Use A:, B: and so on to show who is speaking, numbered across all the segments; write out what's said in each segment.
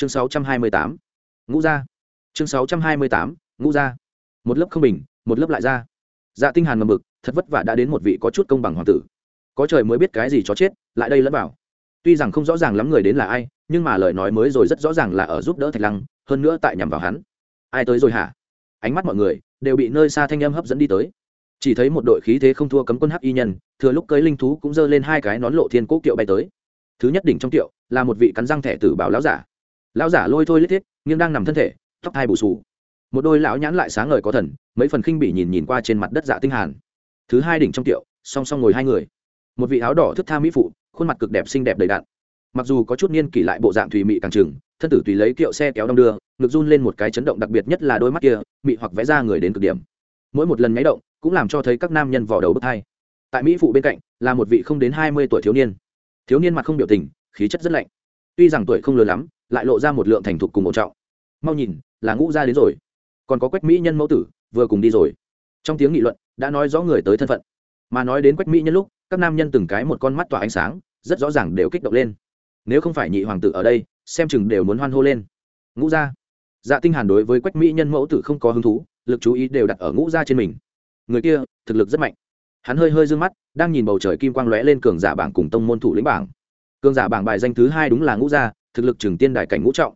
A: chương 628. ngũ gia. Chương 628. ngũ gia. Một lớp không bình, một lớp lại ra. Dạ tinh hàn ngầm mực thật vất vả đã đến một vị có chút công bằng hoàng tử. Có trời mới biết cái gì chó chết, lại đây lẫn vào. Tuy rằng không rõ ràng lắm người đến là ai, nhưng mà lời nói mới rồi rất rõ ràng là ở giúp đỡ thạch lăng, hơn nữa tại nhằm vào hắn. Ai tới rồi hả? Ánh mắt mọi người đều bị nơi xa thanh âm hấp dẫn đi tới. Chỉ thấy một đội khí thế không thua cấm quân hắc y nhân, thừa lúc cưới linh thú cũng giơ lên hai cái nón lộ thiên cố kiệu bay tới. Thứ nhất đỉnh trong kiệu là một vị cắn răng thẻ tử bảo lão giả lão giả lôi thôi lít thiết nhưng đang nằm thân thể tóc hai bù sù một đôi lão nhãn lại sáng ngời có thần mấy phần khinh bỉ nhìn nhìn qua trên mặt đất dạ tinh hàn. Thứ hai đỉnh trong tiệu, song song ngồi hai người. Một vị áo đỏ thức tha mỹ phụ khuôn mặt cực đẹp xinh đẹp đầy đặn. Mặc dù có chút niên kỷ lại bộ dạng thùy mị càng trừng thân tử tùy lấy kiệu xe kéo đong đưa ngực run lên một cái chấn động đặc biệt nhất là đôi mắt kia mị hoặc vẽ ra người đến cực điểm. Mỗi một lần nháy động cũng làm cho thấy các nam nhân vò đầu bức hai. Tại mỹ phụ bên cạnh là một vị không đến hai mươi tuổi thiếu niên. Thiếu niên mặt không biểu tình khí chất rất lạnh. Tuy rằng tuổi không lớn lắm lại lộ ra một lượng thành thục cùng một trọng. Mau nhìn, là ngũ gia đến rồi. Còn có quách mỹ nhân mẫu tử, vừa cùng đi rồi. Trong tiếng nghị luận, đã nói rõ người tới thân phận. Mà nói đến quách mỹ nhân lúc, các nam nhân từng cái một con mắt tỏa ánh sáng, rất rõ ràng đều kích động lên. Nếu không phải nhị hoàng tử ở đây, xem chừng đều muốn hoan hô lên. Ngũ gia. Dạ tinh hàn đối với quách mỹ nhân mẫu tử không có hứng thú, lực chú ý đều đặt ở ngũ gia trên mình. Người kia, thực lực rất mạnh. Hắn hơi hơi dương mắt, đang nhìn bầu trời kim quang lóe lên cường giả bảng cùng tông môn thủ lĩnh bảng. Cường giả bảng bài danh thứ hai đúng là ngũ gia thực lực trường tiên đại cảnh ngũ trọng.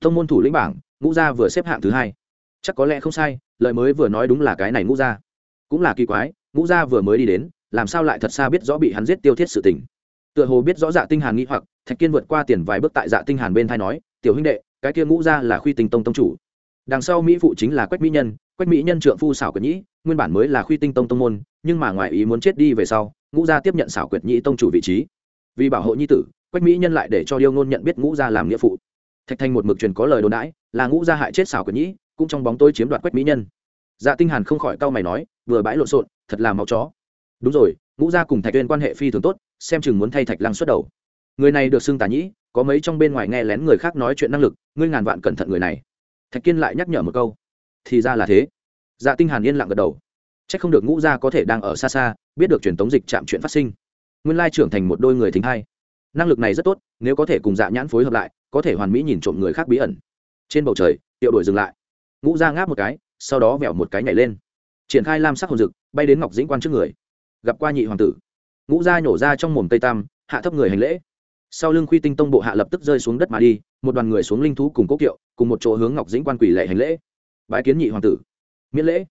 A: Thông môn thủ lĩnh bảng, ngũ gia vừa xếp hạng thứ hai. Chắc có lẽ không sai, lời mới vừa nói đúng là cái này ngũ gia. Cũng là kỳ quái, ngũ gia vừa mới đi đến, làm sao lại thật xa biết rõ bị hắn giết tiêu thiết sự tình? Tựa hồ biết rõ dạ tinh hàn nghĩ hoặc, thạch kiên vượt qua tiền vài bước tại dạ tinh hàn bên thay nói, tiểu huynh đệ, cái kia ngũ gia là khuy tinh tông tông chủ. Đằng sau mỹ phụ chính là quách mỹ nhân, quách mỹ nhân trượng phu xảo quyệt nhĩ, nguyên bản mới là khuy tinh tông tông môn, nhưng mà ngoài ý muốn chết đi về sau, ngũ gia tiếp nhận xảo quyệt nhĩ tông chủ vị trí. Vì bảo hộ nhi tử quách mỹ nhân lại để cho điêu ngôn nhận biết ngũ gia làm nghĩa phụ. Thạch thanh một mực truyền có lời đồn đãi, là ngũ gia hại chết xảo quyệt nhĩ, cũng trong bóng tôi chiếm đoạt quách mỹ nhân. Dạ tinh hàn không khỏi cau mày nói, vừa bãi lộn xộn, thật là máu chó. Đúng rồi, ngũ gia cùng thạch tuyên quan hệ phi thường tốt, xem chừng muốn thay thạch lăng xuất đầu. Người này được xưng tà nhĩ, có mấy trong bên ngoài nghe lén người khác nói chuyện năng lực, ngươi ngàn vạn cẩn thận người này. Thạch kiên lại nhắc nhở một câu. Thì ra là thế. Dạ tinh hàn yên lặng gật đầu. Chắc không được ngũ gia có thể đang ở xa xa, biết được truyền tống dịch chạm chuyện phát sinh. Nguyên lai trưởng thành một đôi người thính hai năng lực này rất tốt, nếu có thể cùng dạ nhãn phối hợp lại, có thể hoàn mỹ nhìn trộm người khác bí ẩn. Trên bầu trời tiệu đổi dừng lại. Ngũ gia ngáp một cái, sau đó vẹo một cái nhảy lên. Triển khai lam sắc hồn rực bay đến ngọc dĩnh quan trước người. Gặp qua nhị hoàng tử. Ngũ gia nhổ ra trong mồm tây tam, hạ thấp người hành lễ. Sau lưng khuy tinh tông bộ hạ lập tức rơi xuống đất mà đi, một đoàn người xuống linh thú cùng cốc kiệu, cùng một chỗ hướng ngọc dĩnh quan quỷ lệ hành lễ. Bái kiến nhị hoàng tử. Miễn lễ.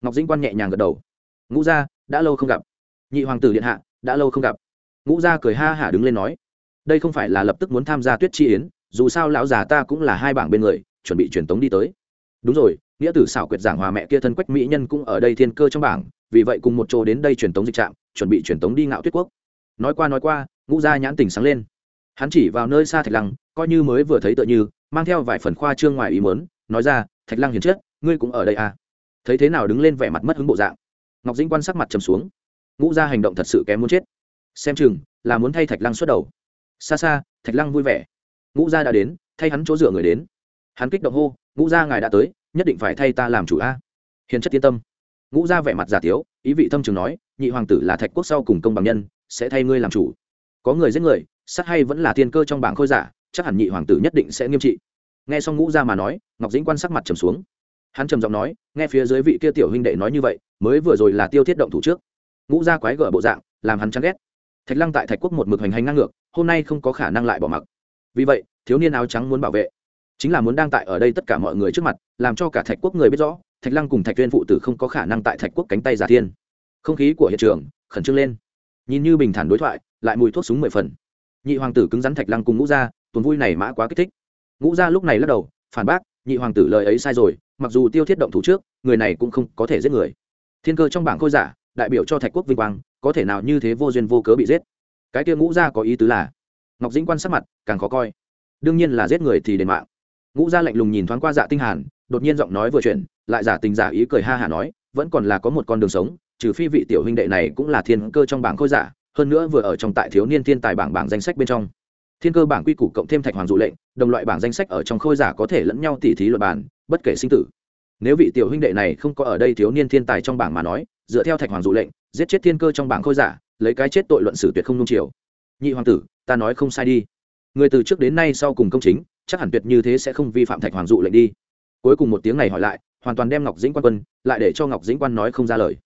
A: Ngọc dĩnh quan nhẹ nhàng gật đầu. Ngũ gia, đã lâu không gặp. Nhị hoàng tử điện hạ, đã lâu không gặp. Ngũ gia cười ha hả đứng lên nói đây không phải là lập tức muốn tham gia tuyết chi yến, dù sao lão già ta cũng là hai bảng bên người, chuẩn bị truyền tống đi tới. Đúng rồi, nghĩa tử xảo quyệt giảng hòa mẹ kia thân quách mỹ nhân cũng ở đây thiên cơ trong bảng, vì vậy cùng một chỗ đến đây truyền tống dịch trạm, chuẩn bị truyền tống đi ngạo tuyết quốc. Nói qua nói qua, ngũ gia nhãn tình sáng lên. Hắn chỉ vào nơi xa thạch lăng, coi như mới vừa thấy tựa như, mang theo vài phần khoa trương ngoài ý mớn nói ra, thạch lăng hiền chết, ngươi cũng ở đây à? Thấy thế nào đứng lên vẻ mặt mất hứng bộ dạng. Ngọc dĩnh quan sắc mặt trầm xuống. Ngũ gia hành động thật sự kém muốn chết. Xem chừng, là muốn thay thạch lăng xuất đầu xa xa, thạch lăng vui vẻ. Ngũ gia đã đến, thay hắn chỗ dựa người đến. Hắn kích động hô, ngũ gia ngài đã tới, nhất định phải thay ta làm chủ a. Hiền chất yên tâm. Ngũ gia vẻ mặt giả tiếu ý vị thâm trường nói, nhị hoàng tử là thạch quốc sau cùng công bằng nhân, sẽ thay ngươi làm chủ. Có người giết người, sát hay vẫn là thiên cơ trong bảng khôi giả, chắc hẳn nhị hoàng tử nhất định sẽ nghiêm trị. Nghe xong ngũ gia mà nói, ngọc dĩnh quan sắc mặt trầm xuống. Hắn trầm giọng nói, nghe phía dưới vị kia tiểu huynh đệ nói như vậy, mới vừa rồi là tiêu thiết động thủ trước. Ngũ gia quái gở bộ dạng, làm hắn chán ghét thạch lăng tại thạch quốc một mực hành hành ngang ngược, hôm nay không có khả năng lại bỏ mặc. Vì vậy, thiếu niên áo trắng muốn bảo vệ. Chính là muốn đang tại ở đây tất cả mọi người trước mặt, làm cho cả thạch quốc người biết rõ, thạch lăng cùng thạch tuyên phụ tử không có khả năng tại thạch quốc cánh tay giả thiên. Không khí của hiện trường, khẩn trương lên. Nhìn như bình thản đối thoại, lại mùi thuốc súng mười phần. Nhị hoàng tử cứng rắn thạch lăng cùng ngũ gia, tuần vui này mã quá kích thích. Ngũ gia lúc này lắc đầu, phản bác, nhị hoàng tử lời ấy sai rồi, mặc dù tiêu thiết động thủ trước, người này cũng không có thể giết người. Thiên cơ trong bảng khôi giả, đại biểu cho thạch quốc vinh quang có thể nào như thế vô duyên vô cớ bị giết? Cái kia ngũ gia có ý tứ là? Ngọc dĩnh quan sát mặt, càng khó coi. Đương nhiên là giết người thì đền mạng. Ngũ gia lạnh lùng nhìn thoáng qua dạ tinh hàn, đột nhiên giọng nói vừa chuyển, lại giả tình giả ý cười ha hà nói, vẫn còn là có một con đường sống, trừ phi vị tiểu huynh đệ này cũng là thiên cơ trong bảng khôi giả, hơn nữa vừa ở trong tại thiếu niên thiên tài bảng bảng danh sách bên trong. Thiên cơ bảng quy củ cộng thêm thạch hoàng dụ lệnh, đồng loại bảng danh sách ở trong khôi giả có thể lẫn nhau tỉ thí luật bản bất kể sinh tử. Nếu vị tiểu huynh đệ này không có ở đây thiếu niên thiên tài trong bảng mà nói dựa theo thạch hoàng dụ lệnh, giết chết thiên cơ trong bảng khôi giả, lấy cái chết tội luận xử tuyệt không nung chiều. Nhị hoàng tử, ta nói không sai đi. Người từ trước đến nay sau cùng công chính, chắc hẳn tuyệt như thế sẽ không vi phạm thạch hoàng dụ lệnh đi. Cuối cùng một tiếng này hỏi lại, hoàn toàn đem ngọc dĩnh quan quân, lại để cho ngọc dĩnh quan nói không ra lời.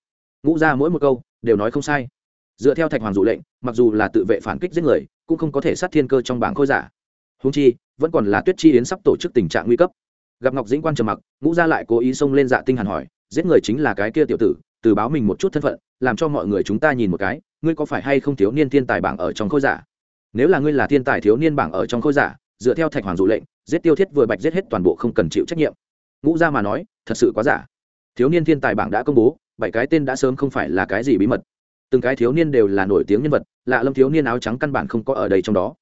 A: Ngũ ra mỗi một câu, đều nói không sai. Dựa theo thạch hoàng dụ lệnh, mặc dù là tự vệ phản kích giết người, cũng không có thể sát thiên cơ trong bảng khôi giả. Húng chi, vẫn còn là tuyết chi yến sắp tổ chức tình trạng nguy cấp. Gặp ngọc dĩnh quan trầm mặc, ngũ gia lại cố ý xông lên dạ tinh hàn hỏi, giết người chính là cái kia tiểu tử từ báo mình một chút thân phận, làm cho mọi người chúng ta nhìn một cái, ngươi có phải hay không thiếu niên thiên tài bảng ở trong khôi giả? Nếu là ngươi là thiên tài thiếu niên bảng ở trong khôi giả, dựa theo thạch hoàng dụ lệnh, giết tiêu thiết vừa bạch giết hết toàn bộ không cần chịu trách nhiệm. Ngũ gia mà nói, thật sự quá giả. Thiếu niên thiên tài bảng đã công bố, bảy cái tên đã sớm không phải là cái gì bí mật. Từng cái thiếu niên đều là nổi tiếng nhân vật, lạ lâm thiếu niên áo trắng căn bản không có ở đây trong đó.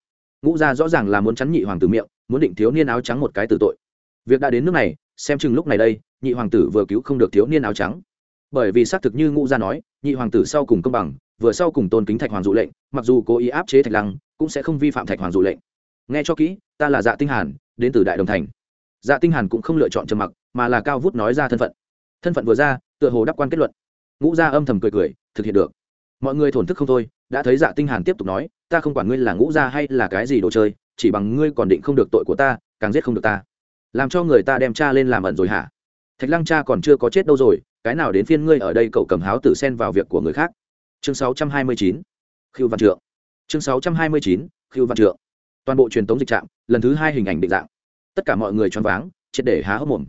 A: Ngũ gia rõ ràng là muốn chắn nhị hoàng tử miệng, muốn định thiếu niên áo trắng một cái tử tội. Việc đã đến nước này, xem chừng lúc này đây, nhị hoàng tử vừa cứu không được thiếu niên áo trắng bởi vì xác thực như ngũ gia nói, nhị hoàng tử sau cùng công bằng, vừa sau cùng tôn kính thạch hoàng dụ lệnh, mặc dù cố ý áp chế thạch lăng, cũng sẽ không vi phạm thạch hoàng dụ lệnh. Nghe cho kỹ, ta là dạ tinh hàn, đến từ đại đồng thành. Dạ tinh hàn cũng không lựa chọn trầm mặc, mà là cao vút nói ra thân phận. Thân phận vừa ra, tựa hồ đáp quan kết luận. Ngũ gia âm thầm cười cười, thực hiện được. Mọi người thổn thức không thôi, đã thấy dạ tinh hàn tiếp tục nói, ta không quản ngươi là ngũ gia hay là cái gì đồ chơi, chỉ bằng ngươi còn định không được tội của ta, càng giết không được ta. Làm cho người ta đem cha lên làm ẩn rồi hả? Thạch lăng cha còn chưa có chết đâu rồi, cái nào đến phiên ngươi ở đây cậu cầm háo tử xen vào việc của người khác? Chương 629. khiêu văn trượng. Chương 629. khiêu văn trượng. Toàn bộ truyền tống dịch trạm, lần thứ hai hình ảnh định dạng. Tất cả mọi người choáng váng, triệt để há hốc mồm.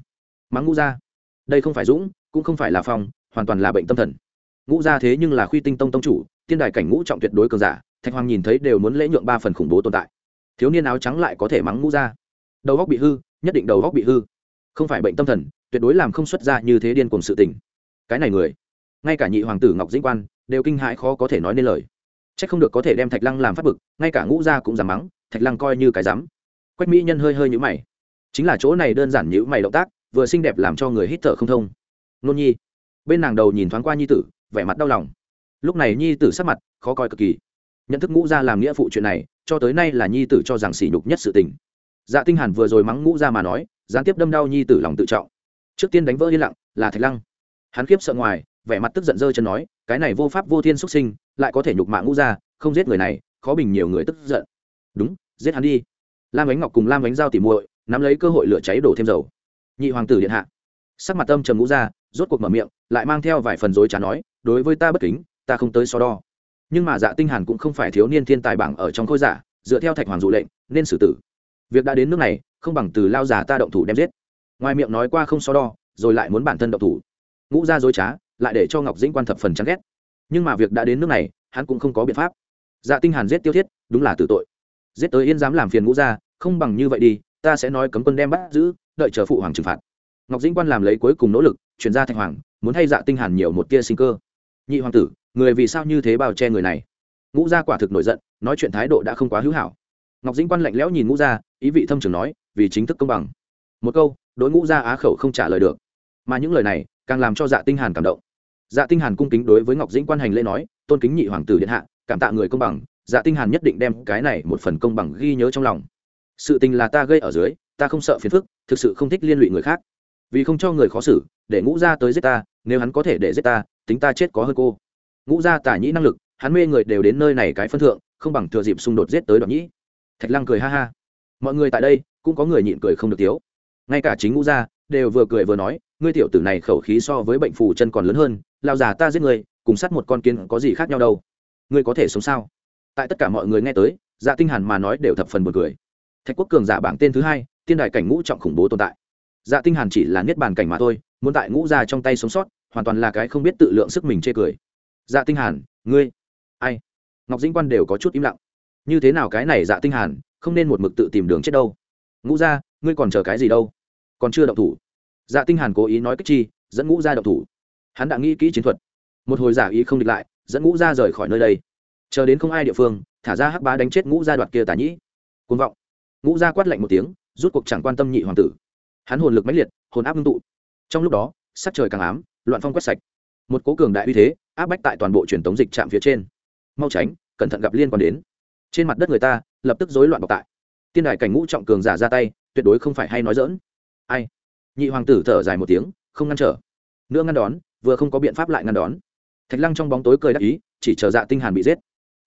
A: Mắng ngũ gia. Đây không phải dũng, cũng không phải là phong, hoàn toàn là bệnh tâm thần. Ngũ gia thế nhưng là khuy tinh tông tông chủ tiên đài cảnh ngũ trọng tuyệt đối cường giả, thạch hoàng nhìn thấy đều muốn lễ nhượng ba phần khủng bố tồn tại. Thiếu niên áo trắng lại có thể mắng ngũ gia. Đầu góc bị hư, nhất định đầu góc bị hư không phải bệnh tâm thần, tuyệt đối làm không xuất ra như thế điên cùng sự tình. Cái này người, ngay cả nhị hoàng tử ngọc dĩnh quan, đều kinh hãi khó có thể nói nên lời. C h ắ c không được có thể đem thạch lăng làm phát bực, ngay cả ngũ gia cũng dám mắng, thạch lăng coi như cái dám quách mỹ nhân hơi hơi nhữ mày. Chính là chỗ này đơn giản nhữ mày động tác, vừa xinh đẹp làm cho người hít thở không thông. Nôn nhi. Bên nàng đầu nhìn thoáng qua nhi tử, vẻ mặt đau lòng. Lúc này nhi tử sắc mặt khó coi cực kỳ. Nhận thức ngũ gia làm nghĩa phụ chuyện này, cho tới nay là nhi tử cho rằng sỉ nhục nhất sự tình dạ tinh hàn vừa rồi mắng ngũ gia mà nói, gián tiếp đâm đau nhi tử lòng tự trọng. Trước tiên đánh vỡ yên lặng, là thạch lăng. Hắn khiếp sợ ngoài, vẻ mặt tức giận dơ chân nói, cái này vô pháp vô thiên xuất sinh, lại có thể nhục mạ ngũ gia, không giết người này, khó bình nhiều người tức giận. Đúng, giết hắn đi. Lam ánh ngọc cùng lam ánh giao tỉ muội, nắm lấy cơ hội lửa cháy đổ thêm dầu. Nhị hoàng tử điện hạ. Sắc mặt âm trầm ngũ gia, rốt cuộc mở miệng, lại mang theo vài phần dối trá nói, đối với ta bất kính, ta không tới so đo. Nhưng mà dạ tinh hàn cũng không phải thiếu niên thiên tài bảng ở trong khôi giả, dựa theo thạch hoàng dụ lệnh, nên xử tử việc đã đến nước này, không bằng từ lao giả ta động thủ đem giết. Ngoài miệng nói qua không so đo, rồi lại muốn bản thân động thủ. Ngũ ra dối trá, lại để cho ngọc dĩnh quan thập phần chán ghét. Nhưng mà việc đã đến nước này, hắn cũng không có biện pháp. Dạ tinh hàn giết tiêu thiết, đúng là tử tội. Giết tới yên dám làm phiền ngũ gia, không bằng như vậy đi, ta sẽ nói cấm quân đem bắt giữ, đợi chờ phụ hoàng trừng phạt. Ngọc dĩnh quan làm lấy cuối cùng nỗ lực, chuyển ra thành hoàng, muốn thay dạ tinh hàn nhiều một tia sinh cơ. Nhị hoàng tử, người vì sao như thế bao che người này? Ngũ gia quả thực nổi giận, nói chuyện thái độ đã không quá hữu hảo ngọc dĩnh quan lạnh lẽo nhìn ngũ gia, ý vị thâm trường nói, vì chính thức công bằng. Một câu, đối ngũ gia á khẩu không trả lời được. Mà những lời này, càng làm cho dạ tinh hàn cảm động. Dạ tinh hàn cung kính đối với ngọc dĩnh quan hành lễ nói, tôn kính nhị hoàng tử điện hạ, cảm tạ người công bằng dạ tinh hàn nhất định đem cái này một phần công bằng ghi nhớ trong lòng. Sự tình là ta gây ở dưới, ta không sợ phiền phức, thực sự không thích liên lụy người khác. Vì không cho người khó xử, để ngũ gia tới giết ta, nếu hắn có thể để giết ta, tính ta chết có hơn cô. Ngũ gia tả nhĩ năng lực, hắn mê người đều đến nơi này cái phân thượng, không bằng thừa dịp xung đột giết tới đoạn nhĩ thạch lăng cười ha ha. Mọi người tại đây, cũng có người nhịn cười không được tiếu. Ngay cả chính ngũ gia, đều vừa cười vừa nói, ngươi tiểu tử này khẩu khí so với bệnh phù chân còn lớn hơn lao già ta giết người cùng sát một con kiến có gì khác nhau đâu? Ngươi có thể sống sao? Tại tất cả mọi người nghe tới dạ tinh hàn mà nói đều thập phần buồn cười. Thạch quốc cường giả bảng tên thứ hai, tiên đại cảnh ngũ trọng khủng bố tồn tại. Dạ tinh hàn chỉ là niết bàn cảnh mà thôi, muốn tại ngũ gia trong tay sống sót, hoàn toàn là cái không biết tự lượng sức mình chê cười. Dạ tinh hàn, ngươi, ai? Ngọc dĩnh quan đều có chút im lặng như thế nào cái này dạ tinh hàn, không nên một mực tự tìm đường chết đâu. Ngũ gia, ngươi còn chờ cái gì đâu? Còn chưa động thủ. Dạ tinh hàn cố ý nói kích chi, dẫn ngũ gia động thủ. Hắn đã nghĩ kỹ chiến thuật. Một hồi giả ý không địch lại, dẫn ngũ gia rời khỏi nơi đây. Chờ đến không ai địa phương, thả ra hắc bá đánh chết ngũ gia đoạt kia tà nhĩ. Cuồng vọng. Ngũ gia quát lạnh một tiếng, rút cuộc chẳng quan tâm nhị hoàng tử. Hắn hồn lực mãnh liệt, hồn áp ngưng tụ. Trong lúc đó, sắc trời càng ám, loạn phong quét sạch. Một cố cường đại uy thế, áp bách tại toàn bộ truyền tống dịch trạm phía trên. Mau tránh, cẩn thận gặp liên quan đến trên mặt đất người ta lập tức rối loạn bọc tại. Tiên đại cảnh ngũ trọng cường giả ra tay, tuyệt đối không phải hay nói dỡn ai? Nhị hoàng tử thở dài một tiếng, không ngăn trở. Nữa ngăn đón, vừa không có biện pháp lại ngăn đón. Thạch lăng trong bóng tối cười đắc ý, chỉ chờ dạ tinh hàn bị giết.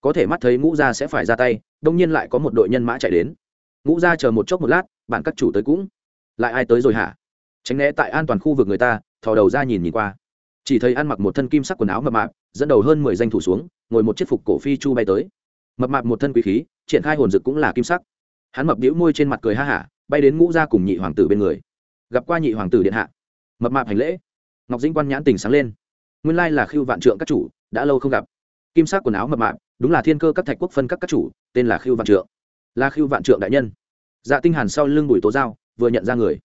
A: Có thể mắt thấy ngũ gia sẽ phải ra tay, đông nhiên lại có một đội nhân mã chạy đến. Ngũ gia chờ một chốc một lát bạn các chủ tới cũng. Lại ai tới rồi hả? Tránh né tại an toàn khu vực người ta, thò đầu ra nhìn nhìn qua. Chỉ thấy ăn mặc một thân kim sắc quần áo mập mạp, dẫn đầu hơn mười danh thủ xuống, ngồi một chiếc phục cổ phi chu bay tới mập mạp một thân quý khí, triển khai hồn dực cũng là kim sắc. Hắn mập đĩu môi trên mặt cười ha hả, bay đến ngũ ra cùng nhị hoàng tử bên người. Gặp qua nhị hoàng tử điện hạ. Mập mạp hành lễ. Ngọc dĩnh quan nhãn tình sáng lên. Nguyên lai là khiêu vạn trượng các chủ, đã lâu không gặp. Kim sắc quần áo mập mạp, đúng là thiên cơ các thạch quốc phân các các chủ, tên là khiêu vạn trượng. Là khiêu vạn trượng đại nhân. Dạ tinh hàn sau lưng bùi tố giao, vừa nhận ra người.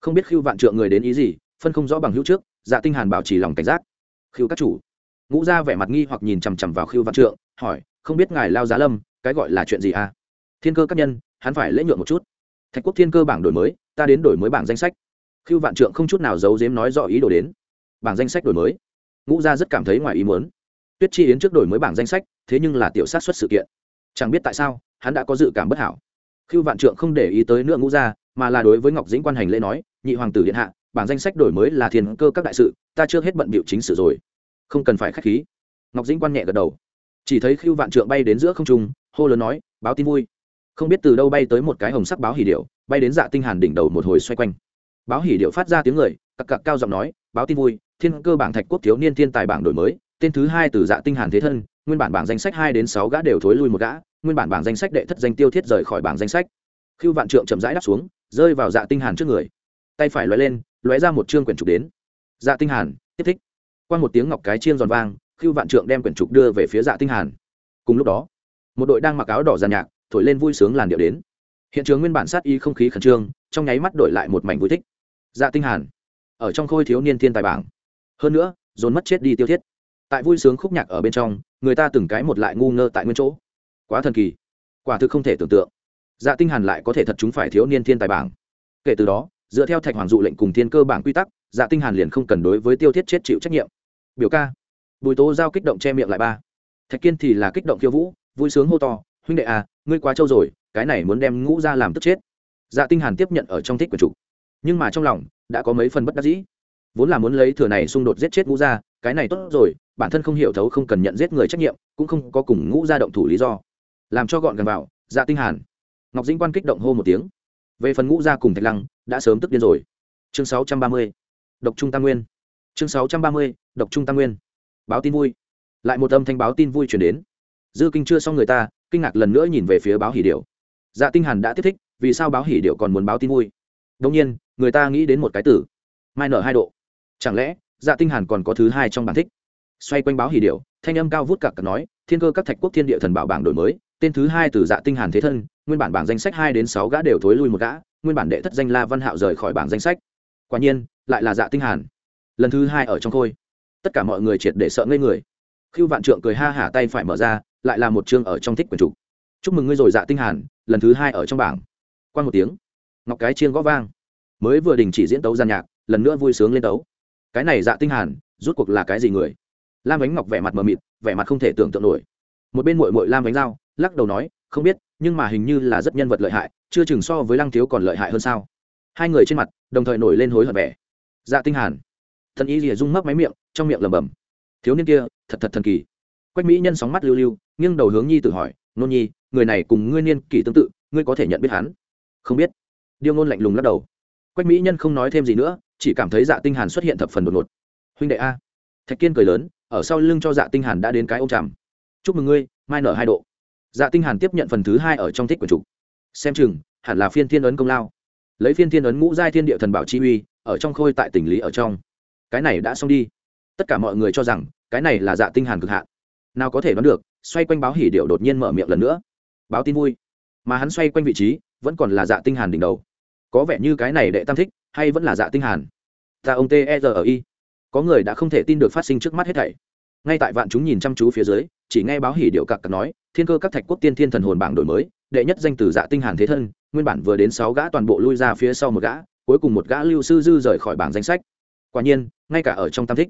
A: Không biết khiêu vạn trượng người đến ý gì, phân không rõ bằng hữu trước dạ tinh hàn bảo trì lòng cảnh giác. Khiêu các chủ. Ngũ gia vẻ mặt nghi hoặc nhìn chằm chằm vào khiêu vạn trượng, hỏi không biết ngài lao giá lâm, cái gọi là chuyện gì à? Thiên cơ các nhân, hắn phải lễ nhượng một chút. Thạch quốc thiên cơ bảng đổi mới, ta đến đổi mới bảng danh sách. Khiêu vạn trượng không chút nào giấu dếm nói rõ ý đồ đến. Bảng danh sách đổi mới. Ngũ gia rất cảm thấy ngoài ý muốn. Tuyết chi yến trước đổi mới bảng danh sách, thế nhưng là tiểu sát xuất sự kiện. Chẳng biết tại sao, hắn đã có dự cảm bất hảo. Khiêu vạn trượng không để ý tới nữa ngũ gia, mà là đối với ngọc dĩnh quan hành lễ nói, nhị hoàng tử điện hạ, bảng danh sách đổi mới là thiên cơ các đại sự, ta chưa hết bận bịu chính sự rồi. Không cần phải khách khí. Ngọc dĩnh quan nhẹ gật đầu chỉ thấy khiêu vạn trượng bay đến giữa không trung, hô lớn nói, báo tin vui. Không biết từ đâu bay tới một cái hồng sắc báo hỉ điệu bay đến dạ tinh hàn đỉnh đầu một hồi xoay quanh. Báo hỉ điệu phát ra tiếng người, cặc cặc cao giọng nói, báo tin vui, thiên cơ bảng thạch quốc thiếu niên thiên tài bảng đổi mới, tên thứ hai từ dạ tinh hàn thế thân, nguyên bản bảng danh sách hai đến sáu gã đều thối lui một gã, nguyên bản bảng danh sách đệ thất danh tiêu thiết rời khỏi bảng danh sách. Khiêu vạn trượng chậm rãi đáp xuống, rơi vào dạ tinh hàn trước người. Tay phải lóe lên, lóe ra một trương quyển trục đến. Dạ tinh hàn, tiếp thích. Qua một tiếng ngọc cái chiên giòn vang khiêu vạn trượng đem quyển trục đưa về phía dạ tinh hàn. Cùng lúc đó, một đội đang mặc áo đỏ giàn nhạc, thổi lên vui sướng làn điệu đến. Hiện trường nguyên bản sát y không khí khẩn trương, trong nháy mắt đổi lại một mảnh vui thích. Dạ tinh hàn, ở trong khôi thiếu niên thiên tài bảng. Hơn nữa, dồn mất chết đi tiêu thiết. Tại vui sướng khúc nhạc ở bên trong, người ta từng cái một lại ngu ngơ tại nguyên chỗ. Quá thần kỳ, quả thực không thể tưởng tượng. Dạ tinh hàn lại có thể thật chúng phải thiếu niên thiên tài bảng. Kể từ đó, dựa theo thạch hoàng dụ lệnh cùng thiên cơ bảng quy tắc dạ tinh hàn liền không cần đối với tiêu thiết chết chịu trách nhiệm. Biểu ca bùi tố giao kích động che miệng lại ba. Thạch kiên thì là kích động khiêu vũ, vui sướng hô to, huynh đệ à ngươi quá trâu rồi, cái này muốn đem ngũ ra làm tức chết. Dạ tinh hàn tiếp nhận ở trong thích của chủ nhưng mà trong lòng, đã có mấy phần bất đắc dĩ. Vốn là muốn lấy thừa này xung đột giết chết ngũ gia, cái này tốt rồi, bản thân không hiểu thấu không cần nhận giết người trách nhiệm, cũng không có cùng ngũ gia động thủ lý do. Làm cho gọn gần vào dạ tinh hàn. Ngọc dĩnh quan kích động hô một tiếng. Về phần ngũ gia cùng thạch lăng, đã sớm tức điên rồi. Chương 630 độc trung tam nguyên. Chương 630 độc trung tam nguyên báo tin vui. Lại một âm thanh báo tin vui truyền đến. Dư kinh chưa xong người ta, kinh ngạc lần nữa nhìn về phía báo hỉ điệu dạ tinh hàn đã tiếp thích, vì sao báo hỉ điệu còn muốn báo tin vui? Đương nhiên, người ta nghĩ đến một cái tử. Mai nở hai độ. Chẳng lẽ dạ tinh hàn còn có thứ hai trong bản thích? Xoay quanh báo hỉ điệu thanh âm cao vút cặc cặc nói, thiên cơ các thạch quốc thiên địa thần bảo bảng đổi mới, tên thứ hai từ dạ tinh hàn thế thân, nguyên bản bảng danh sách hai đến sáu gã đều thối lui một gã, nguyên bản đệ thất danh la văn hạo rời khỏi bảng danh sách. Quả nhiên, lại là dạ tinh hàn. Lần thứ hai ở trong khôi tất cả mọi người triệt để sợ ngây người. Khiêu vạn trượng cười ha hả tay phải mở ra, lại là một chương ở trong thích quyển trục. Chúc mừng ngươi rồi dạ tinh hàn, lần thứ hai ở trong bảng. Qua một tiếng, ngọc cái chiên gõ vang. Mới vừa đình chỉ diễn tấu gian nhạc, lần nữa vui sướng lên tấu. Cái này dạ tinh hàn, rút cuộc là cái gì người? Lam ánh ngọc vẻ mặt mờ mịt, vẻ mặt không thể tưởng tượng nổi. Một bên muội muội lam ánh dao lắc đầu nói, không biết, nhưng mà hình như là rất nhân vật lợi hại, chưa chừng so với lăng thiếu còn lợi hại hơn sao? Hai người trên mặt, đồng thời nổi lên hối hận vẻ. Dạ tinh hàn. Thần y rìa rung mấp máy miệng trong miệng lẩm bẩm, thiếu niên kia, thật thật thần kỳ. Quách mỹ nhân sóng mắt lưu lưu, nghiêng đầu hướng nhi tự hỏi, nôn nhi, người này cùng ngươi niên kỷ tương tự, ngươi có thể nhận biết hắn? Không biết. Điêu ngôn lạnh lùng lắc đầu. Quách mỹ nhân không nói thêm gì nữa, chỉ cảm thấy dạ tinh hàn xuất hiện thập phần đột ngột. Huynh đệ a. Thạch kiên cười lớn, ở sau lưng cho dạ tinh hàn đã đến cái ôm chằm. Chúc mừng ngươi, mai nở hai độ. Dạ tinh hàn tiếp nhận phần thứ hai ở trong thích của chủ xem chừng, hẳn là phiên thiên ấn công lao. Lấy phiên thiên ấn ngũ giai thiên địa thần bảo chi uy, ở trong khôi tại tỉnh lý ở trong. Cái này đã xong đi tất cả mọi người cho rằng, cái này là dạ tinh hàn cực hạn. Nào có thể đoán được, xoay quanh báo hỉ điệu đột nhiên mở miệng lần nữa. Báo tin vui. Mà hắn xoay quanh vị trí, vẫn còn là dạ tinh hàn đỉnh đầu. Có vẻ như cái này đệ tam thích, hay vẫn là dạ tinh hàn? Ta ông t e r ở y có người đã không thể tin được phát sinh trước mắt hết thảy. Ngay tại vạn chúng nhìn chăm chú phía dưới, chỉ nghe báo hỉ điệu cặc cặc nói, thiên cơ các thạch quốc tiên thiên thần hồn bảng đổi mới, đệ nhất danh từ dạ tinh hàn thế thân, nguyên bản vừa đến sáu gã toàn bộ lui ra phía sau một gã, cuối cùng một gã lưu sư dư rời khỏi bảng danh sách. Quả nhiên, ngay cả ở trong tam thích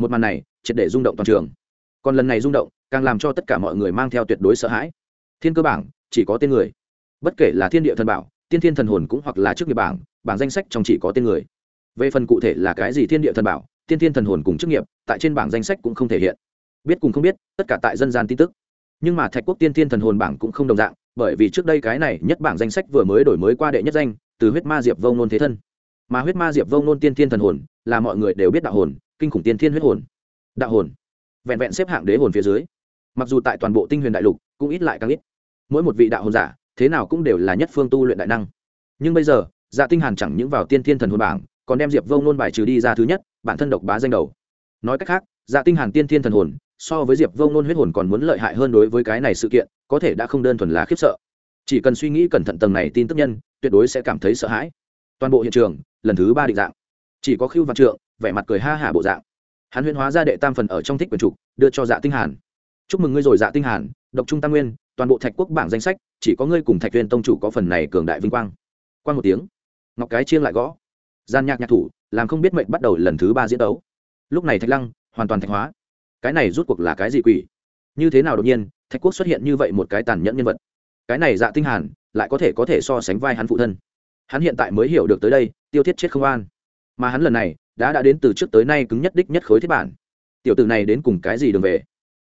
A: một màn này, triệt để rung động toàn trường. Còn lần này rung động, càng làm cho tất cả mọi người mang theo tuyệt đối sợ hãi. Thiên cơ bảng, chỉ có tên người. Bất kể là thiên địa thần bảo, tiên thiên thần hồn cũng hoặc là trước nghiệp bảng bảng danh sách trong chỉ có tên người. Về phần cụ thể là cái gì thiên địa thần bảo, tiên thiên thần hồn cùng chức nghiệp, tại trên bảng danh sách cũng không thể hiện. Biết cùng không biết, tất cả tại dân gian tin tức. Nhưng mà thạch quốc tiên thiên thần hồn bảng cũng không đồng dạng, bởi vì trước đây cái này nhất bảng danh sách vừa mới đổi mới qua đệ nhất danh, từ huyết ma diệp vông nôn thế thân. Mà huyết ma diệp vông nôn tiên thiên thần hồn, là mọi người đều biết đạo hồn kinh khủng tiên thiên huyết hồn, đạo hồn, vẹn vẹn xếp hạng đế hồn phía dưới. Mặc dù tại toàn bộ tinh huyền đại lục cũng ít lại càng ít. Mỗi một vị đạo hồn giả, thế nào cũng đều là nhất phương tu luyện đại năng. Nhưng bây giờ dạ tinh hàn chẳng những vào tiên thiên thần hồn bảng, còn đem diệp vông nôn bài trừ đi ra thứ nhất, bản thân độc bá danh đầu. Nói cách khác dạ tinh hàn tiên thiên thần hồn, so với diệp vông nôn huyết hồn còn muốn lợi hại hơn đối với cái này sự kiện, có thể đã không đơn thuần là khiếp sợ. Chỉ cần suy nghĩ cẩn thận tầng này tin tức nhân, tuyệt đối sẽ cảm thấy sợ hãi. Toàn bộ hiện trường, lần thứ ba định dạng. Chỉ có khiêu văn trượng vẻ mặt cười ha hả bộ dạng. Hắn huyễn hóa ra đệ tam phần ở trong thích quyền trục, đưa cho dạ tinh hàn. Chúc mừng ngươi rồi dạ tinh hàn, độc trung tam nguyên, toàn bộ thạch quốc bảng danh sách, chỉ có ngươi cùng thạch viên tông chủ có phần này cường đại vinh quang. Quan một tiếng, ngọc cái chiêng lại gõ. Gian nhạc nhạc thủ, làm không biết mệnh bắt đầu lần thứ ba diễn đấu. Lúc này thạch lăng hoàn toàn thạch hóa. Cái này rút cuộc là cái gì quỷ? Như thế nào đột nhiên, thạch quốc xuất hiện như vậy một cái tàn nhẫn nhân vật? Cái này dạ tinh hàn lại có thể có thể so sánh vai hắn phụ thân. Hắn hiện tại mới hiểu được tới đây, tiêu thiết chết không an. Mà hắn lần này đã đã đến từ trước tới nay cứng nhất đích nhất khối thiết bản. Tiểu tử này đến cùng cái gì đường về?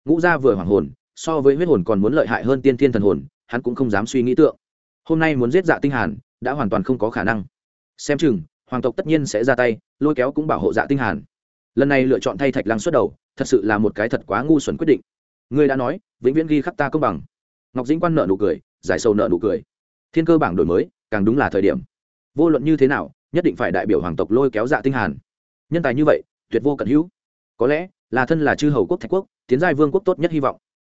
A: Ngũ gia vừa hoàng hồn, so với huyết hồn còn muốn lợi hại hơn tiên thiên thần hồn, hắn cũng không dám suy nghĩ tượng. Hôm nay muốn giết dạ tinh hàn, đã hoàn toàn không có khả năng. Xem chừng, hoàng tộc tất nhiên sẽ ra tay, lôi kéo cũng bảo hộ dạ tinh hàn. Lần này lựa chọn thay thạch lăng xuất đầu, thật sự là một cái thật quá ngu xuẩn quyết định. Ngươi đã nói, vĩnh viễn ghi khắc ta công bằng. Ngọc dĩnh quan nợ nụ cười, giải sầu nợ nụ cười. Thiên cơ bảng đổi mới, càng đúng là thời điểm. Vô luận như thế nào, nhất định phải đại biểu hoàng tộc lôi kéo dạ tinh hàn nhân tài như vậy, tuyệt vô cận hữu. Có lẽ, là thân là chư hầu quốc thạch quốc, tiến giai vương quốc tốt nhất hy vọng.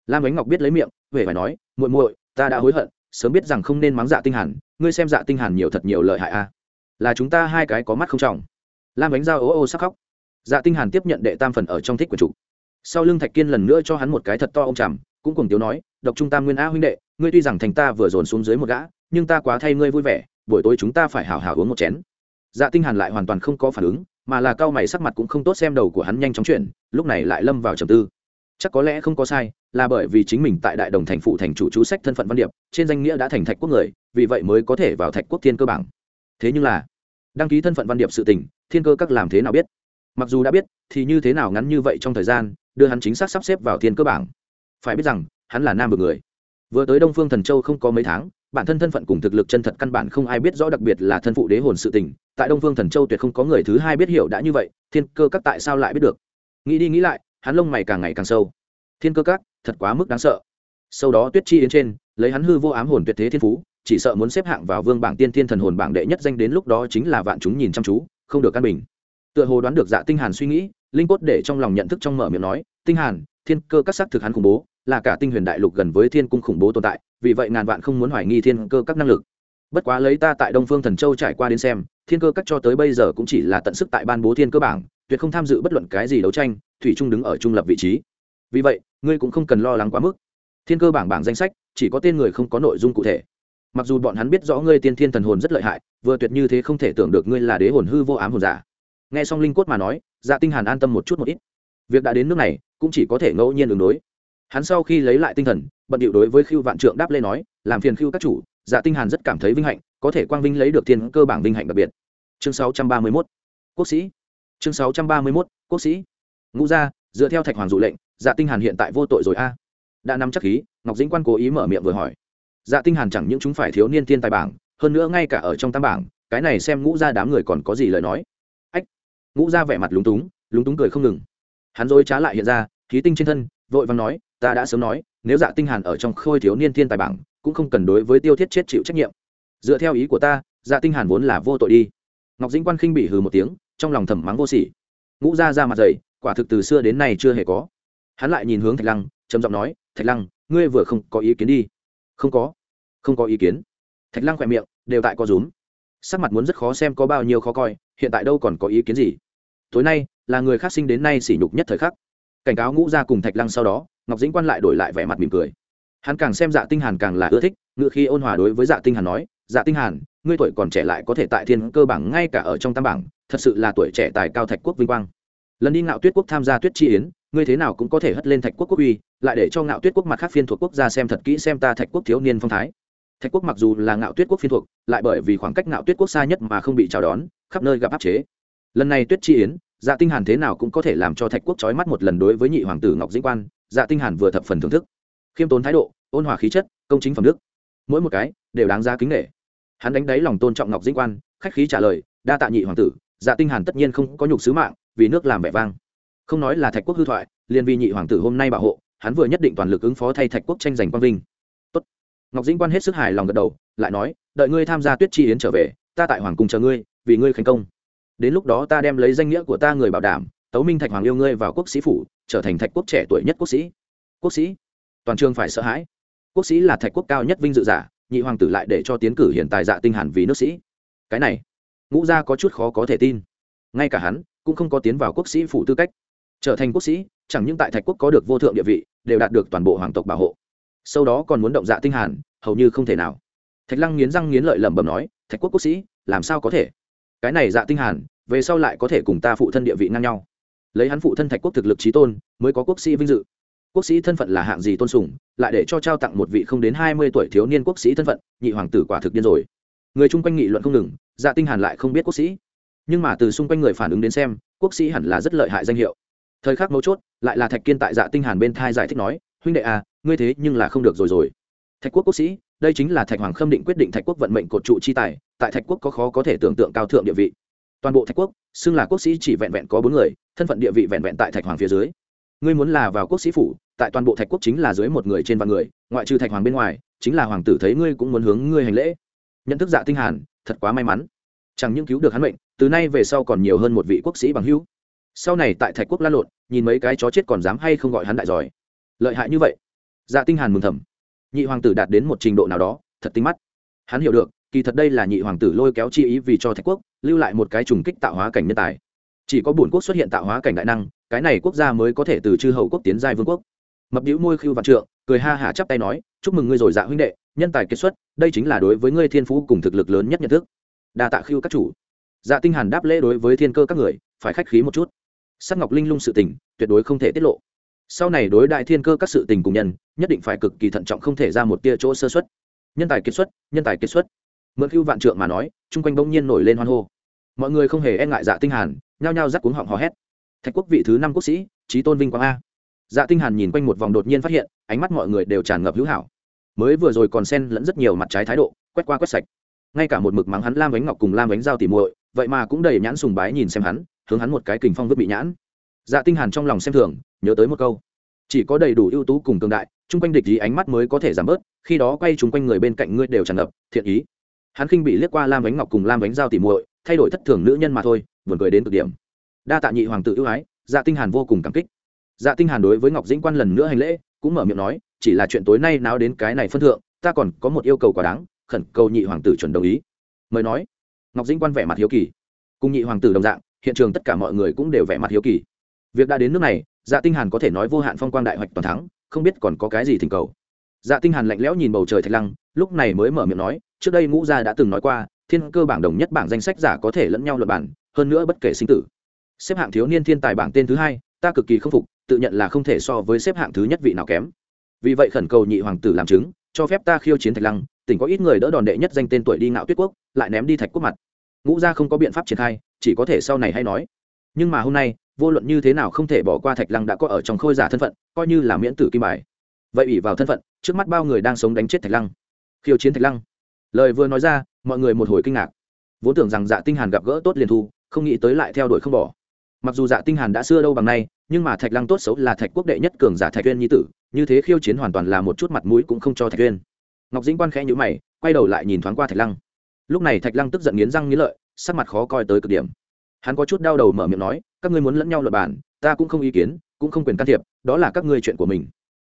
A: Lam ánh ngọc biết lấy miệng huệ phải nói, muội muội, ta đã hối hận, sớm biết rằng không nên mắng dạ tinh hàn, ngươi xem dạ tinh hàn nhiều thật nhiều lợi hại a. Là chúng ta hai cái có mắt không trọng. Lam ánh giao ô ô sắc khóc. Dạ tinh hàn tiếp nhận đệ tam phần ở trong thích của chủ. Sau lưng thạch kiên lần nữa cho hắn một cái thật to ông trầm cũng cùng tiếu nói, độc trung tam nguyên a huynh đệ, ngươi tuy rằng thành ta vừa dồn xuống dưới một gã, nhưng ta quá thay ngươi vui vẻ, buổi tối chúng ta phải hào hào uống một chén. Dạ tinh hàn lại hoàn toàn không có phản ứng mà là cao mày sắc mặt cũng không tốt xem đầu của hắn nhanh chóng chuyển, lúc này lại lâm vào trầm tư. Chắc có lẽ không có sai, là bởi vì chính mình tại đại đồng thành phụ thành chủ chú sách thân phận văn điệp, trên danh nghĩa đã thành thạch quốc người, vì vậy mới có thể vào thạch quốc thiên cơ bảng. Thế nhưng là, đăng ký thân phận văn điệp sự tình, thiên cơ các làm thế nào biết? Mặc dù đã biết, thì như thế nào ngắn như vậy trong thời gian, đưa hắn chính xác sắp xếp vào thiên cơ bảng. Phải biết rằng, hắn là nam vực người. Vừa tới đông phương thần châu không có mấy tháng, bản thân thân phận cùng thực lực chân thật căn bản không ai biết rõ đặc biệt là thân phụ đế hồn sự tình tại đông phương thần châu tuyệt không có người thứ hai biết hiểu đã như vậy, thiên cơ các tại sao lại biết được? Nghĩ đi nghĩ lại, hắn lông mày càng ngày càng sâu. Thiên cơ các, thật quá mức đáng sợ. Sau đó tuyết chi yến trên, lấy hắn hư vô ám hồn tuyệt thế thiên phú, chỉ sợ muốn xếp hạng vào vương bảng tiên thiên thần hồn bảng đệ nhất danh đến lúc đó chính là vạn chúng nhìn chăm chú, không được căn bình. Tựa hồ đoán được dạ tinh hàn suy nghĩ, linh cốt để trong lòng nhận thức trong mở miệng nói, tinh hàn, thiên cơ các sắc thực hắn khủng bố, là cả tinh huyền đại lục gần với thiên cung khủng bố tồn tại, vì vậy ngàn vạn không muốn hoài nghi thiên cơ các năng lực. Bất quá lấy ta tại đông phương thần châu trải qua đến xem thiên cơ các cho tới bây giờ cũng chỉ là tận sức tại ban bố thiên cơ bảng, tuyệt không tham dự bất luận cái gì đấu tranh, thủy trung đứng ở trung lập vị trí. Vì vậy, ngươi cũng không cần lo lắng quá mức. Thiên cơ bảng bảng danh sách, chỉ có tên người không có nội dung cụ thể. Mặc dù bọn hắn biết rõ ngươi tiên thiên thần hồn rất lợi hại, vừa tuyệt như thế không thể tưởng được ngươi là đế hồn hư vô ám hồn giả. Nghe xong linh cốt mà nói dạ tinh hàn an tâm một chút một ít. Việc đã đến nước này, cũng chỉ có thể ngẫu nhiên đường đối. Hắn sau khi lấy lại tinh thần, bận điệu đối với khiêu vạn trượng đáp lên nói, làm phiền khiêu các chủ dạ tinh hàn rất cảm thấy vinh hạnh, có thể quang vinh lấy được thiên cơ bảng vinh hạnh đặc biệt. Chương 631 quốc sĩ. Chương 631 quốc sĩ. Ngũ gia, dựa theo thạch hoàng dụ lệnh dạ tinh hàn hiện tại vô tội rồi a. Đã nắm chắc khí, ngọc dĩnh quan cố ý mở miệng vừa hỏi. Dạ tinh hàn chẳng những chúng phải thiếu niên thiên tài bảng, hơn nữa ngay cả ở trong tam bảng, cái này xem ngũ gia đám người còn có gì lời nói. Ách, ngũ gia vẻ mặt lúng túng lúng túng cười không ngừng. Hắn rồi trá lại hiện ra, khí tinh trên thân, vội vàng nói ta đã sớm nói, nếu dạ tinh hàn ở trong khôi thiếu niên thiên tài bảng, cũng không cần đối với tiêu thiết chết chịu trách nhiệm. Dựa theo ý của ta dạ tinh hàn vốn là vô tội đi. Ngọc dĩnh quan khinh bị hừ một tiếng, trong lòng thầm mắng vô sỉ. Ngũ gia ra mặt dày, quả thực từ xưa đến nay chưa hề có. Hắn lại nhìn hướng thạch lăng, trầm giọng nói, thạch lăng, ngươi vừa không có ý kiến đi. Không có. Không có ý kiến. Thạch lăng khỏe miệng, đều tại có rúm. Sắc mặt muốn rất khó xem có bao nhiêu khó coi, hiện tại đâu còn có ý kiến gì. Tối nay, là người khác sinh đến nay sỉ nhục nhất thời khắc cảnh cáo ngũ gia cùng thạch lăng sau đó, ngọc dĩnh quan lại đổi lại vẻ mặt mỉm cười. Hắn càng xem dạ tinh hàn càng là ưa thích, ngựa khi ôn hòa đối với dạ tinh hàn nói dạ tinh hàn, ngươi tuổi còn trẻ lại có thể tại thiên cơ bảng ngay cả ở trong tam bảng, thật sự là tuổi trẻ tài cao thạch quốc vinh quang. Lần đi ngạo tuyết quốc tham gia tuyết chi yến, ngươi thế nào cũng có thể hất lên thạch quốc quốc uy, lại để cho ngạo tuyết quốc mặt khác phiên thuộc quốc gia xem thật kỹ xem ta thạch quốc thiếu niên phong thái. Thạch quốc mặc dù là ngạo tuyết quốc phiên thuộc, lại bởi vì khoảng cách ngạo tuyết quốc xa nhất mà không bị chào đón, khắp nơi gặp áp chế. Lần này tuyết chi yến dạ tinh hàn thế nào cũng có thể làm cho thạch quốc chói mắt một lần đối với nhị hoàng tử ngọc dĩnh quan dạ tinh hàn vừa thập phần thưởng thức. Khiêm tốn thái độ, ôn hòa khí chất, công chính phẩm đức. Mỗi một cái đều đáng giá kính nể. Hắn đánh đáy lòng tôn trọng ngọc dĩnh quan, khách khí trả lời, đa tạ nhị hoàng tử dạ tinh hàn tất nhiên không có nhục sứ mạng, vì nước làm vẻ vang. Không nói là thạch quốc hư thoại, liền vì nhị hoàng tử hôm nay bảo hộ, hắn vừa nhất định toàn lực ứng phó thay thạch quốc tranh giành quang vinh. Tốt. ngọc dĩnh quan hết sức hài lòng gật đầu, lại nói, đợi ngươi tham gia tuyết chi yến trở về, ta tại hoàng cung chờ ngươi, vì ngươi thành công đến lúc đó ta đem lấy danh nghĩa của ta người bảo đảm, tấu minh thạch hoàng yêu ngươi vào quốc sĩ phủ, trở thành thạch quốc trẻ tuổi nhất quốc sĩ. Quốc sĩ? Toàn trường phải sợ hãi. Quốc sĩ là thạch quốc cao nhất vinh dự giả, nhị hoàng tử lại để cho tiến cử hiện tài dạ tinh hàn vì nước sĩ. Cái này, ngũ gia có chút khó có thể tin. Ngay cả hắn, cũng không có tiến vào quốc sĩ phủ tư cách. Trở thành quốc sĩ, chẳng những tại thạch quốc có được vô thượng địa vị, đều đạt được toàn bộ hoàng tộc bảo hộ. Sau đó còn muốn động dạ tinh hàn, hầu như không thể nào. Thạch lăng nghiến răng nghiến lợi lẩm bẩm nói, thạch quốc quốc sĩ, làm sao có thể? Cái này dạ tinh hàn về sau lại có thể cùng ta phụ thân địa vị ngang nhau. Lấy hắn phụ thân thạch quốc thực lực trí tôn, mới có quốc sĩ vinh dự. Quốc sĩ thân phận là hạng gì tôn sùng, lại để cho trao tặng một vị không đến hai mươi tuổi thiếu niên quốc sĩ thân phận, nhị hoàng tử quả thực điên rồi. Người chung quanh nghị luận không ngừng dạ tinh hàn lại không biết quốc sĩ. Nhưng mà từ xung quanh người phản ứng đến xem, quốc sĩ hẳn là rất lợi hại danh hiệu. Thời khắc mấu chốt, lại là thạch kiên tại dạ tinh hàn bên thai giải thích nói, huynh đệ à ngươi thế nhưng là không được rồi rồi. Thạch quốc quốc sĩ, đây chính là thạch hoàng khâm định quyết định thạch quốc vận mệnh cột trụ chi tài, tại thạch quốc có khó có thể tưởng tượng cao thượng địa vị toàn bộ thạch quốc, xưng là quốc sĩ chỉ vẹn vẹn có bốn người, thân phận địa vị vẹn vẹn tại thạch hoàng phía dưới. Ngươi muốn là vào quốc sĩ phủ, tại toàn bộ thạch quốc chính là dưới một người trên vạn người, ngoại trừ thạch hoàng bên ngoài, chính là hoàng tử thấy ngươi cũng muốn hướng ngươi hành lễ. Nhận thức dạ tinh hàn, thật quá may mắn. Chẳng những cứu được hắn mệnh, từ nay về sau còn nhiều hơn một vị quốc sĩ bằng hữu. Sau này tại thạch quốc la lộn, nhìn mấy cái chó chết còn dám hay không gọi hắn đại giỏi. Lợi hại như vậy. Dạ tinh hàn mừng thầm. Nhị hoàng tử đạt đến một trình độ nào đó, thật tinh mắt. Hắn hiểu được kỳ thật đây là nhị hoàng tử lôi kéo chi ý vì cho thạch quốc, lưu lại một cái trùng kích tạo hóa cảnh nhân tài. Chỉ có bổn quốc xuất hiện tạo hóa cảnh đại năng, cái này quốc gia mới có thể từ chư hậu quốc tiến giai vương quốc. Mập đĩu môi khưu vạn trượng, cười ha hả chắp tay nói, chúc mừng ngươi rồi dạ huynh đệ, nhân tài kết xuất, đây chính là đối với ngươi thiên phú cùng thực lực lớn nhất nhận thức. Đa tạ khưu các chủ. Dạ tinh hàn đáp lễ đối với thiên cơ các người, phải khách khí một chút. Sắc ngọc linh lung sự tình, tuyệt đối không thể tiết lộ. Sau này đối đại thiên cơ các sự tình cùng nhân, nhất định phải cực kỳ thận trọng không thể ra một tia chỗ sơ xuất nhân tài kết xuất, nhân tài kết xuất mượn cưu vạn trượng mà nói, chung quanh bỗng nhiên nổi lên hoan hô. Mọi người không hề e ngại dạ tinh hàn, nhao nhao rắc cuống họng hò hét. Thạch quốc vị thứ năm quốc sĩ trí tôn vinh quang a. Dạ tinh hàn nhìn quanh một vòng đột nhiên phát hiện, ánh mắt mọi người đều tràn ngập hữu hảo. Mới vừa rồi còn xen lẫn rất nhiều mặt trái thái độ, quét qua quét sạch. Ngay cả một mực mắng hắn lam ánh ngọc cùng lam ánh giao tỉ muội, vậy mà cũng đầy nhãn sùng bái nhìn xem hắn, hướng hắn một cái kình phong vứt bị nhãn. Dạ tinh hàn trong lòng xem thường, nhớ tới một câu. Chỉ có đầy đủ ưu tú cùng cường đại, chung quanh địch ý ánh mắt mới có thể giảm bớt, khi đó quay chung quanh người bên cạnh ngươi đều tràn ngập, thiện ý hắn khinh bị liếc qua lam ánh ngọc cùng lam ánh giao tỉ muội, thay đổi thất thường nữ nhân mà thôi, buồn cười đến cực điểm. Đa tạ nhị hoàng tử ưu ái dạ tinh hàn vô cùng cảm kích. Dạ tinh hàn đối với ngọc dĩnh quan lần nữa hành lễ, cũng mở miệng nói, chỉ là chuyện tối nay náo đến cái này phân thượng, ta còn có một yêu cầu quá đáng, khẩn cầu nhị hoàng tử chuẩn đồng ý. Mời nói. Ngọc dĩnh quan vẻ mặt hiếu kỳ. Cùng nhị hoàng tử đồng dạng, hiện trường tất cả mọi người cũng đều vẻ mặt hiếu kỳ. Việc đã đến nước này dạ tinh hàn có thể nói vô hạn phong quang đại hoạch toàn thắng, không biết còn có cái gì thỉnh cầu. Dạ tinh hàn lạnh lẽo nhìn bầu trời thạch lăng, lúc này mới mở miệng nói trước đây ngũ gia đã từng nói qua, thiên cơ bảng đồng nhất bảng danh sách giả có thể lẫn nhau luật bản hơn nữa bất kể sinh tử. Xếp hạng thiếu niên thiên tài bảng tên thứ hai, ta cực kỳ không phục, tự nhận là không thể so với xếp hạng thứ nhất vị nào kém. Vì vậy khẩn cầu nhị hoàng tử làm chứng, cho phép ta khiêu chiến thạch lăng, tỉnh có ít người đỡ đòn đệ nhất danh tên tuổi đi ngạo tuyết quốc, lại ném đi thạch quốc mặt. Ngũ gia không có biện pháp triển khai, chỉ có thể sau này hay nói. Nhưng mà hôm nay, vô luận như thế nào không thể bỏ qua thạch lăng đã có ở trong khôi giả thân phận, coi như là miễn tử kim bài. Vậy ủy vào thân phận, trước mắt bao người đang sống đánh chết thạch lăng. Khiêu chiến thạch lăng lời vừa nói ra, mọi người một hồi kinh ngạc. Vốn tưởng rằng dạ tinh hàn gặp gỡ tốt liền thu, không nghĩ tới lại theo đuổi không bỏ. Mặc dù dạ tinh hàn đã xưa đâu bằng nay, nhưng mà thạch lăng tốt xấu là thạch quốc đệ nhất cường giả thạch uyên nhi tử, như thế khiêu chiến hoàn toàn là một chút mặt mũi cũng không cho thạch uyên. Ngọc dĩnh quan khẽ nhíu mày, quay đầu lại nhìn thoáng qua thạch lăng. Lúc này thạch lăng tức giận nghiến răng nghiến lợi, sắc mặt khó coi tới cực điểm. Hắn có chút đau đầu mở miệng nói, các ngươi muốn lẫn nhau luật bản ta cũng không ý kiến, cũng không quyền can thiệp, đó là các ngươi chuyện của mình.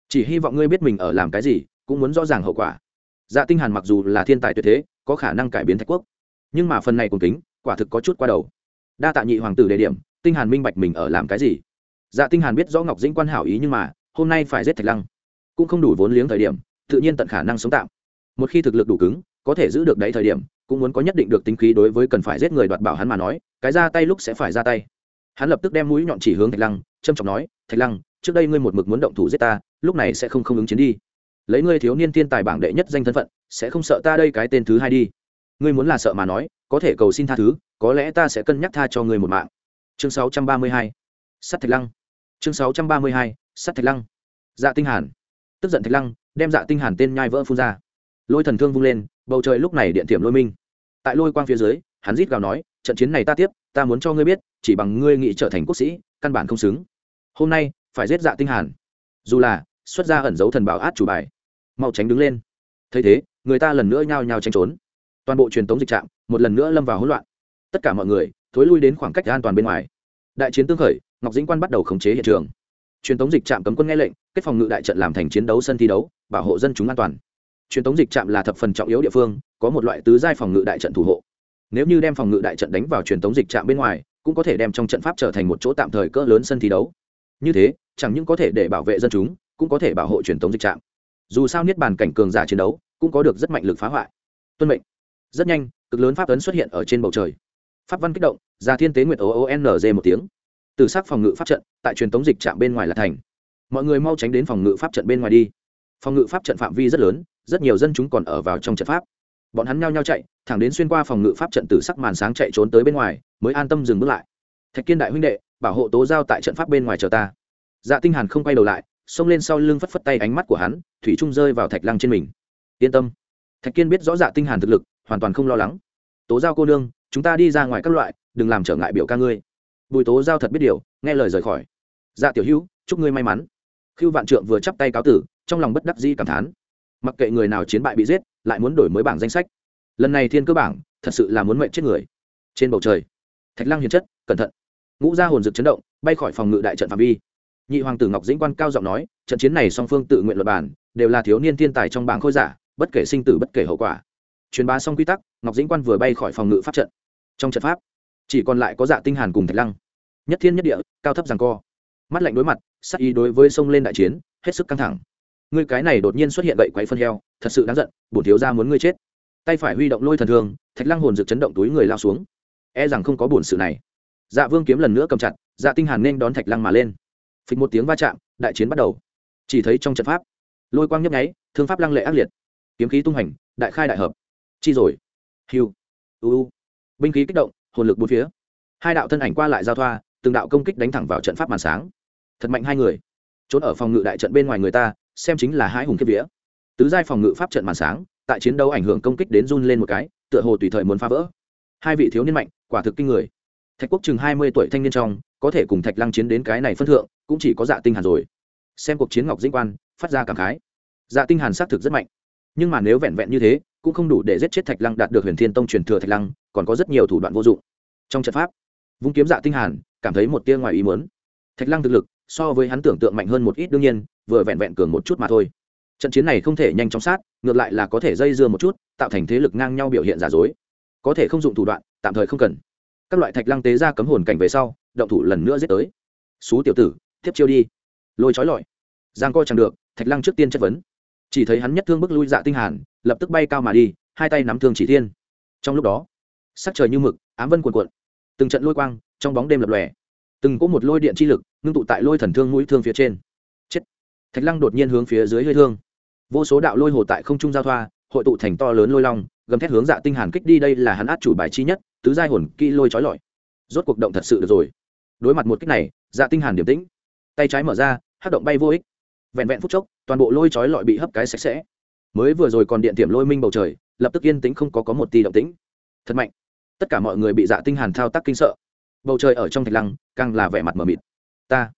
A: Chỉ hy vọng ngươi biết mình ở làm cái gì, cũng muốn rõ ràng hậu quả dạ tinh hàn mặc dù là thiên tài tuyệt thế, có khả năng cải biến thạch quốc, nhưng mà phần này cùng kính, quả thực có chút qua đầu. Đa tạ nhị hoàng tử đề điểm, tinh hàn minh bạch mình ở làm cái gì. Dạ tinh hàn biết rõ ngọc dĩnh quan hảo ý nhưng mà, hôm nay phải giết thạch lăng. Cũng không đủ vốn liếng thời điểm, tự nhiên tận khả năng sống tạm. Một khi thực lực đủ cứng, có thể giữ được đấy thời điểm, cũng muốn có nhất định được tính khí đối với cần phải giết người đoạt bảo hắn mà nói, cái ra tay lúc sẽ phải ra tay. Hắn lập tức đem mũi nhọn chỉ hướng thạch lăng trâm trọng nói, thạch lăng, trước đây ngươi một mực muốn động thủ giết ta, lúc này sẽ không không ứng chiến đi lấy ngươi thiếu niên thiên tài bảng đệ nhất danh thân phận, sẽ không sợ ta đây cái tên thứ hai đi. Ngươi muốn là sợ mà nói, có thể cầu xin tha thứ, có lẽ ta sẽ cân nhắc tha cho ngươi một mạng. Chương 632. sắt thạch lăng. Chương 632. sắt thạch lăng. Dạ tinh hàn. Tức giận thạch lăng, đem dạ tinh hàn tên nhai vỡ phun ra. Lôi thần thương vung lên, bầu trời lúc này điện tiệm lôi minh. Tại lôi quang phía dưới, hắn rít gào nói, trận chiến này ta tiếp, ta muốn cho ngươi biết, chỉ bằng ngươi nghị trở thành quốc sĩ, căn bản không xứng. Hôm nay, phải giết dạ tinh hàn. Dù là, xuất ra ẩn dấu thần bảo át chủ bài mau tránh đứng lên. Thấy thế, người ta lần nữa nhao nhao tranh trốn. Toàn bộ truyền tống dịch trạm, một lần nữa lâm vào hỗn loạn. Tất cả mọi người, thối lui đến khoảng cách an toàn bên ngoài. Đại chiến tương khởi, ngọc dĩnh quan bắt đầu khống chế hiện trường. Truyền tống dịch trạm cấm quân nghe lệnh, kết phòng ngự đại trận làm thành chiến đấu sân thi đấu, bảo hộ dân chúng an toàn. Truyền tống dịch trạm là thập phần trọng yếu địa phương, có một loại tứ giai phòng ngự đại trận thủ hộ. Nếu như đem phòng ngự đại trận đánh vào truyền tống dịch trạm bên ngoài, cũng có thể đem trong trận pháp trở thành một chỗ tạm thời cỡ lớn sân thi đấu. Như thế, chẳng những có thể để bảo vệ dân chúng, cũng có thể bảo hộ truyền tống dịch trạm dù sao niết bàn cảnh cường giả chiến đấu cũng có được rất mạnh lực phá hoại. Tuân mệnh. Rất nhanh, cực lớn pháp ấn xuất hiện ở trên bầu trời. Pháp văn kích động ra thiên tế nguyệt o o n g một tiếng. Từ sắc phòng ngự pháp trận tại truyền tống dịch trạm bên ngoài là thành. Mọi người mau tránh đến phòng ngự pháp trận bên ngoài đi. Phòng ngự pháp trận phạm vi rất lớn, rất nhiều dân chúng còn ở vào trong trận pháp. Bọn hắn nhao nhao chạy, thẳng đến xuyên qua phòng ngự pháp trận từ sắc màn sáng chạy trốn tới bên ngoài, mới an tâm dừng bước lại. Thạch kiên đại huynh đệ, bảo hộ tố giao tại trận pháp bên ngoài chờ ta. Dạ tinh hàn không quay đầu lại xông lên sau lưng phất phất tay ánh mắt của hắn, thủy trung rơi vào thạch lăng trên mình. Yên tâm. Thạch kiên biết rõ dạ tinh hàn thực lực, hoàn toàn không lo lắng. Tố giao cô nương, chúng ta đi ra ngoài các loại, đừng làm trở ngại biểu ca ngươi. Bùi tố giao thật biết điều, nghe lời rời khỏi. Dạ tiểu hữu, chúc ngươi may mắn. Khưu vạn trượng vừa chắp tay cáo tử, trong lòng bất đắc dĩ cảm thán. Mặc kệ người nào chiến bại bị giết, lại muốn đổi mới bảng danh sách. Lần này thiên cơ bảng, thật sự là muốn mệnh chết người. Trên bầu trời, thạch lăng hiền chất, cẩn thận. Ngũ gia hồn dực chấn động, bay khỏi phòng ngự đại trận phạm vi nhị hoàng tử ngọc dĩnh quan cao giọng nói, trận chiến này song phương tự nguyện luật bản đều là thiếu niên thiên tài trong bảng khôi giả, bất kể sinh tử bất kể hậu quả. Truyền bá xong quy tắc, ngọc dĩnh quan vừa bay khỏi phòng ngự pháp trận. Trong trận pháp, chỉ còn lại có dạ tinh hàn cùng thạch lăng. Nhất thiên nhất địa, cao thấp giằng co. Mắt lạnh đối mặt sắc ý đối với sông lên đại chiến, hết sức căng thẳng. Ngươi cái này đột nhiên xuất hiện gậy quấy phân heo, thật sự đáng giận bổn thiếu gia muốn ngươi chết. Tay phải huy động lôi thần thương, thạch lăng hồn rực chấn động túi người lao xuống. E rằng không có buồn sự này. Dạ vương kiếm lần nữa cầm chặt dạ tinh hàn nên đón thạch lăng mà lên phịch một tiếng va chạm đại chiến bắt đầu. Chỉ thấy trong trận pháp lôi quang nhấp nháy thương pháp lăng lệ ác liệt. Kiếm khí tung hành đại khai đại hợp. Chi rồi. Hiu. Uu, binh khí kích động hồn lực bốn phía. Hai đạo thân ảnh qua lại giao thoa từng đạo công kích đánh thẳng vào trận pháp màn sáng. Thật mạnh hai người. Trốn ở phòng ngự đại trận bên ngoài người ta xem chính là hai hùng kiếp vía. Tứ giai phòng ngự pháp trận màn sáng tại chiến đấu ảnh hưởng công kích đến run lên một cái tựa hồ tùy thời muốn phá vỡ. Hai vị thiếu niên mạnh quả thực kinh người thạch quốc chừng hai mươi tuổi thanh niên trong, có thể cùng thạch lăng chiến đến cái này phân thượng, cũng chỉ có dạ tinh hàn rồi. Xem cuộc chiến ngọc dĩnh quan, phát ra cảm khái. Dạ tinh hàn xác thực rất mạnh. Nhưng mà nếu vẹn vẹn như thế, cũng không đủ để giết chết thạch lăng đạt được huyền thiên tông truyền thừa thạch lăng, còn có rất nhiều thủ đoạn vô dụng. Trong trận pháp, vung kiếm dạ tinh hàn, cảm thấy một tia ngoài ý muốn. Thạch lăng thực lực, so với hắn tưởng tượng mạnh hơn một ít đương nhiên, vừa vẹn vẹn cường một chút mà thôi. Trận chiến này không thể nhanh chóng sát, ngược lại là có thể dây dưa một chút, tạo thành thế lực ngang nhau biểu hiện giả dối. Có thể không dụng thủ đoạn, tạm thời không cần các loại thạch lăng tế ra cấm hồn cảnh về sau, động thủ lần nữa giết tới. Xú tiểu tử tiếp chiêu đi. Lôi trói lọi. Giang coi chẳng được, thạch lăng trước tiên chất vấn. Chỉ thấy hắn nhất thương bức lui dạ tinh hàn, lập tức bay cao mà đi, hai tay nắm thương chỉ thiên. Trong lúc đó, sắc trời như mực, ám vân cuồn cuộn. Từng trận lôi quang, trong bóng đêm lập lòe. Từng có một lôi điện chi lực ngưng tụ tại lôi thần thương mũi thương phía trên. Chết. Thạch lăng đột nhiên hướng phía dưới hơi thương. Vô số đạo lôi hồ tại không trung giao thoa, hội tụ thành to lớn lôi long gầm thét hướng dạ tinh hàn kích đi, đây là hắn át chủ bài chi nhất, tứ giai hồn kỹ lôi chói lọi. Rốt cuộc động thật sự được rồi. Đối mặt một kích này dạ tinh hàn điểm tĩnh. Tay trái mở ra hất động bay vô ích. Vẹn vẹn phút chốc, toàn bộ lôi chói lọi bị hấp cái sạch sẽ. Mới vừa rồi còn điện tiệm lôi minh bầu trời, lập tức yên tĩnh không có có một tí động tĩnh. Thật mạnh. Tất cả mọi người bị dạ tinh hàn thao tác kinh sợ. Bầu trời ở trong thạch lăng, càng là vẻ mặt mờ mịt. Ta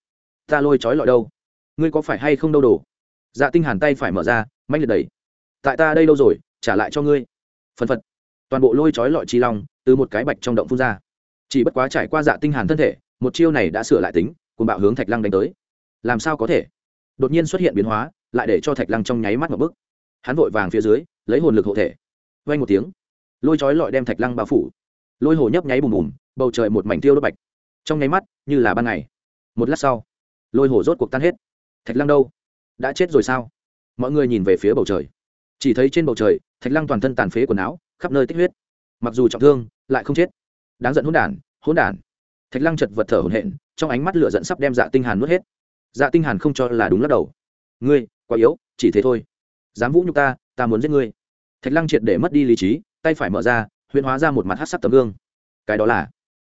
A: ta lôi chói lọi đâu? Ngươi có phải hay không đâu đổ dạ tinh hàn tay phải mở ra mạnh liệt đẩy. Tại ta đây đâu rồi, trả lại cho ngươi phân phật. Toàn bộ lôi trói lọi chi long, từ một cái bạch trong động phun ra. Chỉ bất quá trải qua dạ tinh hàn thân thể, một chiêu này đã sửa lại tính cùng bạo hướng thạch lăng đánh tới. Làm sao có thể? Đột nhiên xuất hiện biến hóa, lại để cho thạch lăng trong nháy mắt một bức. Hắn vội vàng phía dưới, lấy hồn lực hộ thể. Vang một tiếng, lôi trói lọi đem thạch lăng bao phủ. Lôi hồ nhấp nháy bùm bùm, bầu trời một mảnh tiêu đốt bạch. Trong nháy mắt, như là ban ngày. Một lát sau, lôi hồ rốt cuộc tan hết. Thạch lăng đâu? Đã chết rồi sao? Mọi người nhìn về phía bầu trời. Chỉ thấy trên bầu trời thạch lăng toàn thân tàn phế quần áo, khắp nơi tích huyết. Mặc dù trọng thương, lại không chết. Đáng giận hỗn đản hỗn đản. Thạch lăng chật vật thở hổn hển, trong ánh mắt lửa giận sắp đem dạ tinh hàn nuốt hết. Dạ tinh hàn không cho là đúng lắc đầu. Ngươi, quá yếu, chỉ thế thôi. Dám vũ nhục ta ta muốn giết ngươi. Thạch lăng triệt để mất đi lý trí, tay phải mở ra, huyễn hóa ra một mặt hắc sắc tấm gương. Cái đó là,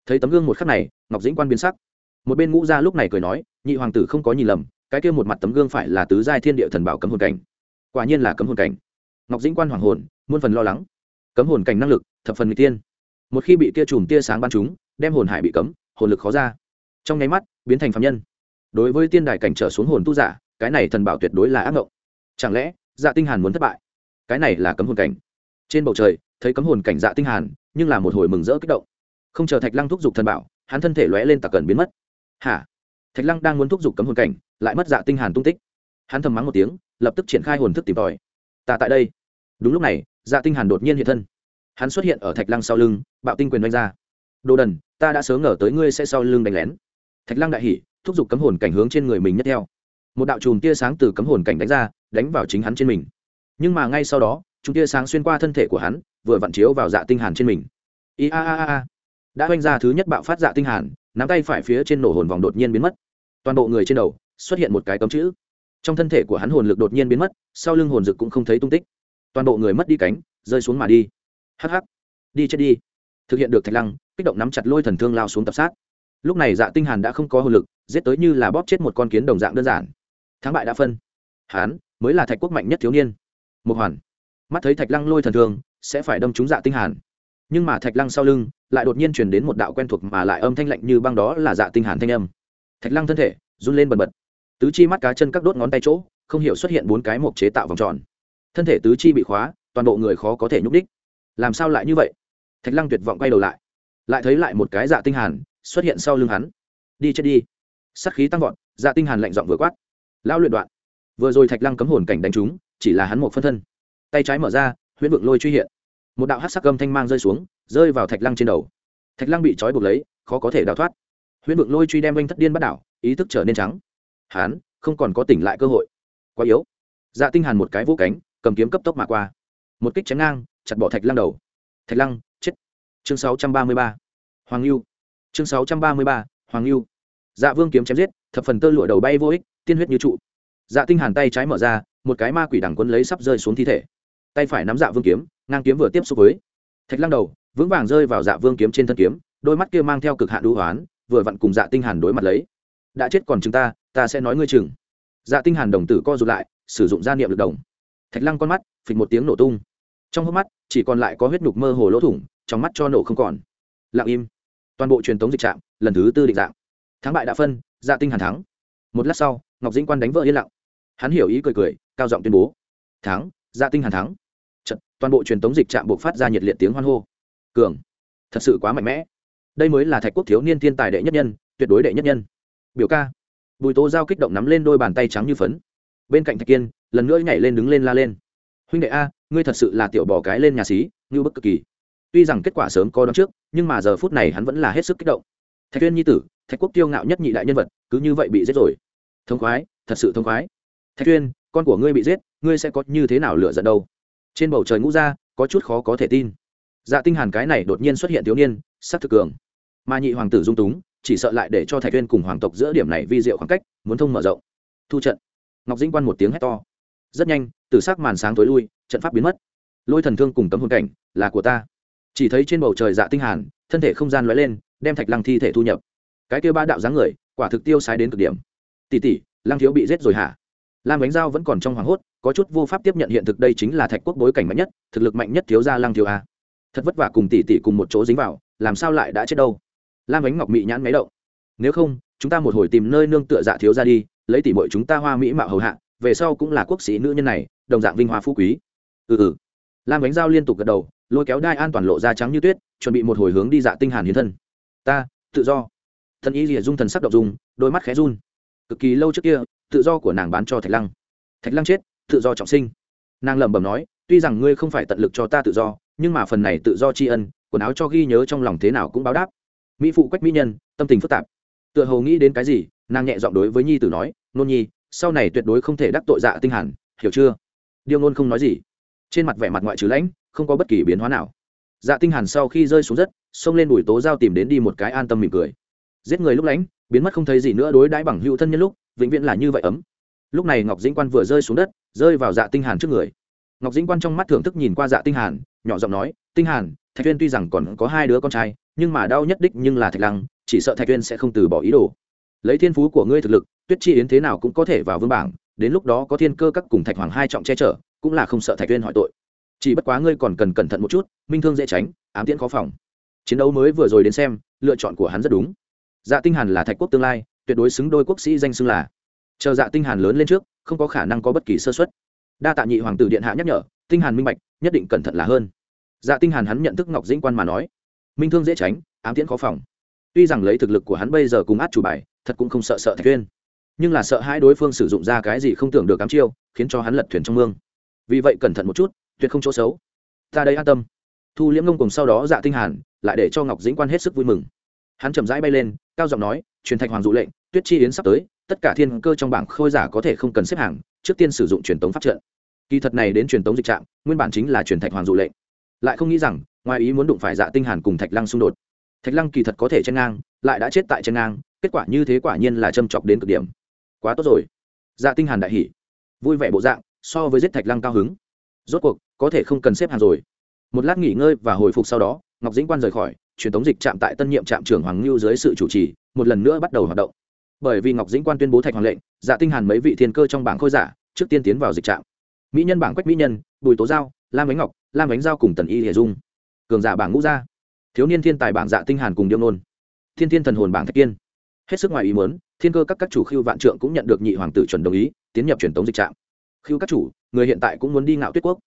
A: thấy tấm gương một khắc này, ngọc dĩnh quan biến sắc. Một bên ngũ gia lúc này cười nói, nhị hoàng tử không có nhìn lầm, cái kia một mặt tấm gương phải là tứ giai thiên địa thần bảo cấm hồn cảnh. Quả nhiên là cấm hồn cảnh ngọc dĩnh quan hoàng hồn, muôn phần lo lắng. Cấm hồn cảnh năng lực, thập phần n tiên một khi bị tia chùm tia sáng bắn chúng đem hồn hải bị cấm, hồn lực khó ra. Trong nháy mắt, biến thành phạm nhân. Đối với tiên đài cảnh trở xuống hồn tu giả, cái này thần bảo tuyệt đối là ác mộng chẳng lẽ dạ tinh hàn muốn thất bại? Cái này là cấm hồn cảnh. Trên bầu trời, thấy cấm hồn cảnh dạ tinh hàn, nhưng là một hồi mừng rỡ kích động. Không chờ thạch lăng thúc giục thần bảo, hắn thân thể lóe lên tặc cần biến mất. Hả? Thạch lăng đang muốn thúc giục cấm hồn cảnh, lại mất dạ tinh hàn tung tích. Hắn thầm mắng một tiếng, lập tức triển khai hồn thức tìm tòi. Ta tại đây đúng lúc này dạ tinh hàn đột nhiên hiện thân. Hắn xuất hiện ở thạch lăng sau lưng, bạo tinh quyền đánh ra. Đồ đần, ta đã sớm ngờ tới ngươi sẽ sau lưng đánh lén. Thạch lăng đại hỉ, thúc giục cấm hồn cảnh hướng trên người mình nhất theo. Một đạo chùm tia sáng từ cấm hồn cảnh đánh ra, đánh vào chính hắn trên mình. Nhưng mà ngay sau đó chúng tia sáng xuyên qua thân thể của hắn, vừa vặn chiếu vào dạ tinh hàn trên mình. I a a a đã oanh ra thứ nhất bạo phát dạ tinh hàn, nắm tay phải phía trên nổ hồn vòng đột nhiên biến mất. Toàn bộ người trên đầu, xuất hiện một cái cấm chữ. Trong thân thể của hắn hồn lực đột nhiên biến mất, sau lưng hồn dực cũng không thấy tung tích toàn bộ người mất đi cánh rơi xuống mà đi. Hh đi chết đi. Thực hiện được thạch lăng kích động nắm chặt lôi thần thương lao xuống tập sát. Lúc này dạ tinh hàn đã không có hồn lực giết tới như là bóp chết một con kiến đồng dạng đơn giản. Thắng bại đã phân. Hán, mới là thạch quốc mạnh nhất thiếu niên. Một hoàn. Mắt thấy thạch lăng lôi thần thương sẽ phải đâm trúng dạ tinh hàn. Nhưng mà thạch lăng sau lưng lại đột nhiên truyền đến một đạo quen thuộc mà lại âm thanh lạnh như băng đó là dạ tinh hàn thanh âm. Thạch lăng thân thể run lên bần bật. Tứ chi mắt cá chân các đốt ngón tay chỗ không hiểu xuất hiện bốn cái mộc chế tạo vòng tròn thân thể tứ chi bị khóa, toàn bộ người khó có thể nhúc đích. Làm sao lại như vậy? Thạch lăng tuyệt vọng quay đầu lại. Lại thấy lại một cái dạ tinh hàn xuất hiện sau lưng hắn. Đi chết đi. Sát khí tăng vọt dạ tinh hàn lạnh giọng vừa quát. Lao luyện đoạn. Vừa rồi thạch lăng cấm hồn cảnh đánh trúng chỉ là hắn một phân thân. Tay trái mở ra, huyễn vượng lôi truy hiện. Một đạo hắc sắc gầm thanh mang rơi xuống, rơi vào thạch lăng trên đầu. Thạch lăng bị trói buộc lấy, khó có thể đào thoát. Huyễn vượng lôi truy đem anh thất điên bắt đảo, ý thức trở nên trắng. Hắn không còn có tỉnh lại cơ hội. Quá yếu. Dạ tinh hàn một cái vỗ cánh cầm kiếm cấp tốc mà qua. Một kích chém ngang, chặt bỏ thạch lăng đầu. Thạch lăng, chết. Chương 633 hoàng lưu chương 633 hoàng lưu dạ vương kiếm chém giết, thập phần tơ lụa đầu bay vô ích, tiên huyết như trụ. Dạ tinh hàn tay trái mở ra, một cái ma quỷ đằng quân lấy sắp rơi xuống thi thể. Tay phải nắm dạ vương kiếm, ngang kiếm vừa tiếp xúc với thạch lăng đầu, vững vàng rơi vào dạ vương kiếm trên thân kiếm, đôi mắt kia mang theo cực hạn đũ hoán, vừa vặn cùng dạ tinh hàn đối mặt lấy. Đã chết còn chúng ta ta sẽ nói ngươi chừng. Dạ tinh hàn đồng tử co rụt lại, sử dụng gia niệm lực đồng thạch lăng con mắt phịch một tiếng nổ tung. Trong hốc mắt chỉ còn lại có huyết nhục mơ hồ lỗ thủng trong mắt cho nổ không còn. Lặng im. Toàn bộ truyền thống dịch trạm lần thứ tư định dạng. Thắng bại đã phân dạ tinh hàn thắng. Một lát sau ngọc dĩnh quan đánh vỡ yên lặng. Hắn hiểu ý cười cười cao giọng tuyên bố. Thắng dạ tinh hàn thắng. Trận, toàn bộ truyền thống dịch trạm buộc phát ra nhiệt liệt tiếng hoan hô. Cường thật sự quá mạnh mẽ. Đây mới là thạch quốc thiếu niên thiên tài đệ nhất nhân tuyệt đối đệ nhất nhân. Biểu ca. Bùi tố giao kích động nắm lên đôi bàn tay trắng như phấn bên cạnh thạch kiên, lần nữa nhảy lên đứng lên la lên. Huynh đệ a, ngươi thật sự là tiểu bỏ cái lên nhà xí ngưu bức cực kỳ. Tuy rằng kết quả sớm có đón trước, nhưng mà giờ phút này hắn vẫn là hết sức kích động. Thạch tuyên nhi tử, thạch quốc tiêu ngạo nhất nhị đại nhân vật, cứ như vậy bị giết rồi. Thông khoái, thật sự thông khoái. Thạch tuyên con của ngươi bị giết, ngươi sẽ có như thế nào lựa giận đâu? Trên bầu trời ngũ ra có chút khó có thể tin. Dạ tinh hàn cái này đột nhiên xuất hiện thiếu niên, sắc thực cường. Mà nhị hoàng tử dung túng, chỉ sợ lại để cho thạch tuyên cùng hoàng tộc giữa điểm này vi diệu khoảng cách, muốn thông mở rộng. Thu trận ngọc dĩnh quan một tiếng hét to. Rất nhanh, từ sắc màn sáng tối lui, trận pháp biến mất. Lôi thần thương cùng tấm hồn cảnh là của ta. Chỉ thấy trên bầu trời dạ tinh hàn, thân thể không gian lóe lên, đem thạch lăng thi thể thu nhập. Cái kia ba đạo dáng người, quả thực tiêu sái đến cực điểm. Tỷ tỷ, lăng thiếu bị giết rồi hả? Lam bánh dao vẫn còn trong hoàng hốt, có chút vô pháp tiếp nhận hiện thực đây chính là thạch quốc bối cảnh mạnh nhất, thực lực mạnh nhất thiếu gia lăng thiếu a. Thật vất vả cùng tỷ tỷ cùng một chỗ dính vào, làm sao lại đã chết đâu? Lam bánh ngọc mị nhãn máy động. Nếu không, chúng ta một hồi tìm nơi nương tựa dạ thiếu ra đi lấy tỷ muội chúng ta hoa mỹ mạo hầu hạ, về sau cũng là quốc sĩ nữ nhân này, đồng dạng vinh hoa phú quý. Ừ ừ. Lam bánh dao liên tục gật đầu, lôi kéo đai an toàn lộ ra trắng như tuyết, chuẩn bị một hồi hướng đi dạ tinh hàn hiến thân. Ta, tự do. Thân ý rìa dung thần sắc động dung, đôi mắt khẽ run. Cực kỳ lâu trước kia, tự do của nàng bán cho thạch lăng. Thạch lăng chết, tự do trọng sinh. Nàng lẩm bẩm nói, tuy rằng ngươi không phải tận lực cho ta tự do, nhưng mà phần này tự do tri ân, quần áo cho ghi nhớ trong lòng thế nào cũng báo đáp. Mỹ phụ quách mỹ nhân, tâm tình phức tạp. Tựa hồ nghĩ đến cái gì, nàng nhẹ giọng đối với nhi tử nói nôn nhi, sau này tuyệt đối không thể đắc tội dạ tinh hàn, hiểu chưa? Điêu Nôn không nói gì. Trên mặt vẻ mặt ngoại trừ lãnh, không có bất kỳ biến hóa nào. Dạ tinh hàn sau khi rơi xuống đất, xông lên bùi tố giao tìm đến đi một cái an tâm mỉm cười. Giết người lúc lãnh, biến mất không thấy gì nữa đối đãi bằng hữu thân nhân lúc, vĩnh viễn là như vậy ấm. Lúc này ngọc dĩnh quan vừa rơi xuống đất, rơi vào dạ tinh hàn trước người. Ngọc dĩnh quan trong mắt thưởng thức nhìn qua dạ tinh hàn, nhỏ giọng nói, tinh hàn, thạch tuyên tuy rằng còn có hai đứa con trai, nhưng mà đau nhất đích nhưng là thạch lăng, chỉ sợ thạch tuyên sẽ không từ bỏ ý đồ lấy thiên phú của ngươi thực lực, tuyết chi yến thế nào cũng có thể vào vương bảng, đến lúc đó có thiên cơ các cùng thạch hoàng hai trọng che chở, cũng là không sợ thạch tuyên hỏi tội. Chỉ bất quá ngươi còn cần cẩn thận một chút, minh thương dễ tránh, ám tiễn khó phòng. Chiến đấu mới vừa rồi đến xem, lựa chọn của hắn rất đúng. Dạ tinh hàn là thạch quốc tương lai, tuyệt đối xứng đôi quốc sĩ danh xưng là. Chờ dạ tinh hàn lớn lên trước, không có khả năng có bất kỳ sơ suất. Đa tạ nhị hoàng tử điện hạ nhắc nhở, tinh hàn minh bạch, nhất định cẩn thận là hơn. Dạ tinh hàn hắn nhận thức ngọc dĩnh quan mà nói, minh thương dễ tránh, ám tiễn khó phòng. Tuy rằng lấy thực lực của hắn bây giờ cùng át chủ bài thật cũng không sợ sợ thạch tuyên nhưng là sợ hai đối phương sử dụng ra cái gì không tưởng được cám chiêu khiến cho hắn lật thuyền trong mương. Vì vậy cẩn thận một chút tuyệt không chỗ xấu. Ta đây an tâm. Thu liễm ngông cùng sau đó dạ tinh hàn lại để cho ngọc dĩnh quan hết sức vui mừng. Hắn chậm rãi bay lên cao giọng nói truyền thạch hoàng dụ lệnh tuyết chi yến sắp tới tất cả thiên cơ trong bảng khôi giả có thể không cần xếp hàng trước tiên sử dụng truyền tống pháp trận. Kỳ thật này đến truyền tống dịch trạng, nguyên bản chính là truyền thạch hoàng dụ lệnh. Lại không nghĩ rằng ngoài ý muốn đụng phải dạ tinh hàn cùng thạch lăng xung đột. Thạch lăng kỳ thật có thể chen ngang lại đã chết tại chen ngang kết quả như thế quả nhiên là châm chọc đến cực điểm. Quá tốt rồi. Dạ tinh hàn đại hỉ. Vui vẻ bộ dạng, so với giết thạch lăng cao hứng. Rốt cuộc, có thể không cần xếp hàng rồi. Một lát nghỉ ngơi và hồi phục sau đó, ngọc dĩnh quan rời khỏi, truyền thống dịch trạm tại tân nhiệm trạm trưởng hoàng lưu dưới sự chủ trì, một lần nữa bắt đầu hoạt động. Bởi vì ngọc dĩnh quan tuyên bố thạch hoàng lệnh dạ tinh hàn mấy vị thiên cơ trong bảng khôi giả, trước tiên tiến vào dịch trạm. Mỹ nhân bảng quách mỹ nhân, bùi tố giao, lam ánh ngọc, lam ánh giao cùng tần y Hề dung. Cường giả bảng ngũ gia. Thiếu niên thiên tài bảng dạ tinh hàn cùng điêu nôn. Thiên thiên thần hồn bảng thạch kiên hết sức ngoài ý muốn, thiên cơ các các chủ khiêu vạn trượng cũng nhận được nhị hoàng tử chuẩn đồng ý, tiến nhập truyền tống dịch trạm. Khiêu các chủ, người hiện tại cũng muốn đi ngạo tuyết quốc.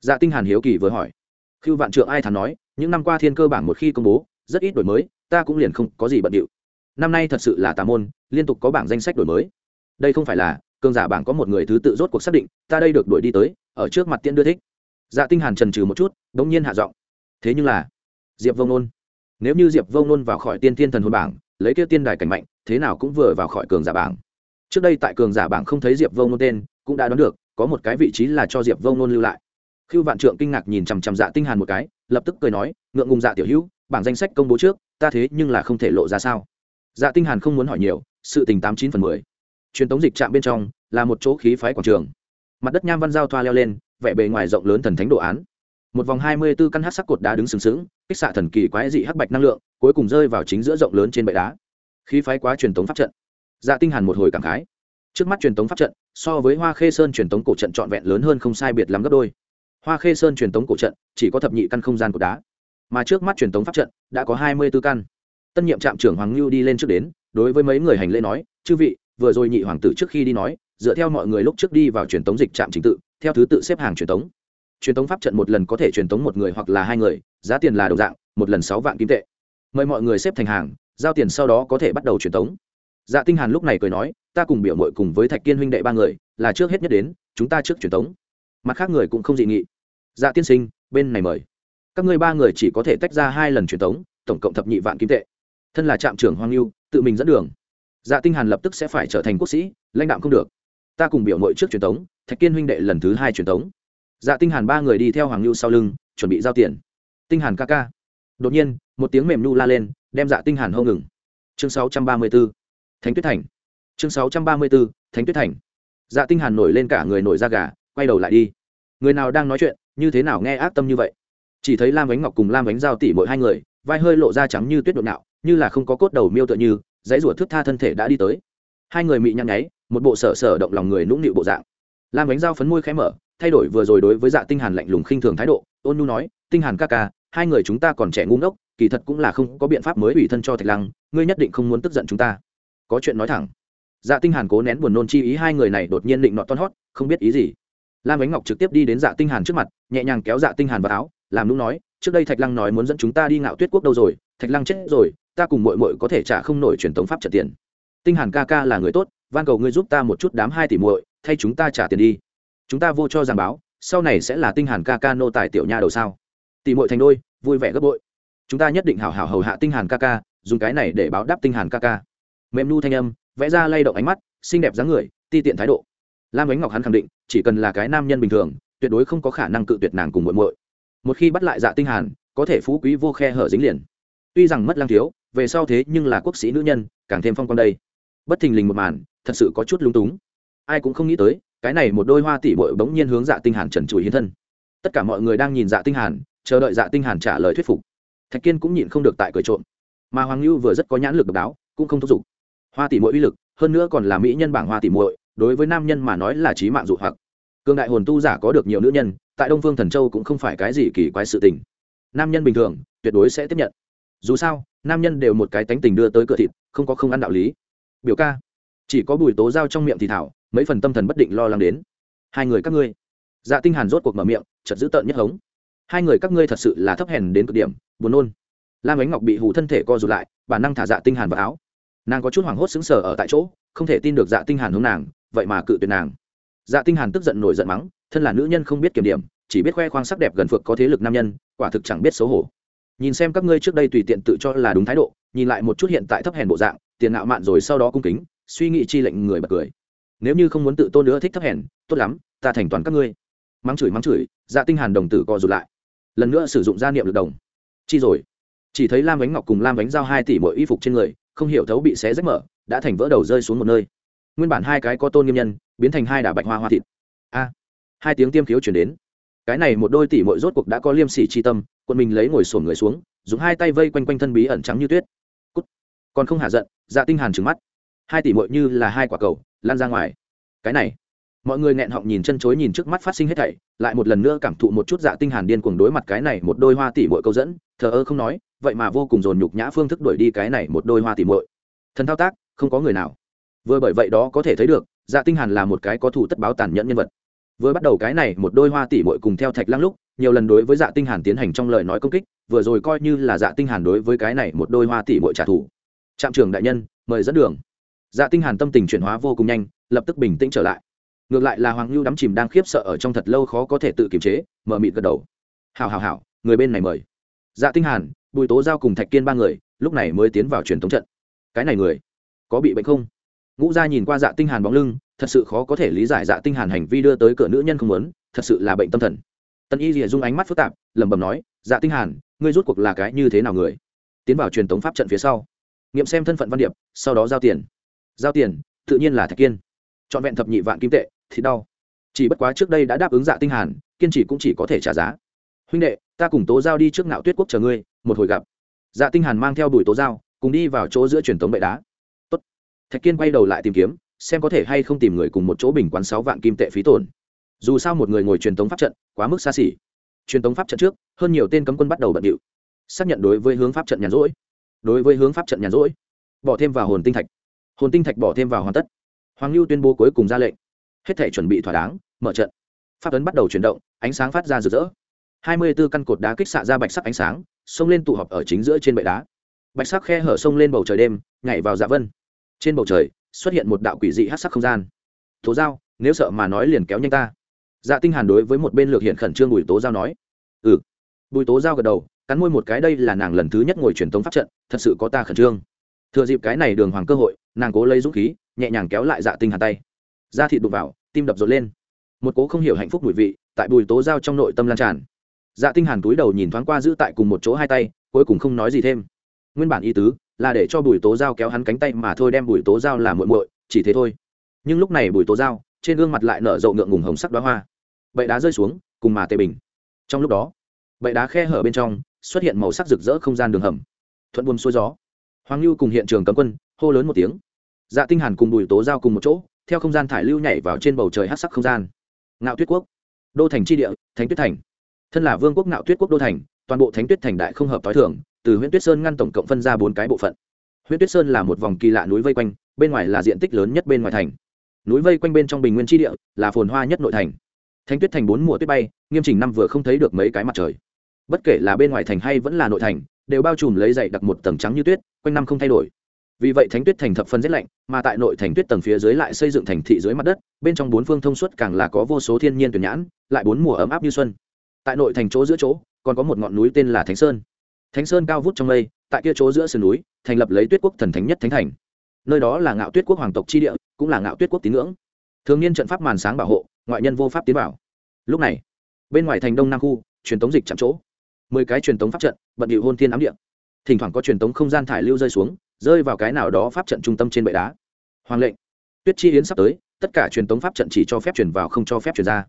A: Dạ tinh hàn hiếu kỳ vừa hỏi. Khiêu vạn trượng ai thắn nói, những năm qua thiên cơ bảng một khi công bố, rất ít đổi mới, ta cũng liền không có gì bận điệu. Năm nay thật sự là tà môn, liên tục có bảng danh sách đổi mới. Đây không phải là, cường giả bảng có một người thứ tự rốt cuộc xác định, ta đây được đuổi đi tới, ở trước mặt tiên đưa thích. Dạ tinh hàn trần trừ một chút, đống nhiên hạ giọng. Thế nhưng là, diệp vông nôn. Nếu như diệp vông nôn vào khỏi tiên thiên thần hồn bảng lấy kia tiên đài cảnh mạnh, thế nào cũng vừa vào khỏi cường giả bảng. Trước đây tại cường giả bảng không thấy diệp vông nôn tên, cũng đã đoán được, có một cái vị trí là cho diệp vông nôn lưu lại. Khiêu vạn trượng kinh ngạc nhìn chằm chằm dạ tinh hàn một cái, lập tức cười nói, ngượng ngùng dạ tiểu hữu, bảng danh sách công bố trước, ta thế nhưng là không thể lộ ra sao? Dạ tinh hàn không muốn hỏi nhiều, sự tình tám chín phần mười. Truyền tống dịch trạm bên trong, là một chỗ khí phái quảng trường. Mặt đất nham văn giao thoa leo lên, vẻ bề ngoài rộng lớn thần thánh đồ án một vòng hai mươi 24 căn hắc sắc cột đá đứng sừng sững, kích xạ thần kỳ quái dị hắc bạch năng lượng, cuối cùng rơi vào chính giữa rộng lớn trên bệ đá. Khí phái quá truyền tống pháp trận. Dạ tinh hàn một hồi cảm khái. Trước mắt truyền tống pháp trận, so với hoa khê sơn truyền tống cổ trận trọn vẹn lớn hơn không sai biệt lắm gấp đôi. Hoa khê sơn truyền tống cổ trận chỉ có thập nhị căn không gian của đá, mà trước mắt truyền tống pháp trận đã có hai mươi 24 căn. Tân nhiệm trạm trưởng hoàng lưu đi lên trước đến, đối với mấy người hành lễ nói, chư vị, vừa rồi nhị hoàng tử trước khi đi nói, dựa theo mọi người lúc trước đi vào truyền tống dịch trạm chính tự, theo thứ tự xếp hàng truyền tống truyền tống pháp trận một lần có thể truyền tống một người hoặc là hai người, giá tiền là đồng dạng, một lần sáu vạn kim tệ. Mời mọi người xếp thành hàng, giao tiền sau đó có thể bắt đầu truyền tống. Dạ tinh hàn lúc này cười nói, ta cùng biểu mội cùng với thạch kiên huynh đệ ba người, là trước hết nhất đến, chúng ta trước truyền tống. Mặt khác người cũng không dị nghị. Dạ tiên sinh, bên này mời. Các ngươi ba người chỉ có thể tách ra hai lần truyền tống, tổng cộng thập nhị vạn kim tệ. Thân là trạm trưởng hoang lưu tự mình dẫn đường. Dạ tinh hàn lập tức sẽ phải trở thành quốc sĩ, lãnh đạo không được. Ta cùng biểu mội trước truyền tống, thạch kiên huynh đệ lần thứ hai truyền tống dạ tinh hàn ba người đi theo hoàng lưu sau lưng, chuẩn bị giao tiền. Tinh hàn ca ca. Đột nhiên, một tiếng mềm nu la lên, đem dạ tinh hàn hô ngừng. Chương 634 thánh tuyết thành. Chương 634 thánh tuyết thành. Dạ tinh hàn nổi lên cả người nổi da gà, quay đầu lại đi. Người nào đang nói chuyện, như thế nào nghe ác tâm như vậy? Chỉ thấy lam ánh ngọc cùng lam ánh giao tỷ mỗi hai người, vai hơi lộ ra trắng như tuyết đột nạo, như là không có cốt đầu miêu tựa như, dãy rủa thước tha thân thể đã đi tới. Hai người mị nhăn nháy, một bộ sở sở động lòng người nũng nịu bộ dạng. Lam ánh giao phấn môi khẽ mở thay đổi vừa rồi đối với dạ tinh hàn lạnh lùng khinh thường thái độ, ôn nhu nói, tinh hàn ca ca, hai người chúng ta còn trẻ ngu ngốc, kỳ thật cũng là không có biện pháp mới ủy thân cho thạch lăng, ngươi nhất định không muốn tức giận chúng ta. Có chuyện nói thẳng. Dạ tinh hàn cố nén buồn nôn chi ý hai người này đột nhiên định nọ toan hót, không biết ý gì. Lam ánh ngọc trực tiếp đi đến dạ tinh hàn trước mặt, nhẹ nhàng kéo dạ tinh hàn vào áo, làm lúc nói, trước đây thạch lăng nói muốn dẫn chúng ta đi ngạo tuyết quốc đâu rồi, thạch lăng chết rồi, ta cùng muội muội có thể trả không nổi truyền thống pháp trả tiền. Tinh hàn ca ca là người tốt, van cầu ngươi giúp ta một chút đám hai tỷ muội, thay chúng ta trả tiền đi chúng ta vô cho giảng báo, sau này sẽ là tinh hàn ca ca nô tài tiểu nha đầu sao? Tỷ muội thành đôi, vui vẻ gấp bội. Chúng ta nhất định hảo hảo hầu hạ tinh hàn ca ca, dùng cái này để báo đáp tinh hàn ca ca. Mềm nu thanh âm, vẽ ra lay động ánh mắt, xinh đẹp dáng người, ti tiện thái độ. Lam ánh ngọc hắn khẳng định, chỉ cần là cái nam nhân bình thường, tuyệt đối không có khả năng cự tuyệt nàng cùng muội muội. Một khi bắt lại dạ tinh hàn, có thể phú quý vô khe hở dính liền. Tuy rằng mất lang thiếu, về sau thế nhưng là quốc sĩ nữ nhân, càng thêm phong quan đây. Bất thình lình một màn, thật sự có chút lung túng ai cũng không nghĩ tới, cái này một đôi hoa tỷ bội bỗng nhiên hướng dạ tinh hàn trần trụi hiến thân. Tất cả mọi người đang nhìn dạ tinh hàn, chờ đợi dạ tinh hàn trả lời thuyết phục. Thạch kiên cũng nhịn không được tại cười trộm. Mà hoàng lưu vừa rất có nhãn lực độc đáo, cũng không thúc giục. Hoa tỷ muội uy lực, hơn nữa còn là mỹ nhân bảng hoa tỷ muội, đối với nam nhân mà nói là trí mạng dụ hoặc. Cương đại hồn tu giả có được nhiều nữ nhân, tại đông phương thần châu cũng không phải cái gì kỳ quái sự tình. Nam nhân bình thường, tuyệt đối sẽ tiếp nhận. Dù sao, nam nhân đều một cái tánh tình đưa tới cửa thịt, không có không ăn đạo lý. Biểu ca, chỉ có bùi tố giao trong miệng thì thảo mấy phần tâm thần bất định lo lắng đến. Hai người các ngươi. Dạ tinh hàn rốt cuộc mở miệng, chợt giữ tợn nhất hống. Hai người các ngươi thật sự là thấp hèn đến cực điểm, buồn nôn. Lam ánh ngọc bị hù thân thể co rụt lại, bản năng thả dạ tinh hàn vào áo. Nàng có chút hoảng hốt sững sờ ở tại chỗ, không thể tin được dạ tinh hàn hướng nàng, vậy mà cự tuyệt nàng. Dạ tinh hàn tức giận nổi giận mắng, thân là nữ nhân không biết kiểm điểm, chỉ biết khoe khoang sắc đẹp gần phượng có thế lực nam nhân, quả thực chẳng biết xấu hổ. Nhìn xem các ngươi trước đây tùy tiện tự cho là đúng thái độ, nhìn lại một chút hiện tại thấp hèn bộ dạng, tiền ngạo mạn rồi sau đó cung kính, suy nghĩ chi lệnh người bật cười nếu như không muốn tự tôn nữa thích thấp hèn, tốt lắm, ta thành toàn các ngươi. Mắng chửi mắng chửi dạ tinh hàn đồng tử co rụt lại. Lần nữa sử dụng gia niệm lực đồng. Chi rồi. Chỉ thấy lam bánh ngọc cùng lam bánh giao hai tỷ mỗi y phục trên người, không hiểu thấu bị xé rách mở, đã thành vỡ đầu rơi xuống một nơi. Nguyên bản hai cái có tôn nghiêm nhân, biến thành hai đả bạch hoa hoa thịt. A. Hai tiếng tiêm khiếu chuyển đến. Cái này một đôi tỷ mội rốt cuộc đã có liêm sỉ chi tâm quân mình lấy ngồi sổn người xuống, dùng hai tay vây quanh quanh thân bí ẩn trắng như tuyết. Cút. còn không hạ giận dạ tinh hàn trừng mắt. Hai tỷ mội như là hai quả cầu lan ra ngoài. Cái này, mọi người nghẹn họng nhìn chân chối nhìn trước mắt phát sinh hết thảy, lại một lần nữa cảm thụ một chút dạ tinh hàn điên cuồng đối mặt cái này một đôi hoa tỷ muội câu dẫn, thờ ơ không nói, vậy mà vô cùng dồn nhục nhã phương thức đuổi đi cái này một đôi hoa tỷ muội. Thần thao tác, không có người nào. Vừa bởi vậy đó có thể thấy được dạ tinh hàn là một cái có thủ tất báo tàn nhẫn nhân vật. Vừa bắt đầu cái này một đôi hoa tỷ muội cùng theo thạch lăng lúc, nhiều lần đối với dạ tinh hàn tiến hành trong lời nói công kích, vừa rồi coi như là dạ tinh hàn đối với cái này một đôi hoa tỷ muội trả thù. Trạm trưởng đại nhân, mời dẫn đường dạ tinh hàn tâm tình chuyển hóa vô cùng nhanh lập tức bình tĩnh trở lại. Ngược lại là hoàng lưu đắm chìm đang khiếp sợ ở trong thật lâu khó có thể tự kiềm chế mở mịt gật đầu. Hảo hảo hảo, người bên này mời. Dạ tinh hàn bùi tố giao cùng thạch kiên ba người lúc này mới tiến vào truyền thống trận. Cái này người có bị bệnh không? Ngũ gia nhìn qua dạ tinh hàn bóng lưng thật sự khó có thể lý giải dạ tinh hàn hành vi đưa tới cửa nữ nhân không muốn thật sự là bệnh tâm thần. Tân y rìa dung ánh mắt phức tạp lẩm bẩm nói dạ tinh hàn ngươi rút cuộc là cái như thế nào người? Tiến vào truyền thống pháp trận phía sau. Nghiệm xem thân phận văn điệp sau đó giao tiền giao tiền, tự nhiên là thạch kiên. Chọn vẹn thập nhị vạn kim tệ, thì đau. Chỉ bất quá trước đây đã đáp ứng dạ tinh hàn, kiên trì cũng chỉ có thể trả giá. Huynh đệ, ta cùng tố giao đi trước ngạo tuyết quốc chờ ngươi, một hồi gặp. Dạ tinh hàn mang theo đuổi tố giao, cùng đi vào chỗ giữa truyền thống bệ đá. Tốt. Thạch kiên quay đầu lại tìm kiếm, xem có thể hay không tìm người cùng một chỗ bình quán sáu vạn kim tệ phí tổn. Dù sao một người ngồi truyền thống pháp trận, quá mức xa xỉ. Truyền thống pháp trận trước, hơn nhiều tên cấm quân bắt đầu bận điệu. Xác nhận đối với hướng pháp trận nhàn rỗi. Đối với hướng pháp trận nhàn rỗi, bỏ thêm vào hồn tinh thạch hồn tinh thạch bỏ thêm vào hoàn tất. Hoàng lưu tuyên bố cuối cùng ra lệnh. Hết thể chuẩn bị thỏa đáng, mở trận. Pháp ấn bắt đầu chuyển động, ánh sáng phát ra rực rỡ. Hai mươi b ố căn cột đá kích xạ ra bạch sắc ánh sáng, xông lên tụ họp ở chính giữa trên bệ đá. Bạch sắc khe hở sông lên bầu trời đêm, nhảy vào dạ vân. Trên bầu trời, xuất hiện một đạo quỷ dị hát sắc không gian. Tố giao, nếu sợ mà nói liền kéo nhanh ta. Dạ tinh hàn đối với một bên lược hiện khẩn trương bùi tố giao nói. Ừ. Bùi tố giao gật đầu, cắn môi một cái, đây là nàng lần thứ nhất ngồi truyền tống pháp trận, thật sự có ta khẩn trương thừa dịp cái này đường hoàng cơ hội, nàng cố lấy dũng khí, nhẹ nhàng kéo lại dạ tinh hàn tay. Da thịt đụng vào, tim đập rộn lên. Một cố không hiểu hạnh phúc mùi vị, tại bùi tố giao trong nội tâm lan tràn. Dạ tinh hàn túi đầu nhìn thoáng qua giữ tại cùng một chỗ hai tay, cuối cùng không nói gì thêm. Nguyên bản ý tứ, là để cho bùi tố giao kéo hắn cánh tay mà thôi đem bùi tố giao làm muội muội, chỉ thế thôi. Nhưng lúc này bùi tố giao, trên gương mặt lại nở rộ ngượng ngùng hồng sắc đóa hoa. Bệ đá rơi xuống, cùng mà tê bình. Trong lúc đó, bệ đá khe hở bên trong, xuất hiện màu sắc rực rỡ không gian đường hầm. Thuận buồm xuôi gió hoàng lưu cùng hiện trường cấm quân, hô lớn một tiếng. Dạ tinh hàn cùng bùi tố giao cùng một chỗ, theo không gian thải lưu nhảy vào trên bầu trời hắc sắc không gian. Ngạo tuyết quốc, đô thành tri địa, thánh tuyết thành. Thân là vương quốc ngạo tuyết quốc đô thành, toàn bộ thánh tuyết thành đại không hợp t h i thường, từ huyện tuyết sơn ngăn tổng cộng phân ra bốn cái bộ phận. Huyện tuyết sơn là một vòng kỳ lạ núi vây quanh, bên ngoài là diện tích lớn nhất bên ngoài thành. Núi vây quanh bên trong bình nguyên tri địa là phồn hoa nhất nội thành. Thánh tuyết thành bốn mùa tuyết bay, nghiêm chỉnh năm vừa không thấy được mấy cái mặt trời. Bất kể là bên ngoài thành hay vẫn là nội thành đều bao trùm lấy dày đặc một tầng trắng như tuyết, quanh năm không thay đổi. Vì vậy thánh tuyết thành thập phân rét lạnh, mà tại nội thành tuyết tầng phía dưới lại xây dựng thành thị dưới mặt đất, bên trong bốn phương thông suốt càng là có vô số thiên nhiên tuyển nhãn, lại bốn mùa ấm áp như xuân. Tại nội thành chỗ giữa chỗ, còn có một ngọn núi tên là thánh sơn. Thánh sơn cao vút trong mây, tại kia chỗ giữa sườn núi, thành lập lấy tuyết quốc thần thánh nhất thánh thành. Nơi đó là ngạo tuyết quốc hoàng tộc tri địa, cũng là ngạo tuyết quốc tín ngưỡng. Thường niên trận pháp màn sáng bảo hộ, ngoại nhân vô pháp tiến bảo lúc này, bên ngoài thành đông nam khu, truyền tống dịch chạm chỗ mười cái truyền tống pháp trận, bận điệu hôn thiên ám địa. Thỉnh thoảng có truyền tống không gian thải lưu rơi xuống, rơi vào cái nào đó pháp trận trung tâm trên bệ đá. Hoàng lệnh. Tuyết chi yến sắp tới, tất cả truyền tống pháp trận chỉ cho phép chuyển vào không cho phép chuyển ra.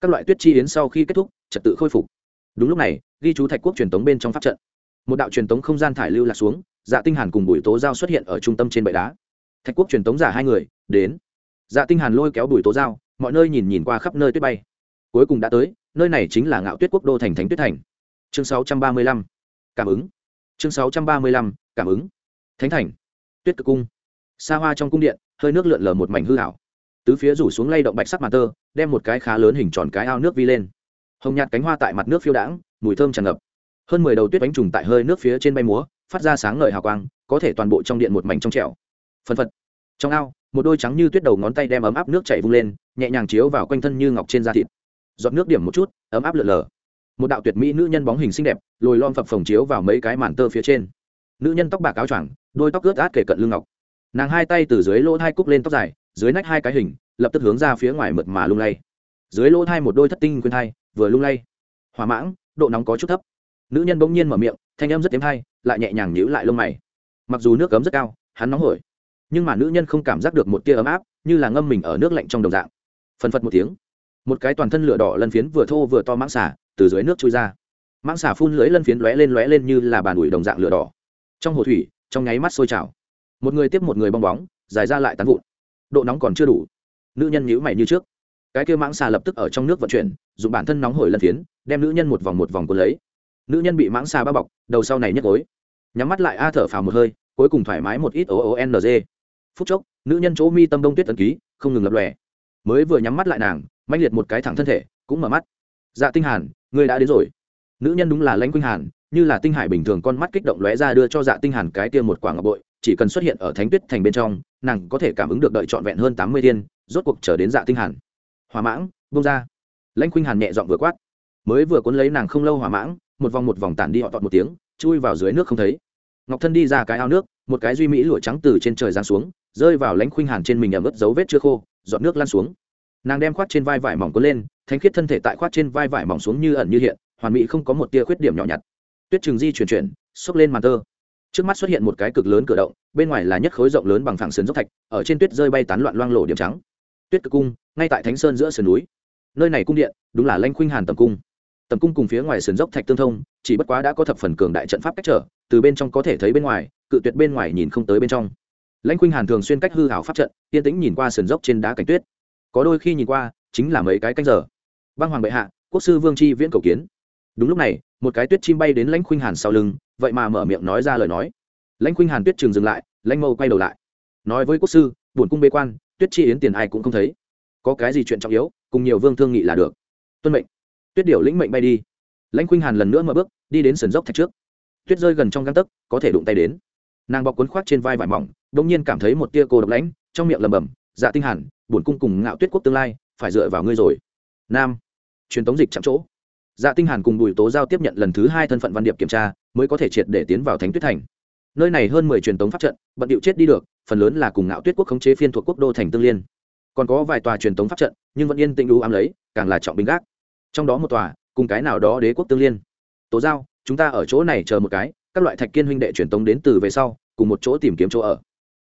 A: Các loại tuyết chi yến sau khi kết thúc, trật tự khôi phục. Đúng lúc này, ghi chú thạch quốc truyền tống bên trong pháp trận. Một đạo truyền tống không gian thải lưu lạc xuống dạ tinh hàn cùng bùi tố giao xuất hiện ở trung tâm trên bệ đá. Thạch quốc truyền tống giả hai người, đến. Dạ tinh hàn lôi kéo bùi tố giao, mọi nơi nhìn nhìn qua khắp nơi tuyết bay. Cuối cùng đã tới, nơi này chính là ngạo tuyết quốc đô thành thánh tuyết thành chương 635 cảm ứng. Chương sáu trăm ba mươi lăm, cảm ứng. Thánh thành. Tuyết cực cung. Xa hoa trong cung điện, hơi nước lượn lờ một mảnh hư hảo tứ phía rủ xuống lay động bạch sắc màn tơ, đem một cái khá lớn hình tròn cái ao nước vi lên. Hồng nhạt cánh hoa tại mặt nước phiêu đãng, mùi thơm tràn ngập. Hơn mười đầu tuyết bánh trùng tại hơi nước phía trên bay múa, phát ra sáng ngời hào quang, có thể toàn bộ trong điện một mảnh trong trẻo. Phân phật. Trong ao, một đôi trắng như tuyết đầu ngón tay đem ấm áp nước chảy vung lên, nhẹ nhàng chiếu vào quanh thân như ngọc trên da thịt. Giọt nước điểm một chút, ấm áp lượn lờ một đạo tuyệt mỹ nữ nhân bóng hình xinh đẹp, lồi lom phập phồng chiếu vào mấy cái màn tơ phía trên. Nữ nhân tóc bạc áo choàng, đôi tóc ướt át kể cận lưng ngọc. Nàng hai tay từ dưới lỗ thai cúc lên tóc dài, dưới nách hai cái hình, lập tức hướng ra phía ngoài mượt mà lung lay. Dưới lỗ thai một đôi thất tinh khuyên thai, vừa lung lay. Hỏa mãng, độ nóng có chút thấp. Nữ nhân bỗng nhiên mở miệng, thanh âm rất tiếm thai lại nhẹ nhàng nhíu lại lông mày. Mặc dù nước cấm rất cao, hắn nóng hổi, nhưng mà nữ nhân không cảm giác được một tia ấm áp, như là ngâm mình ở nước lạnh trong đồng dạng. Phần phật một tiếng một cái toàn thân lửa đỏ lân phiến vừa thô vừa to mãng xả từ dưới nước trôi ra. Mãng xả phun lưới lân phiến lóe lên lóe lên như là bàn ủi đồng dạng lửa đỏ. Trong hồ thủy, trong nháy mắt sôi trào. Một người tiếp một người bong bóng, dài ra lại tán vụn. Độ nóng còn chưa đủ. Nữ nhân nhíu mày như trước. Cái kia mãng xà lập tức ở trong nước vận chuyển, dùng bản thân nóng hổi lân phiến, đem nữ nhân một vòng một vòng cuốn lấy. Nữ nhân bị mãng xà bao bọc, đầu sau này nhức gối. Nhắm mắt lại a thở phào một hơi, cuối cùng thoải mái một ít o o n g. Phút chốc, nữ nhân chỗ mi tâm đông tuyết tấn ký, không ngừng lập lòe. Mới vừa nhắm mắt lại nàng mạnh liệt một cái thẳng thân thể, cũng mở mắt. Dạ tinh hàn, ngươi đã đến rồi. Nữ nhân đúng là lãnh quynh hàn, như là tinh hải bình thường con mắt kích động lóe ra đưa cho dạ tinh hàn cái kia một quả ngọc bội, chỉ cần xuất hiện ở thánh tuyết thành bên trong, nàng có thể cảm ứng được đợi trọn vẹn hơn tám mươi thiên, rốt cuộc trở đến dạ tinh hàn. Hỏa mãng bung ra. Lãnh quynh hàn nhẹ giọng vừa quát. Mới vừa cuốn lấy nàng không lâu hỏa mãng, một vòng một vòng tản đi họ tọt một tiếng, chui vào dưới nước không thấy. Ngọc thân đi ra cái ao nước, một cái duy mỹ lụa trắng từ trên trời giáng xuống, rơi vào lãnh khuynh hàn trên mình ẩm ướt dấu vết chưa khô, giọt nước lan xuống nàng đem khoát trên vai vải mỏng cuốn lên, thánh khiết thân thể tại khoát trên vai vải mỏng xuống như ẩn như hiện, hoàn mỹ không có một tia khuyết điểm nhỏ nhặt. Tuyết trường di chuyển chuyển, xốc lên màn tơ. Trước mắt xuất hiện một cái cực lớn cửa động, bên ngoài là nhất khối rộng lớn bằng phẳng sườn dốc thạch, ở trên tuyết rơi bay tán loạn loang lộ điểm trắng. Tuyết cực cung, ngay tại thánh sơn giữa sườn núi. Nơi này cung điện, đúng là lanh khuynh hàn tầm cung. Tầm cung cùng phía ngoài sườn dốc thạch tương thông, chỉ bất quá đã có thập phần cường đại trận pháp cách trở, từ bên trong có thể thấy bên ngoài, cự tuyệt bên ngoài nhìn không tới bên trong. Lãnh khuynh hàn thường xuyên cách hư hảo pháp trận, yên tĩnh nhìn qua sườn dốc trên đá cảnh tuyết có đôi khi nhìn qua, chính là mấy cái canh giờ. Băng hoàng bệ hạ, quốc sư vương tri viễn cầu kiến. Đúng lúc này, một cái tuyết chim bay đến lãnh khuynh hàn sau lưng, vậy mà mở miệng nói ra lời nói. Lãnh khuynh hàn tuyết trường dừng lại, lãnh mâu quay đầu lại. Nói với quốc sư buồn cung bế quan, tuyết chi yến tiền ai cũng không thấy. Có cái gì chuyện trọng yếu, cùng nhiều vương thương nghị là được. Tuân mệnh. Tuyết điểu lĩnh mệnh bay đi. Lãnh khuynh hàn lần nữa mở bước, đi đến sườn dốc thạch trước. Tuyết rơi gần trong găng tấc, có thể đụng tay đến. Nàng bọc cuốn khoác trên vai vải mỏng đ ỗ n g nhiên cảm thấy một tia cô độc lãnh, trong miệng lầm bầm dạ tinh hàn bổn cung cùng ngạo tuyết quốc tương lai, phải dựa vào ngươi rồi. Nam. Truyền tống dịch chạm chỗ. Dạ tinh hàn cùng bùi tố giao tiếp nhận lần thứ hai thân phận văn điệp kiểm tra, mới có thể triệt để tiến vào thánh tuyết thành. Nơi này hơn mười truyền tống pháp trận, bận điệu chết đi được, phần lớn là cùng ngạo tuyết quốc khống chế phiên thuộc quốc đô thành tương liên. Còn có vài tòa truyền tống pháp trận, nhưng vẫn yên tĩnh đủ ám lấy, càng là trọng binh gác. Trong đó một tòa, cùng cái nào đó đế quốc tương liên. Tố giao, chúng ta ở chỗ này chờ một cái, các loại thạch kiên huynh đệ truyền tống đến từ về sau, cùng một chỗ tìm kiếm chỗ ở.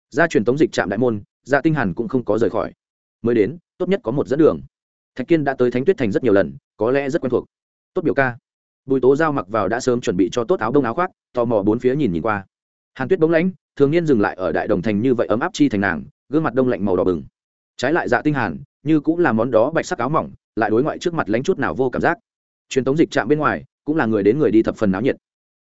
A: Ra truyền tống dịch trạm đại môn dạ tinh hàn cũng không có rời khỏi mới đến, tốt nhất có một dẫn đường. Thạch kiên đã tới thánh tuyết thành rất nhiều lần, có lẽ rất quen thuộc. Tốt biểu ca. Bùi tố giao mặc vào đã sớm chuẩn bị cho tốt áo đông áo khoác, tò mò bốn phía nhìn nhìn qua. Hàn tuyết bóng lãnh, thường niên dừng lại ở đại đồng thành như vậy ấm áp chi thành nàng, gương mặt đông lạnh màu đỏ bừng. Trái lại dạ tinh hàn, như cũng là món đó bạch sắc áo mỏng, lại đối ngoại trước mặt lánh chút nào vô cảm giác. Truyền thống dịch trạm bên ngoài, cũng là người đến người đi thập phần náo nhiệt.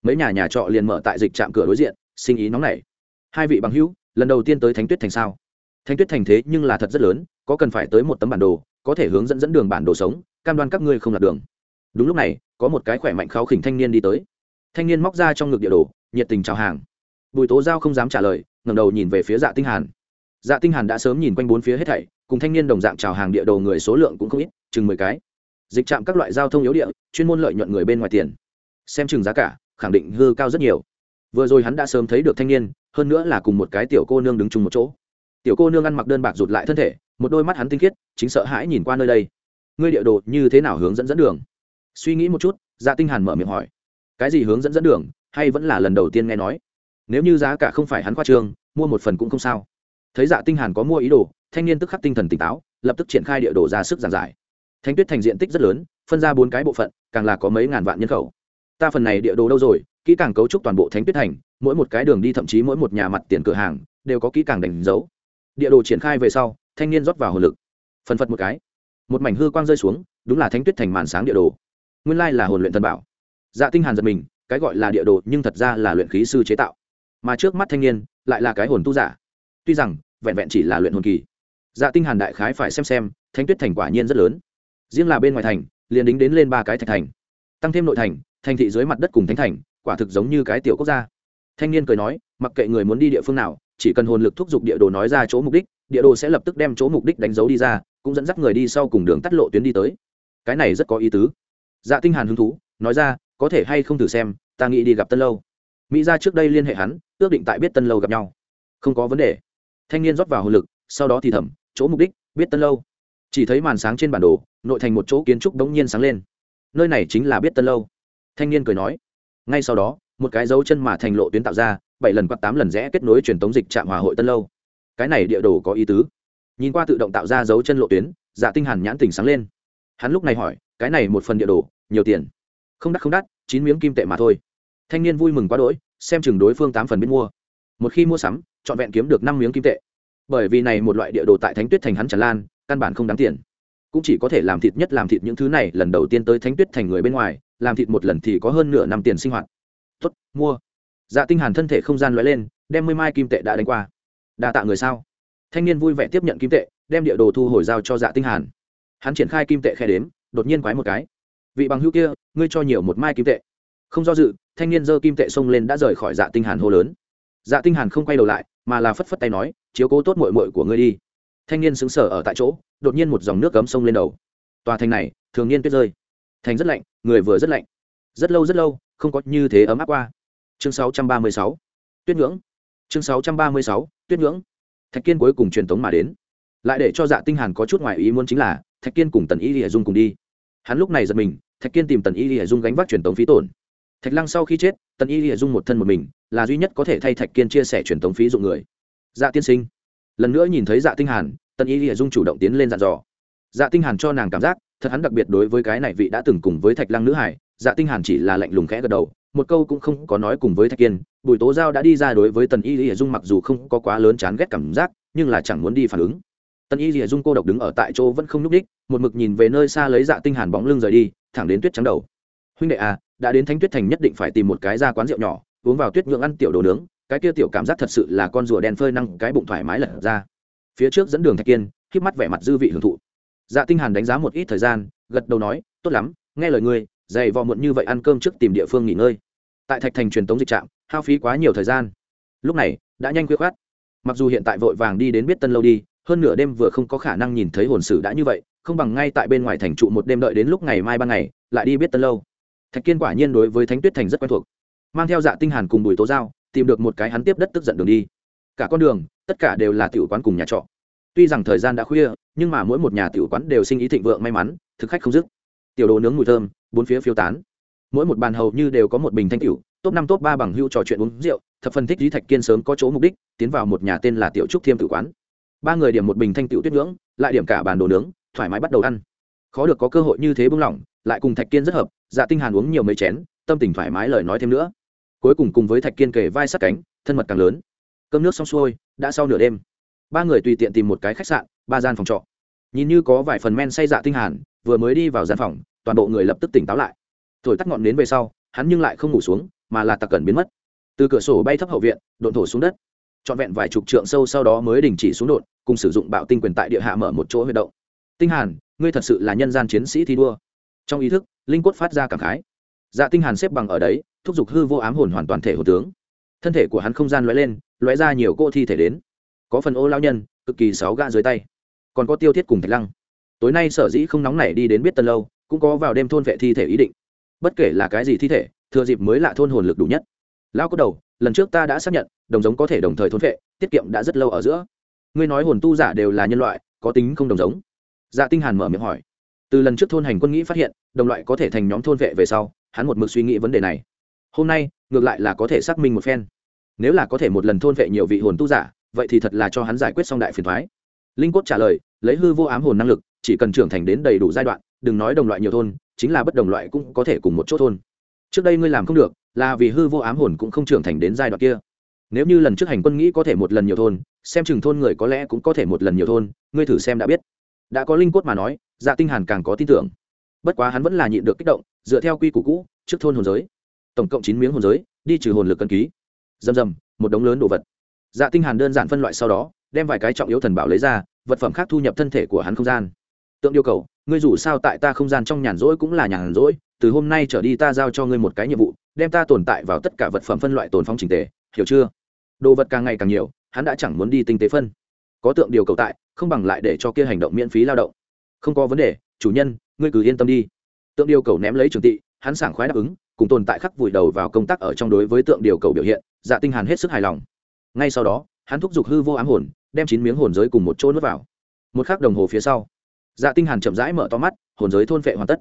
A: Mấy nhà nhà trọ liền mở tại dịch trạm cửa đối diện, sinh ý nóng nảy. Hai vị bằng hữu, lần đầu tiên tới thánh tuyết thành sao? Thanh tuyết thành thế nhưng là thật rất lớn, có cần phải tới một tấm bản đồ, có thể hướng dẫn dẫn đường bản đồ sống, cam đoan các ngươi không lạc đường. Đúng lúc này, có một cái khỏe mạnh kháo khỉnh thanh niên đi tới. Thanh niên móc ra trong ngực địa đồ, nhiệt tình chào hàng. Bùi tố giao không dám trả lời, ngẩng đầu nhìn về phía dạ tinh hàn. Dạ tinh hàn đã sớm nhìn quanh bốn phía hết thảy, cùng thanh niên đồng dạng chào hàng địa đồ người số lượng cũng không ít, chừng mười cái. Dịch trạm các loại giao thông yếu địa, chuyên môn lợi nhuận người bên ngoài tiền. Xem chừng giá cả, khẳng định hư cao rất nhiều. Vừa rồi hắn đã sớm thấy được thanh niên, hơn nữa là cùng một cái tiểu cô nương đứng chung một chỗ tiểu cô nương ăn mặc đơn bạc rụt lại thân thể, một đôi mắt hắn tinh khiết, chính sợ hãi nhìn qua nơi đây. Ngươi địa đồ như thế nào hướng dẫn dẫn đường? Suy nghĩ một chút dạ tinh hàn mở miệng hỏi. Cái gì hướng dẫn dẫn đường, hay vẫn là lần đầu tiên nghe nói? Nếu như giá cả không phải hắn khoa trương, mua một phần cũng không sao. Thấy dạ tinh hàn có mua ý đồ, thanh niên tức khắc tinh thần tỉnh táo, lập tức triển khai địa đồ ra sức giảng giải. Thanh tuyết thành diện tích rất lớn, phân ra bốn cái bộ phận, càng là có mấy ngàn vạn nhân khẩu. Ta phần này địa đồ đâu rồi, kỹ càng cấu trúc toàn bộ thánh tuyết thành, mỗi một cái đường đi thậm chí mỗi một nhà mặt tiền cửa hàng, đều có kỹ càng đánh dấu địa đồ triển khai về sau, thanh niên rót vào hồn lực. Phần phật một cái. Một mảnh hư quang rơi xuống, đúng là thánh tuyết thành màn sáng địa đồ. Nguyên lai là hồn luyện thần bảo. Dạ tinh hàn giật mình, cái gọi là địa đồ nhưng thật ra là luyện khí sư chế tạo. Mà trước mắt thanh niên, lại là cái hồn tu giả. Tuy rằng, vẹn vẹn chỉ là luyện hồn kỳ. Dạ tinh hàn đại khái phải xem xem, thánh tuyết thành quả nhiên rất lớn. Riêng là bên ngoài thành, liền đính đến lên ba cái thạch thành. Tăng thêm nội thành thành thị dưới mặt đất cùng thánh thành, quả thực giống như cái tiểu quốc gia. Thanh niên cười nói, mặc kệ người muốn đi địa phương nào chỉ cần hồn lực thúc giục địa đồ nói ra chỗ mục đích, địa đồ sẽ lập tức đem chỗ mục đích đánh dấu đi ra, cũng dẫn dắt người đi sau cùng đường tắt lộ tuyến đi tới. Cái này rất có ý tứ. Dạ tinh hàn hứng thú, nói ra, có thể hay không thử xem, ta nghĩ đi gặp tân lâu. Mỹ gia trước đây liên hệ hắn, ước định tại biết tân lâu gặp nhau. Không có vấn đề. Thanh niên rót vào hồn lực, sau đó thì thầm, chỗ mục đích, biết tân lâu. Chỉ thấy màn sáng trên bản đồ, nội thành một chỗ kiến trúc đống nhiên sáng lên. Nơi này chính là biết tân lâu. Thanh niên cười nói. Ngay sau đó, một cái dấu chân mà thành lộ tuyến tạo ra bảy lần quạt tám lần rẽ kết nối truyền tống dịch trạm hòa hội tân lâu. Cái này địa đồ có ý tứ. Nhìn qua tự động tạo ra dấu chân lộ tuyến dạ tinh hàn nhãn tỉnh sáng lên. Hắn lúc này hỏi, cái này một phần địa đồ, nhiều tiền? Không đắt không đắt, chín miếng kim tệ mà thôi. Thanh niên vui mừng quá đỗi, xem chừng đối phương tám phần biết mua. Một khi mua sắm, trọn vẹn kiếm được năm miếng kim tệ. Bởi vì này một loại địa đồ tại thánh tuyết thành hắn tràn lan, căn bản không đáng tiền. Cũng chỉ có thể làm thịt nhất làm thịt những thứ này, lần đầu tiên tới thánh tuyết thành người bên ngoài, làm thịt một lần thì có hơn nửa năm tiền sinh hoạt. Tốt, mua dạ tinh hàn thân thể không gian lóe lên, đem mươi mai kim tệ đã đánh qua. Đa tạ người sao? Thanh niên vui vẻ tiếp nhận kim tệ, đem địa đồ thu hồi giao cho dạ tinh hàn. Hắn triển khai kim tệ khe đếm, đột nhiên quái một cái. Vị bằng hữu kia, ngươi cho nhiều một mai kim tệ. Không do dự, thanh niên giơ kim tệ xông lên đã rời khỏi dạ tinh hàn hô lớn. Dạ tinh hàn không quay đầu lại, mà là phất phất tay nói, chiếu cố tốt muội muội của ngươi đi. Thanh niên sững sờ ở tại chỗ, đột nhiên một dòng nước cấm xông lên đầu. Tòa thành này, thường niên tuyết rơi. Thành rất lạnh, người vừa rất lạnh. Rất lâu rất lâu, không có như thế ấm áp qua chương 636 tuyết ngưỡng. Chương 636 tuyết ngưỡng. Thạch kiên cuối cùng truyền tống mà đến. Lại để cho dạ tinh hàn có chút ngoài ý muốn chính là, thạch kiên cùng tần y lìa dung cùng đi. Hắn lúc này giật mình, thạch kiên tìm tần y lìa dung gánh vác truyền tống phí tổn. Thạch lăng sau khi chết, tần y lìa dung một thân một mình, là duy nhất có thể thay thạch kiên chia sẻ truyền tống phí dụng người. Dạ tiên sinh. Lần nữa nhìn thấy dạ tinh hàn, tần y lìa dung chủ động tiến lên dặn dò. Dạ tinh hàn cho nàng cảm giác, thật hắn đặc biệt đối với cái này vị đã từng cùng với thạch lăng nữ hải dạ tinh hàn chỉ là lạnh lùng khẽ gật đầu một câu cũng không có nói cùng với thạch kiên, bùi tố giao đã đi ra đối với tần y lìa dung mặc dù không có quá lớn chán ghét cảm giác, nhưng là chẳng muốn đi phản ứng. Tần y lìa dung cô độc đứng ở tại chỗ vẫn không nhúc đích một mực nhìn về nơi xa lấy dạ tinh hàn bóng lưng rời đi, thẳng đến tuyết trắng đầu. Huynh đệ à đã đến thánh tuyết thành nhất định phải tìm một cái ra quán rượu nhỏ, uống vào tuyết nhượng ăn tiểu đồ nướng, cái kia tiểu cảm giác thật sự là con rùa đen phơi năng cái bụng thoải mái lật ra. Phía trước dẫn đường thạch kiên khiếp mắt vẻ mặt dư vị hưởng thụ. Dạ tinh hàn đánh giá một ít thời gian, gật đầu nói, tốt lắm, nghe lời ngươi dày vò muộn như vậy ăn cơm trước tìm địa phương nghỉ ngơi. Tại thạch thành truyền tống dịch trạm, hao phí quá nhiều thời gian. Lúc này, đã nhanh khuya khoát. Mặc dù hiện tại vội vàng đi đến biết tân lâu đi, hơn nửa đêm vừa không có khả năng nhìn thấy hồn sử đã như vậy, không bằng ngay tại bên ngoài thành trụ một đêm đợi đến lúc ngày mai ban ngày, lại đi biết tân lâu. Thạch kiên quả nhiên đối với thánh tuyết thành rất quen thuộc. Mang theo dạ tinh hàn cùng bùi tố giao, tìm được một cái hắn tiếp đất tức giận đường đi. Cả con đường, tất cả đều là tiểu quán cùng nhà trọ. Tuy rằng thời gian đã khuya, nhưng mà mỗi một nhà tiểu quán đều sinh ý thịnh vượng may mắn, thực khách không dứt. Tiểu đồ nướng mùi thơm bốn phía phiêu tán. Mỗi một bàn hầu như đều có một bình thanh tiểu, top năm, top ba bằng hưu trò chuyện uống rượu, thập phân thích lý thạch kiên sớm có chỗ mục đích, tiến vào một nhà tên là tiểu trúc thiêm tử quán. Ba người điểm một bình thanh tiểu tuyết ngưỡng, lại điểm cả bàn đồ nướng, thoải mái bắt đầu ăn. Khó được có cơ hội như thế bưng lỏng, lại cùng thạch kiên rất hợp dạ tinh hàn uống nhiều mấy chén, tâm tình thoải mái lời nói thêm nữa. Cuối cùng cùng với thạch kiên kề vai sát cánh, thân mật càng lớn. Cơm nước xong xuôi, đã sau nửa đêm. Ba người tùy tiện tìm một cái khách sạn, ba gian phòng trọ. Nhìn như có vài phần men say dạ tinh hàn, vừa mới đi vào gian phòng toàn bộ người lập tức tỉnh táo lại. Thổi tắt ngọn nến về sau, hắn nhưng lại không ngủ xuống, mà là tặc cẩn biến mất. Từ cửa sổ bay thấp hậu viện, độn thổ xuống đất. Trọn vẹn vài chục trượng sâu sau đó mới đình chỉ xuống đột cùng sử dụng bạo tinh quyền tại địa hạ mở một chỗ huy động. Tinh hàn, ngươi thật sự là nhân gian chiến sĩ thi đua. Trong ý thức, linh quất phát ra cảm khái. Dạ tinh hàn xếp bằng ở đấy, thúc giục hư vô ám hồn hoàn toàn thể hồn tướng. Thân thể của hắn không gian lóe lên, lóe ra nhiều cô thi thể đến. Có phần ô lao nhân, cực kỳ sáu gã dưới tay. Còn có tiêu thiết cùng thạch lăng. Tối nay sở dĩ không nóng nảy đi đến biết tân lâu cũng có vào đêm thôn vệ thi thể ý định. Bất kể là cái gì thi thể, thừa dịp mới lạ thôn hồn lực đủ nhất. Lão có đầu, lần trước ta đã xác nhận, đồng giống có thể đồng thời thôn vệ, tiết kiệm đã rất lâu ở giữa. Ngươi nói hồn tu giả đều là nhân loại, có tính không đồng giống? Dạ tinh hàn mở miệng hỏi. Từ lần trước thôn hành quân nghĩ phát hiện, đồng loại có thể thành nhóm thôn vệ về sau, hắn một mực suy nghĩ vấn đề này. Hôm nay, ngược lại là có thể xác minh một phen. Nếu là có thể một lần thôn vệ nhiều vị hồn tu giả, vậy thì thật là cho hắn giải quyết xong đại phiền thoái. Linh cốt trả lời, lấy hư vô ám hồn năng lực, chỉ cần trưởng thành đến đầy đủ giai đoạn đừng nói đồng loại nhiều thôn, chính là bất đồng loại cũng có thể cùng một chỗ thôn. Trước đây ngươi làm không được, là vì hư vô ám hồn cũng không trưởng thành đến giai đoạn kia. Nếu như lần trước hành quân nghĩ có thể một lần nhiều thôn, xem chừng thôn người có lẽ cũng có thể một lần nhiều thôn, ngươi thử xem đã biết. Đã có linh cốt mà nói dạ tinh hàn càng có tin tưởng. Bất quá hắn vẫn là nhịn được kích động, dựa theo quy củ cũ, trước thôn hồn giới, tổng cộng chín miếng hồn giới, đi trừ hồn lực cân ký. Dầm dầm một đống lớn đồ vật. Dạ tinh hàn đơn giản phân loại sau đó, đem vài cái trọng yếu thần bảo lấy ra, vật phẩm khác thu nhập thân thể của hắn không gian. Tượng yêu cầu ngươi dù sao tại ta không gian trong nhàn rỗi cũng là nhàn rỗi, từ hôm nay trở đi ta giao cho ngươi một cái nhiệm vụ, đem ta tồn tại vào tất cả vật phẩm phân loại tồn phong trình tề, hiểu chưa? Đồ vật càng ngày càng nhiều, hắn đã chẳng muốn đi tinh tế phân. Có tượng điều cầu tại, không bằng lại để cho kia hành động miễn phí lao động. Không có vấn đề, chủ nhân, ngươi cứ yên tâm đi. Tượng điều cầu ném lấy trường tị, hắn sảng khoái đáp ứng, cùng tồn tại khắc vùi đầu vào công tác ở trong đối với tượng điều cầu biểu hiện dạ tinh hàn hết sức hài lòng. Ngay sau đó, hắn thúc giục hư vô ám hồn, đem chín miếng hồn giới cùng một chỗ nuốt vào. Một khắc đồng hồ phía sau dạ tinh hàn chậm rãi mở to mắt, hồn giới thôn phệ hoàn tất.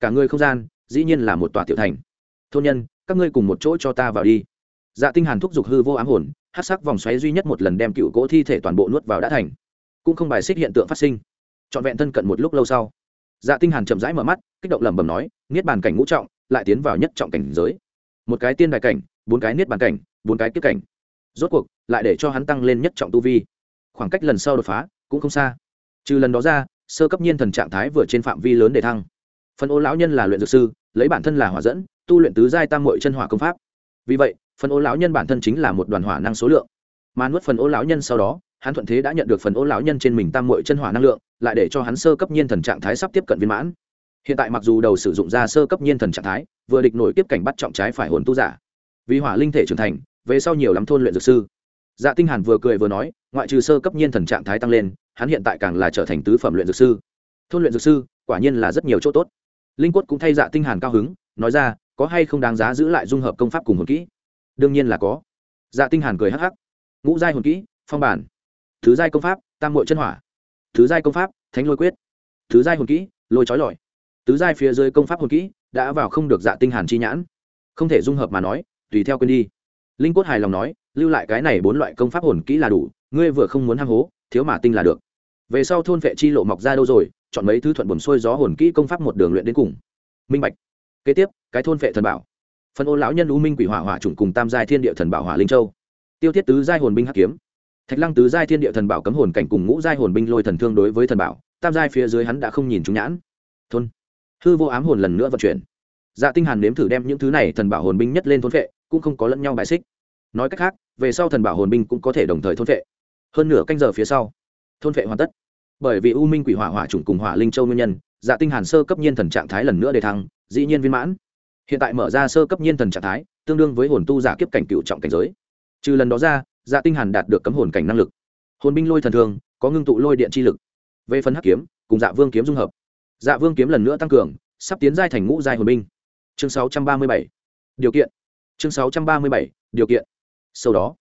A: Cả người không gian, dĩ nhiên là một tòa tiểu thành. Thôn nhân, các ngươi cùng một chỗ cho ta vào đi. Dạ tinh hàn thúc giục hư vô ám hồn, hắc sắc vòng xoáy duy nhất một lần đem cựu cỗ thi thể toàn bộ nuốt vào đã thành. Cũng không bài xích hiện tượng phát sinh. Trọn vẹn thân cận một lúc lâu sau dạ tinh hàn chậm rãi mở mắt, kích động lẩm bẩm nói, niết bàn cảnh ngũ trọng, lại tiến vào nhất trọng cảnh giới. Một cái tiên đại cảnh, bốn cái niết bàn cảnh, bốn cái kiếp cảnh. Rốt cuộc, lại để cho hắn tăng lên nhất trọng tu vi. Khoảng cách lần sau đột phá, cũng không xa. Trừ lần đó ra sơ cấp nhiên thần trạng thái vừa trên phạm vi lớn để thăng. Phần ô lão nhân là luyện dược sư, lấy bản thân là hỏa dẫn, tu luyện tứ giai tam mội chân hỏa công pháp. Vì vậy, phần ô lão nhân bản thân chính là một đoàn hỏa năng số lượng. Mà nuốt phần ô lão nhân sau đó, hắn thuận thế đã nhận được phần ô lão nhân trên mình tam mội chân hỏa năng lượng, lại để cho hắn sơ cấp nhiên thần trạng thái sắp tiếp cận viên mãn. Hiện tại mặc dù đầu sử dụng ra sơ cấp nhiên thần trạng thái, vừa địch nổi tiếp cảnh bắt trọng trái phải hồn tu giả. Vì hỏa linh thể trưởng thành, về sau nhiều lắm thôn luyện dược sư. Dạ tinh hàn vừa cười vừa nói, ngoại trừ sơ cấp nhiên thần trạng thái tăng lên hắn hiện tại càng là trở thành tứ phẩm luyện dược sư. Thôn luyện dược sư, quả nhiên là rất nhiều chỗ tốt. Linh quất cũng thay dạ tinh hàn cao hứng, nói ra, có hay không đáng giá giữ lại dung hợp công pháp cùng hồn kỹ? Đương nhiên là có. Dạ tinh hàn cười hắc hắc. Ngũ giai hồn kỹ, phong bản. Thứ giai công pháp, tam muội chân hỏa. Thứ giai công pháp, thánh lôi quyết. Thứ giai hồn kỹ, lôi chói lọi. Tứ giai phía dưới công pháp hồn kỹ, đã vào không được dạ tinh hàn chi nhãn. Không thể dung hợp mà nói, tùy theo quên đi. Linh quất hài lòng nói, lưu lại cái này bốn loại công pháp hồn kỹ là đủ, ngươi vừa không muốn ham hố thiếu mà tinh là được. Về sau thôn vệ chi lộ mọc ra đâu rồi, chọn mấy thứ thuận buồn xuôi gió hồn kỹ công pháp một đường luyện đến cùng. Minh bạch. Kế tiếp, cái thôn vệ thần bảo. Phân ô lão nhân u minh quỷ hỏa hỏa trùng cùng tam giai thiên địa thần bảo hỏa linh châu. Tiêu thiết tứ giai hồn binh hắc kiếm. Thạch lăng tứ giai thiên địa thần bảo cấm hồn cảnh cùng ngũ giai hồn binh lôi thần thương đối với thần bảo, tam giai phía dưới hắn đã không nhìn chúng nhãn. Thôn. Hư vô ám hồn lần nữa vận chuyển. Dạ tinh hàn nếm thử đem những thứ này thần bảo hồn binh nhất lên thôn vệ, cũng không có lẫn nhau bài xích. Nói cách khác, về sau thần bảo hồn binh cũng có thể đồng thời thôn vệ hơn nửa canh giờ phía sau, thôn vệ hoàn tất. Bởi vì u minh quỷ hỏa hỏa trùng cùng hỏa linh châu nguyên nhân dạ tinh hàn sơ cấp nhiên thần trạng thái lần nữa để thăng, dĩ nhiên viên mãn. Hiện tại mở ra sơ cấp nhiên thần trạng thái, tương đương với hồn tu giả kiếp cảnh cựu trọng cảnh giới. Trừ lần đó ra dạ tinh hàn đạt được cấm hồn cảnh năng lực. Hồn binh lôi thần thường, có ngưng tụ lôi điện chi lực. Về phần hắc kiếm, cùng dạ vương kiếm dung hợp. Dạ vương kiếm lần nữa tăng cường, sắp tiến giai thành ngũ giai hồn binh. Chương 637 điều kiện. Chương 637 điều kiện. Sau đó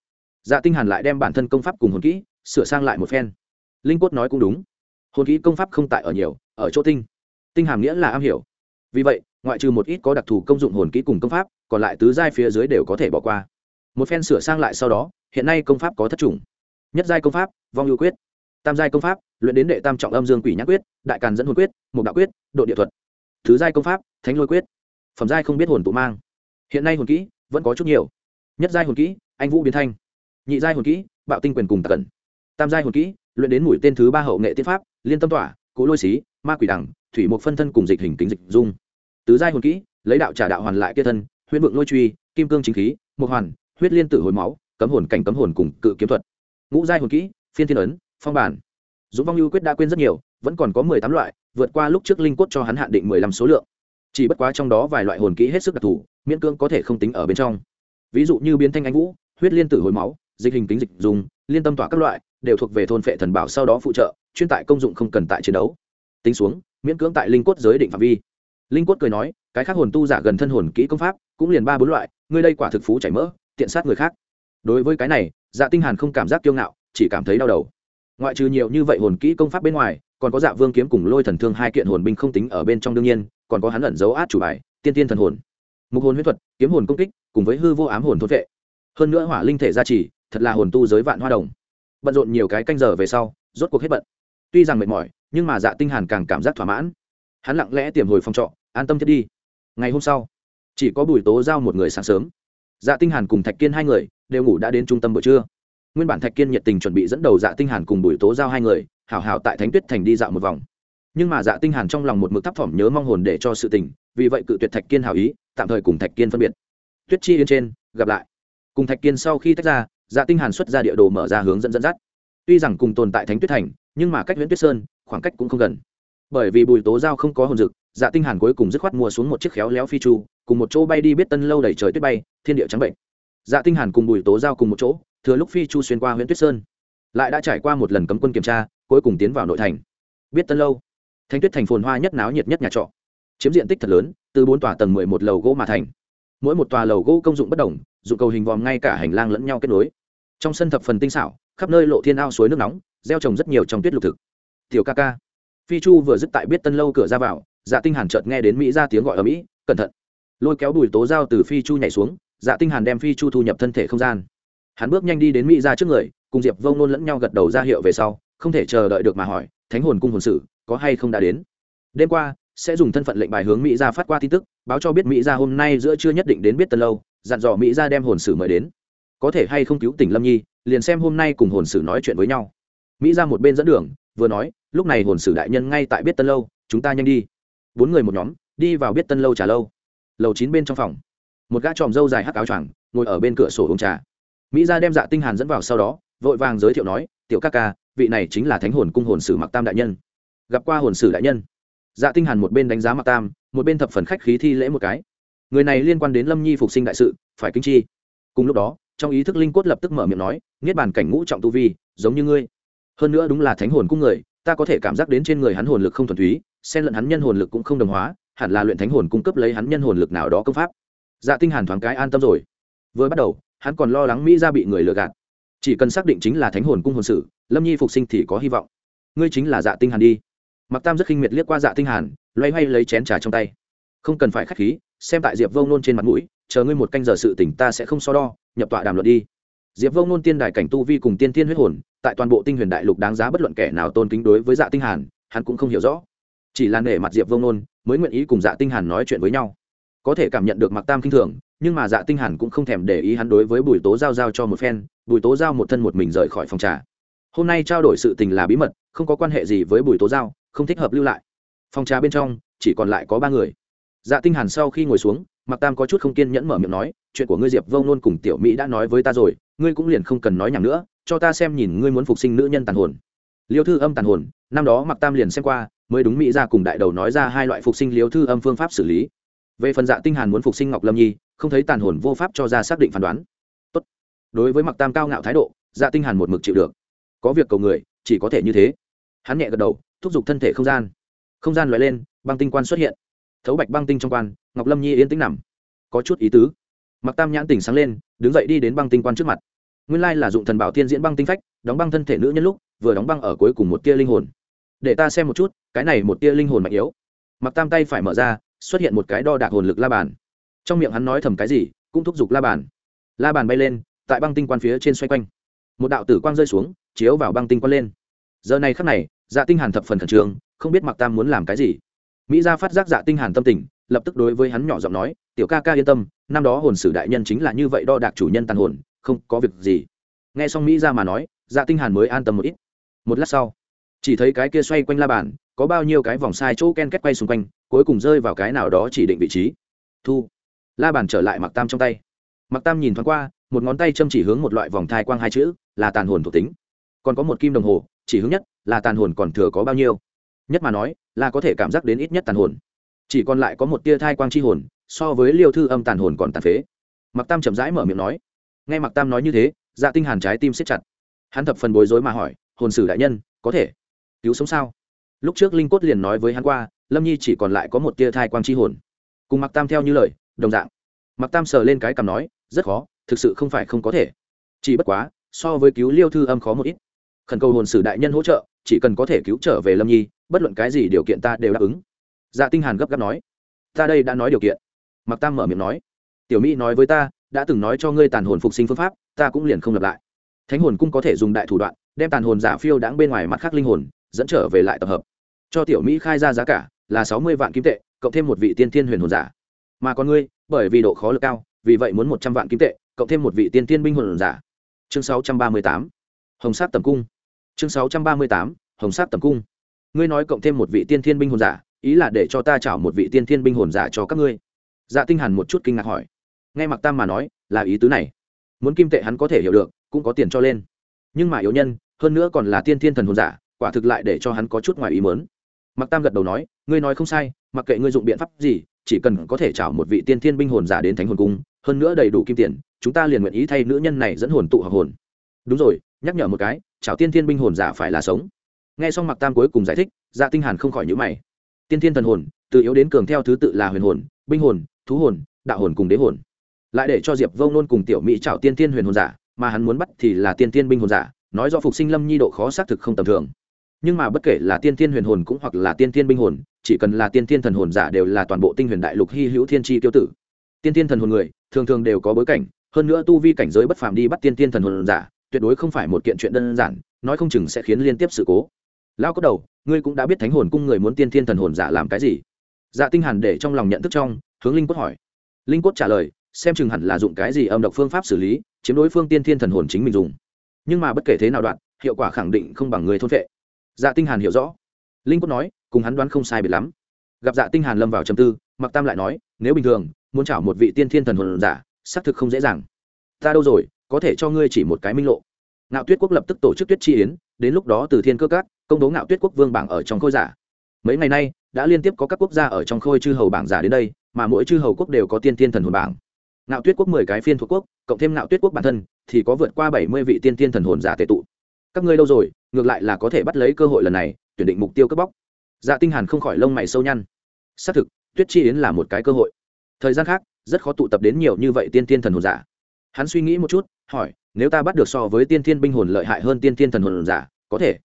A: dạ tinh hàn lại đem bản thân công pháp cùng hồn kỹ sửa sang lại một phen. Linh quất nói cũng đúng. Hồn kỹ công pháp không tại ở nhiều, ở chỗ tinh. Tinh hàm nghĩa là am hiểu. Vì vậy, ngoại trừ một ít có đặc thù công dụng hồn kỹ cùng công pháp, còn lại tứ giai phía dưới đều có thể bỏ qua. Một phen sửa sang lại sau đó, hiện nay công pháp có thất chủng. Nhất giai công pháp, vong ưu quyết. Tam giai công pháp, luyện đến đệ tam trọng âm dương quỷ nhãn quyết, đại càn dẫn hồn quyết một đạo quyết, độ địa thuật. Thứ giai công pháp, thánh lôi quyết. Phẩm giai không biết hồn tụ mang. Hiện nay hồn kỹ vẫn có chút nhiều. Nhất giai hồn kỹ, anh vũ biến thanh nhị giai hồn kỹ bạo tinh quyền cùng tạc cẩn. Tam giai hồn kỹ luyện đến mũi tên thứ ba hậu nghệ tiên pháp liên tâm tỏa cố lôi xí ma quỷ đẳng, thủy một phân thân cùng dịch hình kính dịch dung. Tứ giai hồn kỹ lấy đạo trả đạo hoàn lại kia thân huyễn vượng lôi truy kim cương chính khí một hoàn huyết liên tử hồi máu cấm hồn cảnh cấm hồn cùng cự kiếm thuật. Ngũ giai hồn kỹ phiên thiên ấn phong bản. Dũng vong lưu quyết đã quên rất nhiều vẫn còn có mười tám loại vượt qua lúc trước linh cốt cho hắn hạn định mười lăm số lượng. Chỉ bất quá trong đó vài loại hồn kỹ hết sức đặc thù miễn cương có thể không tính ở bên trong. Ví dụ như biến thanh anh vũ huyết liên tử hồi máu dịch hình kính dịch dùng, liên tâm tỏa các loại, đều thuộc về thôn phệ thần bảo sau đó phụ trợ, chuyên tại công dụng không cần tại chiến đấu. Tính xuống, miễn cưỡng tại linh cốt giới định phạm vi. Linh cốt cười nói, cái khác hồn tu giả gần thân hồn kỹ công pháp, cũng liền ba bốn loại, ngươi đây quả thực phú chảy mỡ, tiện sát người khác. Đối với cái này dạ tinh hàn không cảm giác kiêu ngạo, chỉ cảm thấy đau đầu. Ngoại trừ nhiều như vậy hồn kỹ công pháp bên ngoài, còn có dạ vương kiếm cùng lôi thần thương hai kiện hồn binh không tính ở bên trong đương nhiên, còn có hắn ẩn dấu át chủ bài, tiên tiên thần hồn. Mục hồn huyết thuật, kiếm hồn công kích, cùng với hư vô ám hồn thôn vệ. Hơn nữa hỏa linh thể gia trì thật là hồn tu giới vạn hoa đồng. Bận rộn nhiều cái canh giờ về sau, rốt cuộc hết bận. Tuy rằng mệt mỏi, nhưng mà dạ tinh hàn càng cảm giác thỏa mãn. Hắn lặng lẽ tiềm hồi phòng trọ, an tâm thiết đi. Ngày hôm sau, chỉ có bùi tố giao một người sáng sớm. Dạ tinh hàn cùng thạch kiên hai người đều ngủ đã đến trung tâm buổi trưa. Nguyên bản thạch kiên nhiệt tình chuẩn bị dẫn đầu dạ tinh hàn cùng bùi tố giao hai người, hảo hảo tại thánh tuyết thành đi dạo một vòng. Nhưng mà dạ tinh hàn trong lòng một mực thấp thỏm nhớ mong hồn để cho sự tình, vì vậy cự tuyệt thạch kiên hảo ý, tạm thời cùng thạch kiên phân biệt. Tuyết chi yên trên, gặp lại. Cùng thạch kiên sau khi tách ra dạ tinh hàn xuất ra địa đồ mở ra hướng dẫn dẫn dắt. Tuy rằng cùng tồn tại thánh tuyết thành, nhưng mà cách huyện tuyết sơn, khoảng cách cũng không gần. Bởi vì bùi tố giao không có hồn dực dạ tinh hàn cuối cùng dứt khoát mua xuống một chiếc khéo léo phi chu, cùng một chỗ bay đi biết tân lâu đầy trời tuyết bay, thiên địa trắng bệnh. Dạ tinh hàn cùng bùi tố giao cùng một chỗ, thừa lúc phi chu xuyên qua huyện tuyết sơn. Lại đã trải qua một lần cấm quân kiểm tra, cuối cùng tiến vào nội thành. Biết tân lâu, Thánh tuyết thành phồn hoa nhất náo nhiệt nhất nhà trọ. Chiếm diện tích thật lớn, từ bốn tòa tầng mười một lầu gỗ mà thành. Mỗi một tòa lầu gỗ công dụng bất đồng, dụng cầu hình vòm ngay cả hành lang lẫn nhau kết nối trong sân thập phần tinh xảo, khắp nơi lộ thiên ao suối nước nóng, gieo trồng rất nhiều trong tuyết lục thực. Tiểu ca ca. Phi chu vừa dứt tại biết tân lâu cửa ra vào dạ tinh hàn chợt nghe đến mỹ ra tiếng gọi ở mỹ, cẩn thận. Lôi kéo bùi tố dao từ phi chu nhảy xuống dạ tinh hàn đem phi chu thu nhập thân thể không gian. Hắn bước nhanh đi đến mỹ ra trước người, cùng diệp vông nôn lẫn nhau gật đầu ra hiệu về sau, không thể chờ đợi được mà hỏi, thánh hồn cung hồn sử, có hay không đã đến? Đêm qua, sẽ dùng thân phận lệnh bài hướng mỹ ra phát qua tin tức, báo cho biết mỹ ra hôm nay giữa trưa nhất định đến biết tân lâu, dặn dò mỹ ra đem hồn sử mời đến có thể hay không cứu tỉnh lâm nhi, liền xem hôm nay cùng hồn sử nói chuyện với nhau. Mỹ ra một bên dẫn đường, vừa nói, lúc này hồn sử đại nhân ngay tại biết tân lâu, chúng ta nhanh đi. Bốn người một nhóm, đi vào biết tân lâu trà lâu. Lầu chín bên trong phòng. Một gã tròm dâu dài hắc áo choàng, ngồi ở bên cửa sổ uống trà. Mỹ ra đem dạ tinh hàn dẫn vào sau đó, vội vàng giới thiệu nói, tiểu ca ca, vị này chính là thánh hồn cung hồn sử mặc tam đại nhân. Gặp qua hồn sử đại nhân. Dạ tinh hàn một bên đánh giá mặc tam, một bên thập phần khách khí thi lễ một cái. Người này liên quan đến lâm nhi phục sinh đại sự, phải kính chi. Cùng lúc đó trong ý thức linh cốt lập tức mở miệng nói, niết bàn cảnh ngũ trọng tu vi, giống như ngươi. Hơn nữa đúng là thánh hồn cung người, ta có thể cảm giác đến trên người hắn hồn lực không thuần túy, xen lẫn hắn nhân hồn lực cũng không đồng hóa, hẳn là luyện thánh hồn cung cấp lấy hắn nhân hồn lực nào đó công pháp. Dạ tinh hàn thoáng cái an tâm rồi. Vừa bắt đầu, hắn còn lo lắng mỹ ra bị người lừa gạt. Chỉ cần xác định chính là thánh hồn cung hồn sự, lâm nhi phục sinh thì có hy vọng. Ngươi chính là dạ tinh hàn đi. Mặc tam rất khinh miệt liếc qua dạ tinh hàn, loay hoay lấy chén trà trong tay. Không cần phải khách khí, xem tại diệp vông nôn trên mặt mũi chờ ngươi một canh giờ sự tỉnh ta sẽ không so đo, nhập tọa đàm luận đi. Diệp vông nôn tiên đài cảnh tu vi cùng tiên tiên huyết hồn, tại toàn bộ tinh huyền đại lục đáng giá bất luận kẻ nào tôn kính đối với dạ tinh hàn, hắn cũng không hiểu rõ. Chỉ là nể mặt diệp vông nôn mới nguyện ý cùng dạ tinh hàn nói chuyện với nhau. Có thể cảm nhận được mặc tam kinh thường, nhưng mà dạ tinh hàn cũng không thèm để ý hắn đối với bùi tố giao giao cho một phen, bùi tố giao một thân một mình rời khỏi phòng trà. Hôm nay trao đổi sự tình là bí mật, không có quan hệ gì với bùi tố giao, không thích hợp lưu lại. Phòng trà bên trong, chỉ còn lại có ba người. Dạ tinh hàn sau khi ngồi xuống mặc tam có chút không kiên nhẫn mở miệng nói, chuyện của ngươi diệp vông nôn cùng tiểu mỹ đã nói với ta rồi, ngươi cũng liền không cần nói nhảm nữa, cho ta xem nhìn ngươi muốn phục sinh nữ nhân tàn hồn. Liêu thư âm tàn hồn, năm đó mặc tam liền xem qua, mới đúng mỹ ra cùng đại đầu nói ra hai loại phục sinh liêu thư âm phương pháp xử lý. Về phần dạ tinh hàn muốn phục sinh ngọc lâm nhi, không thấy tàn hồn vô pháp cho ra xác định phán đoán. Tốt. đối với mặc tam cao ngạo thái độ dạ tinh hàn một mực chịu được. Có việc cầu người, chỉ có thể như thế. Hắn nhẹ gật đầu, thúc giục thân thể không gian. Không gian lóe lên, băng tinh quan xuất hiện thấu bạch băng tinh trong quan, ngọc lâm nhi yên tĩnh nằm. Có chút ý tứ. Mặc tam nhãn tỉnh sáng lên, đứng dậy đi đến băng tinh quan trước mặt. Nguyên lai là dụng thần bảo tiên diễn băng tinh phách, đóng băng thân thể nữ nhân lúc, vừa đóng băng ở cuối cùng một tia linh hồn. Để ta xem một chút, cái này một tia linh hồn mạnh yếu. Mặc tam tay phải mở ra, xuất hiện một cái đo đạc hồn lực la bàn. Trong miệng hắn nói thầm cái gì, cũng thúc giục la bàn. La bàn bay lên, tại băng tinh quan phía trên xoay quanh. Một đạo tử quang rơi xuống, chiếu vào băng tinh quan lên. Giờ này khắc này dạ tinh hàn thập phần khẩn trương, không biết mặc tam muốn làm cái gì mỹ gia phát giác dạ tinh hàn tâm tình, lập tức đối với hắn nhỏ giọng nói, tiểu ca ca yên tâm, năm đó hồn sử đại nhân chính là như vậy đo đạc chủ nhân tàn hồn, không có việc gì. Nghe xong mỹ gia mà nói dạ tinh hàn mới an tâm một ít. Một lát sau, chỉ thấy cái kia xoay quanh la bàn, có bao nhiêu cái vòng sai chỗ ken kết quay xung quanh, cuối cùng rơi vào cái nào đó chỉ định vị trí. Thu, la bàn trở lại mặc tam trong tay. Mặc tam nhìn thoáng qua, một ngón tay châm chỉ hướng một loại vòng thai quang hai chữ, là tàn hồn thuộc tính. Còn có một kim đồng hồ, chỉ hướng nhất, là tàn hồn còn thừa có bao nhiêu. Nhất mà nói là có thể cảm giác đến ít nhất tàn hồn. Chỉ còn lại có một tia thai quang chi hồn, so với liêu thư âm tàn hồn còn tàn phế. Mặc tam chậm rãi mở miệng nói. Nghe mặc tam nói như thế dạ tinh hàn trái tim siết chặt. Hắn thập phần bối rối mà hỏi, hồn sử đại nhân, có thể cứu sống sao? Lúc trước linh cốt liền nói với hắn qua, lâm nhi chỉ còn lại có một tia thai quang chi hồn. Cùng mặc tam theo như lời, đồng dạng. Mặc tam sờ lên cái cằm nói, rất khó, thực sự không phải không có thể. Chỉ bất quá, so với cứu liêu thư âm khó một ít. Khẩn cầu hồn sử đại nhân hỗ trợ, chỉ cần có thể cứu trở về lâm nhi bất luận cái gì điều kiện ta đều đáp ứng. Dạ tinh hàn gấp gáp nói, ta đây đã nói điều kiện. Mặc tam mở miệng nói, tiểu mỹ nói với ta, đã từng nói cho ngươi tàn hồn phục sinh phương pháp, ta cũng liền không lặp lại. Thánh hồn cũng có thể dùng đại thủ đoạn, đem tàn hồn giả phiêu đãng bên ngoài mặt khác linh hồn, dẫn trở về lại tập hợp. Cho tiểu mỹ khai ra giá cả là sáu mươi vạn kim tệ, cộng thêm một vị tiên thiên huyền hồn giả. Mà còn ngươi, bởi vì độ khó lực cao, vì vậy muốn một trăm vạn kim tệ, cộng thêm một vị tiên thiên binh hồn giả. Chương sáu trăm ba mươi tám. Hồng sát tầm cung. Chương sáu trăm ba mươi tám. Hồng sát tầm cung ngươi nói cộng thêm một vị tiên thiên binh hồn giả, ý là để cho ta chảo một vị tiên thiên binh hồn giả cho các ngươi. Dạ tinh hàn một chút kinh ngạc hỏi. Nghe mặc tam mà nói, là ý tứ này. Muốn kim tệ hắn có thể hiểu được, cũng có tiền cho lên. Nhưng mà yếu nhân, hơn nữa còn là tiên thiên thần hồn giả, quả thực lại để cho hắn có chút ngoài ý muốn. mặc tam gật đầu nói, ngươi nói không sai, mặc kệ ngươi dụng biện pháp gì, chỉ cần có thể chảo một vị tiên thiên binh hồn giả đến thánh hồn cung, hơn nữa đầy đủ kim tiền, chúng ta liền nguyện ý thay nữ nhân này dẫn hồn tụ hoặc hồn. Đúng rồi, nhắc nhở một cái, chảo tiên thiên binh hồn giả phải là sống nghe xong mặc tam cuối cùng giải thích dạ tinh hàn không khỏi nhíu mày. Tiên thiên thần hồn, từ yếu đến cường theo thứ tự là huyền hồn, binh hồn, thú hồn, đạo hồn cùng đế hồn. Lại để cho diệp vông nôn cùng tiểu mỹ chảo tiên thiên huyền hồn giả, mà hắn muốn bắt thì là tiên thiên binh hồn giả, nói do phục sinh lâm nhi độ khó xác thực không tầm thường. Nhưng mà bất kể là tiên thiên huyền hồn cũng hoặc là tiên thiên binh hồn, chỉ cần là tiên thiên thần hồn giả đều là toàn bộ tinh huyền đại lục hy hữu thiên tri tiêu tử. Tiên thiên thần hồn người, thường thường đều có bối cảnh, hơn nữa tu vi cảnh giới bất phàm đi bắt tiên thiên thần hồn giả, tuyệt đối không phải một kiện chuyện đơn giản, nói không chừng sẽ khiến liên tiếp sự cố lão có đầu, ngươi cũng đã biết thánh hồn cung người muốn tiên thiên thần hồn giả làm cái gì. Dạ tinh hàn để trong lòng nhận thức trong, hướng linh cốt hỏi. Linh cốt trả lời, xem chừng hẳn là dụng cái gì âm độc phương pháp xử lý, chiếm đối phương tiên thiên thần hồn chính mình dùng. Nhưng mà bất kể thế nào đoạn, hiệu quả khẳng định không bằng người thôn vệ. Dạ tinh hàn hiểu rõ. Linh cốt nói, cùng hắn đoán không sai biệt lắm. Gặp dạ tinh hàn lâm vào trầm tư mặc tam lại nói, nếu bình thường, muốn chảo một vị tiên thiên thần hồn giả, xác thực không dễ dàng. Ta đâu rồi, có thể cho ngươi chỉ một cái minh lộ. Ngạo tuyết quốc lập tức tổ chức tuyết chi yến, đến lúc đó từ thiên cơ các công bố ngạo tuyết quốc vương bảng ở trong khôi giả. Mấy ngày nay, đã liên tiếp có các quốc gia ở trong khôi chư hầu bảng giả đến đây, mà mỗi chư hầu quốc đều có tiên thiên thần hồn bảng. Ngạo tuyết quốc mười cái phiên thuộc quốc, cộng thêm ngạo tuyết quốc bản thân, thì có vượt qua bảy mươi vị tiên thiên thần hồn giả tệ tụ. Các ngươi đâu rồi, ngược lại là có thể bắt lấy cơ hội lần này, tuyển định mục tiêu cướp bóc. Dạ tinh hàn không khỏi lông mày sâu nhăn. Xác thực, tuyết chi yến là một cái cơ hội. Thời gian khác, rất khó tụ tập đến nhiều như vậy tiên tiên thần hồn giả. Hắn suy nghĩ một chút, hỏi, nếu ta bắt được so với tiên tiên binh hồn lợi hại hơn tiên tiên thần hồn giả, có thể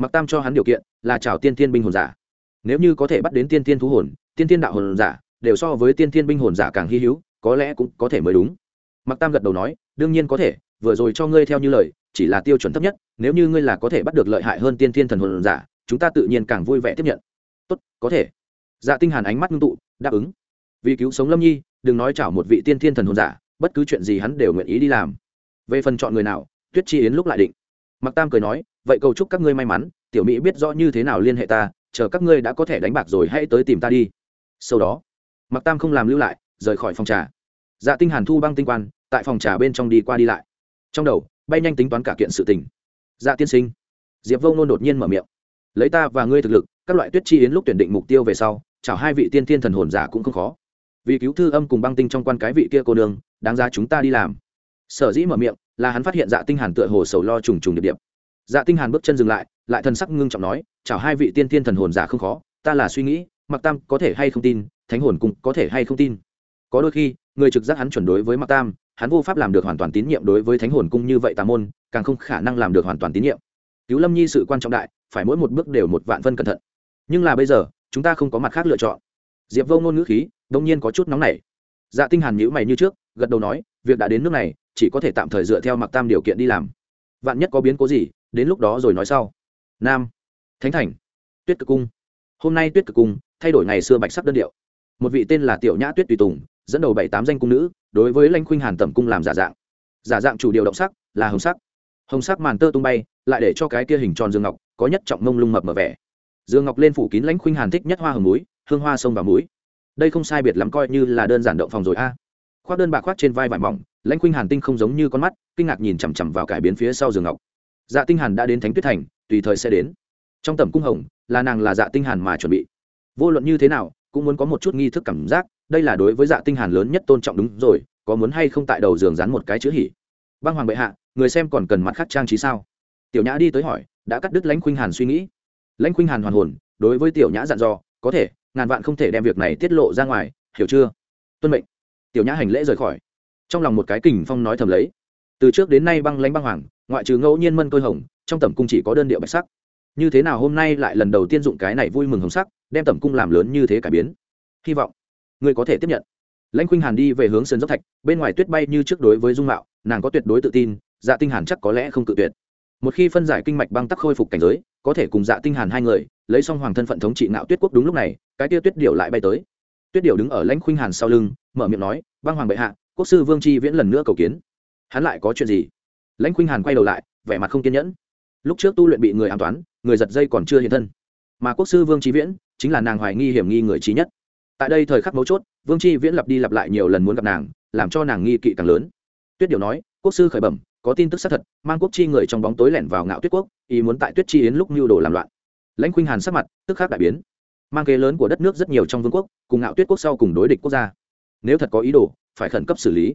A: mặc tam cho hắn điều kiện là chào tiên tiên binh hồn giả. Nếu như có thể bắt đến tiên tiên thú hồn, tiên tiên đạo hồn giả, đều so với tiên tiên binh hồn giả càng hy hữu, có lẽ cũng có thể mới đúng. Mặc tam gật đầu nói, đương nhiên có thể, vừa rồi cho ngươi theo như lời, chỉ là tiêu chuẩn thấp nhất, nếu như ngươi là có thể bắt được lợi hại hơn tiên tiên thần hồn giả, chúng ta tự nhiên càng vui vẻ tiếp nhận. Tốt, có thể. Dạ tinh hàn ánh mắt ngưng tụ, đáp ứng. Vì cứu sống lâm nhi, đừng nói chảo một vị tiên thiên thần hồn giả, bất cứ chuyện gì hắn đều nguyện ý đi làm. Về phần chọn người nào, tuyết chi yến lúc lại định. Mặc tam cười nói vậy cầu chúc các ngươi may mắn, tiểu mỹ biết rõ như thế nào liên hệ ta, chờ các ngươi đã có thể đánh bạc rồi hãy tới tìm ta đi. Sau đó mặc tam không làm lưu lại, rời khỏi phòng trà. Dạ tinh hàn thu băng tinh quan, tại phòng trà bên trong đi qua đi lại. Trong đầu, bay nhanh tính toán cả kiện sự tình. Dạ tiên sinh, diệp vông nôn đột nhiên mở miệng. Lấy ta và ngươi thực lực, các loại tuyết chi yến lúc tuyển định mục tiêu về sau, chào hai vị tiên thiên thần hồn giả cũng không khó. Vì cứu thư âm cùng băng tinh trong quan cái vị kia cô đường đáng ra chúng ta đi làm. Sở dĩ mở miệng, là hắn phát hiện dạ tinh hàn tựa hồ sầu lo trùng trùng điệp điệp dạ tinh hàn bước chân dừng lại lại thần sắc ngưng trọng nói, chào hai vị tiên thiên thần hồn giả không khó, ta là suy nghĩ mặc tam có thể hay không tin, thánh hồn cũng có thể hay không tin. Có đôi khi, người trực giác hắn chuẩn đối với mặc tam, hắn vô pháp làm được hoàn toàn tín nhiệm đối với thánh hồn cung như vậy tà môn, càng không khả năng làm được hoàn toàn tín nhiệm. Cứu lâm nhi sự quan trọng đại, phải mỗi một bước đều một vạn phân cẩn thận. Nhưng là bây giờ, chúng ta không có mặt khác lựa chọn. Diệp vô ngôn ngữ khí đông nhiên có chút nóng nảy. Dạ tinh hàn nhíu mày như trước, gật đầu nói, việc đã đến nước này, chỉ có thể tạm thời dựa theo mặc tam điều kiện đi làm. Vạn nhất có biến cố gì đến lúc đó rồi nói sau. Nam. Thánh thành. Tuyết cực cung. Hôm nay tuyết cực cung, thay đổi ngày xưa bạch sắc đơn điệu. Một vị tên là tiểu nhã tuyết tùy tùng, dẫn đầu bảy tám danh cung nữ, đối với lãnh khuynh hàn tẩm cung làm giả dạng. Giả dạng chủ điều động sắc, là hồng sắc. Hồng sắc màn tơ tung bay, lại để cho cái kia hình tròn dương ngọc, có nhất trọng mông lung mập mờ vẻ. Dương ngọc lên phủ kín lãnh khuynh hàn thích nhất hoa hồng múi hương hoa sông và mũi đây không sai biệt lắm coi như là đơn giản động phòng rồi a. Khoác đơn bạc khoác trên vai vải mỏng, lãnh khuynh hàn tinh không giống như con mắt, kinh ngạc nhìn chằm chằm vào cải biến phía sau Dương ngọc dạ tinh hàn đã đến thánh tuyết thành, tùy thời sẽ đến. Trong tầm cung hồng, là nàng là dạ tinh hàn mà chuẩn bị. Vô luận như thế nào, cũng muốn có một chút nghi thức cảm giác, đây là đối với dạ tinh hàn lớn nhất tôn trọng đúng rồi, có muốn hay không tại đầu giường dán một cái chữ hỉ. Băng hoàng bệ hạ, người xem còn cần mặt khác trang trí sao? Tiểu nhã đi tới hỏi, đã cắt đứt lãnh khuynh hàn suy nghĩ. Lãnh khuynh hàn hoàn hồn, đối với tiểu nhã dặn dò, có thể, ngàn vạn không thể đem việc này tiết lộ ra ngoài, hiểu chưa? Tuân mệnh. Tiểu nhã hành lễ rời khỏi. Trong lòng một cái kình phong nói thầm lấy. Từ trước đến nay băng lãnh băng hoàng ngoại trừ ngẫu nhiên mân tôi hồng, trong tẩm cung chỉ có đơn điệu bạch sắc. Như thế nào hôm nay lại lần đầu tiên dụng cái này vui mừng hồng sắc, đem tẩm cung làm lớn như thế cải biến? Hy vọng ngươi có thể tiếp nhận. Lãnh khuynh hàn đi về hướng sườn dốc thạch, bên ngoài tuyết bay như trước đối với dung mạo, nàng có tuyệt đối tự tin dạ tinh hàn chắc có lẽ không cự tuyệt. Một khi phân giải kinh mạch băng tắc khôi phục cảnh giới, có thể cùng dạ tinh hàn hai người lấy xong hoàng thân phận thống trị ngạo tuyết quốc đúng lúc này, cái tia tuyết điểu lại bay tới. Tuyết điểu đứng ở lãnh khuynh hàn sau lưng, mở miệng nói, băng hoàng bệ hạ, quốc sư vương chi viễn lần nữa cầu kiến. Hắn lại có chuyện gì? Lãnh khuynh hàn quay đầu lại, vẻ mặt không kiên nhẫn. Lúc trước tu luyện bị người an toán, người giật dây còn chưa hiện thân. Mà quốc sư vương chi viễn chính là nàng hoài nghi hiểm nghi người trí nhất. Tại đây thời khắc mấu chốt, vương chi viễn lặp đi lặp lại nhiều lần muốn gặp nàng, làm cho nàng nghi kỵ càng lớn. Tuyết điều nói, quốc sư khởi bẩm, có tin tức xác thật, mang quốc chi người trong bóng tối lẻn vào ngạo tuyết quốc, ý muốn tại tuyết chi yến lúc mưu đồ làm loạn. Lãnh khuynh hàn sắc mặt tức khắc đại biến. Mang kế lớn của đất nước rất nhiều trong vương quốc, cùng ngạo tuyết quốc sau cùng đối địch quốc gia. Nếu thật có ý đồ, phải khẩn cấp xử lý.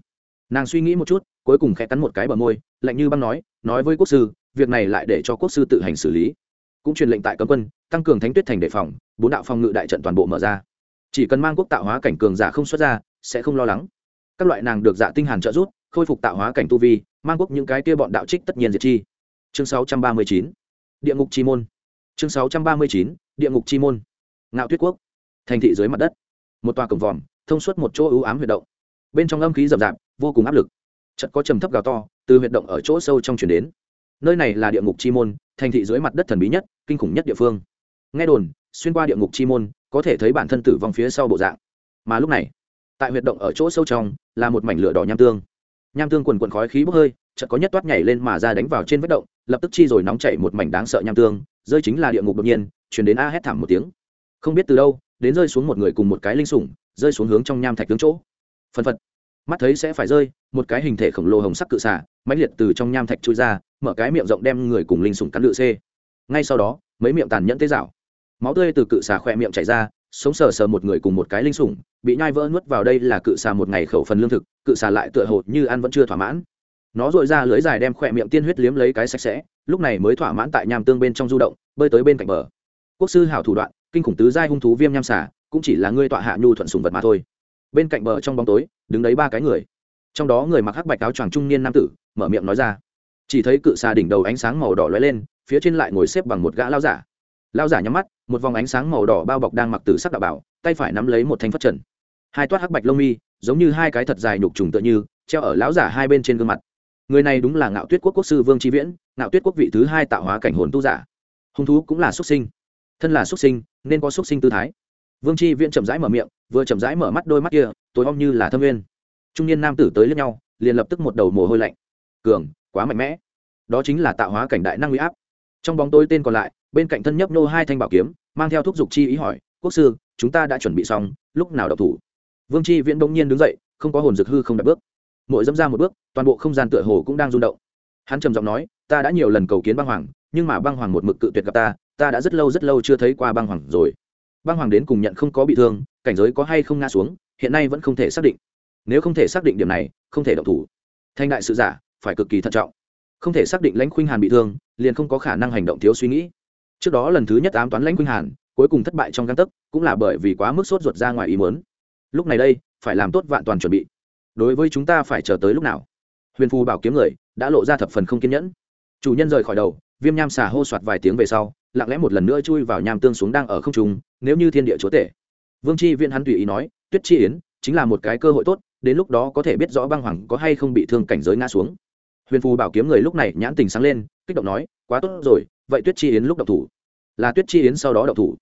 A: Nàng suy nghĩ một chút cuối cùng khẽ cắn một cái bờ môi, lạnh như băng nói nói với quốc sư, việc này lại để cho quốc sư tự hành xử lý. Cũng truyền lệnh tại cấm quân, tăng cường thánh tuyết thành đề phòng, bốn đạo phòng ngự đại trận toàn bộ mở ra. Chỉ cần mang quốc tạo hóa cảnh cường giả không xuất ra, sẽ không lo lắng. Các loại nàng được dạ tinh hàn trợ giúp, khôi phục tạo hóa cảnh tu vi, mang quốc những cái kia bọn đạo trích tất nhiên diệt chi. Chương 639 địa ngục chi môn. Chương 639 địa ngục chi môn. Ngạo tuyết quốc. Thành thị dưới mặt đất. Một tòa cổng vòm, thông suốt một chỗ ưu ám huyệt động. Bên trong âm khí rậm rạp, vô cùng áp lực chợt có trầm thấp gào to, từ huyệt động ở chỗ sâu trong chuyển đến. Nơi này là địa ngục chi môn, thành thị dưới mặt đất thần bí nhất, kinh khủng nhất địa phương. Nghe đồn, xuyên qua địa ngục chi môn, có thể thấy bản thân tử vong phía sau bộ dạng. Mà lúc này, tại huyệt động ở chỗ sâu trong, là một mảnh lửa đỏ nham tương. Nham tương quần quần khói khí bốc hơi, chợt có nhất toát nhảy lên mà ra đánh vào trên vết động, lập tức chi rồi nóng chảy một mảnh đáng sợ nham tương, rơi chính là địa ngục đột nhiên chuyển đến a hét thảm một tiếng. Không biết từ đâu, đến rơi xuống một người cùng một cái linh sủng, rơi xuống hướng trong nham thạch tướng chỗ. Phân phật. Mắt thấy sẽ phải rơi một cái hình thể khổng lồ hồng sắc cự xả mãnh liệt từ trong nham thạch chui ra, mở cái miệng rộng đem người cùng linh sủng cắn lự c. ngay sau đó, mấy miệng tàn nhẫn tế rảo máu tươi từ cự xà khỏe miệng chảy ra, sống sờ sờ một người cùng một cái linh sủng, bị nhai vỡ nuốt vào đây là cự xà một ngày khẩu phần lương thực, cự xà lại tựa hồ như ăn vẫn chưa thỏa mãn. Nó dội ra lưới dài đem khỏe miệng tiên huyết liếm lấy cái sạch sẽ, lúc này mới thỏa mãn tại nham tương bên trong du động, bơi tới bên cạnh bờ. Quốc sư hảo thủ đoạn, kinh khủng tứ giai hung thú viêm nham xả cũng chỉ là ngươi tọa hạ nhu thuận sùng vật mà thôi. Bên cạnh bờ trong bóng tối, đứng đấy ba cái người trong đó người mặc hắc bạch áo choàng trung niên nam tử mở miệng nói ra chỉ thấy cự xà đỉnh đầu ánh sáng màu đỏ lóe lên phía trên lại ngồi xếp bằng một gã lao giả lao giả nhắm mắt một vòng ánh sáng màu đỏ bao bọc đang mặc từ sắc đạo bảo tay phải nắm lấy một thanh phất trần hai toát hắc bạch lông mi giống như hai cái thật dài nhục trùng tựa như treo ở lão giả hai bên trên gương mặt người này đúng là ngạo tuyết quốc quốc sư vương tri viễn ngạo tuyết quốc vị thứ hai tạo hóa cảnh hồn tu giả hung thú cũng là xuất sinh thân là xuất sinh nên có xuất sinh tư thái vương tri viễn chậm rãi mở miệng vừa chậm rãi mở mắt đôi mắt kia tối om như là thâm viên trung niên nam tử tới lẫn nhau, liền lập tức một đầu mồ hôi lạnh. Cường, quá mạnh mẽ. Đó chính là tạo hóa cảnh đại năng huy áp. Trong bóng tối tên còn lại, bên cạnh thân nhấp nô hai thanh bảo kiếm, mang theo thuốc giục chi ý hỏi, quốc sư, chúng ta đã chuẩn bị xong, lúc nào đọc thủ? Vương chi viễn bỗng nhiên đứng dậy, không có hồn dược hư không đặt bước. Mỗi dẫm ra một bước, toàn bộ không gian tựa hồ cũng đang rung động. Hắn trầm giọng nói, ta đã nhiều lần cầu kiến băng hoàng, nhưng mà băng hoàng một mực cự tuyệt gặp ta ta đã rất lâu rất lâu chưa thấy qua băng hoàng rồi. Băng hoàng đến cùng nhận không có bị thương, cảnh giới có hay không ngã xuống, hiện nay vẫn không thể xác định nếu không thể xác định điểm này, không thể động thủ. Thanh đại sự giả, phải cực kỳ thận trọng. Không thể xác định lãnh khuynh hàn bị thương, liền không có khả năng hành động thiếu suy nghĩ. Trước đó lần thứ nhất ám toán lãnh khuynh hàn, cuối cùng thất bại trong găng tấc, cũng là bởi vì quá mức sốt ruột ra ngoài ý muốn. Lúc này đây, phải làm tốt vạn toàn chuẩn bị. Đối với chúng ta phải chờ tới lúc nào? Huyền phù bảo kiếm người, đã lộ ra thập phần không kiên nhẫn. Chủ nhân rời khỏi đầu, viêm nham xà hô soạt vài tiếng về sau, lặng lẽ một lần nữa chui vào nham tương xuống đang ở không trung, nếu như thiên địa chúa tể. Vương chi viễn hắn tùy ý nói, tuyết chi yến, chính là một cái cơ hội tốt đến lúc đó có thể biết rõ băng hoàng có hay không bị thương cảnh giới ngã xuống. Huyền phù bảo kiếm người lúc này nhãn tình sáng lên, kích động nói, quá tốt rồi, vậy tuyết chi yến lúc độc thủ. Là tuyết chi yến sau đó độc thủ.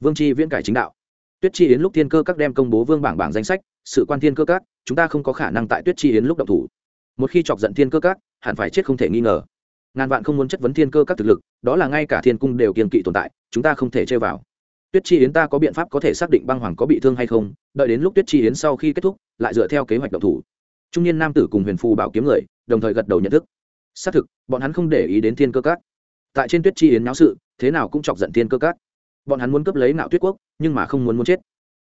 A: Vương chi viễn cải chính đạo. Tuyết chi yến lúc thiên cơ các đem công bố vương bảng bảng danh sách, sự quan thiên cơ các, chúng ta không có khả năng tại tuyết chi yến lúc độc thủ. Một khi chọc giận thiên cơ các, hẳn phải chết không thể nghi ngờ. Ngàn vạn không muốn chất vấn thiên cơ các thực lực, đó là ngay cả thiên cung đều kiên kỵ tồn tại, chúng ta không thể chơi vào tuyết chi yến ta có biện pháp có thể xác định băng hoàng có bị thương hay không, đợi đến lúc tuyết chi yến sau khi kết thúc, lại dựa theo kế hoạch động thủ. Trung niên nam tử cùng huyền phù bảo kiếm người, đồng thời gật đầu nhận thức. Xác thực, bọn hắn không để ý đến thiên cơ Cát. tại trên tuyết chi yến náo sự, thế nào cũng chọc giận thiên cơ Cát. bọn hắn muốn cướp lấy nạo tuyết quốc, nhưng mà không muốn muốn chết.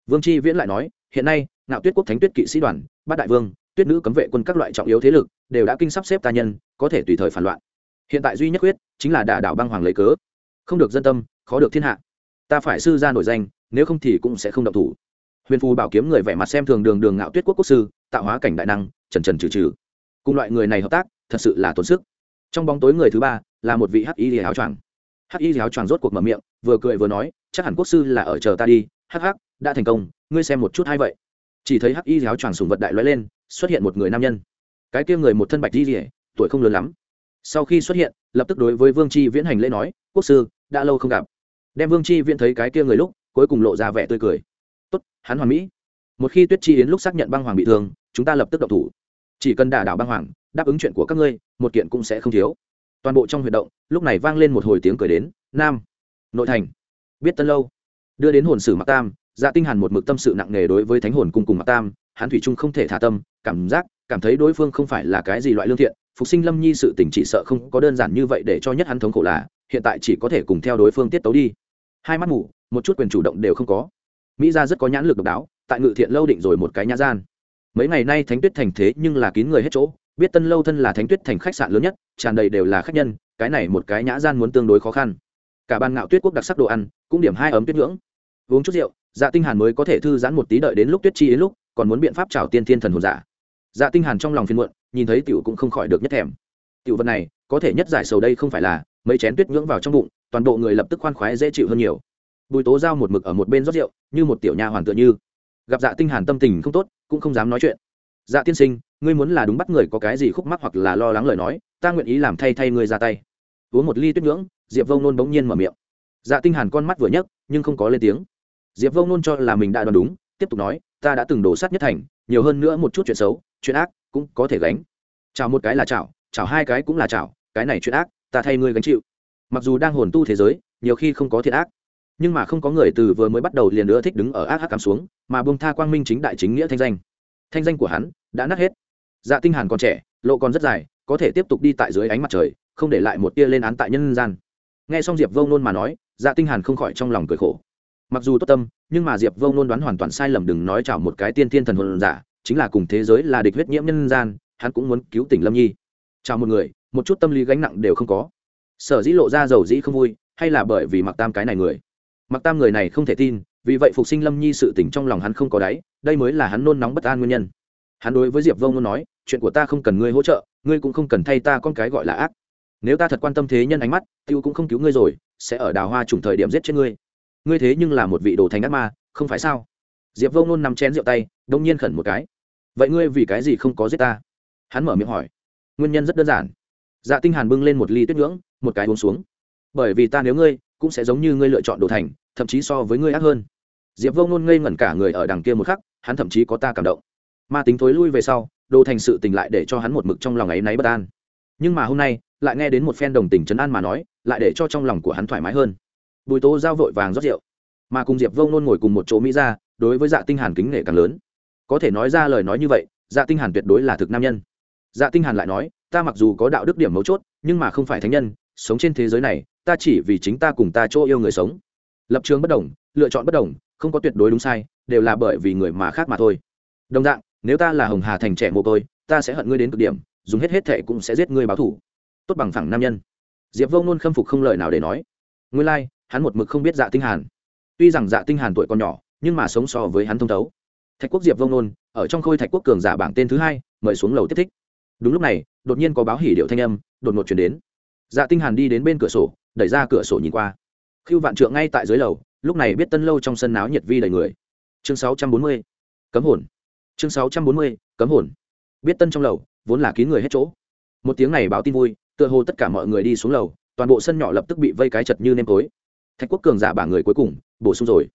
A: Vương chi viễn lại nói, hiện nay nạo tuyết quốc thánh tuyết kỵ sĩ đoàn, bát đại vương, tuyết nữ cấm vệ quân các loại trọng yếu thế lực, đều đã kinh sắp xếp ta nhân, có thể tùy thời phản loạn. Hiện tại duy nhất quyết, chính là đả đảo băng hoàng lấy cớ. Không được dân tâm, khó được thiên hạ ta phải sư ra nổi danh, nếu không thì cũng sẽ không động thủ. Huyền phù bảo kiếm người vẻ mặt xem thường đường đường ngạo tuyết quốc quốc sư, tạo hóa cảnh đại năng, trần trần trừ trừ. Cùng loại người này hợp tác, thật sự là tốn sức. Trong bóng tối người thứ ba là một vị hắc y áo choàng. Hắc y áo choàng rốt cuộc mở miệng, vừa cười vừa nói, chắc hẳn quốc sư là ở chờ ta đi. Hắc hắc, đã thành công, ngươi xem một chút hay vậy. Chỉ thấy hắc y áo choàng sùng vật đại lóe lên, xuất hiện một người nam nhân. Cái kia người một thân bạch di rỉa tuổi không lớn lắm. Sau khi xuất hiện, lập tức đối với vương chi viễn hành lễ nói, quốc sư, đã lâu không gặp đem vương chi viễn thấy cái kia người lúc, cuối cùng lộ ra vẻ tươi cười. Tốt, hắn hoàn mỹ. Một khi tuyết chi yến lúc xác nhận băng hoàng bị thương, chúng ta lập tức độc thủ. Chỉ cần đả đảo băng hoàng, đáp ứng chuyện của các ngươi, một kiện cũng sẽ không thiếu. Toàn bộ trong huy động, lúc này vang lên một hồi tiếng cười đến, nam, nội thành. Biết tân lâu, đưa đến hồn sử mạc tam dạ tinh hàn một mực tâm sự nặng nề đối với thánh hồn cung cùng mạc tam, hắn thủy trung không thể thả tâm, cảm giác, cảm thấy đối phương không phải là cái gì loại lương thiện, phục sinh lâm nhi sự tình chỉ sợ không có đơn giản như vậy để cho nhất hắn thống khổ là, hiện tại chỉ có thể cùng theo đối phương tiết tấu đi hai mắt mù một chút quyền chủ động đều không có. Mỹ gia rất có nhãn lực độc đáo, tại ngự thiện lâu định rồi một cái nhã gian. Mấy ngày nay thánh tuyết thành thế nhưng là kín người hết chỗ, biết tân lâu thân là thánh tuyết thành khách sạn lớn nhất, tràn đầy đều là khách nhân, cái này một cái nhã gian muốn tương đối khó khăn. Cả ban ngạo tuyết quốc đặc sắc đồ ăn, cũng điểm hai ấm tuyết ngưỡng uống chút rượu dạ tinh hàn mới có thể thư giãn một tí đợi đến lúc tuyết chi đến lúc, còn muốn biện pháp chào tiên thiên thần hồn giả dạ tinh hàn trong lòng phiền muộn, nhìn thấy tiểu cũng không khỏi được nhất thèm. Tiểu vật này, có thể nhất giải sầu đây không phải là mấy chén tuyết ngưỡng vào trong bụng toàn bộ người lập tức khoan khoái dễ chịu hơn nhiều. Bùi tố giao một mực ở một bên rót rượu, như một tiểu nha hoàn tựa như. Gặp dạ tinh hàn tâm tình không tốt, cũng không dám nói chuyện. Dạ tiên sinh, ngươi muốn là đúng bắt người có cái gì khúc mắc hoặc là lo lắng lời nói, ta nguyện ý làm thay thay ngươi ra tay. Uống một ly tuyết ngưỡng diệp vông nôn bỗng nhiên mở miệng. Dạ tinh hàn con mắt vừa nhấc, nhưng không có lên tiếng. Diệp vông nôn cho là mình đã đoán đúng, tiếp tục nói, ta đã từng đổ sát nhất thành, nhiều hơn nữa một chút chuyện xấu, chuyện ác cũng có thể gánh. Chào một cái là chào chào hai cái cũng là chào cái này chuyện ác, ta thay ngươi gánh chịu mặc dù đang hồn tu thế giới, nhiều khi không có thiện ác, nhưng mà không có người từ vừa mới bắt đầu liền nữa thích đứng ở ác hắc cảm xuống, mà bông tha quang minh chính đại chính nghĩa thanh danh. Thanh danh của hắn đã nát hết. Dạ tinh hàn còn trẻ, lộ còn rất dài, có thể tiếp tục đi tại dưới ánh mặt trời, không để lại một tia lên án tại nhân gian. Nghe xong diệp vông nôn mà nói dạ tinh hàn không khỏi trong lòng cười khổ. Mặc dù tốt tâm, nhưng mà diệp vông nôn đoán hoàn toàn sai lầm đừng nói chào một cái tiên thiên thần hồn giả, chính là cùng thế giới là địch huyết nhiễm nhân gian, hắn cũng muốn cứu tỉnh lâm nhi. Chào một người, một chút tâm lý gánh nặng đều không có sở dĩ lộ ra dầu dĩ không vui, hay là bởi vì mặc tam cái này người? Mặc tam người này không thể tin, vì vậy phục sinh lâm nhi sự tỉnh trong lòng hắn không có đáy, đây mới là hắn nôn nóng bất an nguyên nhân. Hắn đối với diệp vông nôn nói, chuyện của ta không cần ngươi hỗ trợ, ngươi cũng không cần thay ta con cái gọi là ác. Nếu ta thật quan tâm thế nhân ánh mắt, tiêu cũng không cứu ngươi rồi, sẽ ở đào hoa trùng thời điểm giết chết ngươi. Ngươi thế nhưng là một vị đồ thành ác ma, không phải sao? Diệp vông nôn nằm chén rượu tay, đông nhiên khẩn một cái. Vậy ngươi vì cái gì không có giết ta? Hắn mở miệng hỏi. Nguyên nhân rất đơn giản. Dạ tinh hàn bưng lên một ly tuyết ngưỡng một cái uống xuống. Bởi vì ta nếu ngươi, cũng sẽ giống như ngươi lựa chọn đồ thành, thậm chí so với ngươi ác hơn. Diệp Vô nôn ngây ngẩn cả người ở đằng kia một khắc, hắn thậm chí có ta cảm động. Ma tính thối lui về sau, đồ thành sự tình lại để cho hắn một mực trong lòng ấy náy bất an. Nhưng mà hôm nay, lại nghe đến một phen đồng tình trấn an mà nói, lại để cho trong lòng của hắn thoải mái hơn. Bùi tố giao vội vàng rót rượu. Mà cùng diệp Vô nôn ngồi cùng một chỗ mỹ ra đối với dạ tinh hàn kính nể càng lớn. Có thể nói ra lời nói như vậy dạ tinh hàn tuyệt đối là thực nam nhân. Dạ tinh hàn lại nói, ta mặc dù có đạo đức điểm mấu chốt, nhưng mà không phải thánh nhân sống trên thế giới này ta chỉ vì chính ta cùng ta chỗ yêu người sống. Lập trường bất đồng lựa chọn bất đồng không có tuyệt đối đúng sai đều là bởi vì người mà khác mà thôi. Đồng dạng nếu ta là hồng hà thành trẻ mồ côi ta sẽ hận ngươi đến cực điểm dùng hết hết thệ cũng sẽ giết ngươi báo thù. Tốt bằng phẳng nam nhân. Diệp vô ngôn khâm phục không lời nào để nói. Nguyên lai、like, hắn một mực không biết dạ tinh hàn. Tuy rằng dạ tinh hàn tuổi còn nhỏ nhưng mà sống so với hắn thông thấu. Thạch quốc diệp vô ngôn ở trong khôi thạch quốc cường giả bảng tên thứ hai mời xuống lầu tiếp thích. Đúng lúc này đột nhiên có báo hỉ điệu thanh âm đột ngột chuyển đến dạ tinh hàn đi đến bên cửa sổ, đẩy ra cửa sổ nhìn qua. Khiêu vạn trượng ngay tại dưới lầu, lúc này biết tân lâu trong sân náo nhiệt vi đầy người. Chương 640. cấm hồn. Chương 640. cấm hồn. Biết tân trong lầu, vốn là kín người hết chỗ. Một tiếng này báo tin vui, tựa hồ tất cả mọi người đi xuống lầu, toàn bộ sân nhỏ lập tức bị vây cái chật như nêm tối. Thạch quốc cường giả bảng người cuối cùng, bổ sung rồi.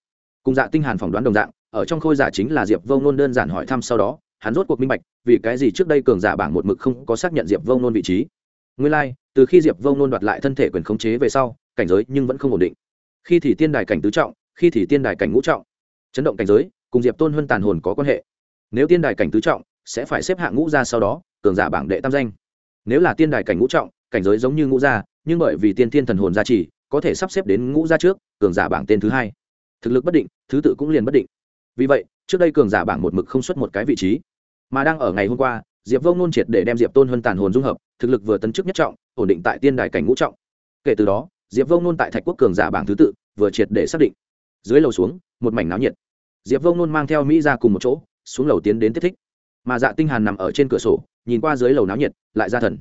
A: Cùng dạ tinh hàn phỏng đoán đồng dạng, ở trong khôi giả chính là diệp vông nôn đơn giản hỏi thăm sau đó, hắn rốt cuộc minh bạch, vì cái gì trước đây cường giả bảng một mực không có xác nhận diệp vông nôn vị trí nguyên lai like, từ khi diệp vông nôn đoạt lại thân thể quyền khống chế về sau cảnh giới nhưng vẫn không ổn định. Khi thì tiên đài cảnh tứ trọng khi thì tiên đài cảnh ngũ trọng. Chấn động cảnh giới cùng diệp tôn huân tàn hồn có quan hệ. Nếu tiên đài cảnh tứ trọng sẽ phải xếp hạng ngũ ra sau đó cường giả bảng đệ tam danh. Nếu là tiên đài cảnh ngũ trọng cảnh giới giống như ngũ gia nhưng bởi vì tiên thiên thần hồn gia trì có thể sắp xếp đến ngũ gia trước cường giả bảng tên thứ hai. Thực lực bất định thứ tự cũng liền bất định. Vì vậy trước đây cường giả bảng một mực không xuất một cái vị trí. Mà đang ở ngày hôm qua diệp vông nôn triệt để đem diệp tôn hơn tàn hồn dung hợp, thực lực vừa tấn chức nhất trọng, ổn định tại tiên đài cảnh ngũ trọng. Kể từ đó, diệp vông nôn tại thạch quốc cường giả bảng thứ tự, vừa triệt để xác định. Dưới lầu xuống, một mảnh náo nhiệt. Diệp vông nôn mang theo mỹ ra cùng một chỗ, xuống lầu tiến đến tiếp thích. Mà dạ tinh hàn nằm ở trên cửa sổ, nhìn qua dưới lầu náo nhiệt, lại ra thần.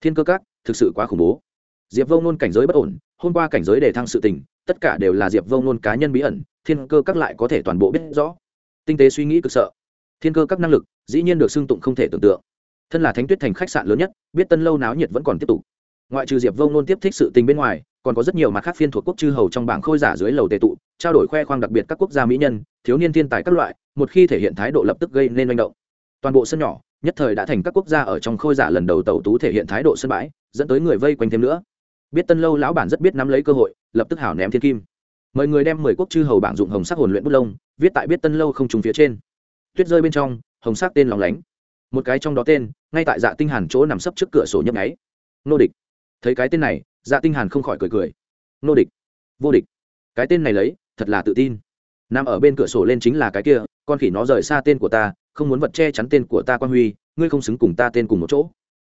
A: Thiên cơ các, thực sự quá khủng bố. Diệp vông nôn cảnh giới bất ổn, hôm qua cảnh giới đề thăng sự tình, tất cả đều là diệp vông nôn cá nhân bí ẩn, thiên cơ các lại có thể toàn bộ biết rõ. Tinh tế suy nghĩ cực sợ. Thiên cơ các năng lực, dĩ nhiên được xưng tụng không thể tưởng tượng thân là thánh tuyết thành khách sạn lớn nhất, biết tân lâu náo nhiệt vẫn còn tiếp tục. Ngoại trừ diệp vông nôn tiếp thích sự tình bên ngoài, còn có rất nhiều mặt khác phiên thuộc quốc chư hầu trong bảng khôi giả dưới lầu tệ tụ, trao đổi khoe khoang đặc biệt các quốc gia mỹ nhân, thiếu niên thiên tài các loại, một khi thể hiện thái độ lập tức gây nên manh động. Toàn bộ sân nhỏ, nhất thời đã thành các quốc gia ở trong khôi giả lần đầu tàu tú thể hiện thái độ sân bãi, dẫn tới người vây quanh thêm nữa. Biết tân lâu lão bản rất biết nắm lấy cơ hội, lập tức hảo ném thiên kim. Mời người đem mười quốc chư hầu bảng dụng hồng sắc hồn luyện bút lông, viết tại biết tân lâu không trùng phía trên. Tuyết rơi bên trong, hồng sắc tên lòng lánh một cái trong đó tên, ngay tại dạ tinh hàn chỗ nằm sấp trước cửa sổ nhấp nháy. Nô địch. Thấy cái tên này dạ tinh hàn không khỏi cười cười. Nô địch. Vô địch. Cái tên này lấy, thật là tự tin. Nằm ở bên cửa sổ lên chính là cái kia, con khỉ nó rời xa tên của ta, không muốn vật che chắn tên của ta quan huy, ngươi không xứng cùng ta tên cùng một chỗ.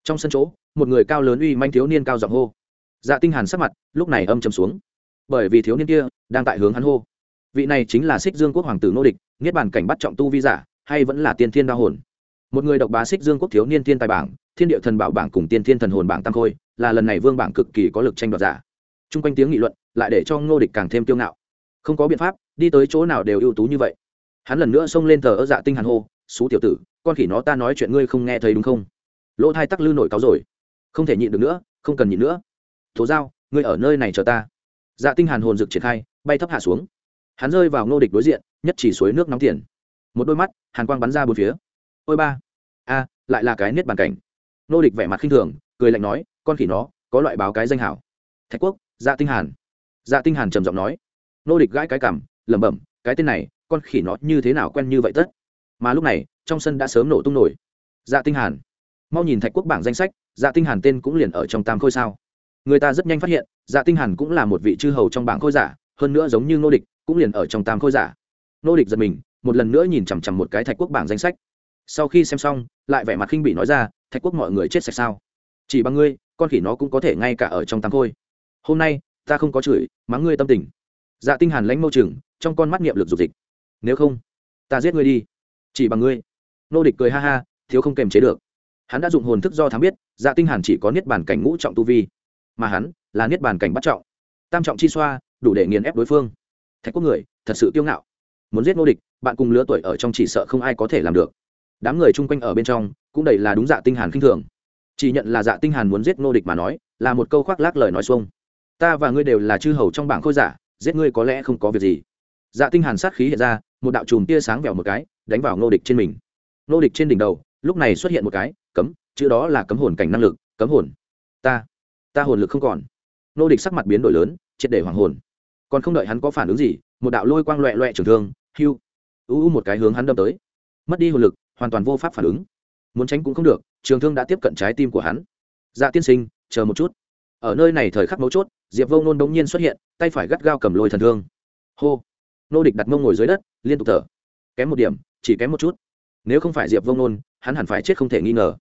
A: Trong sân chỗ, một người cao lớn uy manh thiếu niên cao giọng hô. Dạ tinh hàn sắc mặt, lúc này âm trầm xuống. Bởi vì thiếu niên kia, đang tại hướng hắn hô. Vị này chính là xích dương quốc hoàng tử nô địch, niết bàn cảnh bắt trọng tu vi giả, hay vẫn là tiên thiên đa hồn? Một người độc bá xích dương quốc thiếu niên thiên tài bảng, thiên địa thần bảo bảng cùng tiên thiên thần hồn bảng tam khôi, là lần này vương bảng cực kỳ có lực tranh đoạt giả. Chung quanh tiếng nghị luận, lại để cho ngô địch càng thêm kiêu ngạo. Không có biện pháp, đi tới chỗ nào đều ưu tú như vậy. Hắn lần nữa xông lên thờ ơ dạ tinh hàn hô xú tiểu tử, con khỉ nó ta nói chuyện ngươi không nghe thấy đúng không? Lỗ thai tắc lư nổi cáo rồi. Không thể nhịn được nữa, không cần nhịn nữa. Thố giao, ngươi ở nơi này chờ ta. Dạ tinh hàn hồn rực triển khai, bay thấp hạ xuống. Hắn rơi vào ngô địch đối diện, nhất chỉ suối nước nóng tiền. Một đôi mắt, hàn quang bắn ra bốn phía ôi ba, a, lại là cái niết bàn cảnh. Nô địch vẻ mặt khinh thường, cười lạnh nói, con khỉ nó, có loại báo cái danh hảo. Thạch quốc dạ tinh hàn. Dạ tinh hàn trầm giọng nói. Nô địch gãi cái cằm, lẩm bẩm, cái tên này, con khỉ nó như thế nào quen như vậy tất? Mà lúc này, trong sân đã sớm nổ tung nổi. Dạ tinh hàn. Mau nhìn thạch quốc bảng danh sách dạ tinh hàn tên cũng liền ở trong tam khôi sao. Người ta rất nhanh phát hiện dạ tinh hàn cũng là một vị chư hầu trong bảng khôi giả, hơn nữa giống như nô địch, cũng liền ở trong tam khôi giả. Nô địch giật mình, một lần nữa nhìn chằm chằm một cái thạch quốc bảng danh sách sau khi xem xong, lại vẻ mặt khinh bị nói ra, thạch quốc mọi người chết sạch sao? Chỉ bằng ngươi, con khỉ nó cũng có thể ngay cả ở trong tam khôi hôm nay, ta không có chửi, mắng ngươi tâm tình. Dạ tinh hàn lãnh mâu chừng, trong con mắt niệm lực dục dịch. Nếu không, ta giết ngươi đi. Chỉ bằng ngươi. Nô địch cười ha ha, thiếu không kềm chế được. Hắn đã dụng hồn thức do thám biết dạ tinh hàn chỉ có niết bàn cảnh ngũ trọng tu vi, mà hắn là niết bàn cảnh bắt trọng. Tam trọng chi xoa, đủ để nghiền ép đối phương. Thạch quốc người, thật sự kiêu ngạo. Muốn giết nô địch, bạn cùng lứa tuổi ở trong chỉ sợ không ai có thể làm được đám người chung quanh ở bên trong cũng đầy là đúng dạ tinh hàn khinh thường. Chỉ nhận là dạ tinh hàn muốn giết nô địch mà nói, là một câu khoác lác lời nói xuông. Ta và ngươi đều là chư hầu trong bảng khôi giả, giết ngươi có lẽ không có việc gì. Dạ tinh hàn sát khí hiện ra, một đạo chùm tia sáng vèo một cái, đánh vào nô địch trên mình. Nô địch trên đỉnh đầu, lúc này xuất hiện một cái, cấm, chữ đó là cấm hồn cảnh năng lực, cấm hồn. Ta ta hồn lực không còn. Nô địch sắc mặt biến đổi lớn, triệt để hoàng hồn. Còn không đợi hắn có phản ứng gì, một đạo lôi quang loẹ loẹ trường thương hưu u u một cái hướng hắn đâm tới. Mất đi hồn lực hoàn toàn vô pháp phản ứng. Muốn tránh cũng không được, trường thương đã tiếp cận trái tim của hắn. Dạ tiên sinh, chờ một chút. Ở nơi này thời khắc mấu chốt, diệp vô nôn đống nhiên xuất hiện, tay phải gắt gao cầm lôi thần thương. Hô. Nô địch đặt mông ngồi dưới đất, liên tục thở. Kém một điểm, chỉ kém một chút. Nếu không phải diệp vô nôn hắn hẳn phải chết không thể nghi ngờ.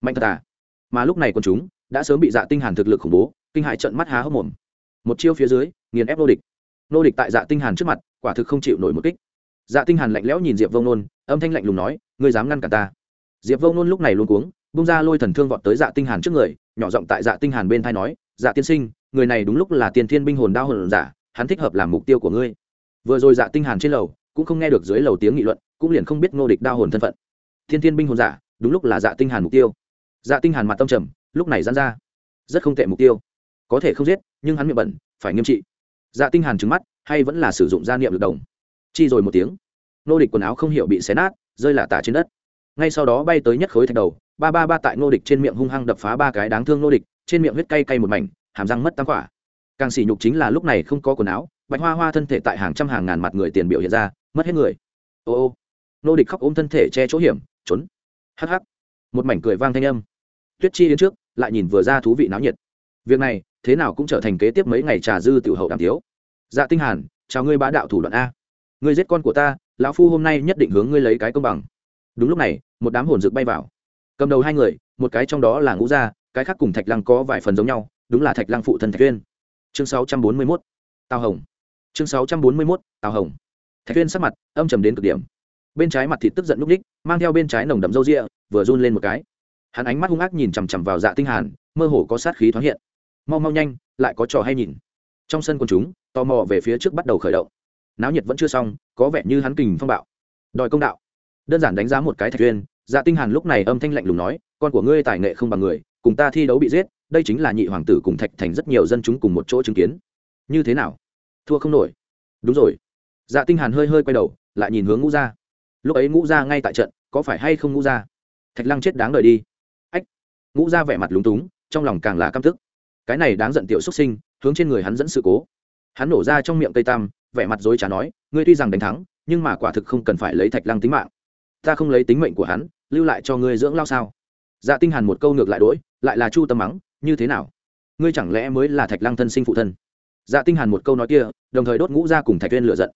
A: Mạnh thật à. Mà lúc này quân chúng đã sớm bị dạ tinh hàn thực lực khủng bố, kinh hại trận mắt há hốc mồm. Một chiêu phía dưới, nghiền ép nô địch. Nô địch tại dạ tinh hàn trước mặt, quả thực không chịu nổi một kích. Dạ tinh hàn lạnh lẽo nhìn diệp vông nôn âm thanh lạnh lùng nói ngươi dám ngăn cản ta. Diệp vông nôn lúc này luôn cuống, bung ra lôi thần thương vọt tới dạ tinh hàn trước người, nhỏ giọng tại dạ tinh hàn bên thay nói dạ tiên sinh, người này đúng lúc là tiền thiên binh hồn đao hồn giả, hắn thích hợp làm mục tiêu của ngươi. Vừa rồi dạ tinh hàn trên lầu cũng không nghe được dưới lầu tiếng nghị luận, cũng liền không biết nô địch đao hồn thân phận. Thiên thiên binh hồn giả, đúng lúc là dạ tinh hàn mục tiêu. Dạ tinh hàn mặt tâm trầm, lúc này giãn ra. Rất không tệ mục tiêu. Có thể không giết, nhưng hắn miệng bẩn, phải nghiêm trị. Dạ tinh hàn trừng mắt, hay vẫn là sử dụng gia niệm lực đồng. Chi rồi một tiếng. Nô địch quần áo không hiểu bị xé nát rơi lả tả trên đất. Ngay sau đó bay tới nhất khối thạch đầu, ba ba ba tại nô địch trên miệng hung hăng đập phá ba cái đáng thương nô địch, trên miệng huyết cay cay một mảnh, hàm răng mất tăng quả. Càng sỉ nhục chính là lúc này không có quần áo, bạch hoa hoa thân thể tại hàng trăm hàng ngàn mặt người tiền biểu hiện ra, mất hết người. Ô ô nô địch khóc ôm thân thể che chỗ hiểm, trốn. Hắc hắc. Một mảnh cười vang thanh âm. Tuyết chi đến trước, lại nhìn vừa ra thú vị náo nhiệt. Việc này, thế nào cũng trở thành kế tiếp mấy ngày trà dư tiểu hậu đàm thiếu dạ tinh hàn, chào ngươi bá đạo thủ đoạn a. Ngươi giết con của ta lão phu hôm nay nhất định hướng ngươi lấy cái công bằng. Đúng lúc này, một đám hồn dược bay vào. Cầm đầu hai người, một cái trong đó là ngũ gia, cái khác cùng thạch lăng có vài phần giống nhau, đúng là thạch lăng phụ thân thạch tuyên chương 641 tào hồng. Chương 641 tào hồng. Thạch tuyên sắc mặt âm trầm đến cực điểm. Bên trái mặt thịt tức giận lúc ních mang theo bên trái nồng đậm râu ria, vừa run lên một cái. Hắn ánh mắt hung ác nhìn chằm chằm vào dạ tinh hàn, mơ hồ có sát khí thoáng hiện. Mau mau nhanh, lại có trò hay nhìn. Trong sân quần chúng, tò mò về phía trước bắt đầu khởi động náo nhiệt vẫn chưa xong, có vẻ như hắn kình phong bạo. Đòi công đạo. Đơn giản đánh giá một cái thạch tuyên dạ tinh hàn lúc này âm thanh lạnh lùng nói, con của ngươi tài nghệ không bằng người, cùng ta thi đấu bị giết, đây chính là nhị hoàng tử cùng thạch thành rất nhiều dân chúng cùng một chỗ chứng kiến. Như thế nào? Thua không nổi. Đúng rồi. Dạ tinh hàn hơi hơi quay đầu, lại nhìn hướng ngũ gia. Lúc ấy ngũ gia ngay tại trận, có phải hay không ngũ gia? Thạch lăng chết đáng đời đi. Ách! Ngũ gia vẻ mặt lúng túng, trong lòng càng là căm tức. Cái này đáng giận tiểu xuất sinh, hướng trên người hắn dẫn sự cố. Hắn nổ ra trong miệng cây tam vẻ mặt dối trá nói, ngươi tuy rằng đánh thắng, nhưng mà quả thực không cần phải lấy thạch lăng tính mạng. Ta không lấy tính mệnh của hắn, lưu lại cho ngươi dưỡng lao sao? Dạ tinh hàn một câu ngược lại đỗi lại là chu tâm mắng, như thế nào? Ngươi chẳng lẽ mới là thạch lăng thân sinh phụ thân? Dạ tinh hàn một câu nói kia, đồng thời đốt ngũ ra cùng thạch tuyên lửa giận.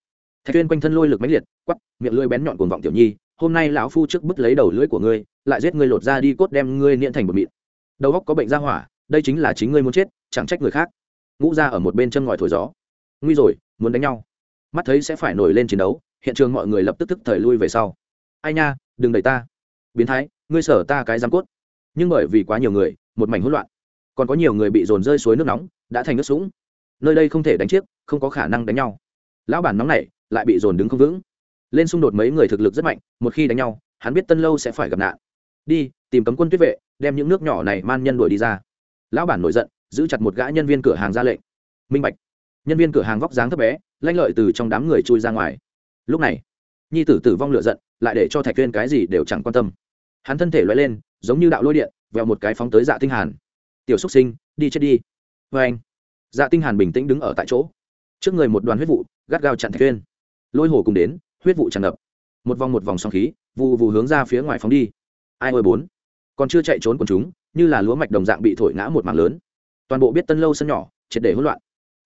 A: Thạch tuyên quanh thân lôi lực mãnh liệt quắp miệng lưỡi bén nhọn cuồng vọng tiểu nhi, hôm nay lão phu trước bứt lấy đầu lưỡi của ngươi, lại giết ngươi lột ra đi cốt đem ngươi niện thành một mịn. Đầu óc có bệnh ra hỏa, đây chính là chính ngươi muốn chết, chẳng trách người khác. Ngũ ra ở một bên chân ngòi thổi gió. Nguy rồi, muốn đánh nhau mắt thấy sẽ phải nổi lên chiến đấu, hiện trường mọi người lập tức tức thời lui về sau. Ai nha, đừng đẩy ta. Biến thái, ngươi sở ta cái giam cốt. Nhưng bởi vì quá nhiều người, một mảnh hỗn loạn. Còn có nhiều người bị dồn rơi suối nước nóng, đã thành nước sũng. Nơi đây không thể đánh chiếc, không có khả năng đánh nhau. Lão bản nóng này lại bị dồn đứng không vững. Lên xung đột mấy người thực lực rất mạnh, một khi đánh nhau, hắn biết tân lâu sẽ phải gặp nạn. Đi, tìm cấm quân tuyết vệ, đem những nước nhỏ này man nhân đuổi đi ra. Lão bản nổi giận, giữ chặt một gã nhân viên cửa hàng ra lệnh. Minh bạch. Nhân viên cửa hàng vóc dáng thấp bé lanh lợi từ trong đám người chui ra ngoài. Lúc này, nhi tử tử vong lựa giận, lại để cho thạch viên cái gì đều chẳng quan tâm. Hắn thân thể loay lên, giống như đạo lôi điện vẹo một cái phóng tới dạ tinh hàn. Tiểu xúc sinh, đi chết đi. Vê anh. Dạ tinh hàn bình tĩnh đứng ở tại chỗ. Trước người một đoàn huyết vụ, gắt gao chặn thạch viên lôi hồ cùng đến, huyết vụ tràn ngập. Một vòng một vòng song khí vụ vụ hướng ra phía ngoài phóng đi. Ai ơi bốn, còn chưa chạy trốn của chúng, như là lúa mạch đồng dạng bị thổi ngã một mảng lớn. Toàn bộ biết tân lâu sân nhỏ, triệt để hỗn loạn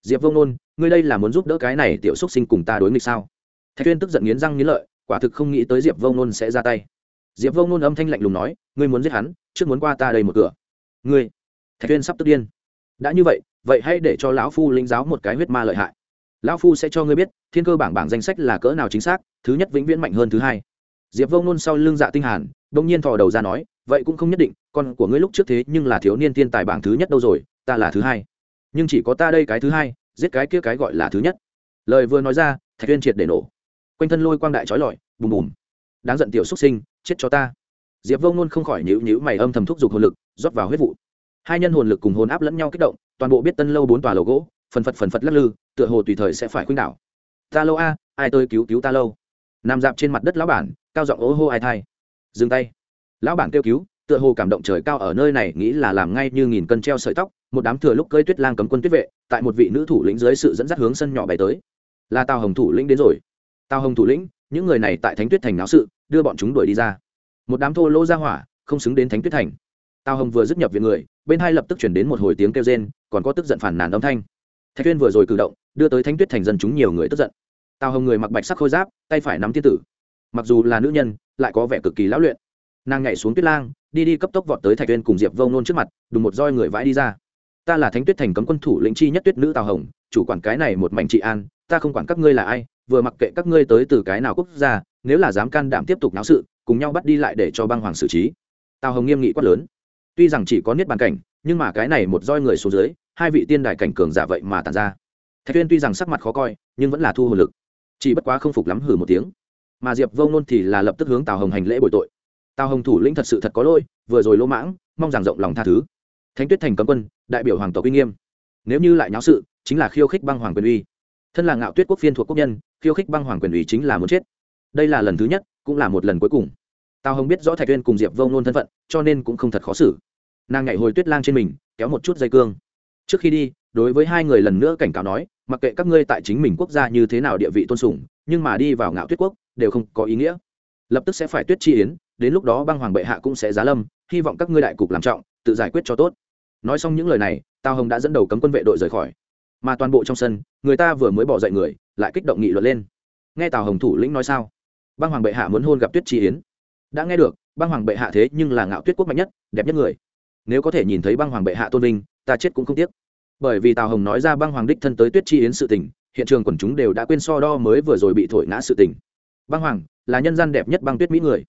A: diệp vông nôn ngươi đây là muốn giúp đỡ cái này tiểu xúc sinh cùng ta đối nghịch sao? Thạch tuyên tức giận nghiến răng nghiến lợi, quả thực không nghĩ tới diệp vông nôn sẽ ra tay. Diệp vông nôn âm thanh lạnh lùng nói, ngươi muốn giết hắn, trước muốn qua ta đây một cửa. Ngươi! Thạch tuyên sắp tức điên. Đã như vậy vậy hãy để cho lão phu linh giáo một cái huyết ma lợi hại. Lão phu sẽ cho ngươi biết, thiên cơ bảng bảng danh sách là cỡ nào chính xác, thứ nhất vĩnh viễn mạnh hơn thứ hai. Diệp vông nôn sau lưng dạ tinh hàn đông nhiên thò đầu ra nói, vậy cũng không nhất định, con của ngươi lúc trước thế nhưng là thiếu niên thiên tài bảng thứ nhất đâu rồi, ta là thứ hai nhưng chỉ có ta đây cái thứ hai, giết cái kia cái gọi là thứ nhất. Lời vừa nói ra, thạch tuyên triệt để nổ. Quanh thân lôi quang đại trói lọi, bùm bùm. Đáng giận tiểu xuất sinh, chết cho ta. Diệp vông nôn không khỏi nhữ nhữ mày âm thầm thúc giục hồn lực, rót vào huyết vụ. Hai nhân hồn lực cùng hồn áp lẫn nhau kích động, toàn bộ biết tân lâu bốn tòa lầu gỗ, phần phật phần phật lắc lư, tựa hồ tùy thời sẽ phải khuynh đảo. Ta lâu a, ai tôi cứu cứu ta lâu? Nằm dạp trên mặt đất lão bản, cao giọng ố hô ai thai. Dừng tay. Lão bản kêu cứu, tựa hồ cảm động trời cao ở nơi này, nghĩ là làm ngay như nghìn cân treo sợi tóc một đám thừa lúc cơi tuyết lang cấm quân tuyết vệ, tại một vị nữ thủ lĩnh dưới sự dẫn dắt hướng sân nhỏ bày tới. Là tào hồng thủ lĩnh đến rồi. Tào hồng thủ lĩnh, những người này tại thánh tuyết thành náo sự, đưa bọn chúng đuổi đi ra. Một đám thô lỗ ra hỏa, không xứng đến thánh tuyết thành. Tào hồng vừa dứt nhập viện người, bên hai lập tức chuyển đến một hồi tiếng kêu rên, còn có tức giận phản nàn âm thanh. Thạch tuyên vừa rồi cử động, đưa tới thánh tuyết thành dân chúng nhiều người tức giận. Tào hồng người mặc bạch sắc khôi giáp, tay phải nắm tiên tử. Mặc dù là nữ nhân, lại có vẻ cực kỳ lão luyện. Nàng nhảy xuống tuyết lang, đi đi cấp tốc vọt tới thạch tuyên cùng diệp vông nôn trước mặt, đùng một roi người vãi đi ra ta là thánh tuyết thành cấm quân thủ lĩnh chi nhất tuyết nữ tào hồng, chủ quản cái này một mảnh trị an, ta không quản các ngươi là ai, vừa mặc kệ các ngươi tới từ cái nào quốc gia, nếu là dám can đảm tiếp tục náo sự, cùng nhau bắt đi lại để cho băng hoàng xử trí. Tào hồng nghiêm nghị quát lớn. Tuy rằng chỉ có niết bàn cảnh, nhưng mà cái này một roi người xuống dưới, hai vị tiên đài cảnh cường giả vậy mà tàn ra. Thạch tuyên tuy rằng sắc mặt khó coi, nhưng vẫn là thu hồn lực. Chỉ bất quá không phục lắm hử một tiếng. Mà diệp vông nôn thì là lập tức hướng tào hồng hành lễ bồi tội. Tào hồng thủ lĩnh thật sự thật có lỗi, vừa rồi lỗ mãng, mong rằng rộng lòng tha thứ thánh tuyết thành cấm quân, đại biểu hoàng tộc uy nghiêm. Nếu như lại nháo sự, chính là khiêu khích băng hoàng quyền uy. Thân là ngạo tuyết quốc phiên thuộc quốc nhân, khiêu khích băng hoàng quyền uy chính là muốn chết. Đây là lần thứ nhất, cũng là một lần cuối cùng. Tào hồng biết rõ thạch tuyên cùng diệp vông nôn thân phận, cho nên cũng không thật khó xử. Nàng nhảy hồi tuyết lang trên mình, kéo một chút dây cương. Trước khi đi, đối với hai người lần nữa cảnh cáo nói, mặc kệ các ngươi tại chính mình quốc gia như thế nào địa vị tôn sùng, nhưng mà đi vào ngạo tuyết quốc, đều không có ý nghĩa. Lập tức sẽ phải tuyết chi yến, đến lúc đó băng hoàng bệ hạ cũng sẽ giá lâm, hy vọng các ngươi đại cục làm trọng, tự giải quyết cho tốt nói xong những lời này, tào hồng đã dẫn đầu cấm quân vệ đội rời khỏi. Mà toàn bộ trong sân, người ta vừa mới bỏ dậy người, lại kích động nghị luận lên. Nghe tào hồng thủ lĩnh nói sao? Băng hoàng bệ hạ muốn hôn gặp tuyết chi yến. Đã nghe được, băng hoàng bệ hạ thế nhưng là ngạo tuyết quốc mạnh nhất, đẹp nhất người. Nếu có thể nhìn thấy băng hoàng bệ hạ tôn vinh, ta chết cũng không tiếc. Bởi vì tào hồng nói ra băng hoàng đích thân tới tuyết chi yến sự tình, hiện trường quần chúng đều đã quên so đo mới vừa rồi bị thổi ngã sự tình. Băng hoàng là nhân gian đẹp nhất băng tuyết mỹ người.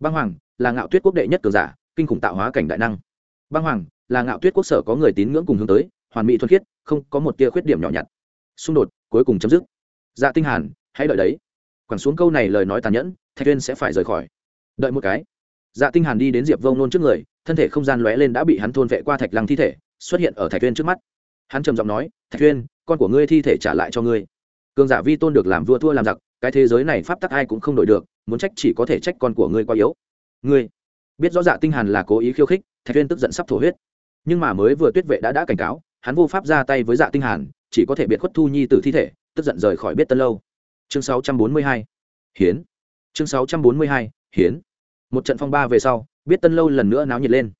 A: Băng hoàng là ngạo tuyết quốc đệ nhất cường giả, kinh khủng tạo hóa cảnh đại năng. Băng hoàng là ngạo tuyết quốc sở có người tín ngưỡng cùng hướng tới, hoàn mỹ thuần khiết, không có một tia khuyết điểm nhỏ nhặt. Xung đột, cuối cùng chấm dứt. Dạ tinh hàn, hãy đợi đấy. Quẳng xuống câu này lời nói tàn nhẫn, thạch tuyên sẽ phải rời khỏi. Đợi một cái. Dạ tinh hàn đi đến diệp vông nôn trước người, thân thể không gian lóe lên đã bị hắn thôn vệ qua thạch lăng thi thể, xuất hiện ở thạch tuyên trước mắt. Hắn trầm giọng nói, thạch tuyên con của ngươi thi thể trả lại cho ngươi. Cường giả vi tôn được làm vua thua làm giặc, cái thế giới này pháp tắc ai cũng không đổi được, muốn trách chỉ có thể trách con của ngươi quá yếu. Ngươi, biết rõ dạ tinh hàn là cố ý khiêu khích, thạch tuyên tức giận sắp thổ huyết nhưng mà mới vừa tuyết vệ đã đã cảnh cáo, hắn vô pháp ra tay với dạ tinh hàn, chỉ có thể biệt khuất thu nhi tử thi thể, tức giận rời khỏi biết tân lâu. Chương 642 hiến. Chương 642 hiến. Một trận phong ba về sau, biết tân lâu lần nữa náo nhiệt lên.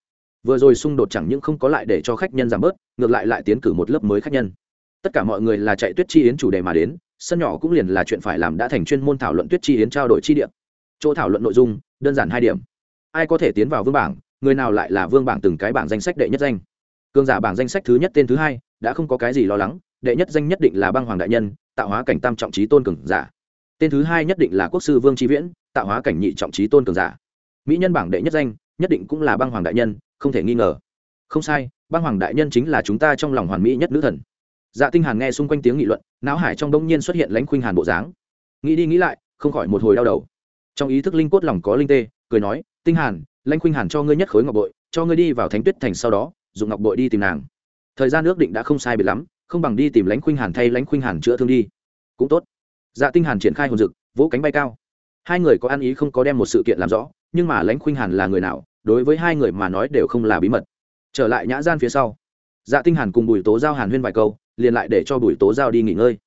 A: Vừa rồi xung đột chẳng những không có lại để cho khách nhân giảm bớt, ngược lại lại tiến cử một lớp mới khách nhân. Tất cả mọi người là chạy tuyết chi yến chủ đề mà đến, sân nhỏ cũng liền là chuyện phải làm đã thành chuyên môn thảo luận tuyết chi yến trao đổi chi điểm chỗ thảo luận nội dung, đơn giản hai điểm. Ai có thể tiến vào vương bảng người nào lại là vương bảng từng cái bảng danh sách đệ nhất danh? Cương giả bảng danh sách thứ nhất tên thứ hai, đã không có cái gì lo lắng, đệ nhất danh nhất định là băng hoàng đại nhân, tạo hóa cảnh tam trọng trí tôn cường giả. Tên thứ hai nhất định là quốc sư vương tri viễn, tạo hóa cảnh nhị trọng trí tôn cường giả. Mỹ nhân bảng đệ nhất danh, nhất định cũng là băng hoàng đại nhân, không thể nghi ngờ. Không sai, băng hoàng đại nhân chính là chúng ta trong lòng hoàn mỹ nhất nữ thần. Dạ tinh hàn nghe xung quanh tiếng nghị luận, não hải trong đông nhiên xuất hiện lãnh khuynh hàn bộ dáng. Nghĩ đi nghĩ lại, không khỏi một hồi đau đầu. Trong ý thức linh cốt lòng có linh tê, cười nói, tinh hàn lãnh khuynh hàn cho ngươi nhất khối ngọc bội, cho ngươi đi vào thánh tuyết thành sau đó, dùng ngọc bội đi tìm nàng. Thời gian ước định đã không sai biệt lắm, không bằng đi tìm lãnh khuynh hàn thay lãnh khuynh hàn chữa thương đi. Cũng tốt. Dạ tinh hàn triển khai hồn dực vỗ cánh bay cao. Hai người có ăn ý không có đem một sự kiện làm rõ, nhưng mà lãnh khuynh hàn là người nào, đối với hai người mà nói đều không là bí mật. Trở lại nhã gian phía sau dạ tinh hàn cùng bùi tố giao hàn huyên vài câu, liền lại để cho bùi tố giao đi nghỉ ngơi.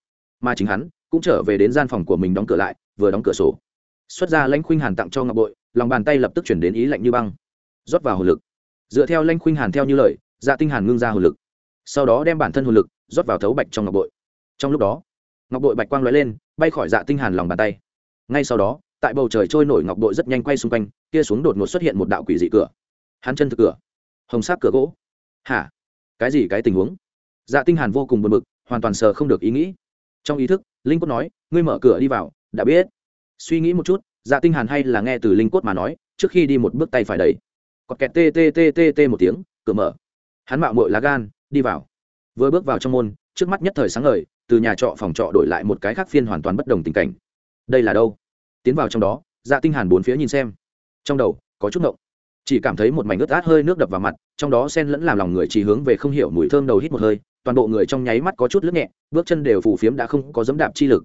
A: Mà chính hắn cũng trở về đến gian phòng của mình đóng cửa lại, vừa đóng cửa sổ. Xuất ra lãnh khuynh hàn tặng cho ngọc bội lòng bàn tay lập tức chuyển đến ý lạnh như băng. Rót vào hồn lực. Dựa theo lanh khuynh hàn theo như lời dạ tinh hàn ngưng ra hồn lực. Sau đó đem bản thân hồn lực rót vào thấu bạch trong ngọc bội. Trong lúc đó, ngọc bội bạch quang lóe lên, bay khỏi dạ tinh hàn lòng bàn tay. Ngay sau đó, tại bầu trời trôi nổi ngọc bội rất nhanh quay xung quanh, kia xuống đột ngột xuất hiện một đạo quỷ dị cửa. Hắn chân thực cửa. Hồng sắc cửa gỗ. Hả? Cái gì cái tình huống? Dạ tinh hàn vô cùng buồn bực, hoàn toàn sờ không được ý nghĩ. Trong ý thức, linh cốt nói, ngươi mở cửa đi vào, đã biết. Suy nghĩ một chút dạ tinh hàn hay là nghe từ linh cốt mà nói, trước khi đi một bước tay phải đẩy. Cọt kẹt tê tê tê tê tê một tiếng, cửa mở. Hắn mạo muội lá gan, đi vào. Vừa bước vào trong môn, trước mắt nhất thời sáng ngời, từ nhà trọ phòng trọ đổi lại một cái khác phiên hoàn toàn bất đồng tình cảnh. Đây là đâu? Tiến vào trong đó dạ tinh hàn bốn phía nhìn xem. Trong đầu, có chút ngộng. Chỉ cảm thấy một mảnh ướt át hơi nước đập vào mặt, trong đó sen lẫn làm lòng người chỉ hướng về không hiểu mùi thơm đầu hít một hơi, toàn bộ người trong nháy mắt có chút lướt nhẹ, bước chân đều phủ phiếm đã không có dấm đạp chi lực.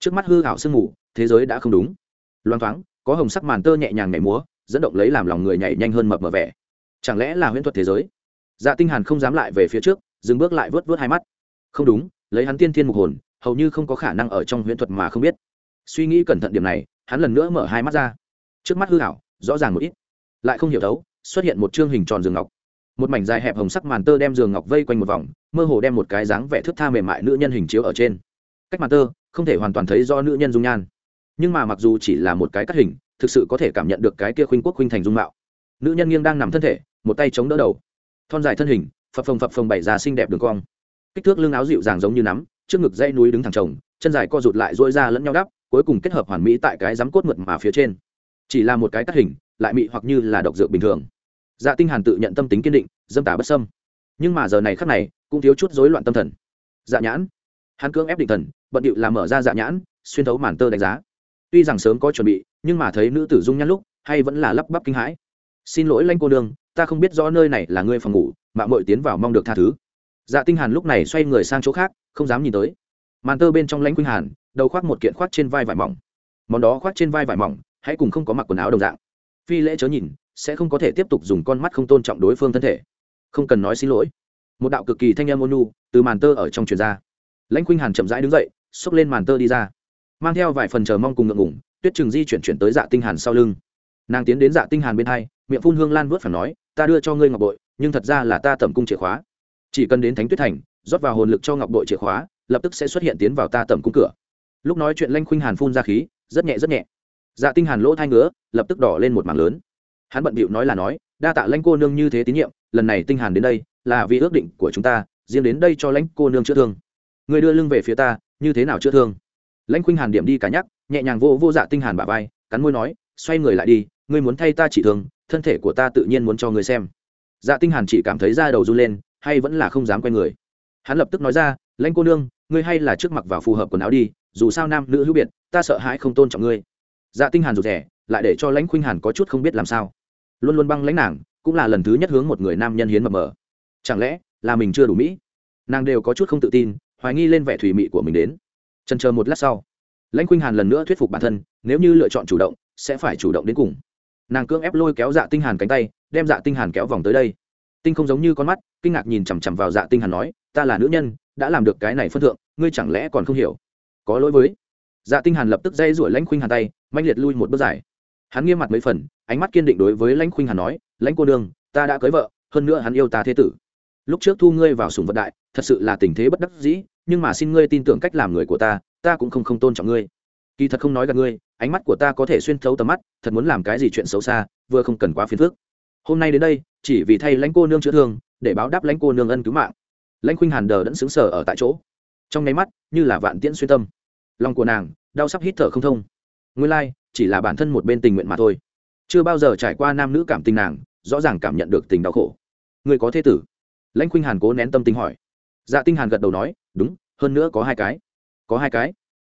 A: Trước mắt hư ảo sương mù, thế giới đã không đúng loang thoáng, có hồng sắc màn tơ nhẹ nhàng nhảy múa, dẫn động lấy làm lòng người nhảy nhanh hơn mập mờ vẻ. Chẳng lẽ là huyễn thuật thế giới? Dạ tinh hàn không dám lại về phía trước, dừng bước lại vớt vớt hai mắt. Không đúng, lấy hắn tiên thiên mục hồn, hầu như không có khả năng ở trong huyễn thuật mà không biết. Suy nghĩ cẩn thận điểm này, hắn lần nữa mở hai mắt ra. Trước mắt hư ảo, rõ ràng một ít. Lại không hiểu thấu, xuất hiện một chương hình tròn giường ngọc. Một mảnh dài hẹp hồng sắc màn tơ đem giường ngọc vây quanh một vòng, mơ hồ đem một cái dáng vẻ thước tha mềm mại nữ nhân hình chiếu ở trên. Cách màn tơ, không thể hoàn toàn thấy do nữ nhân dung nhan nhưng mà mặc dù chỉ là một cái cắt hình, thực sự có thể cảm nhận được cái kia khuynh quốc khuynh thành dung mạo. Nữ nhân nghiêng đang nằm thân thể, một tay chống đỡ đầu. Thon dài thân hình, phập phồng phập phồng bày ra xinh đẹp đường cong. Kích thước lưng áo dịu dàng giống như nắm, trước ngực dây núi đứng thẳng trồng chân dài co rụt lại dỗi ra lẫn nhau đắp, cuối cùng kết hợp hoàn mỹ tại cái rắm cốt mượt mà phía trên. Chỉ là một cái cắt hình, lại mị hoặc như là độc dược bình thường. Dạ tinh hàn tự nhận tâm tính kiên định, dâm tả bất sâm nhưng mà giờ này khắc này, cũng thiếu chút rối loạn tâm thần. Dạ nhãn. Hắn cưỡng ép định thần, bận điệu làm mở ra dạ nhãn, xuyên thấu màn tơ đánh giá tuy rằng sớm có chuẩn bị, nhưng mà thấy nữ tử dung nhăn lúc, hay vẫn là lắp bắp kinh hãi. Xin lỗi lanh cô nương, ta không biết rõ nơi này là ngươi phòng ngủ mạo muội tiến vào mong được tha thứ. Dạ tinh hàn lúc này xoay người sang chỗ khác, không dám nhìn tới. Màn tơ bên trong lãnh khuynh hàn, đầu khoác một kiện khoác trên vai vải mỏng. Món đó khoác trên vai vải mỏng, hãy cùng không có mặc quần áo đồng dạng. Phi lễ chớ nhìn, sẽ không có thể tiếp tục dùng con mắt không tôn trọng đối phương thân thể. Không cần nói xin lỗi. Một đạo cực kỳ thanh âm ôn nhu, từ màn tơ ở trong truyền ra. Lãnh khuynh hàn chậm rãi đứng dậy, xốc lên màn tơ đi ra mang theo vài phần chờ mong cùng ngượng ngủng tuyết trừng di chuyển chuyển tới dạ tinh hàn sau lưng. Nàng tiến đến dạ tinh hàn bên hai, miệng phun hương lan vớt phản nói, ta đưa cho ngươi ngọc bội, nhưng thật ra là ta tẩm cung chìa khóa. Chỉ cần đến thánh tuyết thành, rót vào hồn lực cho ngọc bội chìa khóa, lập tức sẽ xuất hiện tiến vào ta tẩm cung cửa. Lúc nói chuyện lanh khuynh hàn phun ra khí, rất nhẹ rất nhẹ. Dạ tinh hàn lỗ thai ngứa, lập tức đỏ lên một mảng lớn. Hắn bận bịu nói là nói, đa tạ lãnh cô nương như thế tín nhiệm, lần này tinh hàn đến đây, là vì ước định của chúng ta, riêng đến đây cho lãnh cô nương chữa thương. Người đưa lưng về phía ta, như thế nào chữa thương? Lãnh khuynh hàn điểm đi cả nhắc, nhẹ nhàng vô vô dạ tinh hàn bả vai, cắn môi nói, xoay người lại đi, ngươi muốn thay ta trị thương, thân thể của ta tự nhiên muốn cho ngươi xem. Dạ tinh hàn chỉ cảm thấy da đầu run lên, hay vẫn là không dám quay người. Hắn lập tức nói ra, lãnh cô nương, ngươi hay là trước mặc vào phù hợp quần áo đi, dù sao nam nữ hữu biệt, ta sợ hãi không tôn trọng ngươi. Dạ tinh hàn rụt rẻ lại để cho lãnh khuynh hàn có chút không biết làm sao. Luôn luôn băng lãnh nàng, cũng là lần thứ nhất hướng một người nam nhân hiến mập mờ. Chẳng lẽ là mình chưa đủ mỹ? Nàng đều có chút không tự tin, hoài nghi lên vẻ thủy mị của mình đến chần chờ một lát sau, lãnh khuynh hàn lần nữa thuyết phục bản thân, nếu như lựa chọn chủ động, sẽ phải chủ động đến cùng. Nàng cưỡng ép lôi kéo dạ tinh hàn cánh tay, đem dạ tinh hàn kéo vòng tới đây. Tinh không giống như con mắt, kinh ngạc nhìn chằm chằm vào dạ tinh hàn nói, ta là nữ nhân, đã làm được cái này phân thượng, ngươi chẳng lẽ còn không hiểu? Có lỗi với. Dạ tinh hàn lập tức dây rủi lãnh khuynh hàn tay manh liệt lui một bước dài. Hắn nghiêm mặt mấy phần, ánh mắt kiên định đối với lãnh khuynh hàn nói, lãnh cô đương ta đã cưới vợ, hơn nữa hắn yêu ta thế tử. Lúc trước thu ngươi vào sùng vật đại, thật sự là tình thế bất đắc dĩ nhưng mà xin ngươi tin tưởng cách làm người của ta ta cũng không không tôn trọng ngươi. Kỳ thật không nói gặp ngươi, ánh mắt của ta có thể xuyên thấu tầm mắt, thật muốn làm cái gì chuyện xấu xa, vừa không cần quá phiền phức. Hôm nay đến đây, chỉ vì thay lãnh cô nương chữa thương, để báo đáp lãnh cô nương ân cứu mạng. Lãnh khuynh hàn đờ đẫn xứng sở ở tại chỗ. Trong nháy mắt, như là vạn tiễn xuyên tâm. Lòng của nàng, đau sắp hít thở không thông. Nguyên lai, chỉ là bản thân một bên tình nguyện mà thôi. Chưa bao giờ trải qua nam nữ cảm tình nàng, rõ ràng cảm nhận được tình đau khổ. Người có thế tử? Lãnh khuynh hàn cố nén tâm tình hỏi. Dạ tinh hàn gật đầu nói đúng, hơn nữa có hai cái. Có hai cái.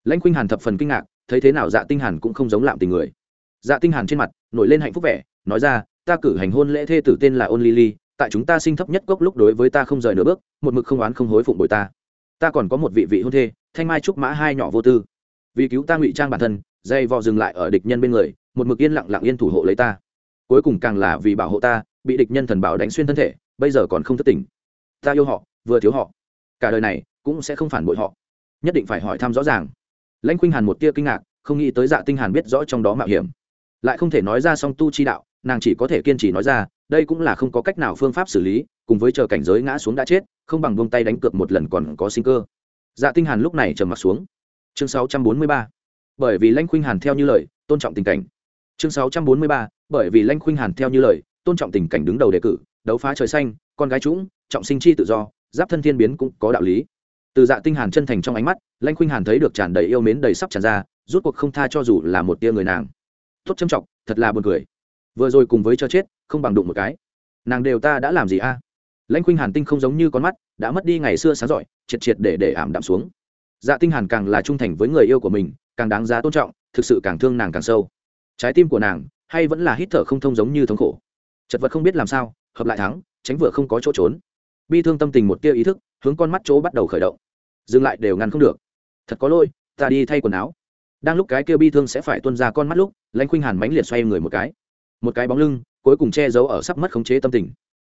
A: Lãnh khuynh hàn thập phần kinh ngạc, thấy thế nào dạ tinh hàn cũng không giống lạm tình người. Dạ tinh hàn trên mặt, nổi lên hạnh phúc vẻ, nói ra, ta cử hành hôn lễ thê tử tên là ôn lily, tại chúng ta sinh thấp nhất gốc lúc đối với ta không rời nửa bước, một mực không oán không hối phụng bồi ta. Ta còn có một vị vị hôn thê, thanh mai trúc mã hai nhỏ vô tư. Vì cứu ta ngụy trang bản thân, dây vò dừng lại ở địch nhân bên người, một mực yên lặng lặng yên thủ hộ lấy ta. Cuối cùng càng là vì bảo hộ ta, bị địch nhân thần bảo đánh xuyên thân thể, bây giờ còn không thất tình. Ta yêu họ, vừa thiếu họ. Cả đời này cũng sẽ không phản bội họ. Nhất định phải hỏi thăm rõ ràng. Lãnh khuynh hàn một tia kinh ngạc, không nghĩ tới dạ tinh hàn biết rõ trong đó mạo hiểm. Lại không thể nói ra song tu chi đạo, nàng chỉ có thể kiên trì nói ra, đây cũng là không có cách nào phương pháp xử lý, cùng với chờ cảnh giới ngã xuống đã chết, không bằng buông tay đánh cược một lần còn có sinh cơ. Dạ tinh hàn lúc này trầm mặt xuống. Chương 643 bởi vì lãnh khuynh hàn theo như lời, tôn trọng tình cảnh. Chương 643 bởi vì lãnh khuynh hàn theo như lời, tôn trọng tình cảnh đứng đầu đề cử, đấu phá trời xanh, con gái chúng trọng sinh chi tự do, giáp thân thiên biến cũng có đạo lý từ dạ tinh hàn chân thành trong ánh mắt, lãnh khuynh hàn thấy được tràn đầy yêu mến đầy sắp tràn ra, rút cuộc không tha cho dù là một tia người nàng. Tốt châm trọng, thật là buồn cười. Vừa rồi cùng với cho chết, không bằng đụng một cái. Nàng đều ta đã làm gì a? Lãnh khuynh hàn tinh không giống như con mắt, đã mất đi ngày xưa sáng giỏi, triệt triệt để để ảm đạm xuống. Dạ tinh hàn càng là trung thành với người yêu của mình, càng đáng giá tôn trọng, thực sự càng thương nàng càng sâu. Trái tim của nàng, hay vẫn là hít thở không thông giống như thống khổ. Chật vật không biết làm sao, hợp lại thắng, tránh vừa không có chỗ trốn. Bi thương tâm tình một tia ý thức hướng con mắt chỗ bắt đầu khởi động. Dừng lại đều ngăn không được. Thật có lỗi, ta đi thay quần áo. Đang lúc cái kia bi thương sẽ phải tuôn ra con mắt lúc, lãnh khuynh hàn mánh liệt xoay người một cái. Một cái bóng lưng, cuối cùng che giấu ở sắp mất khống chế tâm tình.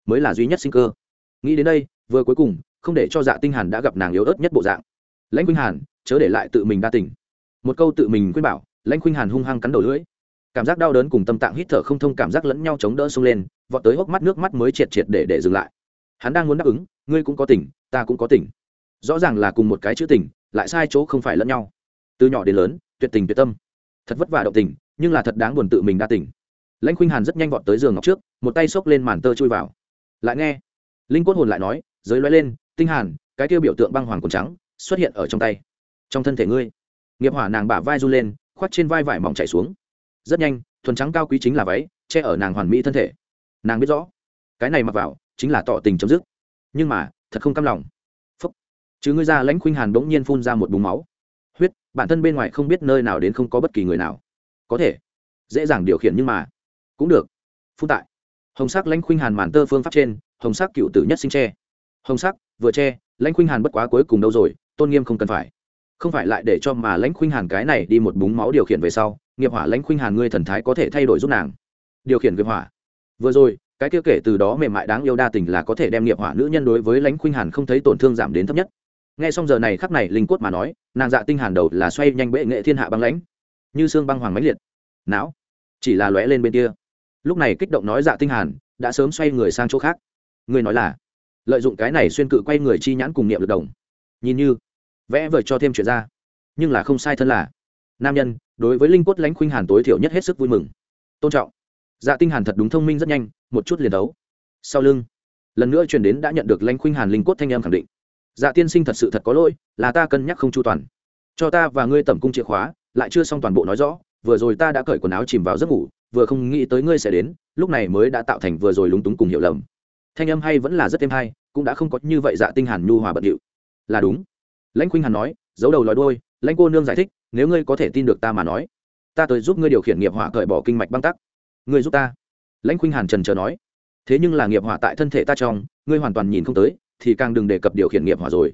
A: Mới là duy nhất sinh cơ. Nghĩ đến đây, vừa cuối cùng, không để cho dạ tinh hàn đã gặp nàng yếu ớt nhất bộ dạng. Lãnh khuynh hàn, chớ để lại tự mình đa tình. Một câu tự mình khuyên bảo, lãnh khuynh hàn hung hăng cắn đầu lưỡi. Cảm giác đau đớn cùng tâm tạng hít thở không thông cảm giác lẫn nhau chống đỡ xông lên, vọt tới hốc mắt nước mắt mới triệt triệt để để dừng lại. Hắn đang muốn đáp ứng ngươi cũng có tỉnh ta cũng có tỉnh rõ ràng là cùng một cái chữ tỉnh, lại sai chỗ không phải lẫn nhau. Từ nhỏ đến lớn tuyệt tình tuyệt tâm. Thật vất vả động tình nhưng là thật đáng buồn tự mình đa tỉnh. lãnh khuynh hàn rất nhanh vọt tới giường ngọc trước một tay xốc lên màn tơ chui vào. Lại nghe linh cốt hồn lại nói giới loay lên tinh hàn cái tiêu biểu tượng băng hoàng quần trắng xuất hiện ở trong tay. Trong thân thể ngươi. Nghiệp hỏa nàng bả vai run lên khoác trên vai vải mỏng chảy xuống. Rất nhanh thuần trắng cao quý chính là váy che ở nàng hoàn mỹ thân thể. Nàng biết rõ cái này mặc vào chính là tỏ tình chấm dứt nhưng mà, thật không cam lòng. Phúc. Chứ ngươi ra lãnh khuynh hàn bỗng nhiên phun ra một búng máu. Huyết, bản thân bên ngoài không biết nơi nào đến không có bất kỳ người nào. Có thể. Dễ dàng điều khiển nhưng mà. Cũng được. Phun tại. Hồng sắc lãnh khuynh hàn màn tơ phương pháp trên, hồng sắc cựu tử nhất sinh tre hồng sắc, vừa tre lãnh khuynh hàn bất quá cuối cùng đâu rồi, tôn nghiêm không cần phải. Không phải lại để cho mà lãnh khuynh hàn cái này đi một búng máu điều khiển về sau, nghiệp hỏa lãnh khuynh hàn ngươi thần thái có thể thay đổi giúp nàng. Điều khiển nghiệp hỏa. Vừa rồi cái kia kể từ đó mềm mại đáng yêu đa tình là có thể đem nghiệp hỏa nữ nhân đối với lãnh khuynh hàn không thấy tổn thương giảm đến thấp nhất. Nghe xong giờ này khắc này linh quất mà nói, nàng dạ tinh hàn đầu là xoay nhanh bệ nghệ thiên hạ băng lãnh, như xương băng hoàng mãnh liệt. Não chỉ là lóe lên bên kia. Lúc này kích động nói dạ tinh hàn, đã sớm xoay người sang chỗ khác. Người nói là, lợi dụng cái này xuyên cự quay người chi nhãn cùng niệm lực đồng. Nhìn như, vẽ vời cho thêm chuyện ra. Nhưng là không sai thân là, nam nhân, đối với linh quất lãnh khuynh hàn tối thiểu nhất hết sức vui mừng. Tôn trọng dạ tinh hàn thật đúng thông minh rất nhanh, một chút liền đấu. Sau lưng, lần nữa truyền đến đã nhận được lãnh khuynh hàn linh Cốt thanh âm khẳng định. Dạ tiên sinh thật sự thật có lỗi, là ta cân nhắc không chu toàn. Cho ta và ngươi tẩm cung chìa khóa, lại chưa xong toàn bộ nói rõ, vừa rồi ta đã cởi quần áo chìm vào giấc ngủ, vừa không nghĩ tới ngươi sẽ đến, lúc này mới đã tạo thành vừa rồi lúng túng cùng hiểu lầm. Thanh âm hay vẫn là rất êm hay, cũng đã không có như vậy dạ tinh hàn nhu hòa bận điệu. Là đúng. Lãnh khuynh hàn nói, giấu đầu lòi đôi lãnh cô nương giải thích, nếu ngươi có thể tin được ta mà nói, ta tới giúp ngươi điều khiển nghiệp hỏa cởi bỏ kinh mạch băng tắc ngươi giúp ta. Lãnh khuynh hàn trần chờ nói. Thế nhưng là nghiệp hỏa tại thân thể ta trong, ngươi hoàn toàn nhìn không tới, thì càng đừng đề cập điều khiển nghiệp hỏa rồi.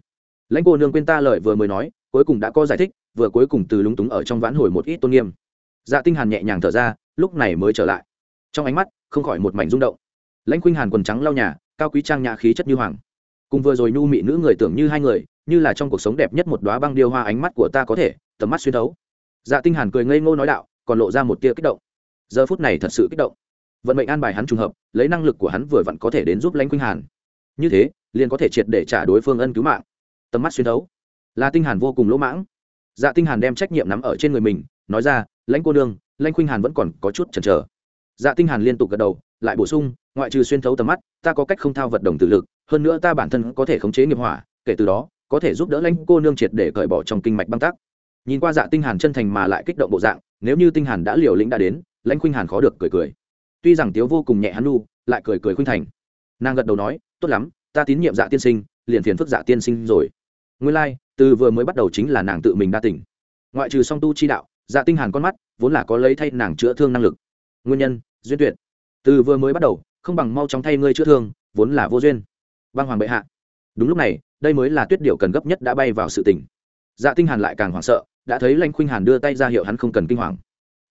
A: Lãnh cô nương quên ta lời vừa mới nói, cuối cùng đã có giải thích, vừa cuối cùng từ lúng túng ở trong vãn hồi một ít tôn nghiêm. Dạ tinh hàn nhẹ nhàng thở ra, lúc này mới trở lại. Trong ánh mắt, không khỏi một mảnh rung động. Lãnh khuynh hàn quần trắng lau nhà, cao quý trang nhã khí chất như hoàng. Cùng vừa rồi nhu mị nữ người tưởng như hai người, như là trong cuộc sống đẹp nhất một đóa băng điêu hoa ánh mắt của ta có thể, tầm mắt xuyên thấu. Dạ tinh hàn cười ngây ngô nói đạo, còn lộ ra một tia kích động giờ phút này thật sự kích động. Vận mệnh an bài hắn trùng hợp, lấy năng lực của hắn vừa vặn có thể đến giúp lãnh khuynh hàn. Như thế, liền có thể triệt để trả đối phương ân cứu mạng. Tầm mắt xuyên thấu. Là tinh hàn vô cùng lỗ mãng. Dạ tinh hàn đem trách nhiệm nắm ở trên người mình, nói ra, lãnh cô đương lãnh khuynh hàn vẫn còn có chút chần chờ. Dạ tinh hàn liên tục gật đầu, lại bổ sung, ngoại trừ xuyên thấu tầm mắt, ta có cách không thao vật đồng tự lực, hơn nữa ta bản thân có thể khống chế nghiệp hỏa, kể từ đó, có thể giúp đỡ lãnh cô nương triệt để cởi bỏ trong kinh mạch băng tắc. Nhìn qua dạ tinh hàn chân thành mà lại kích động bộ dạng, nếu như tinh hàn đã liều lĩnh đã đến lãnh khuynh hàn khó được cười cười. Tuy rằng tiếu vô cùng nhẹ hắn nu lại cười cười khuynh thành. Nàng gật đầu nói tốt lắm ta tín nhiệm dạ tiên sinh liền phiền phức dạ tiên sinh rồi. Nguyên lai like, từ vừa mới bắt đầu chính là nàng tự mình đa tỉnh ngoại trừ song tu chi đạo dạ tinh hàn con mắt vốn là có lấy thay nàng chữa thương năng lực. Nguyên nhân duyên tuyệt. Từ vừa mới bắt đầu không bằng mau chóng thay ngươi chữa thương vốn là vô duyên. Băng hoàng bệ hạ. Đúng lúc này đây mới là tuyết điệu cần gấp nhất đã bay vào sự tỉnh dạ tinh hàn lại càng hoảng sợ đã thấy lãnh khuynh hàn đưa tay ra hiệu hắn không cần kinh hoàng.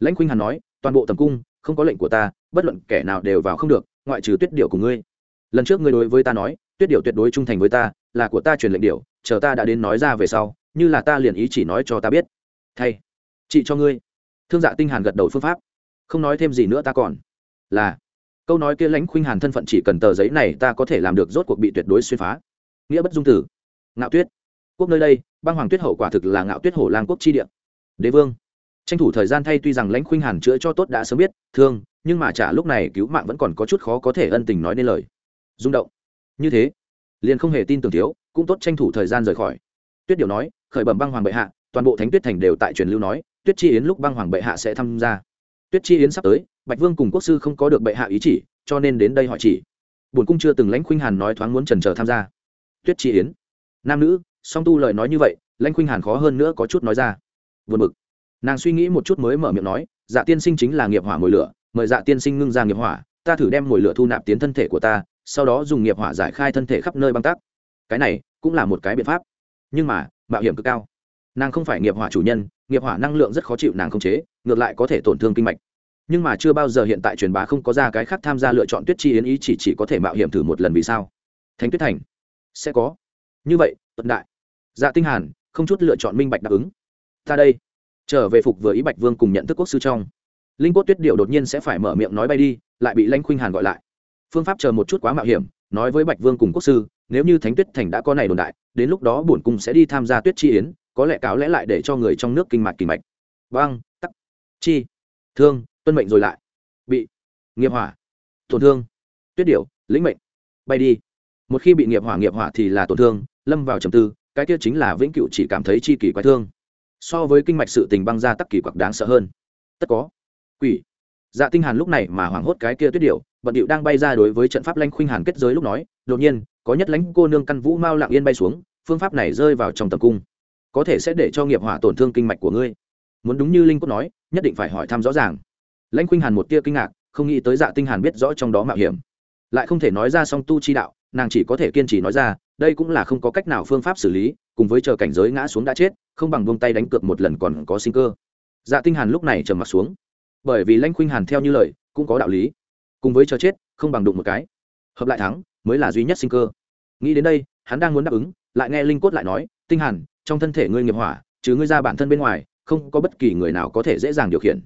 A: Lãnh khuynh hàn nói toàn bộ tầm cung, không có lệnh của ta, bất luận kẻ nào đều vào không được, ngoại trừ tuyết điệu của ngươi. Lần trước ngươi đối với ta nói, tuyết điệu tuyệt đối trung thành với ta, là của ta truyền lệnh điệu chờ ta đã đến nói ra về sau, như là ta liền ý chỉ nói cho ta biết. Thay chị cho ngươi. Thương dạ tinh hàn gật đầu phương pháp. Không nói thêm gì nữa ta còn là, câu nói kia lãnh khuynh hàn thân phận chỉ cần tờ giấy này ta có thể làm được rốt cuộc bị tuyệt đối xuyên phá. Nghĩa bất dung tử. Ngạo tuyết. Quốc nơi đây, băng hoàng tuyết hậu quả thực là ngạo tuyết hổ lang quốc chi địa. Đế vương tranh thủ thời gian thay tuy rằng lãnh khuynh hàn chữa cho tốt đã sớm biết, thương, nhưng mà trả lúc này cứu mạng vẫn còn có chút khó có thể ân tình nói nên lời. Rung động. Như thế, liền không hề tin tưởng thiếu, cũng tốt tranh thủ thời gian rời khỏi. Tuyết điều nói, khởi bẩm băng hoàng bệ hạ, toàn bộ thánh tuyết thành đều tại truyền lưu nói, tuyết chi yến lúc băng hoàng bệ hạ sẽ tham gia. Tuyết chi yến sắp tới, bạch vương cùng quốc sư không có được bệ hạ ý chỉ, cho nên đến đây hỏi chỉ. Bổn cung chưa từng lãnh khuynh hàn nói thoáng muốn trần trờ tham gia. Tuyết chi yến. Nam nữ, song tu lời nói như vậy, lãnh khuynh hàn khó hơn nữa có chút nói ra. Vượt bực nàng suy nghĩ một chút mới mở miệng nói dạ tiên sinh chính là nghiệp hỏa mồi lửa, mời dạ tiên sinh ngưng ra nghiệp hỏa, ta thử đem mồi lửa thu nạp tiến thân thể của ta, sau đó dùng nghiệp hỏa giải khai thân thể khắp nơi băng tắc. Cái này cũng là một cái biện pháp. Nhưng mà, mạo hiểm cực cao. Nàng không phải nghiệp hỏa chủ nhân, nghiệp hỏa năng lượng rất khó chịu nàng không chế, ngược lại có thể tổn thương kinh mạch. Nhưng mà chưa bao giờ hiện tại truyền bá không có ra cái khác tham gia lựa chọn tuyết chi yến ý chỉ chỉ có thể mạo hiểm thử một lần vì sao? Thánh tuyết thành. Sẽ có. Như vậy tuần đại. Dạ tinh hàn, không chút lựa chọn minh bạch đáp ứng. Ta đây trở về phục vừa ý bạch vương cùng nhận thức quốc sư trong. Linh cốt tuyết điệu đột nhiên sẽ phải mở miệng nói bay đi, lại bị lãnh khuynh hàn gọi lại. Phương pháp chờ một chút quá mạo hiểm, nói với bạch vương cùng quốc sư, nếu như thánh tuyết thành đã có này đồn đại, đến lúc đó bổn cung sẽ đi tham gia tuyết chi yến, có lẽ cáo lẽ lại để cho người trong nước kinh mạch kinh mạch. Băng tắc. Chi. Thương, tuân mệnh rồi lại. Bị. Nghiệp hỏa. Tổn thương. Tuyết điệu, lĩnh mệnh. Bay đi. Một khi bị nghiệp hỏa nghiệp hỏa thì là tổn thương, lâm vào trầm tư, cái kia chính là vĩnh cửu chỉ cảm thấy chi kỳ quái thương so với kinh mạch sự tình băng ra tắc kỳ quặc đáng sợ hơn. Tất có. Quỷ. Dạ tinh hàn lúc này mà hoảng hốt cái kia tuyết điệu bận điệu đang bay ra đối với trận pháp lãnh khuynh hàn kết giới lúc nói, đột nhiên, có nhất lãnh cô nương căn vũ mau lặng yên bay xuống, phương pháp này rơi vào trong tầm cung. Có thể sẽ để cho nghiệp hỏa tổn thương kinh mạch của ngươi. Muốn đúng như linh cốt nói, nhất định phải hỏi thăm rõ ràng. Lãnh khuynh hàn một tia kinh ngạc, không nghĩ tới dạ tinh hàn biết rõ trong đó mạo hiểm. Lại không thể nói ra song tu chi đạo, nàng chỉ có thể kiên trì nói ra, đây cũng là không có cách nào phương pháp xử lý cùng với chờ cảnh giới ngã xuống đã chết, không bằng buông tay đánh cược một lần còn có sinh cơ. Dạ tinh hàn lúc này trầm mặt xuống. Bởi vì lãnh khuynh hàn theo như lời, cũng có đạo lý. Cùng với chờ chết, không bằng đụng một cái. Hợp lại thắng, mới là duy nhất sinh cơ. Nghĩ đến đây, hắn đang muốn đáp ứng, lại nghe linh cốt lại nói, tinh hàn, trong thân thể ngươi nghiệp hỏa chứ ngươi ra bản thân bên ngoài, không có bất kỳ người nào có thể dễ dàng điều khiển.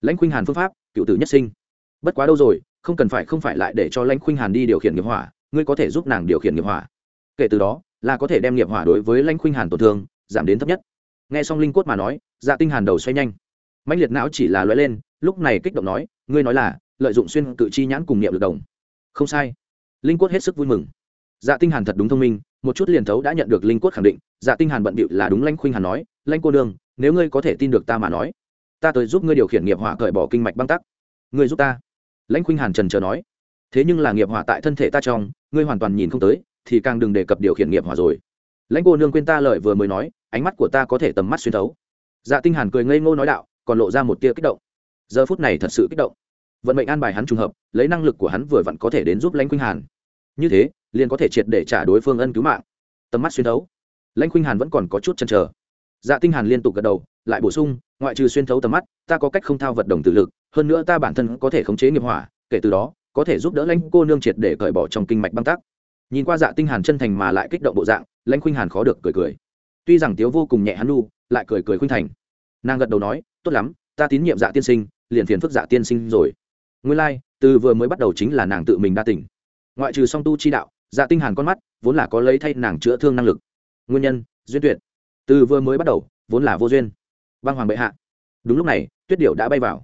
A: Lãnh khuynh hàn phương pháp, cựu tử nhất sinh. Bất quá đâu rồi, không cần phải, không phải lại để cho lãnh khuynh hàn đi điều khiển nghiệp hỏa, ngươi có thể giúp nàng điều khiển nghiệp hỏa. Kể từ đó là có thể đem nghiệp hỏa đối với lãnh khuynh hàn tổn thương, giảm đến thấp nhất. Nghe xong linh cốt mà nói dạ tinh hàn đầu xoay nhanh. Mãnh liệt não chỉ là lóe lên, lúc này kích động nói, ngươi nói là, lợi dụng xuyên cự chi nhãn cùng niệm lực đồng. Không sai. Linh cốt hết sức vui mừng. Dạ tinh hàn thật đúng thông minh, một chút liền thấu đã nhận được linh cốt khẳng định dạ tinh hàn bận bịu là đúng lãnh khuynh hàn nói lãnh cô đường nếu ngươi có thể tin được ta mà nói, ta tới giúp ngươi điều khiển nghiệp hỏa cởi bỏ kinh mạch băng tắc. Ngươi giúp ta. Lãnh khuynh hàn trần chờ nói, thế nhưng là nghiệp hỏa tại thân thể ta trong, ngươi hoàn toàn nhìn không tới thì càng đừng đề cập điều khiển nghiệp hỏa rồi. Lãnh cô nương quên ta lời vừa mới nói, ánh mắt của ta có thể tầm mắt xuyên thấu. Dạ tinh hàn cười ngây ngô nói đạo, còn lộ ra một tia kích động. Giờ phút này thật sự kích động. Vận mệnh an bài hắn trùng hợp, lấy năng lực của hắn vừa vặn có thể đến giúp lãnh khuynh hàn. Như thế, liền có thể triệt để trả đối phương ân cứu mạng. Tầm mắt xuyên thấu. Lãnh khuynh hàn vẫn còn có chút chần chờ. Dạ tinh hàn liên tục gật đầu, lại bổ sung, ngoại trừ xuyên thấu tầm mắt, ta có cách không thao vật đồng tự lực, hơn nữa ta bản thân có thể khống chế nghiệp hỏa, kể từ đó, có thể giúp đỡ lãnh cô nương triệt để cởi bỏ trong kinh mạch băng tắc nhìn qua dạ tinh hàn chân thành mà lại kích động bộ dạng lãnh khuynh hàn khó được cười cười. Tuy rằng tiếu vô cùng nhẹ hắn nu lại cười cười khuynh thành. Nàng gật đầu nói tốt lắm ta tín nhiệm dạ tiên sinh liền phiền phức dạ tiên sinh rồi. Nguyên lai、like, từ vừa mới bắt đầu chính là nàng tự mình đa tỉnh ngoại trừ song tu chi đạo dạ tinh hàn con mắt vốn là có lấy thay nàng chữa thương năng lực. Nguyên nhân duyên tuyệt. Từ vừa mới bắt đầu vốn là vô duyên. Băng hoàng bệ hạ. Đúng lúc này tuyết điệu đã bay vào.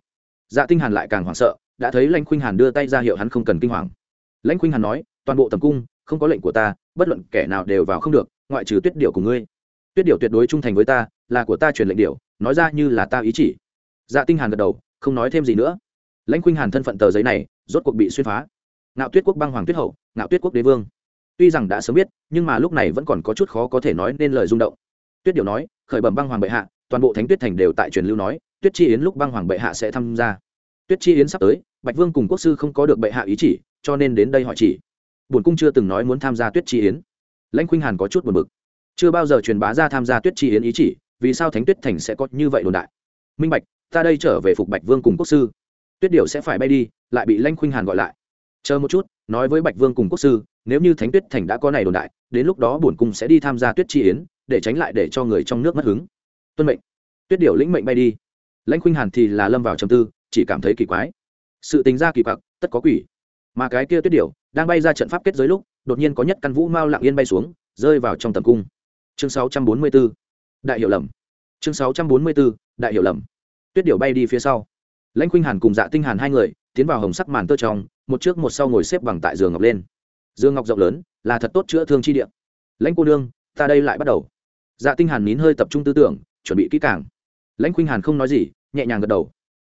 A: Dạ tinh hàn lại càng hoảng sợ đã thấy lãnh khuynh hàn đưa tay ra hiệu hắn không cần kinh hoàng. Lãnh khuynh hàn nói toàn bộ tầm cung không có lệnh của ta, bất luận kẻ nào đều vào không được, ngoại trừ tuyết điệu của ngươi. Tuyết điệu tuyệt đối trung thành với ta, là của ta truyền lệnh điệu nói ra như là ta ý chỉ. Dạ tinh hàn gật đầu, không nói thêm gì nữa. Lãnh khuynh hàn thân phận tờ giấy này, rốt cuộc bị xuyên phá. Ngạo tuyết quốc băng hoàng tuyết hậu, ngạo tuyết quốc đế vương. Tuy rằng đã sớm biết, nhưng mà lúc này vẫn còn có chút khó có thể nói nên lời rung động. Tuyết điệu nói, khởi bẩm băng hoàng bệ hạ, toàn bộ thánh tuyết thành đều tại truyền lưu nói, tuyết chi yến lúc băng hoàng bệ hạ sẽ tham gia. Tuyết chi yến sắp tới, bạch vương cùng quốc sư không có được bệ hạ ý chỉ, cho nên đến đây hỏi chỉ bổn cung chưa từng nói muốn tham gia tuyết chi yến. Lãnh khuynh hàn có chút buồn bực. Chưa bao giờ truyền bá ra tham gia tuyết chi yến ý chỉ, vì sao thánh tuyết thành sẽ có như vậy đồn đại? Minh bạch, ta đây trở về phục bạch vương cùng quốc sư. Tuyết điệu sẽ phải bay đi, lại bị lãnh khuynh hàn gọi lại. Chờ một chút, nói với bạch vương cùng quốc sư, nếu như thánh tuyết thành đã có này đồn đại, đến lúc đó bổn cung sẽ đi tham gia tuyết chi yến, để tránh lại để cho người trong nước mất hứng. Tuân mệnh. Tuyết điệu lĩnh mệnh bay đi. Lãnh khuynh hàn thì là lâm vào trầm tư, chỉ cảm thấy kỳ quái. Sự tính ra kỳ quặc, tất có quỷ. Mà cái kia tuyết điệu đang bay ra trận pháp kết giới lúc, đột nhiên có nhất căn vũ mao lặng yên bay xuống, rơi vào trong tầm cung. Chương 644 đại hiệu lầm. Chương 644 đại hiệu lầm. Tuyết điểu bay đi phía sau. Lãnh khuynh hàn cùng dạ tinh hàn hai người tiến vào hồng sắc màn tơ trong, một trước một sau ngồi xếp bằng tại giường ngọc lên. Giường ngọc rộng lớn, là thật tốt chữa thương chi địa. Lãnh cô nương, ta đây lại bắt đầu. Dạ tinh hàn nín hơi tập trung tư tưởng, chuẩn bị kỹ càng. Lãnh khuynh hàn không nói gì, nhẹ nhàng gật đầu.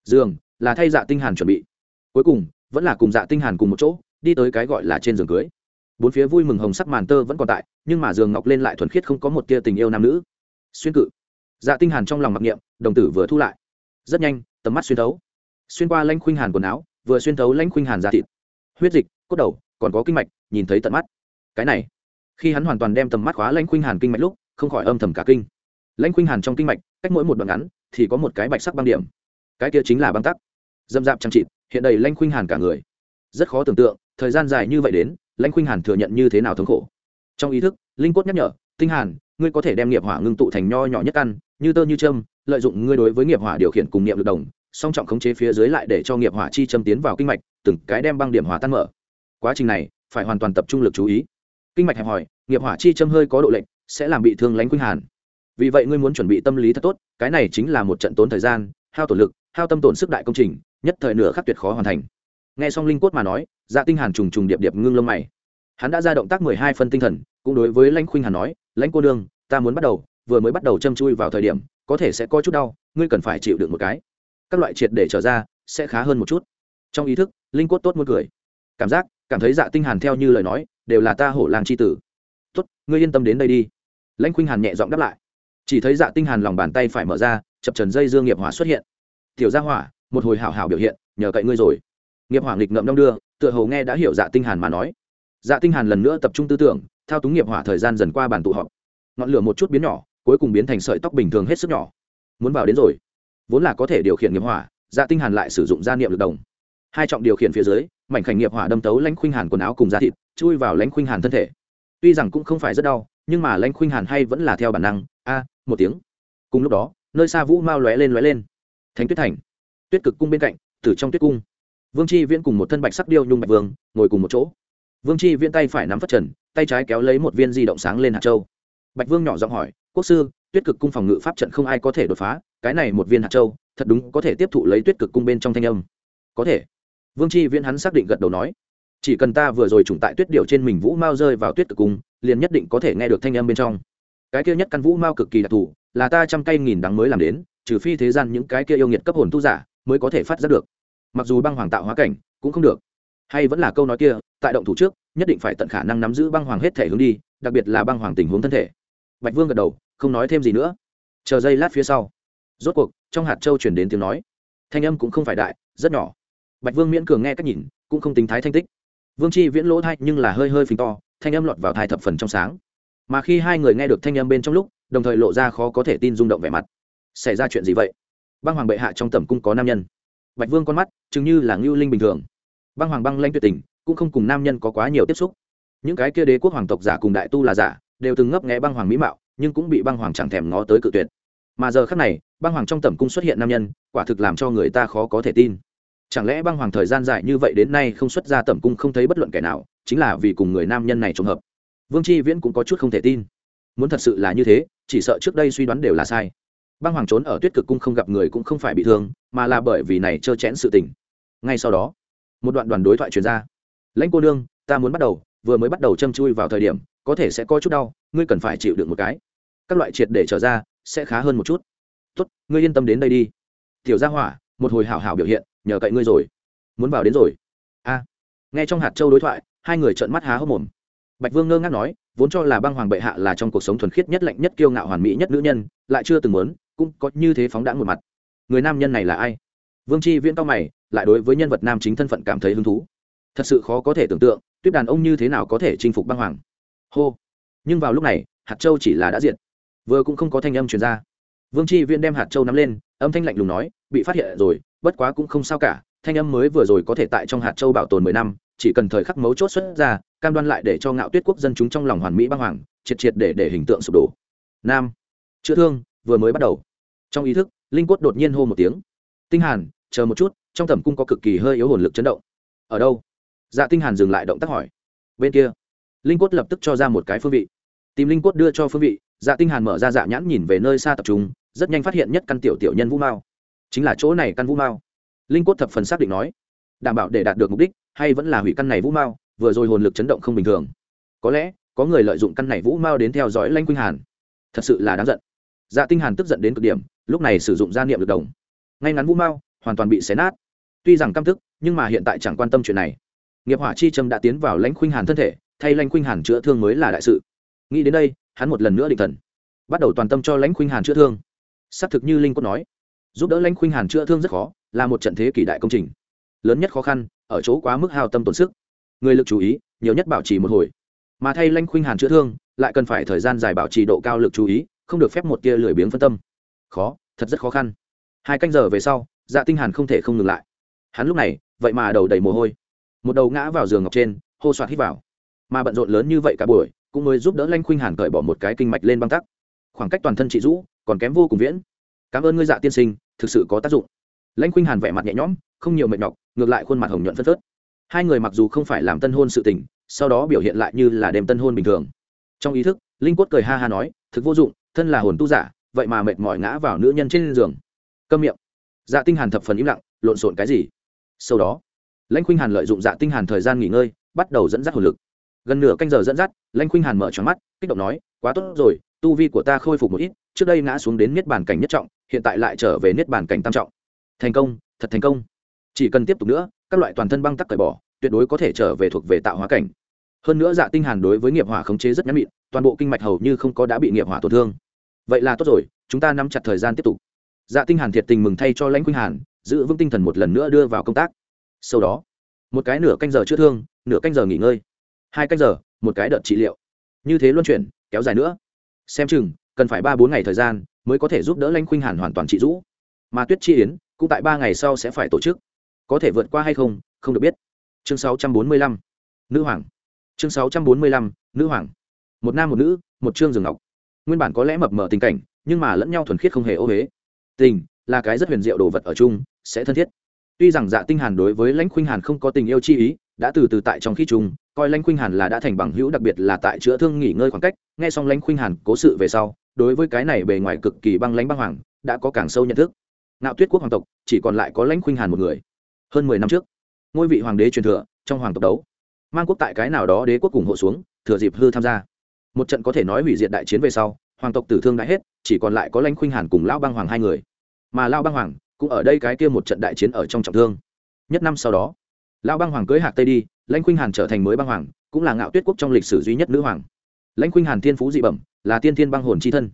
A: Giường, là thay dạ tinh hàn chuẩn bị. Cuối cùng, vẫn là cùng dạ tinh hàn cùng một chỗ đi tới cái gọi là trên giường cưới. Bốn phía vui mừng hồng sắc màn tơ vẫn còn tại, nhưng mà giường ngọc lên lại thuần khiết không có một tia tình yêu nam nữ. Xuyên cự. Dạ tinh hàn trong lòng mặc niệm, đồng tử vừa thu lại. Rất nhanh, tầm mắt xuyên thấu. Xuyên qua lãnh khuynh hàn quần áo, vừa xuyên thấu lãnh khuynh hàn da thịt. Huyết dịch, cốt đầu, còn có kinh mạch, nhìn thấy tận mắt. Cái này, khi hắn hoàn toàn đem tầm mắt khóa lãnh khuynh hàn kinh mạch lúc, không khỏi âm thầm cả kinh. Lãnh khuynh hàn trong kinh mạch, cách mỗi một đoạn ngắn, thì có một cái bạch sắc băng điểm. Cái kia chính là băng tắc. Dâm dạp chăm chịt, hiện đầy lãnh khuynh hàn cả người rất khó tưởng tượng, thời gian dài như vậy đến, lãnh khuynh hàn thừa nhận như thế nào thống khổ. Trong ý thức, linh cốt nhắc nhở, tinh hàn, ngươi có thể đem nghiệp hỏa ngưng tụ thành nho nhỏ nhất căn, như tơ như châm, lợi dụng ngươi đối với nghiệp hỏa điều khiển cùng niệm lực đồng, song trọng khống chế phía dưới lại để cho nghiệp hỏa chi châm tiến vào kinh mạch, từng cái đem băng điểm hỏa tan mở. Quá trình này, phải hoàn toàn tập trung lực chú ý. Kinh mạch hẹp hòi, nghiệp hỏa chi châm hơi có độ lệnh sẽ làm bị thương lãnh khuynh hàn. Vì vậy ngươi muốn chuẩn bị tâm lý thật tốt, cái này chính là một trận tốn thời gian, hao tổn lực, hao tâm tổn sức đại công trình, nhất thời nửa khắc tuyệt khó hoàn thành nghe xong linh cốt mà nói dạ tinh hàn trùng trùng điệp điệp ngưng lông mày. Hắn đã ra động tác mười hai phân tinh thần, cũng đối với lãnh khuynh hàn nói, lãnh cô đương ta muốn bắt đầu, vừa mới bắt đầu châm chui vào thời điểm, có thể sẽ có chút đau, ngươi cần phải chịu được một cái. Các loại triệt để trở ra, sẽ khá hơn một chút. Trong ý thức, linh cốt tốt muốn cười. Cảm giác, cảm thấy dạ tinh hàn theo như lời nói, đều là ta hổ làng chi tử. Tốt, ngươi yên tâm đến đây đi. Lãnh khuynh hàn nhẹ giọng đáp lại. Chỉ thấy dạ tinh hàn lòng bàn tay phải mở ra, chập trần dây dương nghiệp hỏa xuất hiện. Tiểu gia hỏa, một hồi hảo hảo biểu hiện, nhờ cậy ngươi rồi nghiệp hỏa nghịch ngậm đong đưa, tựa hồ nghe đã hiểu dạ tinh hàn mà nói. Dạ tinh hàn lần nữa tập trung tư tưởng, thao túng nghiệp hỏa thời gian dần qua bàn tụ họp. Ngọn lửa một chút biến nhỏ, cuối cùng biến thành sợi tóc bình thường hết sức nhỏ. Muốn vào đến rồi. Vốn là có thể điều khiển nghiệp hỏa dạ tinh hàn lại sử dụng gia niệm lực đồng. Hai trọng điều khiển phía dưới, mảnh khảnh nghiệp hỏa đâm tấu lãnh khuynh hàn quần áo cùng da thịt, chui vào lãnh khuynh hàn thân thể. Tuy rằng cũng không phải rất đau, nhưng mà lãnh khuynh hàn hay vẫn là theo bản năng, a, một tiếng. Cùng lúc đó, nơi xa vũ mau lóe lên lóe lên. Thánh tuyết thành. Tuyết cực cung bên cạnh, từ trong tuyết cung vương chi viễn cùng một thân bạch sắc điêu nhung bạch vương, ngồi cùng một chỗ. Vương chi viễn tay phải nắm phát trần, tay trái kéo lấy một viên di động sáng lên hạt châu. Bạch vương nhỏ giọng hỏi, quốc sư, tuyết cực cung phòng ngự pháp trận không ai có thể đột phá, cái này một viên hạt châu, thật đúng có thể tiếp thụ lấy tuyết cực cung bên trong thanh âm. Có thể. Vương chi viễn hắn xác định gật đầu nói, chỉ cần ta vừa rồi trùng tại tuyết điệu trên mình vũ mao rơi vào tuyết cực cung, liền nhất định có thể nghe được thanh âm bên trong. Cái kia nhất căn vũ mao cực kỳ đặc thù, là ta trăm cây nghìn đắng mới làm đến, trừ phi thế gian những cái kia yêu nghiệt cấp hồn tu giả mới có thể phát giác được mặc dù băng hoàng tạo hóa cảnh cũng không được. Hay vẫn là câu nói kia, tại động thủ trước, nhất định phải tận khả năng nắm giữ băng hoàng hết thể hướng đi, đặc biệt là băng hoàng tình huống thân thể. Bạch vương gật đầu, không nói thêm gì nữa. Chờ giây lát phía sau, rốt cuộc, trong hạt châu chuyển đến tiếng nói. Thanh âm cũng không phải đại, rất nhỏ. Bạch vương miễn cường nghe cách nhìn, cũng không tính thái thanh tích. Vương chi viễn lỗ thay nhưng là hơi hơi phình to, thanh âm lọt vào thai thập phần trong sáng. Mà khi hai người nghe được thanh âm bên trong lúc, đồng thời lộ ra khó có thể tin rung động vẻ mặt. Xảy ra chuyện gì vậy? Băng hoàng bệ hạ trong tầm cung có nam nhân bạch vương con mắt chứng như là ngưu linh bình thường. Băng hoàng băng lanh tuyệt tình, cũng không cùng nam nhân có quá nhiều tiếp xúc. Những cái kia đế quốc hoàng tộc giả cùng đại tu là giả, đều từng ngấp nghé băng hoàng mỹ mạo, nhưng cũng bị băng hoàng chẳng thèm ngó tới cự tuyệt. Mà giờ khắc này, băng hoàng trong tẩm cung xuất hiện nam nhân, quả thực làm cho người ta khó có thể tin. Chẳng lẽ băng hoàng thời gian dài như vậy đến nay không xuất ra tẩm cung không thấy bất luận kẻ nào, chính là vì cùng người nam nhân này trùng hợp? Vương tri viễn cũng có chút không thể tin. Muốn thật sự là như thế, chỉ sợ trước đây suy đoán đều là sai băng hoàng trốn ở tuyết cực cung không gặp người cũng không phải bị thương, mà là bởi vì này trơ chẽn sự tình. Ngay sau đó, một đoạn đoàn đối thoại truyền ra. Lãnh cô nương, ta muốn bắt đầu, vừa mới bắt đầu châm chui vào thời điểm, có thể sẽ có chút đau, ngươi cần phải chịu được một cái. Các loại triệt để trở ra, sẽ khá hơn một chút. Tốt, ngươi yên tâm đến đây đi. Tiểu gia hỏa, một hồi hảo hảo biểu hiện, nhờ cậy ngươi rồi. Muốn vào đến rồi. A. Nghe trong hạt châu đối thoại, hai người trợn mắt há hốc mồm. Bạch vương ngơ ngác nói, vốn cho là băng hoàng bệ hạ là trong cuộc sống thuần khiết nhất lạnh nhất kiêu ngạo hoàn mỹ nhất nữ nhân, lại chưa từng muốn cũng có như thế phóng đãng một mặt. Người nam nhân này là ai? Vương chi viễn cao mày, lại đối với nhân vật nam chính thân phận cảm thấy hứng thú. Thật sự khó có thể tưởng tượng tuyết đàn ông như thế nào có thể chinh phục băng hoàng. Hô! Nhưng vào lúc này, hạt châu chỉ là đã diện vừa cũng không có thanh âm truyền ra. Vương chi viễn đem hạt châu nắm lên, âm thanh lạnh lùng nói, bị phát hiện rồi, bất quá cũng không sao cả, thanh âm mới vừa rồi có thể tại trong hạt châu bảo tồn mười năm, chỉ cần thời khắc mấu chốt xuất ra, cam đoan lại để cho ngạo tuyết quốc dân chúng trong lòng hoàn mỹ băng hoàng, triệt triệt để để hình tượng sụp đổ. Nam, chữa thương vừa mới bắt đầu. Trong ý thức, linh quất đột nhiên hô một tiếng. Tinh hàn, chờ một chút, trong tầm cung có cực kỳ hơi yếu hồn lực chấn động. Ở đâu? Dạ tinh hàn dừng lại động tác hỏi. Bên kia. Linh quất lập tức cho ra một cái phương vị. Tìm linh quất đưa cho phương vị dạ tinh hàn mở ra dạ nhãn nhìn về nơi xa tập trung, rất nhanh phát hiện nhất căn tiểu tiểu nhân vũ mao. Chính là chỗ này căn vũ mao. Linh quất thập phần xác định nói. Đảm bảo để đạt được mục đích, hay vẫn là hủy căn này vũ mao, vừa rồi hồn lực chấn động không bình thường. Có lẽ, có người lợi dụng căn này vũ mao đến theo dõi lanh quynh hàn. Thật sự là đáng giận dạ tinh hàn tức giận đến cực điểm, lúc này sử dụng gia niệm lực đồng. Ngay ngắn vũ mao, hoàn toàn bị xé nát. Tuy rằng căm tức, nhưng mà hiện tại chẳng quan tâm chuyện này. Nghiệp hỏa chi châm đã tiến vào lãnh khuynh hàn thân thể, thay lãnh khuynh hàn chữa thương mới là đại sự. Nghĩ đến đây, hắn một lần nữa định thần. Bắt đầu toàn tâm cho lãnh khuynh hàn chữa thương. Xác thực như linh cốt nói, giúp đỡ lãnh khuynh hàn chữa thương rất khó, là một trận thế kỷ đại công trình. Lớn nhất khó khăn, ở chỗ quá mức hao tâm tổn sức. Người lực chú ý, nhiều nhất bảo trì một hồi. Mà thay lãnh khuynh hàn chữa thương, lại cần phải thời gian dài bảo trì độ cao lực chú ý không được phép một tia lười biếng phân tâm. Khó, thật rất khó khăn. Hai canh giờ về sau dạ tinh hàn không thể không ngừng lại. Hắn lúc này, vậy mà đầu đầy mồ hôi. Một đầu ngã vào giường ngọc trên, hô soạt hít vào. Mà bận rộn lớn như vậy cả buổi, cũng mới giúp đỡ lanh khuynh hàn cởi bỏ một cái kinh mạch lên băng tắc. Khoảng cách toàn thân chị rũ còn kém vô cùng viễn. Cảm ơn ngươi dạ tiên sinh, thực sự có tác dụng. Lanh khuynh hàn vẻ mặt nhẹ nhõm, không nhiều mệt nhọc, ngược lại khuôn mặt hồng nhuận phân phớt. Hai người mặc dù không phải làm tân hôn sự tình, sau đó biểu hiện lại như là đêm tân hôn bình thường. Trong ý thức, linh quất cười ha ha nói, thực vô dụng thân là hồn tu giả, vậy mà mệt mỏi ngã vào nữ nhân trên giường. Câm miệng. Dạ tinh hàn thập phần im lặng, lộn xộn cái gì? Sau đó, lãnh khuynh hàn lợi dụng dạ tinh hàn thời gian nghỉ ngơi, bắt đầu dẫn dắt hồn lực. Gần nửa canh giờ dẫn dắt, lãnh khuynh hàn mở tròn mắt, kích động nói, quá tốt rồi, tu vi của ta khôi phục một ít, trước đây ngã xuống đến niết bàn cảnh nhất trọng, hiện tại lại trở về niết bàn cảnh tam trọng. Thành công, thật thành công. Chỉ cần tiếp tục nữa, các loại toàn thân băng tắc cởi bỏ, tuyệt đối có thể trở về thuộc về tạo hóa cảnh. Hơn nữa dạ tinh hàn đối với nghiệp hỏa khống chế rất nhắm mịn, toàn bộ kinh mạch hầu như không có đã bị nghiệp hỏa tổn thương vậy là tốt rồi chúng ta nắm chặt thời gian tiếp tục. Dạ tinh hàn thiệt tình mừng thay cho lãnh khuynh hàn giữ vững tinh thần một lần nữa đưa vào công tác. Sau đó một cái nửa canh giờ chữa thương nửa canh giờ nghỉ ngơi hai canh giờ một cái đợt trị liệu. Như thế luân chuyển kéo dài nữa. Xem chừng cần phải ba bốn ngày thời gian mới có thể giúp đỡ lãnh khuynh hàn hoàn toàn trị rũ. Mà tuyết chi yến cũng tại ba ngày sau sẽ phải tổ chức. Có thể vượt qua hay không không được biết. Chương 645, nữ hoàng. Chương 645, nữ hoàng. Một nam một nữ một trương rừng ngọc nguyên bản có lẽ mập mờ tình cảnh, nhưng mà lẫn nhau thuần khiết không hề ô huế tình là cái rất huyền diệu đồ vật ở chung, sẽ thân thiết. Tuy rằng dạ tinh hàn đối với lãnh khuynh hàn không có tình yêu chi ý, đã từ từ tại trong khi chung, coi lãnh khuynh hàn là đã thành bằng hữu đặc biệt là tại chữa thương nghỉ ngơi khoảng cách, nghe xong lãnh khuynh hàn cố sự về sau, đối với cái này bề ngoài cực kỳ băng lãnh băng hoàng, đã có càng sâu nhận thức. Ngạo tuyết quốc hoàng tộc chỉ còn lại có lãnh khuynh hàn một người. Hơn mười năm trước, ngôi vị hoàng đế truyền thừa trong hoàng tộc đấu. Mang quốc tại cái nào đó đế quốc cùng hộ xuống, thừa dịp hư tham gia một trận có thể nói hủy diệt đại chiến về sau, hoàng tộc tử thương đã hết, chỉ còn lại có lãnh khuynh hàn cùng lão băng hoàng hai người. Mà lão băng hoàng cũng ở đây cái kia một trận đại chiến ở trong trọng thương. Nhất năm sau đó, lão băng hoàng cưới hạc tây đi, lãnh khuynh hàn trở thành mới băng hoàng, cũng là ngạo tuyết quốc trong lịch sử duy nhất nữ hoàng. Lãnh khuynh hàn thiên phú dị bẩm, là tiên thiên băng hồn c h i thân.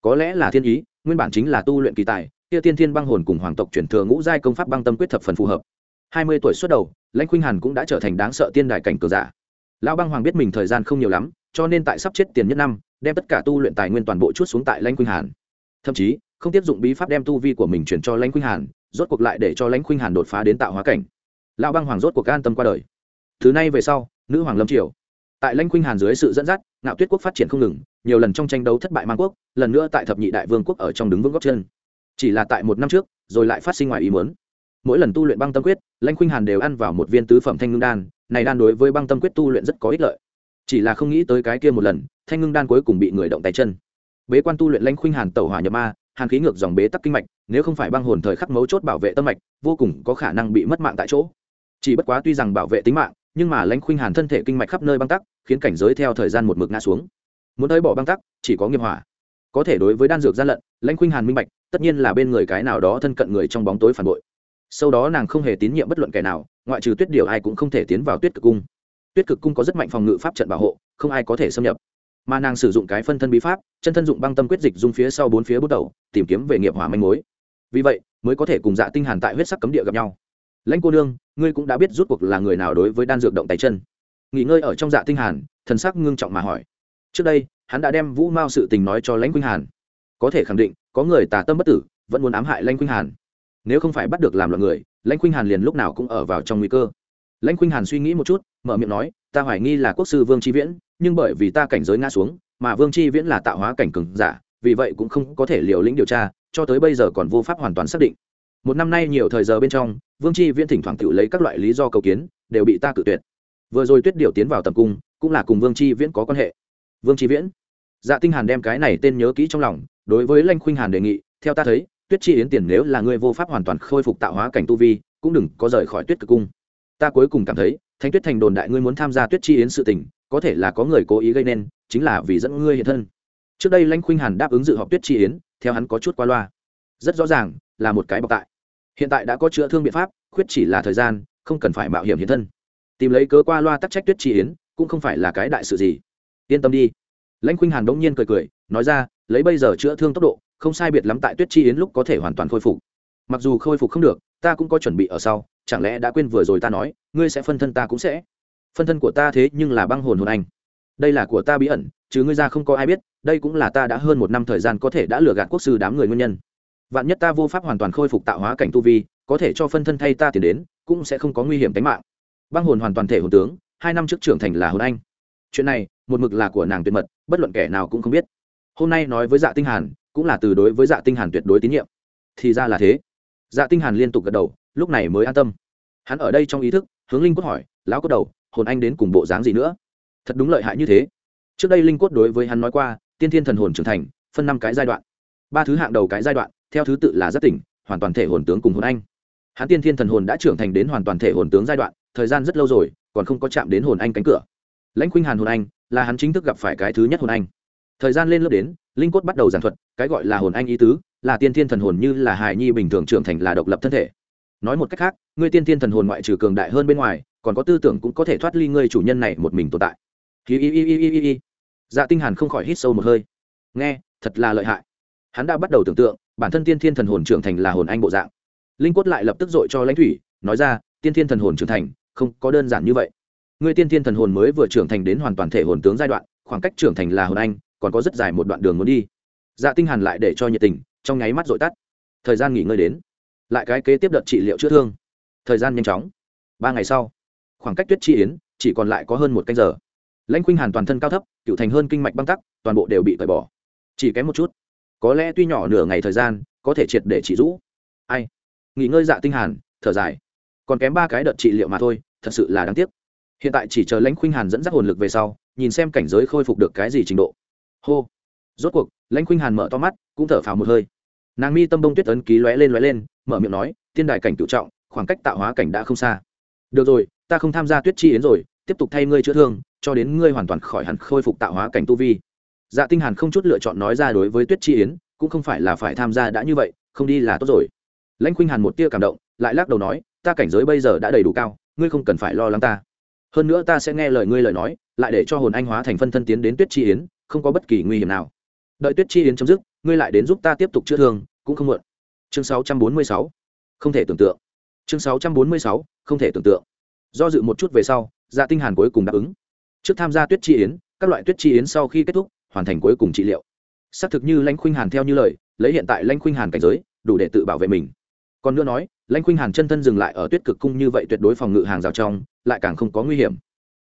A: Có lẽ là thiên ý, nguyên bản chính là tu luyện kỳ tài, kia tiên thiên băng hồn cùng hoàng tộc chuyển thừa ngũ giai công pháp băng tâm quyết thập phần phù hợp. Hai mươi tuổi xuất đầu, lãnh khuynh hàn cũng đã trở thành đáng sợ tiên đại cảnh cường giả. Lão băng hoàng biết mình thời gian không nhiều lắm cho nên tại sắp chết tiền nhất năm, đem tất cả tu luyện tài nguyên toàn bộ chút xuống tại lãnh khuynh hàn. Thậm chí, không tiếp dụng bí pháp đem tu vi của mình chuyển cho lãnh khuynh hàn, rốt cuộc lại để cho lãnh khuynh hàn đột phá đến tạo hóa cảnh. Lão băng hoàng rốt cuộc an tâm qua đời. Thứ này về sau, nữ hoàng lâm triều. Tại lãnh khuynh hàn dưới sự dẫn dắt, ngạo tuyết quốc phát triển không ngừng, nhiều lần trong tranh đấu thất bại mang quốc, lần nữa tại thập nhị đại vương quốc ở trong đứng vững góc chân. Chỉ là tại một năm trước, rồi lại phát sinh ngoài ý muốn. Mỗi lần tu luyện băng tâm quyết, lãnh khuynh hàn đều ăn vào một viên tứ phẩm thanh ngưng đan, này đan đối với băng tâm quyết tu luyện rất có ích lợi chỉ là không nghĩ tới cái kia một lần, thanh ngưng đan cuối cùng bị người động tay chân. Bế quan tu luyện lãnh khuynh hàn tẩu hỏa nhập ma, hàn khí ngược dòng bế tắc kinh mạch, nếu không phải băng hồn thời khắc mấu chốt bảo vệ tâm mạch, vô cùng có khả năng bị mất mạng tại chỗ. Chỉ bất quá tuy rằng bảo vệ tính mạng, nhưng mà lãnh khuynh hàn thân thể kinh mạch khắp nơi băng tắc, khiến cảnh giới theo thời gian một mực ngã xuống. Muốn tới bỏ băng tắc, chỉ có nghiệp hỏa. Có thể đối với đan dược gian lận, lãnh khuynh hàn minh bạch, tất nhiên là bên người cái nào đó thân cận người trong bóng tối phản bội. Sau đó nàng không hề tín nhiệm bất luận kẻ nào, ngoại trừ tuyết điều ai cũng không thể tiến vào tuyết cực cung tuyết cực cung có rất mạnh phòng ngự pháp trận bảo hộ, không ai có thể xâm nhập. Mà nàng sử dụng cái phân thân bí pháp, chân thân dụng băng tâm quyết dịch dung phía sau bốn phía bút đầu, tìm kiếm về nghiệp hỏa manh mối. Vì vậy, mới có thể cùng dạ tinh hàn tại huyết sắc cấm địa gặp nhau. Lãnh cô đương ngươi cũng đã biết rút cuộc là người nào đối với đan dược động tay chân. Nghỉ ngơi ở trong dạ tinh hàn, thần sắc ngưng trọng mà hỏi. Trước đây, hắn đã đem vũ mao sự tình nói cho lãnh quynh hàn. Có thể khẳng định, có người tà tâm bất tử, vẫn muốn ám hại lãnh quynh hàn. Nếu không phải bắt được làm loạn người, lãnh quynh hàn liền lúc nào cũng ở vào trong nguy cơ. Lãnh quynh hàn suy nghĩ một chút mở miệng nói, ta hoài nghi là quốc sư vương tri viễn, nhưng bởi vì ta cảnh giới ngã xuống, mà vương tri viễn là tạo hóa cảnh cường giả, vì vậy cũng không có thể liều lĩnh điều tra, cho tới bây giờ còn vô pháp hoàn toàn xác định. Một năm nay nhiều thời giờ bên trong, vương tri viễn thỉnh thoảng tự lấy các loại lý do cầu kiến, đều bị ta cự tuyệt. Vừa rồi tuyết điều tiến vào tầm cung, cũng là cùng vương tri viễn có quan hệ. Vương tri viễn? Dạ tinh hàn đem cái này tên nhớ kỹ trong lòng, đối với lanh khuynh hàn đề nghị, theo ta thấy, tuyết chi yến tiền nếu là ngươi vô pháp hoàn toàn khôi phục tạo hóa cảnh tu vi, cũng đừng có rời khỏi tuyết cực cung. Ta cuối cùng cảm thấy Thanh tuyết thành đồn đại ngươi muốn tham gia tuyết chi yến sự tình, có thể là có người cố ý gây nên, chính là vì dẫn ngươi hiện thân. Trước đây Lãnh khuynh hàn đáp ứng dự họp tuyết chi yến, theo hắn có chút qua loa. Rất rõ ràng, là một cái bọc tại. Hiện tại đã có chữa thương biện pháp, khuyết chỉ là thời gian, không cần phải mạo hiểm hiện thân. Tìm lấy cớ qua loa tắc trách tuyết chi yến, cũng không phải là cái đại sự gì. Yên tâm đi. Lãnh khuynh hàn đ ỗ n g nhiên cười cười, nói ra, lấy bây giờ chữa thương tốc độ, không sai biệt lắm tại tuyết chi yến lúc có thể hoàn toàn khôi phục. Mặc dù khôi phục không được, ta cũng có chuẩn bị ở sau chẳng lẽ đã quên vừa rồi ta nói, ngươi sẽ phân thân ta cũng sẽ? Phân thân của ta thế nhưng là băng hồn hồn anh. Đây là của ta bí ẩn, chứ ngươi ra không có ai biết, đây cũng là ta đã hơn một năm thời gian có thể đã lừa gạt quốc sư đám người nguyên nhân. Vạn nhất ta vô pháp hoàn toàn khôi phục tạo hóa cảnh tu vi, có thể cho phân thân thay ta tiền đến, cũng sẽ không có nguy hiểm tính mạng. Băng hồn hoàn toàn thể hồn tướng, hai năm trước trưởng thành là hồn anh. Chuyện này, một mực là của nàng tuyệt mật, bất luận kẻ nào cũng không biết. Hôm nay nói với dạ tinh hàn, cũng là từ đối với dạ tinh hàn tuyệt đối tín nhiệm. Thì ra là thế. Dạ tinh hàn liên tục gật đầu lúc này mới an tâm. Hắn ở đây trong ý thức, hướng linh cốt hỏi, lão cốt đầu, hồn anh đến cùng bộ dáng gì nữa? Thật đúng lợi hại như thế. Trước đây linh cốt đối với hắn nói qua, tiên thiên thần hồn trưởng thành, phân năm cái giai đoạn. Ba thứ hạng đầu cái giai đoạn, theo thứ tự là giác tỉnh, hoàn toàn thể hồn tướng cùng hồn anh. Hắn tiên thiên thần hồn đã trưởng thành đến hoàn toàn thể hồn tướng giai đoạn, thời gian rất lâu rồi, còn không có chạm đến hồn anh cánh cửa. Lãnh khuynh hàn hồn anh, là hắn chính thức gặp phải cái thứ nhất hồn anh. Thời gian lên lớp đến, linh cốt bắt đầu giảng thuật, cái gọi là hồn anh ý tứ, là tiên thiên thần hồn như là hài nhi bình thường trưởng thành là độc lập thân thể nói một cách khác, ngươi tiên thiên thần hồn ngoại trừ cường đại hơn bên ngoài, còn có tư tưởng cũng có thể thoát ly ngươi chủ nhân này một mình tồn tại. Hi hi hi hi hi hi dạ tinh hàn không khỏi hít sâu một hơi. Nghe, thật là lợi hại. Hắn đã bắt đầu tưởng tượng, bản thân tiên thiên thần hồn trưởng thành là hồn anh bộ dạng. Linh quất lại lập tức dội cho lãnh thủy, nói ra, tiên thiên thần hồn trưởng thành, không có đơn giản như vậy. Ngươi tiên thiên thần hồn mới vừa trưởng thành đến hoàn toàn thể hồn tướng giai đoạn, khoảng cách trưởng thành là hồn anh, còn có rất dài một đoạn đường muốn đi. Dạ tinh hàn lại để cho nhiệt tình, trong nháy mắt dội tắt. Thời gian nghỉ ngơi đến lại cái kế tiếp đợt trị liệu chữa thương. Thời gian nhanh chóng. Ba ngày sau, khoảng cách tuyết chi yến chỉ còn lại có hơn một canh giờ. Lãnh khuynh hàn toàn thân cao thấp, cựu thành hơn kinh mạch băng tắc, toàn bộ đều bị cởi bỏ. Chỉ kém một chút. Có lẽ tuy nhỏ nửa ngày thời gian, có thể triệt để trị rũ. Ai? Nghỉ ngơi dạ tinh hàn, thở dài. Còn kém ba cái đợt trị liệu mà thôi, thật sự là đáng tiếc. Hiện tại chỉ chờ lãnh khuynh hàn dẫn dắt hồn lực về sau, nhìn xem cảnh giới khôi phục được cái gì trình độ. Hô. Rốt cuộc, lãnh khuynh hàn mở to mắt, cũng thở phào một hơi. Nàng mi tâm bông tuyết ấn ký lóe lên lóe lên mở miệng nói thiên đài cảnh cựu trọng, khoảng cách tạo hóa cảnh đã không xa. Được rồi, ta không tham gia tuyết chi yến rồi, tiếp tục thay ngươi chữa thương, cho đến ngươi hoàn toàn khỏi hẳn khôi phục tạo hóa cảnh tu vi. Dạ tinh hàn không chút lựa chọn nói ra đối với tuyết chi yến, cũng không phải là phải tham gia đã như vậy, không đi là tốt rồi. Lãnh khuynh hàn một tia cảm động, lại lắc đầu nói, ta cảnh giới bây giờ đã đầy đủ cao, ngươi không cần phải lo lắng ta. Hơn nữa ta sẽ nghe lời ngươi lời nói, lại để cho hồn anh hóa thành phân thân tiến đến tuyết chi yến, không có bất kỳ nguy hiểm nào. Đợi tuyết chi yến chấm dứt, ngươi lại đến giúp ta tiếp tục chữa thương, cũng không muộn chương 646 không thể tưởng tượng. Chương 646 không thể tưởng tượng. Do dự một chút về sau dạ tinh hàn cuối cùng đáp ứng. Trước tham gia tuyết chi yến, các loại tuyết chi yến sau khi kết thúc, hoàn thành cuối cùng trị liệu. Xác thực như lãnh khuynh hàn theo như lời, lấy hiện tại lãnh khuynh hàn cảnh giới, đủ để tự bảo vệ mình. Còn nữa nói, lãnh khuynh hàn chân thân dừng lại ở tuyết cực cung như vậy tuyệt đối phòng ngự hàng rào trong, lại càng không có nguy hiểm.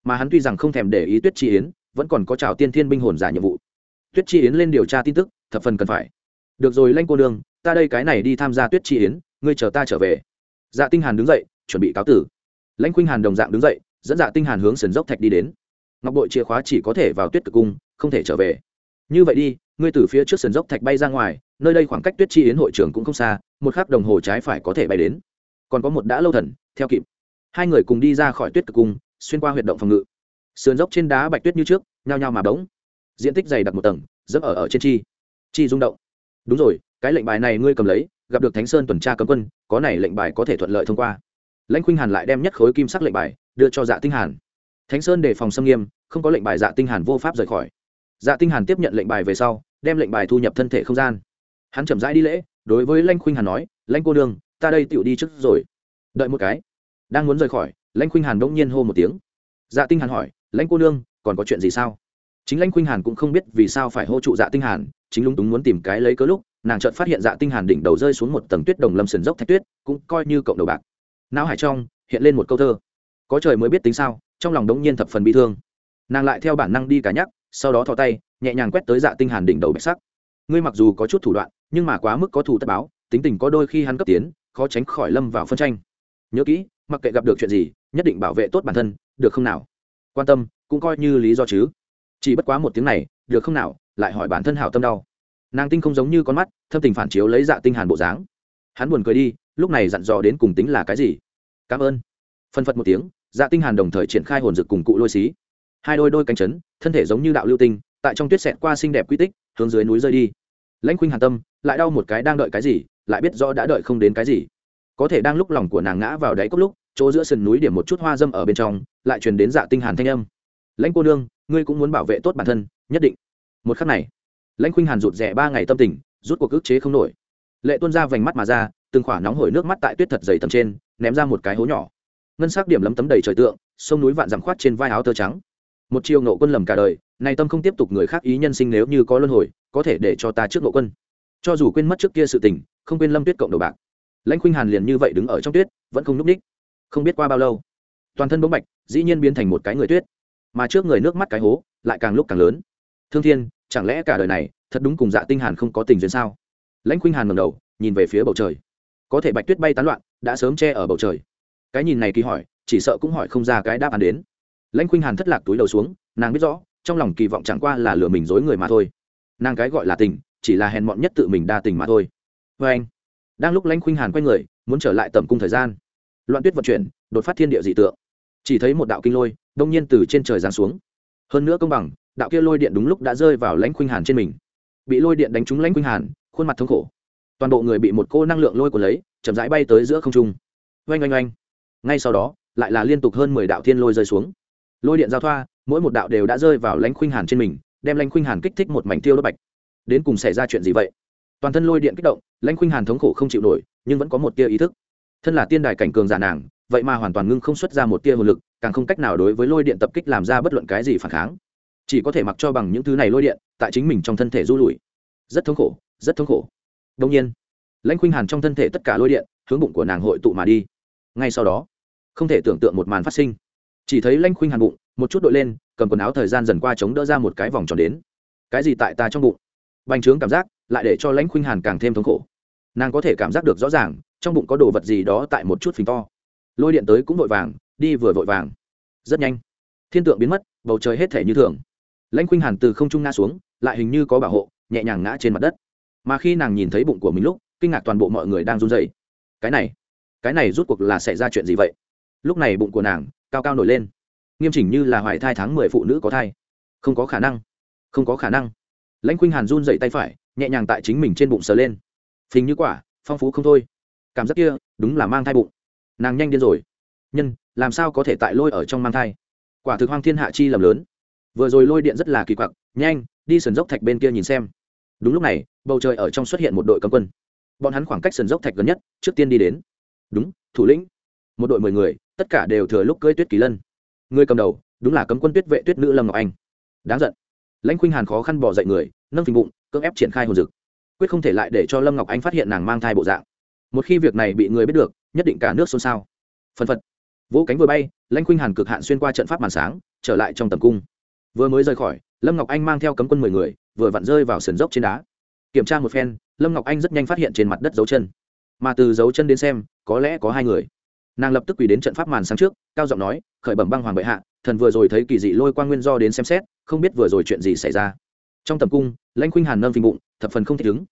A: Mà hắn tuy rằng không thèm để ý tuyết chi yến, vẫn còn có trào tiên thiên binh hồn giả nhiệm vụ. Tuyết chi yến lên điều tra tin tức, thập phần cần phải. Được rồi lanh cô đường ta đây cái này đi tham gia tuyết chi yến, ngươi chờ ta trở về. Dạ tinh hàn đứng dậy, chuẩn bị cáo tử. Lãnh khuynh hàn đồng dạng đứng dậy, dẫn dạ tinh hàn hướng sườn dốc thạch đi đến. Ngọc bội chìa khóa chỉ có thể vào tuyết cực cung, không thể trở về. Như vậy đi, ngươi từ phía trước sườn dốc thạch bay ra ngoài, nơi đây khoảng cách tuyết chi yến hội trưởng cũng không xa, một khắc đồng hồ trái phải có thể bay đến. Còn có một đã lâu thần, theo kịp. Hai người cùng đi ra khỏi tuyết cực cung, xuyên qua huyệt động phòng ngự. Sườn dốc trên đá bạch tuyết như trước, nhao nhao mà đống. diện tích dày đặc một tầng, dẫm ở ở trên chi. Chi rung động đúng rồi, cái lệnh bài này ngươi cầm lấy, gặp được thánh sơn tuần tra cấm quân, có này lệnh bài có thể thuận lợi thông qua. Lãnh khuynh hàn lại đem nhất khối kim sắc lệnh bài đưa cho dạ tinh hàn. Thánh sơn đề phòng xâm nghiêm, không có lệnh bài dạ tinh hàn vô pháp rời khỏi. Dạ tinh hàn tiếp nhận lệnh bài về sau, đem lệnh bài thu nhập thân thể không gian. Hắn chậm rãi đi lễ, đối với lãnh khuynh hàn nói, lãnh cô đường ta đây tiểu đi trước rồi. Đợi một cái, đang muốn rời khỏi, lãnh khuynh hàn đỗng nhiên hô một tiếng. Dạ tinh hàn hỏi, lãnh cô nương, còn có chuyện gì sao? Chính lãnh khuynh hàn cũng không biết vì sao phải hô trụ dạ tinh hàn, chính lúng túng muốn tìm cái lấy cớ lúc, nàng chợt phát hiện dạ tinh hàn đỉnh đầu rơi xuống một tầng tuyết đồng lâm sườn dốc thạch tuyết, cũng coi như cộng đầu bạc. Não hải trong, hiện lên một câu thơ. Có trời mới biết tính sao, trong lòng đống nhiên thập phần bi thương. Nàng lại theo bản năng đi cả nhắc, sau đó thò tay, nhẹ nhàng quét tới dạ tinh hàn đỉnh đầu bạch sắc. Ngươi mặc dù có chút thủ đoạn, nhưng mà quá mức có thủ tất báo, tính tình có đôi khi hắn cấp tiến, khó tránh khỏi lâm vào phân tranh. Nhớ kỹ, mặc kệ gặp được chuyện gì, nhất định bảo vệ tốt bản thân, được không nào? Quan tâm, cũng coi như lý do chứ chỉ bất quá một tiếng này, được không nào? Lại hỏi bản thân hảo tâm đau. Nàng tinh không giống như con mắt, thâm tình phản chiếu lấy dạ tinh hàn bộ dáng. Hắn buồn cười đi, lúc này dặn dò đến cùng tính là cái gì? Cảm ơn. Phân phật một tiếng dạ tinh hàn đồng thời triển khai hồn dực cùng cụ lôi xí. Hai đôi đôi cánh chấn, thân thể giống như đạo lưu tinh, tại trong tuyết sẹt qua xinh đẹp quy tích, hướng dưới núi rơi đi. Lãnh khuynh hàn tâm, lại đau một cái đang đợi cái gì, lại biết rõ đã đợi không đến cái gì. Có thể đang lúc lòng của nàng ngã vào đáy cốc lúc, chỗ giữa sườn núi điểm một chút hoa dâm ở bên trong, lại truyền đến dạ tinh hàn thanh âm. Lãnh cô nương ngươi cũng muốn bảo vệ tốt bản thân, nhất định. Một khắc này, lãnh khuynh hàn rụt rè ba ngày tâm tình, rút cuộc ức chế không nổi. Lệ tuôn ra vành mắt mà ra, từng khỏa nóng hổi nước mắt tại tuyết thật dày tầm trên, ném ra một cái hố nhỏ. Ngân sắc điểm lấm tấm đầy trời tượng, sông núi vạn giảm khoát trên vai áo tơ trắng. Một chiều nộ quân lầm cả đời này tâm không tiếp tục người khác ý nhân sinh nếu như có luân hồi, có thể để cho ta trước nộ quân. Cho dù quên mất trước kia sự tình, không quên lâm tuyết cộng đồ bạc. Lãnh khuynh hàn liền như vậy đứng ở trong tuyết, vẫn không núp ních. Không biết qua bao lâu, toàn thân bỗng bạch, dĩ nhiên biến thành một cái người tuyết mà trước người nước mắt cái hố lại càng lúc càng lớn. Thương thiên, chẳng lẽ cả đời này thật đúng cùng dạ tinh hàn không có tình duyên sao? Lãnh khuynh hàn ngẩng đầu, nhìn về phía bầu trời. Có thể bạch tuyết bay tán loạn, đã sớm che ở bầu trời. Cái nhìn này kỳ hỏi, chỉ sợ cũng hỏi không ra cái đáp án đến. Lãnh khuynh hàn thất lạc túi đầu xuống, nàng biết rõ, trong lòng kỳ vọng chẳng qua là lừa mình dối người mà thôi. Nàng cái gọi là tình, chỉ là hèn mọn nhất tự mình đa tình mà thôi. Vê anh, đang lúc lãnh khuynh hàn quay người, muốn trở lại tầm cung thời gian, loạn tuyết vận chuyển, đột phát thiên địa dị tượng. Chỉ thấy một đạo kinh lôi đông nhiên từ trên trời giáng xuống. Hơn nữa công bằng, đạo kia lôi điện đúng lúc đã rơi vào lãnh khuynh hàn trên mình. Bị lôi điện đánh trúng lãnh khuynh hàn, khuôn mặt thống khổ. Toàn bộ người bị một cô năng lượng lôi của lấy, chậm rãi bay tới giữa không trung. Oanh oanh oanh. Ngay sau đó, lại là liên tục hơn mười đạo thiên lôi rơi xuống. Lôi điện giao thoa, mỗi một đạo đều đã rơi vào lãnh khuynh hàn trên mình, đem lãnh khuynh hàn kích thích một mảnh tiêu đốt bạch. Đến cùng xảy ra chuyện gì vậy? Toàn thân lôi điện kích động, lãnh khuynh hàn thống khổ không chịu nổi, nhưng vẫn có một tia ý thức. Thân là tiên đài cảnh cường giả nàng, vậy mà hoàn toàn ngưng không xuất ra một tia hồn lực càng không cách nào đối với lôi điện tập kích làm ra bất luận cái gì phản kháng. Chỉ có thể mặc cho bằng những thứ này lôi điện, tại chính mình trong thân thể du lùi. Rất thống khổ, rất thống khổ. Đông nhiên, lãnh khuynh hàn trong thân thể tất cả lôi điện, hướng bụng của nàng hội tụ mà đi. Ngay sau đó, không thể tưởng tượng một màn phát sinh. Chỉ thấy lãnh khuynh hàn bụng, một chút đội lên, cầm quần áo thời gian dần qua chống đỡ ra một cái vòng tròn đến. Cái gì tại ta trong bụng? Bành trướng cảm giác, lại để cho lãnh khuynh hàn càng thêm thống khổ. Nàng có thể cảm giác được rõ ràng, trong bụng có đồ vật gì đó tại một chút phình to lôi điện tới cũng vội vàng, đi vừa vội vàng. Rất nhanh, thiên tượng biến mất, bầu trời hết thể như thường. Lãnh khuynh hàn từ không trung ngã xuống, lại hình như có bảo hộ, nhẹ nhàng ngã trên mặt đất. Mà khi nàng nhìn thấy bụng của mình lúc, kinh ngạc toàn bộ mọi người đang run dậy cái này cái này rút cuộc là xảy ra chuyện gì vậy? Lúc này bụng của nàng, cao cao nổi lên. Nghiêm chỉnh như là hoài thai tháng mười phụ nữ có thai. Không có khả năng, không có khả năng. Lãnh khuynh hàn run dậy tay phải, nhẹ nhàng tại chính mình trên bụng sờ lên. Phình như quả, phong phú không thôi. Cảm giác kia, đúng là mang thai bụng nàng nhanh điên rồi. Nhân, làm sao có thể tại lôi ở trong mang thai? Quả thực hoang thiên hạ chi lầm lớn. Vừa rồi lôi điện rất là kỳ quặc, nhanh, đi sườn dốc thạch bên kia nhìn xem. Đúng lúc này, bầu trời ở trong xuất hiện một đội cấm quân. Bọn hắn khoảng cách sườn dốc thạch gần nhất, trước tiên đi đến. Đúng, thủ lĩnh. Một đội mười người, tất cả đều thừa lúc cưỡi tuyết kỳ lân. Người cầm đầu, đúng là cấm quân tuyết vệ tuyết nữ lâm ngọc anh. Đáng giận. Lãnh khuynh hàn khó khăn bỏ dậy người, nâng phình bụng, cưỡng ép triển khai hồn dực. Quyết không thể lại để cho lâm ngọc anh phát hiện nàng mang thai bộ dạng một khi việc này bị người biết được, nhất định cả nước xôn xao. Phân phật. Vỗ cánh vừa bay, lãnh khuynh hàn cực hạn xuyên qua trận pháp màn sáng, trở lại trong tầm cung. Vừa mới rời khỏi, lâm ngọc anh mang theo cấm quân mười người, vừa vặn rơi vào sườn dốc trên đá. Kiểm tra một phen, lâm ngọc anh rất nhanh phát hiện trên mặt đất dấu chân. Mà từ dấu chân đến xem, có lẽ có hai người. Nàng lập tức quỳ đến trận pháp màn sáng trước, cao giọng nói, khởi bẩm băng hoàng bệ hạ, thần vừa rồi thấy kỳ dị lôi qua nguyên do đến xem xét, không biết vừa rồi chuyện gì xảy ra. Trong tầm cung, lãnh khuynh hàn nâm phình bụng, thập phần không thích ứng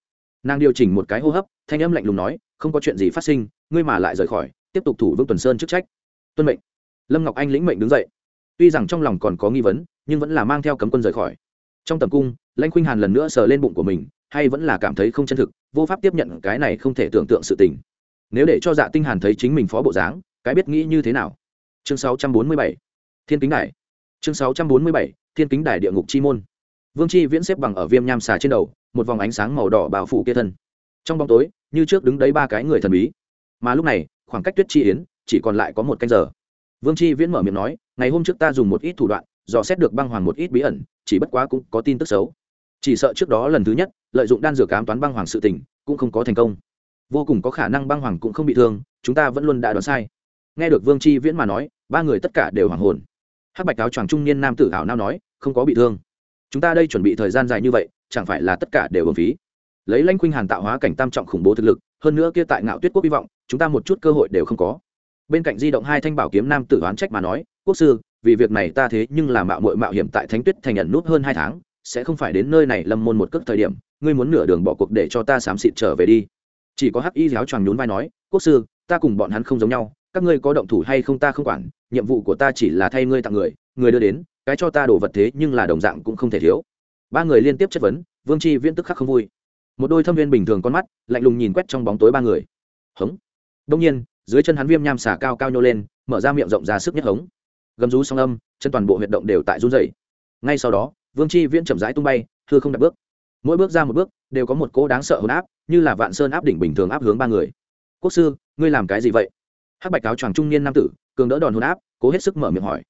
A: nàng điều chỉnh một cái hô hấp, thanh âm lạnh lùng nói, không có chuyện gì phát sinh, ngươi mà lại rời khỏi, tiếp tục thủ vương tuần sơn chức trách. Tuân mệnh. Lâm ngọc anh lĩnh mệnh đứng dậy. Tuy rằng trong lòng còn có nghi vấn, nhưng vẫn là mang theo cấm quân rời khỏi. Trong tầm cung, lãnh khuynh hàn lần nữa sờ lên bụng của mình, hay vẫn là cảm thấy không chân thực, vô pháp tiếp nhận cái này không thể tưởng tượng sự tình. Nếu để cho dạ tinh hàn thấy chính mình phó bộ dáng, cái biết nghĩ như thế nào? Chương 647 thiên kính đài. Chương 647 thiên kính đài địa ngục chi môn vương chi viễn xếp bằng ở viêm nham xà trên đầu, một vòng ánh sáng màu đỏ bao phủ kia thân. Trong bóng tối, như trước đứng đấy ba cái người thần bí. Mà lúc này, khoảng cách tuyết chi yến, chỉ còn lại có một canh giờ. Vương chi viễn mở miệng nói, ngày hôm trước ta dùng một ít thủ đoạn, dò xét được băng hoàng một ít bí ẩn, chỉ bất quá cũng có tin tức xấu. Chỉ sợ trước đó lần thứ nhất, lợi dụng đan dược cám toán băng hoàng sự tình, cũng không có thành công. Vô cùng có khả năng băng hoàng cũng không bị thương, chúng ta vẫn luôn đã đoán sai. Nghe được vương chi viễn mà nói, ba người tất cả đều hoàng hồn. Hắc bạch áo choàng trung niên nam tử ảo nao nói, không có bị thương chúng ta đây chuẩn bị thời gian dài như vậy, chẳng phải là tất cả đều hưởng phí. Lấy lãnh khuynh hàn tạo hóa cảnh tam trọng khủng bố thực lực, hơn nữa kia tại ngạo tuyết quốc hy vọng, chúng ta một chút cơ hội đều không có. Bên cạnh di động hai thanh bảo kiếm nam tử oán trách mà nói, quốc sư, vì việc này ta thế nhưng là mạo mội mạo hiểm tại thánh tuyết thành nhận nút hơn hai tháng, sẽ không phải đến nơi này lâm môn một cước thời điểm, ngươi muốn nửa đường bỏ cuộc để cho ta xám xịt trở về đi. Chỉ có hắc y giáo choàng nhún vai nói, quốc sư, ta cùng bọn hắn không giống nhau, các ngươi có động thủ hay không ta không quản, nhiệm vụ của ta chỉ là thay ngươi tặng người người đưa đến cái cho ta đồ vật thế nhưng là đồng dạng cũng không thể thiếu. Ba người liên tiếp chất vấn, vương tri viễn tức khắc không vui. Một đôi thâm viên bình thường con mắt, lạnh lùng nhìn quét trong bóng tối ba người. Hống. Đông nhiên, dưới chân hắn viêm nham xả cao cao nhô lên, mở ra miệng rộng ra sức nhất hống. Gầm rú song âm, chân toàn bộ huyệt động đều tại run dày ngay sau đó, vương chi viễn chậm rãi tung bay thưa không đặt bước. Mỗi bước ra một bước, đều có một cỗ đáng sợ hồn áp, như là vạn sơn áp đỉnh bình thường áp hướng ba người. Quốc sư, ngươi làm cái gì vậy? Hắc bạch cáo choàng trung niên nam tử, cường đỡ đòn hồn áp, cố hết sức mở miệng hỏi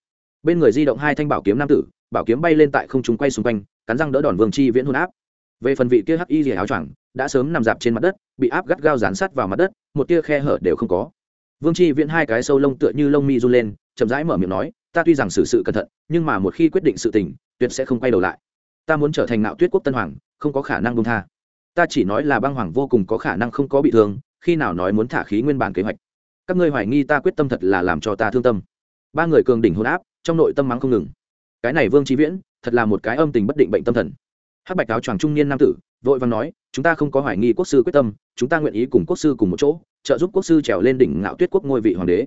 A: bên người di động hai thanh bảo kiếm nam tử, bảo kiếm bay lên tại không trung quay xung quanh, cắn răng đỡ đòn vương chi viễn hôn áp. Về phần vị kia hắc y rỉa áo choàng, đã sớm nằm dạp trên mặt đất, bị áp gắt gao dán sát vào mặt đất, một tia khe hở đều không có. Vương chi viễn hai cái sâu lông tựa như lông mi run lên, chậm rãi mở miệng nói, ta tuy rằng xử sự cẩn thận, nhưng mà một khi quyết định sự tình, tuyệt sẽ không quay đầu lại. Ta muốn trở thành nạo tuyết quốc tân hoàng, không có khả năng bông tha. Ta chỉ nói là băng hoàng vô cùng có khả năng không có bị thương, khi nào nói muốn thả khí nguyên bản kế hoạch. Các ngươi hoài nghi ta quyết tâm thật là làm cho ta thương tâm. Ba người cường đỉnh hôn áp trong nội tâm mắng không ngừng. Cái này vương trí viễn, thật là một cái âm tình bất định bệnh tâm thần. Hắc bạch áo choàng trung niên nam tử, vội vàng nói, chúng ta không có hoài nghi quốc sư quyết tâm, chúng ta nguyện ý cùng quốc sư cùng một chỗ, trợ giúp quốc sư trèo lên đỉnh ngạo tuyết quốc ngôi vị hoàng đế.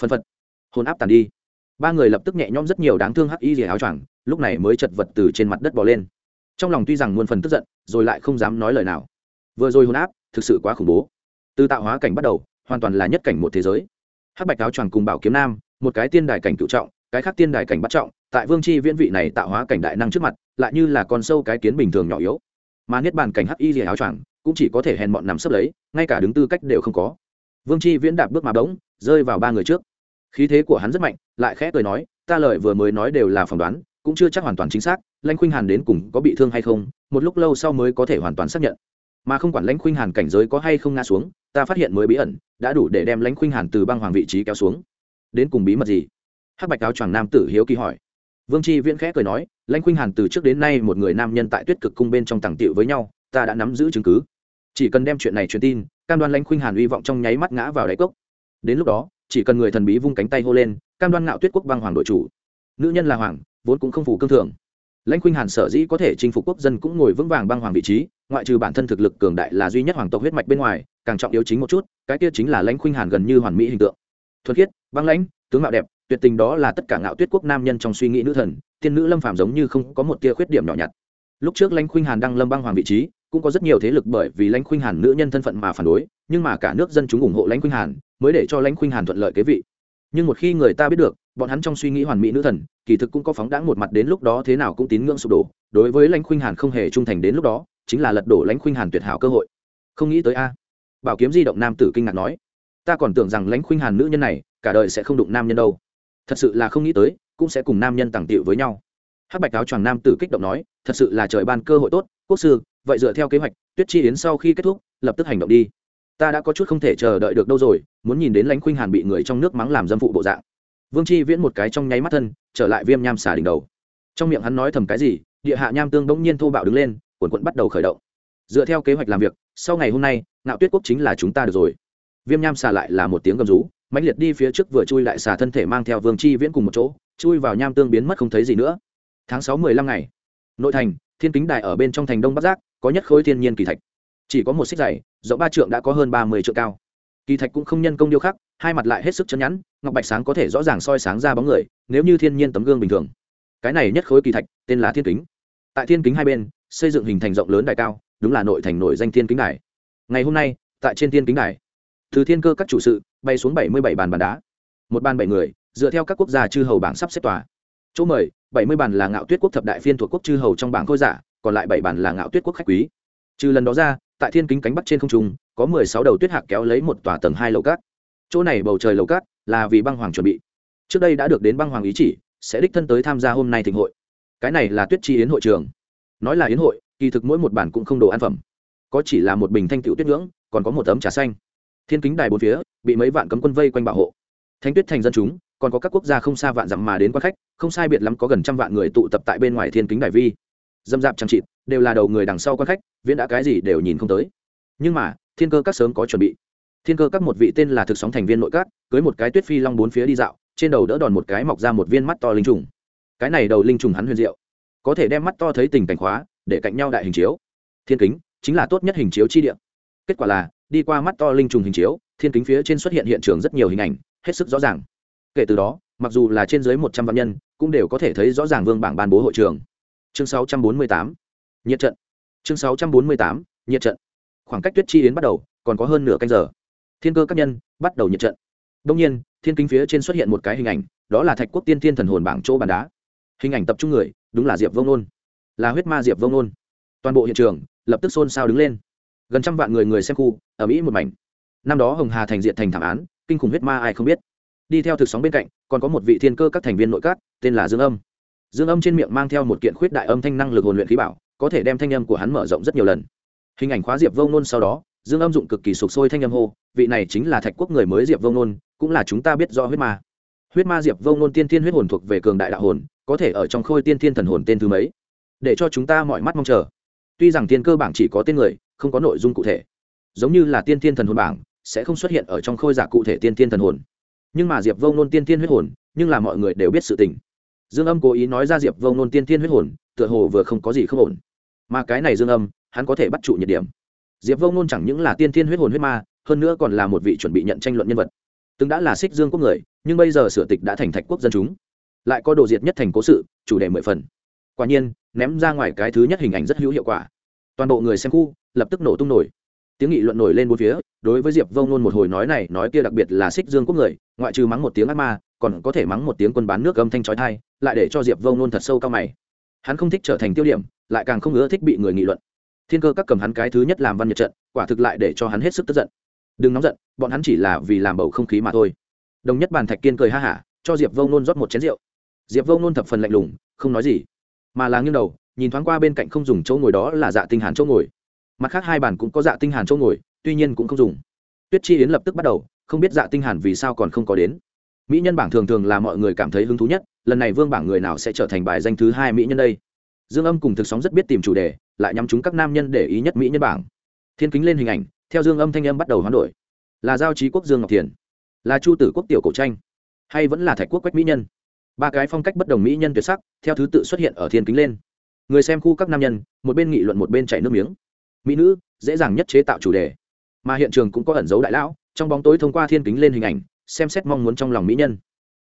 A: Phân phật. Hồn áp tàn đi. Ba người lập tức nhẹ nhõm rất nhiều đáng thương hắc y rìa áo choàng, lúc này mới chật vật từ trên mặt đất bò lên. Trong lòng tuy rằng muôn phần tức giận, rồi lại không dám nói lời nào. Vừa rồi hồn áp, thực sự quá khủng bố. Từ tạo hóa cảnh bắt đầu, hoàn toàn là nhất cảnh một thế giới. Hắc bạch áo choàng cùng bảo kiếm nam, một cái tiên đài cảnh cựu trọng cái khác tiên đài cảnh bắt trọng, tại vương chi viễn vị này tạo hóa cảnh đại năng trước mặt, lại như là con sâu cái kiến bình thường nhỏ yếu. Mà niết bàn cảnh hắc y rìa áo choàng cũng chỉ có thể hèn bọn nằm sấp lấy, ngay cả đứng tư cách đều không có. Vương chi viễn đạp bước mà bỗng, rơi vào ba người trước. Khí thế của hắn rất mạnh, lại khẽ cười nói, ta lời vừa mới nói đều là phỏng đoán, cũng chưa chắc hoàn toàn chính xác lanh khuynh hàn đến cùng có bị thương hay không, một lúc lâu sau mới có thể hoàn toàn xác nhận. Mà không quản lãnh khuynh hàn cảnh giới có hay không ngã xuống, ta phát hiện mới bí ẩn, đã đủ để đem lãnh khuynh hàn từ băng hoàng vị trí kéo xuống. Đến cùng bí mật gì? Hắc bạch áo choàng nam tử hiếu kỳ hỏi. Vương tri viễn khẽ cười nói, lãnh khuynh hàn từ trước đến nay một người nam nhân tại tuyết cực cung bên trong tàng tiệu với nhau, ta đã nắm giữ chứng cứ. Chỉ cần đem chuyện này truyền tin, cam đoan lãnh khuynh hàn hy vọng trong nháy mắt ngã vào đáy cốc. Đến lúc đó, chỉ cần người thần bí vung cánh tay hô lên, cam đoan ngạo tuyết quốc băng hoàng đội chủ. Nữ nhân là hoàng, vốn cũng không phủ cương thường lãnh khuynh hàn sở dĩ có thể chinh phục quốc dân cũng ngồi vững vàng băng hoàng vị trí, ngoại trừ bản thân thực lực cường đại là duy nhất hoàng tộc huyết mạch bên ngoài, càng trọng yếu chính một chút, cái kia chính là lãnh khuynh hàn gần như hoàn mỹ hình tượng. Thuật khiết, băng lãnh, tướng mạo đẹp tuyệt tình đó là tất cả ngạo tuyết quốc nam nhân trong suy nghĩ nữ thần, tiên nữ lâm phàm giống như không có một tia khuyết điểm nhỏ nhặt. Lúc trước lãnh khuynh hàn đăng lâm băng hoàng vị trí, cũng có rất nhiều thế lực bởi vì lãnh khuynh hàn nữ nhân thân phận mà phản đối, nhưng mà cả nước dân chúng ủng hộ lãnh khuynh hàn, mới để cho lãnh khuynh hàn thuận lợi kế vị. Nhưng một khi người ta biết được, bọn hắn trong suy nghĩ hoàn mỹ nữ thần, kỳ thực cũng có phóng đãng một mặt đến lúc đó thế nào cũng tín ngưỡng sụp đổ, đối với lãnh khuynh hàn không hề trung thành đến lúc đó, chính là lật đổ lãnh khuynh hàn tuyệt hảo cơ hội. Không nghĩ tới a. Bảo kiếm di động nam tử kinh ngạc nói, ta còn tưởng rằng lãnh khuynh hàn nữ nhân này, cả đời sẽ không đụng nam nhân đâu thật sự là không nghĩ tới, cũng sẽ cùng nam nhân tàng tiệu với nhau. Hắc bạch áo choàng nam tử kích động nói, thật sự là trời ban cơ hội tốt, quốc sư, vậy dựa theo kế hoạch, tuyết chi yến sau khi kết thúc, lập tức hành động đi. Ta đã có chút không thể chờ đợi được đâu rồi, muốn nhìn đến lãnh khuynh hàn bị người trong nước mắng làm dâm phụ bộ dạng. Vương chi viễn một cái trong nháy mắt thân, trở lại viêm nham Xà đỉnh đầu. Trong miệng hắn nói thầm cái gì, địa hạ nham tương bỗng nhiên thô bạo đứng lên, quần quận bắt đầu khởi động. Dựa theo kế hoạch làm việc, sau ngày hôm nay, ngạo tuyết quốc chính là chúng ta được rồi. Viêm nham xà lại là một tiếng gầm rú mãnh liệt đi phía trước vừa chui lại xà thân thể mang theo vương chi viễn cùng một chỗ, chui vào nham tương biến mất không thấy gì nữa. Tháng sáu mười lăm ngày, nội thành, thiên kính đài ở bên trong thành đông bắc giác, có nhất khối thiên nhiên kỳ thạch. Chỉ có một xích dày, rộng ba trượng đã có hơn ba mươi trượng cao. Kỳ thạch cũng không nhân công điêu khắc, hai mặt lại hết sức chân nhẵn, ngọc bạch sáng có thể rõ ràng soi sáng ra bóng người, nếu như thiên nhiên tấm gương bình thường. Cái này nhất khối kỳ thạch, tên là thiên kính. Tại thiên kính hai bên, xây dựng hình thành rộng lớn đài cao, đúng là nội thành nổi danh thiên kính đài. Ngày hôm nay, tại trên thiên kính đài từ thiên cơ các chủ sự, bay xuống bảy mươi bảy bàn bàn đá. Một bàn bảy người, dựa theo các quốc gia chư hầu bảng sắp xếp tòa. Chỗ mời, bảy mươi bàn là ngạo tuyết quốc thập đại phiên thuộc quốc chư hầu trong bảng khôi giả, còn lại bảy bàn là ngạo tuyết quốc khách quý. Trừ lần đó ra, tại thiên kính cánh bắc trên không trung, có mười sáu đầu tuyết hạc kéo lấy một tòa tầng hai lầu cát. Chỗ này bầu trời lầu cát là vì băng hoàng chuẩn bị. Trước đây đã được đến băng hoàng ý chỉ, sẽ đích thân tới tham gia hôm nay thịnh hội. Cái này là tuyết chi yến hội trường. Nói là yến hội, kỳ thực mỗi một bản cũng không đồ ăn phẩm. Có chỉ là một bình thanh tựu tuyết ngưỡng còn có một tấm trà xanh thiên kính đài bốn phía, bị mấy vạn cấm quân vây quanh bảo hộ. Thánh tuyết thành dân chúng, còn có các quốc gia không xa vạn dặm mà đến quan khách, không sai biệt lắm có gần trăm vạn người tụ tập tại bên ngoài thiên kính đài vi. Dâm dạp trang chịt, đều là đầu người đằng sau quan khách, viễn đã cái gì đều nhìn không tới. Nhưng mà, thiên cơ các sớm có chuẩn bị. Thiên cơ các một vị tên là thực sóng thành viên nội các, cưới một cái tuyết phi long bốn phía đi dạo, trên đầu đỡ đòn một cái mọc ra một viên mắt to linh trùng. Cái này đầu linh trùng hắn huyền diệu, có thể đem mắt to thấy tình cảnh khóa, để cạnh nhau đại hình chiếu. Thiên kính, chính là tốt nhất hình chiếu chi địa. Kết quả là đi qua mắt to linh trùng hình chiếu, thiên kính phía trên xuất hiện hiện trường rất nhiều hình ảnh, hết sức rõ ràng. Kể từ đó, mặc dù là trên dưới một trăm vạn nhân, cũng đều có thể thấy rõ ràng vương bảng ban bố hội trường. Chương sáu trăm bốn mươi tám, nhiệt trận. Chương sáu trăm bốn mươi tám, nhiệt trận. Khoảng cách tuyết chi yến bắt đầu, còn có hơn nửa canh giờ. Thiên cơ các nhân, bắt đầu nhiệt trận. Đông nhiên, thiên kính phía trên xuất hiện một cái hình ảnh, đó là thạch quốc tiên thiên thần hồn bảng chỗ bàn đá. Hình ảnh tập trung người, đúng là diệp vông nôn. Là huyết ma diệp vông nôn. Toàn bộ hiện trường, lập tức xôn xao đứng lên gần trăm vạn người người xem khu, ở mỹ một mảnh. Năm đó hồng hà thành diện thành thảm án, kinh khủng huyết ma ai không biết. Đi theo thực sóng bên cạnh, còn có một vị thiên cơ các thành viên nội các, tên là dương âm. Dương âm trên miệng mang theo một kiện khuyết đại âm thanh năng lực hồn luyện khí bảo, có thể đem thanh âm của hắn mở rộng rất nhiều lần. Hình ảnh khóa diệp vông nôn sau đó, dương âm dụng cực kỳ sụp sôi thanh âm hô, vị này chính là thạch quốc người mới diệp vông nôn, cũng là chúng ta biết do huyết ma. Huyết ma diệp vông nôn tiên thiên huyết hồn thuộc về cường đại đạo hồn, có thể ở trong khôi tiên thiên thần hồn tên thứ mấy? Để cho chúng ta mọi mắt mong chờ tuy rằng tiên cơ bảng chỉ có tên người, không có nội dung cụ thể. Giống như là tiên thiên thần hồn bảng, sẽ không xuất hiện ở trong khôi giả cụ thể tiên thiên thần hồn. Nhưng mà diệp vông nôn tiên thiên huyết hồn, nhưng là mọi người đều biết sự tình. Dương âm cố ý nói ra diệp vông nôn tiên thiên huyết hồn, tựa hồ vừa không có gì không ổn. Mà cái này dương âm, hắn có thể bắt trụ nhiệt điểm. Diệp vông nôn chẳng những là tiên thiên huyết hồn huyết ma, hơn nữa còn là một vị chuẩn bị nhận tranh luận nhân vật. Từng đã là xích dương quốc người, nhưng bây giờ sửa tịch đã thành thạch quốc dân chúng. Lại có đồ diệt nhất thành cố sự, chủ đề mười phần. Quả nhiên ném ra ngoài cái thứ nhất hình ảnh rất hữu hiệu quả. Toàn bộ người xem khu lập tức nổ tung nổi. Tiếng nghị luận nổi lên bốn phía, đối với diệp vông nôn một hồi nói này, nói kia đặc biệt là xích dương quốc người, ngoại trừ mắng một tiếng ác ma, còn có thể mắng một tiếng quân bán nước âm thanh trói thai lại để cho diệp vông nôn thật sâu cao mày. Hắn không thích trở thành tiêu điểm, lại càng không ưa thích bị người nghị luận. Thiên cơ các cầm hắn cái thứ nhất làm văn nhật trận, quả thực lại để cho hắn hết sức tức giận. Đừng nóng giận, bọn hắn chỉ là vì làm bầu không khí mà thôi. Đồng nhất bàn thạch kiên cười ha hả, cho diệp vông nôn rót một chén rượu. Diệp vông nôn thập phần lạnh lùng, không nói gì mà là nghiêng đầu, nhìn thoáng qua bên cạnh không dùng chỗ ngồi đó là dạ tinh hàn chỗ ngồi. Mặt khác hai bàn cũng có dạ tinh hàn chỗ ngồi, tuy nhiên cũng không dùng. Tuyết chi yến lập tức bắt đầu, không biết dạ tinh hàn vì sao còn không có đến. Mỹ nhân bảng thường thường là mọi người cảm thấy hứng thú nhất, lần này vương bảng người nào sẽ trở thành bài danh thứ hai mỹ nhân đây? Dương âm cùng thực sóng rất biết tìm chủ đề, lại nhắm chúng các nam nhân để ý nhất mỹ nhân bảng. Thiên kính lên hình ảnh, theo dương âm thanh âm bắt đầu hoán đổi. Là giao trí quốc dương ngọc thiền, là chu tử quốc tiểu cổ tranh, hay vẫn là thạch quốc quách mỹ nhân? Ba cái phong cách bất đồng mỹ nhân tuyệt sắc, theo thứ tự xuất hiện ở thiên kính lên. Người xem khu các nam nhân, một bên nghị luận một bên chảy nước miếng. Mỹ nữ, dễ dàng nhất chế tạo chủ đề. Mà hiện trường cũng có ẩn dấu đại lão, trong bóng tối thông qua thiên kính lên hình ảnh, xem xét mong muốn trong lòng mỹ nhân.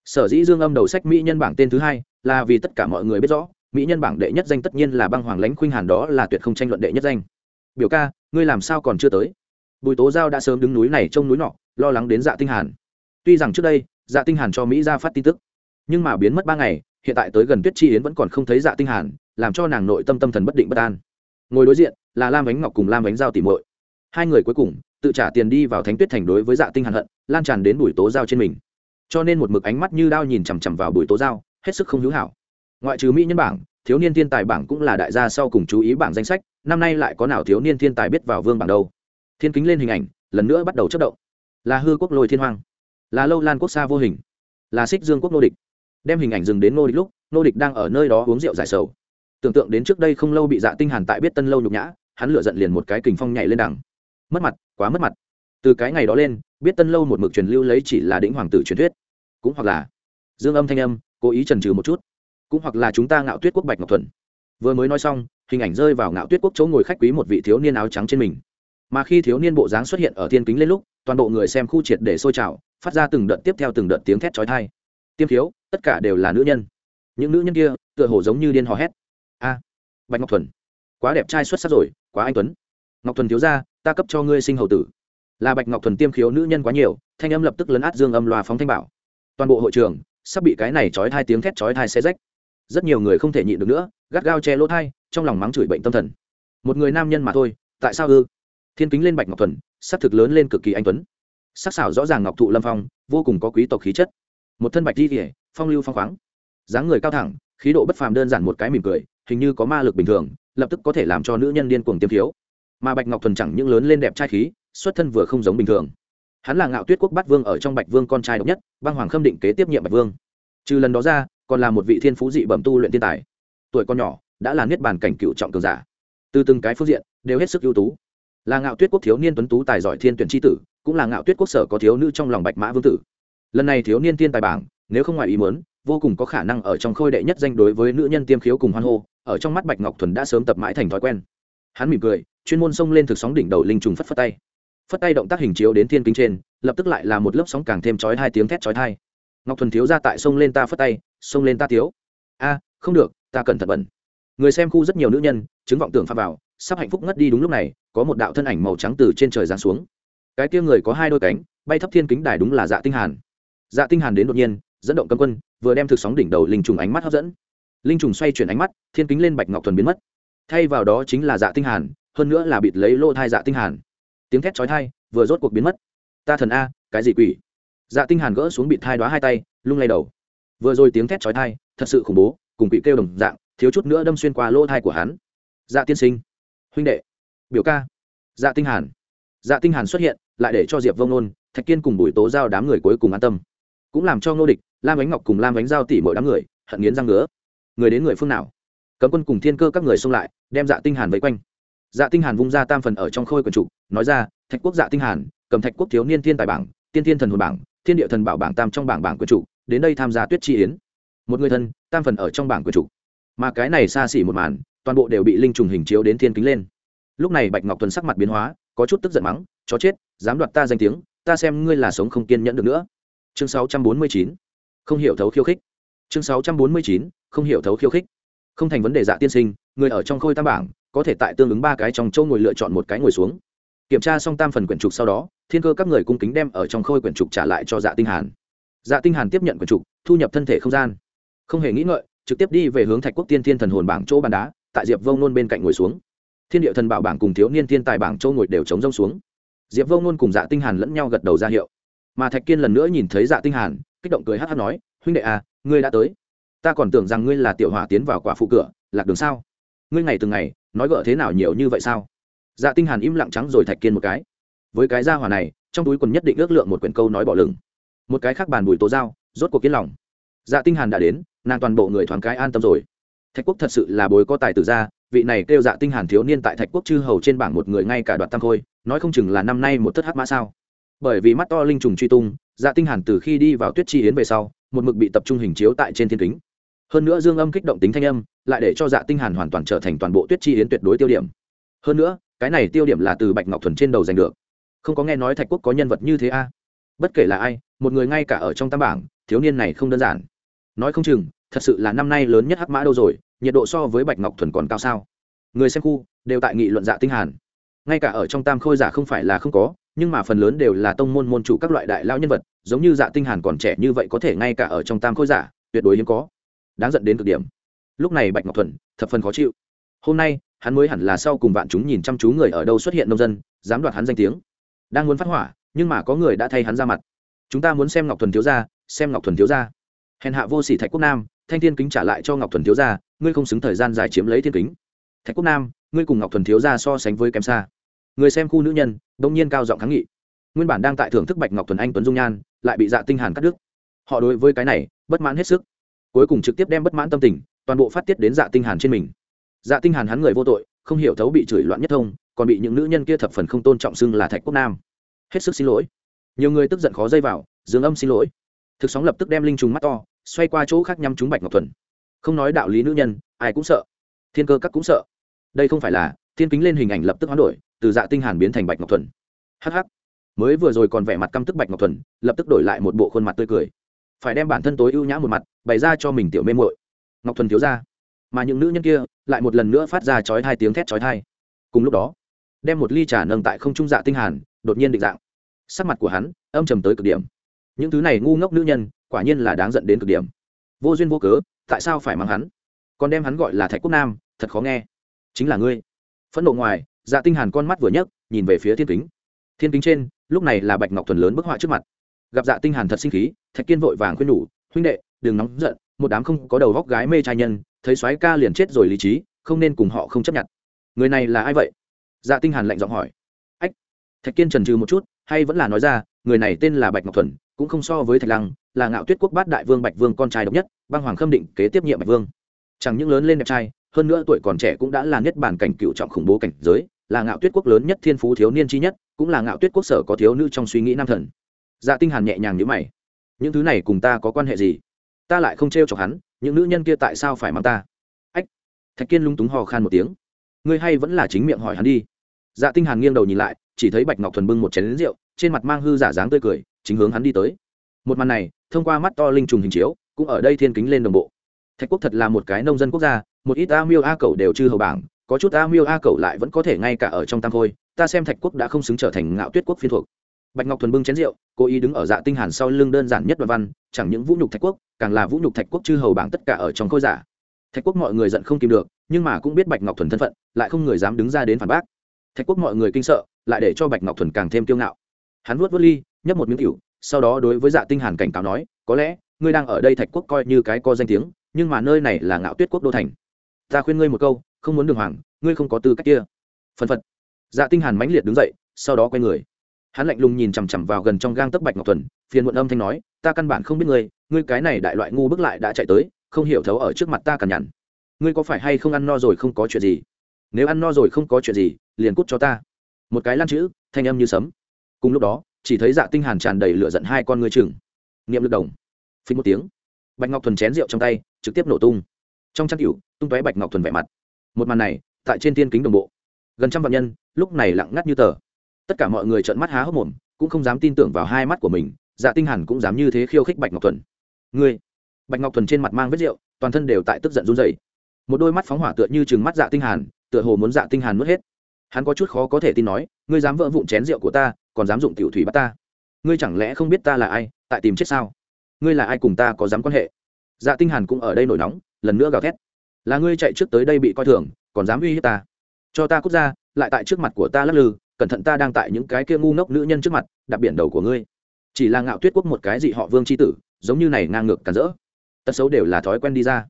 A: Sở dĩ dương âm đầu sách mỹ nhân bảng tên thứ hai, là vì tất cả mọi người biết rõ, mỹ nhân bảng đệ nhất danh tất nhiên là băng hoàng lãnh khuynh hàn đó là tuyệt không tranh luận đệ nhất danh. Biểu ca, ngươi làm sao còn chưa tới? Bùi tố giao đã sớm đứng núi này trông núi nọ, lo lắng đến dạ tinh hàn. Tuy rằng trước đây dạ tinh hàn cho mỹ ra phát tin tức nhưng mà biến mất ba ngày, hiện tại tới gần tuyết chi yến vẫn còn không thấy dạ tinh hàn, làm cho nàng nội tâm tâm thần bất định bất an. Ngồi đối diện là lam ánh ngọc cùng lam ánh giao tỉ muội. Hai người cuối cùng tự trả tiền đi vào thánh tuyết thành đối với dạ tinh hàn hận, lan tràn đến bùi tố giao trên mình. Cho nên một mực ánh mắt như đao nhìn chằm chằm vào bùi tố giao, hết sức không hữu hảo. Ngoại trừ mỹ nhân bảng, thiếu niên thiên tài bảng cũng là đại gia sau cùng chú ý bảng danh sách, năm nay lại có nào thiếu niên thiên tài biết vào vương bảng đâu. Thiên kính lên hình ảnh, lần nữa bắt đầu chất động. Là hư quốc lôi thiên hoang. Là lâu lan quốc xa vô hình. Là xích dương quốc nô địch đem hình ảnh dừng đến nô địch lúc nô địch đang ở nơi đó uống rượu giải sầu. Tưởng tượng đến trước đây không lâu bị dạ tinh hàn tại biết tân lâu nhục nhã, hắn lựa giận liền một cái kình phong nhảy lên đằng. Mất mặt, quá mất mặt. Từ cái ngày đó lên, biết tân lâu một mực truyền lưu lấy chỉ là đĩnh hoàng tử truyền thuyết. Cũng hoặc là dương âm thanh âm, cố ý trần trừ một chút. Cũng hoặc là chúng ta ngạo tuyết quốc bạch ngọc thuần. Vừa mới nói xong, hình ảnh rơi vào ngạo tuyết quốc chỗ ngồi khách quý một vị thiếu niên áo trắng trên mình. Mà khi thiếu niên bộ dáng xuất hiện ở thiên kính lên lúc, toàn bộ người xem khu triệt để sôi trào, phát ra từng đợt tiếp theo từng đợt tiếng thét chói tai tiêm thiếu tất cả đều là nữ nhân. Những nữ nhân kia, tựa hồ giống như điên hò hét. A, bạch ngọc thuần, quá đẹp trai xuất sắc rồi, quá anh tuấn. Ngọc thuần thiếu ra ta cấp cho ngươi sinh hầu tử. Là bạch ngọc thuần tiêm khiếu nữ nhân quá nhiều, thanh âm lập tức lấn át dương âm loa phóng thanh bảo. Toàn bộ hội trường, sắp bị cái này trói thai tiếng thét trói thai xe rách. Rất nhiều người không thể nhịn được nữa, gắt gao che lỗ thai trong lòng mắng chửi bệnh tâm thần. Một người nam nhân mà thôi, tại sao ư? Thiên kính lên bạch ngọc thuần s ắ c thực lớn lên cực kỳ anh tuấn. Sắc xảo rõ ràng ngọc thụ lâm phong, vô cùng có quý tộc khí chất một thân bạch di kỉa phong lưu phong khoáng. Dáng người cao thẳng, khí độ bất phàm đơn giản một cái mỉm cười, hình như có ma lực bình thường, lập tức có thể làm cho nữ nhân điên cuồng tiêm thiếu. Mà bạch ngọc thuần chẳng những lớn lên đẹp trai khí, xuất thân vừa không giống bình thường. Hắn là ngạo tuyết quốc bát vương ở trong bạch vương con trai độc nhất, băng hoàng khâm định kế tiếp nhiệm bạch vương. Trừ lần đó ra, còn là một vị thiên phú dị bẩm tu luyện thiên tài. Tuổi con nhỏ, đã là niết bàn cảnh cựu trọng cường giả. Từ từng cái phương diện, đều hết sức ưu tú. Là ngạo tuyết quốc thiếu niên tuấn tú tài giỏi thiên tuyển tri tử, cũng là ngạo tuyết quốc sở có thiếu nữ trong lòng bạch mã vương tử lần này thiếu niên thiên tài bảng, nếu không ngoài ý muốn, vô cùng có khả năng ở trong khôi đệ nhất danh đối với nữ nhân tiêm khiếu cùng hoan hô, ở trong mắt bạch ngọc thuần đã sớm tập mãi thành thói quen. Hắn mỉm cười, chuyên môn xông lên thực sóng đỉnh đầu linh trùng phất phất tay. Phất tay động tác hình chiếu đến thiên kính trên, lập tức lại là một lớp sóng càng thêm chói hai tiếng thét chói thai ngọc thuần thiếu ra tại sông lên ta phất tay sông lên ta tiếu. A, không được, ta cần thật bẩn. Người xem khu rất nhiều nữ nhân, chứng vọng tưởng pha vào, sắp hạnh phúc ngất đi đúng lúc này, có một đạo thân ảnh màu trắng từ trên trời giáng xuống. Cái kia người có hai đôi cánh, bay thấp thiên kính đài đúng là dạ tinh hàn dạ tinh hàn đến đột nhiên, dẫn động cấm quân, vừa đem thực sóng đỉnh đầu linh trùng ánh mắt hấp dẫn. Linh trùng xoay chuyển ánh mắt, thiên kính lên bạch ngọc thuần biến mất. Thay vào đó chính là dạ tinh hàn, hơn nữa là bịt lấy lô thai dạ tinh hàn. Tiếng thét chói tai vừa rốt cuộc biến mất. Ta thần a, cái gì quỷ? Dạ tinh hàn gỡ xuống bịt thai đóa hai tay, lung lay đầu. Vừa rồi tiếng thét chói tai, thật sự khủng bố, cùng bị kêu đồng dạng, thiếu chút nữa đâm xuyên qua lô thai của hắn. Dạ tiên sinh, huynh đệ, biểu ca. Dạ tinh hàn. Dạ tinh hàn xuất hiện, lại để cho diệp vông nôn, thạch kiên cùng bùi tố giao đám người cuối cùng an tâm cũng làm cho ngô địch, lam ánh ngọc cùng lam ánh giao tỉ mỗi đám người, hận nghiến răng ngứa. Người đến người phương nào? Cấm quân cùng thiên cơ các người xông lại, đem dạ tinh hàn vây quanh. Dạ tinh hàn vung ra tam phần ở trong khôi quần trụ, nói ra, thạch quốc dạ tinh hàn, cầm thạch quốc thiếu niên thiên tài bảng, tiên thiên thần hồn bảng, thiên địa thần bảo bảng tam trong bảng bảng quần trụ, đến đây tham gia tuyết chi yến. Một người thân, tam phần ở trong bảng quần trụ. Mà cái này xa xỉ một màn, toàn bộ đều bị linh trùng hình chiếu đến thiên kính lên. Lúc này bạch ngọc tuấn sắc mặt biến hóa, có chút tức giận mắng, chó chết, dám đoạt ta danh tiếng, ta xem ngươi là sống không kiên nhẫn được nữa chương 649 không hiểu thấu khiêu khích. Chương 649 không hiểu thấu khiêu khích. Không thành vấn đề dạ tiên sinh, người ở trong khôi tam bảng, có thể tại tương ứng ba cái trong châu ngồi lựa chọn một cái ngồi xuống. Kiểm tra xong tam phần quyển trục sau đó, thiên cơ các người cung kính đem ở trong khôi quyển trục trả lại cho dạ tinh hàn. Dạ tinh hàn tiếp nhận quyển trục, thu nhập thân thể không gian. Không hề nghĩ ngợi, trực tiếp đi về hướng thạch quốc tiên thiên thần hồn bảng chỗ bàn đá, tại diệp vông nôn bên cạnh ngồi xuống. Thiên địa thần bảo bảng cùng thiếu niên thiên tài bảng châu ngồi đều chống rông xuống. Diệp vông nôn cùng dạ tinh hàn lẫn nhau gật đầu ra hiệu mà thạch kiên lần nữa nhìn thấy dạ tinh hàn kích động cười hắt hắt nói huynh đệ à ngươi đã tới. Ta còn tưởng rằng ngươi là tiểu hỏa tiến vào quả phụ cửa lạc đường sao? Ngươi ngày từng ngày nói gỡ thế nào nhiều như vậy sao? Dạ tinh hàn im lặng trắng rồi thạch kiên một cái. Với cái gia hỏa này trong túi quần nhất định ước lượng một quyển câu nói bỏ lửng. Một cái khác bàn bùi tố dao, rốt cuộc kiên lòng. Dạ tinh hàn đã đến nàng toàn bộ người thoáng cái an tâm rồi. Thạch quốc thật sự là bối có tài tử gia vị này kêu dạ tinh hàn thiếu niên tại thạch quốc chư hầu trên bảng một người ngay cả đoạt tam khôi nói không chừng là năm nay một thất hắc mã sao? Bởi vì mắt to linh trùng truy tung dạ tinh hàn từ khi đi vào tuyết chi yến về sau, một mực bị tập trung hình chiếu tại trên thiên kính. Hơn nữa dương âm kích động tính thanh âm, lại để cho dạ tinh hàn hoàn toàn trở thành toàn bộ tuyết chi yến tuyệt đối tiêu điểm. Hơn nữa, cái này tiêu điểm là từ bạch ngọc thuần trên đầu giành được. Không có nghe nói thạch quốc có nhân vật như thế a? À? bất kể là ai, một người ngay cả ở trong tam bảng, thiếu niên này không đơn giản. Nói không chừng, thật sự là năm nay lớn nhất hắc mã đâu rồi, nhiệt độ so với bạch ngọc thuần còn cao sao? Người xem khu, đều tại nghị luận dạ tinh hàn. Ngay cả ở trong tam khôi giả không phải là không có nhưng mà phần lớn đều là tông môn môn chủ các loại đại lao nhân vật, giống như dạ tinh hàn còn trẻ như vậy có thể ngay cả ở trong tam khôi giả, tuyệt đối hiếm có. Đáng giận đến cực điểm. Lúc này bạch ngọc thuần, thập phần khó chịu. Hôm nay, hắn mới hẳn là sau cùng vạn chúng nhìn chăm chú người ở đâu xuất hiện nông dân, dám đoạt hắn danh tiếng. Đang muốn phát hỏa, nhưng mà có người đã thay hắn ra mặt. Chúng ta muốn xem ngọc thuần thiếu gia, xem ngọc thuần thiếu gia. Hèn hạ vô sỉ thạch quốc nam, thanh thiên kính trả lại cho ngọc thuần thiếu gia, ngươi không xứng thời gian dài chiếm lấy thiên kính. Thạch quốc nam, ngươi cùng ngọc thuần thiếu gia so sánh với kém xa người xem khu nữ nhân đông nhiên cao giọng kháng nghị. Nguyên bản đang tại thưởng thức bạch ngọc thuần anh, tuấn dung nhan, lại bị dạ tinh hàn cắt đứt. Họ đối với cái này, bất mãn hết sức. Cuối cùng trực tiếp đem bất mãn tâm tình, toàn bộ phát tiết đến dạ tinh hàn trên mình. Dạ tinh hàn hắn người vô tội, không hiểu thấu bị chửi loạn nhất thông, còn bị những nữ nhân kia thập phần không tôn trọng xưng là thạch quốc nam. Hết sức xin lỗi. Nhiều người tức giận khó dây vào, dương âm xin lỗi. Thực sóng lập tức đem linh trùng mắt to, xoay qua chỗ khác nhắm chúng bạch ngọc thuần. Không nói đạo lý nữ nhân, ai cũng sợ. Thiên cơ các cũng sợ. Đây không phải là, thiên kính lên hình ảnh lập tức hoán đổi từ dạ tinh hàn biến thành bạch ngọc thuần. Hh mới vừa rồi còn vẻ mặt căm tức bạch ngọc thuần, lập tức đổi lại một bộ khuôn mặt tươi cười. Phải đem bản thân tối ưu nhã một mặt, bày ra cho mình tiểu mê muội. Ngọc thuần thiếu ra. Mà những nữ nhân kia lại một lần nữa phát ra chói hai tiếng thét chói tai. Cùng lúc đó, đem một ly trà nâng tại không trung dạ tinh hàn, đột nhiên định dạng. Sắc mặt của hắn âm trầm tới cực điểm. Những thứ này ngu ngốc nữ nhân, quả nhiên là đáng giận đến cực điểm. Vô duyên vô cớ, tại sao phải mang hắn? Còn đem hắn gọi là thạch quốc nam, thật khó nghe. Chính là ngươi. Phẫn nộ ngoài dạ tinh hàn con mắt vừa nhấc, nhìn về phía thiên kính. Thiên kính trên, lúc này là bạch ngọc thuần lớn bức họa trước mặt. Gặp dạ tinh hàn thật sinh khí, thạch kiên vội vàng khuyên nhủ, huynh đệ, đừng nóng giận, một đám không có đầu góc gái mê trai nhân, thấy soái ca liền chết rồi lý trí, không nên cùng họ không chấp nhận. Người này là ai vậy? Dạ tinh hàn lạnh giọng hỏi. Ách. Thạch kiên trần trừ một chút, hay vẫn là nói ra, người này tên là bạch ngọc thuần, cũng không so với thạch lăng, là ngạo tuyết quốc bát đại vương bạch vương con trai độc nhất, băng hoàng khâm định kế tiếp nhiệm bạch vương. Chẳng những lớn lên đẹp trai hơn nữa tuổi còn trẻ cũng đã là nhất bản cảnh cựu trọng khủng bố cảnh giới, là ngạo tuyết quốc lớn nhất thiên phú thiếu niên chi nhất, cũng là ngạo tuyết quốc sở có thiếu nữ trong suy nghĩ nam thần. Dạ tinh hàn nhẹ nhàng như mày. Những thứ này cùng ta có quan hệ gì? Ta lại không trêu chọc hắn, những nữ nhân kia tại sao phải mang ta? Ách! Thạch kiên lung túng hò khan một tiếng. Ngươi hay vẫn là chính miệng hỏi hắn đi. Dạ tinh hàn nghiêng đầu nhìn lại, chỉ thấy bạch ngọc thuần bưng một chén rượu, trên mặt mang hư giả dáng tươi cười, chính hướng hắn đi tới. Một màn này, thông qua mắt to linh trùng hình chiếu, cũng ở đây thiên kính lên đồng bộ thạch quốc thật là một cái nông dân quốc gia, một ít a miêu a cầu đều chư hầu bảng, có chút a miêu a cầu lại vẫn có thể ngay cả ở trong tam khôi, ta xem thạch quốc đã không xứng trở thành ngạo tuyết quốc phiên thuộc. Bạch ngọc thuần bưng chén rượu, cố ý đứng ở dạ tinh hàn sau lưng đơn giản nhất đoạn văn, chẳng những vũ nhục thạch quốc, càng là vũ nhục thạch quốc chư hầu bảng tất cả ở trong khôi giả. Thạch quốc mọi người giận không kìm được, nhưng mà cũng biết bạch ngọc thuần thân phận, lại không người dám đứng ra đến phản bác. Thạch quốc mọi người kinh sợ, lại để cho bạch ngọc thuần càng thêm kiêu ngạo. Hắn vuốt vuốt ly, nhấp một miếng cửu sau đó đối với dạ tinh hàn cảnh cáo nói, có lẽ, ngươi đang ở đây thạch quốc coi như cái co danh tiếng nhưng mà nơi này là ngạo tuyết quốc đô thành. Ta khuyên ngươi một câu, không muốn đường hoàng, ngươi không có tư cách kia. Phân phật. Dạ tinh hàn mãnh liệt đứng dậy, sau đó quay người. Hắn lạnh lùng nhìn chằm chằm vào gần trong gang tấc bạch ngọc thuần, phiền muộn âm thanh nói, ta căn bản không biết ngươi ngươi cái này đại loại ngu bước lại đã chạy tới, không hiểu thấu ở trước mặt ta cằn nhằn. Ngươi có phải hay không ăn no rồi không có chuyện gì? Nếu ăn no rồi không có chuyện gì, liền cút cho ta. Một cái lan chữ, thanh âm như sấm. Cùng lúc đó, chỉ thấy dạ tinh hàn tràn đầy lửa giận hai con ngươi chừng. Niệm lực đồng. Phình một tiếng bạch ngọc thuần chén rượu trong tay, trực tiếp nổ tung. Trong trang cửu tung tóe bạch ngọc thuần vẻ mặt. Một màn này, tại trên tiên kính đồng bộ. Gần trăm vạn nhân, lúc này lặng ngắt như tờ. Tất cả mọi người trợn mắt há hốc mồm, cũng không dám tin tưởng vào hai mắt của mình dạ tinh hàn cũng dám như thế khiêu khích bạch ngọc thuần. Ngươi! Bạch ngọc thuần trên mặt mang vết rượu, toàn thân đều tại tức giận run rẩy. Một đôi mắt phóng hỏa tựa như trừng mắt dạ tinh hàn, tựa hồ muốn dạ tinh hàn nuốt hết. Hắn có chút khó có thể tin nói, ngươi dám vỡ vụn chén rượu của ta, còn dám dụng tiểu thủy bắt ta? Ngươi chẳng lẽ không biết ta là ai, tại tìm chết sao? Ngươi là ai cùng ta có dám quan hệ? Dạ tinh hàn cũng ở đây nổi nóng, lần nữa gào thét. Là ngươi chạy trước tới đây bị coi thường, còn dám uy hiếp ta? Cho ta cút ra, lại tại trước mặt của ta lắc lư, cẩn thận ta đang tại những cái kia ngu ngốc nữ nhân trước mặt, đạp biển đầu của ngươi. Chỉ là ngạo tuyết quốc một cái gì họ vương chi tử, giống như này ngang ngược cản rỡ. Tật xấu đều là thói quen đi ra.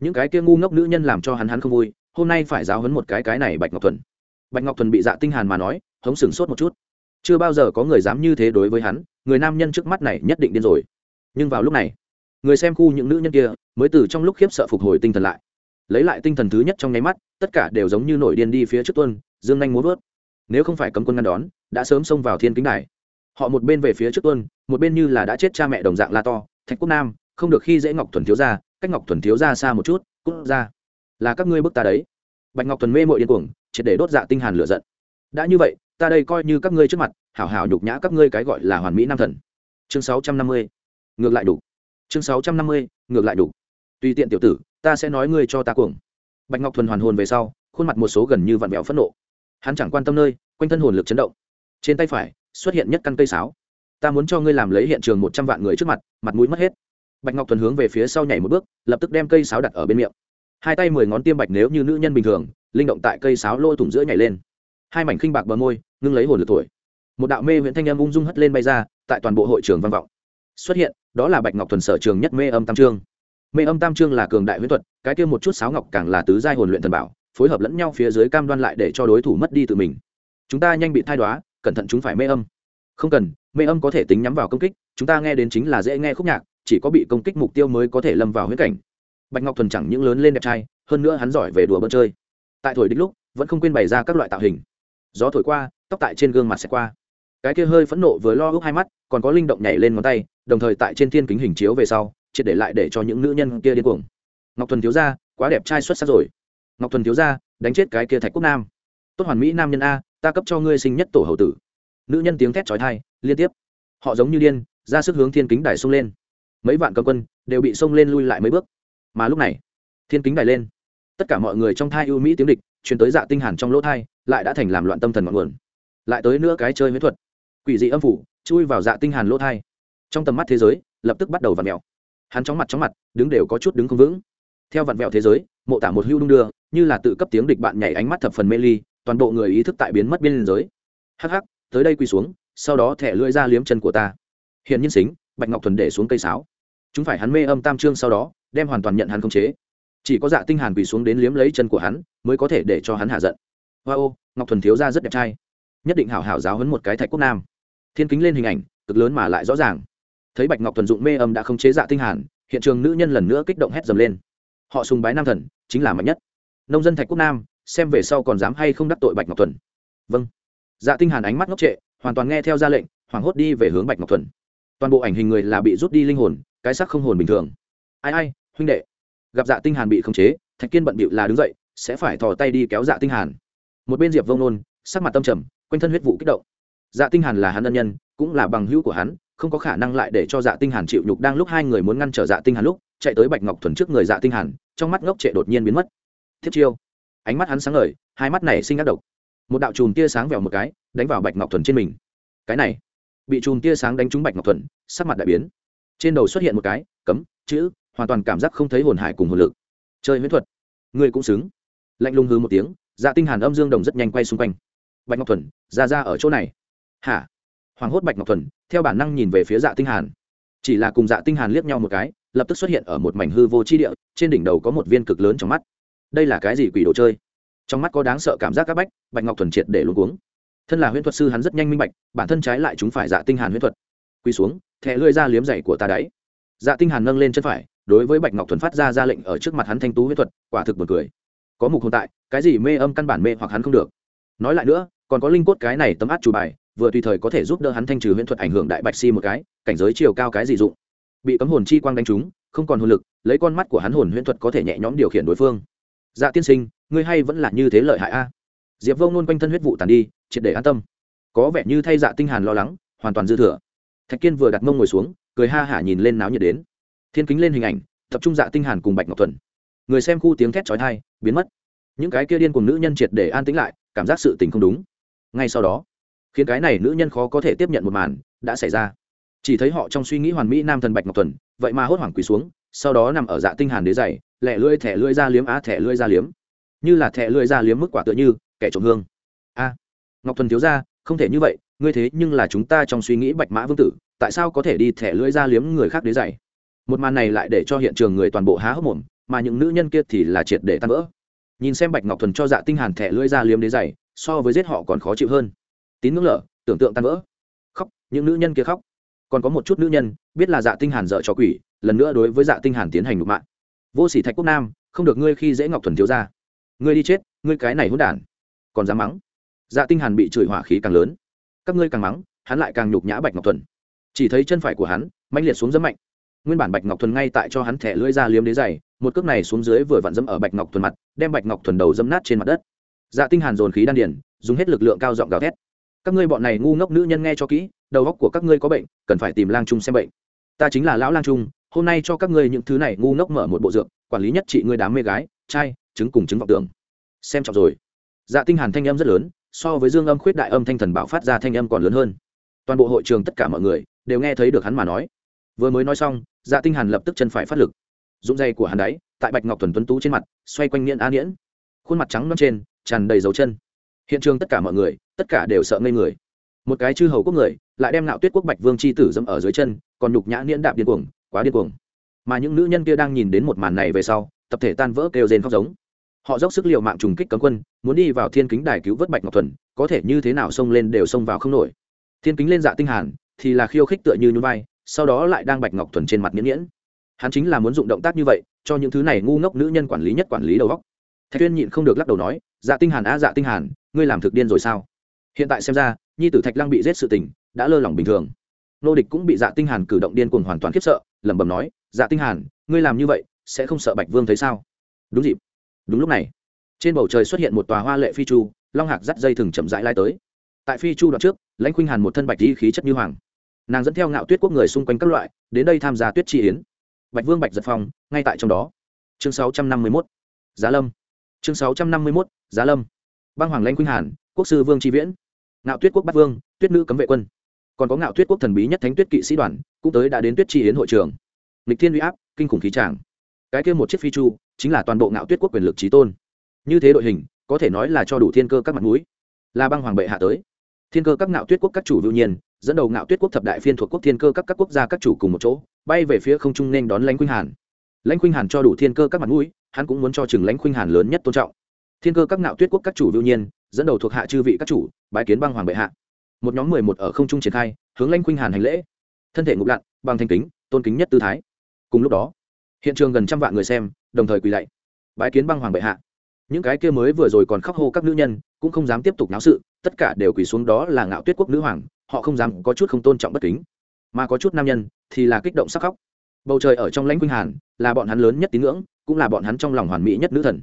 A: Những cái kia ngu ngốc nữ nhân làm cho hắn hắn không vui, hôm nay phải giáo hấn một cái cái này bạch ngọc thuần. Bạch ngọc thuần bị dạ tinh hàn mà nói, hống sừng sốt một chút. Chưa bao giờ có người dám như thế đối với hắn, người nam nhân trước mắt này nhất định điên rồi nhưng vào lúc này, người xem khu những nữ nhân kia mới từ trong lúc khiếp sợ phục hồi tinh thần lại. Lấy lại tinh thần thứ nhất trong nháy mắt, tất cả đều giống như nổi điên đi phía trước tuân dương nhanh muốn vớt. Nếu không phải cấm quân ngăn đón, đã sớm xông vào thiên kính này họ một bên về phía trước tuân một bên như là đã chết cha mẹ đồng dạng la to, thạch quốc nam, không được khi dễ ngọc thuần thiếu ra cách ngọc thuần thiếu ra xa một chút, cút ra. Là các ngươi bức ta đấy. Bạch ngọc thuần mê mội điên cuồng, triệt để đốt dạ tinh hàn lửa giận. Đã như vậy, ta đây coi như các ngươi trước mặt, hảo hảo nhục nhã các ngươi cái gọi là hoàn mỹ nam thần. Chương 650 ngược lại đủ. Chương 650. ngược lại đủ. Tùy tiện tiểu tử, ta sẽ nói ngươi cho ta cuồng. Bạch ngọc thuần hoàn hồn về sau, khuôn mặt một số gần như vặn vẹo phẫn nộ. Hắn chẳng quan tâm nơi, quanh thân hồn lực chấn động. Trên tay phải, xuất hiện nhất căn cây sáo. Ta muốn cho ngươi làm lấy hiện trường một trăm vạn người trước mặt mặt mũi mất hết. Bạch ngọc thuần hướng về phía sau nhảy một bước, lập tức đem cây sáo đặt ở bên miệng. Hai tay mười ngón tiêm bạch nếu như nữ nhân bình thường, linh động tại cây sáo lôi thủng giữa nhảy lên. Hai mảnh khinh bạc bờ môi, ngưng lấy hồn lực tuổi một đạo mê huyện thanh âm ung dung hất lên bay ra, tại toàn bộ hội trường văn vọng xuất hiện, đó là bạch ngọc thuần sở trường nhất mê âm tam trương. Mê âm tam trương là cường đại huyễn thuật, cái kia một chút sáo ngọc càng là tứ giai hồn luyện thần bảo, phối hợp lẫn nhau phía dưới cam đoan lại để cho đối thủ mất đi tự mình. Chúng ta nhanh bị thai đoá, cẩn thận chúng phải mê âm. Không cần, mê âm có thể tính nhắm vào công kích, chúng ta nghe đến chính là dễ nghe khúc nhạc, chỉ có bị công kích mục tiêu mới có thể lâm vào huyết cảnh. Bạch ngọc thuần chẳng những lớn lên đẹp trai, hơn nữa hắn giỏi về đùa bơn chơi. Tại thổi đích lúc, vẫn không quên bày ra các loại tạo hình. Gió thổi qua, tóc tại trên gương mặt sẽ qua. Cái kia hơi phẫn nộ với lo ước hai mắt còn có linh động nhảy lên ngón tay, đồng thời tại trên thiên kính hình chiếu về sau, triệt để lại để cho những nữ nhân kia điên cuồng. Ngọc thuần thiếu gia, quá đẹp trai xuất sắc rồi. Ngọc thuần thiếu gia, đánh chết cái kia thạch quốc nam. Tốt hoàn mỹ nam nhân a, ta cấp cho ngươi sinh nhất tổ hậu tử. Nữ nhân tiếng thét trói thai liên tiếp. Họ giống như điên, ra sức hướng thiên kính đài xông lên. Mấy vạn cầm quân đều bị xông lên lui lại mấy bước. Mà lúc này, thiên kính đài lên. Tất cả mọi người trong thai ưu mỹ tiếng địch chuyển tới dạ tinh hàn trong lỗ thai, lại đã thành làm loạn tâm thần ngọn nguồn. Lại tới nữa cái chơi huyễn thuật. Quỷ dị âm phủ chui vào dạ tinh hàn lỗ thai. Trong tầm mắt thế giới, lập tức bắt đầu vặn mèo hắn chóng mặt chóng mặt, đứng đều có chút đứng không vững. Theo vặn vẹo thế giới, mộ tả một hưu đung đưa, như là tự cấp tiếng địch bạn nhảy ánh mắt thập phần mê ly, toàn bộ người ý thức tại biến mất biên giới. Hắc hắc, tới đây quỳ xuống, sau đó thẻ lưỡi ra liếm chân của ta. Hiện nhân xính, bạch ngọc thuần để xuống cây sáo. Chúng phải hắn mê âm tam trương sau đó, đem hoàn toàn nhận hắn không chế. Chỉ có dạ tinh hàn quỳ xuống đến liếm lấy chân của hắn, mới có thể để cho hắn hạ giận. Hoa ô ngọc thuần thiếu gia rất đẹp trai. Nhất định hảo hảo giáo huấn một cái thạch quốc nam thiên kính lên hình ảnh, cực lớn mà lại rõ ràng. Thấy bạch ngọc thuần dụng mê âm đã không chế dạ tinh hàn, hiện trường nữ nhân lần nữa kích động hét dầm lên. Họ sùng bái nam thần, chính là mạnh nhất. Nông dân thạch quốc nam, xem về sau còn dám hay không đắc tội bạch ngọc thuần. Vâng. Dạ tinh hàn ánh mắt ngốc trệ, hoàn toàn nghe theo ra lệnh, hoảng hốt đi về hướng bạch ngọc thuần. Toàn bộ ảnh hình người là bị rút đi linh hồn, cái xác không hồn bình thường. Ai ai, huynh đệ. Gặp dạ tinh hàn bị khống chế, thạch kiên bận bịu là đứng dậy, sẽ phải thò tay đi kéo dạ tinh hàn. Một bên diệp vông nôn, sắc mặt tâm trầm, quanh thân huyết vụ kích động dạ tinh hàn là hắn ân nhân, cũng là bằng hữu của hắn, không có khả năng lại để cho dạ tinh hàn chịu nhục. Đang lúc hai người muốn ngăn trở dạ tinh hàn lúc, chạy tới bạch ngọc thuần trước người dạ tinh hàn, trong mắt ngốc trệ đột nhiên biến mất. Thiết chiêu. Ánh mắt hắn sáng ngời, hai mắt này sinh ác độc. Một đạo chùm tia sáng vèo một cái, đánh vào bạch ngọc thuần trên mình. Cái này, bị chùm tia sáng đánh trúng bạch ngọc thuần, sắc mặt đại biến. Trên đầu xuất hiện một cái, cấm, chữ, hoàn toàn cảm giác không thấy hồn hải cùng hồn lực. Chơi huyễn thuật. Ngươi cũng xứng. Lạnh lùng hư một tiếng dạ tinh hàn âm dương đồng rất nhanh quay xung quanh. Bạch ngọc thuần, ra ra ở chỗ này hả? Hoàng hốt bạch ngọc thuần, theo bản năng nhìn về phía dạ tinh hàn. Chỉ là cùng dạ tinh hàn liếc nhau một cái, lập tức xuất hiện ở một mảnh hư vô chi địa, trên đỉnh đầu có một viên cực lớn trong mắt. Đây là cái gì quỷ đồ chơi? Trong mắt có đáng sợ cảm giác các bách, bạch ngọc thuần triệt để luống cuống. Thân là huyễn thuật sư hắn rất nhanh minh bạch, bản thân trái lại chúng phải dạ tinh hàn huyễn thuật. Quỳ xuống, thẻ lưỡi ra liếm dày của ta đấy. Dạ tinh hàn nâng lên chân phải, đối với bạch ngọc thuần phát ra ra lệnh ở trước mặt hắn thanh tú huyễn thuật, quả thực buồn cười. Có mục hồn tại, cái gì mê âm căn bản mê hoặc hắn không được. Nói lại nữa, còn có linh cốt cái này tấm át chủ bài vừa tùy thời có thể giúp đỡ hắn thanh trừ huyễn thuật ảnh hưởng đại bạch si một cái, cảnh giới chiều cao cái gì dụng. Bị cấm hồn chi quang đánh trúng, không còn hồn lực, lấy con mắt của hắn hồn huyễn thuật có thể nhẹ nhõm điều khiển đối phương. Dạ tiên sinh, ngươi hay vẫn là như thế lợi hại a? Diệp vông nôn quanh thân huyết vụ tàn đi, triệt để an tâm. Có vẻ như thay dạ tinh hàn lo lắng, hoàn toàn dư thừa. Thạch kiên vừa đặt mông ngồi xuống, cười ha hả nhìn lên náo nhiệt đến. Thiên kính lên hình ảnh, tập trung dạ tinh hàn cùng bạch ngọc thuần. Người xem khu tiếng thét chói tai, biến mất. Những cái kia điên cùng nữ nhân triệt để an tĩnh lại, cảm giác sự tình không đúng. Ngay sau đó khiến cái này nữ nhân khó có thể tiếp nhận một màn đã xảy ra. Chỉ thấy họ trong suy nghĩ hoàn mỹ nam thần bạch ngọc tuần vậy mà hốt hoảng quỳ xuống, sau đó nằm ở dạ tinh hàn đế dày lẹ lưỡi thẻ lưỡi ra liếm á thẻ lưỡi ra liếm. Như là thẻ lưỡi ra liếm mức quả tựa như kẻ trộm hương. A, ngọc thuần thiếu gia, không thể như vậy, ngươi thế nhưng là chúng ta trong suy nghĩ bạch mã vương tử, tại sao có thể đi thẻ lưỡi ra liếm người khác đế dày? Một màn này lại để cho hiện trường người toàn bộ há hốc mồm, mà những nữ nhân kia thì là triệt để tan vỡ. Nhìn xem bạch ngọc thuần cho dạ tinh hàn thẻ lưỡi ra liếm đế dày, so với giết họ còn khó chịu hơn tín ngưỡng lở, tưởng tượng tan vỡ. Khóc, những nữ nhân kia khóc. Còn có một chút nữ nhân, biết là dạ tinh hàn dợ cho quỷ, lần nữa đối với dạ tinh hàn tiến hành nhục mạng vô sỉ thạch quốc nam, không được ngươi khi dễ ngọc thuần thiếu ra ngươi đi chết, ngươi cái này hỗn đản. Còn dám mắng? Dạ tinh hàn bị chửi hỏa khí càng lớn. Các ngươi càng mắng, hắn lại càng nhục nhã bạch ngọc thuần. Chỉ thấy chân phải của hắn mạnh liệt xuống dẫm mạnh. Nguyên bản bạch ngọc thuần ngay tại cho hắn thẻ lưỡi ra liếm đế dày một cước này xuống dưới vừa vặn dẫm ở bạch ngọc thuần mặt, đem bạch ngọc thuần đầu dẫm nát trên mặt đất. Dạ tinh hàn dồn khí đan điền, dùng hết lực lượng cao giọng gào thét các ngươi bọn này ngu ngốc nữ nhân nghe cho kỹ, đầu óc của các ngươi có bệnh, cần phải tìm lang trung xem bệnh. Ta chính là lão lang trung, hôm nay cho các ngươi những thứ này ngu ngốc mở một bộ dược, quản lý nhất trị ngươi đám mê gái, trai chứng cùng chứng vọng tưởng. Xem trọng rồi. Dạ tinh hàn thanh âm rất lớn, so với dương âm khuyết đại âm thanh thần bảo phát ra thanh âm còn lớn hơn. Toàn bộ hội trường tất cả mọi người đều nghe thấy được hắn mà nói. Vừa mới nói xong dạ tinh hàn lập tức chân phải phát lực. Dũng dây của hắn đấy, tại bạch ngọc thuần tuấn tú trên mặt, xoay quanh nghiện a nghiễn khuôn mặt trắng non trên, tràn đầy dấu chân hiện trường tất cả mọi người, tất cả đều sợ ngây người. Một cái chư hầu quốc người, lại đem nạo tuyết quốc bạch vương c h i tử dẫm ở dưới chân, còn nhục nhã niễn đạp điên cuồng, quá điên cuồng. Mà những nữ nhân kia đang nhìn đến một màn này về sau, tập thể tan vỡ kêu rên khóc giống. Họ dốc sức l i ề u mạng trùng kích cấm quân, muốn đi vào thiên kính đài cứu vớt bạch ngọc thuần, có thể như thế nào xông lên đều xông vào không nổi. Thiên kính lên dạ tinh hàn, thì là khiêu khích tựa như nhún vai, sau đó lại đang bạch ngọc thuần trên mặt miễn miễn hắn chính là muốn dụng động tác như vậy, cho những thứ này ngu ngốc nữ nhân quản lý nhất quản lý đầu góc thạch tuyên nhịn không được lắc đầu nói dạ tinh hàn a dạ tinh hàn ngươi làm thực điên rồi sao? Hiện tại xem ra nhi tử thạch lăng bị giết sự tình đã lơ lỏng bình thường. Nô địch cũng bị dạ tinh hàn cử động điên cuồng hoàn toàn khiếp sợ lẩm bẩm nói dạ tinh hàn ngươi làm như vậy sẽ không sợ bạch vương thấy sao? Đúng dịp. Đúng lúc này trên bầu trời xuất hiện một tòa hoa lệ phi chu long hạc dắt dây thừng chậm rãi lai tới. Tại phi chu đoạn trước lãnh khuynh hàn một thân bạch di khí chất như hoàng. Nàng dẫn theo ngạo tuyết quốc người xung quanh các loại đến đây tham gia tuyết tri yến. Bạch vương bạch giật phong ngay tại trong đó. Chương 651, giá lâm. Chương 651, giá lâm băng hoàng lãnh khuynh hàn, quốc sư vương tri viễn, ngạo tuyết quốc bắc vương, tuyết nữ cấm vệ quân. Còn có ngạo tuyết quốc thần bí nhất thánh tuyết kỵ sĩ đoàn, cũng tới đã đến tuyết tri yến hội trường. Lịch thiên uy áp, kinh khủng khí tràng. Cái kia một chiếc phi chu, chính là toàn bộ ngạo tuyết quốc quyền lực trí tôn. Như thế đội hình, có thể nói là cho đủ thiên cơ các mặt mũi. Là băng hoàng bệ hạ tới. Thiên cơ các ngạo tuyết quốc các chủ vưu nhiên, dẫn đầu ngạo tuyết quốc thập đại phiên thuộc quốc thiên cơ các các quốc gia các chủ cùng một chỗ, bay về phía không trung nên đón lãnh khuynh hàn. Lãnh khuynh hàn cho đủ thiên cơ các mặt mũi, hắn cũng muốn cho chừng lãnh khuynh hàn lớn nhất tôn trọng thiên cơ các ngạo tuyết quốc các chủ đương nhiên, dẫn đầu thuộc hạ chư vị các chủ, bái kiến băng hoàng bệ hạ. Một nhóm mười một ở không trung triển khai, hướng lanh khuynh hàn hành lễ. Thân thể ngục lặn, bằng thanh kính, tôn kính nhất tư thái. Cùng lúc đó, hiện trường gần trăm vạn người xem, đồng thời quỳ lạy. Bái kiến băng hoàng bệ hạ. Những cái kia mới vừa rồi còn khóc hô các nữ nhân, cũng không dám tiếp tục náo sự, tất cả đều quỳ xuống đó là ngạo tuyết quốc nữ hoàng, họ không dám có chút không tôn trọng bất kính. Mà có chút nam nhân thì là kích động sắc khóc. Bầu trời ở trong lãnh quynh hàn là bọn hắn lớn nhất tín ngưỡng, cũng là bọn hắn trong lòng hoàn mỹ nhất nữ thần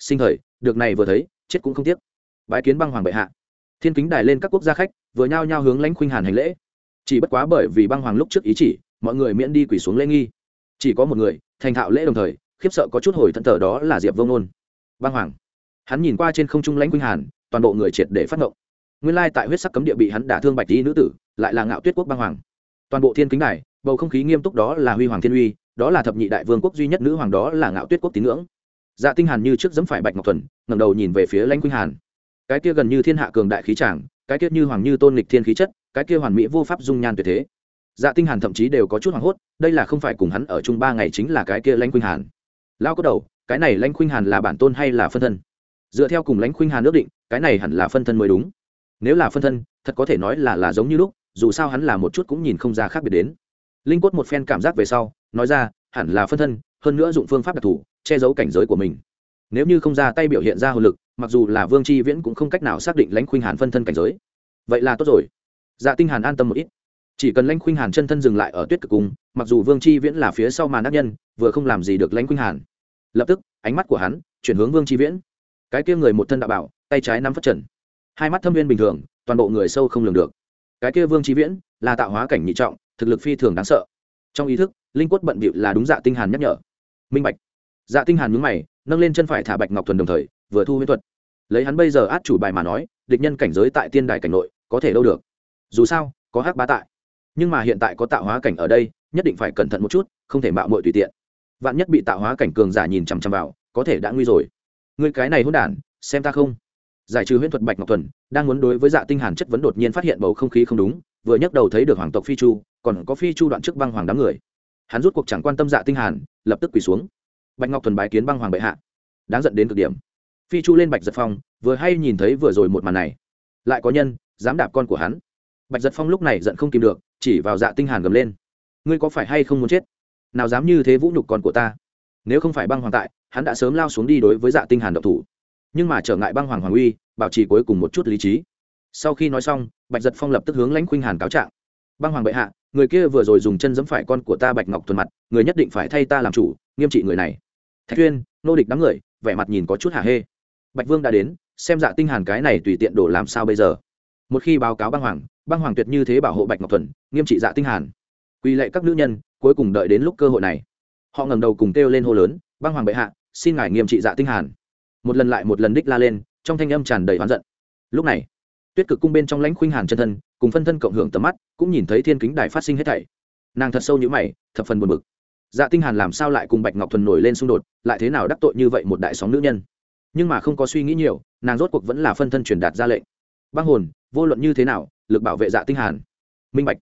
A: sinh thời, được này vừa thấy, chết cũng không tiếc. Bái kiến băng hoàng bệ hạ. Thiên kính đài lên các quốc gia khách, vừa nhao nhao hướng lãnh khuynh hàn hành lễ. Chỉ bất quá bởi vì băng hoàng lúc trước ý chỉ, mọi người miễn đi quỳ xuống lễ nghi. Chỉ có một người, thành thạo lễ đồng thời, khiếp sợ có chút hồi thận thờ đó là diệp vông nôn băng hoàng. Hắn nhìn qua trên không trung lãnh quynh hàn, toàn bộ người triệt để phát ngộng. Nguyên lai tại huyết sắc cấm địa bị hắn đả thương bạch tí nữ tử, lại là ngạo tuyết quốc băng hoàng. Toàn bộ thiên kính đài, bầu không khí nghiêm túc đó là huy hoàng thiên uy, đó là thập nhị đại vương quốc duy nhất nữ hoàng đó là ngạo tuyết quốc tín ngưỡng dạ tinh hàn như trước dẫm phải bạch ngọc thuần, ngẩng đầu nhìn về phía lãnh quynh hàn. Cái kia gần như thiên hạ cường đại khí tràng cái kia như hoàng như tôn lịch thiên khí chất, cái kia hoàn mỹ vô pháp dung nhan tuyệt thế. Dạ tinh hàn thậm chí đều có chút hoảng hốt, đây là không phải cùng hắn ở chung ba ngày chính là cái kia lãnh quynh hàn. Lao có đầu, cái này lãnh khuynh hàn là bản tôn hay là phân thân? Dựa theo cùng lãnh khuynh hàn ước định, cái này hẳn là phân thân mới đúng. Nếu là phân thân, thật có thể nói là là giống như lúc, dù sao hắn là một chút cũng nhìn không ra khác biệt đến. Linh quất một phen cảm giác về sau, nói ra, hẳn là phân thân, hơn nữa dụng phương pháp đặc thù che giấu cảnh giới của mình. Nếu như không ra tay biểu hiện ra hồn lực, mặc dù là vương tri viễn cũng không cách nào xác định lãnh khuynh hàn phân thân cảnh giới. Vậy là tốt rồi. Dạ tinh hàn an tâm một ít. Chỉ cần lãnh khuynh hàn chân thân dừng lại ở tuyết cực cung, mặc dù vương tri viễn là phía sau màn ác nhân, vừa không làm gì được lãnh khuynh hàn. Lập tức, ánh mắt của hắn chuyển hướng vương tri viễn. Cái kia người một thân đạo bảo, tay trái nắm phát trần. Hai mắt thâm viên bình thường, toàn bộ người sâu không lường được. Cái kia vương tri viễn là tạo hóa cảnh nhị trọng, thực lực phi thường đáng sợ. Trong ý thức, linh quất bận bịu là đúng dạ tinh hàn nhắc nhở. Minh bạch dạ tinh hàn nhướng mày, nâng lên chân phải thả bạch ngọc thuần đồng thời, vừa thu huyễn thuật. Lấy hắn bây giờ át chủ bài mà nói, địch nhân cảnh giới tại tiên đài cảnh nội, có thể đâu được. Dù sao, có hắc bá tại. Nhưng mà hiện tại có tạo hóa cảnh ở đây, nhất định phải cẩn thận một chút, không thể mạo muội tùy tiện. Vạn nhất bị tạo hóa cảnh cường giả nhìn chằm chằm vào, có thể đã nguy rồi. Người cái này hỗn đản, xem ta không? Giải trừ huyễn thuật bạch ngọc thuần, đang muốn đối với dạ tinh hàn chất vấn đột nhiên phát hiện bầu không khí không đúng, vừa nhấc đầu thấy được hoàng tộc phi chu, còn có phi chu đoạn trước băng hoàng đám người. Hắn rút cuộc chẳng quan tâm dạ tinh hàn, lập tức quỳ xuống bạch ngọc thuần bái kiến băng hoàng bệ hạ. Đáng giận đến cực điểm. Phi chu lên bạch giật phong, vừa hay nhìn thấy vừa rồi một màn này. Lại có nhân dám đạp con của hắn. Bạch giật phong lúc này giận không kìm được, chỉ vào dạ tinh hàn gầm lên. Ngươi có phải hay không muốn chết? Nào dám như thế vũ nhục con của ta. Nếu không phải băng hoàng tại, hắn đã sớm lao xuống đi đối với dạ tinh hàn độc thủ. Nhưng mà trở ngại băng hoàng hoàng uy, bảo trì cuối cùng một chút lý trí. Sau khi nói xong, bạch giật phong lập tức hướng lãnh khuynh hàn cáo trạng. Băng hoàng bệ hạ, người kia vừa rồi dùng chân giẫm phải con của ta bạch ngọc thuần mặt, người nhất định phải thay ta làm chủ, nghiêm trị người này thạch tuyên nô địch đám người, vẻ mặt nhìn có chút hả hê. Bạch vương đã đến, xem dạ tinh hàn cái này tùy tiện đổ làm sao bây giờ. Một khi báo cáo băng hoàng băng hoàng tuyệt như thế bảo hộ bạch ngọc thuần, nghiêm trị dạ tinh hàn. Quy lệ các nữ nhân, cuối cùng đợi đến lúc cơ hội này. Họ ngẩng đầu cùng kêu lên hô lớn, băng hoàng bệ hạ, xin ngài nghiêm trị dạ tinh hàn. Một lần lại một lần đích la lên, trong thanh âm tràn đầy oán giận. Lúc này, tuyết cực cung bên trong lãnh khuynh hàn chân thân, cùng phân thân cộng hưởng tầm mắt, cũng nhìn thấy thiên kính đài phát sinh hết thảy. Nàng thật sâu như mày, thập phần buồn bực dạ tinh hàn làm sao lại cùng bạch ngọc thuần nổi lên xung đột, lại thế nào đắc tội như vậy một đại sóng nữ nhân? Nhưng mà không có suy nghĩ nhiều, nàng rốt cuộc vẫn là phân thân truyền đạt ra lệnh. Băng hồn, vô luận như thế nào, lực bảo vệ dạ tinh hàn. Minh bạch.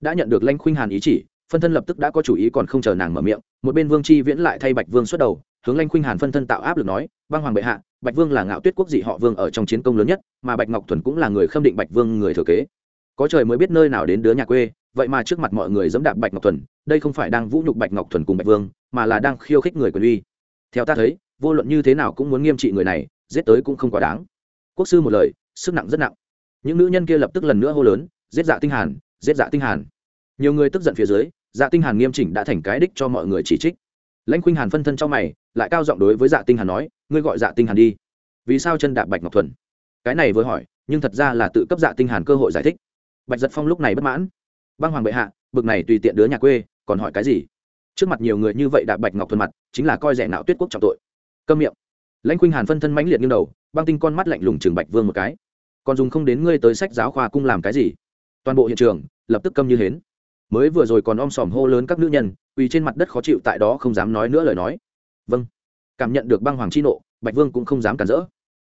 A: Đã nhận được lãnh khuynh hàn ý chỉ, phân thân lập tức đã có chủ ý còn không chờ nàng mở miệng, một bên vương chi viễn lại thay bạch vương xuất đầu, hướng lanh khuynh hàn phân thân tạo áp lực nói, băng hoàng bệ hạ, bạch vương là ngạo tuyết quốc dị họ vương ở trong chiến công lớn nhất, mà bạch ngọc thuần cũng là người khâm định bạch vương người thừa kế. Có trời mới biết nơi nào đến đứa nhà quê vậy mà trước mặt mọi người dẫm đạp bạch ngọc thuần, đây không phải đang vũ nhục bạch ngọc thuần cùng bạch vương, mà là đang khiêu khích người quyền uy. Theo ta thấy, vô luận như thế nào cũng muốn nghiêm trị người này, giết tới cũng không quá đáng. Quốc sư một lời, sức nặng rất nặng. Những nữ nhân kia lập tức lần nữa hô lớn, giết dạ tinh hàn, giết dạ tinh hàn. Nhiều người tức giận phía dưới dạ tinh hàn nghiêm chỉnh đã thành cái đích cho mọi người chỉ trích. Lãnh khuynh hàn phân thân trong mày, lại cao giọng đối với dạ tinh hàn nói, ngươi gọi dạ tinh hàn đi. Vì sao chân đạp bạch ngọc thuần? Cái này vừa hỏi, nhưng thật ra là tự cấp dạ tinh hàn cơ hội giải thích. Bạch giật phong lúc này bất mãn băng hoàng bệ hạ, bực này tùy tiện đứa nhà quê, còn hỏi cái gì? Trước mặt nhiều người như vậy đạp bạch ngọc thuần mặt, chính là coi rẻ nạo tuyết quốc trọng tội. Câm miệng. Lãnh khuynh hàn phân thân mãnh liệt như đầu, băng tinh con mắt lạnh lùng trừng bạch vương một cái. Còn dùng không đến ngươi tới sách giáo khoa cung làm cái gì? Toàn bộ hiện trường, lập tức câm như hến. Mới vừa rồi còn om sòm hô lớn các nữ nhân quỳ trên mặt đất khó chịu tại đó không dám nói nữa lời nói. Vâng. Cảm nhận được băng hoàng chi nộ, bạch vương cũng không dám cản rỡ.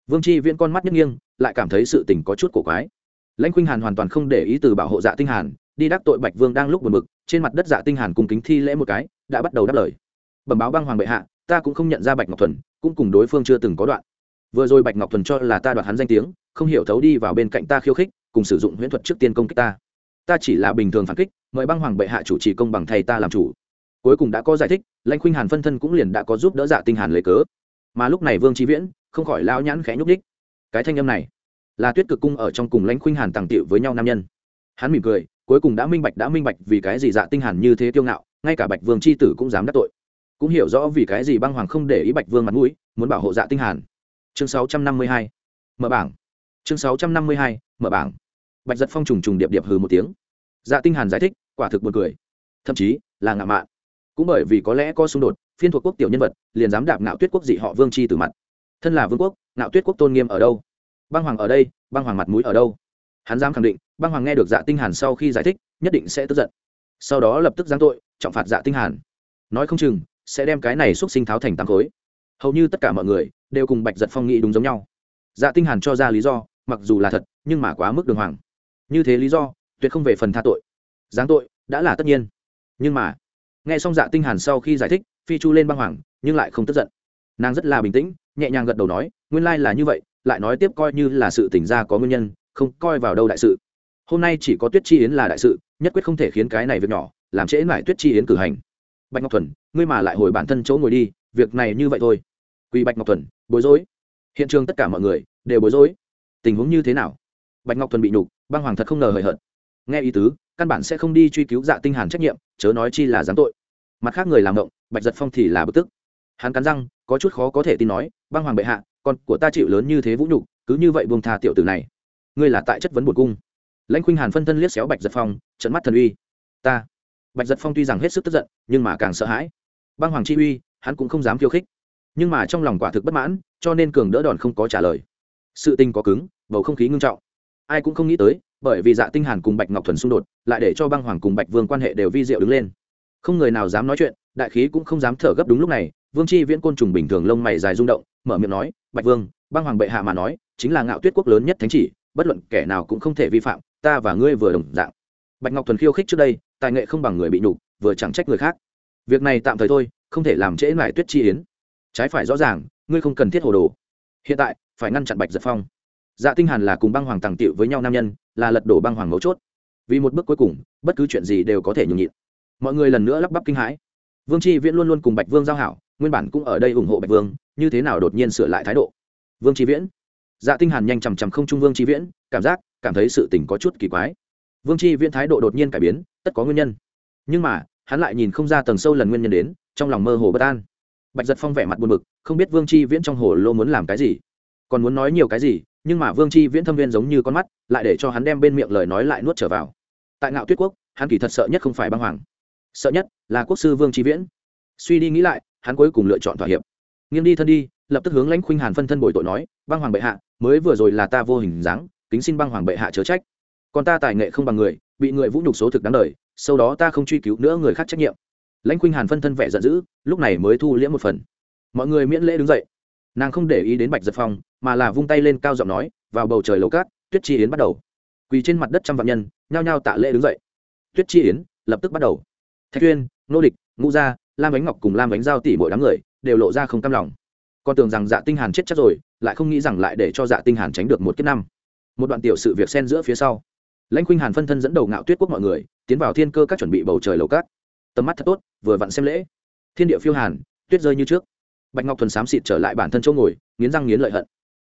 A: Vương chi viễn con mắt nhất nghiêng, lại cảm thấy sự tình có chút cổ quái. Lãnh khuynh hàn hoàn toàn không để ý từ bảo hộ dạ tinh hàn đi đắc tội bạch vương đang lúc buồn bực, trên mặt đất dạ tinh hàn cùng kính thi lễ một cái, đã bắt đầu đáp lời. Bẩm báo băng hoàng bệ hạ, ta cũng không nhận ra bạch ngọc thuần, cũng cùng đối phương chưa từng có đoạn. Vừa rồi bạch ngọc thuần cho là ta đoạt hắn danh tiếng, không hiểu thấu đi vào bên cạnh ta khiêu khích, cùng sử dụng huyễn thuật trước tiên công kích ta. Ta chỉ là bình thường phản kích, mời băng hoàng bệ hạ chủ trì công bằng thay ta làm chủ. Cuối cùng đã có giải thích, lãnh khuynh hàn phân thân cũng liền đã có giúp đỡ dạ tinh hàn lấy cớ. Mà lúc này vương trí viễn, không khỏi lao nhãn khẽ nhúc đích cái thanh âm này là tuyết cực cung ở trong cùng lãnh khuynh hàn tàng tiệu với nhau nam nhân. Hắn mỉm cười cuối cùng đã minh bạch, đã minh bạch vì cái gì dạ tinh hàn như thế kiêu ngạo, ngay cả bạch vương chi tử cũng dám đắc tội. Cũng hiểu rõ vì cái gì băng hoàng không để ý bạch vương mặt mũi, muốn bảo hộ dạ tinh hàn. Chương 652 mở bảng. Chương 652 mở bảng. Bạch giật phong trùng trùng điệp điệp hừ một tiếng. Dạ tinh hàn giải thích, quả thực buồn cười. Thậm chí, là ngạo mạn. Cũng bởi vì có lẽ có xung đột, phiên thuộc quốc tiểu nhân vật, liền dám đạp ngạo tuyết quốc dị họ vương chi từ mặt. Thân là vương quốc, ngạo tuyết quốc tôn nghiêm ở đâu? Băng hoàng ở đây, băng hoàng mặt mũi ở đâu? Hắn dám khẳng định, băng hoàng nghe được dạ tinh hàn sau khi giải thích, nhất định sẽ tức giận. Sau đó lập tức giáng tội, trọng phạt dạ tinh hàn. Nói không chừng, sẽ đem cái này xúc sinh tháo thành tám khối. Hầu như tất cả mọi người đều cùng bạch giật phong nghĩ đúng giống nhau. Dạ tinh hàn cho ra lý do, mặc dù là thật, nhưng mà quá mức đường hoàng. Như thế lý do, tuyệt không về phần tha tội. Giáng tội, đã là tất nhiên. Nhưng mà, nghe xong dạ tinh hàn sau khi giải thích, phi chu lên băng hoàng, nhưng lại không tức giận. Nàng rất là bình tĩnh, nhẹ nhàng gật đầu nói, nguyên lai là như vậy, lại nói tiếp coi như là sự tỉnh ra có nguyên nhân không coi vào đâu đại sự. Hôm nay chỉ có tuyết chi yến là đại sự, nhất quyết không thể khiến cái này việc nhỏ, làm trễ mãi tuyết chi yến cử hành. Bạch ngọc thuần, ngươi mà lại hồi bản thân chỗ ngồi đi, việc này như vậy thôi. Quỳ bạch ngọc thuần, bối rối. Hiện trường tất cả mọi người đều bối rối. Tình huống như thế nào? Bạch ngọc thuần bị nhục, băng hoàng thật không ngờ hời hợt. Nghe ý tứ, căn bản sẽ không đi truy cứu dạ tinh hàn trách nhiệm, chớ nói chi là giáng tội. Mặt khác người làm động bạch giật phong thì là bực tức. Hắn cắn răng, có chút khó có thể tin nói, băng hoàng bệ hạ, con của ta chịu lớn như thế vũ nhục, cứ như vậy buông tha tiểu tử này ngươi là tại chất vấn bổn cung. Lãnh khuynh hàn phân thân liếc xéo bạch giật phong trận mắt thần uy. Ta. Bạch giật phong tuy rằng hết sức tức giận, nhưng mà càng sợ hãi. Băng hoàng chi uy, hắn cũng không dám khiêu khích. Nhưng mà trong lòng quả thực bất mãn, cho nên cường đỡ đòn không có trả lời. Sự tình có cứng, bầu không khí ngưng trọng. Ai cũng không nghĩ tới, bởi vì dạ tinh hàn cùng bạch ngọc thuần xung đột, lại để cho băng hoàng cùng bạch vương quan hệ đều vi diệu đứng lên. Không người nào dám nói chuyện, đại khí cũng không dám thở gấp đúng lúc này, vương chi viễn côn trùng bình thường lông mày dài rung động, mở miệng nói, bạch vương, băng hoàng bệ hạ mà nói, chính là ngạo tuyết quốc lớn nhất thánh chỉ bất luận kẻ nào cũng không thể vi phạm, ta và ngươi vừa đồng dạng. Bạch ngọc thuần khiêu khích trước đây, tài nghệ không bằng người bị nhục, vừa chẳng trách người khác. Việc này tạm thời thôi, không thể làm trễ lại tuyết chi yến. Trái phải rõ ràng, ngươi không cần thiết hồ đồ. Hiện tại, phải ngăn chặn bạch giật phong. Dạ tinh hàn là cùng băng hoàng tàng tiệu với nhau nam nhân, là lật đổ băng hoàng mấu chốt. Vì một bước cuối cùng, bất cứ chuyện gì đều có thể nhường nhịn. Mọi người lần nữa lắp bắp kinh hãi. Vương tri viễn luôn luôn cùng bạch vương giao hảo, nguyên bản cũng ở đây ủng hộ bạch vương, như thế nào đột nhiên sửa lại thái độ? Vương tri viễn dạ tinh hàn nhanh chằm chằm không trung vương Chi viễn, cảm giác, cảm thấy sự tình có chút kỳ quái. Vương Chi viễn thái độ đột nhiên cải biến, tất có nguyên nhân. Nhưng mà, hắn lại nhìn không ra tầng sâu lần nguyên nhân đến, trong lòng mơ hồ bất an. Bạch giật phong vẻ mặt buồn bực, không biết vương Chi viễn trong hồ lô muốn làm cái gì. Còn muốn nói nhiều cái gì, nhưng mà vương Chi viễn thâm viên giống như con mắt, lại để cho hắn đem bên miệng lời nói lại nuốt trở vào. Tại ngạo tuyết quốc, hắn kỳ thật sợ nhất không phải băng hoàng. Sợ nhất là quốc sư vương Chi viễn. Suy đi nghĩ lại, hắn cuối cùng lựa chọn thỏa hiệp. Nghiêng đi thân đi, lập tức hướng lãnh khuynh hàn phân thân bồi tội nói, băng hoàng bệ hạ mới vừa rồi là ta vô hình dáng, kính xin băng hoàng bệ hạ chớ trách. Còn ta tài nghệ không bằng người, bị người vũ nhục số thực đáng đời, sau đó ta không truy cứu nữa người khác trách nhiệm. Lãnh khuynh hàn phân thân vẻ giận dữ, lúc này mới thu liễm một phần. Mọi người miễn lễ đứng dậy. Nàng không để ý đến bạch giật phong, mà là vung tay lên cao giọng nói, vào bầu trời lầu cát, tuyết chi yến bắt đầu. Quỳ trên mặt đất trăm vạn nhân, nhao nhao tạ lễ đứng dậy. Tuyết chi yến lập tức bắt đầu. Thạch tuyên nô địch, ngũ gia, lam ánh ngọc cùng lam ánh giao tỷ mỗi đám người, đều lộ ra không cam lòng con tưởng rằng dạ tinh hàn chết chắc rồi, lại không nghĩ rằng lại để cho dạ tinh hàn tránh được một kiếp năm. Một đoạn tiểu sự việc xen giữa phía sau. Lãnh khuynh hàn phân thân dẫn đầu ngạo tuyết quốc mọi người, tiến vào thiên cơ các chuẩn bị bầu trời lầu cát tầm mắt thật tốt, vừa vặn xem lễ. Thiên địa phiêu hàn, tuyết rơi như trước. Bạch ngọc thuần xám xịt trở lại bản thân chỗ ngồi, nghiến răng nghiến lợi hận.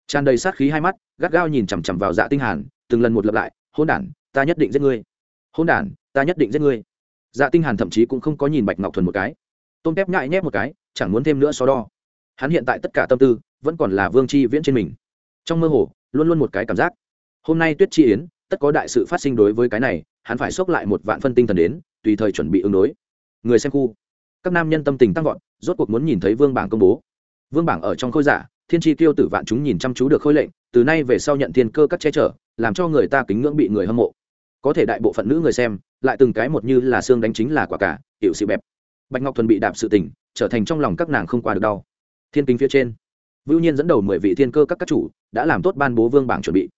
A: Tràn đầy sát khí hai mắt, gắt gao nhìn chằm chằm vào dạ tinh hàn, từng lần một lặp lại hôn đản, ta nhất định giết ngươi. Hôn đản, ta nhất định giết ngươi. Dạ tinh hàn thậm chí cũng không có nhìn bạch ngọc thuần một cái. Tôm tép nhại nhép một cái, chẳng muốn thêm nữa so đo hắn hiện tại tất cả tâm tư vẫn còn là vương chi viễn trên mình. Trong mơ hồ, luôn luôn một cái cảm giác. Hôm nay tuyết chi yến, tất có đại sự phát sinh đối với cái này, hắn phải xốc lại một vạn phân tinh thần đến, tùy thời chuẩn bị ứng đối. Người xem khu. Các nam nhân tâm tình tăng vọt, rốt cuộc muốn nhìn thấy vương bảng công bố. Vương bảng ở trong khôi giả, thiên tri tiêu tử vạn chúng nhìn chăm chú được khôi lệnh, từ nay về sau nhận thiên cơ các che chở, làm cho người ta kính ngưỡng bị người hâm mộ. Có thể đại bộ phận nữ người xem, lại từng cái một như là xương đánh chính là quả cả hiệu sự bẹp. Bạch ngọc thuần bị đạp sự tình, trở thành trong lòng các nàng không qua được đau thiên kính phía trên. Vưu nhiên dẫn đầu mười vị thiên cơ các các chủ đã làm tốt ban bố vương bảng chuẩn bị.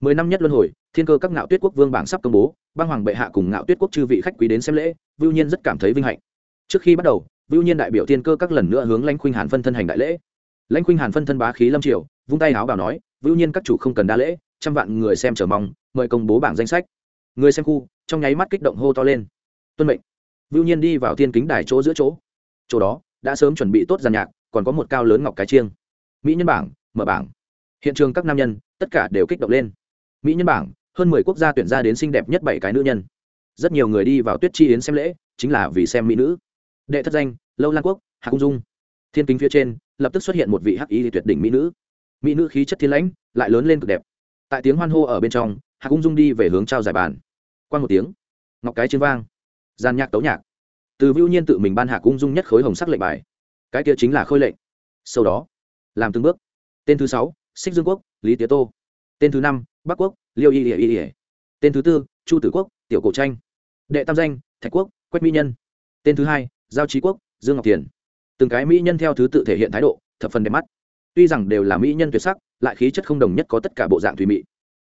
A: Mười năm nhất luân hồi, thiên cơ các ngạo tuyết quốc vương bảng sắp công bố, băng hoàng bệ hạ cùng ngạo tuyết quốc chư vị khách quý đến xem lễ, vưu nhiên rất cảm thấy vinh hạnh. Trước khi bắt đầu, vưu nhiên đại biểu thiên cơ các lần nữa hướng lãnh khuynh hàn phân thân hành đại lễ. Lãnh khuynh hàn phân thân bá khí lâm triều, vung tay áo bảo nói, vưu nhiên các chủ không cần đa lễ, trăm vạn người xem chờ mong, mời công bố bảng danh sách. Người xem khu, trong nháy mắt kích động hô to lên. Tuân mệnh. Vưu nhiên đi vào thiên kính đài chỗ giữa chỗ. Chỗ đó, đã sớm chuẩn bị tốt giàn nhạc còn có một cao lớn ngọc cái chiêng. Mỹ nhân bảng, mở bảng. Hiện trường các nam nhân, tất cả đều kích động lên. Mỹ nhân bảng, hơn mười quốc gia tuyển ra đến xinh đẹp nhất bảy cái nữ nhân. Rất nhiều người đi vào tuyết chi yến xem lễ, chính là vì xem mỹ nữ. Đệ thất danh, lâu lan quốc, hạ cung dung. Thiên kính phía trên, lập tức xuất hiện một vị hắc y tuyệt đỉnh mỹ nữ. Mỹ nữ khí chất thiên lãnh, lại lớn lên cực đẹp. Tại tiếng hoan hô ở bên trong, hạ cung dung đi về hướng trao giải bàn. Qua một tiếng, ngọc cái chiến vang. Gian nhạc tấu nhạc. Từ vưu nhiên tự mình ban hạ cung dung nhất khối hồng sắc lệnh bài cái kia chính là khôi lệnh. Sau đó, làm từng bước. Tên thứ sáu, xích dương quốc, lý tía tô. Tên thứ năm, bắc quốc, liêu y ỉa y ỉa tên thứ tư, chu tử quốc, tiểu cổ tranh. Đệ tam danh, thạch quốc, quách mỹ nhân. Tên thứ hai, giao trí quốc, dương ngọc tiền từng cái mỹ nhân theo thứ tự thể hiện thái độ, thập phần đẹp mắt. Tuy rằng đều là mỹ nhân tuyệt sắc, lại khí chất không đồng nhất có tất cả bộ dạng thùy mị.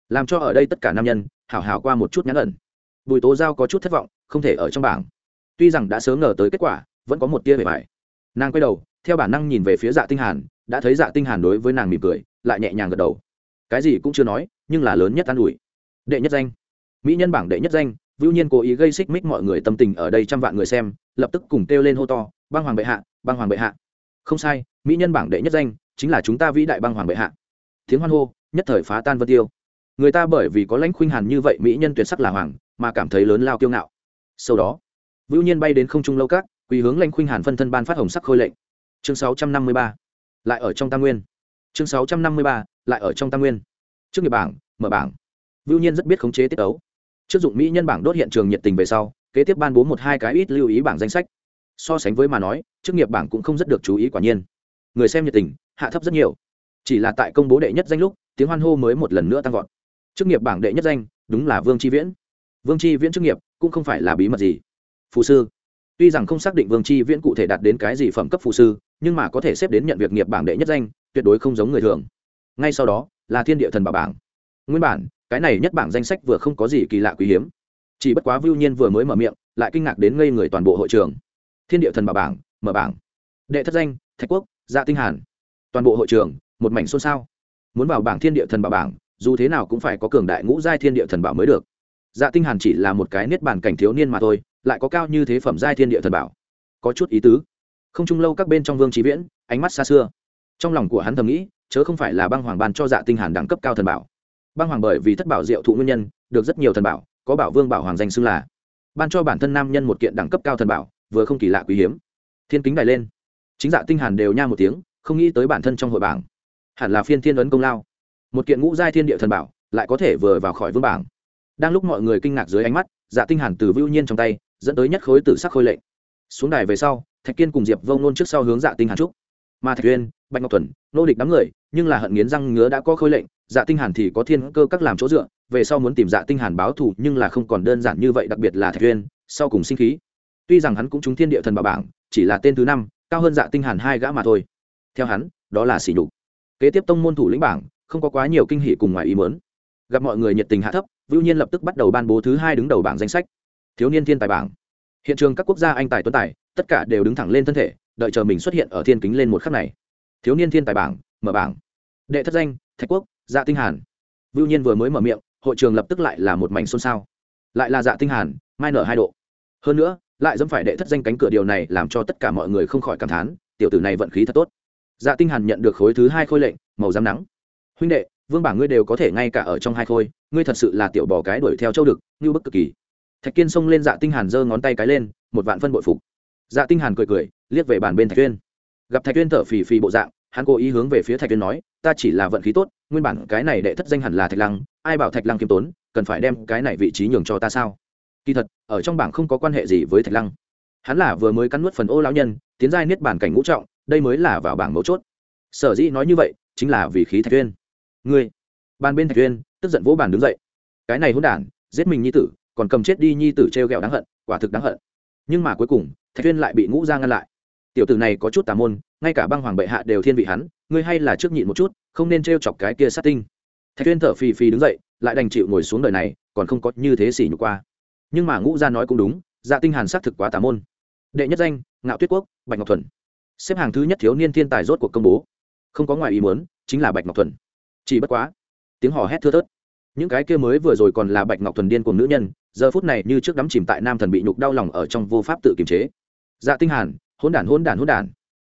A: Làm cho ở đây tất cả nam nhân, hảo hảo qua một chút nhãn ẩn. Bùi tố giao có chút thất vọng, không thể ở trong bảng. Tuy rằng đã sớm ngờ tới kết quả, vẫn có một tia bề bài nàng quay đầu, theo bản năng nhìn về phía dạ tinh hàn, đã thấy dạ tinh hàn đối với nàng mỉm cười, lại nhẹ nhàng gật đầu. Cái gì cũng chưa nói, nhưng là lớn nhất an ủi. Đệ nhất danh. Mỹ nhân bảng đệ nhất danh vưu nhiên cố ý gây xích mích mọi người tâm tình ở đây trăm vạn người xem, lập tức cùng kêu lên hô to, băng hoàng bệ hạ, băng hoàng bệ hạ. Không sai, mỹ nhân bảng đệ nhất danh, chính là chúng ta vĩ đại băng hoàng bệ hạ. Tiếng hoan hô, nhất thời phá tan vân tiêu. Người ta bởi vì có lãnh khuynh hàn như vậy, mỹ nhân tuyệt sắc là hoàng, mà cảm thấy lớn lao kiêu ngạo. Sau đó vưu nhiên bay đến không trung lâu các quỳ hướng lãnh khuynh hàn phân thân ban phát hồng sắc khôi lệnh. Chương 653. lại ở trong tam nguyên. Chương 653. lại ở trong tam nguyên. Trước nghiệp bảng, mở bảng. Vưu nhiên rất biết khống chế tiết ấu trước dụng mỹ nhân bảng đốt hiện trường nhiệt tình về sau, kế tiếp ban bố một hai cái ít lưu ý bảng danh sách. So sánh với mà nói chức nghiệp bảng cũng không rất được chú ý quả nhiên. Người xem nhiệt tình, hạ thấp rất nhiều. Chỉ là tại công bố đệ nhất danh lúc, tiếng hoan hô mới một lần nữa tăng vọt. Chức nghiệp bảng đệ nhất danh, đúng là vương tri viễn. Vương tri viễn chức nghiệp, cũng không phải là bí mật gì. Phù sư tuy rằng không xác định vương tri viễn cụ thể đạt đến cái gì phẩm cấp phù sư, nhưng mà có thể xếp đến nhận việc nghiệp bảng đệ nhất danh, tuyệt đối không giống người thường. Ngay sau đó, là thiên địa thần bảo bảng. Nguyên bản, cái này nhất bảng danh sách vừa không có gì kỳ lạ quý hiếm. Chỉ bất quá vưu nhiên vừa mới mở miệng, lại kinh ngạc đến ngây người toàn bộ hội trường. Thiên địa thần bảo bảng, mở bảng. Đệ thất danh, thạch quốc dạ tinh hàn. Toàn bộ hội trường, một mảnh xôn xao. Muốn vào bảng thiên địa thần bảo bảng, dù thế nào cũng phải có cường đại ngũ giai thiên địa thần bảo mới được. Dạ tinh hàn chỉ là một cái niết bàn cảnh thiếu niên mà thôi lại có cao như thế phẩm giai thiên địa thần bảo. Có chút ý tứ. Không chung lâu các bên trong vương trí viễn, ánh mắt xa xưa. Trong lòng của hắn thầm nghĩ, chớ không phải là băng hoàng ban cho dạ tinh hàn đẳng cấp cao thần bảo. Băng hoàng bởi vì thất bảo diệu thụ nguyên nhân, được rất nhiều thần bảo, có bảo vương bảo hoàng danh xưng là ban cho bản thân nam nhân một kiện đẳng cấp cao thần bảo, vừa không kỳ lạ quý hiếm. Thiên kính đài lên. Chính dạ tinh hàn đều nha một tiếng, không nghĩ tới bản thân trong hội bảng. Hẳn là phiên thiên ấn công lao. Một kiện ngũ giai thiên địa thần bảo, lại có thể vừa vào khỏi vương bảng. Đang lúc mọi người kinh ngạc dưới ánh mắt dạ tinh hàn từ vưu nhiên trong tay dẫn tới nhất khối tử sắc khôi lệnh. Xuống đài về sau, thạch kiên cùng diệp vông nôn trước sau hướng dạ tinh hàn trúc mà thạch uyên, bạch ngọc thuần, nô địch đám người, nhưng là hận nghiến răng ngứa đã có khôi lệnh dạ tinh hàn thì có thiên cơ các làm chỗ dựa, về sau muốn tìm dạ tinh hàn báo thù nhưng là không còn đơn giản như vậy, đặc biệt là thạch uyên, sau cùng sinh khí. Tuy rằng hắn cũng trúng thiên địa thần bảo bảng, chỉ là tên thứ năm, cao hơn dạ tinh hàn hai gã mà thôi. Theo hắn, đó là sỉ nhục. Kế tiếp tông môn thủ lĩnh bảng, không có quá nhiều kinh hỉ cùng ngoài ý muốn. Gặp mọi người nhiệt tình hạ thấp, vưu nhiên lập tức bắt đầu ban bố thứ hai đứng đầu bảng danh sách thiếu niên thiên tài bảng. Hiện trường các quốc gia anh tài tuấn tài, tất cả đều đứng thẳng lên thân thể, đợi chờ mình xuất hiện ở thiên kính lên một khắc này. Thiếu niên thiên tài bảng, mở bảng. Đệ thất danh, thạch quốc dạ tinh hàn. Vưu nhiên vừa mới mở miệng, hội trường lập tức lại là một mảnh xôn xao. Lại là dạ tinh hàn, mai nở hai độ. Hơn nữa, lại dẫm phải đệ thất danh cánh cửa điều này làm cho tất cả mọi người không khỏi cảm thán, tiểu tử này vận khí thật tốt. Dạ tinh hàn nhận được khối thứ hai khôi lệnh, màu giám nắng. Huynh đệ, vương bảng ngươi đều có thể ngay cả ở trong hai khôi, ngươi thật sự là tiểu bò cái đuổi theo châu đực, như bức cực kỳ thạch kiên xông lên dạ tinh hàn giơ ngón tay cái lên, một vạn phân bội phục. Dạ tinh hàn cười cười, liếc về bàn bên thạch tuyên gặp thạch tuyên thở phì phì bộ dạng, hắn cố ý hướng về phía thạch tuyên nói, ta chỉ là vận khí tốt, nguyên bản cái này đệ thất danh hẳn là thạch lăng, ai bảo thạch lăng kiêm tốn, cần phải đem cái này vị trí nhường cho ta sao? Kỳ thật, ở trong bảng không có quan hệ gì với thạch lăng. Hắn là vừa mới cắn nuốt phần ô lão nhân, tiến giai niết bản cảnh ngũ trọng, đây mới là vào bảng mấu chốt. Sở dĩ nói như vậy, chính là vì khí thạch tuyên ngươi. Bàn bên thạch tuyên tức giận vỗ bàn đứng dậy. Cái này hỗn đản, giết mình như tử còn cầm chết đi nhi tử treo gẹo đáng hận, quả thực đáng hận. Nhưng mà cuối cùng, thạch tuyên lại bị ngũ ra ngăn lại. Tiểu tử này có chút tà môn, ngay cả băng hoàng bệ hạ đều thiên vị hắn, ngươi hay là trước nhịn một chút, không nên treo chọc cái kia sát tinh. Thạch tuyên thở phì phì đứng dậy, lại đành chịu ngồi xuống đời này, còn không có như thế xỉ nhục qua. Nhưng mà ngũ gia nói cũng đúng dạ tinh hàn xác thực quá tà môn. Đệ nhất danh, ngạo tuyết quốc, bạch ngọc thuần. Xếp hàng thứ nhất thiếu niên thiên tài rốt cuộc công bố. Không có ngoài ý muốn, chính là bạch ngọc thuần. Chỉ bất quá, tiếng hò hét thưa thớt những cái kia mới vừa rồi còn là bạch ngọc thuần điên của nữ nhân, giờ phút này như trước đắm chìm tại nam thần bị nhục đau lòng ở trong vô pháp tự kiềm chế. Dạ tinh hàn, hỗn đản hỗn đản hỗn đản.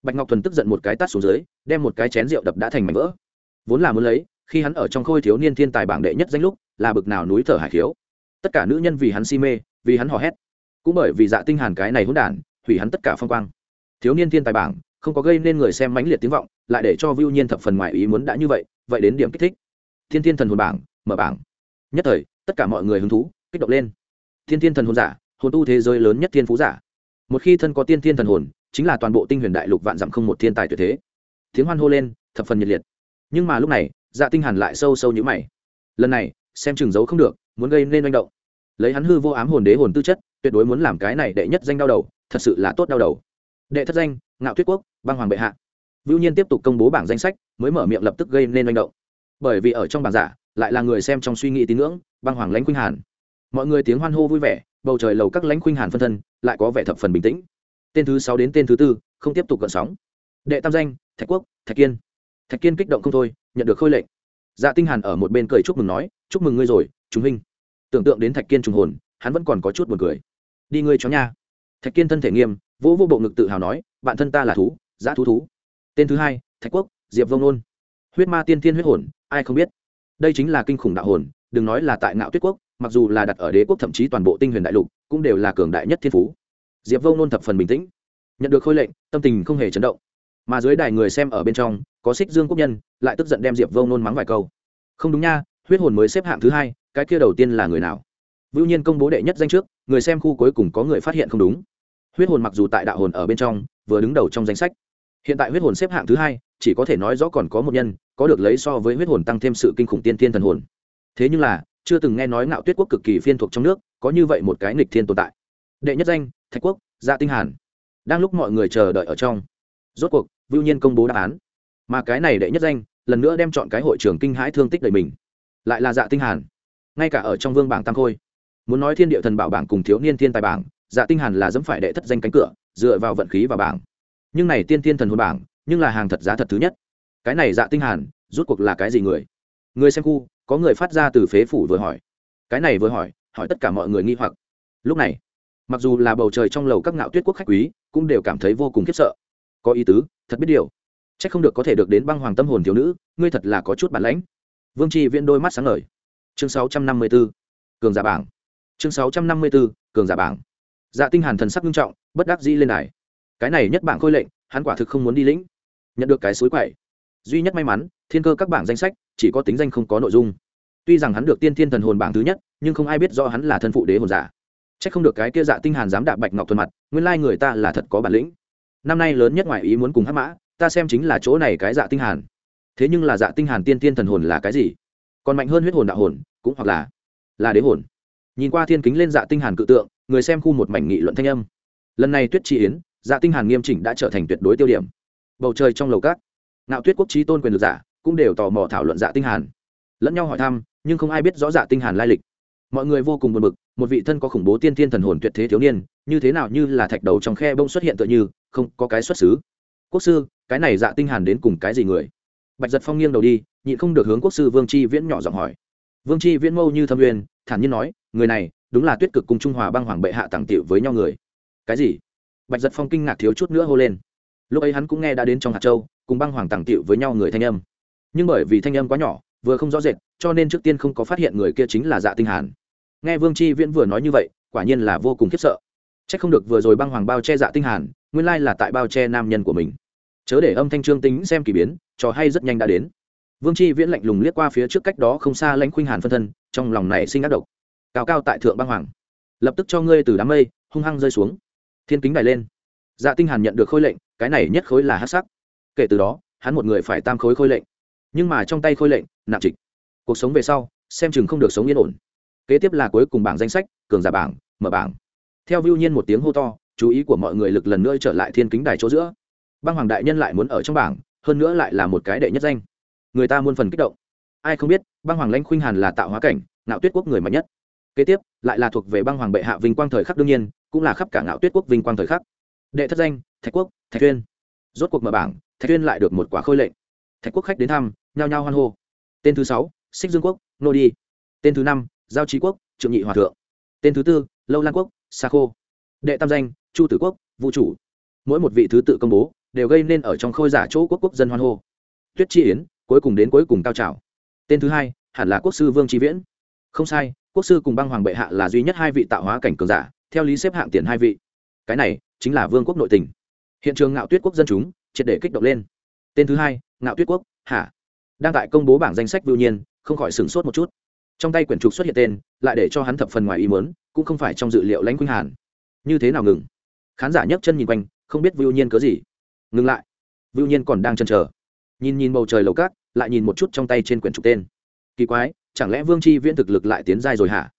A: Bạch ngọc thuần tức giận một cái tát xuống dưới, đem một cái chén rượu đập đã thành mảnh vỡ. Vốn là muốn lấy, khi hắn ở trong khôi thiếu niên thiên tài bảng đệ nhất danh lúc, là bực nào núi thở hải thiếu tất cả nữ nhân vì hắn si mê, vì hắn hò hét. Cũng bởi vì dạ tinh hàn cái này hỗn đản, hủy hắn tất cả phong quang. Thiếu niên thiên tài bảng, không có gây nên người xem mãnh liệt tiếng vọng, lại để cho vưu nhiên thập phần ngoài ý muốn đã như vậy vậy đến điểm kích thích. Thiên thiên thần hồn bảng mở bảng. Nhất thời, tất cả mọi người hứng thú, kích động lên. Thiên thiên thần hồn giả, hồn tu thế giới lớn nhất thiên phú giả. Một khi thân có tiên thiên thần hồn, chính là toàn bộ tinh huyền đại lục vạn dặm không một thiên tài tuyệt thế. Tiếng hoan hô lên, thập phần nhiệt liệt. Nhưng mà lúc này dạ tinh hàn lại sâu sâu như mày. Lần này, xem chừng giấu không được, muốn gây nên manh động. Lấy hắn hư vô ám hồn đế hồn tư chất, tuyệt đối muốn làm cái này đệ nhất danh đau đầu, thật sự là tốt đau đầu. Đệ thất danh, ngạo tuyết quốc, băng hoàng bệ hạ. Vưu nhiên tiếp tục công bố bảng danh sách, mới mở miệng lập tức gây nên manh động. Bởi vì ở trong bảng giả lại là người xem trong suy nghĩ tín ngưỡng, băng hoàng lãnh khuynh hàn. Mọi người tiếng hoan hô vui vẻ, bầu trời lầu các lãnh khuynh hàn phân thân lại có vẻ thập phần bình tĩnh. Tên thứ sáu đến tên thứ tư, không tiếp tục gợn sóng. Đệ tam danh, thạch quốc, thạch kiên. Thạch kiên kích động không thôi, nhận được khôi lệnh. Dạ tinh hàn ở một bên cười chúc mừng nói, chúc mừng ngươi rồi chúng huynh. Tưởng tượng đến thạch kiên trùng hồn, hắn vẫn còn có chút buồn cười. Đi ngươi chó nha. Thạch kiên thân thể nghiêm, vỗ vô bộ ngực tự hào nói, bạn thân ta là thú giã thú thú. Tên thứ hai, thạch quốc, diệp vông nôn. Huyết ma tiên thiên huyết hồn, ai không biết? Đây chính là kinh khủng đạo hồn, đừng nói là tại ngạo tuyết quốc, mặc dù là đặt ở đế quốc thậm chí toàn bộ tinh huyền đại lục, cũng đều là cường đại nhất thiên phú. Diệp vông nôn thập phần bình tĩnh, nhận được khôi lệnh, tâm tình không hề chấn động. Mà dưới đài người xem ở bên trong, có xích dương quốc nhân, lại tức giận đem diệp vông nôn mắng vài câu. Không đúng nha, huyết hồn mới xếp hạng thứ hai, cái kia đầu tiên là người nào? Vưu nhiên công bố đệ nhất danh trước, người xem khu cuối cùng có người phát hiện không đúng. Huyết hồn mặc dù tại đạo hồn ở bên trong, vừa đứng đầu trong danh sách. Hiện tại huyết hồn xếp hạng thứ hai, chỉ có thể nói rõ còn có một nhân có được lấy so với huyết hồn tăng thêm sự kinh khủng tiên tiên thần hồn. Thế nhưng là, chưa từng nghe nói ngạo tuyết quốc cực kỳ phiên thuộc trong nước, có như vậy một cái nghịch thiên tồn tại. Đệ nhất danh, thạch quốc gia tinh hàn. Đang lúc mọi người chờ đợi ở trong, rốt cuộc, vưu nhiên công bố đáp án. Mà cái này đệ nhất danh, lần nữa đem chọn cái hội trưởng kinh hãi thương tích đầy mình. Lại là dạ tinh hàn. Ngay cả ở trong vương bảng tam khôi, muốn nói thiên địa thần bảo bảng cùng thiếu niên thiên tài bảng dạ tinh hàn là dẫm phải đệ thất danh cánh cửa, dựa vào vận khí và bảng. Nhưng này tiên thiên thần hồn bảng, nhưng là hàng thật giá thật thứ nhất cái này dạ tinh hàn rút cuộc là cái gì người? Người xem khu có người phát ra từ phế phủ vừa hỏi. Cái này vừa hỏi hỏi tất cả mọi người nghi hoặc. Lúc này mặc dù là bầu trời trong lầu các ngạo tuyết quốc khách quý cũng đều cảm thấy vô cùng khiếp sợ. Có ý tứ thật biết điều. Chắc không được có thể được đến băng hoàng tâm hồn thiếu nữ ngươi thật là có chút bản lãnh. Vương tri viễn đôi mắt sáng ngời. Chương 654, cường giả bảng. Chương 654, cường giả bảng. Dạ tinh hàn thần sắc nghiêm trọng bất đắc dĩ lên đài. Cái này nhất bảng khôi lệnh hắn quả thực không muốn đi lĩnh. Nhận được cái suối quậy duy nhất may mắn, thiên cơ các bảng danh sách, chỉ có tính danh không có nội dung. Tuy rằng hắn được tiên thiên thần hồn bảng thứ nhất, nhưng không ai biết do hắn là thân phụ đế hồn giả. Chắc không được cái kia dạ tinh hàn dám đạp bạch ngọc thuần mặt, nguyên lai người ta là thật có bản lĩnh. Năm nay lớn nhất ngoại ý muốn cùng hắc mã, ta xem chính là chỗ này cái dạ tinh hàn. Thế nhưng là dạ tinh hàn tiên thiên thần hồn là cái gì? Còn mạnh hơn huyết hồn đạo hồn, cũng hoặc là là đế hồn. Nhìn qua thiên kính lên dạ tinh hàn cự tượng, người xem khu một mảnh nghị luận thanh âm. Lần này tuyết chi yến dạ tinh hàn nghiêm chỉnh đã trở thành tuyệt đối tiêu điểm. Bầu trời trong lầu cát nạo tuyết quốc trí tôn quyền lực giả cũng đều tò mò thảo luận dạ tinh hàn. Lẫn nhau hỏi thăm, nhưng không ai biết rõ dạ tinh hàn lai lịch. Mọi người vô cùng buồn bực, một vị thân có khủng bố tiên thiên thần hồn tuyệt thế thiếu niên, như thế nào như là thạch đầu trong khe bông xuất hiện tựa như, không có cái xuất xứ. Quốc sư, cái này dạ tinh hàn đến cùng cái gì người? Bạch giật phong nghiêng đầu đi, nhịn không được hướng quốc sư vương chi viễn nhỏ giọng hỏi. Vương chi viễn mâu như thâm uyên, thản nhiên nói, người này đúng là tuyết cực cùng trung hòa băng hoàng bệ hạ tặng tiệu với nhau người. Cái gì? Bạch giật phong kinh ngạc thiếu chút nữa hô lên lúc ấy hắn cũng nghe đã đến trong hạt châu, cùng băng hoàng tàng tiệu với nhau người thanh âm. Nhưng bởi vì thanh âm quá nhỏ, vừa không rõ rệt, cho nên trước tiên không có phát hiện người kia chính là dạ tinh hàn. Nghe vương chi viễn vừa nói như vậy, quả nhiên là vô cùng khiếp sợ. Chắc không được vừa rồi băng hoàng bao che dạ tinh hàn, nguyên lai là tại bao che nam nhân của mình. Chớ để âm thanh trương tính xem kỳ biến, trò hay rất nhanh đã đến. Vương chi viễn lạnh lùng liếc qua phía trước cách đó không xa lãnh khuynh hàn phân thân, trong lòng này sinh ác độc. Cao cao tại thượng băng hoàng. Lập tức cho ngươi từ đám mây, hung hăng rơi xuống. Thiên kính đài lên. Dạ tinh hàn nhận được khôi lệnh cái này nhất khối là hắc sắc. Kể từ đó, hắn một người phải tam khối khôi lệnh. Nhưng mà trong tay khôi lệnh, nặng trịch. Cuộc sống về sau, xem chừng không được sống yên ổn. Kế tiếp là cuối cùng bảng danh sách, cường giả bảng, mở bảng. Theo vưu nhiên một tiếng hô to, chú ý của mọi người lực lần nữa trở lại thiên kính đài chỗ giữa. Băng hoàng đại nhân lại muốn ở trong bảng, hơn nữa lại là một cái đệ nhất danh. Người ta muôn phần kích động. Ai không biết, băng hoàng lãnh khuynh hàn là tạo hóa cảnh, ngạo tuyết quốc người mạnh nhất. Kế tiếp, lại là thuộc về băng hoàng bệ hạ vinh quang thời khắc đương nhiên, cũng là khắp cả ngạo tuyết quốc vinh quang thời khắc. Đệ thất danh thạch quốc, thạch tuyên rốt cuộc mở bảng, thạch tuyên lại được một quả khôi lệnh. Thạch quốc khách đến thăm, nhao nhao hoan hô. Tên thứ sáu xích dương quốc, nô đi. Tên thứ năm, giao trí quốc, trượng nhị hòa thượng. Tên thứ tư, lâu lan quốc, sa khô. Đệ tam danh, chu tử quốc, vũ chủ. Mỗi một vị thứ tự công bố, đều gây nên ở trong khôi giả chỗ quốc quốc dân hoan hô. Tuyết chi yến, cuối cùng đến cuối cùng cao trào. Tên thứ hai, hẳn là quốc sư vương tri viễn. Không sai, quốc sư cùng băng hoàng bệ hạ là duy nhất hai vị tạo hóa cảnh cường giả, theo lý xếp hạng tiền hai vị. Cái này chính là vương quốc nội tình hiện trường ngạo tuyết quốc dân chúng triệt để kích động lên. Tên thứ hai, ngạo tuyết quốc, hả? Đang tại công bố bảng danh sách vưu nhiên, không khỏi sửng sốt một chút. Trong tay quyển trục xuất hiện tên, lại để cho hắn thập phần ngoài ý mớn cũng không phải trong dự liệu lãnh khuynh hàn. Như thế nào ngừng? Khán giả nhấc chân nhìn quanh, không biết vưu nhiên cớ gì. Ngừng lại. Vưu nhiên còn đang chân chờ. Nhìn nhìn bầu trời lầu cát, lại nhìn một chút trong tay trên quyển trục tên. Kỳ quái, chẳng lẽ vương tri viễn thực lực lại tiến dài rồi hả?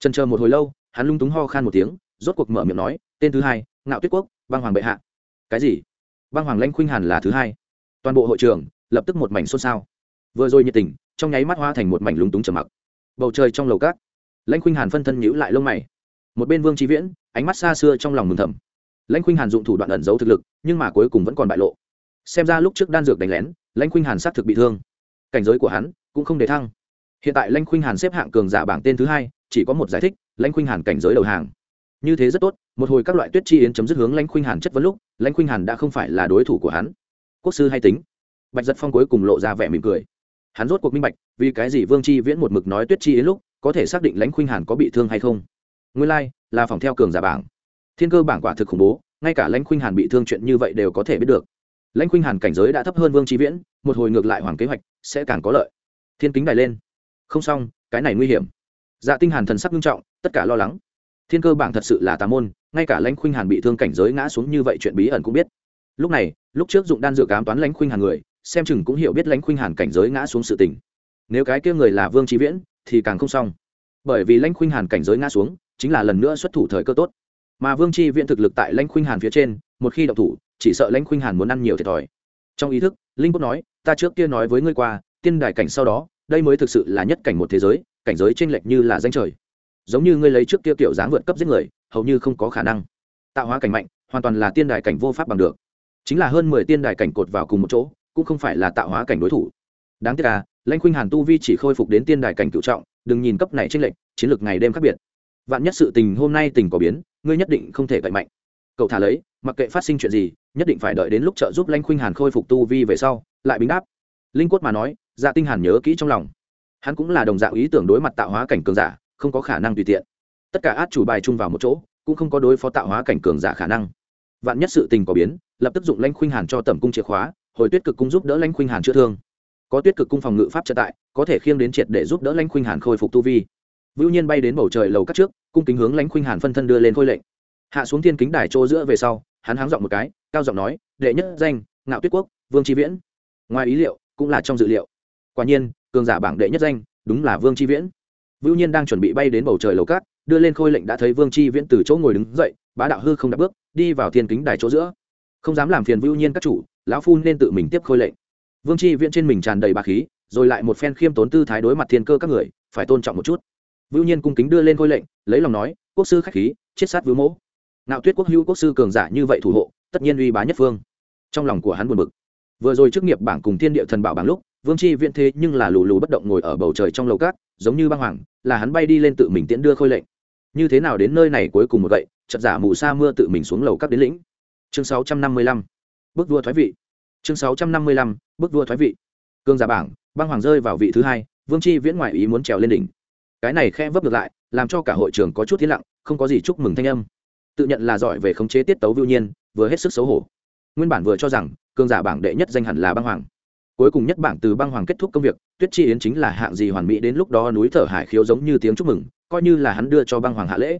A: Chân chờ một hồi lâu, hắn lung túng ho khan một tiếng, rốt cuộc mở miệng nói, tên thứ hai, ngạo tuyết quốc, băng hoàng bệ hạ cái gì? Băng hoàng lãnh khuynh hàn là thứ hai. Toàn bộ hội trường lập tức một mảnh xôn xao. Vừa rồi nhiệt tình, trong nháy mắt hoa thành một mảnh lúng túng trầm mặc. Bầu trời trong lầu cát lãnh khuynh hàn phân thân nhữ lại lông mày. Một bên vương trí viễn, ánh mắt xa xưa trong lòng mừng thầm. Lãnh khuynh hàn dụng thủ đoạn ẩn giấu thực lực, nhưng mà cuối cùng vẫn còn bại lộ. Xem ra lúc trước đan dược đánh lén, lãnh khuynh hàn xác thực bị thương. Cảnh giới của hắn cũng không để thăng. Hiện tại lãnh khuynh hàn xếp hạng cường giả bảng tên thứ hai, chỉ có một giải thích, lãnh khuynh hàn cảnh giới đầu hàng như thế rất tốt một hồi các loại tuyết chi yến chấm dứt hướng lãnh khuynh hàn chất vấn lúc lãnh khuynh hàn đã không phải là đối thủ của hắn. Quốc sư hay tính. Bạch giật phong cuối cùng lộ ra vẻ mỉm cười. Hắn rốt cuộc minh bạch vì cái gì vương chi viễn một mực nói tuyết chi yến lúc có thể xác định lãnh khuynh hàn có bị thương hay không? Nguyên lai、like, là phòng theo cường giả bảng. Thiên cơ bảng quả thực khủng bố ngay cả lãnh khuynh hàn bị thương chuyện như vậy đều có thể biết được. Lãnh khuynh hàn cảnh giới đã thấp hơn vương chi viễn một hồi ngược lại hoàng kế hoạch sẽ càng có lợi. Thiên kính đài lên. Không xong cái này nguy hiểm. Dạ tinh hàn thần sắc nghiêm trọng tất cả lo lắng thiên cơ bảng thật sự là tà môn, ngay cả lãnh khuynh hàn bị thương cảnh giới ngã xuống như vậy chuyện bí ẩn cũng biết. Lúc này, lúc trước dụng đan dược cám toán lãnh khuynh hàn người, xem chừng cũng hiểu biết lãnh khuynh hàn cảnh giới ngã xuống sự tình. Nếu cái kia người là vương trí viễn, thì càng không xong. Bởi vì lãnh khuynh hàn cảnh giới ngã xuống, chính là lần nữa xuất thủ thời cơ tốt. Mà vương tri viễn thực lực tại lãnh khuynh hàn phía trên, một khi động thủ, chỉ sợ lãnh khuynh hàn muốn ăn nhiều thiệt thòi. Trong ý thức, linh quốc nói, ta trước kia nói với ngươi qua, tiên đài cảnh sau đó, đây mới thực sự là nhất cảnh một thế giới, cảnh giới chênh lệch như là danh trời giống như ngươi lấy trước kia kiểu dáng vượt cấp giết người, hầu như không có khả năng. Tạo hóa cảnh mạnh, hoàn toàn là tiên đài cảnh vô pháp bằng được. Chính là hơn mười tiên đài cảnh cột vào cùng một chỗ, cũng không phải là tạo hóa cảnh đối thủ. Đáng tiếc là lãnh khuynh hàn tu vi chỉ khôi phục đến tiên đài cảnh cựu trọng, đừng nhìn cấp này tranh lệch, chiến lược ngày đêm khác biệt. Vạn nhất sự tình hôm nay tình có biến, ngươi nhất định không thể cậy mạnh. Cậu thả lấy, mặc kệ phát sinh chuyện gì, nhất định phải đợi đến lúc trợ giúp lãnh khuynh hàn khôi phục tu vi về sau, lại bính đáp. Linh quất mà nói dạ tinh hàn nhớ kỹ trong lòng. Hắn cũng là đồng dạng ý tưởng đối mặt tạo hóa cảnh cường giả không có khả năng tùy tiện. Tất cả át chủ bài chung vào một chỗ, cũng không có đối phó tạo hóa cảnh cường giả khả năng. Vạn nhất sự tình có biến, lập tức dụng lãnh khuynh hàn cho tẩm cung chìa khóa, hồi tuyết cực cung giúp đỡ lãnh khuynh hàn chữa thương. Có tuyết cực cung phòng ngự pháp trợ tại, có thể khiêng đến triệt để giúp đỡ lãnh khuynh hàn khôi phục tu vi. Vưu nhiên bay đến bầu trời lầu cắt trước, cung kính hướng lãnh khuynh hàn phân thân đưa lên khôi lệnh. Hạ xuống thiên kính đài chỗ giữa về sau, hắn háng giọng một cái, cao giọng nói, đệ nhất danh, ngạo tuyết quốc, vương tri viễn. Ngoài ý liệu, cũng là trong dự liệu. Quả nhiên, cường giả bảng đệ nhất danh, đúng là vương tri viễn vưu nhiên đang chuẩn bị bay đến bầu trời lầu cát, đưa lên khôi lệnh đã thấy vương Chi viễn từ chỗ ngồi đứng dậy, bá đạo hư không đặt bước, đi vào thiên kính đài chỗ giữa. Không dám làm phiền vưu nhiên các chủ, lão phu nên tự mình tiếp khôi lệnh. Vương Chi viễn trên mình tràn đầy bá khí, rồi lại một phen khiêm tốn tư thái đối mặt thiên cơ các người, phải tôn trọng một chút. Vưu nhiên cung kính đưa lên khôi lệnh, lấy lòng nói, quốc sư khách khí, chết sát vưu mỗ. Nạo tuyết quốc hữu quốc sư cường giả như vậy thủ hộ, tất nhiên uy bá nhất phương. Trong lòng của hắn buồn bực. Vừa rồi chức nghiệp bảng cùng thiên địa thần bảo bảng lúc, vương chi viễn thế nhưng là lù lù bất động ngồi ở bầu trời trong lầu cát giống như băng hoàng, là hắn bay đi lên tự mình tiễn đưa khôi lệnh. Như thế nào đến nơi này cuối cùng một gậy chật giả mù sa mưa tự mình xuống lầu các đến lĩnh. Chương 655 bước vua thoái vị. Chương 655 bước vua thoái vị. Cương giả bảng, băng hoàng rơi vào vị thứ hai, vương chi viễn ngoại ý muốn trèo lên đỉnh. Cái này khe vấp ngược lại, làm cho cả hội trường có chút thiên lặng, không có gì chúc mừng thanh âm. Tự nhận là giỏi về khống chế tiết tấu vưu nhiên, vừa hết sức xấu hổ. Nguyên bản vừa cho rằng, cương giả bảng đệ nhất danh hẳn là băng hoàng cuối cùng nhất bảng từ băng hoàng kết thúc công việc, tuyết chi yến chính là hạng gì hoàn mỹ đến lúc đó núi thở hải khiếu giống như tiếng chúc mừng, coi như là hắn đưa cho băng hoàng hạ lễ.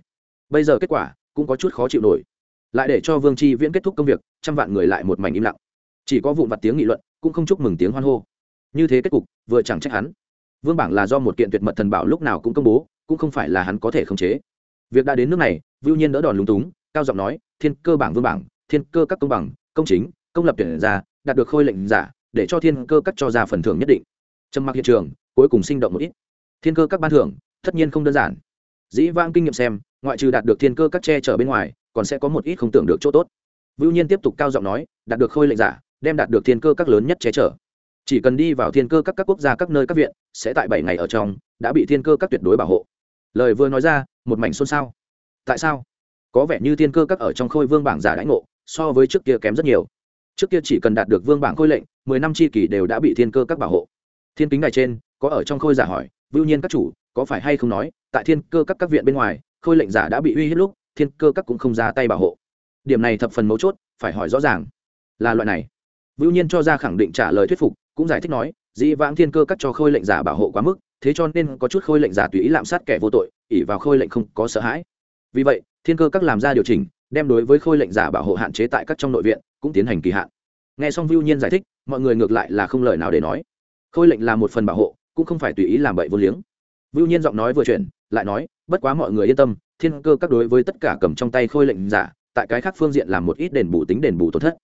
A: Bây giờ kết quả cũng có chút khó chịu nổi. Lại để cho vương chi viễn kết thúc công việc, trăm vạn người lại một mảnh im lặng. Chỉ có vụn vặt tiếng nghị luận, cũng không chúc mừng tiếng hoan hô. Như thế kết cục, vừa chẳng trách hắn. Vương bảng là do một kiện tuyệt mật thần bảo lúc nào cũng công bố, cũng không phải là hắn có thể khống chế. Việc đã đến nước này, vưu nhiên đỡ đòn lúng túng, cao giọng nói, thiên cơ bảng vương bảng, thiên cơ các công bằng, công chính, công lập tuyển ra, đạt được khôi lệnh giả để cho thiên cơ cắt cho ra phần thưởng nhất định. Trầm mặc hiện trường, cuối cùng sinh động một ít. Thiên cơ các ban thưởng, tất nhiên không đơn giản. Dĩ vãng kinh nghiệm xem, ngoại trừ đạt được thiên cơ các che chở bên ngoài, còn sẽ có một ít không tưởng được chỗ tốt. Vưu nhiên tiếp tục cao giọng nói, đạt được khôi lệnh giả, đem đạt được thiên cơ các lớn nhất che chở. Chỉ cần đi vào thiên cơ các các quốc gia các nơi các viện, sẽ tại bảy ngày ở trong, đã bị thiên cơ các tuyệt đối bảo hộ. Lời vừa nói ra, một mảnh xôn xao. Tại sao? Có vẻ như thiên cơ các ở trong khôi vương bảng giả đãi ngộ, so với trước kia kém rất nhiều. Trước kia chỉ cần đạt được vương bảng khôi lệnh mười năm chi kỷ đều đã bị thiên cơ các bảo hộ. Thiên kính đài trên, có ở trong khôi giả hỏi, vưu nhiên các chủ, có phải hay không nói, tại thiên cơ các các viện bên ngoài, khôi lệnh giả đã bị uy hiếp lúc, thiên cơ các cũng không ra tay bảo hộ? Điểm này thập phần mấu chốt, phải hỏi rõ ràng là loại này. Vưu nhiên cho ra khẳng định trả lời thuyết phục, cũng giải thích nói, dĩ vãng thiên cơ các cho khôi lệnh giả bảo hộ quá mức, thế cho nên có chút khôi lệnh giả tùy ý lạm sát kẻ vô tội ỉ vào khôi lệnh không có sợ hãi. Vì vậy, thiên cơ các làm ra điều chỉnh, đem đối với khôi lệnh giả bảo hộ hạn chế tại các trong nội viện, cũng tiến hành kỳ hạn. Nghe xong vưu nhiên giải thích mọi người ngược lại là không lời nào để nói. Khôi lệnh là một phần bảo hộ, cũng không phải tùy ý làm bậy vô liếng. Vưu nhiên giọng nói vừa chuyển, lại nói, bất quá mọi người yên tâm, thiên cơ các đối với tất cả cầm trong tay khôi lệnh giả, tại cái khác phương diện làm một ít đền bù tính đền bù tổn thất.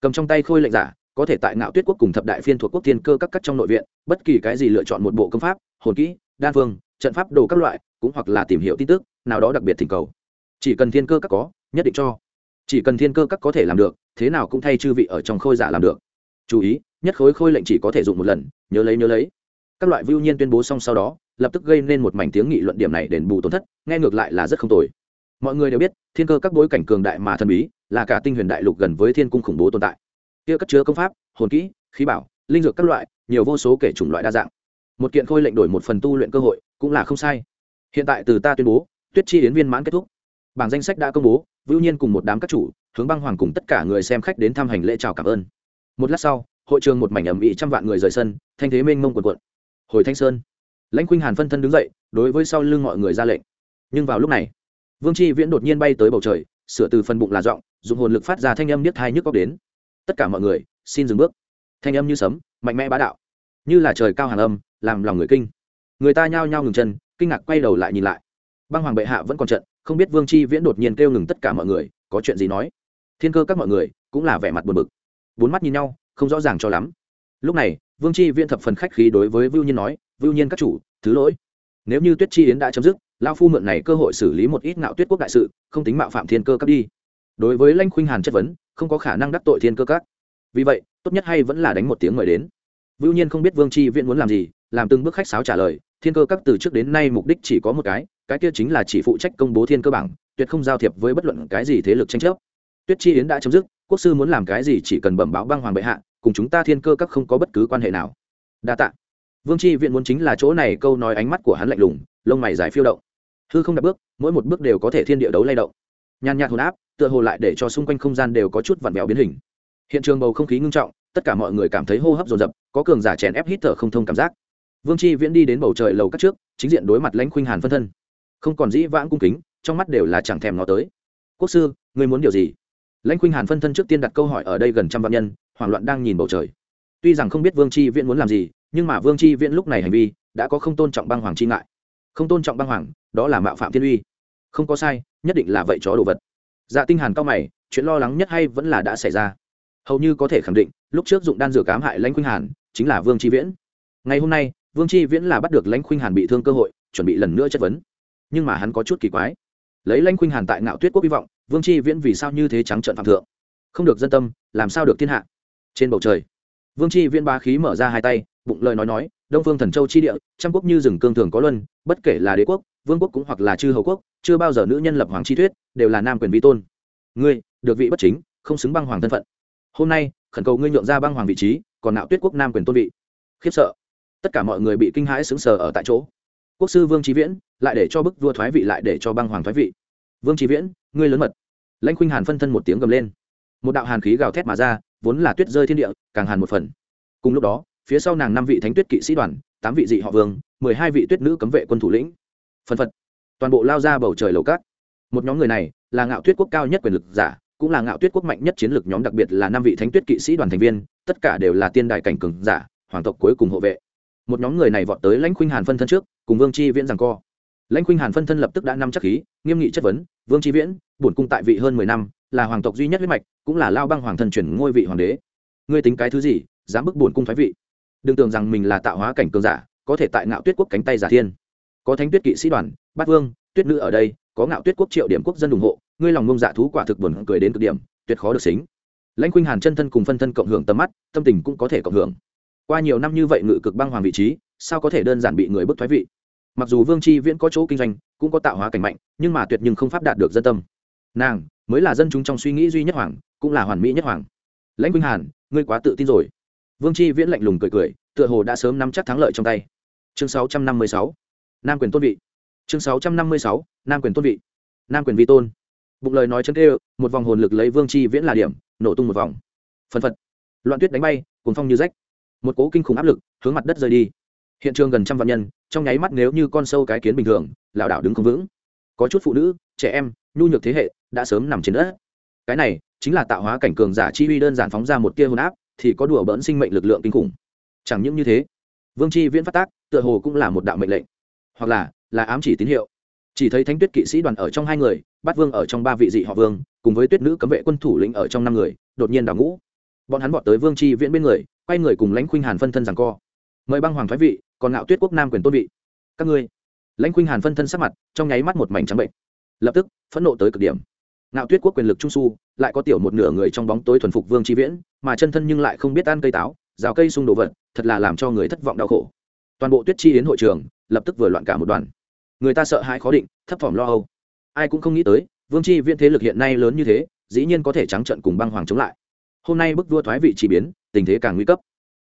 A: Cầm trong tay khôi lệnh giả, có thể tại ngạo tuyết quốc cùng thập đại phiên thuộc quốc thiên cơ các cắt trong nội viện, bất kỳ cái gì lựa chọn một bộ công pháp, hồn kỹ, đan phương, trận pháp đồ các loại, cũng hoặc là tìm hiểu tin tức, nào đó đặc biệt thỉnh cầu. Chỉ cần thiên cơ các có, nhất định cho. Chỉ cần thiên cơ các có thể làm được, thế nào cũng thay chư vị ở trong khôi giả làm được chú ý, nhất khối khôi lệnh chỉ có thể dùng một lần, nhớ lấy nhớ lấy. Các loại vưu nhiên tuyên bố xong sau đó, lập tức gây nên một mảnh tiếng nghị luận điểm này đền bù tổn thất, nghe ngược lại là rất không tồi. Mọi người đều biết, thiên cơ các bối cảnh cường đại mà thần bí, là cả tinh huyền đại lục gần với thiên cung khủng bố tồn tại. Kia cất chứa công pháp, hồn kỹ, khí bảo, linh dược các loại, nhiều vô số kể chủng loại đa dạng. Một kiện khôi lệnh đổi một phần tu luyện cơ hội, cũng là không sai. Hiện tại từ ta tuyên bố, tuyết chi đến viên mãn kết thúc. Bảng danh sách đã công bố vưu nhiên cùng một đám các chủ, hướng băng hoàng cùng tất cả người xem khách đến thăm hành lễ chào cảm ơn một lát sau, hội trường một mảnh ẩm ĩ trăm vạn người rời sân, thanh thế mênh mông quần quận hồi thanh sơn, lãnh khuynh hàn phân thân đứng dậy, đối với sau lưng mọi người ra lệnh. Nhưng vào lúc này, vương tri viễn đột nhiên bay tới bầu trời, sửa từ phần bụng là giọng, dùng hồn lực phát ra thanh âm niết thai nhức góc đến. Tất cả mọi người, xin dừng bước. Thanh âm như sấm, mạnh mẽ bá đạo. Như là trời cao hàng âm, làm lòng người kinh. Người ta nhao nhao ngừng chân, kinh ngạc quay đầu lại nhìn lại. Băng hoàng bệ hạ vẫn còn trận, không biết vương tri viễn đột nhiên kêu ngừng tất cả mọi người, có chuyện gì nói? Thiên cơ các mọi người cũng là vẻ mặt buồn bực bốn mắt nhìn nhau, không rõ ràng cho lắm. Lúc này, vương chi viễn thập phần khách khí đối với vưu nhiên nói, vưu nhiên các chủ, thứ lỗi. Nếu như tuyết chi yến đã chấm dứt lao phu mượn này cơ hội xử lý một ít ngạo tuyết quốc đại sự, không tính mạo phạm thiên cơ cấp đi. Đối với lanh khuynh hàn chất vấn, không có khả năng đắc tội thiên cơ các. Vì vậy, tốt nhất hay vẫn là đánh một tiếng mời đến. Vưu nhiên không biết vương chi viễn muốn làm gì, làm từng bước khách sáo trả lời, thiên cơ các từ trước đến nay mục đích chỉ có một cái cái kia chính là chỉ phụ trách công bố thiên cơ bảng, tuyệt không giao thiệp với bất luận cái gì thế lực tranh chấp. Tuyết chi yến đã chấm dứt quốc sư muốn làm cái gì chỉ cần bẩm báo băng hoàng bệ hạ, cùng chúng ta thiên cơ các không có bất cứ quan hệ nào. Đa tạ. Vương Tri viện muốn chính là chỗ này, câu nói ánh mắt của hắn lạnh lùng, lông mày dài phiêu động. Hư không đặt bước, mỗi một bước đều có thể thiên địa đấu lay động. Nhàn nhạt hồn áp, tựa hồ lại để cho xung quanh không gian đều có chút vặn vẹo biến hình. Hiện trường bầu không khí ngưng trọng, tất cả mọi người cảm thấy hô hấp dồn dập, có cường giả chèn ép hít thở không thông cảm giác. Vương Tri viễn đi đến bầu trời lầu các trước, chính diện đối mặt lãnh khuynh hàn phân thân. Không còn dĩ vãng cung kính, trong mắt đều là chẳng thèm ngó tới. Quốc sư, ngươi muốn điều gì? Lãnh khuynh hàn phân thân trước tiên đặt câu hỏi ở đây gần trăm vạn nhân, hoảng loạn đang nhìn bầu trời. Tuy rằng không biết vương chi viễn muốn làm gì, nhưng mà vương chi viễn lúc này hành vi đã có không tôn trọng băng hoàng chi ngại. Không tôn trọng băng hoàng, đó là mạo phạm thiên uy. Không có sai, nhất định là vậy chó đồ vật. Dạ tinh hàn cao mày, chuyện lo lắng nhất hay vẫn là đã xảy ra. Hầu như có thể khẳng định, lúc trước dụng đan dược ám hại lãnh khuynh hàn, chính là vương chi viễn. Ngày hôm nay, vương chi viễn là bắt được lãnh khuynh hàn bị thương cơ hội, chuẩn bị lần nữa chất vấn. Nhưng mà hắn có chút kỳ quái. Lấy lãnh khuynh hàn tại ngạo tuyết quốc hy vọng vương chi viễn vì sao như thế trắng trợn phạm thượng? Không được dân tâm, làm sao được thiên hạ? Trên bầu trời, vương chi viễn ba khí mở ra hai tay, bụng lời nói nói, đông phương thần châu chi địa, trăm quốc như rừng cương thường có luân, bất kể là đế quốc, vương quốc cũng hoặc là chư hầu quốc, chưa bao giờ nữ nhân lập hoàng chi thuyết, đều là nam quyền vi tôn. Ngươi, được vị bất chính, không xứng băng hoàng thân phận. Hôm nay, khẩn cầu ngươi nhượng ra băng hoàng vị trí, còn nạo tuyết quốc nam quyền tôn vị. Khiếp sợ. Tất cả mọi người bị kinh hãi sững sờ ở tại chỗ. Quốc sư vương trí viễn, lại để cho bức vua thoái vị lại để cho băng hoàng thoái vị vương trí viễn, ngươi lớn mật. Lãnh khuynh hàn phân thân một tiếng gầm lên. Một đạo hàn khí gào thét mà ra, vốn là tuyết rơi thiên địa, càng hàn một phần. Cùng lúc đó, phía sau nàng năm vị thánh tuyết kỵ sĩ đoàn, tám vị dị họ vương, mười hai vị tuyết nữ cấm vệ quân thủ lĩnh. Phân phật. Toàn bộ lao ra bầu trời lầu cát một nhóm người này là ngạo tuyết quốc cao nhất quyền lực giả, cũng là ngạo tuyết quốc mạnh nhất chiến lược nhóm, đặc biệt là năm vị thánh tuyết kỵ sĩ đoàn thành viên, tất cả đều là tiên đài cảnh cường giả, hoàng tộc cuối cùng hộ vệ. Một nhóm người này vọt tới lãnh khuynh hàn phân thân trước, cùng vương chi viễn rằng co lãnh khuynh hàn phân thân lập tức đã năm chắc khí, nghiêm nghị chất vấn, vương chi viễn, bổn cung tại vị hơn mười năm, là hoàng tộc duy nhất huyết mạch, cũng là lao băng hoàng thân chuyển ngôi vị hoàng đế. Ngươi tính cái thứ gì, dám bức bổn cung thoái vị? Đừng tưởng rằng mình là tạo hóa cảnh cường giả, có thể tại ngạo tuyết quốc cánh tay giả thiên. Có thánh tuyết kỵ sĩ đoàn, bát vương, tuyết nữ ở đây, có ngạo tuyết quốc triệu điểm quốc dân ủng hộ, ngươi lòng ngông dạ thú quả thực buồn cười đến cực điểm, tuyệt khó được xính. Lãnh khuynh hàn chân thân cùng phân thân cộng hưởng tầm mắt, tâm tình cũng có thể cộng hưởng. Qua nhiều năm như vậy ngự cực băng hoàng vị trí, sao có thể đơn giản bị người bức thoái vị? Mặc dù vương tri viễn có chỗ kinh doanh cũng có tạo hóa cảnh mạnh nhưng mà tuyệt nhưng không pháp đạt được dân tâm. Nàng mới là dân chúng trong suy nghĩ duy nhất hoàng cũng là hoàn mỹ nhất hoàng. Lãnh quỳnh hàn ngươi quá tự tin rồi. Vương tri viễn lạnh lùng cười cười tựa hồ đã sớm nắm chắc thắng lợi trong tay. Chương 656, nam quyền tôn vị. Chương 656, nam quyền tôn vị. Nam quyền vi tôn. Bụng lời nói chân kêu một vòng hồn lực lấy vương chi viễn là điểm nổ tung một vòng. Phân phật. Loạn tuyết đánh bay cuốn phong như rách. Một cố kinh khủng áp lực hướng mặt đất rơi đi hiện trường gần trăm vạn nhân, trong nháy mắt nếu như con sâu cái kiến bình thường, lảo đảo đứng không vững. Có chút phụ nữ, trẻ em, nhu nhược thế hệ đã sớm nằm trên đất. Cái này chính là tạo hóa cảnh cường giả chi uy đơn giản phóng ra một tia hồn áp, thì có đùa bỡn sinh mệnh lực lượng kinh khủng. Chẳng những như thế, vương chi viễn phát tác, tựa hồ cũng là một đạo mệnh lệnh. Hoặc là là ám chỉ tín hiệu. Chỉ thấy thánh tuyết kỵ sĩ đoàn ở trong hai người, bát vương ở trong ba vị dị họ vương, cùng với tuyết nữ cấm vệ quân thủ lĩnh ở trong năm người, đột nhiên đảo ngũ. Bọn hắn bọn tới vương chi viễn bên người, quay người cùng lãnh khuynh hàn phân thân rằng co mời băng hoàng thoái vị, còn ngạo tuyết quốc nam quyền tôn vị. Các ngươi, lãnh khuynh hàn phân thân sắc mặt, trong nháy mắt một mảnh trắng bệnh. Lập tức, phẫn nộ tới cực điểm. Ngạo tuyết quốc quyền lực trung su, lại có tiểu một nửa người trong bóng tối thuần phục vương tri viễn, mà chân thân nhưng lại không biết ăn cây táo, rào cây xung đồ vật, thật là làm cho người thất vọng đau khổ. Toàn bộ tuyết chi đến hội trường, lập tức vừa loạn cả một đoàn. Người ta sợ hãi khó định, thấp thỏm lo âu. Ai cũng không nghĩ tới, vương tri viễn thế lực hiện nay lớn như thế, dĩ nhiên có thể trắng trận cùng băng hoàng chống lại. Hôm nay bức vua thoái vị chỉ biến, tình thế càng nguy cấp.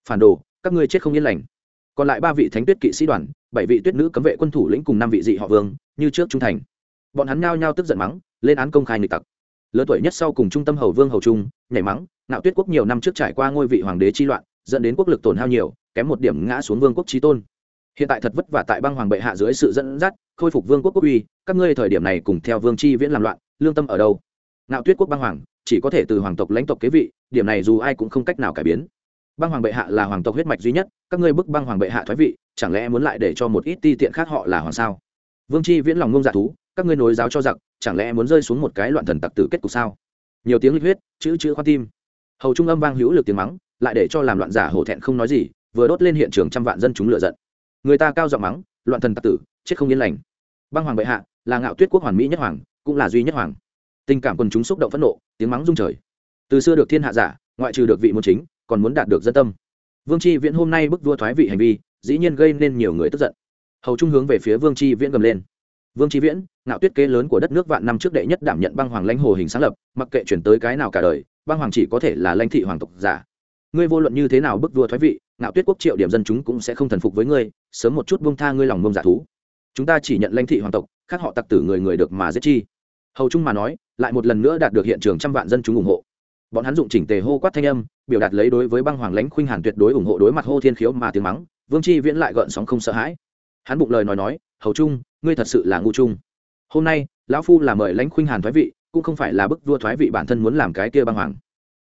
A: Phản đồ các ngươi chết không yên lành. Còn lại ba vị thánh tuyết kỵ sĩ đoàn, bảy vị tuyết nữ cấm vệ quân thủ lĩnh cùng năm vị dị họ vương, như trước trung thành. Bọn hắn nhao nhao tức giận mắng, lên án công khai nghịch tặc. Lớn tuổi nhất sau cùng trung tâm hầu vương hầu trung, nhảy mắng nạo tuyết quốc nhiều năm trước trải qua ngôi vị hoàng đế chi loạn, dẫn đến quốc lực tổn hao nhiều, kém một điểm ngã xuống vương quốc trí tôn. Hiện tại thật vất vả tại băng hoàng bệ hạ dưới sự dẫn dắt, khôi phục vương quốc quốc uy, các ngươi thời điểm này cùng theo vương chi viễn làm loạn, lương tâm ở đâu? Nạo tuyết quốc băng hoàng, chỉ có thể từ hoàng tộc lãnh tộc kế vị, điểm này dù ai cũng không cách nào cải biến băng hoàng bệ hạ là hoàng tộc huyết mạch duy nhất, các ngươi bức băng hoàng bệ hạ thoái vị, chẳng lẽ muốn lại để cho một ít ti tiện khác họ là hoàng sao? Vương chi viễn lòng ngông dạ thú, các ngươi nối giáo cho giặc, chẳng lẽ muốn rơi xuống một cái loạn thần tặc tử kết cục sao? Nhiều tiếng lịch huyết, chữ chữ khoan tim. Hầu trung âm vang hữu lực tiếng mắng, lại để cho làm loạn giả hổ thẹn không nói gì, vừa đốt lên hiện trường trăm vạn dân chúng lựa giận. Người ta cao giọng mắng, loạn thần tặc tử, chết không yên lành. Băng hoàng bệ hạ là ngạo tuyết quốc hoàn mỹ nhất hoàng, cũng là duy nhất hoàng. Tình cảm quần chúng xúc động phẫn nộ, tiếng mắng rung trời. Từ xưa được thiên hạ giả, ngoại trừ được vị môn chính còn muốn đạt được dân tâm. Vương tri viễn hôm nay bức vua thoái vị hành vi, dĩ nhiên gây nên nhiều người tức giận. Hầu trung hướng về phía vương tri viễn gầm lên. Vương tri viễn, ngạo tuyết kế lớn của đất nước vạn năm trước đệ nhất đảm nhận băng hoàng lãnh hồ hình sáng lập, mặc kệ chuyển tới cái nào cả đời, băng hoàng chỉ có thể là lãnh thị hoàng tộc giả. Ngươi vô luận như thế nào bức vua thoái vị, ngạo tuyết quốc triệu điểm dân chúng cũng sẽ không thần phục với ngươi, sớm một chút bông tha ngươi lòng mông giả thú. Chúng ta chỉ nhận lãnh thị hoàng tộc, khác họ tặc tử người người được mà giết chi. Hầu trung mà nói, lại một lần nữa đạt được hiện trường trăm vạn dân chúng ủng hộ bọn hắn dụng chỉnh tề hô quát thanh âm, biểu đạt lấy đối với băng hoàng lãnh khuynh hàn tuyệt đối ủng hộ đối mặt hô thiên khiếu mà tiếng mắng, vương chi viễn lại gợn sóng không sợ hãi. Hắn bụng lời nói nói, hầu trung, ngươi thật sự là ngu trung. Hôm nay, lão phu là mời lãnh khuynh hàn thoái vị, cũng không phải là bức vua thoái vị bản thân muốn làm cái kia băng hoàng.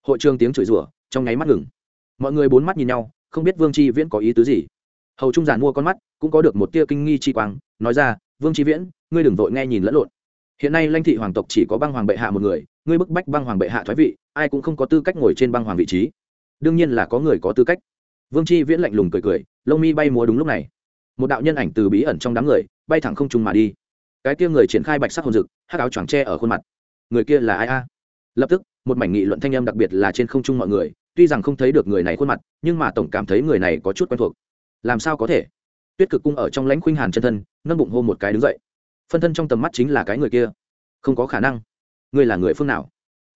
A: Hội trường tiếng chửi rủa, trong nháy mắt ngừng. Mọi người bốn mắt nhìn nhau, không biết vương chi viễn có ý tứ gì. Hầu trung giàn mua con mắt, cũng có được một tia kinh nghi chi quang, nói ra, vương chi viễn, ngươi đừng vội nghe nhìn lẫn lộn. Hiện nay lãnh thị hoàng tộc chỉ có băng hoàng bệ hạ một người, ngươi bức bách băng hoàng bệ hạ thoái vị ai cũng không có tư cách ngồi trên băng hoàng vị trí. Đương nhiên là có người có tư cách. Vương chi viễn lạnh lùng cười cười, lông mi bay múa đúng lúc này. Một đạo nhân ảnh từ bí ẩn trong đám người, bay thẳng không trung mà đi. Cái kia người triển khai bạch sắc hồn rực hắc áo choàng tre ở khuôn mặt. Người kia là ai a? Lập tức, một mảnh nghị luận thanh âm đặc biệt là trên không trung mọi người, tuy rằng không thấy được người này khuôn mặt, nhưng mà tổng cảm thấy người này có chút quen thuộc. Làm sao có thể? Tuyết cực cung ở trong lãnh khuynh hàn chân thân nâng bụng hô một cái đứng dậy. Phân thân trong tầm mắt chính là cái người kia. Không có khả năng. Ngươi là người phương nào?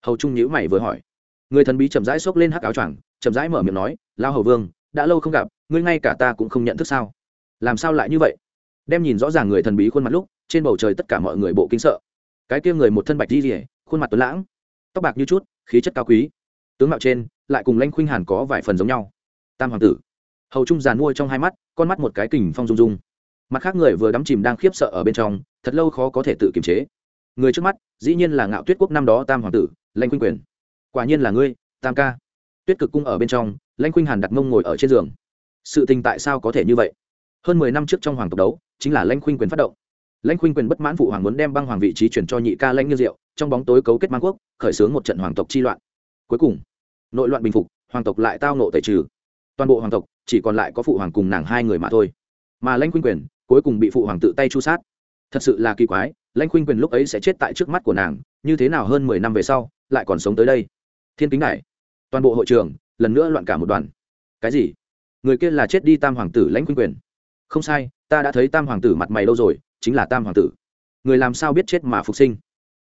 A: Hầu trung nhữ mày vừa hỏi. Người thần bí chậm rãi xốc lên hắc áo choàng, chậm rãi mở miệng nói lao hầu vương, đã lâu không gặp, ngươi ngay cả ta cũng không nhận thức sao? Làm sao lại như vậy? Đem nhìn rõ ràng người thần bí khuôn mặt lúc, trên bầu trời tất cả mọi người bộ kinh sợ. Cái kia người một thân bạch di rỉa khuôn mặt tuấn lãng, tóc bạc như chút, khí chất cao quý. Tướng mạo trên, lại cùng lanh khuynh hàn có vài phần giống nhau. Tam hoàng tử. Hầu trung giàn mua trong hai mắt, con mắt một cái kình phong rung rung. Mặt khác người vừa đắm chìm đang khiếp sợ ở bên trong, thật lâu khó có thể tự kiềm chế. Người trước mắt, dĩ nhiên là ngạo tuyết quốc năm đó tam hoàng tử lanh khuynh quyền. Quả nhiên là ngươi, tam ca. Tuyết cực cung ở bên trong lanh khuynh hàn đặt mông ngồi ở trên giường. Sự tình tại sao có thể như vậy? Hơn mười năm trước trong hoàng tộc đấu, chính là lanh khuynh quyền phát động. Lãnh khuynh quyền bất mãn phụ hoàng muốn đem băng hoàng vị trí chuyển cho nhị ca lãnh như diệu, trong bóng tối cấu kết mang quốc, khởi xướng một trận hoàng tộc chi loạn. Cuối cùng, nội loạn bình phục, hoàng tộc lại tao nộ tẩy trừ. Toàn bộ hoàng tộc, chỉ còn lại có phụ hoàng cùng nàng hai người mà thôi. Mà lãnh khuynh quyền, cuối cùng bị phụ hoàng tự tay chu sát. Thật sự là kỳ quái, lãnh khuynh quyền lúc ấy sẽ chết tại trước mắt của nàng, như thế nào hơn mười năm về sau lại còn sống tới đây. Thiên kính này, toàn bộ hội trường, lần nữa loạn cả một đoàn. Cái gì? Người kia là chết đi tam hoàng tử lãnh quyên quyền. Không sai, ta đã thấy tam hoàng tử mặt mày lâu rồi, chính là tam hoàng tử. Người làm sao biết chết mà phục sinh?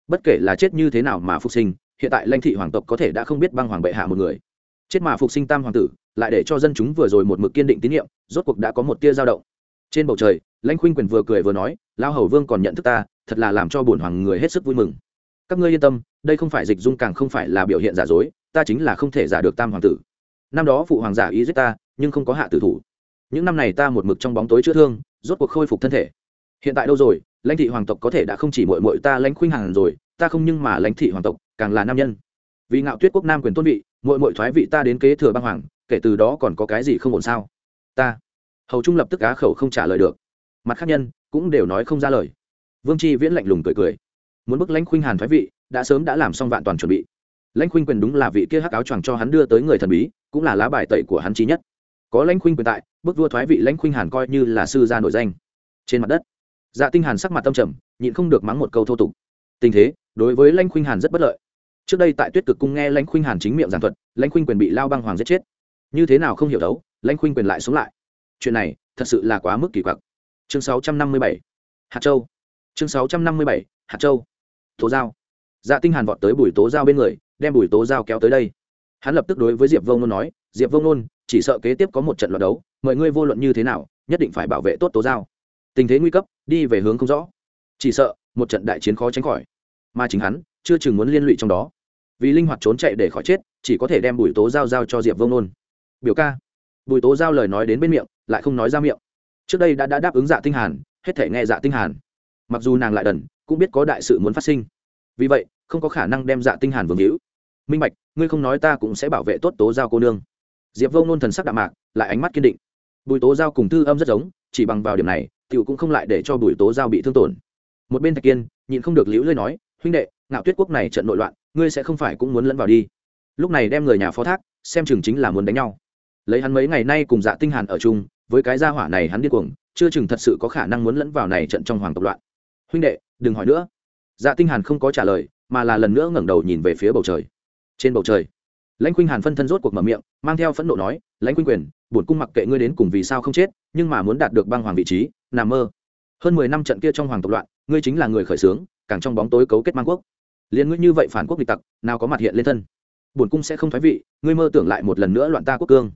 A: Bất kể là chết như thế nào mà phục sinh, hiện tại lãnh thị hoàng tộc có thể đã không biết băng hoàng bệ hạ một người. Chết mà phục sinh tam hoàng tử, lại để cho dân chúng vừa rồi một mực kiên định tín nhiệm, rốt cuộc đã có một tia dao động. Trên bầu trời, lãnh khuynh quyền vừa cười vừa nói lao hầu vương còn nhận thức ta, thật là làm cho bổn hoàng người hết sức vui mừng. Các ngươi yên tâm đây không phải dịch dung càng không phải là biểu hiện giả dối, ta chính là không thể giả được tam hoàng tử. Năm đó phụ hoàng giả ý giết ta, nhưng không có hạ tử thủ. Những năm này ta một mực trong bóng tối chữa thương, rốt cuộc khôi phục thân thể. Hiện tại đâu rồi, lãnh thị hoàng tộc có thể đã không chỉ mội mội ta lãnh khuynh hàn rồi, ta không nhưng mà lãnh thị hoàng tộc, càng là nam nhân. Vì ngạo tuyết quốc nam quyền tôn vị mội mội thoái vị ta đến kế thừa băng hoàng, kể từ đó còn có cái gì không ổn sao? Ta. Hầu trung lập tức á khẩu không trả lời được. Mặt khác nhân cũng đều nói không ra lời. Vương tri viễn lạnh lùng cười cười. Muốn bức lãnh khuynh hàn thoái vị đã sớm đã làm xong vạn toàn chuẩn bị. Lãnh khuynh quyền đúng là vị kia hắc áo choàng cho hắn đưa tới người thần bí, cũng là lá bài tẩy của hắn trí nhất. Có lãnh khuynh quyền tại, bức vua thoái vị lãnh khuynh hàn coi như là sư gia nổi danh. Trên mặt đất dạ tinh hàn sắc mặt tâm trầm, nhịn không được mắng một câu thô tục. Tình thế, đối với lãnh khuynh hàn rất bất lợi. Trước đây tại tuyết cực cung nghe lãnh khuynh hàn chính miệng giảng thuật, lãnh khuynh quyền bị lao băng hoàng giết chết. Như thế nào không hiểu đấu, lãnh khuynh quyền lại sống lại. Chuyện này, thật sự là quá mức kỳ quặc. Chương 657 hạt châu. Chương 657 hạt châu. Thổ giao dạ tinh hàn vọt tới bùi tố giao bên người đem bùi tố giao kéo tới đây. Hắn lập tức đối với diệp vông nôn nói diệp vông nôn chỉ sợ kế tiếp có một trận loạt đấu mọi ngươi vô luận như thế nào nhất định phải bảo vệ tốt tố giao. Tình thế nguy cấp đi về hướng không rõ. Chỉ sợ một trận đại chiến khó tránh khỏi. Mà chính hắn chưa chừng muốn liên lụy trong đó. Vì linh hoạt trốn chạy để khỏi chết chỉ có thể đem bùi tố giao giao cho diệp vông nôn biểu ca. Bùi tố giao lời nói đến bên miệng lại không nói ra miệng. Trước đây đã, đã đáp ứng dạ tinh hàn hết thể nghe dạ tinh hàn. Mặc dù nàng lại đần cũng biết có đại sự muốn phát sinh vì vậy, không có khả năng đem dạ tinh hàn vương hữu. Minh bạch, ngươi không nói ta cũng sẽ bảo vệ tốt tố giao cô nương. Diệp vông nôn thần sắc đạm mạc, lại ánh mắt kiên định. Bùi tố giao cùng thư âm rất giống, chỉ bằng vào điểm này, tiểu cũng không lại để cho bùi tố giao bị thương tổn. Một bên thạch kiên, nhịn không được liễu lơi nói, huynh đệ, ngạo tuyết quốc này trận nội loạn, ngươi sẽ không phải cũng muốn lẫn vào đi. Lúc này đem người nhà phó thác, xem chừng chính là muốn đánh nhau. Lấy hắn mấy ngày nay cùng dạ tinh hàn ở chung, với cái gia hỏa này hắn điên cuồng, chưa chừng thật sự có khả năng muốn lẫn vào này trận trong hoàng tộc loạn. Huynh đệ, đừng hỏi nữa dạ tinh hàn không có trả lời, mà là lần nữa ngẩng đầu nhìn về phía bầu trời. Trên bầu trời, lãnh khuynh hàn phân thân rốt cuộc mở miệng, mang theo phẫn nộ nói, lãnh khuynh quyền, bổn cung mặc kệ ngươi đến cùng vì sao không chết, nhưng mà muốn đạt được băng hoàng vị trí, nằm mơ. Hơn mười năm trận kia trong hoàng tộc loạn, ngươi chính là người khởi xướng, càng trong bóng tối cấu kết mang quốc. Liền ngươi như vậy phản quốc địch tặc, nào có mặt hiện lên thân. Bổn cung sẽ không thoái vị, ngươi mơ tưởng lại một lần nữa loạn ta quốc cương.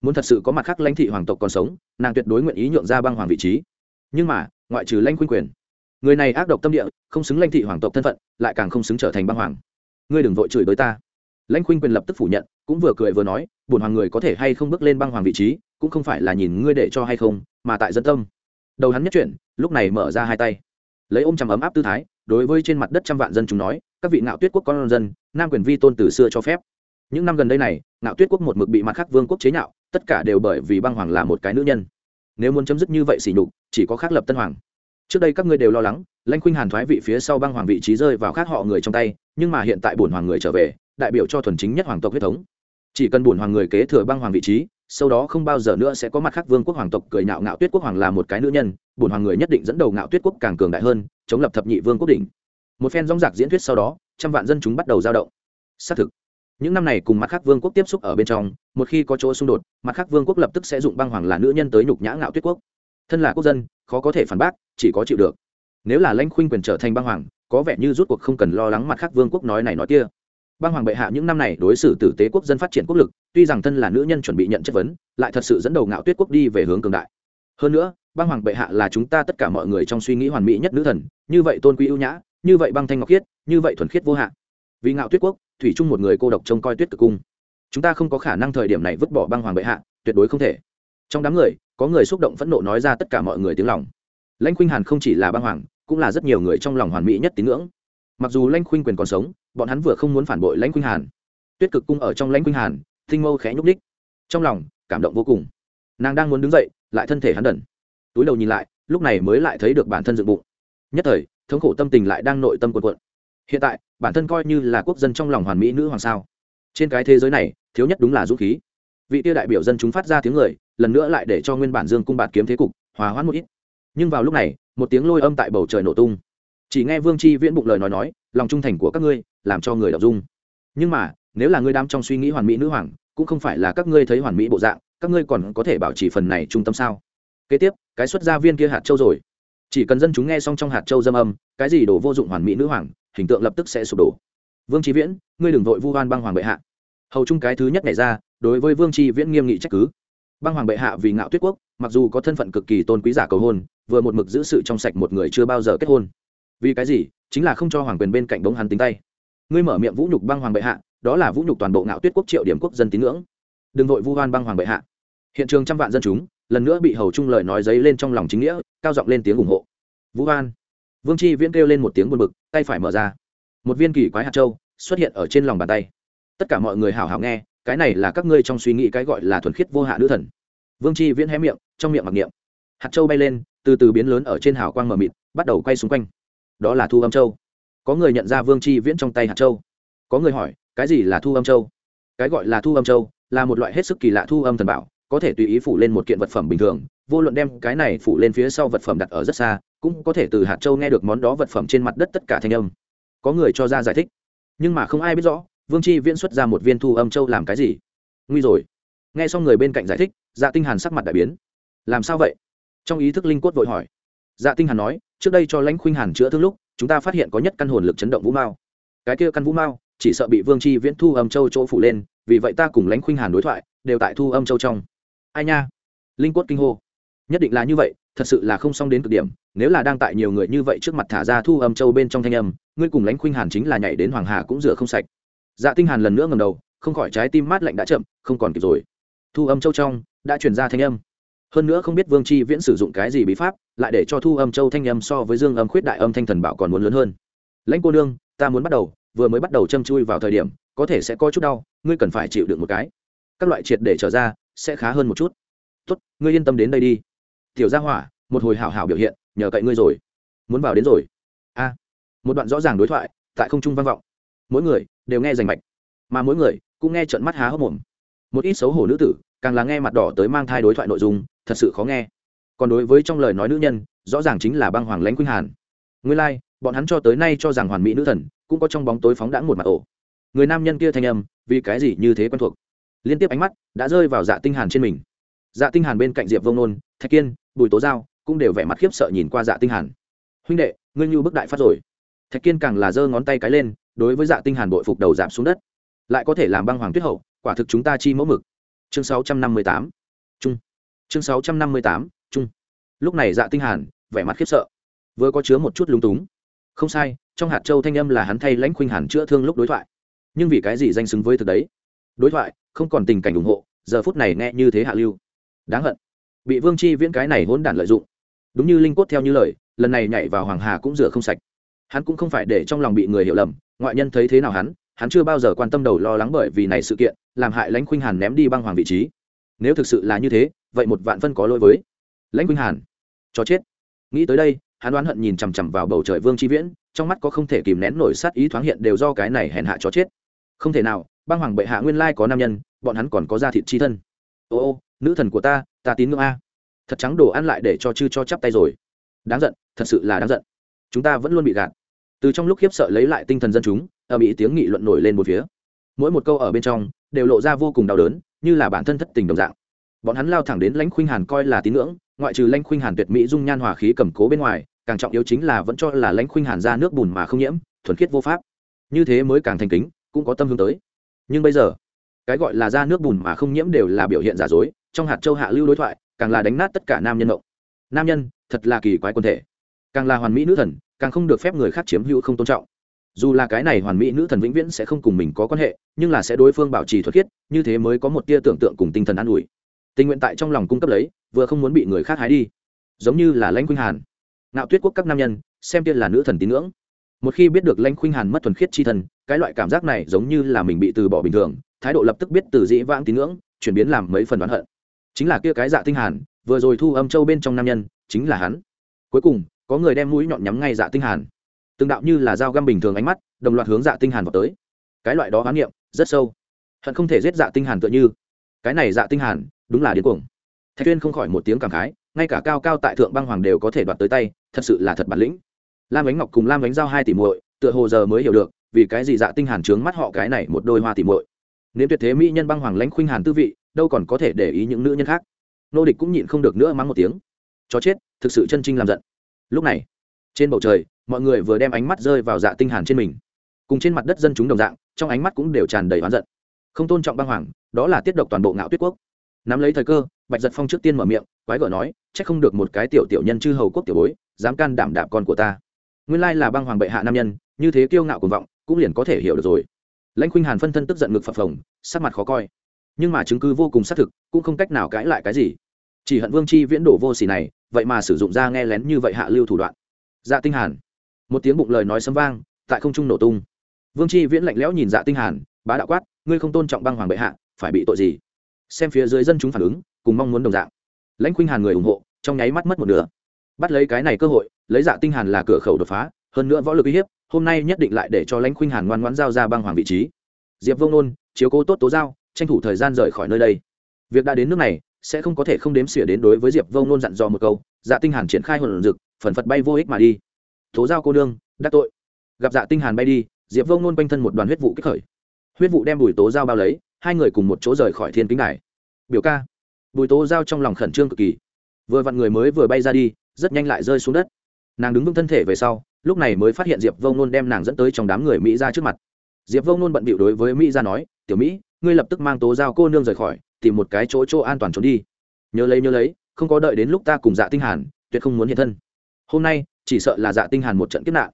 A: Muốn thật sự có mặt khác lãnh thị hoàng tộc còn sống, nàng tuyệt đối nguyện ý nhượng ra băng hoàng vị trí. Nhưng mà, ngoại trừ lãnh khuynh quyền người này ác độc tâm địa, không xứng lãnh thị hoàng tộc thân phận, lại càng không xứng trở thành băng hoàng. Ngươi đừng vội chửi đối ta. Lãnh khuynh quyền lập tức phủ nhận, cũng vừa cười vừa nói, bổn hoàng người có thể hay không bước lên băng hoàng vị trí, cũng không phải là nhìn ngươi để cho hay không, mà tại dân tâm. Đầu hắn nhất chuyển, lúc này mở ra hai tay. Lấy ôm chầm ấm áp tư thái, đối với trên mặt đất trăm vạn dân chúng nói, các vị ngạo tuyết quốc con dân, nam quyền vi tôn từ xưa cho phép. Những năm gần đây này, ngạo tuyết quốc một mực bị mặt khác vương quốc chế nhạo, tất cả đều bởi vì băng hoàng là một cái nữ nhân. Nếu muốn chấm dứt như vậy xỉ nhục, chỉ có khác lập tân hoàng trước đây các ngươi đều lo lắng, lãnh khuynh hàn thoái vị phía sau băng hoàng vị trí rơi vào khác họ người trong tay, nhưng mà hiện tại bổn hoàng người trở về, đại biểu cho thuần chính nhất hoàng tộc huyết thống. Chỉ cần bổn hoàng người kế thừa băng hoàng vị trí, sau đó không bao giờ nữa sẽ có mặt khác vương quốc hoàng tộc cười nhạo ngạo tuyết quốc hoàng là một cái nữ nhân, bổn hoàng người nhất định dẫn đầu ngạo tuyết quốc càng cường đại hơn, chống lập thập nhị vương quốc đỉnh. Một phen rong rạc diễn thuyết sau đó, trăm vạn dân chúng bắt đầu giao động. Xác thực, những năm này cùng mặt khác vương quốc tiếp xúc ở bên trong, một khi có chỗ xung đột, mặt khác vương quốc lập tức sẽ dụng băng hoàng là nữ nhân tới nhục nhã ngạo tuyết quốc. Thân là quốc dân, khó có thể phản bác chỉ có chịu được. Nếu là lãnh khuynh quyền trở thành băng hoàng, có vẻ như rút cuộc không cần lo lắng mặt khác vương quốc nói này nói kia. Băng hoàng bệ hạ những năm này đối xử tử tế quốc dân phát triển quốc lực, tuy rằng thân là nữ nhân chuẩn bị nhận chất vấn, lại thật sự dẫn đầu ngạo tuyết quốc đi về hướng cường đại. Hơn nữa, băng hoàng bệ hạ là chúng ta tất cả mọi người trong suy nghĩ hoàn mỹ nhất nữ thần, như vậy tôn quý ưu nhã, như vậy băng thanh ngọc khiết, như vậy thuần khiết vô hạn. Vì ngạo tuyết quốc, thủy chung một người cô độc trông coi tuyết cực cung. Chúng ta không có khả năng thời điểm này vứt bỏ băng hoàng bệ hạ, tuyệt đối không thể. Trong đám người, có người xúc động phẫn nộ nói ra tất cả mọi người tiếng lòng lãnh khuynh hàn không chỉ là băng hoàng, cũng là rất nhiều người trong lòng hoàn mỹ nhất tín ngưỡng. Mặc dù lãnh khuynh quyền còn sống, bọn hắn vừa không muốn phản bội lãnh khuynh hàn. Tuyết cực cung ở trong lãnh khuynh hàn, thinh mâu khẽ nhúc ních trong lòng, cảm động vô cùng. Nàng đang muốn đứng dậy, lại thân thể hắn đần. Túi đầu nhìn lại, lúc này mới lại thấy được bản thân dựng bụng. Nhất thời, thống khổ tâm tình lại đang nội tâm cuộn cuộn. Hiện tại, bản thân coi như là quốc dân trong lòng hoàn mỹ nữ hoàng sao? Trên cái thế giới này, thiếu nhất đúng là dũng khí. Vị tiêu đại biểu dân chúng phát ra tiếng người, lần nữa lại để cho nguyên bản dương cung bạt kiếm thế cục, hòa hoãn một ít nhưng vào lúc này, một tiếng lôi âm tại bầu trời nổ tung. Chỉ nghe vương chi viễn bụng lời nói nói, lòng trung thành của các ngươi, làm cho người đọc dung. Nhưng mà, nếu là ngươi đám trong suy nghĩ hoàn mỹ nữ hoàng, cũng không phải là các ngươi thấy hoàn mỹ bộ dạng, các ngươi còn có thể bảo trì phần này trung tâm sao? Kế tiếp, cái xuất gia viên kia hạt châu rồi. Chỉ cần dân chúng nghe xong trong hạt châu dâm âm, cái gì đổ vô dụng hoàn mỹ nữ hoàng, hình tượng lập tức sẽ sụp đổ. Vương trí viễn, ngươi đừng vội vu hoan băng hoàng bệ hạ. Hầu chung cái thứ nhất này ra, đối với vương tri viễn nghiêm nghị trách cứ. Băng hoàng bệ hạ vì ngạo tuyết quốc mặc dù có thân phận cực kỳ tôn quý giả cầu hôn, vừa một mực giữ sự trong sạch một người chưa bao giờ kết hôn. Vì cái gì? Chính là không cho hoàng quyền bên cạnh đống hắn tính tay. Ngươi mở miệng vũ nhục băng hoàng bệ hạ, đó là vũ nhục toàn bộ ngạo tuyết quốc triệu điểm quốc dân tín ngưỡng. Đừng vội vu hoan băng hoàng bệ hạ. Hiện trường trăm vạn dân chúng, lần nữa bị hầu trung lời nói giấy lên trong lòng chính nghĩa, cao giọng lên tiếng ủng hộ. Vũ hoan vương chi viễn kêu lên một tiếng buồn bực, tay phải mở ra. Một viên kỳ quái hạt châu xuất hiện ở trên lòng bàn tay. Tất cả mọi người hào hào nghe, cái này là các ngươi trong suy nghĩ cái gọi là thuần khiết vô hạ nữ thần. Vương chi viễn hé miệng trong miệng mặc niệm. Hạt châu bay lên, từ từ biến lớn ở trên hào quang mờ mịt, bắt đầu quay xung quanh. Đó là thu âm châu. Có người nhận ra vương chi viễn trong tay hạt châu. Có người hỏi, cái gì là thu âm châu? Cái gọi là thu âm châu là một loại hết sức kỳ lạ thu âm thần bảo, có thể tùy ý phủ lên một kiện vật phẩm bình thường, vô luận đem cái này phủ lên phía sau vật phẩm đặt ở rất xa, cũng có thể từ hạt châu nghe được món đó vật phẩm trên mặt đất tất cả thanh âm. Có người cho ra giải thích. Nhưng mà không ai biết rõ, vương chi viễn xuất ra một viên thu âm châu làm cái gì. Nguy rồi. Nghe xong người bên cạnh giải thích dạ tinh hàn sắc mặt đại biến làm sao vậy? Trong ý thức linh cốt vội hỏi. Dạ tinh hàn nói, trước đây cho lãnh khuynh hàn chữa thương lúc, chúng ta phát hiện có nhất căn hồn lực chấn động vũ mao. Cái kia căn vũ mao, chỉ sợ bị vương chi viễn thu âm châu chỗ phủ lên, vì vậy ta cùng lãnh khuynh hàn đối thoại, đều tại thu âm châu trong. Ai nha? Linh cốt kinh hô. Nhất định là như vậy, thật sự là không xong đến cực điểm, nếu là đang tại nhiều người như vậy trước mặt thả ra thu âm châu bên trong thanh âm, ngươi cùng lãnh khuynh hàn chính là nhảy đến hoàng hà cũng rửa không sạch. Dạ tinh hàn lần nữa ngầm đầu, không khỏi trái tim mát lạnh đã chậm, không còn kịp rồi. Thu âm châu trong, đã truyền ra thanh âm hơn nữa không biết vương chi viễn sử dụng cái gì bí pháp, lại để cho thu âm châu thanh âm so với dương âm khuyết đại âm thanh thần bảo còn muốn lớn hơn. Lãnh cô nương, ta muốn bắt đầu, vừa mới bắt đầu châm chui vào thời điểm, có thể sẽ có chút đau, ngươi cần phải chịu đựng một cái. Các loại triệt để trở ra, sẽ khá hơn một chút. Tốt, ngươi yên tâm đến đây đi. Tiểu gia hỏa, một hồi hảo hảo biểu hiện, nhờ cậy ngươi rồi. Muốn vào đến rồi. A. Một đoạn rõ ràng đối thoại, tại không trung vang vọng. Mỗi người đều nghe rành mạch, mà mỗi người cũng nghe trận mắt há hốc mồm. Một ít xấu hổ nữ tử, càng là nghe mặt đỏ tới mang thai đối thoại nội dung thật sự khó nghe. Còn đối với trong lời nói nữ nhân rõ ràng chính là băng hoàng lãnh quynh hàn. Nguyên lai、like, bọn hắn cho tới nay cho rằng hoàn mỹ nữ thần cũng có trong bóng tối phóng đãng một mặt ổ. Người nam nhân kia thanh âm vì cái gì như thế quen thuộc? Liên tiếp ánh mắt đã rơi vào dạ tinh hàn trên mình. Dạ tinh hàn bên cạnh diệp vông nôn thạch kiên bùi tố giao cũng đều vẻ mặt khiếp sợ nhìn qua dạ tinh hàn. Huynh đệ ngươi như bức đại phát rồi. Thạch kiên càng là giơ ngón tay cái lên đối với dạ tinh hàn bội phục đầu giảm xuống đất. Lại có thể làm băng hoàng tuyết hậu quả thực chúng ta chi mẫu mực. Chương 658 trung chương 658 chung lúc này dạ tinh hàn, vẻ mặt khiếp sợ. Vừa có chứa một chút lúng túng. Không sai, trong hạt châu thanh âm là hắn thay lãnh khuynh hàn chữa thương lúc đối thoại. Nhưng vì cái gì danh xứng với thực đấy? Đối thoại, không còn tình cảnh ủng hộ, giờ phút này nghe như thế hạ lưu. Đáng hận. Bị vương chi viễn cái này hỗn đản lợi dụng. Đúng như linh cốt theo như lời, lần này nhảy vào hoàng hà cũng rửa không sạch. Hắn cũng không phải để trong lòng bị người hiểu lầm, ngoại nhân thấy thế nào hắn hắn chưa bao giờ quan tâm đầu lo lắng bởi vì này sự kiện, làm hại lãnh khuynh hàn ném đi băng hoàng vị trí. Nếu thực sự là như thế vậy một vạn phân có lỗi với. Lãnh khuynh hàn. Cho chết. Nghĩ tới đây, hắn đoán hận nhìn chằm chằm vào bầu trời vương tri viễn, trong mắt có không thể kìm nén nổi sát ý thoáng hiện đều do cái này hèn hạ cho chết. Không thể nào, băng hoàng bệ hạ nguyên lai có nam nhân, bọn hắn còn có da thịt chi thân. Ô ô, nữ thần của ta ta tín ngưỡng a. Thật trắng đồ ăn lại để cho chư cho chắp tay rồi. Đáng giận, thật sự là đáng giận. Chúng ta vẫn luôn bị gạt. Từ trong lúc khiếp sợ lấy lại tinh thần dân chúng ở mỹ tiếng nghị luận nổi lên một phía. Mỗi một câu ở bên trong, đều lộ ra vô cùng đau đớn, như là bản thân thất tình đồng dạng bọn hắn lao thẳng đến lãnh khuynh hàn coi là tín ngưỡng, ngoại trừ lãnh khuynh hàn tuyệt mỹ dung nhan hòa khí cầm cố bên ngoài, càng trọng yếu chính là vẫn cho là lãnh khuynh hàn ra nước bùn mà không nhiễm, thuần khiết vô pháp. Như thế mới càng thành kính, cũng có tâm hướng tới. Nhưng bây giờ, cái gọi là ra nước bùn mà không nhiễm đều là biểu hiện giả dối, trong hạt châu hạ lưu đối thoại, càng là đánh nát tất cả nam nhân mộng nam nhân, thật là kỳ quái quân thể. Càng là hoàn mỹ nữ thần, càng không được phép người khác chiếm hữu không tôn trọng. Dù là cái này hoàn mỹ nữ thần vĩnh viễn sẽ không cùng mình có quan hệ, nhưng là sẽ đối phương bảo trì thuật khiết, như thế mới có một tia tưởng tượng cùng tinh thần an ủi tình nguyện tại trong lòng cung cấp lấy, vừa không muốn bị người khác hái đi. Giống như là lãnh khuynh hàn. Nạo tuyết quốc các nam nhân, xem tiên là nữ thần tín ngưỡng. Một khi biết được lãnh khuynh hàn mất thuần khiết chi thần cái loại cảm giác này giống như là mình bị từ bỏ bình thường, thái độ lập tức biết từ dĩ vãng tín ngưỡng, chuyển biến làm mấy phần đoán hận. Chính là kia cái dạ tinh hàn, vừa rồi thu âm châu bên trong nam nhân, chính là hắn. Cuối cùng, có người đem mũi nhọn nhắm ngay dạ tinh hàn. Từng đạo như là dao găm bình thường ánh mắt, đồng loạt hướng dạ tinh hàn vào tới. Cái loại đó hoán niệm, rất sâu. Hận không thể giết dạ tinh hàn tựa như. Cái này dạ tinh hàn đúng là điên cuồng. Thạch tuyên không khỏi một tiếng cảm khái, ngay cả cao cao tại thượng băng hoàng đều có thể đoạt tới tay, thật sự là thật bản lĩnh. Lam ánh ngọc cùng lam ánh giao hai tỷ muội, tựa hồ giờ mới hiểu được, vì cái gì dạ tinh hàn trướng mắt họ cái này một đôi hoa tỷ muội. Nếu tuyệt thế mỹ nhân băng hoàng lãnh khuynh hàn tư vị, đâu còn có thể để ý những nữ nhân khác. Nô địch cũng nhịn không được nữa mắng một tiếng. Cho chết, thực sự chân trinh làm giận. Lúc này, trên bầu trời, mọi người vừa đem ánh mắt rơi vào dạ tinh hàn trên mình. Cùng trên mặt đất dân chúng đồng dạng, trong ánh mắt cũng đều tràn đầy oán giận. Không tôn trọng băng hoàng, đó là tiết độc toàn bộ ngạo tuyết quốc nắm lấy thời cơ, bạch giật phong trước tiên mở miệng, quái gở nói, chắc không được một cái tiểu tiểu nhân chư hầu quốc tiểu bối, dám can đảm đạp con của ta. Nguyên lai là băng hoàng bệ hạ nam nhân, như thế kiêu ngạo cuồng vọng, cũng liền có thể hiểu được rồi. Lãnh khuynh hàn phân thân tức giận ngực phập phồng, sắc mặt khó coi. Nhưng mà chứng cứ vô cùng xác thực, cũng không cách nào cãi lại cái gì. Chỉ hận vương chi viễn đổ vô xỉ này, vậy mà sử dụng ra nghe lén như vậy hạ lưu thủ đoạn. Dạ tinh hàn. Một tiếng bụng lời nói sấm vang, tại không trung nổ tung. Vương chi viễn lạnh lẽo nhìn dạ tinh hàn, bá đạo quát, ngươi không tôn trọng băng hoàng bệ hạ, phải bị tội gì? Xem phía dưới dân chúng phản ứng, cùng mong muốn đồng dạng. Lãnh khuynh hàn người ủng hộ, trong nháy mắt mất một nửa. Bắt lấy cái này cơ hội, lấy dạ tinh hàn là cửa khẩu đột phá, hơn nữa võ lực uy hiếp, hôm nay nhất định lại để cho lãnh khuynh hàn ngoan ngoãn giao ra băng hoàng vị trí. Diệp vông nôn, chiếu cố tốt tố giao, tranh thủ thời gian rời khỏi nơi đây. Việc đã đến nước này, sẽ không có thể không đếm xỉa đến đối với diệp vông nôn dặn dò một câu dạ tinh hàn triển khai hồn dực, phần phật bay vô ích mà đi. Tố giao cô đương đắc tội. Gặp dạ tinh hàn bay đi, diệp vông nôn quanh thân một đoàn huyết vụ kích khởi. Huyết vụ đem bùi tố giao bao lấy hai người cùng một chỗ rời khỏi thiên kính đài. Biểu ca, bùi tố giao trong lòng khẩn trương cực kỳ. Vừa vặn người mới vừa bay ra đi, rất nhanh lại rơi xuống đất. Nàng đứng vững thân thể về sau, lúc này mới phát hiện diệp vông nôn đem nàng dẫn tới trong đám người mỹ ra trước mặt. Diệp vông nôn bận bịu đối với mỹ ra nói, tiểu mỹ, ngươi lập tức mang tố giao cô nương rời khỏi, tìm một cái chỗ chỗ an toàn trốn đi. Nhớ lấy nhớ lấy, không có đợi đến lúc ta cùng dạ tinh hàn, tuyệt không muốn hiện thân. Hôm nay, chỉ sợ là dạ tinh hàn một trận kiếp nạn.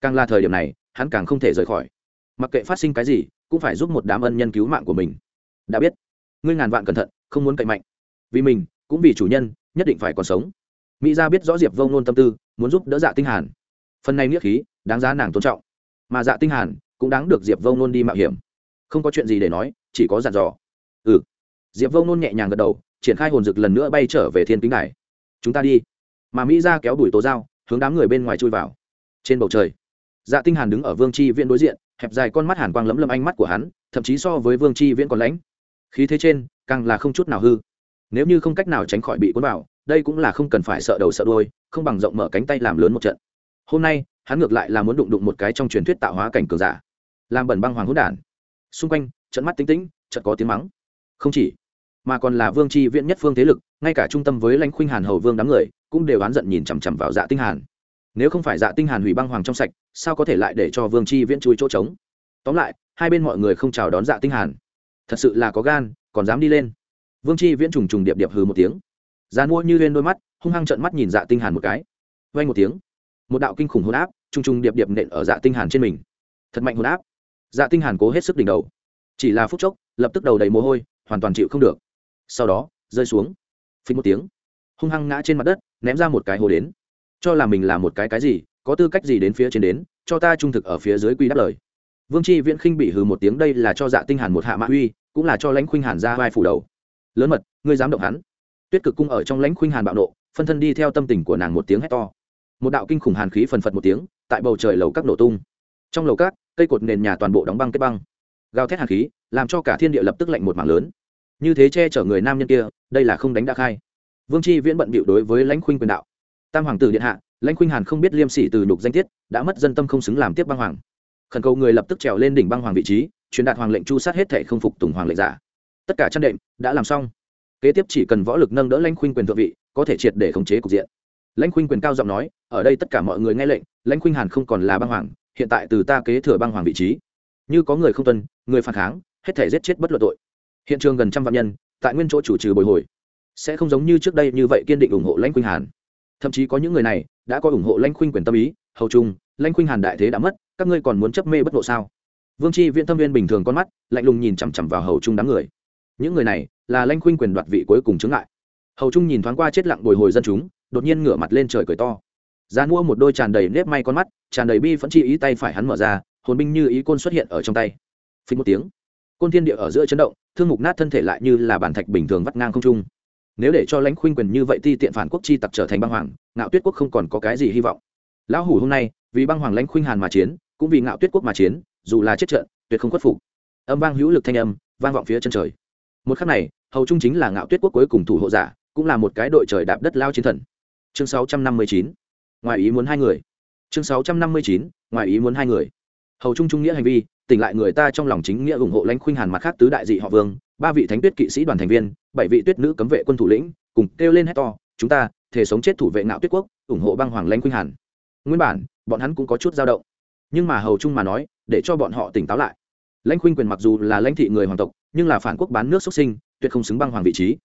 A: Càng là thời điểm này, hắn càng không thể rời khỏi. Mặc kệ phát sinh cái gì cũng phải giúp một đám ân nhân cứu mạng của mình. Đã biết, ngươi ngàn vạn cẩn thận, không muốn cậy mạnh. Vì mình, cũng vì chủ nhân, nhất định phải còn sống. Mỹ gia biết rõ diệp vông nôn tâm tư, muốn giúp đỡ dạ tinh hàn. Phần này nghĩa khí, đáng giá nàng tôn trọng. Mà dạ tinh hàn cũng đáng được diệp vông nôn đi mạo hiểm. Không có chuyện gì để nói, chỉ có dặn dò. Ừ. Diệp vông nôn nhẹ nhàng gật đầu, triển khai hồn dực lần nữa bay trở về thiên kính đài. Chúng ta đi. Mà mỹ gia kéo đuổi tố dao hướng đám người bên ngoài chui vào. Trên bầu trời dạ tinh hàn đứng ở vương chi viện đối diện hẹp dài con mắt hàn quang lấm lấm ánh mắt của hắn, thậm chí so với vương chi viễn còn lãnh. Khí thế trên, càng là không chút nào hư. Nếu như không cách nào tránh khỏi bị cuốn vào, đây cũng là không cần phải sợ đầu sợ đuôi, không bằng rộng mở cánh tay làm lớn một trận. Hôm nay, hắn ngược lại là muốn đụng đụng một cái trong truyền thuyết tạo hóa cảnh cường giả. Làm bẩn băng hoàng hỗn đản. Xung quanh, trận mắt tinh tĩnh trận có tiếng mắng. Không chỉ, mà còn là vương tri viện nhất phương thế lực, ngay cả trung tâm với lãnh khuynh hàn hầu vương đám người, cũng đều oán giận nhìn chằm chằm vào dạ tinh hàn. Nếu không phải dạ tinh hàn hủy băng hoàng trong sạch sao có thể lại để cho vương tri viễn chui chỗ trống? Tóm lại, hai bên mọi người không chào đón dạ tinh hàn. Thật sự là có gan, còn dám đi lên. Vương tri viễn trùng trùng điệp điệp hừ một tiếng. Gian mua như lên đôi mắt, hung hăng trợn mắt nhìn dạ tinh hàn một cái. Vang một tiếng. Một đạo kinh khủng hồn áp trùng trùng điệp điệp nện ở dạ tinh hàn trên mình. Thật mạnh hồn áp. Dạ tinh hàn cố hết sức đỉnh đầu. Chỉ là phút chốc, lập tức đầu đầy mồ hôi, hoàn toàn chịu không được. Sau đó, rơi xuống. Phình một tiếng. Hung hăng ngã trên mặt đất, ném ra một cái hồ đến. Cho là mình là một cái cái gì có tư cách gì đến phía trên đến, cho ta trung thực ở phía dưới quy đáp lời. Vương tri viễn khinh bị hừ một tiếng, đây là cho dạ tinh hàn một hạ mã uy, cũng là cho lãnh khuynh hàn ra vai phủ đầu. Lớn mật, ngươi dám động hắn. Tuyết cực cung ở trong lãnh khuynh hàn bạo nộ, phân thân đi theo tâm tình của nàng một tiếng hét to. Một đạo kinh khủng hàn khí phần phật một tiếng, tại bầu trời lầu các nổ tung. Trong lầu các, cây cột nền nhà toàn bộ đóng băng kết băng. Gào thét hàn khí, làm cho cả thiên địa lập tức lạnh một mảng lớn. Như thế che chở người nam nhân kia, đây là không đánh đã khai. Vương tri viễn bận bịu đối với lãnh khuynh quyền đạo tam hoàng tử điện hạ, lãnh khuynh hàn không biết liêm sỉ từ nhục danh tiết, đã mất dân tâm không xứng làm tiếp băng hoàng. Khẩn cầu người lập tức trèo lên đỉnh băng hoàng vị trí, truyền đạt hoàng lệnh chu sát hết thể không phục tùng hoàng lệnh giả. Tất cả chăn đệm đã làm xong. Kế tiếp chỉ cần võ lực nâng đỡ lãnh khuynh quyền thượng vị, có thể triệt để khống chế cục diện. Lãnh khuynh quyền cao giọng nói, ở đây tất cả mọi người nghe lệnh, lãnh khuynh hàn không còn là băng hoàng, hiện tại từ ta kế thừa băng hoàng vị trí. Như có người không tuân, người phản kháng, hết thể giết chết bất luận tội. Hiện trường gần trăm vạn nhân, tại nguyên chỗ chủ trừ bồi hồi. Sẽ không giống như trước đây như vậy kiên định ủng hộ lãnh khuynh hàn thậm chí có những người này đã có ủng hộ lãnh khuynh quyền tâm ý, hầu trung lãnh khuynh hàn đại thế đã mất, các ngươi còn muốn chấp mê bất ngộ sao? Vương tri viễn thâm viên bình thường con mắt, lạnh lùng nhìn chằm chằm vào hầu trung đám người. Những người này là lãnh khuynh quyền đoạt vị cuối cùng chứng lại. hầu trung nhìn thoáng qua chết lặng bồi hồi dân chúng, đột nhiên ngửa mặt lên trời cười to. Ra mua một đôi tràn đầy nếp may con mắt, tràn đầy bi phẫn chi ý tay phải hắn mở ra, hồn binh như ý côn xuất hiện ở trong tay. Phí một tiếng, côn thiên địa ở giữa chấn động, thương mục nát thân thể lại như là bản thạch bình thường vắt ngang không trung nếu để cho lãnh khuynh quyền như vậy ti tiện phản quốc chi tặc trở thành băng hoàng, ngạo tuyết quốc không còn có cái gì hy vọng. Lão hủ hôm nay, vì băng hoàng lãnh khuynh hàn mà chiến, cũng vì ngạo tuyết quốc mà chiến, dù là chết trận, tuyệt không khuất phục. Âm vang hữu lực thanh âm, vang vọng phía chân trời. Một khắc này, hầu trung chính là ngạo tuyết quốc cuối cùng thủ hộ giả, cũng là một cái đội trời đạp đất lao chiến thần. Chương 659. ngoài ý muốn hai người. Chương 659. ngoài ý muốn hai người. Hầu trung trung nghĩa hành vi, tỉnh lại người ta trong lòng chính nghĩa ủng hộ lãnh khuynh hàn mặt khác tứ đại dị họ vương ba vị thánh tuyết kỵ sĩ đoàn thành viên, bảy vị tuyết nữ cấm vệ quân thủ lĩnh, cùng kêu lên hét to, chúng ta, thể sống chết thủ vệ ngạo tuyết quốc, ủng hộ băng hoàng lãnh khuynh hàn. Nguyên bản, bọn hắn cũng có chút dao động. Nhưng mà hầu chung mà nói, để cho bọn họ tỉnh táo lại. Lãnh khuynh quyền mặc dù là lãnh thị người hoàng tộc, nhưng là phản quốc bán nước xuất sinh, tuyệt không xứng băng hoàng vị trí.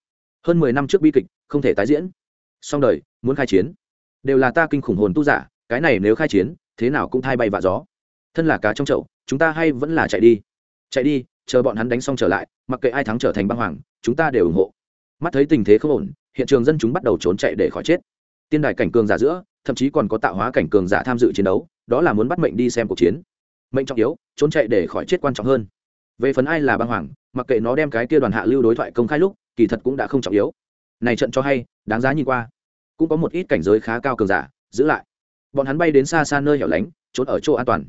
A: Hơn mười năm trước bi kịch, không thể tái diễn. Song đời, muốn khai chiến. Đều là ta kinh khủng hồn tu giả, cái này nếu khai chiến, thế nào cũng thay bay vạ gió. Thân là cá trong chậu, chúng ta hay vẫn là chạy đi. Chạy đi, chờ bọn hắn đánh xong trở lại mặc kệ ai thắng trở thành băng hoàng, chúng ta đều ủng hộ. Mắt thấy tình thế không ổn, hiện trường dân chúng bắt đầu trốn chạy để khỏi chết. Tiên đài cảnh cường giả giữa, thậm chí còn có tạo hóa cảnh cường giả tham dự chiến đấu, đó là muốn bắt mệnh đi xem cuộc chiến. Mệnh trọng yếu, trốn chạy để khỏi chết quan trọng hơn. Về phần ai là băng hoàng, mặc kệ nó đem cái kia đoàn hạ lưu đối thoại công khai lúc, kỳ thật cũng đã không trọng yếu. Này trận cho hay, đáng giá nhìn qua. Cũng có một ít cảnh giới khá cao cường giả, giữ lại. Bọn hắn bay đến xa xa nơi hẻo lánh, trốn ở chỗ an toàn.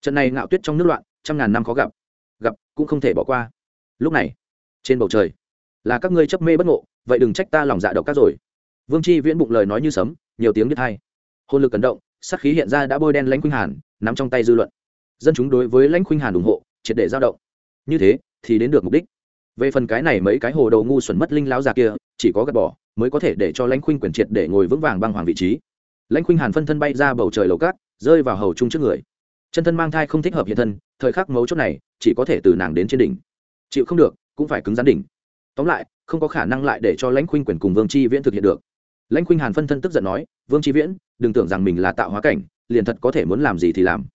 A: Trận này ngạo tuyết trong nước loạn, trăm ngàn năm khó gặp. Gặp, cũng không thể bỏ qua lúc này, trên bầu trời, là các ngươi chấp mê bất ngộ, vậy đừng trách ta lòng dạ độc các rồi. Vương chi viễn bụng lời nói như sấm, nhiều tiếng đứt hay. Hôn lực cẩn động sắc khí hiện ra đã bôi đen lãnh khuynh hàn, nắm trong tay dư luận. Dân chúng đối với lãnh khuynh hàn ủng hộ, triệt để giao động. Như thế, thì đến được mục đích. Về phần cái này mấy cái hồ đầu ngu xuẩn mất linh lão già kia, chỉ có gạt bỏ, mới có thể để cho lãnh khuynh quyền triệt để ngồi vững vàng băng hoàng vị trí. Lãnh khuynh hàn phân thân bay ra bầu trời lầu cát, rơi vào hầu trung trước người. Chân thân mang thai không thích hợp hiện thân, thời khắc mấu chốt này, chỉ có thể từ nàng đến trên đỉnh chịu không được, cũng phải cứng rắn đỉnh. Tóm lại, không có khả năng lại để cho lãnh khuynh quyền cùng vương chi viễn thực hiện được. Lãnh khuynh hàn phân thân tức giận nói, vương chi viễn, đừng tưởng rằng mình là tạo hóa cảnh, liền thật có thể muốn làm gì thì làm.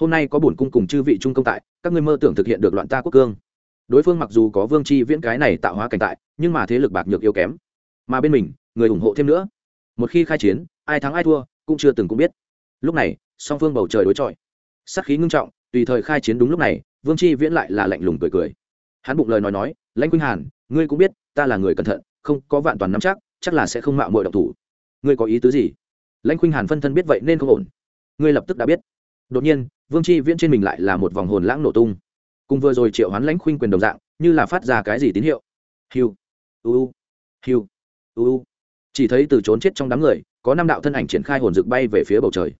A: Hôm nay có bổn cung cùng chư vị trung công tại, các ngươi mơ tưởng thực hiện được loạn ta quốc cương. Đối phương mặc dù có vương chi viễn cái này tạo hóa cảnh tại, nhưng mà thế lực bạc nhược yếu kém. Mà bên mình, người ủng hộ thêm nữa. Một khi khai chiến, ai thắng ai thua, cũng chưa từng cũng biết. Lúc này, song phương bầu trời đối chọi. Sắc khí ngưng trọng, tùy thời khai chiến đúng lúc này, vương chi viễn lại là lạnh lùng cười cười hắn bụng lời nói nói, lãnh quynh hàn, ngươi cũng biết, ta là người cẩn thận, không có vạn toàn nắm chắc chắc là sẽ không mạo mọi động thủ. Ngươi có ý tứ gì? Lãnh quynh hàn phân thân biết vậy nên không ổn. Ngươi lập tức đã biết. Đột nhiên, vương chi viễn trên mình lại là một vòng hồn lãng nổ tung. Cùng vừa rồi triệu hoán lãnh khuynh quyền đồng dạng, như là phát ra cái gì tín hiệu. Hiu uu hiu uu chỉ thấy từ trốn chết trong đám người, có năm đạo thân ảnh triển khai hồn rực bay về phía bầu trời.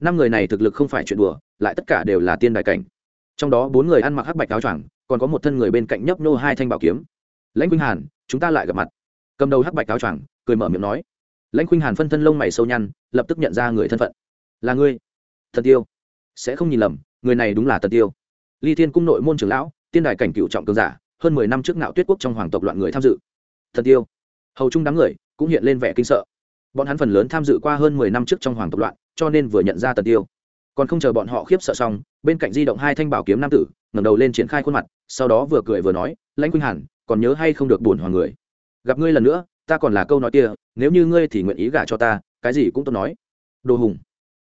A: Năm người này thực lực không phải chuyện đùa, lại tất cả đều là tiên đại cảnh. Trong đó bốn người ăn mặc hắc bạch áo choàng còn có một thân người bên cạnh nhấp nô hai thanh bảo kiếm. Lãnh khuynh hàn, chúng ta lại gặp mặt. Cầm đầu hắc bạch cáo choàng, cười mở miệng nói. Lãnh khuynh hàn phân thân lông mày sâu nhăn, lập tức nhận ra người thân phận. Là ngươi, thần tiêu. Sẽ không nhìn lầm, người này đúng là tần tiêu. Ly thiên cung nội môn trưởng lão, tiên đài cảnh cựu trọng cường giả, hơn mười năm trước nạo tuyết quốc trong hoàng tộc loạn người tham dự. Thần tiêu. Hầu chung đám người cũng hiện lên vẻ kinh sợ. Bọn hắn phần lớn tham dự qua hơn mười năm trước trong hoàng tộc loạn, cho nên vừa nhận ra tần tiêu còn không chờ bọn họ khiếp sợ xong, bên cạnh di động hai thanh bảo kiếm nam tử, ngẩng đầu lên triển khai khuôn mặt, sau đó vừa cười vừa nói, lãnh quynh hàn, còn nhớ hay không được buồn hoàng người? Gặp ngươi lần nữa, ta còn là câu nói kia, nếu như ngươi thì nguyện ý gả cho ta, cái gì cũng tốt nói. Đồ hùng.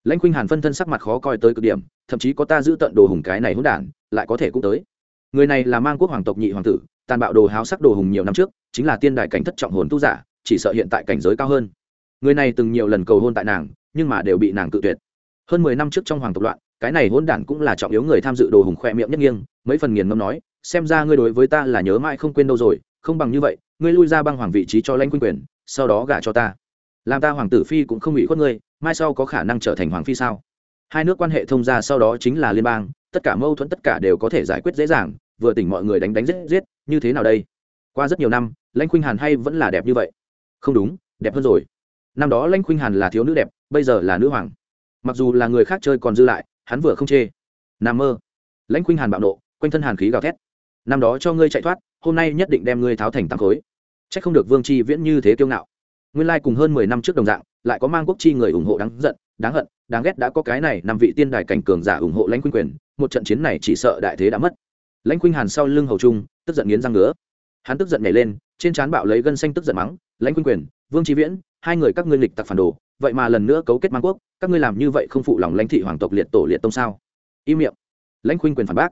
A: Lãnh khuynh hàn phân thân sắc mặt khó coi tới cực điểm, thậm chí có ta giữ tận đồ hùng cái này hỗn đản, lại có thể cũng tới. Người này là mang quốc hoàng tộc nhị hoàng tử, tàn bạo đồ háo sắc đồ hùng nhiều năm trước, chính là tiên đại cảnh thất trọng hồn tu giả, chỉ sợ hiện tại cảnh giới cao hơn. Người này từng nhiều lần cầu hôn tại nàng, nhưng mà đều bị nàng cự tuyệt hơn mười năm trước trong hoàng tộc loạn, cái này hôn đản cũng là trọng yếu người tham dự đồ hùng khoe miệng nhất nghiêng, mấy phần nghiền ngâm nói, xem ra ngươi đối với ta là nhớ mãi không quên đâu rồi, không bằng như vậy, ngươi lui ra băng hoàng vị trí cho lãnh quyên quyền, sau đó gả cho ta. Làm ta hoàng tử phi cũng không ủy khuất ngươi, mai sau có khả năng trở thành hoàng phi sao? Hai nước quan hệ thông ra sau đó chính là liên bang, tất cả mâu thuẫn tất cả đều có thể giải quyết dễ dàng, vừa tỉnh mọi người đánh đánh giết giết, như thế nào đây? Qua rất nhiều năm, lãnh khuynh hàn hay vẫn là đẹp như vậy? Không đúng, đẹp hơn rồi. Năm đó lãnh khuynh hàn là thiếu nữ đẹp, bây giờ là nữ hoàng mặc dù là người khác chơi còn dư lại, hắn vừa không chê. Nam mơ. Lãnh khuynh hàn bạo nộ, quanh thân hàn khí gào thét. Năm đó cho ngươi chạy thoát, hôm nay nhất định đem ngươi tháo thành tám khối. C h ắ c không được vương chi viễn như thế kiêu ngạo. Nguyên lai cùng hơn mười năm trước đồng dạng, lại có mang quốc chi người ủng hộ đáng giận, đáng hận, đáng ghét đã có cái này năm vị tiên đài cảnh cường giả ủng hộ lãnh khuynh quyền, một trận chiến này chỉ sợ đại thế đã mất. Lãnh khuynh hàn sau lưng hầu trung, tức giận nghiến răng ngứa. Hắn tức giận nhảy lên, trên trán bạo lấy gân xanh tức giận mắng, lãnh khuynh quyền, vương tri viễn, hai người các ngươi lịch tặc phản đồ vậy mà lần nữa cấu kết mang quốc, các ngươi làm như vậy không phụ lòng lãnh thị hoàng tộc liệt tổ liệt tông sao? Im miệng. Lãnh khuynh quyền phản bác.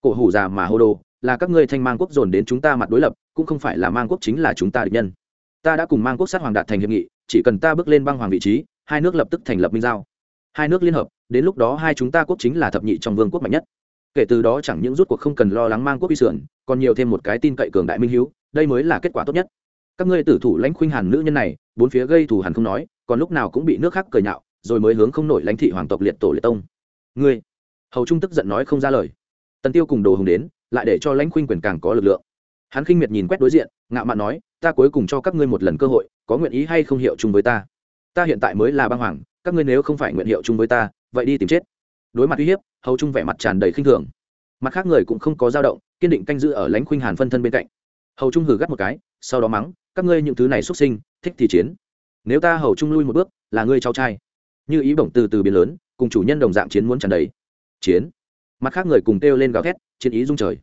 A: Cổ hủ già mà hô đồ, là các ngươi thanh mang quốc dồn đến chúng ta mặt đối lập, cũng không phải là mang quốc chính là chúng ta địch nhân. Ta đã cùng mang quốc sát hoàng đạt thành hiệp nghị, chỉ cần ta bước lên băng hoàng vị trí, hai nước lập tức thành lập minh giao. Hai nước liên hợp, đến lúc đó hai chúng ta quốc chính là thập nhị trong vương quốc mạnh nhất. Kể từ đó chẳng những rút cuộc không cần lo lắng mang quốc uy sườn, còn nhiều thêm một cái tin cậy cường đại minh hiếu, đây mới là kết quả tốt nhất các ngươi tử thủ lãnh khuynh hàn nữ nhân này, bốn phía gây thù hàn không nói, còn lúc nào cũng bị nước khác cười nhạo, rồi mới hướng không nổi lãnh thị hoàng tộc liệt tổ liệt tông. Ngươi, hầu trung tức giận nói không ra lời. Tần tiêu cùng đồ hùng đến, lại để cho lãnh khuynh quyền càng có lực lượng. Hắn khinh miệt nhìn quét đối diện, ngạo mạn nói, ta cuối cùng cho các ngươi một lần cơ hội, có nguyện ý hay không hiệu chung với ta? Ta hiện tại mới là băng hoàng, các ngươi nếu không phải nguyện hiệu chung với ta, vậy đi tìm chết. Đối mặt uy hiếp, hầu trung vẻ mặt tràn đầy khinh thường. Mặt khác người cũng không có dao động, kiên định canh giữ ở lãnh khuynh hàn phân thân bên cạnh. Hầu trung hừ gắt một cái, sau đó mắng các ngươi những thứ này xuất sinh, thích thì chiến. Nếu ta hầu trung lui một bước, là ngươi cháu trai. Như ý bổng từ từ biến lớn, cùng chủ nhân đồng dạng chiến muốn tràn đầy. Chiến. Mặt khác người cùng kêu lên gào thét, chiến ý rung trời.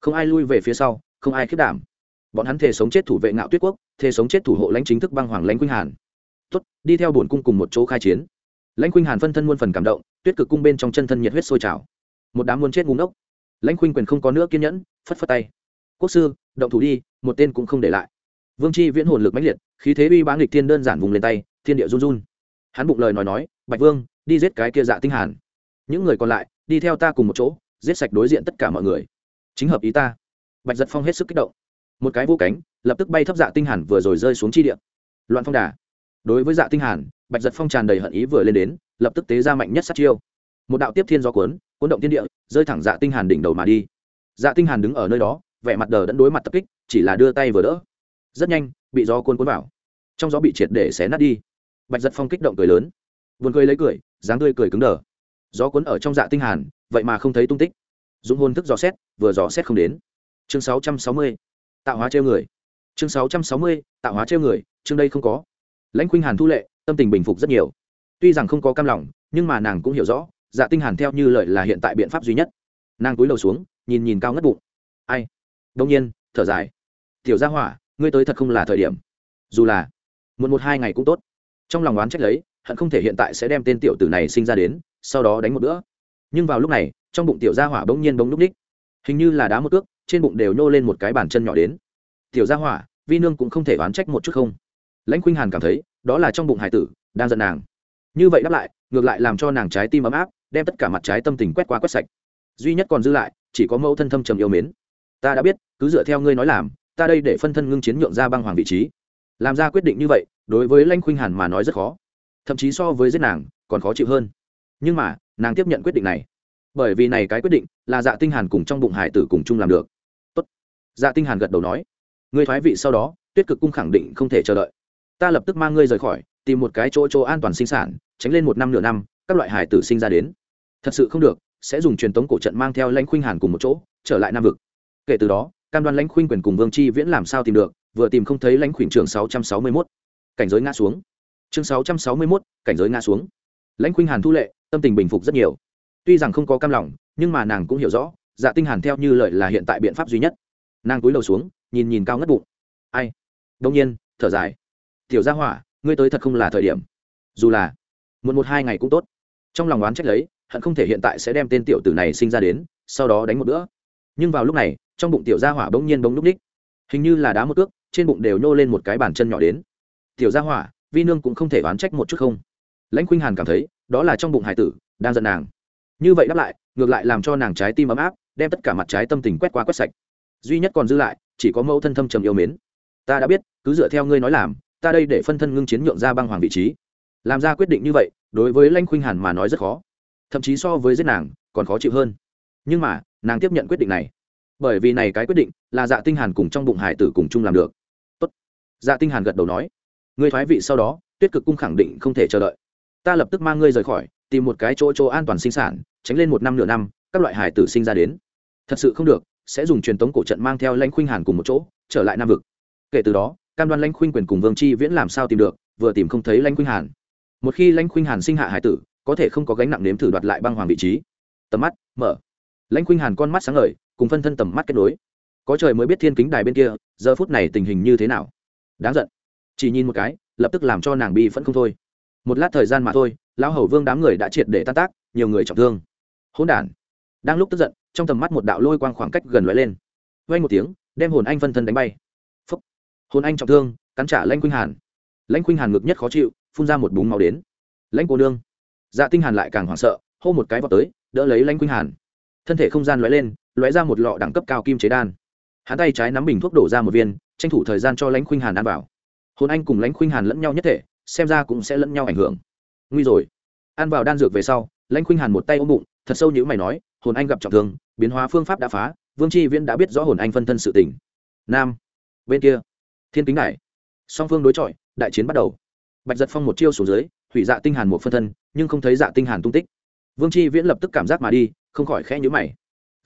A: Không ai lui về phía sau, không ai khiết đảm. Bọn hắn thề sống chết thủ vệ ngạo tuyết quốc, thề sống chết thủ hộ lãnh chính thức băng hoàng lãnh quynh hàn. Tuất đi theo bổn cung cùng một chỗ khai chiến. Lãnh quynh hàn phân thân muôn phần cảm động, tuyết cực cung bên trong chân thân nhiệt huyết sôi trào. Một đám muôn chết ngúng ốc lãnh khuynh quyền không có nữa kiên nhẫn, phất phất tay. Quốc sư, động thủ đi, một tên cũng không để lại vương chi viễn hồn lực mãnh liệt, khí thế uy bá nghịch thiên đơn giản vùng lên tay, thiên địa run run. Hắn bụng lời nói nói, bạch vương, đi giết cái kia dạ tinh hàn. Những người còn lại, đi theo ta cùng một chỗ, giết sạch đối diện tất cả mọi người. Chính hợp ý ta. Bạch giật phong hết sức kích động. Một cái vô cánh, lập tức bay thấp dạ tinh hàn vừa rồi rơi xuống chi địa. Loạn phong đà. Đối với dạ tinh hàn, bạch giật phong tràn đầy hận ý vừa lên đến, lập tức tế ra mạnh nhất sát chiêu. Một đạo tiếp thiên gió cuốn cuốn động thiên địa, rơi thẳng dạ tinh hàn đỉnh đầu mà đi. Dạ tinh hàn đứng ở nơi đó, vẻ mặt đờ đẫn đối mặt tập kích, chỉ là đưa tay vừa đỡ rất nhanh, bị gió cuốn cuốn vào. Trong gió bị triệt để xé nát đi. Bạch giật phong kích động cười lớn. Buồn cười lấy cười, dáng tươi cười cứng đờ. Gió cuốn ở trong dạ tinh hàn, vậy mà không thấy tung tích. Dũng hôn thức gió xét, vừa gió xét không đến. Chương 660. tạo hóa treo người. Chương 660. tạo hóa treo người, chương đây không có. Lãnh khuynh hàn thu lệ, tâm tình bình phục rất nhiều. Tuy rằng không có cam lòng, nhưng mà nàng cũng hiểu rõ dạ tinh hàn theo như lời là hiện tại biện pháp duy nhất. Nàng cúi đầu xuống, nhìn nhìn cao ngất bụng. Ai? Đông nhiên, thở dài. Tiểu gia hỏa ngươi tới thật không là thời điểm. Dù là một một hai ngày cũng tốt. Trong lòng oán trách lấy, hận không thể hiện tại sẽ đem tên tiểu tử này sinh ra đến, sau đó đánh một bữa. Nhưng vào lúc này, trong bụng tiểu gia hỏa bỗng nhiên bỗng núp ních. Hình như là đá một cước, trên bụng đều nhô lên một cái bàn chân nhỏ đến. Tiểu gia hỏa, vi nương cũng không thể oán trách một chút không. Lãnh khuynh hàn cảm thấy, đó là trong bụng hải tử, đang giận nàng. Như vậy đáp lại, ngược lại làm cho nàng trái tim ấm áp, đem tất cả mặt trái tâm tình quét qua quét sạch. Duy nhất còn dư lại, chỉ có mẫu thân thâm trầm yêu mến. Ta đã biết, cứ dựa theo ngươi nói làm ta đây để phân thân ngưng chiến nhượng ra băng hoàng vị trí. Làm ra quyết định như vậy, đối với lanh khuynh hàn mà nói rất khó. Thậm chí so với giết nàng, còn khó chịu hơn. Nhưng mà, nàng tiếp nhận quyết định này. Bởi vì này cái quyết định là dạ tinh hàn cùng trong bụng hải tử cùng chung làm được. Tốt. Dạ tinh hàn gật đầu nói. Ngươi thoái vị sau đó, tuyết cực cung khẳng định không thể chờ đợi. Ta lập tức mang ngươi rời khỏi, tìm một cái chỗ chỗ an toàn sinh sản, tránh lên một năm nửa năm, các loại hải tử sinh ra đến. Thật sự không được, sẽ dùng truyền tống cổ trận mang theo lãnh khuynh hàn cùng một chỗ, trở lại nam vực. Kể từ đó cam đoan lãnh khuynh quyền cùng vương chi viễn làm sao tìm được, vừa tìm không thấy lãnh khuynh trường sáu trăm sáu mươi mốt. Cảnh giới ngã xuống. Chương sáu trăm sáu mươi mốt, cảnh giới ngã xuống. Lãnh khuynh hàn thu lệ, tâm tình bình phục rất nhiều. Tuy rằng không có cam lòng, nhưng mà nàng cũng hiểu rõ dạ tinh hàn theo như lời là hiện tại biện pháp duy nhất. Nàng cúi đầu xuống, nhìn nhìn cao ngất bụng. Ai? Đông nhiên, thở dài. Tiểu gia hỏa, ngươi tới thật không là thời điểm. Dù là một một hai ngày cũng tốt. Trong lòng oán trách lấy, hận không thể hiện tại sẽ đem tên tiểu tử này sinh ra đến, sau đó đánh một bữa. Nhưng vào lúc này trong bụng tiểu gia hỏa bỗng nhiên bỗng núp ních. Hình như là đá một cước, trên bụng đều nhô lên một cái bàn chân nhỏ đến. Tiểu gia hỏa, vi nương cũng không thể oán trách một chút không? Lãnh khuynh hàn cảm thấy, đó là trong bụng hải tử, đang giận nàng. Như vậy đáp lại, ngược lại làm cho nàng trái tim ấm áp, đem tất cả mặt trái tâm tình quét qua quét sạch. Duy nhất còn dư lại, chỉ có mẫu thân thâm trầm yêu mến. Ta đã biết, cứ dựa theo ngươi nói làm, ta đây để phân thân ngưng chiến nhượng ra băng hoàng vị trí. Làm ra quyết định như vậy, đối với lãnh khuynh hàn mà nói rất khó. Thậm chí so với giết nàng, còn khó chịu hơn. Nhưng mà, nàng tiếp nhận quyết định này bởi vì này cái quyết định là dạ tinh hàn cùng trong bụng hải tử cùng chung làm được. Tốt. Dạ tinh hàn gật đầu nói. Ngươi thoái vị sau đó, tuyết cực cung khẳng định không thể chờ đợi. Ta lập tức mang ngươi rời khỏi, tìm một cái chỗ chỗ an toàn sinh sản, tránh lên một năm nửa năm, các loại hải tử sinh ra đến. Thật sự không được, sẽ dùng truyền tống cổ trận mang theo lãnh khuynh hàn cùng một chỗ, trở lại nam vực. Kể từ đó, cam đoan lãnh khuynh quyền cùng vương chi viễn làm sao tìm được, vừa tìm không thấy lãnh khuynh hàn. Một khi lãnh khuynh hàn sinh hạ hải tử, có thể không có gánh nặng nếm thử đoạt lại băng hoàng vị trí. Tầm mắt mở. Lãnh khuynh hàn con mắt sáng ngời cùng phân thân tầm mắt kết nối. Có trời mới biết thiên kính đài bên kia, giờ phút này tình hình như thế nào. Đáng giận. Chỉ nhìn một cái, lập tức làm cho nàng bi phẫn không thôi. Một lát thời gian mà thôi, lão hầu vương đám người đã triệt để tan tác, nhiều người trọng thương. Hỗn đản. Đang lúc tức giận, trong tầm mắt một đạo lôi quang khoảng cách gần lóe lên. Vang một tiếng, đem hồn anh phân thân đánh bay. Phúc. hồn anh trọng thương, cắn trả lãnh khuynh hàn. Lãnh khuynh hàn ngực nhất khó chịu, phun ra một búng máu đến. Lãnh cô nương. Dạ tinh hàn lại càng hoảng sợ, hô một cái vào tới, đỡ lấy lãnh khuynh hàn. Thân thể không gian lóe lên lóe ra một lọ đẳng cấp cao kim chế đan. Hắn tay trái nắm bình thuốc đổ ra một viên tranh thủ thời gian cho lãnh khuynh hàn ăn vào. Hồn anh cùng lãnh khuynh hàn lẫn nhau nhất thể xem ra cũng sẽ lẫn nhau ảnh hưởng. Nguy rồi. Ăn vào đan dược về sau lãnh khuynh hàn một tay ôm bụng thật sâu như mày nói hồn anh gặp trọng thương biến hóa phương pháp đã phá vương tri viễn đã biết rõ hồn anh phân thân sự tỉnh nam bên kia. Thiên kính này, song phương đối chọi đại chiến bắt đầu. Bạch giật phong một chiêu xuống dưới hủy dạ tinh hàn một phân thân nhưng không thấy dạ tinh hàn tung tích. Vương tri viễn lập tức cảm giác mà đi không khỏi khẽ nhữ mày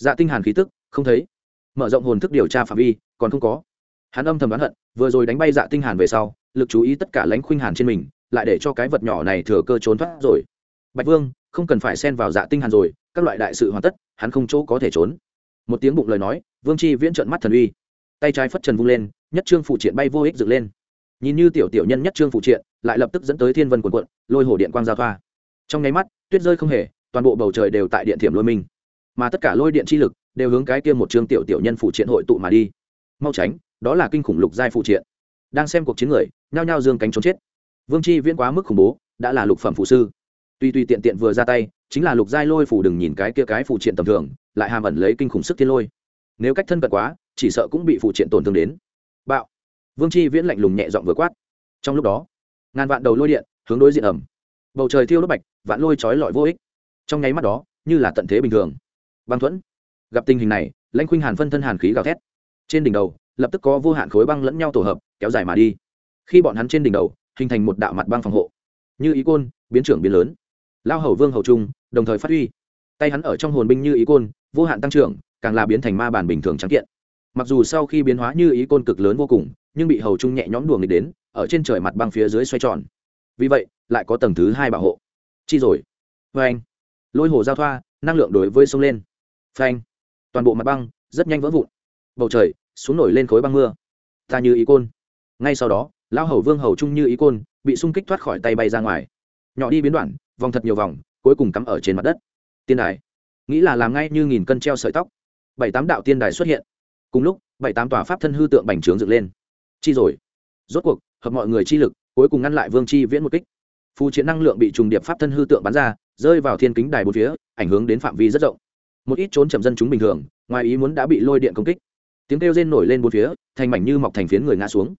A: dạ tinh hàn khí tức, không thấy. Mở rộng hồn thức điều tra phạm vi, còn không có. Hắn âm thầm đoán hận, vừa rồi đánh bay dạ tinh hàn về sau, lực chú ý tất cả lãnh khuynh hàn trên mình, lại để cho cái vật nhỏ này thừa cơ trốn thoát rồi. Bạch vương, không cần phải xen vào dạ tinh hàn rồi, các loại đại sự hoàn tất, hắn không chỗ có thể trốn. Một tiếng bụng lời nói, vương chi viễn trợn mắt thần uy. Tay trái phất trần vung lên, nhất trương phụ triện bay vô ích dựng lên. Nhìn như tiểu tiểu nhân nhất trương phụ triện, lại lập tức dẫn tới thiên vân cuộn cuộn, lôi hồ điện quang giao thoa. Trong nháy mắt, tuyết rơi không hề, toàn bộ bầu trời đều tại điện thiểm lôi mình mà tất cả lôi điện chi lực đều hướng cái kia một trương tiểu tiểu nhân phụ triện hội tụ mà đi. Mau tránh, đó là kinh khủng lục giai phụ triện. Đang xem cuộc chiến người, nhao nhao dương cánh trốn chết. Vương chi viễn quá mức khủng bố, đã là lục phẩm phụ sư. Tuy tuy tiện tiện vừa ra tay, chính là lục giai lôi phủ đừng nhìn cái kia cái phụ triện tầm thường, lại hàm ẩn lấy kinh khủng sức thiên lôi. Nếu cách thân cận quá, chỉ sợ cũng bị phụ triện tổn thương đến. Bạo. Vương chi viễn lạnh lùng nhẹ giọng vừa quát. Trong lúc đó, ngàn vạn đầu lôi điện hướng đối diện ẩm. Bầu trời thiêu đốt bạch, vạn lôi trói lọi vô ích. Trong nháy mắt đó, như là tận thế bình thường băng thuẫn. Gặp tình hình này, lãnh khuynh hàn phân thân hàn khí gào thét. Trên đỉnh đầu, lập tức có vô hạn khối băng lẫn nhau tổ hợp, kéo dài mà đi. Khi bọn hắn trên đỉnh đầu, hình thành một đạo mặt băng phòng hộ. Như ý côn, biến trưởng biến lớn. Lao hầu vương hầu trung, đồng thời phát huy. Tay hắn ở trong hồn binh như ý côn, vô hạn tăng trưởng, càng là biến thành ma bản bình thường trắng kiện. Mặc dù sau khi biến hóa như ý côn cực lớn vô cùng, nhưng bị hầu trung nhẹ nhõm đùa nghịch đến, ở trên trời mặt băng phía dưới xoay tròn. Vì vậy, lại có tầng thứ hai bảo hộ. Chi rồi. Vê anh lôi hồ giao thoa, năng lượng đối với sông lên phanh. Toàn bộ mặt băng rất nhanh vỡ vụn. Bầu trời xuống nổi lên khối băng mưa. Ta như ý côn. Ngay sau đó lao hầu vương hầu trung như ý côn bị xung kích thoát khỏi tay bay ra ngoài. Nhỏ đi biến đoạn, vòng thật nhiều vòng, cuối cùng cắm ở trên mặt đất. Tiên đài. Nghĩ là làm ngay như nghìn cân treo sợi tóc. Bảy tám đạo tiên đài xuất hiện. Cùng lúc, bảy tám tòa pháp thân hư tượng bành trướng dựng lên. Chi rồi. Rốt cuộc, hợp mọi người chi lực, cuối cùng ngăn lại vương chi viễn một kích. Phù chiến năng lượng bị trùng điệp pháp thân hư tượng bắn ra, rơi vào thiên kính đài bốn phía, ảnh hưởng đến phạm vi rất rộng một ít trốn chậm dân chúng bình thường, ngoài ý muốn đã bị lôi điện công kích. Tiếng kêu rên nổi lên bốn phía, thành mảnh như mọc thành phiến người ngã xuống.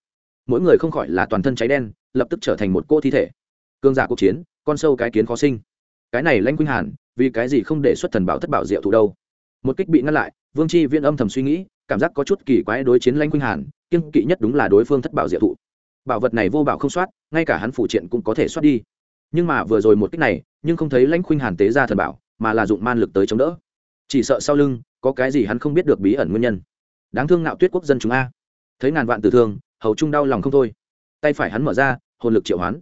A: Mỗi người không khỏi là toàn thân cháy đen, lập tức trở thành một cô thi thể. Cương giả cuộc chiến, con sâu cái kiến khó sinh. Cái này lanh quynh hàn, vì cái gì không để xuất thần bảo thất bảo diệu thụ đâu? Một kích bị ngăn lại, vương chi viên âm thầm suy nghĩ, cảm giác có chút kỳ quái đối chiến lanh quynh hàn kiên kỵ nhất đúng là đối phương thất bảo diệu thụ bảo vật này vô bảo không soát, ngay cả hắn phụ triện cũng có thể soát đi. Nhưng mà vừa rồi một kích này, nhưng không thấy lãnh khuynh hàn tế ra thần bảo, mà là dụng man lực tới chống đỡ chỉ sợ sau lưng, có cái gì hắn không biết được bí ẩn nguyên nhân. Đáng thương nạo tuyết quốc dân chúng a. Thấy ngàn vạn tử thương, hầu trung đau lòng không thôi. Tay phải hắn mở ra, hồn lực triệu hoán.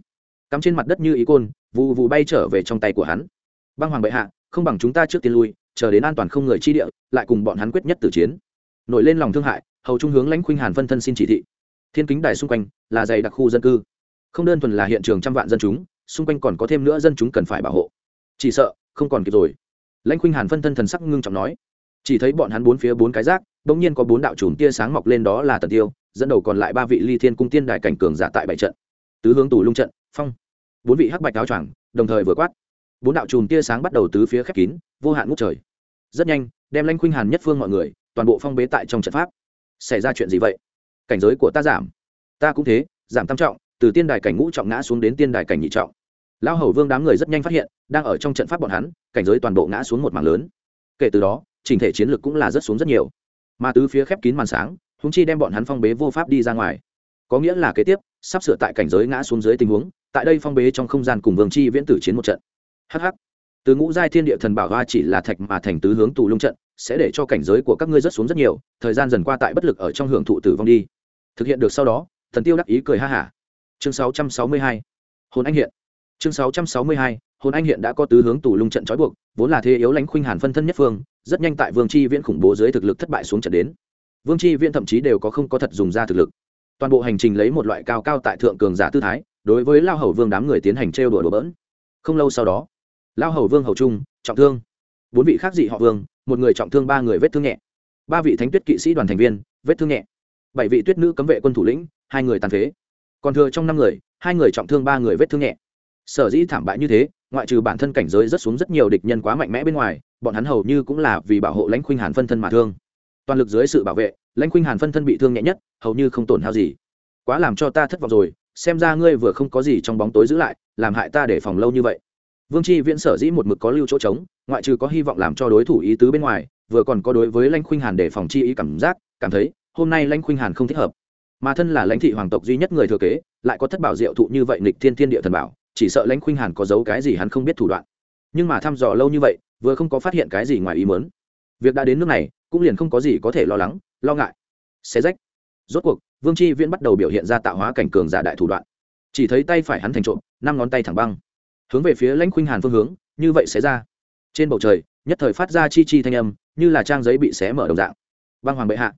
A: Cắm trên mặt đất như ý côn vụ vụ bay trở về trong tay của hắn. Băng hoàng bệ hạ, không bằng chúng ta trước tiên lui, chờ đến an toàn không người chi địa, lại cùng bọn hắn quyết nhất tử chiến. Nổi lên lòng thương hại, hầu trung hướng lãnh khuynh hàn phân thân xin chỉ thị. Thiên kính đài xung quanh là dày đặc khu dân cư. Không đơn thuần là hiện trường trăm vạn dân chúng, xung quanh còn có thêm nữa dân chúng cần phải bảo hộ. Chỉ sợ, không còn kịp rồi lãnh khuynh hàn phân thân thần sắc ngưng trọng nói, chỉ thấy bọn hắn bốn phía bốn cái rác bỗng nhiên có bốn đạo chùm tia sáng mọc lên đó là tần tiêu, dẫn đầu còn lại ba vị ly thiên cung tiên đại cảnh cường giả tại bảy trận. Tứ hướng tù lung trận, phong. Bốn vị hắc bạch áo choàng, đồng thời vừa quát. Bốn đạo chùm tia sáng bắt đầu tứ phía khép kín, vô hạn ngút trời. Rất nhanh, đem lanh khuynh hàn nhất phương mọi người, toàn bộ phong bế tại trong trận pháp. Xảy ra chuyện gì vậy? Cảnh giới của ta giảm. Ta cũng thế, giảm tam trọng, từ tiên đài cảnh ngũ trọng ngã xuống đến tiên đài cảnh nhị trọng lao hầu vương đám người rất nhanh phát hiện, đang ở trong trận pháp bọn hắn, cảnh giới toàn bộ ngã xuống một mảng lớn. Kể từ đó, trình thể chiến lược cũng là rất xuống rất nhiều. Mà tứ phía khép kín màn sáng húng chi đem bọn hắn phong bế vô pháp đi ra ngoài. Có nghĩa là kế tiếp, sắp sửa tại cảnh giới ngã xuống dưới tình huống, tại đây phong bế trong không gian cùng vương chi viễn tử chiến một trận. Hh từ ngũ giai thiên địa thần bảo hoa chỉ là thạch mà thành tứ hướng tù lung trận, sẽ để cho cảnh giới của các ngươi rất xuống rất nhiều, thời gian dần qua tại bất lực ở trong hưởng thụ tử vong đi. Thực hiện được sau đó, thần tiêu đắc ý cười ha hả. Chương 662. hồn anh hiện chương 662. hồn anh hiện đã có tứ hướng tù lung trận trói buộc, vốn là thế yếu lãnh khuynh hàn phân thân nhất phương, rất nhanh tại vương chi viễn khủng bố dưới thực lực thất bại xuống trận đến. Vương chi viễn thậm chí đều có không có thật dùng ra thực lực. Toàn bộ hành trình lấy một loại cao cao tại thượng cường giả tư thái, đối với lao hầu vương đám người tiến hành trêu đùa đùa bỡn. Không lâu sau đó, lao hầu vương hầu trung, trọng thương. Bốn vị khác dị họ vương, một người trọng thương, ba người vết thương nhẹ. Ba vị thánh tuyết kỵ sĩ đoàn thành viên, vết thương nhẹ. Bảy vị tuyết nữ cấm vệ quân thủ lĩnh, hai người tàn phế. Còn thừa trong năm người, hai người trọng thương, ba người vết thương nhẹ sở dĩ thảm bại như thế, ngoại trừ bản thân cảnh giới rất xuống rất nhiều địch nhân quá mạnh mẽ bên ngoài, bọn hắn hầu như cũng là vì bảo hộ lãnh khuynh hàn phân thân mà thương. Toàn lực dưới sự bảo vệ, lãnh khuynh hàn phân thân bị thương nhẹ nhất, hầu như không tổn hao gì. Quá làm cho ta thất vọng rồi, xem ra ngươi vừa không có gì trong bóng tối giữ lại, làm hại ta để phòng lâu như vậy. Vương tri viễn sở dĩ một mực có lưu chỗ trống, ngoại trừ có hy vọng làm cho đối thủ ý tứ bên ngoài, vừa còn có đối với lãnh khuynh hàn để phòng chi ý cảm giác, cảm thấy, hôm nay lãnh khuynh hàn không thích hợp. Mà thân là lãnh thị hoàng tộc duy nhất người thừa kế, lại có thất bảo diệu thụ như vậy nịch thiên thiên địa thần bảo chỉ sợ lãnh khuynh hàn có giấu cái gì hắn không biết thủ đoạn. Nhưng mà thăm dò lâu như vậy, vừa không có phát hiện cái gì ngoài ý mớn việc đã đến nước này, cũng liền không có gì có thể lo lắng, lo ngại. Xé rách. Rốt cuộc, vương tri viễn bắt đầu biểu hiện ra tạo hóa cảnh cường giả đại thủ đoạn. Chỉ thấy tay phải hắn thành trộm, năm ngón tay thẳng băng. Hướng về phía lãnh khuynh hàn phương hướng, như vậy xé ra. Trên bầu trời, nhất thời phát ra chi chi thanh âm, như là trang giấy bị xé mở đồng dạng. Băng hoàng bệ hạ.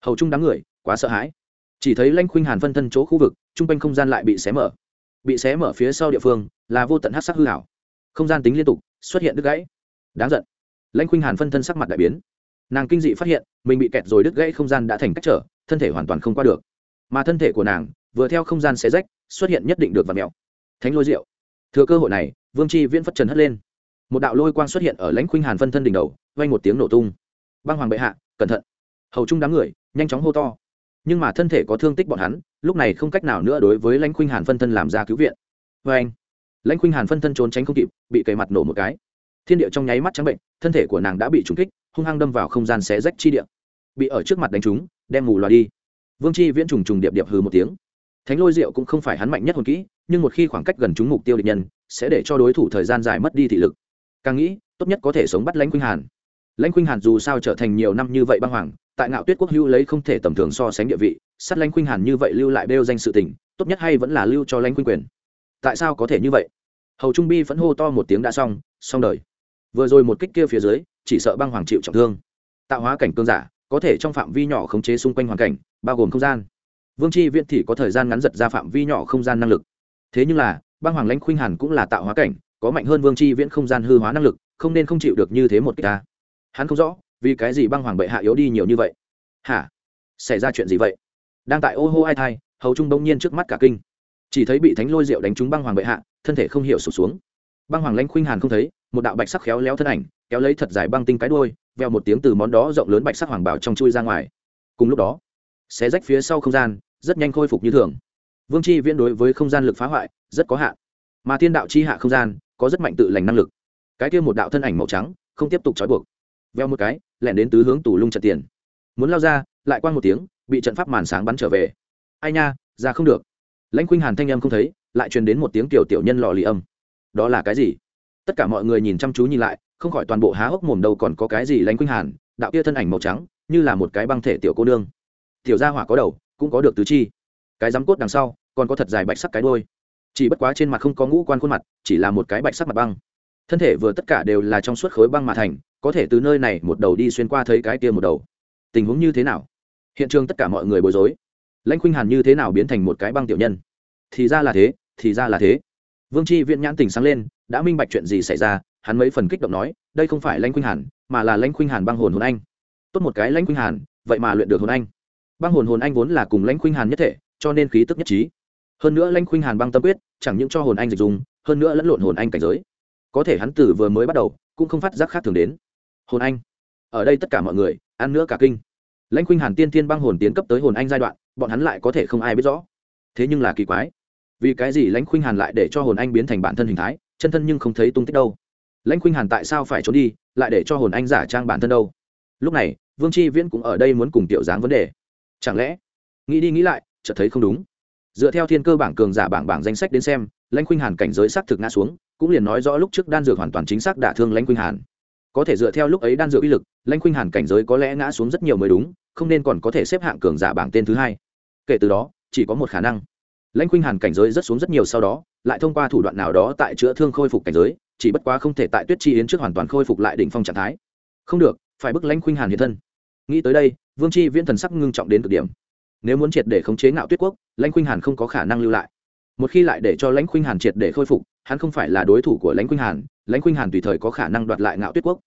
A: Hầu trung đám người, quá sợ hãi. Chỉ thấy lãnh khuynh hàn phân thân chỗ khu vực chung quanh không gian lại bị xé mở bị xé mở phía sau địa phương, là vô tận hát sắc hư hảo không gian tính liên tục, xuất hiện đứt gãy. Đáng giận. Lãnh khuynh hàn phân thân sắc mặt đại biến. Nàng kinh dị phát hiện, mình bị kẹt rồi đứt gãy không gian đã thành cách trở, thân thể hoàn toàn không qua được. Mà thân thể của nàng, vừa theo không gian xé rách, xuất hiện nhất định được và mèo. Thánh lôi rượu thừa cơ hội này, vương tri viễn phất trần hất lên. Một đạo lôi quang xuất hiện ở lãnh khuynh hàn phân thân đỉnh đầu, vang một tiếng nổ tung. Băng hoàng bệ hạ, cẩn thận. Hầu trung đám người, nhanh chóng hô to. Nhưng mà thân thể có thương tích bọn hắn lúc này không cách nào nữa đối với lãnh khuynh hàn phân thân làm ra cứu viện. Vê anh, lãnh khuynh hàn phân thân trốn tránh không kịp, bị cầy mặt nổ một cái. Thiên địa trong nháy mắt trắng bệnh, thân thể của nàng đã bị trúng kích, hung hăng đâm vào không gian xé rách chi địa. Bị ở trước mặt đánh trúng, đem mù loà đi. Vương chi viễn trùng trùng điệp điệp hừ một tiếng. Thánh lôi rượu cũng không phải hắn mạnh nhất hồn kỹ, nhưng một khi khoảng cách gần trúng mục tiêu địch nhân, sẽ để cho đối thủ thời gian dài mất đi thị lực. Càng nghĩ, tốt nhất có thể sống bắt lãnh khuynh hàn. Lãnh khuynh hàn dù sao trở thành nhiều năm như vậy băng hoàng, tại ngạo tuyết quốc hưu lấy không thể tầm thường so sánh địa vị sát lãnh khuynh hàn như vậy lưu lại đeo danh sự tình, tốt nhất hay vẫn là lưu cho lãnh khuynh quyền. Tại sao có thể như vậy? Hầu trung bi phẫn hô to một tiếng đã xong xong đời. Vừa rồi một kích kia phía dưới, chỉ sợ băng hoàng chịu trọng thương. Tạo hóa cảnh cương giả, có thể trong phạm vi nhỏ khống chế xung quanh hoàn cảnh, bao gồm không gian. Vương tri viễn thì có thời gian ngắn giật ra phạm vi nhỏ không gian năng lực. Thế nhưng là, băng hoàng lãnh khuynh hàn cũng là tạo hóa cảnh, có mạnh hơn vương tri viễn không gian hư hóa năng lực, không nên không chịu được như thế một kích ta. Hắn không rõ vì cái gì băng hoàng bệ hạ yếu đi nhiều như vậy. Hả? Xảy ra chuyện gì vậy? Đang tại ô hô ai thai, hầu trung đông nhiên trước mắt cả kinh. Chỉ thấy bị thánh lôi rượu đánh trúng băng hoàng bệ hạ, thân thể không hiểu sụp xuống. Băng hoàng lãnh khuynh hàn không thấy, một đạo bạch sắc khéo léo thân ảnh, kéo lấy thật dài băng tinh cái đuôi, veo một tiếng từ món đó rộng lớn bạch sắc hoàng bảo trong chui ra ngoài. Cùng lúc đó, xé rách phía sau không gian, rất nhanh khôi phục như thường. Vương chi viễn đối với không gian lực phá hoại, rất có hạn. Mà thiên đạo chi hạ không gian, có rất mạnh tự lành năng lực. Cái kia một đạo thân ảnh màu trắng, không tiếp tục trói buộc. Veo một cái, lẻn đến tứ hướng tủ lung trận tiền. Muốn lao ra, lại quan một tiếng bị trận pháp màn sáng bắn trở về. Ai nha, ra không được. Lãnh khuynh hàn thanh âm không thấy, lại truyền đến một tiếng tiểu tiểu nhân lò lì âm. Đó là cái gì? Tất cả mọi người nhìn chăm chú nhìn lại, không khỏi toàn bộ há hốc mồm đâu còn có cái gì lãnh khuynh hàn, đạo kia thân ảnh màu trắng, như là một cái băng thể tiểu cô nương. Tiểu gia hỏa có đầu, cũng có được tứ chi. Cái giám cốt đằng sau, còn có thật dài bạch sắc cái đôi chỉ bất quá trên mặt không có ngũ quan khuôn mặt, chỉ là một cái bạch sắc mặt băng. Thân thể vừa tất cả đều là trong suốt khối băng mà thành, có thể từ nơi này một đầu đi xuyên qua thấy cái kia một đầu. Tình huống như thế nào? Hiện trường tất cả mọi người bối rối. Lãnh khuynh hàn như thế nào biến thành một cái băng tiểu nhân? Thì ra là thế, thì ra là thế. Vương tri viễn nhãn tình sáng lên, đã minh bạch chuyện gì xảy ra, hắn mấy phần kích động nói, đây không phải lãnh khuynh hàn, mà là lãnh khuynh hàn băng hồn hồn anh. Tốt một cái lãnh khuynh hàn, vậy mà luyện được hồn anh. Băng hồn hồn anh vốn là cùng lãnh khuynh hàn nhất thể, cho nên khí tức nhất trí. Hơn nữa lãnh khuynh hàn băng tâm quyết, chẳng những cho hồn anh dịch dùng, hơn nữa lẫn lộn hồn anh cảnh giới. Có thể hắn tử vừa mới bắt đầu, cũng không phát giác khác thường đến. Hồn anh. Ở đây tất cả mọi người, ăn nữa cả kinh lãnh khuynh hàn tiên tiên băng hồn tiến cấp tới hồn anh giai đoạn, bọn hắn lại có thể không ai biết rõ. Thế nhưng là kỳ quái, vì cái gì lãnh khuynh hàn lại để cho hồn anh biến thành bản thân hình thái, chân thân nhưng không thấy tung tích đâu? Lãnh khuynh hàn tại sao phải trốn đi, lại để cho hồn anh giả trang bản thân đâu? Lúc này, vương tri viễn cũng ở đây muốn cùng tiểu dáng vấn đề. Chẳng lẽ, nghĩ đi nghĩ lại, chợt thấy không đúng. Dựa theo thiên cơ bảng cường giả bảng bảng danh sách đến xem, lãnh khuynh hàn cảnh giới xác thực ngã xuống, cũng liền nói rõ lúc trước đan dược hoàn toàn chính xác đả thương lãnh khuynh hàn. Có thể dựa theo lúc ấy đan dược uy lực, lãnh khuynh hàn cảnh giới có lẽ ngã xuống rất nhiều mới đúng không nên còn có thể xếp hạng cường giả bảng tên thứ hai. Kể từ đó, chỉ có một khả năng. Lãnh khuynh hàn cảnh giới rất xuống rất nhiều sau đó, lại thông qua thủ đoạn nào đó tại chữa thương khôi phục cảnh giới, chỉ bất quá không thể tại tuyết chi yến trước hoàn toàn khôi phục lại đỉnh phong trạng thái. Không được, phải bức lãnh khuynh hàn hiện thân. Nghĩ tới đây, vương chi viễn thần sắc ngưng trọng đến cực điểm. Nếu muốn triệt để khống chế ngạo tuyết quốc, lãnh khuynh hàn không có khả năng lưu lại. Một khi lại để cho lãnh khuynh hàn triệt để khôi phục, hắn không phải là đối thủ của lãnh khuynh hàn, lãnh khuynh hàn tùy thời có khả năng đoạt lại ngạo tuyết quốc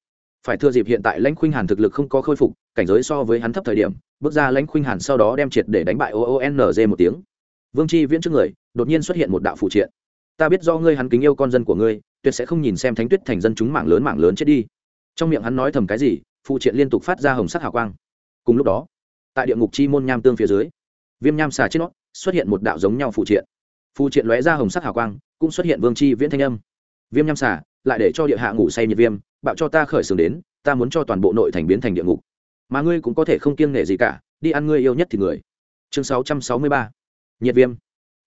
A: phải thừa dịp hiện tại lãnh khuynh hàn thực lực không có khôi phục, cảnh giới so với hắn thấp thời điểm, bước ra lãnh khuynh hàn sau đó đem triệt để đánh bại oonz một tiếng. Vương chi viễn trước người, đột nhiên xuất hiện một đạo phụ triện. Ta biết do ngươi hắn kính yêu con dân của ngươi, tuyệt sẽ không nhìn xem thánh tuyết thành dân chúng mạng lớn mạng lớn chết đi. Trong miệng hắn nói thầm cái gì, phụ triện liên tục phát ra hồng sắc hào quang. Cùng lúc đó, tại địa ngục chi môn nham tương phía dưới, viêm nham xà trên nó xuất hiện một đạo giống nhau phụ triện. Phụ triện lóe ra hồng sắc hào quang, cũng xuất hiện vương chi viễn thanh âm. Viêm nham xà, lại để cho địa hạ ngủ say nhiệt viêm bạo cho ta khởi xướng đến, ta muốn cho toàn bộ nội thành biến thành địa ngục. Mà ngươi cũng có thể không kiêng nể gì cả, đi ăn ngươi yêu nhất thì người. Chương 663. nhiệt viêm.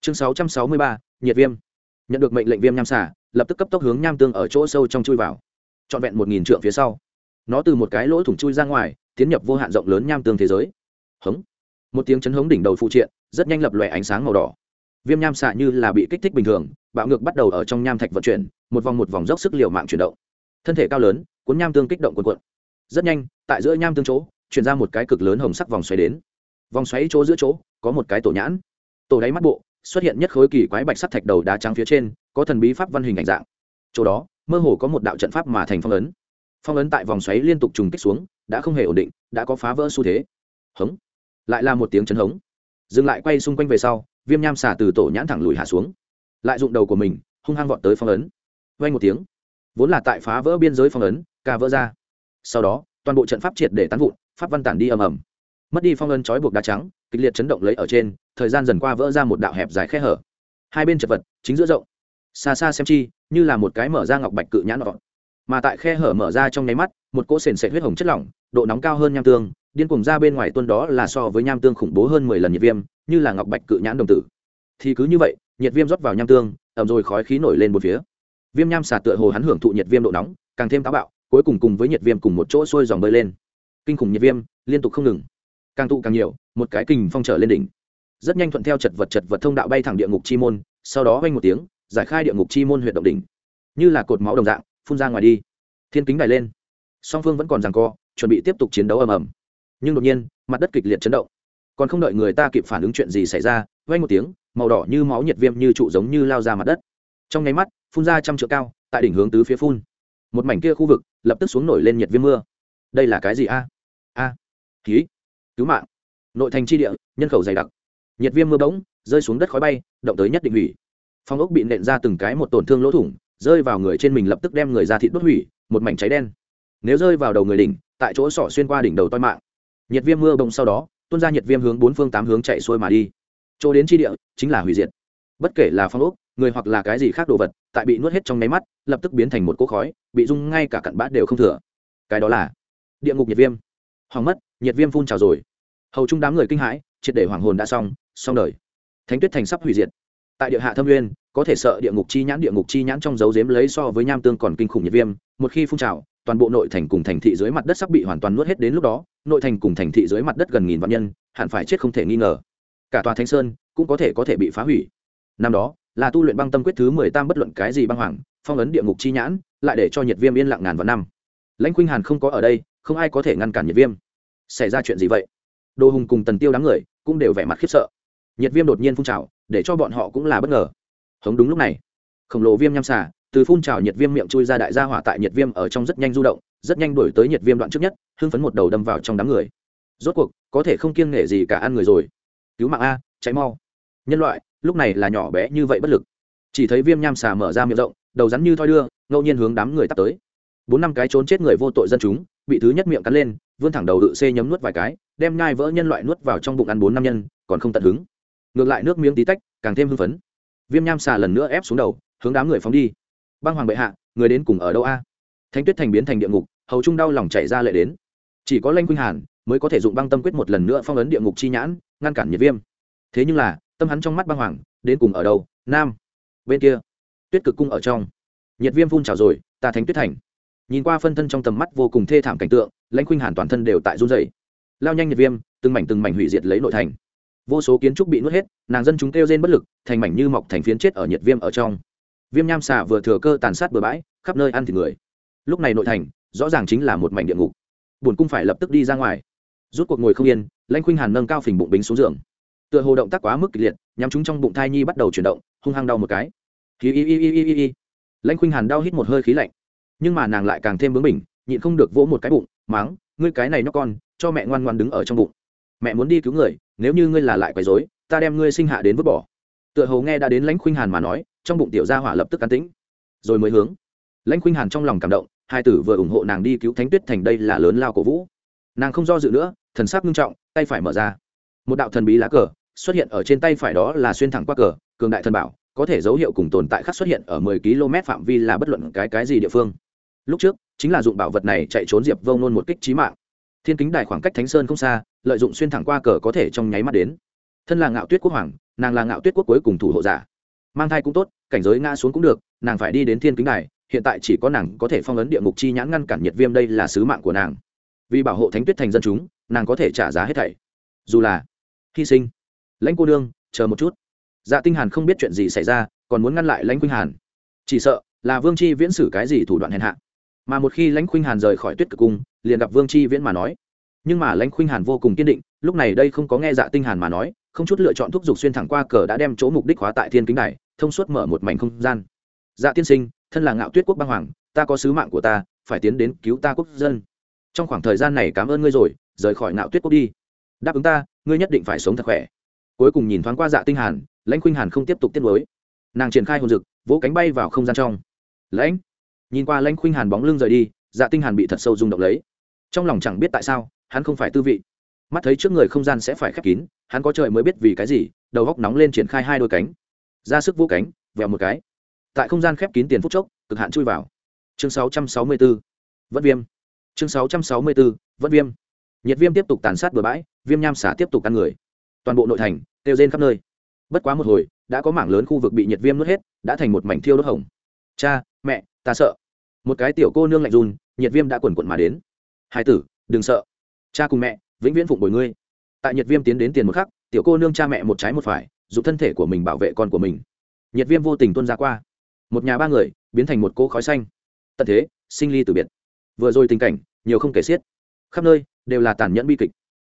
A: Chương 663. nhiệt viêm. Nhận được mệnh lệnh viêm nham xà, lập tức cấp tốc hướng nham tương ở chỗ sâu trong chui vào. Trọn vẹn một nghìn trượng phía sau, nó từ một cái lỗ thủng chui ra ngoài, tiến nhập vô hạn rộng lớn nham tương thế giới. Hống. Một tiếng chấn hống đỉnh đầu phụ triện, rất nhanh lập lòe ánh sáng màu đỏ. Viêm nham xạ như là bị kích thích bình thường, bạo ngược bắt đầu ở trong nham thạch vận chuyển, một vòng một vòng dốc sức liều mạng chuyển động thân thể cao lớn, cuốn nham tương kích động cuộn cuộn. Rất nhanh, tại giữa nham tương chỗ, chuyển ra một cái cực lớn hồng sắc vòng xoáy đến. Vòng xoáy chỗ giữa chỗ, có một cái tổ nhãn. Tổ đáy mắt bộ, xuất hiện nhất khối kỳ quái bạch sắt thạch đầu đá trắng phía trên, có thần bí pháp văn hình ảnh dạng. Chỗ đó, mơ hồ có một đạo trận pháp mà thành phong ấn. Phong ấn tại vòng xoáy liên tục trùng kích xuống, đã không hề ổn định, đã có phá vỡ xu thế. Hống. Lại là một tiếng chấn hống. Dừng lại quay xung quanh về sau, viêm nham xả từ tổ nhãn thẳng lùi hạ xuống. Lại dụng đầu của mình, hung hăng vọt tới phong ấn. Vay một tiếng vốn là tại phá vỡ biên giới phong ấn ca vỡ ra. Sau đó, toàn bộ trận pháp triệt để tán vụn, pháp văn tản đi ầm ầm. Mất đi phong ấn trói buộc đá trắng, kịch liệt chấn động lấy ở trên, thời gian dần qua vỡ ra một đạo hẹp dài khe hở. Hai bên chật vật, chính giữa rộng. Xa xa xem chi, như là một cái mở ra ngọc bạch cự nhãn gọn. Mà tại khe hở mở ra trong nháy mắt, một cỗ sền sệt huyết hồng chất lỏng, độ nóng cao hơn nham tương, điên cùng ra bên ngoài tuân đó là so với nham tương khủng bố hơn mười lần nhiệt viêm, như là ngọc bạch cự nhãn đồng tử. Thì cứ như vậy, nhiệt viêm rót vào nham tương, ẩm rồi khói khí nổi lên một phía viêm nham xả tựa hồ hắn hưởng thụ nhiệt viêm độ nóng, càng thêm táo bạo, cuối cùng cùng với nhiệt viêm cùng một chỗ sôi dòng bơi lên. Kinh khủng nhiệt viêm, liên tục không ngừng. Càng tụ càng nhiều, một cái kình phong trở lên đỉnh. Rất nhanh thuận theo chật vật chật vật thông đạo bay thẳng địa ngục chi môn, sau đó vang một tiếng, giải khai địa ngục chi môn huyện động đỉnh. Như là cột máu đồng dạng, phun ra ngoài đi. Thiên kính đài lên. Song phương vẫn còn rằng co, chuẩn bị tiếp tục chiến đấu ầm ầm. Nhưng đột nhiên, mặt đất kịch liệt chấn động. Còn không đợi người ta kịp phản ứng chuyện gì xảy ra, vang một tiếng, màu đỏ như máu nhiệt viêm như trụ giống như lao ra mặt đất. Trong nháy mắt phun ra trăm trượng cao, tại đỉnh hướng tứ phía phun. Một mảnh kia khu vực lập tức xuống nổi lên nhiệt viêm mưa. Đây là cái gì a? A ký cứu mạng. Nội thành tri địa, nhân khẩu dày đặc. Nhiệt viêm mưa bỗng rơi xuống đất khói bay, động tới nhất định hủy. Phong ốc bị nện ra từng cái một tổn thương lỗ thủng, rơi vào người trên mình lập tức đem người ra thịt đốt hủy, một mảnh cháy đen. Nếu rơi vào đầu người đỉnh, tại chỗ sọ xuyên qua đỉnh đầu toi mạng. Nhiệt viêm mưa bông sau đó, tuôn ra nhiệt viêm hướng bốn phương tám hướng chạy xuôi mà đi. Chỗ đến tri địa chính là hủy diệt bất kể là phong ốc, người hoặc là cái gì khác đồ vật, tại bị nuốt hết trong nháy mắt, lập tức biến thành một cỗ khói, bị rung ngay cả cặn bát đều không thừa. Cái đó là địa ngục nhiệt viêm. Hoàng mất, nhiệt viêm phun trào rồi. Hầu chung đám người kinh hãi, triệt để hoàng hồn đã xong xong đời. Thánh tuyết thành sắp hủy diệt. Tại địa hạ thâm nguyên, có thể sợ địa ngục chi nhãn, địa ngục chi nhãn trong dấu dếm lấy so với nham tương còn kinh khủng nhiệt viêm, một khi phun trào, toàn bộ nội thành cùng thành thị dưới mặt đất sắp bị hoàn toàn nuốt hết đến lúc đó, nội thành cùng thành thị dưới mặt đất gần nghìn vạn nhân, hẳn phải chết không thể nghi ngờ. Cả tòa thánh sơn cũng có thể có thể bị phá hủy năm đó, là tu luyện băng tâm quyết thứ mười tam bất luận cái gì băng hoàng, phong ấn địa ngục chi nhãn, lại để cho nhiệt viêm yên lặng ngàn vạn năm. Lãnh khuynh hàn không có ở đây, không ai có thể ngăn cản nhiệt viêm. Xảy ra chuyện gì vậy? Đồ hùng cùng tần tiêu đám người cũng đều vẻ mặt khiếp sợ. Nhiệt viêm đột nhiên phun trào, để cho bọn họ cũng là bất ngờ. Hống đúng lúc này, khổng lồ viêm nham xả từ phun trào nhiệt viêm miệng chui ra đại gia hỏa tại nhiệt viêm ở trong rất nhanh du động, rất nhanh đổi tới nhiệt viêm đoạn trước nhất, hưng phấn một đầu đâm vào trong đám người. Rốt cuộc, có thể không kiêng nghệ gì cả ăn người rồi. Cứu mạng a cháy mau. Nhân loại lúc này là nhỏ bé như vậy bất lực. Chỉ thấy viêm nham xà mở ra miệng rộng, đầu rắn như thoi đưa, ngẫu nhiên hướng đám người tắt tới. Bốn năm cái trốn chết người vô tội dân chúng, bị thứ nhất miệng cắn lên, vươn thẳng đầu tự xê nhấm nuốt vài cái, đem ngai vỡ nhân loại nuốt vào trong bụng ăn bốn năm nhân, còn không tận hứng. Ngược lại nước miếng tí tách, càng thêm hưng phấn. Viêm nham xà lần nữa ép xuống đầu, hướng đám người phóng đi. Băng hoàng bệ hạ, người đến cùng ở đâu a? Thánh tuyết thành biến thành địa ngục, hầu trung đau lòng chảy ra lệ đến. Chỉ có lanh quynh hàn mới có thể dụng băng tâm quyết một lần nữa phong ấn địa ngục chi nhãn, ngăn cản nhiệt viêm thế nhưng là, tâm hắn trong mắt băng hoàng, đến cùng ở đâu? Nam. Bên kia. Tuyết cực cung ở trong. Nhiệt viêm phun trào rồi, ta thánh tuyết thành. Nhìn qua phân thân trong tầm mắt vô cùng thê thảm cảnh tượng, lãnh khuynh hàn toàn thân đều tại run dày lao nhanh nhiệt viêm, từng mảnh từng mảnh hủy diệt lấy nội thành. Vô số kiến trúc bị nuốt hết, nàng dân chúng kêu rên bất lực, thành mảnh như mọc thành phiến chết ở nhiệt viêm ở trong. Viêm nham xà vừa thừa cơ tàn sát bừa bãi, khắp nơi ăn thịt người. Lúc này nội thành, rõ ràng chính là một mảnh địa ngục. Bổn cung phải lập tức đi ra ngoài. Rút cuộc ngồi không yên, lãnh khuynh hàn nâng cao phình bụng bính xuống giường tựa hồ động tác quá mức kịch liệt nhắm chúng trong bụng thai nhi bắt đầu chuyển động hung hăng đau một cái. Thí y y y y y y, lãnh khuynh hàn đau hít một hơi khí lạnh. Nhưng mà nàng lại càng thêm bướng mình, nhịn không được vỗ một cái bụng máng ngươi cái này nó con cho mẹ ngoan ngoan đứng ở trong bụng. Mẹ muốn đi cứu người nếu như ngươi là lại quấy rối ta đem ngươi sinh hạ đến vứt bỏ. Tựa hồ nghe đã đến lãnh khuynh hàn mà nói trong bụng tiểu gia hỏa lập tức cắn tĩnh. Rồi mới hướng. Lãnh khuynh hàn trong lòng cảm động hai tử vừa ủng hộ nàng đi cứu thánh tuyết thành đây là lớn lao cổ vũ. Nàng không do dự nữa thần sắc nghiêm trọng tay phải mở ra một đạo thần bí lá cờ xuất hiện ở trên tay phải đó là xuyên thẳng qua cờ, cường đại thần bảo, có thể dấu hiệu cùng tồn tại khác xuất hiện ở 10 km phạm vi là bất luận cái cái gì địa phương. Lúc trước, chính là dụng bảo vật này chạy trốn diệp vông nôn một kích trí mạng. Thiên kính đài khoảng cách thánh sơn không xa, lợi dụng xuyên thẳng qua cờ có thể trong nháy mắt đến. Thân là ngạo tuyết quốc hoàng, nàng là ngạo tuyết quốc cuối cùng thủ hộ giả. Mang thai cũng tốt, cảnh giới ngã xuống cũng được, nàng phải đi đến thiên kính đài, hiện tại chỉ có nàng có thể phong ấn địa ngục chi nhãn ngăn cản nhiệt viêm đây là sứ mạng của nàng. Vì bảo hộ thánh tuyết thành dân chúng, nàng có thể trả giá hết thảy. Dù là hy sinh. Lãnh cô đương chờ một chút. Dạ tinh hàn không biết chuyện gì xảy ra, còn muốn ngăn lại lãnh khuynh hàn. Chỉ sợ là vương chi viễn xử cái gì thủ đoạn hèn hạ. Mà một khi lãnh khuynh hàn rời khỏi tuyết cực cung, liền gặp vương chi viễn mà nói. Nhưng mà lãnh khuynh hàn vô cùng kiên định, lúc này đây không có nghe dạ tinh hàn mà nói, không chút lựa chọn thúc giục xuyên thẳng qua cờ đã đem chỗ mục đích hóa tại thiên kính này thông suốt mở một mảnh không gian. Dạ tiên sinh, thân là ngạo tuyết quốc băng hoàng, ta có sứ mạng của ta, phải tiến đến cứu ta quốc dân. Trong khoảng thời gian này cảm ơn ngươi rồi, rời khỏi ngạo tuyết quốc đi đáp ứng ta, ngươi nhất định phải sống thật khỏe. Cuối cùng nhìn thoáng qua dạ tinh hàn, lãnh khuynh hàn không tiếp tục tiết lối. Nàng triển khai hồn dực, vỗ cánh bay vào không gian trong. Lãnh! Nhìn qua lãnh khuynh hàn bóng lưng rời đi dạ tinh hàn bị thật sâu rung động lấy. Trong lòng chẳng biết tại sao, hắn không phải tư vị. Mắt thấy trước người không gian sẽ phải khép kín, hắn có trời mới biết vì cái gì, đầu góc nóng lên triển khai hai đôi cánh. Ra sức vỗ cánh, vèo một cái. Tại không gian khép kín tiền phút chốc, cực hạn chui vào. Chương 664 vẫn viêm. Chương 664 vẫn viêm nhiệt viêm tiếp tục tàn sát bừa bãi, viêm nham xả tiếp tục ăn người. Toàn bộ nội thành tiêu rên khắp nơi. Bất quá một hồi, đã có mảng lớn khu vực bị nhiệt viêm nuốt hết, đã thành một mảnh thiêu đốt hồng. Cha, mẹ, ta sợ. Một cái tiểu cô nương lạnh run, nhiệt viêm đã quần quận mà đến. Hai tử, đừng sợ. Cha cùng mẹ, vĩnh viễn phụng bồi ngươi. Tại nhiệt viêm tiến đến tiền một khắc, tiểu cô nương cha mẹ một trái một phải dùng thân thể của mình bảo vệ con của mình. Nhiệt viêm vô tình tuân ra qua. Một nhà ba người, biến thành một cô khói xanh. Tận thế, sinh ly từ biệt. Vừa rồi tình cảnh, nhiều không kể xiết. Khắp nơi đều là tàn nhẫn bi kịch.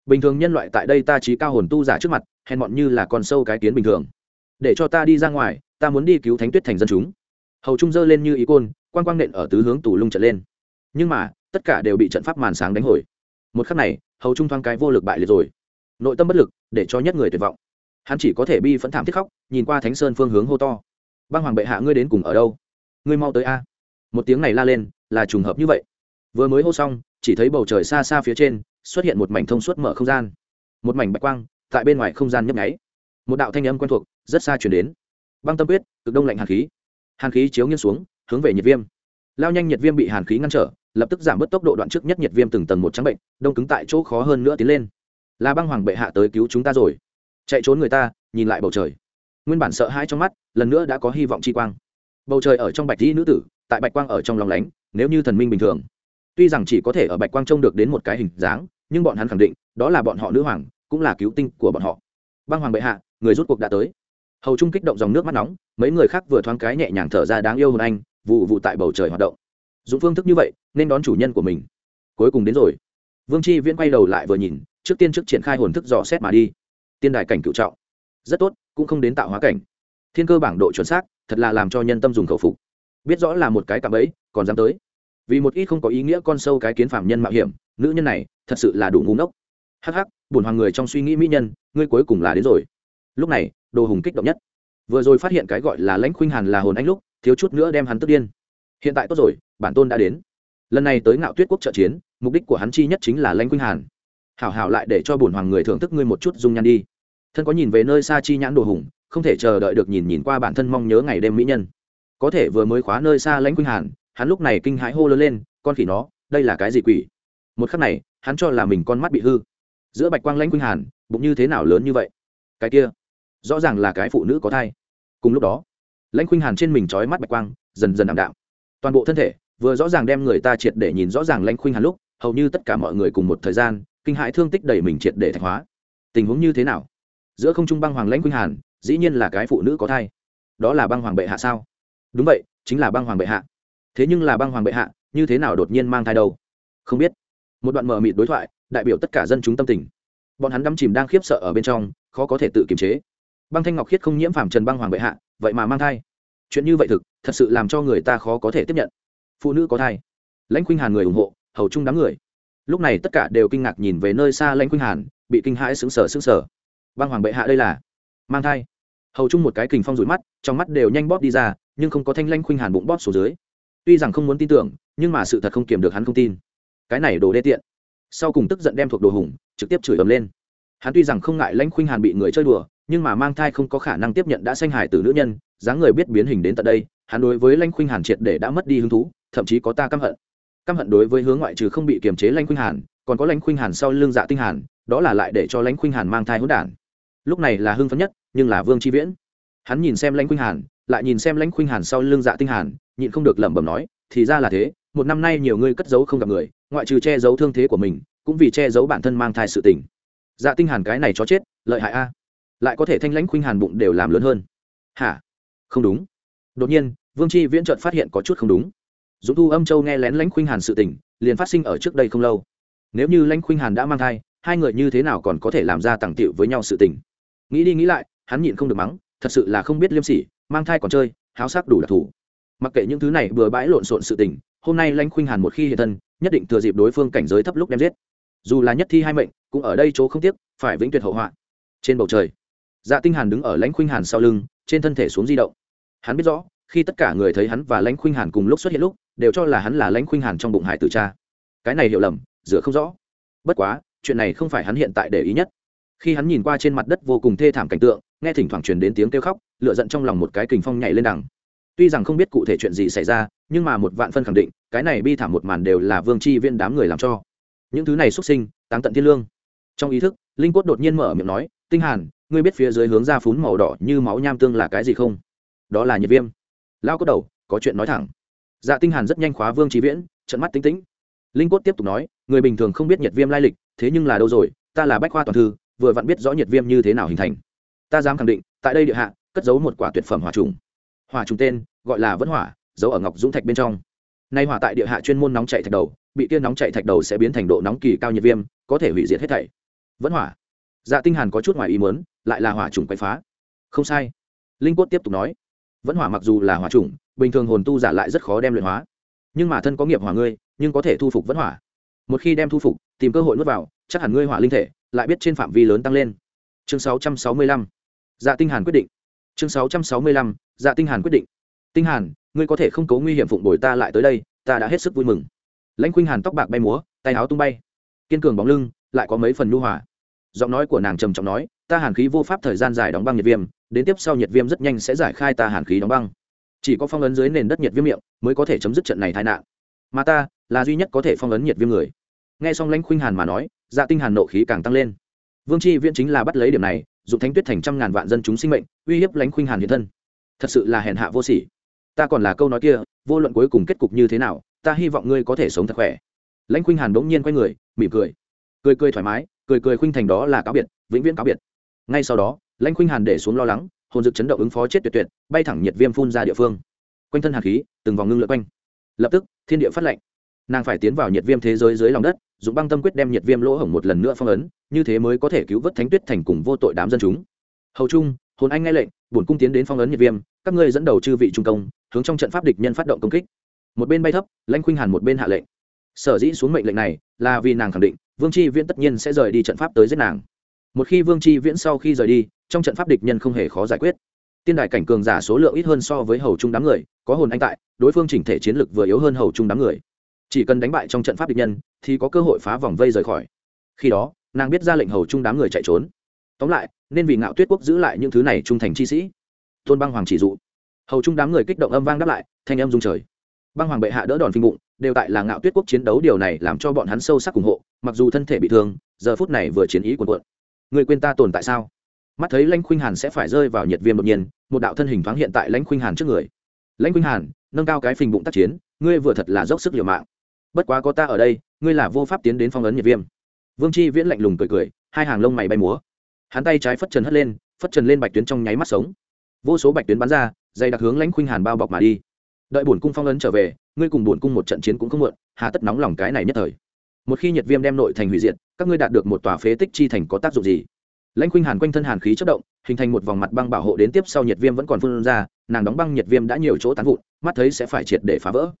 A: Bình thường nhân loại tại đây ta trí cao hồn tu giả trước mặt, hèn mọn như là con sâu cái kiến bình thường. Để cho ta đi ra ngoài, ta muốn đi cứu thánh tuyết thành dân chúng. Hầu trung dơ lên như ý côn quan quang nện ở tứ hướng tù lung trận lên. Nhưng mà, tất cả đều bị trận pháp màn sáng đánh hồi. Một khắc này, hầu trung thoáng cái vô lực bại liệt rồi. Nội tâm bất lực, để cho nhất người tuyệt vọng. Hắn chỉ có thể bi phẫn thảm thiết khóc, nhìn qua thánh sơn phương hướng hô to. Băng hoàng bệ hạ, ngươi đến cùng ở đâu? Ngươi mau tới a. Một tiếng này la lên, là trùng hợp như vậy. Vừa mới hô xong chỉ thấy bầu trời xa xa phía trên xuất hiện một mảnh thông suốt mở không gian. Một mảnh bạch quang tại bên ngoài không gian nhấp nháy. Một đạo thanh âm quen thuộc rất xa chuyển đến. Băng tâm quyết, cực đông lạnh hàn khí. Hàn khí chiếu nghiêng xuống, hướng về nhiệt viêm. Lao nhanh nhiệt viêm bị hàn khí ngăn trở, lập tức giảm bớt tốc độ đoạn trước nhất nhiệt viêm từng tầng một trắng bệnh, đông cứng tại chỗ khó hơn nữa tiến lên. Là băng hoàng bệ hạ tới cứu chúng ta rồi. Chạy trốn người ta, nhìn lại bầu trời. Nguyên bản sợ hãi trong mắt, lần nữa đã có hy vọng chi quang. Bầu trời ở trong bạch dĩ nữ tử, tại bạch quang ở trong lòng lánh, nếu như thần minh bình thường tuy rằng chỉ có thể ở bạch quang trông được đến một cái hình dáng, nhưng bọn hắn khẳng định, đó là bọn họ nữ hoàng, cũng là cứu tinh của bọn họ. Băng hoàng bệ hạ, người rút cuộc đã tới. Hầu trung kích động dòng nước mắt nóng, mấy người khác vừa thoáng cái nhẹ nhàng thở ra đáng yêu hơn anh, vụ vụ tại bầu trời hoạt động. Dùng phương thức như vậy, nên đón chủ nhân của mình. Cuối cùng đến rồi. Vương tri viễn quay đầu lại vừa nhìn, trước tiên trước triển khai hồn thức dò xét mà đi. Tiên đài cảnh cựu trọng. Rất tốt, cũng không đến tạo hóa cảnh. Thiên cơ bảng độ chuẩn xác, thật là làm cho nhân tâm dùng khẩu phục. Biết rõ là một cái cạm ấy còn dám tới vì một ít không có ý nghĩa con sâu cái kiến phạm nhân mạo hiểm, nữ nhân này thật sự là đủ ngu ngốc. Hắc hắc buồn hoàng người trong suy nghĩ mỹ nhân, ngươi cuối cùng là đến rồi. Lúc này, đồ hùng kích động nhất. Vừa rồi phát hiện cái gọi là lãnh khuynh hàn là hồn anh lúc, thiếu chút nữa đem hắn tức điên. Hiện tại tốt rồi, bản tôn đã đến. Lần này tới ngạo tuyết quốc trợ chiến, mục đích của hắn chi nhất chính là lãnh khuynh hàn. Hảo hảo lại để cho bổn hoàng người thưởng thức ngươi một chút dung nhan đi. Thân có nhìn về nơi xa chi nhãn đồ hùng, không thể chờ đợi được nhìn nhìn qua bản thân mong nhớ ngày đêm mỹ nhân. Có thể vừa mới khóa nơi xa lãnh khuynh hàn hắn lúc này kinh hãi hô lớn lên, con khỉ nó, đây là cái gì quỷ? Một khắc này, hắn cho là mình con mắt bị hư. Giữa bạch quang lãnh quynh hàn, bụng như thế nào lớn như vậy? Cái kia, rõ ràng là cái phụ nữ có thai. Cùng lúc đó, lãnh khuynh hàn trên mình trói mắt bạch quang, dần dần ảm đạm. Toàn bộ thân thể, vừa rõ ràng đem người ta triệt để nhìn rõ ràng lãnh khuynh hàn lúc, hầu như tất cả mọi người cùng một thời gian, kinh hãi thương tích đẩy mình triệt để thạch hóa. Tình huống như thế nào? Giữa không trung băng hoàng lãnh khuynh hàn, dĩ nhiên là cái phụ nữ có thai. Đó là băng hoàng bệ hạ sao? Đúng vậy, chính là băng hoàng bệ hạ thế nhưng là băng hoàng bệ hạ, như thế nào đột nhiên mang thai đâu? Không biết. Một đoạn mờ mịt đối thoại, đại biểu tất cả dân chúng tâm tình. Bọn hắn đắm chìm đang khiếp sợ ở bên trong, khó có thể tự kiềm chế. Băng thanh ngọc khiết không nhiễm phàm trần băng hoàng bệ hạ, vậy mà mang thai. Chuyện như vậy thực, thật sự làm cho người ta khó có thể tiếp nhận. Phụ nữ có thai. Lãnh khuynh hàn người ủng hộ, hầu chung đám người. Lúc này tất cả đều kinh ngạc nhìn về nơi xa lãnh khuynh hàn, bị kinh hãi sững sờ sững sờ. Băng hoàng bệ hạ đây là mang thai. Hầu chung một cái kình phong rủi mắt, trong mắt đều nhanh bóp đi ra, nhưng không có thanh lãnh khuynh hàn bụng bóp xuống dưới tuy rằng không muốn tin tưởng, nhưng mà sự thật không kiềm được hắn không tin. Cái này đồ đê tiện. Sau cùng tức giận đem thuộc đồ hùng, trực tiếp chửi ầm lên. Hắn tuy rằng không ngại lãnh khuynh hàn bị người chơi đùa, nhưng mà mang thai không có khả năng tiếp nhận đã sanh hài từ nữ nhân, dáng người biết biến hình đến tận đây, hắn đối với lãnh khuynh hàn triệt để đã mất đi hứng thú, thậm chí có ta căm hận. Căm hận đối với hướng ngoại trừ không bị kiềm chế lãnh khuynh hàn, còn có lãnh khuynh hàn sau lưng dạ tinh hàn, đó là lại để cho lãnh khuynh hàn mang thai hỗn đản. Lúc này là hưng phấn nhất, nhưng là vương chi viễn. Hắn nhìn xem lãnh khuynh hàn lại nhìn xem lãnh khuynh hàn sau lưng dạ tinh hàn, nhịn không được lẩm bẩm nói, thì ra là thế, một năm nay nhiều người cất giấu không gặp người, ngoại trừ che giấu thương thế của mình, cũng vì che giấu bản thân mang thai sự tình. Dạ tinh hàn cái này cho chết, lợi hại a. Lại có thể thanh lãnh khuynh hàn bụng đều làm lớn hơn. Hả? Không đúng. Đột nhiên, vương chi viễn trợt phát hiện có chút không đúng. Dũng thu âm châu nghe lén lãnh khuynh hàn sự tình, liền phát sinh ở trước đây không lâu. Nếu như lãnh khuynh hàn đã mang thai, hai người như thế nào còn có thể làm ra tàng tiệu với nhau sự tình? Nghĩ đi nghĩ lại, hắn nhịn không được mắng, thật sự là không biết liêm sỉ mang thai còn chơi, háo sắc đủ đặc thù. Mặc kệ những thứ này bừa bãi lộn xộn sự tình, hôm nay lãnh khuynh hàn một khi hiện thân, nhất định thừa dịp đối phương cảnh giới thấp lúc đem giết. Dù là nhất thi hai mệnh, cũng ở đây chỗ không tiếc, phải vĩnh tuyệt hậu họa. Trên bầu trời dạ tinh hàn đứng ở lãnh khuynh hàn sau lưng, trên thân thể xuống di động. Hắn biết rõ, khi tất cả người thấy hắn và lãnh khuynh hàn cùng lúc xuất hiện lúc, đều cho là hắn là lãnh khuynh hàn trong bụng hải tử cha. Cái này hiểu lầm dựa không rõ. Bất quá, chuyện này không phải hắn hiện tại để ý nhất khi hắn nhìn qua trên mặt đất vô cùng thê thảm cảnh tượng, nghe thỉnh thoảng truyền đến tiếng kêu khóc lựa giận trong lòng một cái kình phong nhảy lên đằng. Tuy rằng không biết cụ thể chuyện gì xảy ra, nhưng mà một vạn phân khẳng định, cái này bi thảm một màn đều là vương chi viên đám người làm cho. Những thứ này xuất sinh, táng tận thiên lương. Trong ý thức, linh quất đột nhiên mở miệng nói, tinh hàn, ngươi biết phía dưới hướng ra phún màu đỏ như máu nham tương là cái gì không? Đó là nhiệt viêm. Lao có đầu, có chuyện nói thẳng. Dạ tinh hàn rất nhanh khóa vương trí viễn trận mắt tính tĩnh. Linh quất tiếp tục nói, người bình thường không biết nhiệt viêm lai lịch, thế nhưng là đâu rồi, ta là bách khoa toàn thư vừa vặn biết rõ nhiệt viêm như thế nào hình thành. Ta dám khẳng định, tại đây địa hạ, cất giấu một quả tuyệt phẩm hỏa trùng. Hỏa trùng tên, gọi là vẫn hỏa, giấu ở ngọc dũng thạch bên trong. Nay hỏa tại địa hạ chuyên môn nóng chạy thạch đầu, bị tiên nóng chạy thạch đầu sẽ biến thành độ nóng kỳ cao nhiệt viêm, có thể hủy diệt hết thảy. Vẫn hỏa. Dạ tinh hàn có chút ngoài ý muốn, lại là hỏa trùng quậy phá. Không sai. Linh quất tiếp tục nói. Vẫn hỏa mặc dù là hỏa trùng, bình thường hồn tu giả lại rất khó đem luyện hóa. Nhưng mà thân có nghiệp hỏa ngươi, nhưng có thể thu phục vẫn hỏa. Một khi đem thu phục, tìm cơ hội nuốt vào, chắc hẳn ngươi hỏa linh thể lại biết trên phạm vi lớn tăng lên. Chương 665 dạ tinh hàn quyết định. Chương 665 dạ tinh hàn quyết định. Tinh hàn, ngươi có thể không cố nguy hiểm phụng bồi ta lại tới đây, ta đã hết sức vui mừng. Lãnh khuynh hàn tóc bạc bay múa, tay áo tung bay. Kiên cường bóng lưng, lại có mấy phần nhu hòa. Giọng nói của nàng trầm trọng nói, ta hàn khí vô pháp thời gian dài đóng băng nhiệt viêm, đến tiếp sau nhiệt viêm rất nhanh sẽ giải khai ta hàn khí đóng băng. Chỉ có phong ấn dưới nền đất nhiệt viêm miệng mới có thể chấm dứt trận này tai nạn. Mà ta là duy nhất có thể phong ấn nhiệt viêm người. Nghe xong lãnh khuynh hàn mà nói dạ tinh hàn nộ khí càng tăng lên. Vương tri viễn chính là bắt lấy điểm này dùng thánh tuyết thành trăm ngàn vạn dân chúng sinh mệnh uy hiếp lãnh khuynh hàn hiện thân. Thật sự là hèn hạ vô sỉ. Ta còn là câu nói kia vô luận cuối cùng kết cục như thế nào ta hy vọng ngươi có thể sống thật khỏe. Lãnh khuynh hàn bỗng nhiên quay người mỉm cười. Cười cười thoải mái cười cười khuynh thành đó là cáo biệt vĩnh viễn cáo biệt. Ngay sau đó lãnh khuynh hàn để xuống lo lắng hồn dực chấn động ứng phó chết tuyệt tuyệt bay thẳng nhiệt viêm phun ra địa phương. Quanh thân hàn khí từng vòng ngưng lượt quanh. Lập tức thiên địa phát lạnh, nàng phải tiến vào nhiệt viêm thế giới dưới lòng đất dùng băng tâm quyết đem nhiệt viêm lỗ hổng một lần nữa phong ấn, như thế mới có thể cứu vớt thánh tuyết thành cùng vô tội đám dân chúng. Hầu trung, hồn anh nghe lệnh, bổn cung tiến đến phong ấn nhiệt viêm, các ngươi dẫn đầu chư vị trung công, hướng trong trận pháp địch nhân phát động công kích. Một bên bay thấp, lãnh khuynh hàn một bên hạ lệnh. Sở dĩ xuống mệnh lệnh này là vì nàng khẳng định, vương tri viễn tất nhiên sẽ rời đi trận pháp tới giết nàng. Một khi vương tri viễn sau khi rời đi, trong trận pháp địch nhân không hề khó giải quyết. Tiên đại cảnh cường giả số lượng ít hơn so với hầu trung đám người, có hồn anh tại, đối phương chỉnh thể chiến lực vừa yếu hơn hầu trung đám người chỉ cần đánh bại trong trận pháp địch nhân, thì có cơ hội phá vòng vây rời khỏi. Khi đó, nàng biết ra lệnh hầu trung đám người chạy trốn. Tóm lại, nên vì ngạo tuyết quốc giữ lại những thứ này trung thành chi sĩ. Tôn băng hoàng chỉ dụ. Hầu trung đám người kích động âm vang đáp lại, thanh âm dung trời. Băng hoàng bệ hạ đỡ đòn phình bụng, đều tại là ngạo tuyết quốc chiến đấu điều này làm cho bọn hắn sâu sắc ủng hộ, mặc dù thân thể bị thương, giờ phút này vừa chiến ý cuồn cuộn. Người quên ta tồn tại sao? Mắt thấy lãnh khuynh hàn sẽ phải rơi vào nhiệt viêm đột nhiên, một đạo thân hình thoáng hiện tại lãnh khuynh hàn trước người. Lãnh khuynh hàn, nâng cao cái phình bụng tác chiến, ngươi vừa thật là dốc sức liều mạng bất quá có ta ở đây, ngươi là vô pháp tiến đến phong ấn nhiệt viêm. Vương chi viễn lạnh lùng cười cười, hai hàng lông mày bay múa. Hắn tay trái phất trần hất lên, phất trần lên bạch tuyến trong nháy mắt sống. Vô số bạch tuyến bắn ra, dày đặc hướng lãnh khuynh hàn bao bọc mà đi. Đợi bổn cung phong ấn trở về, ngươi cùng bổn cung một trận chiến cũng không muộn, hà tất nóng lòng cái này nhất thời. Một khi nhiệt viêm đem nội thành hủy diệt, các ngươi đạt được một tòa phế tích chi thành có tác dụng gì? Lãnh khuynh hàn quanh thân hàn khí chất động, hình thành một vòng mặt băng bảo hộ đến tiếp sau nhiệt viêm vẫn còn phun ra, nàng đóng băng nhiệt viêm đã nhiều chỗ tán vụn, mắt thấy sẽ phải triệt để phá vỡ.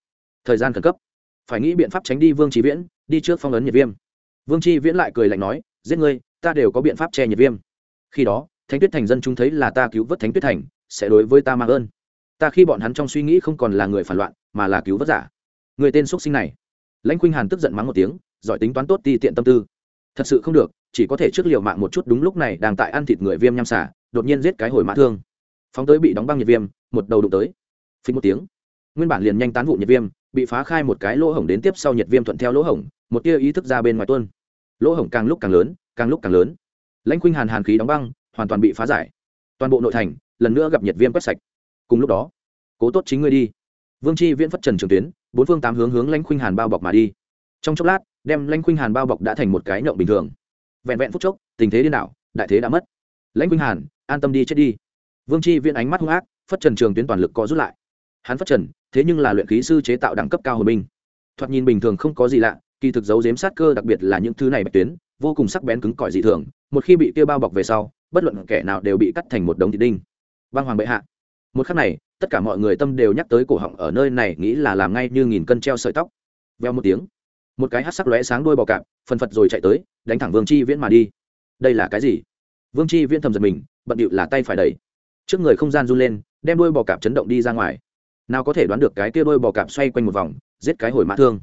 A: Thời gian khẩn cấp phải nghĩ biện pháp tránh đi vương trí viễn, đi trước phong ấn nhiệt viêm. Vương tri viễn lại cười lạnh nói, giết ngươi, ta đều có biện pháp che nhiệt viêm. Khi đó, thánh tuyết thành dân chúng thấy là ta cứu vớt thánh tuyết thành, sẽ đối với ta mang ơn. Ta khi bọn hắn trong suy nghĩ không còn là người phản loạn, mà là cứu vớt giả. Người tên x sinh này. Lãnh khuynh hàn tức giận mắng một tiếng, giỏi tính toán tốt ti tiện tâm tư. Thật sự không được, chỉ có thể trước liều mạng một chút đúng lúc này đang tại ăn thịt người viêm nham xả đột nhiên giết cái hồi mã thương. Phóng tới bị đóng băng nhiệt viêm, một đầu đụng tới. Phí một tiếng. Nguyên bản liền nhanh tán vụ nhiệt viêm bị phá khai một cái lỗ hổng đến tiếp sau nhiệt viêm thuận theo lỗ hổng, một tia ý thức ra bên ngoài tuôn. Lỗ hổng càng lúc càng lớn, càng lúc càng lớn. Lãnh khuynh hàn hàn khí đóng băng, hoàn toàn bị phá giải. Toàn bộ nội thành, lần nữa gặp nhiệt viêm quét sạch. Cùng lúc đó, cố tốt chính ngươi đi. Vương chi viễn phất trần trường tuyến, bốn phương tám hướng hướng lãnh khuynh hàn bao bọc mà đi. Trong chốc lát, đem lãnh khuynh hàn bao bọc đã thành một cái nhộng bình thường. Vẹn vẹn phút chốc, tình thế điên đảo, đại thế đã mất. Lãnh khuynh hàn, an tâm đi chết đi. Vương chi viễn ánh mắt hung ác, phất trần trường tuyến toàn lực có rút lại hắn phát trần, thế nhưng là luyện khí sư chế tạo đẳng cấp cao hồi binh. Thoạt nhìn bình thường không có gì lạ, kỳ thực giấu giếm sát cơ đặc biệt là những thứ này bạch tuyến, vô cùng sắc bén cứng cỏi dị thường, một khi bị kia bao bọc về sau, bất luận kẻ nào đều bị cắt thành một đống thịt đinh. Băng hoàng bệ hạ. Một khắc này, tất cả mọi người tâm đều nhắc tới cổ họng ở nơi này, nghĩ là làm ngay như nghìn cân treo sợi tóc. Veo một tiếng, một cái hát sắc lóe sáng đôi bò cạp, phần phật rồi chạy tới, đánh thẳng vương chi viễn mà đi. Đây là cái gì? Vương chi viễn thầm giật mình, bận điệu là tay phải đẩy. Trước người không gian run lên, đem đôi bò cạp chấn động đi ra ngoài nào có thể đoán được cái kia đôi bò cạp xoay quanh một vòng, giết cái hồi mã thương.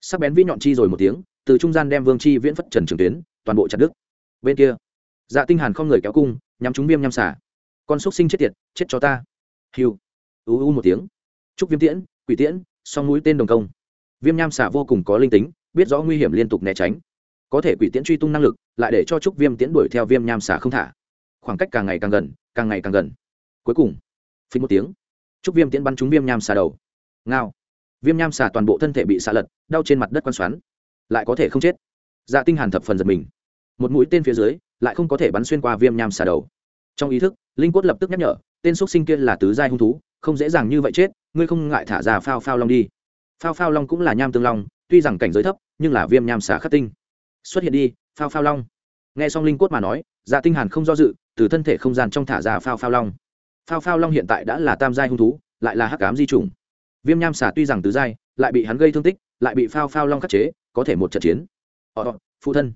A: Sắc bén vĩ nhọn chi rồi một tiếng, từ trung gian đem vương chi viễn phất trần trường tuyến, toàn bộ chặt đứt. Bên kia dạ tinh hàn không người kéo cung, nhắm trúng viêm nhăm xả. Con xúc sinh chết tiệt, chết cho ta. Hiu u u một tiếng. Trúc viêm tiễn, quỷ tiễn, song mũi tên đồng công. Viêm nham xả vô cùng có linh tính, biết rõ nguy hiểm liên tục né tránh. Có thể quỷ tiễn truy tung năng lực, lại để cho trúc viêm tiễn đuổi theo viêm nham xả không thả. Khoảng cách càng ngày càng gần, càng ngày càng gần. Cuối cùng phí một tiếng trúc viêm tiễn bắn trúng viêm nham xả đầu. Ngao. Viêm nham xả toàn bộ thân thể bị xả lật, đau trên mặt đất quan xoắn. Lại có thể không chết. Dạ tinh hàn thập phần giật mình. Một mũi tên phía dưới, lại không có thể bắn xuyên qua viêm nham xả đầu. Trong ý thức, linh quất lập tức nhắc nhở, tên xuất sinh kia là tứ giai hung thú, không dễ dàng như vậy chết, ngươi không ngại thả ra phao phao long đi. Phao phao long cũng là nham tương long, tuy rằng cảnh giới thấp, nhưng là viêm nham xả khắc tinh. Xuất hiện đi, phao phao long. Nghe xong linh quất mà nói dạ tinh hàn không do dự, từ thân thể không gian trong thả ra phao phao long phao phao long hiện tại đã là tam giai hung thú, lại là hắc ám di trùng viêm nham xà tuy rằng tứ giai, lại bị hắn gây thương tích, lại bị phao phao long khắc chế, có thể một trận chiến. Ờ, ờ phụ thân.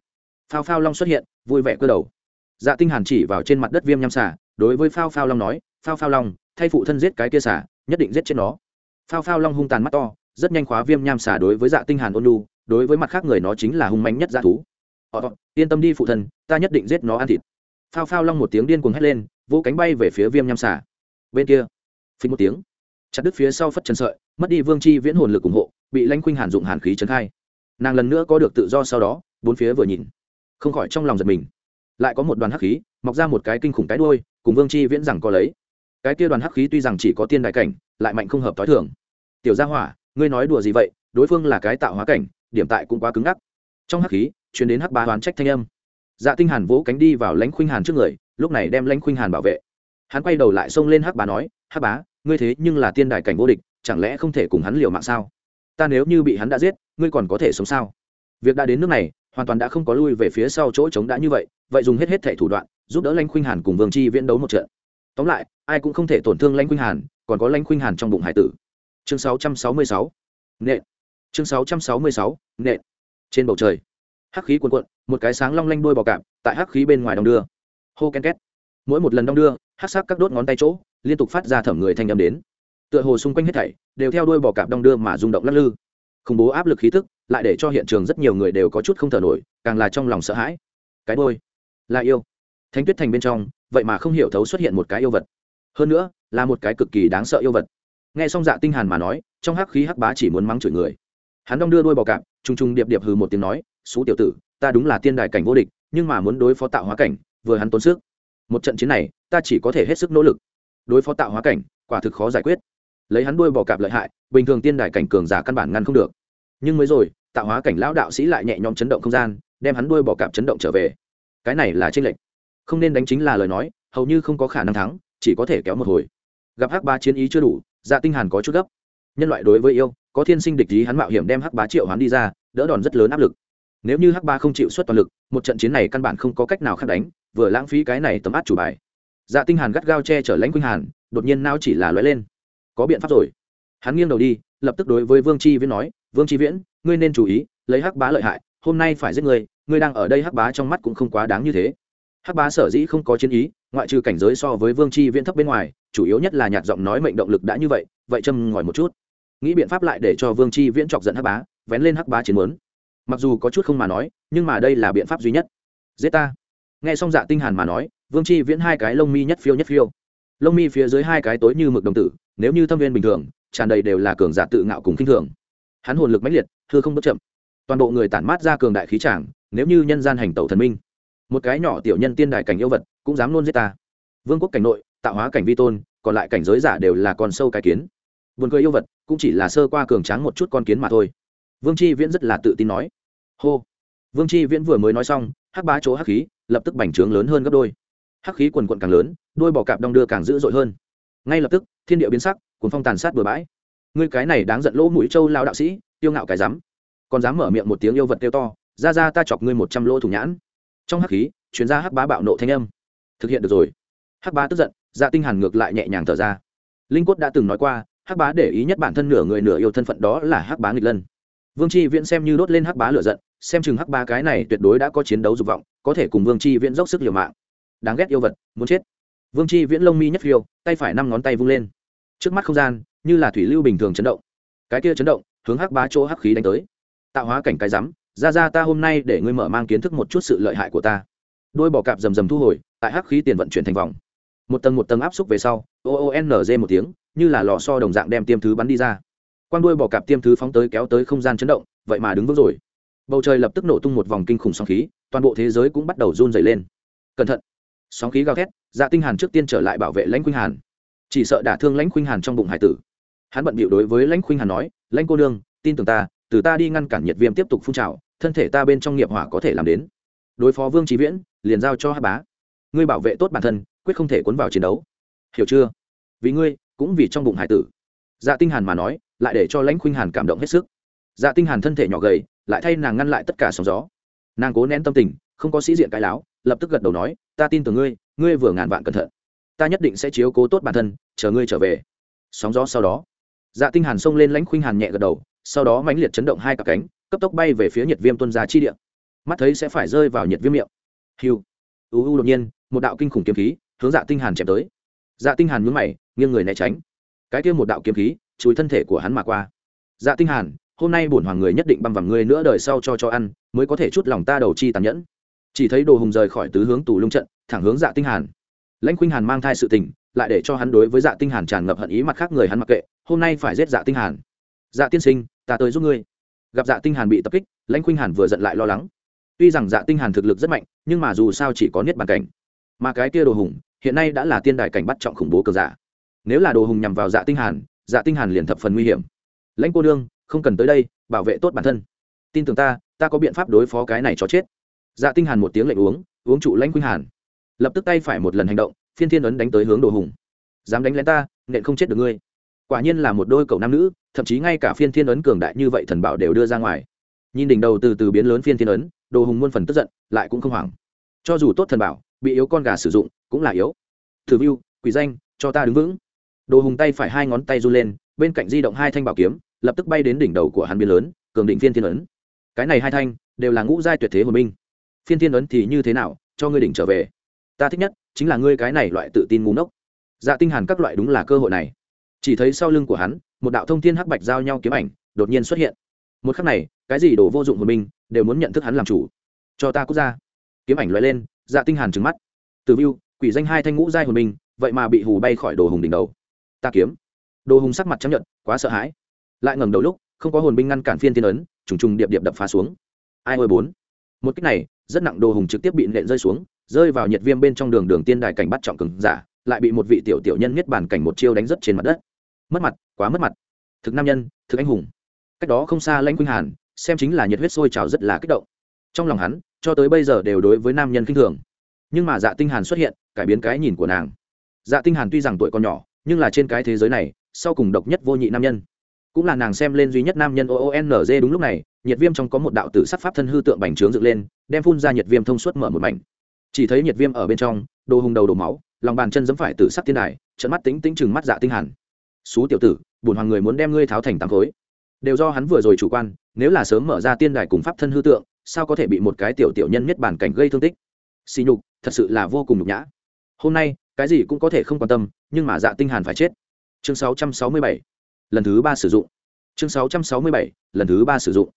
A: Phao phao long xuất hiện, vui vẻ cơ đầu. Dạ tinh hàn chỉ vào trên mặt đất viêm nham xà, đối với phao phao long nói, phao phao long, thay phụ thân giết cái kia xà, nhất định giết chết nó. Phao phao long hung tàn mắt to, rất nhanh khóa viêm nham xà đối với dạ tinh hàn ôn lu đối với mặt khác người nó chính là hung mãnh nhất dạ thú. Ờ, ờ yên tâm đi phụ thân, ta nhất định giết nó ăn thịt phao phao long một tiếng điên cuồng hét lên, vỗ cánh bay về phía viêm nham xả bên kia phình một tiếng, chặt đứt phía sau phất chân sợi, mất đi vương chi viễn hồn lực ủng hộ, bị lãnh khuynh hàn dụng hàn khí chấn khai. Nàng lần nữa có được tự do sau đó, bốn phía vừa nhìn, không khỏi trong lòng giật mình. Lại có một đoàn hắc khí, mọc ra một cái kinh khủng cái đuôi, cùng vương chi viễn rằng có lấy. Cái kia đoàn hắc khí tuy rằng chỉ có tiên đại cảnh, lại mạnh không hợp t h i thường. Tiểu gia hỏa, ngươi nói đùa gì vậy? Đối phương là cái tạo hóa cảnh, điểm tại cũng quá cứng ngắc. Trong hắc khí chuyển đến hắc ba đoán trách thanh âm dạ tinh hàn vỗ cánh đi vào lãnh khuynh hàn trước người, lúc này đem lãnh khuynh hàn bảo vệ. Hắn quay đầu lại xông lên hắc bá nói, hắc bá, ngươi thế nhưng là tiên đại cảnh vô địch, chẳng lẽ không thể cùng hắn liều mạng sao? Ta nếu như bị hắn đã giết, ngươi còn có thể sống sao? Việc đã đến nước này, hoàn toàn đã không có lui về phía sau chỗ chống đã như vậy vậy dùng hết hết thể thủ đoạn, giúp đỡ lãnh khuynh hàn cùng vương chi viễn đấu một trận. Tóm lại, ai cũng không thể tổn thương lãnh khuynh hàn, còn có lãnh khuynh hàn trong bụng hải tử. Chương 666. nện. Chương 666. nện. Trên bầu trời hắc khí cuồn cuộn, một cái sáng long lanh đôi bò cạp, tại hắc khí bên ngoài đong đưa. Hô ken két. Mỗi một lần đong đưa, hắc sắc các đốt ngón tay chỗ, liên tục phát ra thẩm người thanh âm đến. Tựa hồ xung quanh hết thảy, đều theo đôi bò cạp đong đưa mà rung động lắc lư. Khủng bố áp lực khí tức, lại để cho hiện trường rất nhiều người đều có chút không thở nổi, càng là trong lòng sợ hãi. Cái đôi là yêu. Thánh tuyết thành bên trong, vậy mà không hiểu thấu xuất hiện một cái yêu vật. Hơn nữa, là một cái cực kỳ đáng sợ yêu vật. Nghe xong dạ tinh hàn mà nói, trong hắc khí hắc bá chỉ muốn mắng chửi người. Hắn đong đưa đôi bò cạp, trùng trùng điệp điệp hừ một tiếng nói xú tiểu tử, ta đúng là tiên đại cảnh vô địch, nhưng mà muốn đối phó tạo hóa cảnh, vừa hắn tốn sức. Một trận chiến này, ta chỉ có thể hết sức nỗ lực. Đối phó tạo hóa cảnh, quả thực khó giải quyết. Lấy hắn đuôi bò cạp lợi hại, bình thường tiên đài cảnh cường giả căn bản ngăn không được. Nhưng mới rồi, tạo hóa cảnh lão đạo sĩ lại nhẹ nhõm chấn động không gian, đem hắn đuôi bò cạp chấn động trở về. Cái này là tranh lệch. Không nên đánh chính là lời nói, hầu như không có khả năng thắng, chỉ có thể kéo một hồi. Gặp hắc ba chiến ý chưa đủ dạ tinh hàn có chút gấp. Nhân loại đối với yêu, có thiên sinh địch ý hắn mạo hiểm đem hắc bá triệu hắn đi ra, đỡ đòn rất lớn áp lực nếu như hắc ba không chịu xuất toàn lực, một trận chiến này căn bản không có cách nào khác đánh, vừa lãng phí cái này tấm át chủ bài. Dạ tinh hàn gắt gao che chở lãnh khuynh hàn, đột nhiên nao chỉ là lóe lên. Có biện pháp rồi. Hắn nghiêng đầu đi, lập tức đối với vương chi viễn nói, vương chi viễn, ngươi nên chú ý, lấy hắc bá lợi hại, hôm nay phải giết ngươi ngươi đang ở đây hắc bá trong mắt cũng không quá đáng như thế. Hắc bá sở dĩ không có chiến ý, ngoại trừ cảnh giới so với vương chi viễn thấp bên ngoài, chủ yếu nhất là nhạt giọng nói mệnh động lực đã như vậy vậy châm ngòi một chút. Nghĩ biện pháp lại để cho vương chi viễn chọc giận hắc bá, vén lên hắc bá chiến muốn mặc dù có chút không mà nói, nhưng mà đây là biện pháp duy nhất. Giết ta. Nghe xong dạ tinh hàn mà nói, vương chi viễn hai cái lông mi nhất phiêu nhất phiêu. Lông mi phía dưới hai cái tối như mực đồng tử, nếu như thâm viên bình thường, tràn đầy đều là cường giả tự ngạo cùng kinh thường. Hắn hồn lực mãnh liệt thưa không bước chậm. Toàn bộ người tản mát ra cường đại khí tràng, nếu như nhân gian hành tẩu thần minh, một cái nhỏ tiểu nhân tiên đại cảnh yêu vật, cũng dám luôn giết ta. Vương quốc cảnh nội, tạo hóa cảnh vi tôn, còn lại cảnh giới giả đều là con sâu cái kiến. Buồn cười yêu vật, cũng chỉ là sơ qua cường tráng một chút con kiến mà thôi vương chi viễn rất là tự tin nói. Hô. Vương chi viễn vừa mới nói xong, hắc bá chỗ hắc khí lập tức bành trướng lớn hơn gấp đôi. Hắc khí quần quận càng lớn, đôi bò cạp đong đưa càng dữ dội hơn. Ngay lập tức, thiên địa biến sắc cuốn phong tàn sát bừa bãi. Ngươi cái này đáng giận lỗ mũi trâu lao đạo sĩ, tiêu ngạo cái rắm. Còn dám mở miệng một tiếng yêu vật tiêu to, ra ra ta chọc ngươi một trăm lỗ thủ nhãn. Trong hắc khí chuyên gia hắc bá bạo nộ thanh âm. Thực hiện được rồi. Hắc bá tức giận dạ tinh hàn ngược lại nhẹ nhàng thở ra. Linh cốt đã từng nói qua, hắc bá để ý nhất bản thân nửa người nửa yêu thân phận đó là hắc bá nghịch lân vương chi viễn xem như đốt lên hắc bá lửa giận, xem chừng hắc bá cái này tuyệt đối đã có chiến đấu dục vọng, có thể cùng vương chi viễn dốc sức liều mạng. Đáng ghét yêu vật, muốn chết. Vương chi viễn lông mi nhất phiêu, tay phải năm ngón tay vung lên. Trước mắt không gian, như là thủy lưu bình thường chấn động. Cái kia chấn động, hướng hắc bá chỗ hắc khí đánh tới. Tạo hóa cảnh cái rắm, ra ra, ta hôm nay để ngươi mở mang kiến thức một chút sự lợi hại của ta. Đôi bỏ cạp rầm rầm thu hồi, tại hắc khí tiền vận chuyển thành vòng. Một tầng một tầng áp xúc về sau, o o n g một tiếng, như là lò so đồng dạng đem tiêm thứ bắn đi ra quang đuôi bò cạp tiêm thứ phóng tới kéo tới không gian chấn động, vậy mà đứng vững rồi. Bầu trời lập tức nổ tung một vòng kinh khủng sóng khí, toàn bộ thế giới cũng bắt đầu run dày lên. Cẩn thận. Sóng khí gào thét dạ tinh hàn trước tiên trở lại bảo vệ lãnh khuynh hàn. Chỉ sợ đả thương lãnh khuynh hàn trong bụng hải tử. Hắn bận bịu đối với lãnh khuynh hàn nói, lãnh cô nương, tin tưởng ta, từ ta đi ngăn cản nhiệt viêm tiếp tục phun trào, thân thể ta bên trong nghiệp hỏa có thể làm đến. Đối phó vương trí viễn, liền giao cho hát bá. Ngươi bảo vệ tốt bản thân, quyết không thể cuốn vào chiến đấu. Hiểu chưa? Vì ngươi, cũng vì trong bụng hải tử dạ tinh hàn mà nói, lại để cho lãnh khuynh hàn cảm động hết sức. Dạ tinh hàn thân thể nhỏ gầy, lại thay nàng ngăn lại tất cả sóng gió. Nàng cố nén tâm tình, không có sĩ diện cái láo, lập tức gật đầu nói, ta tin tưởng ngươi ngươi vừa ngàn vạn cẩn thận. Ta nhất định sẽ chiếu cố tốt bản thân, chờ ngươi trở về. Sóng gió sau đó. Dạ tinh hàn xông lên lãnh khuynh hàn nhẹ gật đầu, sau đó mãnh liệt chấn động hai cặp cánh, cấp tốc bay về phía nhiệt viêm tuân ra chi địa. Mắt thấy sẽ phải rơi vào nhiệt viêm miệng. Hiu u u đột nhiên, một đạo kinh khủng kiếm khí hướng dạ tinh hàn chém tới. Dạ tinh hàn nhướng mày, nghiêng người né tránh cái kia một đạo kiếm khí chùi thân thể của hắn mà qua. Dạ tinh hàn, hôm nay bổn hoàng người nhất định băm vằm ngươi nữa đời sau cho cho ăn, mới có thể chút lòng ta đầu chi tàn nhẫn. Chỉ thấy đồ hùng rời khỏi tứ hướng tù lung trận, thẳng hướng dạ tinh hàn. Lãnh khuynh hàn mang thai sự tình, lại để cho hắn đối với dạ tinh hàn tràn ngập hận ý mặt khác người hắn mặc kệ, hôm nay phải giết dạ tinh hàn. Dạ tiên sinh, ta tới giúp ngươi. Gặp dạ tinh hàn bị tập kích, lãnh khuynh hàn vừa giận lại lo lắng. Tuy rằng dạ tinh hàn thực lực rất mạnh, nhưng mà dù sao chỉ có niết bàn cảnh. Mà cái kia đồ hùng, hiện nay đã là tiên đài cảnh bắt trọng khủng bố cờ giả nếu là đồ hùng nhằm vào dạ tinh hàn dạ tinh hàn liền thập phần nguy hiểm. Lãnh cô đương không cần tới đây, bảo vệ tốt bản thân. Tin tưởng ta ta có biện pháp đối phó cái này cho chết. Dạ tinh hàn một tiếng lệnh uống uống trụ lãnh khuynh hàn. Lập tức tay phải một lần hành động, phiên thiên ấn đánh tới hướng đồ hùng. Dám đánh lén ta, nện không chết được ngươi. Quả nhiên là một đôi cậu nam nữ, thậm chí ngay cả phiên thiên ấn cường đại như vậy thần bảo đều đưa ra ngoài. Nhìn đỉnh đầu từ từ biến lớn phiên thiên ấn, đồ hùng muôn phần tức giận, lại cũng không hoảng. Cho dù tốt thần bảo, bị yếu con gà sử dụng, cũng là yếu. Thử view, quỷ danh, cho ta đứng vững đồ hùng tay phải hai ngón tay run lên bên cạnh di động hai thanh bảo kiếm lập tức bay đến đỉnh đầu của hắn biến lớn cường định phiên thiên ấn. Cái này hai thanh đều là ngũ giai tuyệt thế hồn binh. phiên thiên ấn thì như thế nào cho ngươi đỉnh trở về. Ta thích nhất chính là ngươi cái này loại tự tin ngu ngốc. Dạ tinh hàn các loại đúng là cơ hội này. Chỉ thấy sau lưng của hắn một đạo thông thiên hắc bạch giao nhau kiếm ảnh đột nhiên xuất hiện. Một khắc này cái gì đồ vô dụng hồn binh đều muốn nhận thức hắn làm chủ. Cho ta cút ra. Kiếm ảnh lóe lên dạ tinh hàn trừng mắt. Từ view quỷ danh hai thanh ngũ giai hồn binh, vậy mà bị hù bay khỏi đồ hùng đỉnh đầu ta kiếm. Đồ hùng sắc mặt chấp nhận quá sợ hãi. Lại ngẩng đầu lúc, không có hồn binh ngăn cản phiên tiên ấn, trùng trùng điệp điệp đập phá xuống. Ai ôi bốn. Một cách này, rất nặng, đồ hùng trực tiếp bị nện rơi xuống, rơi vào nhiệt viêm bên trong đường đường tiên đài cảnh bắt trọng cường giả, lại bị một vị tiểu tiểu nhân nhất bản cảnh một chiêu đánh rất trên mặt đất. Mất mặt, quá mất mặt. Thực nam nhân, thực anh hùng. Cách đó không xa lãnh quynh hàn, xem chính là nhiệt huyết sôi trào rất là kích động. Trong lòng hắn, cho tới bây giờ đều đối với nam nhân kinh thường. Nhưng mà dạ tinh hàn xuất hiện, cải biến cái nhìn của nàng. Dạ tinh hàn tuy rằng tuổi còn nhỏ nhưng là trên cái thế giới này, sau cùng độc nhất vô nhị nam nhân. Cũng là nàng xem lên duy nhất nam nhân oonz đúng lúc này, nhiệt viêm trong có một đạo tử sắc pháp thân hư tượng bành trướng dựng lên, đem phun ra nhiệt viêm thông suốt mở một mảnh. Chỉ thấy nhiệt viêm ở bên trong, đồ hùng đầu đổ máu, lòng bàn chân giẫm phải tử sắc thiên đài trận mắt tính tính chừng mắt dạ tinh hẳn. xú tiểu tử bùn hoàng người muốn đem ngươi tháo thành tám khối. Đều do hắn vừa rồi chủ quan, nếu là sớm mở ra tiên đài cùng pháp thân hư tượng, sao có thể bị một cái tiểu tiểu nhân miết bản cảnh gây thương tích? Xì nhục, thật sự là vô cùng nhục nhã. Hôm nay cái gì cũng có thể không quan tâm, nhưng mà dạ tinh hàn phải chết. Chương 667 lần thứ ba sử dụng. Chương 667 lần thứ ba sử dụng.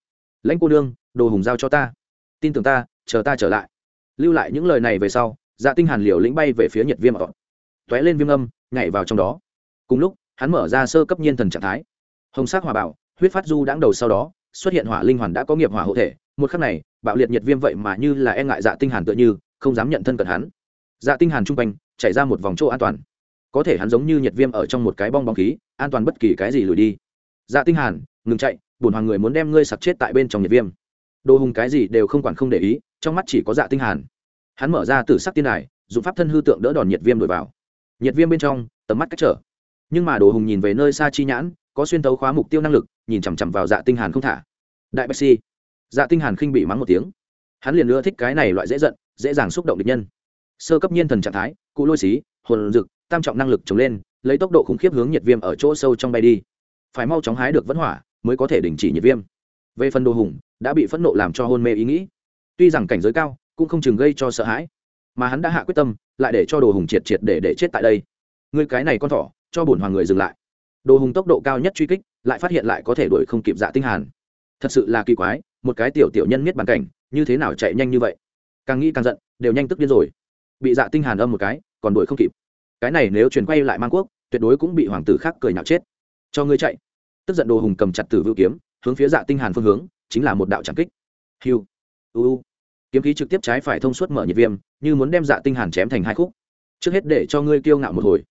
A: Lãnh cô nương, đồ hùng giao cho ta. Tin tưởng ta, chờ ta trở lại. Lưu lại những lời này về sau dạ tinh hàn liều lĩnh bay về phía nhiệt viêm ở tóe lên viêm âm, nhảy vào trong đó. Cùng lúc, hắn mở ra sơ cấp nhiên thần trạng thái. Hồng sắc hỏa bảo, huyết phát du đãng đầu sau đó, xuất hiện hỏa linh hoàn đã có nghiệp hỏa hộ thể. Một khắc này, bạo liệt nhiệt viêm vậy mà như là e ngại dạ tinh hàn tựa như, không dám nhận thân cận hắn. Dạ tinh hàn trung quanh chạy ra một vòng chỗ an toàn. Có thể hắn giống như nhiệt viêm ở trong một cái bong bóng khí, an toàn bất kỳ cái gì lùi đi. Dạ tinh hàn, ngừng chạy, bổn hoàng người muốn đem ngươi sặc chết tại bên trong nhiệt viêm. Đồ hùng cái gì đều không quản không để ý, trong mắt chỉ có dạ tinh hàn. Hắn mở ra tử sắc tiên đài, dùng pháp thân hư tượng đỡ đòn nhiệt viêm đuổi vào. Nhiệt viêm bên trong, tầm mắt cách trở. Nhưng mà đồ hùng nhìn về nơi xa chi nhãn, có xuyên tấu khóa mục tiêu năng lực, nhìn chằm chằm vào dạ tinh hàn không thả. Đại bác si. Dạ tinh hàn khinh bị mắng một tiếng. Hắn liền nữa thích cái này loại dễ giận, dễ dàng xúc động địch nhân sơ cấp nhiên thần trạng thái, cụ lôi xí, hồn dực, tam trọng năng lực trồng lên, lấy tốc độ khủng khiếp hướng nhiệt viêm ở chỗ sâu trong bay đi. Phải mau chóng hái được vẫn hỏa, mới có thể đình chỉ nhiệt viêm. Về phần đồ hùng, đã bị phẫn nộ làm cho hôn mê ý nghĩ. Tuy rằng cảnh giới cao, cũng không chừng gây cho sợ hãi, mà hắn đã hạ quyết tâm, lại để cho đồ hùng triệt triệt để để chết tại đây. Người cái này con thỏ, cho bổn hoàng người dừng lại. Đồ hùng tốc độ cao nhất truy kích, lại phát hiện lại có thể đuổi không kịp dạ tinh hàn. Thật sự là kỳ quái, một cái tiểu tiểu nhân miết bàn cảnh, như thế nào chạy nhanh như vậy? Càng nghĩ càng giận, đều nhanh tức điên rồi bị dạ tinh hàn âm một cái, còn đuổi không kịp. Cái này nếu chuyển quay lại mang quốc, tuyệt đối cũng bị hoàng tử khác cười nhạo chết. Cho ngươi chạy. Tức giận đồ hùng cầm chặt tử vũ kiếm, hướng phía dạ tinh hàn phương hướng, chính là một đạo trảm kích. Hiu. U kiếm khí trực tiếp trái phải thông suốt mở nhiệt viêm, như muốn đem dạ tinh hàn chém thành hai khúc. Trước hết để cho ngươi kiêu ngạo một hồi.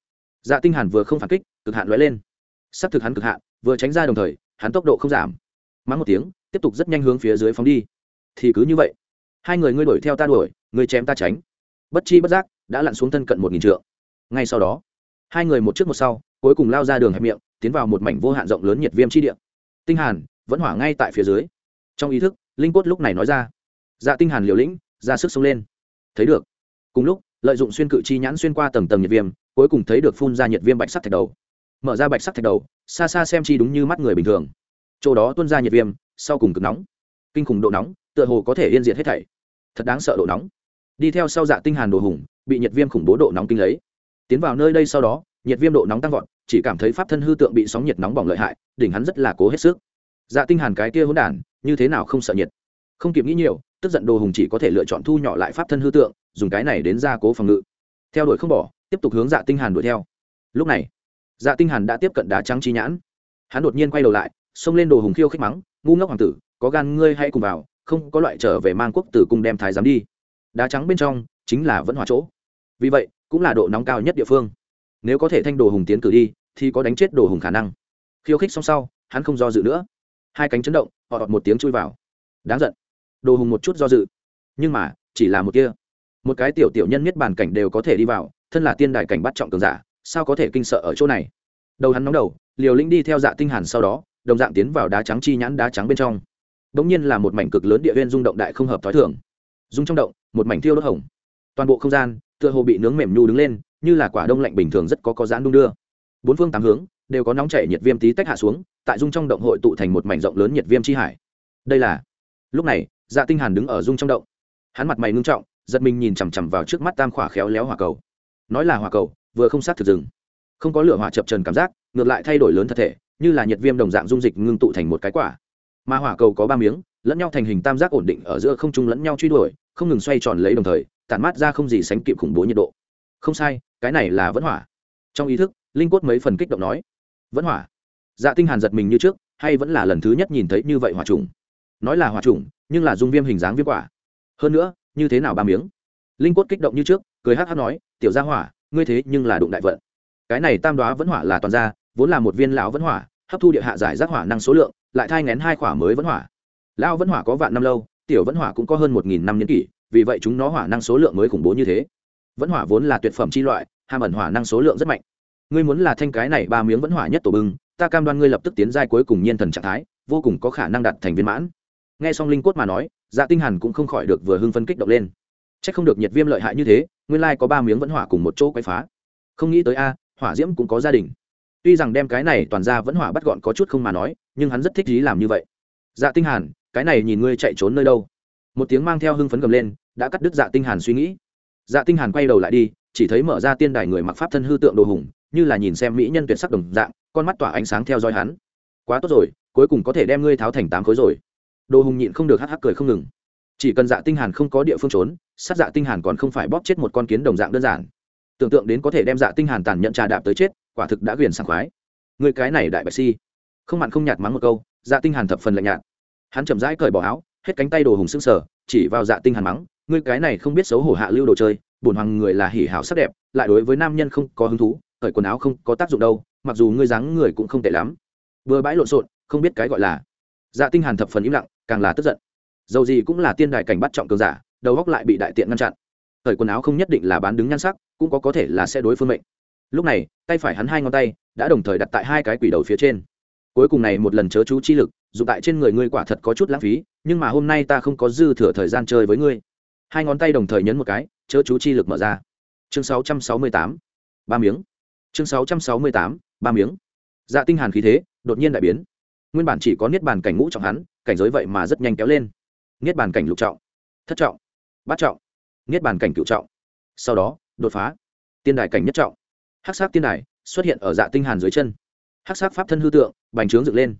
A: Dạ tinh hàn vừa không phản kích, cực hạn lóe lên. Sắp thực hắn cực hạn, vừa tránh ra đồng thời, hắn tốc độ không giảm. Mắng một tiếng, tiếp tục rất nhanh hướng phía dưới phóng đi. Thì cứ như vậy. Hai người ngươi đuổi theo ta đuổi, ngươi chém ta tránh bất chi bất giác đã lặn xuống thân cận một nghìn trượng. Ngay sau đó, hai người một trước một sau, cuối cùng lao ra đường hẹp miệng, tiến vào một mảnh vô hạn rộng lớn nhiệt viêm chi địa. Tinh hàn vẫn hỏa ngay tại phía dưới. Trong ý thức, linh cốt lúc này nói ra dạ tinh hàn liều lĩnh, ra sức sống lên. Thấy được, cùng lúc, lợi dụng xuyên cự chi nhãn xuyên qua tầng tầng nhiệt viêm, cuối cùng thấy được phun ra nhiệt viêm bạch sắc thạch đầu. Mở ra bạch sắc thạch đầu, xa xa xem chi đúng như mắt người bình thường. Chỗ đó tuôn ra nhiệt viêm, sau cùng cực nóng. Kinh khủng độ nóng, tựa hồ có thể yên diệt hết thảy. Thật đáng sợ độ nóng đi theo sau dạ tinh hàn đồ hùng, bị nhiệt viêm khủng bố độ nóng kinh lấy. Tiến vào nơi đây sau đó, nhiệt viêm độ nóng tăng vọt, chỉ cảm thấy pháp thân hư tượng bị sóng nhiệt nóng bỏng lợi hại, đỉnh hắn rất là cố hết sức. Dạ tinh hàn cái kia hỗn đản, như thế nào không sợ nhiệt? Không kịp nghĩ nhiều, tức giận đồ hùng chỉ có thể lựa chọn thu nhỏ lại pháp thân hư tượng, dùng cái này đến gia cố phòng ngự. Theo đuổi không bỏ, tiếp tục hướng dạ tinh hàn đuổi theo. Lúc này dạ tinh hàn đã tiếp cận đá trắng chi nhãn. Hắn đột nhiên quay đầu lại, xông lên đồ hùng khiêu khích mắng, ngu ngốc hoàng tử, có gan ngươi hãy cùng vào, không có loại trở về mang quốc tử cung đem thái giám đi đá trắng bên trong chính là vẫn hỏa chỗ. Vì vậy, cũng là độ nóng cao nhất địa phương. Nếu có thể thanh đồ hùng tiến cử đi, thì có đánh chết đồ hùng khả năng. Khiêu khích xong sau, hắn không do dự nữa. Hai cánh chấn động, họ đọt một tiếng chui vào. Đáng giận. Đồ hùng một chút do dự. Nhưng mà, chỉ là một kia. Một cái tiểu tiểu nhân nhất bản cảnh đều có thể đi vào, thân là tiên đại cảnh bắt trọng cường giả, sao có thể kinh sợ ở chỗ này? Đầu hắn nóng đầu, liều lĩnh đi theo dạ tinh hàn sau đó, đồng dạng tiến vào đá trắng chi nhãn đá trắng bên trong. Đống nhiên là một mảnh cực lớn địa viên rung động đại không hợp thói thường. Rung trong động một mảnh thiêu đốt hồng. Toàn bộ không gian, tựa hồ bị nướng mềm nhu đứng lên, như là quả đông lạnh bình thường rất có có giãn đung đưa. Bốn phương tám hướng, đều có nóng chảy nhiệt viêm tí tách hạ xuống, tại dung trong động hội tụ thành một mảnh rộng lớn nhiệt viêm chi hải. Đây là, lúc này dạ tinh hàn đứng ở dung trong động. Hắn mặt mày ngưng trọng, giật mình nhìn chằm chằm vào trước mắt tam khỏa khéo léo hỏa cầu. Nói là hỏa cầu, vừa không sát thực rừng không có lửa hỏa chập trần cảm giác, ngược lại thay đổi lớn thật thể, như là nhiệt viêm đồng dạng dung dịch ngưng tụ thành một cái quả. Mà hỏa cầu có ba miếng, lẫn nhau thành hình tam giác ổn định ở giữa không trung lẫn nhau truy đuổi không ngừng xoay tròn lấy đồng thời, tản mát ra không gì sánh kịp khủng bố nhiệt độ. Không sai, cái này là vẫn hỏa. Trong ý thức, linh quất mấy phần kích động nói vẫn hỏa. Dạ tinh hàn giật mình như trước, hay vẫn là lần thứ nhất nhìn thấy như vậy hỏa trùng. Nói là hỏa trùng, nhưng là dung viêm hình dáng viêm quả. Hơn nữa, như thế nào ba miếng? Linh quất kích động như trước, cười hắc hắc nói, tiểu gia hỏa, ngươi thế nhưng là đụng đại vận. Cái này tam đoá vẫn hỏa là toàn gia, vốn là một viên lão vẫn hỏa, hấp thu địa hạ giải rác hỏa năng số lượng, lại thai ngén hai khỏa mới vẫn hỏa. Lão vẫn hỏa có vạn năm lâu tiểu vẫn hỏa cũng có hơn một nghìn năm niên kỷ, vì vậy chúng nó hỏa năng số lượng mới khủng bố như thế. Vẫn hỏa vốn là tuyệt phẩm chi loại, hàm ẩn hỏa năng số lượng rất mạnh. Ngươi muốn là thanh cái này ba miếng vẫn hỏa nhất tổ bưng, ta cam đoan ngươi lập tức tiến giai cuối cùng nhiên thần trạng thái, vô cùng có khả năng đạt thành viên mãn. Nghe xong linh cốt mà nói dạ tinh hàn cũng không khỏi được vừa hưng phân kích động lên. Chắc không được nhiệt viêm lợi hại như thế, nguyên lai có ba miếng vẫn hỏa cùng một chỗ quấy phá. Không nghĩ tới a, hỏa diễm cũng có gia đình. Tuy rằng đem cái này toàn ra vẫn hỏa bắt gọn có chút không mà nói, nhưng hắn rất thích ý làm như vậy. Dạ tinh hàn cái này nhìn ngươi chạy trốn nơi đâu. Một tiếng mang theo hưng phấn gầm lên, đã cắt đứt dạ tinh hàn suy nghĩ. Dạ tinh hàn quay đầu lại đi, chỉ thấy mở ra tiên đài người mặc pháp thân hư tượng đồ hùng, như là nhìn xem mỹ nhân tuyệt sắc đồng dạng, con mắt tỏa ánh sáng theo dõi hắn. Quá tốt rồi, cuối cùng có thể đem ngươi tháo thành tám khối rồi. Đồ hùng nhịn không được hắc hắc cười không ngừng. Chỉ cần dạ tinh hàn không có địa phương trốn, sát dạ tinh hàn còn không phải bóp chết một con kiến đồng dạng đơn giản. Tưởng tượng đến có thể đem dạ tinh hàn tàn nhận trà đạp tới chết, quả thực đã quyền sảng khoái. Người cái này đại bạch si. Không mặn không nhạt mắng một câu dạ tinh hàn thập phần lạnh nhạt hắn chậm rãi cởi bỏ áo, hết cánh tay đồ hùng sưng sở chỉ vào dạ tinh hàn mắng, ngươi cái này không biết xấu hổ hạ lưu đồ chơi, bổn hoàng người là hỉ hảo sắc đẹp, lại đối với nam nhân không có hứng thú, cởi quần áo không có tác dụng đâu, mặc dù ngươi dáng người cũng không tệ lắm. Vừa bãi lộn xộn, không biết cái gọi là. Dạ tinh hàn thập phần im lặng, càng là tức giận. Dầu gì cũng là tiên đài cảnh bắt trọng cường giả, đầu góc lại bị đại tiện ngăn chặn. Cởi quần áo không nhất định là bán đứng nhan sắc, cũng có có thể là sẽ đối phương mệnh. Lúc này, tay phải hắn hai ngón tay đã đồng thời đặt tại hai cái quỷ đầu phía trên. Cuối cùng này một lần chớ chú chi lực dùng tại trên người ngươi quả thật có chút lãng phí, nhưng mà hôm nay ta không có dư thừa thời gian chơi với ngươi. Hai ngón tay đồng thời nhấn một cái, chớ chú chi lực mở ra. Chương 668. ba miếng. Chương 668. ba miếng. Dạ tinh hàn khí thế, đột nhiên đại biến. Nguyên bản chỉ có niết bàn cảnh ngũ trọng hắn, cảnh giới vậy mà rất nhanh kéo lên. Niết bàn cảnh lục trọng, thất trọng, bát trọng, niết bàn cảnh cửu trọng. Sau đó, đột phá. Tiên đài cảnh nhất trọng. Hắc sắc tiên đài xuất hiện ở dạ tinh hàn dưới chân. Hắc sắc pháp thân hư tượng, bành trướng dựng lên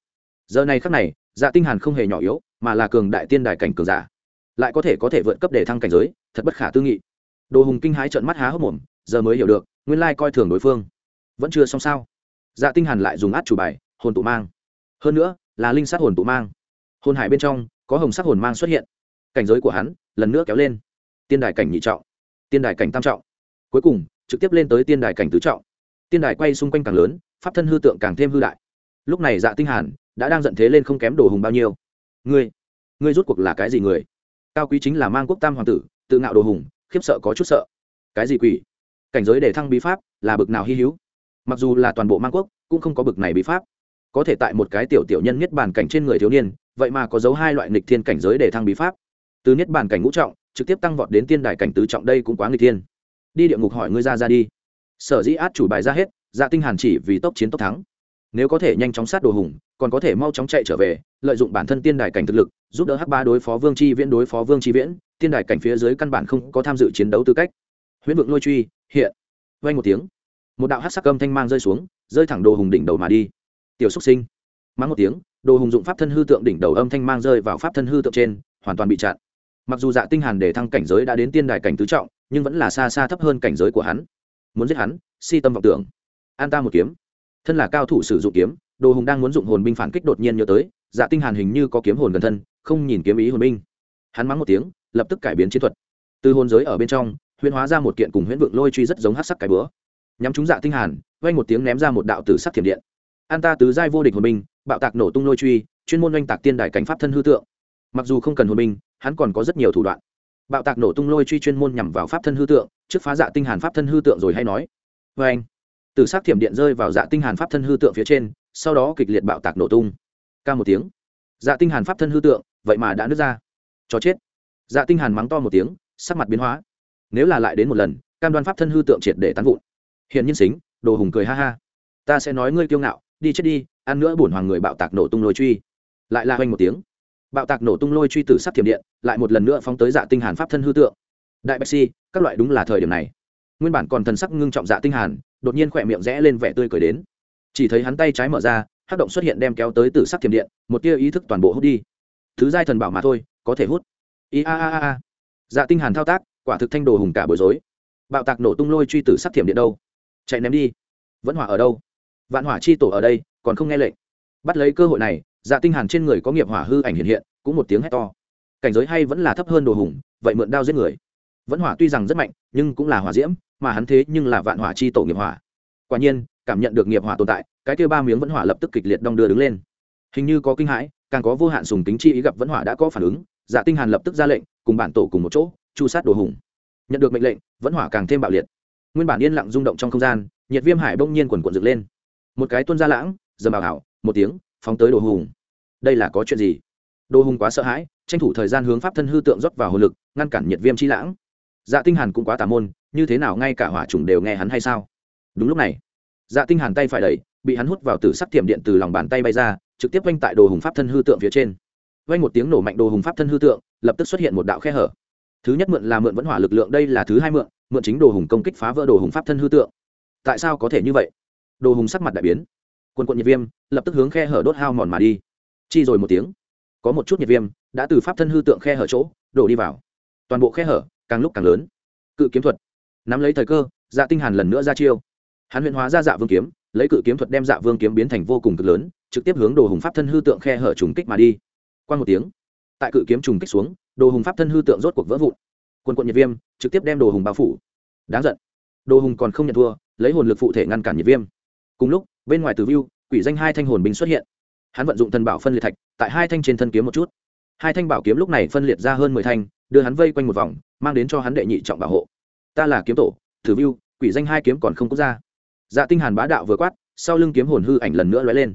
A: giờ này khắc này dạ tinh hàn không hề nhỏ yếu, mà là cường đại tiên đài cảnh cường giả. Lại có thể có thể vượt cấp để thăng cảnh giới, thật bất khả tư nghị. Đồ hùng kinh hãi trợn mắt há hốc mồm, giờ mới hiểu được, nguyên lai coi thường đối phương. Vẫn chưa xong sao? Dạ tinh hàn lại dùng át chủ bài, hồn tụ mang. Hơn nữa, là linh sát hồn tụ mang. Hồn hải bên trong, có hồng sắc hồn mang xuất hiện. Cảnh giới của hắn, lần nữa kéo lên. Tiên đài cảnh nhị trọng, tiên đài cảnh tam trọng. Cuối cùng, trực tiếp lên tới tiên đài cảnh tứ trọng. Tiên đài quay xung quanh càng lớn, pháp thân hư tượng càng thêm hư đại. Lúc này dạ tinh hàn đã đang giận thế lên không kém đồ hùng bao nhiêu. Ngươi ngươi rút cuộc là cái gì người? Cao quý chính là mang quốc tam hoàng tử, tự ngạo đồ hùng, khiếp sợ có chút sợ. Cái gì quỷ? Cảnh giới để thăng bí pháp là bực nào hy hữu? Mặc dù là toàn bộ mang quốc, cũng không có bực này bí pháp. Có thể tại một cái tiểu tiểu nhân nhất bản cảnh trên người thiếu niên, vậy mà có dấu hai loại nghịch thiên cảnh giới để thăng bí pháp. Từ nhất bản cảnh ngũ trọng, trực tiếp tăng vọt đến tiên đài cảnh tứ trọng đây cũng quá nghịch thiên. Đi địa ngục hỏi ngươi ra ra đi. Sở dĩ át chủ bài ra hết dạ tinh hàn chỉ vì tốc chiến tốc thắng. Nếu có thể nhanh chóng sát đồ hùng còn có thể mau chóng chạy trở về, lợi dụng bản thân tiên đài cảnh thực lực, giúp đỡ hắc ba đối phó vương chi viễn, đối phó vương chi viễn, tiên đài cảnh phía dưới căn bản không có tham dự chiến đấu tư cách. Huyễn vượng lôi truy, hiện. Vay một tiếng, một đạo hắc sắc âm thanh mang rơi xuống, rơi thẳng đồ hùng đỉnh đầu mà đi. Tiểu xúc sinh. Mắng một tiếng, đồ hùng dụng pháp thân hư tượng đỉnh đầu âm thanh mang rơi vào pháp thân hư tượng trên, hoàn toàn bị chặn. Mặc dù dạ tinh hàn để thăng cảnh giới đã đến tiên đài cảnh tứ trọng, nhưng vẫn là xa xa thấp hơn cảnh giới của hắn. Muốn giết hắn, si tâm vọng tưởng. An ta một kiếm. Thân là cao thủ sử dụng kiếm đồ hùng đang muốn dụng hồn binh phản kích đột nhiên nhớ tới dạ tinh hàn hình như có kiếm hồn gần thân không nhìn kiếm ý hồn binh. Hắn mắng một tiếng lập tức cải biến chiến thuật. Từ hồn giới ở bên trong huyễn hóa ra một kiện cùng huyễn vượng lôi truy rất giống hắc sắc cái bữa nhắm trúng dạ tinh hàn vang một tiếng ném ra một đạo tử sắc thiểm điện. An ta tứ giai vô địch hồn binh bạo tạc nổ tung lôi truy chuyên môn oanh tạc tiên đài cảnh pháp thân hư tượng. Mặc dù không cần hồn binh hắn còn có rất nhiều thủ đoạn. Bạo tạc nổ tung lôi truy chuyên môn nhằm vào pháp thân hư tượng trước phá dạ tinh hàn pháp thân hư tượng rồi hay nói. Vang, tử sắc thiểm điện rơi vào dạ tinh hàn pháp thân hư tượng phía trên sau đó kịch liệt bạo tạc nổ tung. Ca một tiếng. Dạ tinh hàn pháp thân hư tượng, vậy mà đã nứt ra. Cho chết. Dạ tinh hàn mắng to một tiếng, sắc mặt biến hóa. Nếu là lại đến một lần, cam đoan pháp thân hư tượng triệt để tán vụn. Hiện nhiên xính, đồ hùng cười ha ha. Ta sẽ nói ngươi kiêu ngạo, đi chết đi, ăn nữa bổn hoàng người bạo tạc nổ tung lôi truy. Lại là hoành một tiếng. Bạo tạc nổ tung lôi truy tử sắc thiểm điện, lại một lần nữa phóng tới dạ tinh hàn pháp thân hư tượng. Đại bạch si, các loại đúng là thời điểm này. Nguyên bản còn thần sắc ngưng trọng dạ tinh hàn, đột nhiên khỏe miệng rẽ lên vẻ tươi cười đến chỉ thấy hắn tay trái mở ra, hắc động xuất hiện đem kéo tới tử sắc thiểm điện, một tia ý thức toàn bộ hút đi. Thứ giai thần bảo mà thôi, có thể hút. I a a a. Dạ tinh hàn thao tác, quả thực thanh đồ hùng cả bối rối. Bạo tạc nổ tung lôi truy tử sắc thiểm điện đâu? Chạy ném đi. Vẫn hỏa ở đâu? Vạn hỏa chi tổ ở đây, còn không nghe lệnh. Bắt lấy cơ hội này dạ tinh hàn trên người có nghiệp hỏa hư ảnh hiện hiện, cũng một tiếng hét to. Cảnh giới hay vẫn là thấp hơn đồ hùng, vậy mượn đao giết người. Vẫn hỏa tuy rằng rất mạnh, nhưng cũng là hỏa diễm, mà hắn thế nhưng là vạn hỏa chi tổ nghiệp hỏa. Quả nhiên cảm nhận được nghiệp hỏa tồn tại, cái kia ba miếng vẫn hỏa lập tức kịch liệt đong đưa đứng lên. Hình như có kinh hãi, càng có vô hạn sùng tính chi ý gặp vẫn hỏa đã có phản ứng dạ tinh hàn lập tức ra lệnh, cùng bản tổ cùng một chỗ, chu sát đồ hùng. Nhận được mệnh lệnh, vẫn hỏa càng thêm bạo liệt. Nguyên bản yên lặng rung động trong không gian, nhiệt viêm hải bỗng nhiên quần cuộn dựng lên. Một cái tuôn ra lãng, dầm bảo hảo một tiếng, phóng tới đồ hùng. Đây là có chuyện gì? Đồ hùng quá sợ hãi, tranh thủ thời gian hướng pháp thân hư tượng rót vào hồn lực, ngăn cản nhiệt viêm chi lãng. Dạ tinh hàn cũng quá tà môn, như thế nào ngay cả hỏa trùng đều nghe hắn hay sao? Đúng lúc này dạ tinh hàn tay phải đẩy, bị hắn hút vào từ sắc tiềm điện từ lòng bàn tay bay ra, trực tiếp vanh tại đồ hùng pháp thân hư tượng phía trên. Vanh một tiếng nổ mạnh đồ hùng pháp thân hư tượng, lập tức xuất hiện một đạo khe hở. Thứ nhất mượn là mượn vẫn hỏa lực lượng, đây là thứ hai mượn mượn chính đồ hùng công kích phá vỡ đồ hùng pháp thân hư tượng. Tại sao có thể như vậy? Đồ hùng sắc mặt đại biến. Quân quận nhiệt viêm, lập tức hướng khe hở đốt hao mòn mà đi. Chi rồi một tiếng. Có một chút nhiệt viêm đã từ pháp thân hư tượng khe hở chỗ đổ đi vào. Toàn bộ khe hở càng lúc càng lớn. Cự kiếm thuật. Nắm lấy thời cơ dạ tinh hàn lần nữa ra chiêu hắn huyện hóa ra dạ vương kiếm, lấy cự kiếm thuật đem dạ vương kiếm biến thành vô cùng cực lớn, trực tiếp hướng đồ hùng pháp thân hư tượng khe hở trùng kích mà đi. Qua một tiếng, tại cự kiếm trùng kích xuống, đồ hùng pháp thân hư tượng rốt cuộc vỡ vụn. Quân quận nhiệt viêm, trực tiếp đem đồ hùng bao phủ. Đáng giận. Đồ hùng còn không nhận thua, lấy hồn lực phụ thể ngăn cản nhiệt viêm. Cùng lúc, bên ngoài từ view, quỷ danh hai thanh hồn binh xuất hiện. Hắn vận dụng thần bảo phân liệt thạch, tại hai thanh trên thân kiếm một chút. Hai thanh bảo kiếm lúc này phân liệt ra hơn mười thanh, đưa hắn vây quanh một vòng, mang đến cho hắn đệ nhị trọng bảo hộ. Ta là kiếm tổ thử view, quỷ danh hai kiếm còn không quốc ra dạ tinh hàn bá đạo vừa quát, sau lưng kiếm hồn hư ảnh lần nữa lóe lên.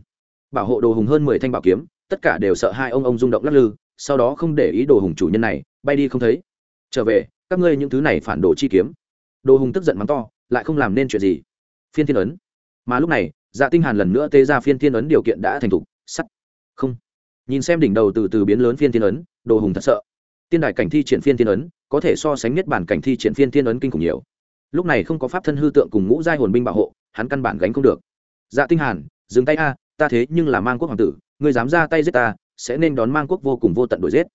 A: Bảo hộ đồ hùng hơn mười thanh bảo kiếm, tất cả đều sợ hai ông ông rung động lắc lư, sau đó không để ý đồ hùng chủ nhân này, bay đi không thấy. Trở về, các ngươi những thứ này phản đồ chi kiếm. Đồ hùng tức giận mắng to, lại không làm nên chuyện gì. Phiên thiên ấn. Mà lúc này dạ tinh hàn lần nữa tê ra phiên thiên ấn điều kiện đã thành thục, sắt. Không. Nhìn xem đỉnh đầu từ từ biến lớn phiên thiên ấn, đồ hùng thật sợ. Tiên đại cảnh thi triển phiên thiên ấn, có thể so sánh nhất bản cảnh thi triển phiên thiên ấn kinh khủng nhiều. Lúc này không có pháp thân hư tượng cùng ngũ giai hồn binh bảo hộ hắn căn bản gánh không được. Dạ tinh hàn, dừng tay a, ta thế nhưng là mang quốc hoàng tử, ngươi dám ra tay giết ta, sẽ nên đón mang quốc vô cùng vô tận đuổi giết.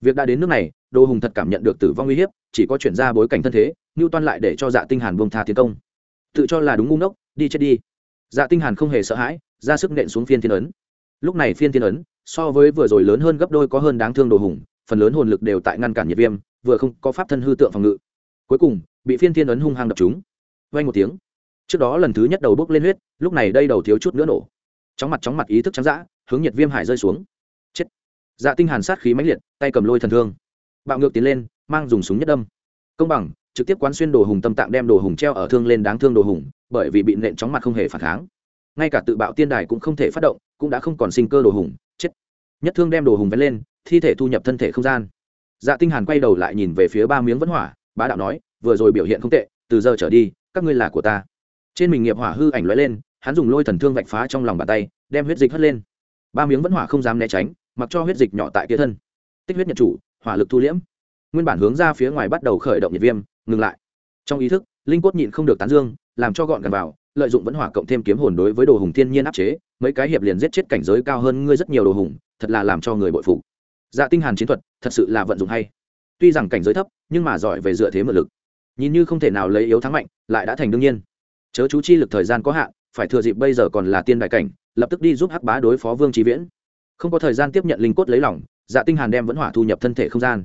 A: Việc đã đến nước này, Đô hùng thật cảm nhận được tử vong uy hiếp, chỉ có chuyển ra bối cảnh thân thế ngưu toan lại để cho dạ tinh hàn buông tha tiến công. Tự cho là đúng ngu ngốc, đi chết đi. Dạ tinh hàn không hề sợ hãi, ra sức nện xuống phiên thiên ấn. Lúc này phiên thiên ấn, so với vừa rồi lớn hơn gấp đôi có hơn đáng thương đồ hùng, phần lớn hồn lực đều tại ngăn cản nhiệt viêm, vừa không có pháp thân hư tượng phòng ngự. Cuối cùng, bị phiên thiên ấn hung hăng đập chúng vang một tiếng trước đó lần thứ nhất đầu bốc lên huyết, lúc này đây đầu thiếu chút nữa nổ. Chóng mặt chóng mặt ý thức trắng dã, hướng nhiệt viêm hải rơi xuống. Chết. Dạ tinh hàn sát khí mãnh liệt, tay cầm lôi thần thương. Bạo ngược tiến lên, mang dùng súng nhất đâm. Công bằng, trực tiếp quán xuyên đồ hùng tâm tạng đem đồ hùng treo ở thương lên đáng thương đồ hùng, bởi vì bị nện chóng mặt không hề phản kháng. Ngay cả tự bạo tiên đài cũng không thể phát động, cũng đã không còn sinh cơ đồ hùng, chết. Nhất thương đem đồ hùng vén lên, thi thể thu nhập thân thể không gian. Dạ tinh hàn quay đầu lại nhìn về phía ba miếng vẫn hỏa, bá đạo nói, vừa rồi biểu hiện không tệ, từ giờ trở đi, các ngươi là của ta trên mình nghiệp hỏa hư ảnh lóe lên, hắn dùng lôi thần thương vạch phá trong lòng bàn tay, đem huyết dịch hất lên. Ba miếng vẫn hỏa không dám né tránh, mặc cho huyết dịch nhỏ tại kia thân. Tích huyết nhật chủ, hỏa lực thu liễm. Nguyên bản hướng ra phía ngoài bắt đầu khởi động nhiệt viêm, ngừng lại. Trong ý thức, linh cốt nhịn không được tán dương, làm cho gọn gàng vào, lợi dụng vẫn hỏa cộng thêm kiếm hồn đối với đồ hùng thiên nhiên áp chế, mấy cái hiệp liền giết chết cảnh giới cao hơn ngươi rất nhiều đồ hùng, thật là làm cho người bội phụ dạ tinh hàn chiến thuật, thật sự là vận dụng hay. Tuy rằng cảnh giới thấp, nhưng mà giỏi về dựa thế mượn lực. Nhìn như không thể nào lấy yếu thắng mạnh, lại đã thành đương nhiên chớ chú chi lực thời gian có hạn, phải thừa dịp bây giờ còn là tiên đại cảnh, lập tức đi giúp hắc bá đối phó vương trí viễn. Không có thời gian tiếp nhận linh cốt lấy lỏng dạ tinh hàn đem vẫn hỏa thu nhập thân thể không gian.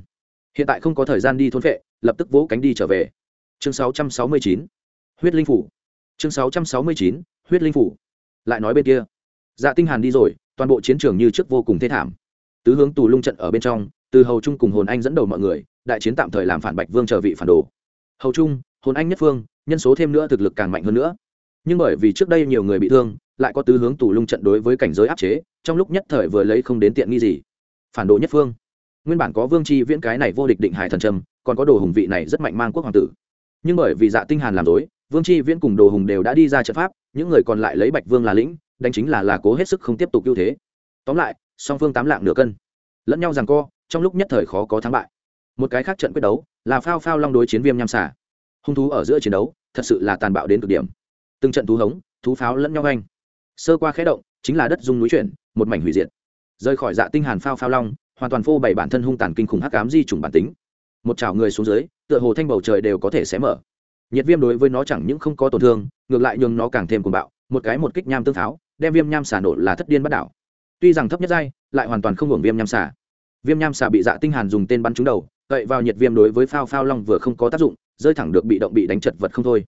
A: Hiện tại không có thời gian đi thôn phệ lập tức vỗ cánh đi trở về. Chương 669 huyết linh phủ. Chương 669 huyết linh phủ. Lại nói bên kia. Dạ tinh hàn đi rồi, toàn bộ chiến trường như trước vô cùng thê thảm. Tứ hướng tù lung trận ở bên trong, từ hầu trung cùng hồn anh dẫn đầu mọi người, đại chiến tạm thời làm phản bạch vương trở vị phản đồ. Hầu trung, hồn anh nhất phương nhân số thêm nữa thực lực càng mạnh hơn nữa. Nhưng bởi vì trước đây nhiều người bị thương, lại có tứ hướng tù lung trận đối với cảnh giới áp chế, trong lúc nhất thời vừa lấy không đến tiện nghi gì. Phản đồ nhất phương. Nguyên bản có vương chi viễn cái này vô địch định hải thần trầm còn có đồ hùng vị này rất mạnh mang quốc hoàng tử. Nhưng bởi vì dạ tinh hàn làm dối vương chi viễn cùng đồ hùng đều đã đi ra trận pháp, những người còn lại lấy bạch vương là lĩnh, đánh chính là là cố hết sức không tiếp tục ưu thế. Tóm lại, song phương tám lạng nửa cân. Lẫn nhau rằng co, trong lúc nhất thời khó có thắng bại. Một cái khác trận quyết đấu, là phao phao long đối chiến viêm nham xả hung thú ở giữa chiến đấu thật sự là tàn bạo đến cực điểm. Từng trận thú hống, thú pháo lẫn nhau anh sơ qua khẽ động, chính là đất dung núi chuyển, một mảnh hủy diệt. Rời khỏi dạ tinh hàn phao phao long, hoàn toàn phô bày bản thân hung tàn kinh khủng hắc ám di trùng bản tính. Một chảo người xuống dưới, tựa hồ thanh bầu trời đều có thể xé mở. Nhiệt viêm đối với nó chẳng những không có tổn thương, ngược lại nhường nó càng thêm cuồng bạo, một cái một kích nham tương pháo, đem viêm nham xả nổ là thất điên bắt đảo. Tuy rằng thấp nhất giai, lại hoàn toàn không hưởng viêm nham xả. Viêm nham xả bị dạ tinh hàn dùng tên bắn trúng đầu, cậy vào nhiệt viêm đối với phao phao long vừa không có tác dụng rơi thẳng được bị động bị đánh chật vật không thôi.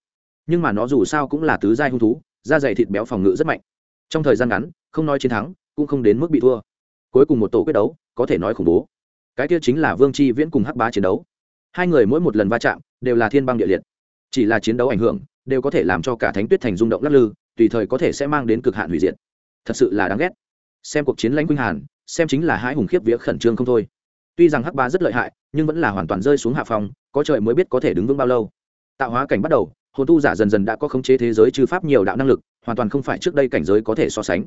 A: Nhưng mà nó dù sao cũng là tứ giai hung thú, da dày thịt béo phòng ngự rất mạnh. Trong thời gian ngắn, không nói chiến thắng, cũng không đến mức bị thua. Cuối cùng một tổ quyết đấu, có thể nói khủng bố. Cái kia chính là vương chi viễn cùng hắc bá chiến đấu. Hai người mỗi một lần va chạm, đều là thiên băng địa liệt. Chỉ là chiến đấu ảnh hưởng, đều có thể làm cho cả thánh tuyết thành rung động lắc lư, tùy thời có thể sẽ mang đến cực hạn hủy diệt. Thật sự là đáng ghét. Xem cuộc chiến lãnh quynh hàn, xem chính là hai hùng khiếp vía khẩn trương không thôi tuy rằng hắc bá rất lợi hại, nhưng vẫn là hoàn toàn rơi xuống hạ phòng có trời mới biết có thể đứng vững bao lâu. Tạo hóa cảnh bắt đầu, hồn tu giả dần dần đã có khống chế thế giới chư pháp nhiều đạo năng lực, hoàn toàn không phải trước đây cảnh giới có thể so sánh.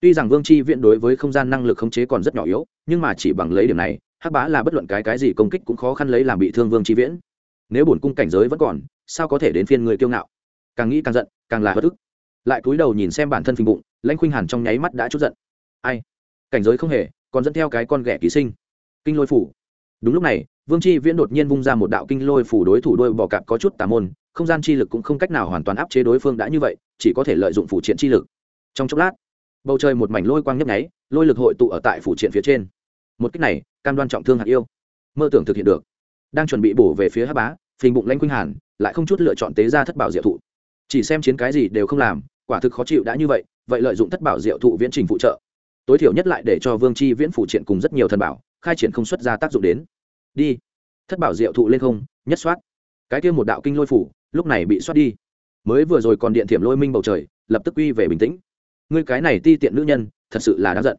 A: Tuy rằng vương chi viện đối với không gian năng lực khống chế còn rất nhỏ yếu, nhưng mà chỉ bằng lấy điểm này, hắc bá là bất luận cái cái gì công kích cũng khó khăn lấy làm bị thương vương chi viễn. Nếu bổn cung cảnh giới vẫn còn, sao có thể đến phiên người kiêu ngạo? Càng nghĩ càng giận, càng là bất ức. Lại cúi đầu nhìn xem bản thân phình bụng, lãnh khuynh hàn trong nháy mắt đã chút giận. Ai? Cảnh giới không hề, còn dẫn theo cái con ghẻ ký sinh kinh lôi phủ. Đúng lúc này, vương chi viễn đột nhiên vung ra một đạo kinh lôi phủ đối thủ đôi bò cạp có chút tà môn, không gian chi lực cũng không cách nào hoàn toàn áp chế đối phương đã như vậy, chỉ có thể lợi dụng phủ triện chi lực. Trong chốc lát, bầu trời một mảnh lôi quang nhấp nháy, lôi lực hội tụ ở tại phủ triện phía trên. Một cách này, cam đoan trọng thương hạt yêu. Mơ tưởng thực hiện được. Đang chuẩn bị bổ về phía hát bá, phình bụng lanh khuynh hàn, lại không chút lựa chọn tế ra thất bảo diệu thụ. Chỉ xem chiến cái gì đều không làm, quả thực khó chịu đã như vậy vậy lợi dụng thất bảo diệu thụ viễn trình phụ trợ. Tối thiểu nhất lại để cho vương chi viễn phụ triện cùng rất nhiều thần bảo khai triển không xuất ra tác dụng đến. Đi. Thất bảo diệu thụ lên không, nhất soát. Cái kia một đạo kinh lôi phủ, lúc này bị soát đi. Mới vừa rồi còn điện thiểm lôi minh bầu trời, lập tức quy về bình tĩnh. Ngươi cái này ti tiện nữ nhân, thật sự là đáng giận.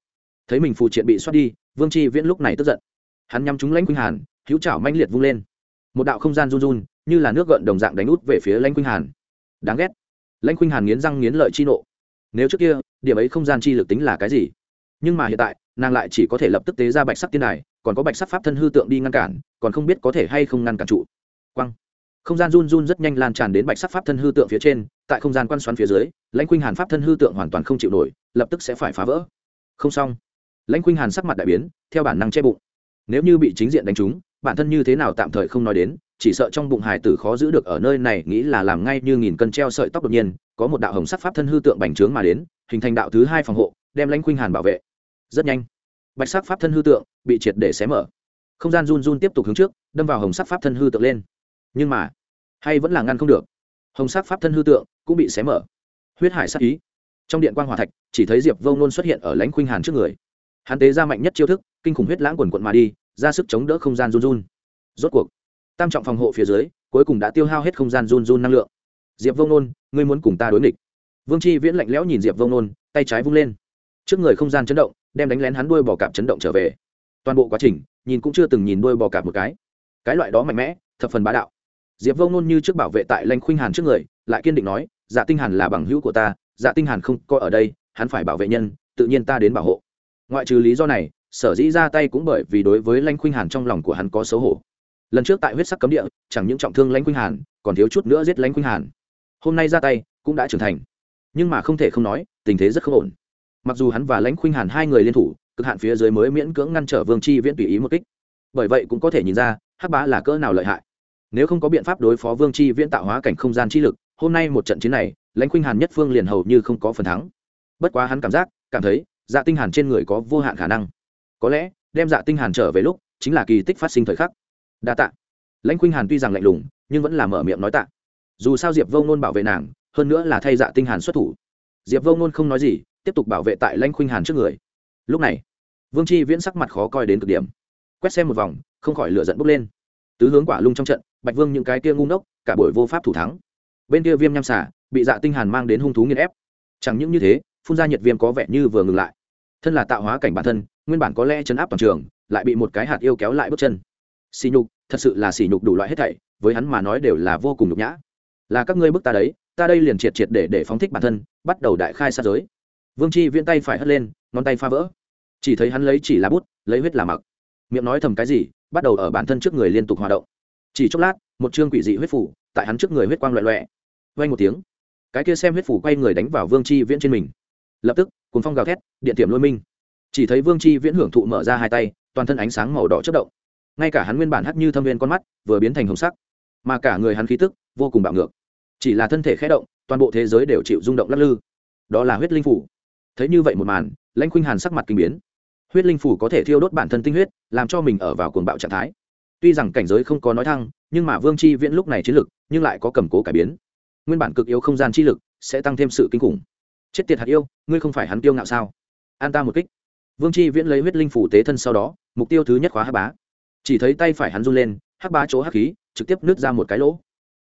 A: Thấy mình phù triện bị soát đi, vương chi viễn lúc này tức giận. Hắn nhắm trúng lãnh khuynh hàn, hữu chảo manh liệt vung lên. Một đạo không gian run run, như là nước gợn đồng dạng đánh út về phía lãnh khuynh hàn. Đáng ghét. Lãnh khuynh hàn nghiến răng nghiến lợi chi nộ. Nếu trước kia, điểm ấy không gian chi lực tính là cái gì? Nhưng mà hiện tại nàng lại chỉ có thể lập tức tế ra bạch sắc tiên đài, còn có bạch sắc pháp thân hư tượng đi ngăn cản, còn không biết có thể hay không ngăn cản trụ. Quăng. Không gian run run rất nhanh lan tràn đến bạch sắc pháp thân hư tượng phía trên, tại không gian quan xoắn phía dưới, lãnh khuynh hàn pháp thân hư tượng hoàn toàn không chịu nổi, lập tức sẽ phải phá vỡ. Không xong. Lãnh khuynh hàn sắc mặt đại biến, theo bản năng che bụng. Nếu như bị chính diện đánh trúng, bản thân như thế nào tạm thời không nói đến, chỉ sợ trong bụng hải tử khó giữ được ở nơi này, nghĩ là làm ngay như nghìn cân treo sợi tóc đột nhiên, có một đạo hồng sắc pháp thân hư tượng bành trướng mà đến, hình thành đạo thứ hai phòng hộ, đem lãnh khuynh hàn bảo vệ rất nhanh. Bạch sắc pháp thân hư tượng bị triệt để xé mở. Không gian run run tiếp tục hướng trước, đâm vào hồng sắc pháp thân hư tượng lên. Nhưng mà, hay vẫn là ngăn không được. Hồng sắc pháp thân hư tượng cũng bị xé mở. Huyết hải sắc ý. Trong điện quan hòa thạch, chỉ thấy diệp vông nôn xuất hiện ở lãnh khuynh hàn trước người. Hắn tế ra mạnh nhất chiêu thức, kinh khủng huyết lãng quần quận mà đi, ra sức chống đỡ không gian run run. Rốt cuộc, tam trọng phòng hộ phía dưới, cuối cùng đã tiêu hao hết không gian run run năng lượng. Diệp vông nôn ngươi muốn cùng ta đối nghịch. Vương chi viễn lạnh lẽo nhìn diệp vông nôn tay trái vung lên trước người không gian chấn động, đem đánh lén hắn đuôi bò cạp chấn động trở về. Toàn bộ quá trình, nhìn cũng chưa từng nhìn đuôi bò cạp một cái. Cái loại đó mạnh mẽ, thập phần bá đạo. Diệp vông nôn như trước bảo vệ tại lanh khuynh hàn trước người, lại kiên định nói dạ tinh hàn là bằng hữu của ta dạ tinh hàn không coi ở đây, hắn phải bảo vệ nhân, tự nhiên ta đến bảo hộ. Ngoại trừ lý do này, sở dĩ ra tay cũng bởi vì đối với lanh khuynh hàn trong lòng của hắn có xấu hổ. Lần trước tại huyết sắc cấm địa, chẳng những trọng thương lãnh khuynh hàn, còn thiếu chút nữa giết lãnh khuynh hàn. Hôm nay ra tay, cũng đã trưởng thành. Nhưng mà không thể không nói, tình thế rất không ổn mặc dù hắn và lãnh khuynh hàn hai người liên thủ, cực hạn phía dưới mới miễn cưỡng ngăn trở vương chi viễn tùy ý một kích. Bởi vậy cũng có thể nhìn ra, hắc bá là cỡ nào lợi hại. Nếu không có biện pháp đối phó vương chi viễn tạo hóa cảnh không gian chi lực, hôm nay một trận chiến này, lãnh khuynh hàn nhất phương liền hầu như không có phần thắng. Bất quá hắn cảm giác, cảm thấy dạ tinh hàn trên người có vô hạn khả năng. Có lẽ, đem dạ tinh hàn trở về lúc, chính là kỳ tích phát sinh thời khắc. Đa tạ. Lãnh khuynh hàn tuy rằng lạnh lùng, nhưng vẫn là mở miệng nói tạ. Dù sao diệp vô ngôn bảo vệ nàng, hơn nữa là thay dạ tinh hàn xuất thủ. Diệp vô ngôn không nói gì tiếp tục bảo vệ tại lãnh khuynh hàn trước người. Lúc này, vương chi viễn sắc mặt khó coi đến cực điểm. Quét xem một vòng, không khỏi lửa giận bốc lên. Tứ hướng quả lung trong trận, bạch vương những cái kia ngu ngốc, cả buổi vô pháp thủ thắng. Bên kia viêm nham xả bị dạ tinh hàn mang đến hung thú nghiền ép. Chẳng những như thế, phun ra nhiệt viêm có vẻ như vừa ngừng lại. Thân là tạo hóa cảnh bản thân, nguyên bản có lẽ chấn áp toàn trường, lại bị một cái hạt yêu kéo lại bước chân. Xì nhục, thật sự là xì nhục đủ loại hết thảy, với hắn mà nói đều là vô cùng nhục nhã. Là các ngươi bức ta đấy, ta đây liền triệt triệt để để phóng thích bản thân, bắt đầu đại khai sát giới vương chi viễn tay phải hất lên, ngón tay pha vỡ. Chỉ thấy hắn lấy chỉ là bút, lấy huyết là mặc. Miệng nói thầm cái gì, bắt đầu ở bản thân trước người liên tục hoạt động. Chỉ chốc lát, một chương quỷ dị huyết phủ tại hắn trước người huyết quang loẹ loẹ vay một tiếng, cái kia xem huyết phủ quay người đánh vào vương chi viễn trên mình. Lập tức cùng phong gào thét, điện tiệm lôi minh. Chỉ thấy vương chi viễn hưởng thụ mở ra hai tay, toàn thân ánh sáng màu đỏ chất động. Ngay cả hắn nguyên bản hắt như thâm viên con mắt, vừa biến thành hồng sắc. Mà cả người hắn khí tức, vô cùng bạo ngược. Chỉ là thân thể khẽ động, toàn bộ thế giới đều chịu rung động lắc lư. Đó là huyết linh phủ thấy như vậy một màn, lãnh khuynh hàn sắc mặt kinh biến. Huyết linh phủ có thể thiêu đốt bản thân tinh huyết, làm cho mình ở vào cuồng bạo trạng thái. Tuy rằng cảnh giới không có nói thăng, nhưng mà vương chi viễn lúc này chiến lực, nhưng lại có cầm cố cải biến. Nguyên bản cực yếu không gian chi lực sẽ tăng thêm sự kinh khủng. Chết tiệt hạt yêu, ngươi không phải hắn tiêu ngạo sao? An ta một kích. Vương chi viễn lấy huyết linh phủ tế thân sau đó, mục tiêu thứ nhất khóa hắc bá. Chỉ thấy tay phải hắn run lên, hắc bá chỗ hắc khí trực tiếp nứt ra một cái lỗ.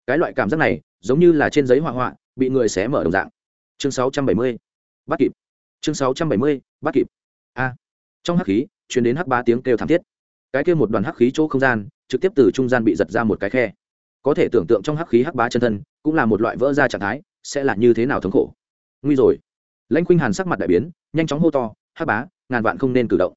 A: Cái loại cảm giác này giống như là trên giấy hỏa họa, bị người xé mở đồng dạng. Chương 670. bắt kịp chương 670, bắt kịp. A. Trong hắc khí chuyển đến hắc bá tiếng kêu thảm thiết. Cái kia một đoàn hắc khí chỗ không gian trực tiếp từ trung gian bị giật ra một cái khe. Có thể tưởng tượng trong hắc khí hắc bá chân thân cũng là một loại vỡ ra trạng thái sẽ là như thế nào thống khổ. Nguy rồi. Lãnh khuynh hàn sắc mặt đại biến nhanh chóng hô to hắc bá ngàn vạn không nên cử động.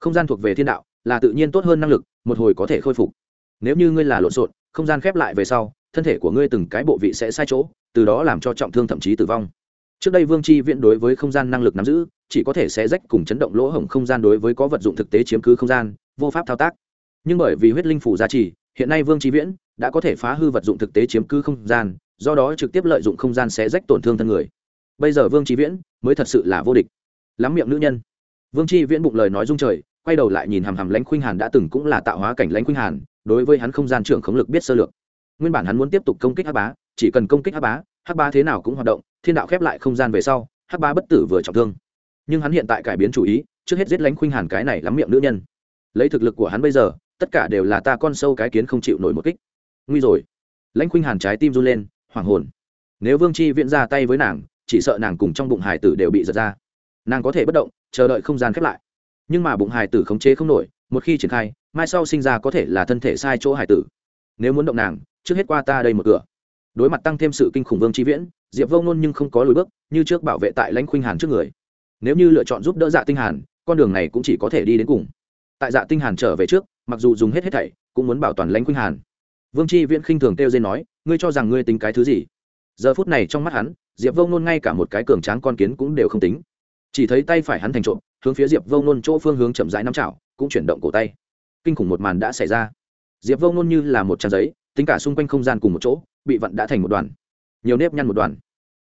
A: Không gian thuộc về thiên đạo là tự nhiên tốt hơn năng lực một hồi có thể khôi phục. Nếu như ngươi là lộn xộn không gian khép lại về sau thân thể của ngươi từng cái bộ vị sẽ sai chỗ từ đó làm cho trọng thương thậm chí tử vong trước đây vương chi viễn đối với không gian năng lực nắm giữ, chỉ có thể xé rách cùng chấn động lỗ hổng không gian đối với có vật dụng thực tế chiếm cứ không gian, vô pháp thao tác. Nhưng bởi vì huyết linh phủ giá trị hiện nay vương chi viễn đã có thể phá hư vật dụng thực tế chiếm cứ không gian, do đó trực tiếp lợi dụng không gian xé rách tổn thương thân người. Bây giờ vương chi viễn mới thật sự là vô địch. Lắm miệng nữ nhân. Vương chi viễn bụng lời nói dung trời, quay đầu lại nhìn hàm hàm lãnh khuynh hàn đã từng cũng là tạo hóa cảnh lãnh khuynh hàn, đối với hắn không gian trưởng khống lực biết sơ lược. Nguyên bản hắn muốn tiếp tục công kích hắc bá, chỉ cần công kích hắc bá hắc bá thế nào cũng hoạt động thiên đạo khép lại không gian về sau, hắc Ba bất tử vừa trọng thương. Nhưng hắn hiện tại cải biến chủ ý, trước hết giết lãnh khuynh hàn cái này lắm miệng nữ nhân. Lấy thực lực của hắn bây giờ, tất cả đều là ta con sâu cái kiến không chịu nổi một kích. Nguy rồi. Lãnh khuynh hàn trái tim run lên, hoảng hồn. Nếu vương chi viễn ra tay với nàng, chỉ sợ nàng cùng trong bụng hải tử đều bị giật ra. Nàng có thể bất động, chờ đợi không gian khép lại. Nhưng mà bụng hải tử khống chế không nổi, một khi triển khai, mai sau sinh ra có thể là thân thể sai chỗ hải tử. Nếu muốn động nàng, trước hết qua ta đây một cửa đối mặt tăng thêm sự kinh khủng vương chi viễn, diệp vông nôn nhưng không có lùi bước, như trước bảo vệ tại lãnh khuynh hàn trước người. Nếu như lựa chọn giúp đỡ dạ tinh hàn, con đường này cũng chỉ có thể đi đến cùng. Tại dạ tinh hàn trở về trước, mặc dù dùng hết hết thảy, cũng muốn bảo toàn lãnh khuynh hàn. Vương chi viễn khinh thường kêu dên nói, ngươi cho rằng ngươi tính cái thứ gì? Giờ phút này trong mắt hắn, diệp vông nôn ngay cả một cái cường tráng con kiến cũng đều không tính. Chỉ thấy tay phải hắn thành trộm, hướng phía diệp vông nôn chỗ phương hướng chậm rãi nắm chảo, cũng chuyển động cổ tay. Kinh khủng một màn đã xảy ra. Diệp vông nôn như là một trang giấy, tính cả xung quanh không gian cùng một chỗ bị vặn đã thành một đoàn. Nhiều nếp nhăn một đoàn.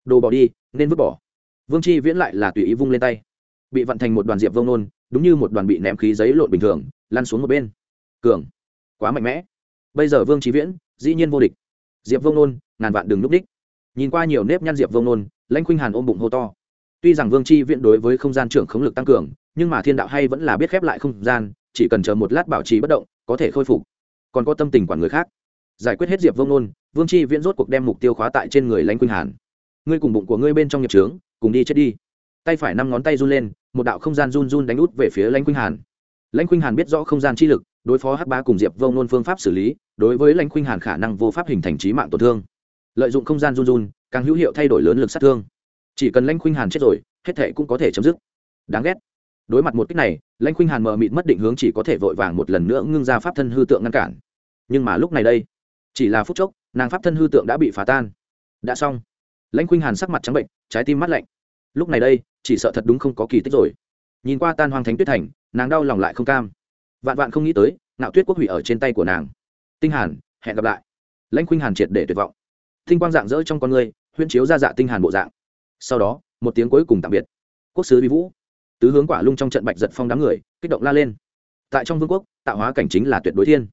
A: Đồ bỏ đi, nên vứt bỏ. Vương chi viễn lại là tùy ý vung lên tay. Bị vặn thành một đoàn diệp vông nôn, đúng như một đoàn bị ném khí giấy lộn bình thường, lăn xuống một bên. Cường. Quá mạnh mẽ. Bây giờ vương chi viễn, dĩ nhiên vô địch. Diệp vông nôn, ngàn vạn đừng núp đích. Nhìn qua nhiều nếp nhăn diệp vông nôn, lãnh khuynh hàn ôm bụng hô to. Tuy rằng vương chi viễn đối với không gian trưởng khống lực tăng cường, nhưng mà thiên đạo hay vẫn là biết khép lại không gian, chỉ cần chờ một lát bảo trì bất động, có thể khôi phục. Còn có tâm tình quản người khác giải quyết hết diệp vông nôn vương chi viễn rốt cuộc đem mục tiêu khóa tại trên người lãnh quỳnh hàn. Ngươi cùng bụng của ngươi bên trong nghiệp trướng cùng đi chết đi. Tay phải năm ngón tay run lên, một đạo không gian run run đánh út về phía lãnh quỳnh hàn. Lãnh quỳnh hàn biết rõ không gian chi lực, đối phó hắc ba cùng diệp vông nôn phương pháp xử lý, đối với lãnh khuynh hàn khả năng vô pháp hình thành trí mạng tổn thương. Lợi dụng không gian run run, càng hữu hiệu thay đổi lớn lực sát thương. Chỉ cần lãnh khuynh hàn chết rồi, hết thệ cũng có thể chấm dứt. Đáng ghét. Đối mặt một cách này, lãnh khuynh hàn mờ mịt mất định hướng chỉ có thể vội vàng một lần nữa ngưng ra pháp thân hư tượng ngăn cản. Nhưng mà lúc này đây chỉ là phút chốc, nàng pháp thân hư tượng đã bị phá tan. Đã xong. Lãnh khuynh hàn sắc mặt trắng bệnh, trái tim mắt lạnh. Lúc này đây, chỉ sợ thật đúng không có kỳ tích rồi. Nhìn qua tan hoang thánh tuyết thành, nàng đau lòng lại không cam. Vạn vạn không nghĩ tới nạo tuyết quốc hủy ở trên tay của nàng. Tinh hàn, hẹn gặp lại. Lãnh khuynh hàn triệt để tuyệt vọng. Tinh quang dạng dỡ trong con người, huyễn chiếu ra dạ tinh hàn bộ dạng. Sau đó, một tiếng cuối cùng tạm biệt. Quốc sứ vi vũ. Tứ hướng quả lung trong trận bạch giật phong đám người, kích động la lên. Tại trong vương quốc, tạo hóa cảnh chính là tuyệt đối thiên.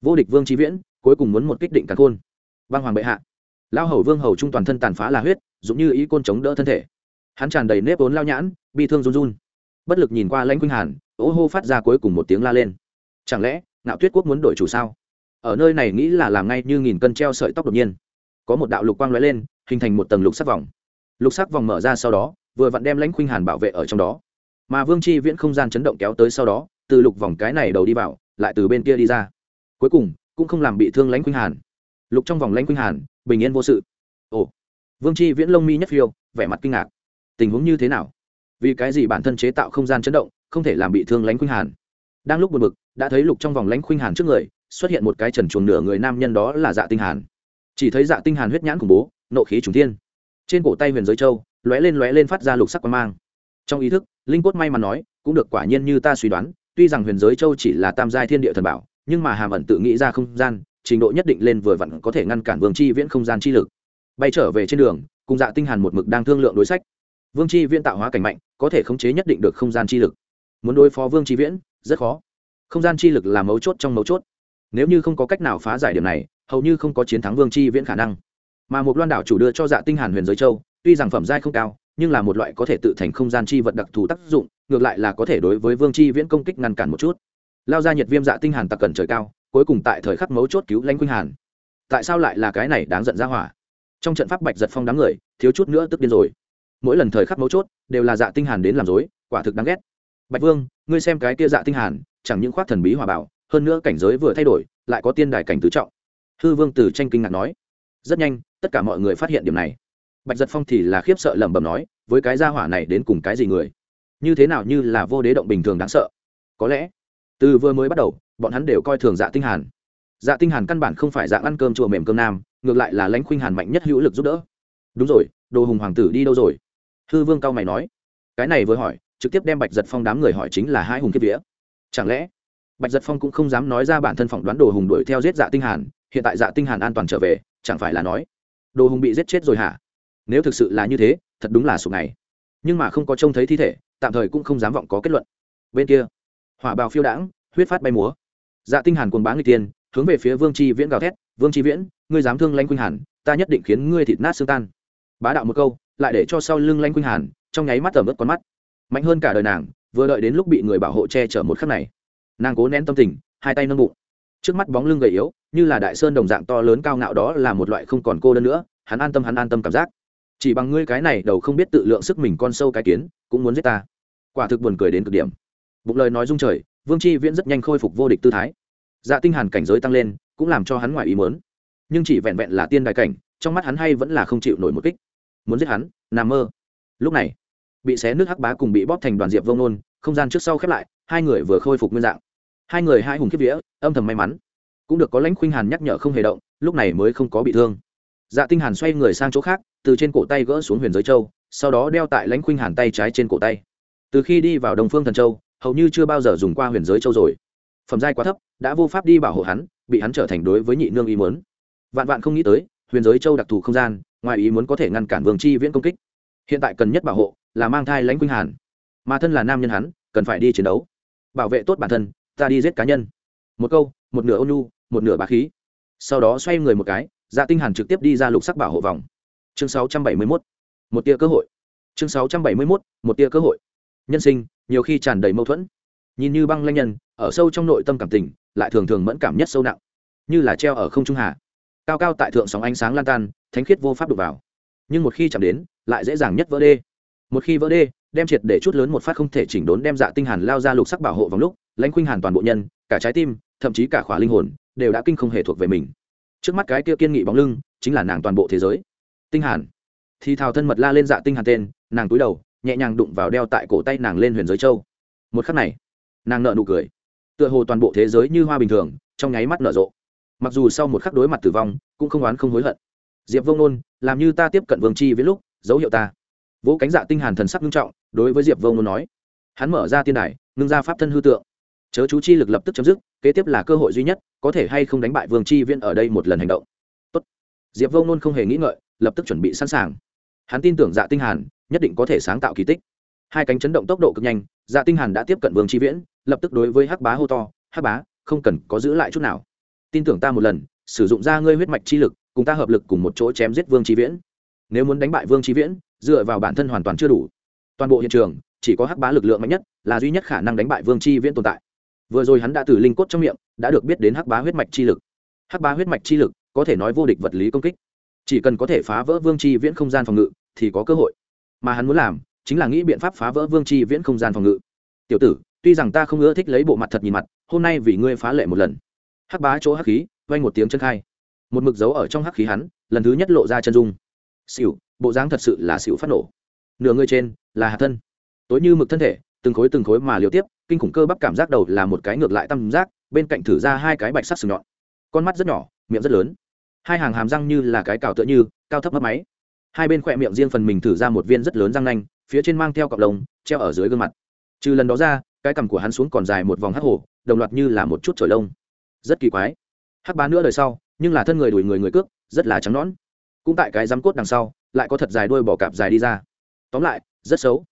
A: Vô địch vương trí viễn cuối cùng muốn một kích định càn khôn. Băng hoàng bệ hạ. Lao hầu vương hầu trung toàn thân tàn phá là huyết dũng như ý côn chống đỡ thân thể. Hắn tràn đầy nếp vốn lao nhãn, bi thương run run. Bất lực nhìn qua lãnh quynh hàn, ố hô phát ra cuối cùng một tiếng la lên. Chẳng lẽ, ngạo tuyết quốc muốn đổi chủ sao? Ở nơi này nghĩ là làm ngay như nghìn cân treo sợi tóc đột nhiên. Có một đạo lục quang lóe lên, hình thành một tầng lục sắc vòng. Lục sắc vòng mở ra sau đó, vừa vặn đem lãnh khuynh hàn bảo vệ ở trong đó. Mà vương chi viễn không gian chấn động kéo tới sau đó, từ lục vòng cái này đầu đi vào, lại từ bên kia đi ra. Cuối cùng cũng không làm bị thương lãnh khuynh hàn. Lục trong vòng lãnh khuynh hàn, bình yên vô sự. Ồ, vương chi viễn lông mi nhất phiêu, vẻ mặt kinh ngạc. Tình huống như thế nào? Vì cái gì bản thân chế tạo không gian chấn động, không thể làm bị thương lãnh khuynh hàn? Đang lúc buồn bực, đã thấy lục trong vòng lãnh khuynh hàn trước người, xuất hiện một cái trần chuồng nửa người nam nhân đó là dạ tinh hàn. Chỉ thấy dạ tinh hàn huyết nhãn khủng bố, nộ khí trùng thiên. Trên cổ tay huyền giới châu, lóe lên lóe lên phát ra lục sắc quang mang. Trong ý thức, linh cốt may mắn nói, cũng được, quả nhiên như ta suy đoán, tuy rằng huyền giới châu chỉ là tam giai thiên địa thần bảo nhưng mà hàm ẩn tự nghĩ ra không gian, trình độ nhất định lên vừa vặn có thể ngăn cản vương chi viễn không gian chi lực. Bay trở về trên đường, cùng dạ tinh hàn một mực đang thương lượng đối sách. Vương chi viễn tạo hóa cảnh mạnh, có thể khống chế nhất định được không gian chi lực. Muốn đối phó vương chi viễn, rất khó. Không gian chi lực là mấu chốt trong mấu chốt. Nếu như không có cách nào phá giải điểm này, hầu như không có chiến thắng vương chi viễn khả năng. Mà một loan đảo chủ đưa cho dạ tinh hàn huyền giới châu, tuy rằng phẩm giai không cao, nhưng là một loại có thể tự thành không gian chi vật đặc thù tác dụng, ngược lại là có thể đối với vương chi viễn công kích ngăn cản một chút lao ra nhiệt viêm dạ tinh hàn tặc cẩn trời cao, cuối cùng tại thời khắc mấu chốt cứu lãnh khuynh hàn. Tại sao lại là cái này đáng giận ra hỏa? Trong trận pháp bạch giật phong đám người, thiếu chút nữa tức điên rồi. Mỗi lần thời khắc mấu chốt, đều là dạ tinh hàn đến làm dối quả thực đáng ghét. Bạch vương, ngươi xem cái kia dạ tinh hàn, chẳng những khoác thần bí hòa bảo, hơn nữa cảnh giới vừa thay đổi, lại có tiên đài cảnh tứ trọng. Hư vương từ tranh kinh ngạc nói. Rất nhanh, tất cả mọi người phát hiện điểm này. Bạch giật phong thì là khiếp sợ lẩm bẩm nói, với cái gia hỏa này đến cùng cái gì người? Như thế nào như là vô đế động bình thường đáng sợ? Có lẽ từ vừa mới bắt đầu, bọn hắn đều coi thường dạ tinh hàn. Dạ tinh hàn căn bản không phải dạng ăn cơm chùa mềm cơm nam, ngược lại là lãnh khuynh hàn mạnh nhất hữu lực giúp đỡ. Đúng rồi, đồ hùng hoàng tử đi đâu rồi? Hư vương cao mày nói. Cái này vừa hỏi, trực tiếp đem bạch giật phong đám người hỏi chính là hai hùng kiếp vía. Chẳng lẽ, bạch giật phong cũng không dám nói ra bản thân phỏng đoán đồ hùng đuổi theo giết dạ tinh hàn, hiện tại dạ tinh hàn an toàn trở về, chẳng phải là nói, đồ hùng bị giết chết rồi hả? Nếu thực sự là như thế, thật đúng là sụp này. Nhưng mà không có trông thấy thi thể, tạm thời cũng không dám vọng có kết luận. Bên kia hỏa bào phiêu đãng, huyết phát bay múa. Dạ tinh hàn cuồng bá người tiên, hướng về phía vương tri viễn gào thét, vương tri viễn, ngươi dám thương lãnh khuynh hàn, ta nhất định khiến ngươi thịt nát xương tan. Bá đạo một câu, lại để cho sau lưng lãnh khuynh hàn, trong nháy mắt tẩm ướt con mắt. Mạnh hơn cả đời nàng, vừa đợi đến lúc bị người bảo hộ che chở một khắc này. Nàng cố nén tâm tình, hai tay nâng bụng. Trước mắt bóng lưng gầy yếu, như là đại sơn đồng dạng to lớn cao ngạo đó là một loại không còn cô đơn nữa, hắn an tâm hắn an tâm cảm giác. Chỉ bằng ngươi cái này đầu không biết tự lượng sức mình con sâu cái kiến, cũng muốn giết ta. Quả thực buồn cười đến cực điểm bụng lời nói dung trời, vương chi viễn rất nhanh khôi phục vô địch tư thái. Dạ tinh hàn cảnh giới tăng lên, cũng làm cho hắn ngoài ý muốn. Nhưng chỉ vẹn vẹn là tiên đại cảnh, trong mắt hắn hay vẫn là không chịu nổi một kích. Muốn giết hắn, nằm mơ. Lúc này, bị xé nước hắc bá cùng bị bóp thành đoàn diệp vông nôn, không gian trước sau khép lại, hai người vừa khôi phục nguyên dạng. Hai người hai hùng kiếp vía, âm thầm may mắn. Cũng được có lãnh khuynh hàn nhắc nhở không hề động, lúc này mới không có bị thương. Dạ tinh hàn xoay người sang chỗ khác, từ trên cổ tay gỡ xuống huyền giới châu, sau đó đeo tại lãnh khuynh hàn tay trái trên cổ tay. Từ khi đi vào đông phương thần châu hầu như chưa bao giờ dùng qua huyền giới châu rồi. Phẩm giai quá thấp, đã vô pháp đi bảo hộ hắn, bị hắn trở thành đối với nhị nương ý muốn. Vạn vạn không nghĩ tới, huyền giới châu đặc thù không gian, ngoài ý muốn có thể ngăn cản vương chi viễn công kích. Hiện tại cần nhất bảo hộ là mang thai lãnh quynh hàn. Mà thân là nam nhân hắn, cần phải đi chiến đấu. Bảo vệ tốt bản thân, ta đi giết cá nhân. Một câu, một nửa ôn nhu, một nửa bá khí. Sau đó xoay người một cái dạ tinh hàn trực tiếp đi ra lục sắc bảo hộ vòng. Chương 671 một tia cơ hội. Chương 671 một tia cơ hội. Nhân sinh nhiều khi tràn đầy mâu thuẫn. Nhìn như băng lanh nhân, ở sâu trong nội tâm cảm tình, lại thường thường mẫn cảm nhất sâu nặng. Như là treo ở không trung hà. Cao cao tại thượng sóng ánh sáng lan tan, thánh khiết vô pháp đụng vào. Nhưng một khi chạm đến, lại dễ dàng nhất vỡ đê. Một khi vỡ đê, đem triệt để chút lớn một phát không thể chỉnh đốn đem dạ tinh hàn lao ra lục sắc bảo hộ vòng lúc, lãnh khuynh hàn toàn bộ nhân, cả trái tim, thậm chí cả khỏa linh hồn, đều đã kinh không hề thuộc về mình. Trước mắt cái kia kiên nghị bóng lưng, chính là nàng toàn bộ thế giới. Tinh hàn. Thì thào thân mật la lên dạ tinh hàn tên, nàng cúi đầu nhẹ nhàng đụng vào đeo tại cổ tay nàng lên huyền giới châu. Một khắc này, nàng nợ nụ cười. Tựa hồ toàn bộ thế giới như hoa bình thường, trong nháy mắt nở rộ. Mặc dù sau một khắc đối mặt tử vong, cũng không oán không hối hận. Diệp vông nôn làm như ta tiếp cận vương chi với lúc, dấu hiệu ta. Vỗ cánh dạ tinh hàn thần sắc nghiêm trọng, đối với diệp vông nôn nói. Hắn mở ra tiên đài, ngưng ra pháp thân hư tượng. Chớ chú chi lực lập tức chấm dứt, kế tiếp là cơ hội duy nhất, có thể hay không đánh bại vương chi viễn ở đây một lần hành động. Tốt. diệp vông nôn không hề nghĩ ngợi, lập tức chuẩn bị sẵn sàng. Hắn tin tưởng dạ tinh hàn nhất định có thể sáng tạo kỳ tích. Hai cánh chấn động tốc độ cực nhanh dạ tinh hàn đã tiếp cận vương chi viễn, lập tức đối với hắc bá hô to, hắc bá, không cần có giữ lại chút nào. Tin tưởng ta một lần, sử dụng ra ngươi huyết mạch chi lực, cùng ta hợp lực cùng một chỗ chém giết vương chi viễn. Nếu muốn đánh bại vương chi viễn, dựa vào bản thân hoàn toàn chưa đủ. Toàn bộ hiện trường, chỉ có hắc bá lực lượng mạnh nhất, là duy nhất khả năng đánh bại vương chi viễn tồn tại. Vừa rồi hắn đã từ linh cốt trong miệng, đã được biết đến hắc bá huyết mạch chi lực. Hắc bá huyết mạch chi lực có thể nói vô địch vật lý công kích. Chỉ cần có thể phá vỡ vương chi viễn không gian phòng ngự, thì có cơ hội mà hắn muốn làm chính là nghĩ biện pháp phá vỡ vương tri viễn không gian phòng ngự. Tiểu tử, tuy rằng ta không ưa thích lấy bộ mặt thật nhìn mặt, hôm nay vì ngươi phá lệ một lần. Hắc bá chỗ hắc khí, vang một tiếng chân khai. Một mực dấu ở trong hắc khí hắn, lần thứ nhất lộ ra chân dung. Xỉu, bộ dáng thật sự là xỉu phát nổ. Nửa người trên, là hạt thân. Tối như mực thân thể, từng khối từng khối mà liều tiếp, kinh khủng cơ bắp cảm giác đầu là một cái ngược lại tam giác, bên cạnh thử ra hai cái bạch sắc sừng nhọn. Con mắt rất nhỏ, miệng rất lớn. Hai hàng hàm răng như là cái cào tựa như, cao thấp mất máy hai bên khỏe miệng riêng phần mình thử ra một viên rất lớn răng nanh, phía trên mang theo cọc lồng treo ở dưới gương mặt. Trừ lần đó ra, cái cằm của hắn xuống còn dài một vòng hắc hổ, đồng loạt như là một chút trổi lông. Rất kỳ quái. Hắc bá nữa đời sau, nhưng là thân người đuổi người người cước, rất là trắng nõn. Cũng tại cái giám cốt đằng sau, lại có thật dài đuôi bỏ cạp dài đi ra. Tóm lại, rất xấu.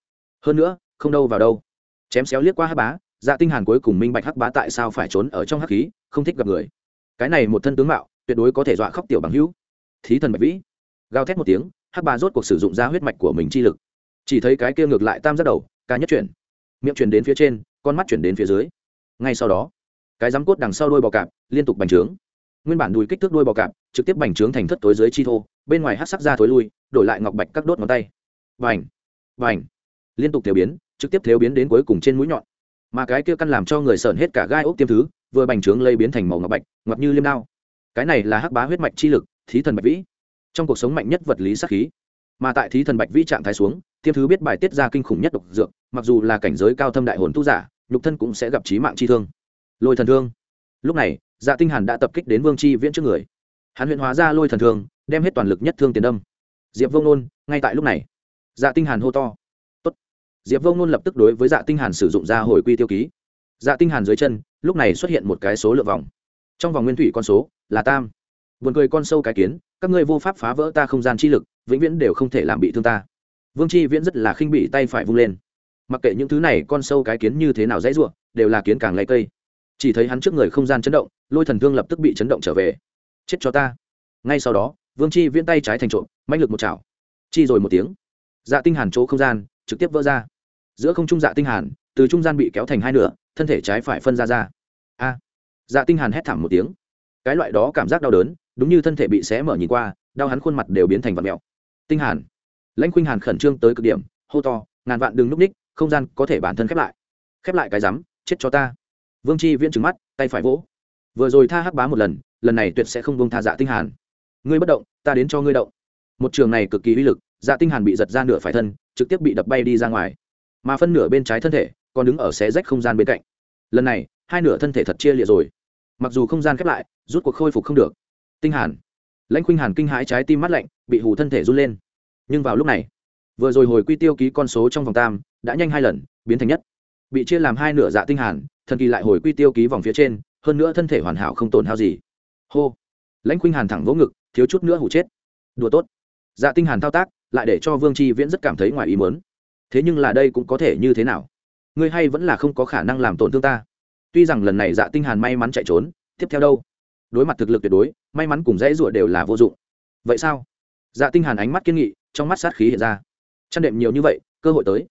A: Hơn nữa, không đâu vào đâu. Chém xéo liếc qua hắc bá dạ tinh hàn cuối cùng minh bạch hắc bá tại sao phải trốn ở trong hắc khí, không thích gặp người. Cái này một thân tướng mạo, tuyệt đối có thể dọa khóc tiểu bằng hữu. Thí thần bạch vĩ. Gào thét một tiếng hắc bá rốt cuộc sử dụng ra huyết mạch của mình chi lực. Chỉ thấy cái kia ngược lại tam giác đầu ca nhất chuyển. Miệng chuyển đến phía trên, con mắt chuyển đến phía dưới. Ngay sau đó, cái rắm cốt đằng sau đôi bò cạp liên tục bành trướng. Nguyên bản đùi kích thước đôi bò cạp trực tiếp bành trướng thành thất tối dưới chi thô, bên ngoài hát sắc ra thối lui, đổi lại ngọc bạch các đốt ngón tay. Vành vành liên tục thiếu biến, trực tiếp thiếu biến đến cuối cùng trên mũi nhọn. Mà cái kia căn làm cho người sợn hết cả gai ốc tiêm thứ, vừa bành trướng lây biến thành màu ngọc bạch, ngọc như liêm đao. Cái này là hắc bá huyết mạch chi lực, thí thần bạch vĩ trong cuộc sống mạnh nhất vật lý sát khí. Mà tại thí thần bạch vĩ trạng thái xuống tiêm thứ biết bài tiết ra kinh khủng nhất độc dược, mặc dù là cảnh giới cao thâm đại hồn tu giả, nhục thân cũng sẽ gặp trí mạng chi thương. Lôi thần thương. Lúc này dạ tinh hàn đã tập kích đến vương chi viễn trước người. Hắn huyện hóa ra lôi thần thương, đem hết toàn lực nhất thương tiền đâm. Diệp vông nôn ngay tại lúc này. Dạ tinh hàn hô to. Tốt. diệp vông nôn lập tức đối với dạ tinh hàn sử dụng ra hồi quy tiêu ký. Dạ tinh hàn dưới chân, lúc này xuất hiện một cái số lượng vòng. Trong vòng nguyên thủy con số là tam. Buồn cười con sâu cái kiến các ngươi vô pháp phá vỡ ta không gian chi lực, vĩnh viễn đều không thể làm bị thương ta. Vương chi viễn rất là khinh bị tay phải vung lên. Mặc kệ những thứ này con sâu cái kiến như thế nào dãy ruộng đều là kiến càng lấy cây. Chỉ thấy hắn trước người không gian chấn động, lôi thần thương lập tức bị chấn động trở về. Chết cho ta. Ngay sau đó, vương chi viễn tay trái thành trộm, mãnh lực một chảo. Chi rồi một tiếng. Dạ tinh hàn chỗ không gian, trực tiếp vỡ ra. Giữa không trung dạ tinh hàn, từ trung gian bị kéo thành hai nửa, thân thể trái phải phân ra ra. A. Dạ tinh hàn hét thảm một tiếng. Cái loại đó cảm giác đau đớn đúng như thân thể bị xé mở nhìn qua, đau hắn khuôn mặt đều biến thành vật mèo. Tinh hàn. Lãnh khuynh hàn khẩn trương tới cực điểm, hô to, ngàn vạn đừng núp ních, không gian có thể bản thân khép lại. Khép lại cái rắm, chết cho ta. Vương chi viễn trừng mắt, tay phải vỗ. Vừa rồi tha hắc bá một lần lần này tuyệt sẽ không bông tha dạ tinh hàn. Ngươi bất động, ta đến cho ngươi động. Một trường này cực kỳ uy lực dạ tinh hàn bị giật ra nửa phải thân, trực tiếp bị đập bay đi ra ngoài. Mà phân nửa bên trái thân thể, còn đứng ở xé rách không gian bên cạnh. Lần này, hai nửa thân thể thật chia liệt rồi. Mặc dù không gian khép lại, rút cuộc khôi phục không được tinh hàn. Lãnh khuynh hàn kinh hãi trái tim mắt lạnh, bị hù thân thể run lên. Nhưng vào lúc này, vừa rồi hồi quy tiêu ký con số trong vòng tam đã nhanh hai lần, biến thành nhất. Bị chia làm hai nửa dạ tinh hàn, thần kỳ lại hồi quy tiêu ký vòng phía trên, hơn nữa thân thể hoàn hảo không tổn hao gì. Hô. Lãnh khuynh hàn thẳng vỗ ngực, thiếu chút nữa hủ chết. Đùa tốt. Dạ tinh hàn thao tác, lại để cho vương tri viễn rất cảm thấy ngoài ý muốn. Thế nhưng là đây cũng có thể như thế nào? Ngươi hay vẫn là không có khả năng làm tổn thương ta. Tuy rằng lần này dạ tinh hàn may mắn chạy trốn, tiếp theo đâu? Đối mặt thực lực tuyệt đối, may mắn cùng dãy rủa đều là vô dụng. Vậy sao? Dạ tinh hàn ánh mắt kiên nghị, trong mắt sát khí hiện ra. Chăn đệm nhiều như vậy, cơ hội tới.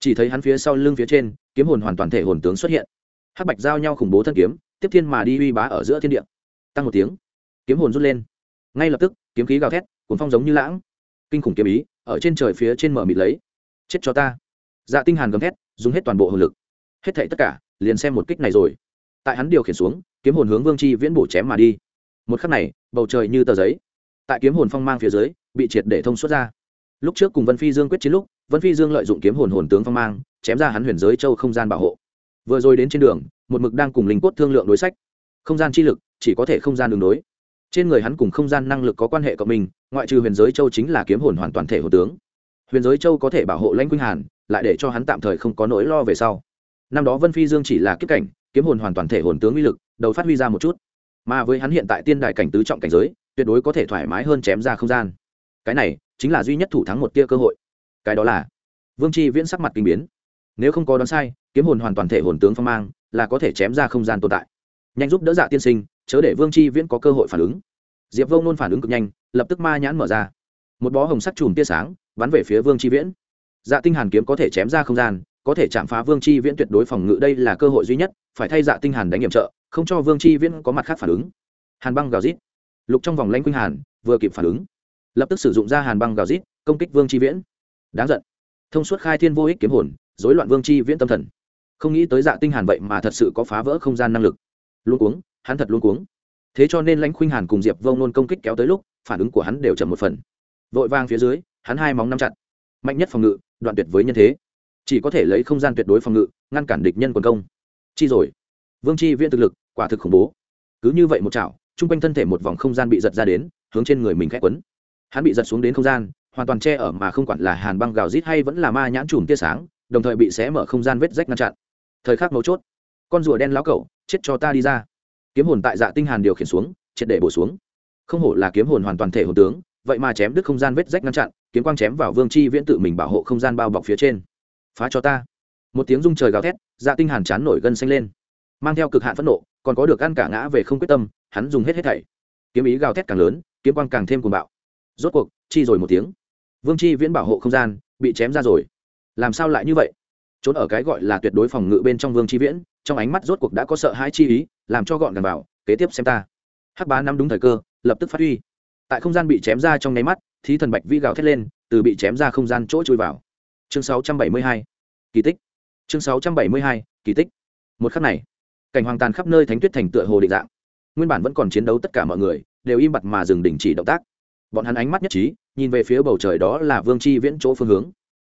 A: Chỉ thấy hắn phía sau lưng phía trên, kiếm hồn hoàn toàn thể hồn tướng xuất hiện. Hắc bạch giao nhau khủng bố thân kiếm, tiếp thiên mà đi uy bá ở giữa thiên địa. Tăng một tiếng, kiếm hồn rút lên. Ngay lập tức, kiếm khí gào thét cuốn phong giống như lãng. Kinh khủng kiếm ý, ở trên trời phía trên mở mịt lấy. Chết cho ta. Dạ tinh hàn gầm thét, dùng hết toàn bộ hồn lực. Hết thảy tất cả, liền xem một kích này rồi tại hắn điều khiển xuống, kiếm hồn hướng vương chi viễn bổ chém mà đi. Một khắc này, bầu trời như tờ giấy. Tại kiếm hồn phong mang phía dưới, bị triệt để thông suốt ra. Lúc trước cùng vân phi dương quyết chiến lúc, vân phi dương lợi dụng kiếm hồn hồn tướng phong mang, chém ra hắn huyền giới châu không gian bảo hộ. Vừa rồi đến trên đường, một mực đang cùng linh cốt thương lượng đối sách. Không gian chi lực, chỉ có thể không gian đường đối. Trên người hắn cùng không gian năng lực có quan hệ cộng mình, ngoại trừ huyền giới châu chính là kiếm hồn hoàn toàn thể hồn tướng. Huyền giới châu có thể bảo hộ lãnh quynh hàn, lại để cho hắn tạm thời không có nỗi lo về sau. Năm đó vân phi dương chỉ là kiếp cảnh kiếm hồn hoàn toàn thể hồn tướng uy lực, đầu phát huy ra một chút. Mà với hắn hiện tại tiên đài cảnh tứ trọng cảnh giới, tuyệt đối có thể thoải mái hơn chém ra không gian. Cái này chính là duy nhất thủ thắng một tia cơ hội. Cái đó là, vương tri viễn sắc mặt kinh biến. Nếu không có đoán sai, kiếm hồn hoàn toàn thể hồn tướng phong mang, là có thể chém ra không gian tồn tại. Nhanh giúp đỡ dạ tiên sinh, chớ để vương tri viễn có cơ hội phản ứng. Diệp vông nôn phản ứng cực nhanh, lập tức ma nhãn mở ra. Một bó hồng sắc chùm tia sáng, bắn về phía vương tri viễn. Dạ tinh hàn kiếm có thể chém ra không gian có thể chạm phá vương chi viễn tuyệt đối phòng ngự đây là cơ hội duy nhất, phải thay dạ tinh hàn đánh nhiệm trợ, không cho vương chi viễn có mặt khác phản ứng. Hàn băng gào rít. Lục trong vòng lãnh quynh hàn, vừa kịp phản ứng. Lập tức sử dụng ra hàn băng gào rít, công kích vương chi viễn. Đáng giận. Thông suốt khai thiên vô ích kiếm hồn, rối loạn vương chi viễn tâm thần. Không nghĩ tới dạ tinh hàn vậy mà thật sự có phá vỡ không gian năng lực. Luôn cuống, hắn thật luôn cuống. Thế cho nên lãnh khuynh hàn cùng diệp vông nôn công kích kéo tới lúc, phản ứng của hắn đều chậm một phần. Vội vang phía dưới, hắn hai móng nắm chặt. Mạnh nhất phòng ngự, đoạn tuyệt với nhân thế chỉ có thể lấy không gian tuyệt đối phòng ngự, ngăn cản địch nhân quần công. Chi rồi. Vương chi viễn thực lực, quả thực khủng bố. Cứ như vậy một chảo trung quanh thân thể một vòng không gian bị giật ra đến, hướng trên người mình khẽ quấn. Hắn bị giật xuống đến không gian, hoàn toàn che ở mà không quản là hàn băng gào rít hay vẫn là ma nhãn chùm tia sáng, đồng thời bị xé mở không gian vết rách ngăn chặn. Thời khắc mấu chốt, con rùa đen láo cẩu, chết cho ta đi ra. Kiếm hồn tại dạ tinh hàn điều khiển xuống, triệt để bổ xuống. Không hổ là kiếm hồn hoàn toàn thể hồn tướng, vậy mà chém đứt không gian vết rách ngăn chặn, kiếm quang chém vào vương chi viễn tự mình bảo hộ không gian bao bọc phía trên phá cho ta. Một tiếng rung trời gào thét dạ tinh hàn chán nổi gân xanh lên. Mang theo cực hạn phẫn nộ, còn có được ăn cả ngã về không quyết tâm, hắn dùng hết hết thảy. Kiếm ý gào thét càng lớn, kiếm quang càng thêm cuồng bạo. Rốt cuộc, chi rồi một tiếng. Vương chi viễn bảo hộ không gian, bị chém ra rồi. Làm sao lại như vậy? Trốn ở cái gọi là tuyệt đối phòng ngự bên trong vương chi viễn, trong ánh mắt rốt cuộc đã có sợ hãi chi ý, làm cho gọn gần vào kế tiếp xem ta. Hắc bá nắm đúng thời cơ, lập tức phát huy. Tại không gian bị chém ra trong nháy mắt, thí thần bạch vi gào thét lên, từ bị chém ra không gian chỗ chui vào chương 672. kỳ tích. Chương 672. kỳ tích. Một khắc này, cảnh hoàng tàn khắp nơi thánh tuyết thành tựa hồ định dạng. Nguyên bản vẫn còn chiến đấu tất cả mọi người, đều im bặt mà dừng đình chỉ động tác. Bọn hắn ánh mắt nhất trí, nhìn về phía bầu trời đó là vương chi viễn chỗ phương hướng.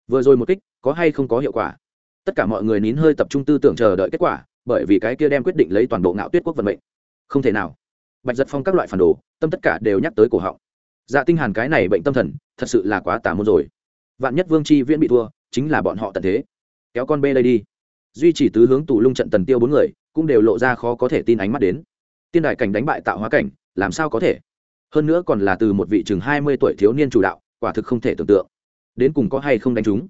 A: Vừa rồi một kích, có hay không có hiệu quả? Tất cả mọi người nín hơi tập trung tư tưởng chờ đợi kết quả, bởi vì cái kia đem quyết định lấy toàn bộ ngạo tuyết quốc vận mệnh. Không thể nào. Bạch giật phong các loại phản đồ, tâm tất cả đều nhắc tới cổ họng. Dạ tinh hàn cái này bệnh tâm thần, thật sự là quá tà môn rồi vạn nhất vương chi viễn bị thua, chính là bọn họ tận thế. Kéo con bê đây đi. Duy chỉ tứ hướng tù lung trận tần tiêu bốn người, cũng đều lộ ra khó có thể tin ánh mắt đến. Tiên đại cảnh đánh bại tạo hóa cảnh, làm sao có thể? Hơn nữa còn là từ một vị chừng hai mươi tuổi thiếu niên chủ đạo, quả thực không thể tưởng tượng. Đến cùng có hay không đánh chúng?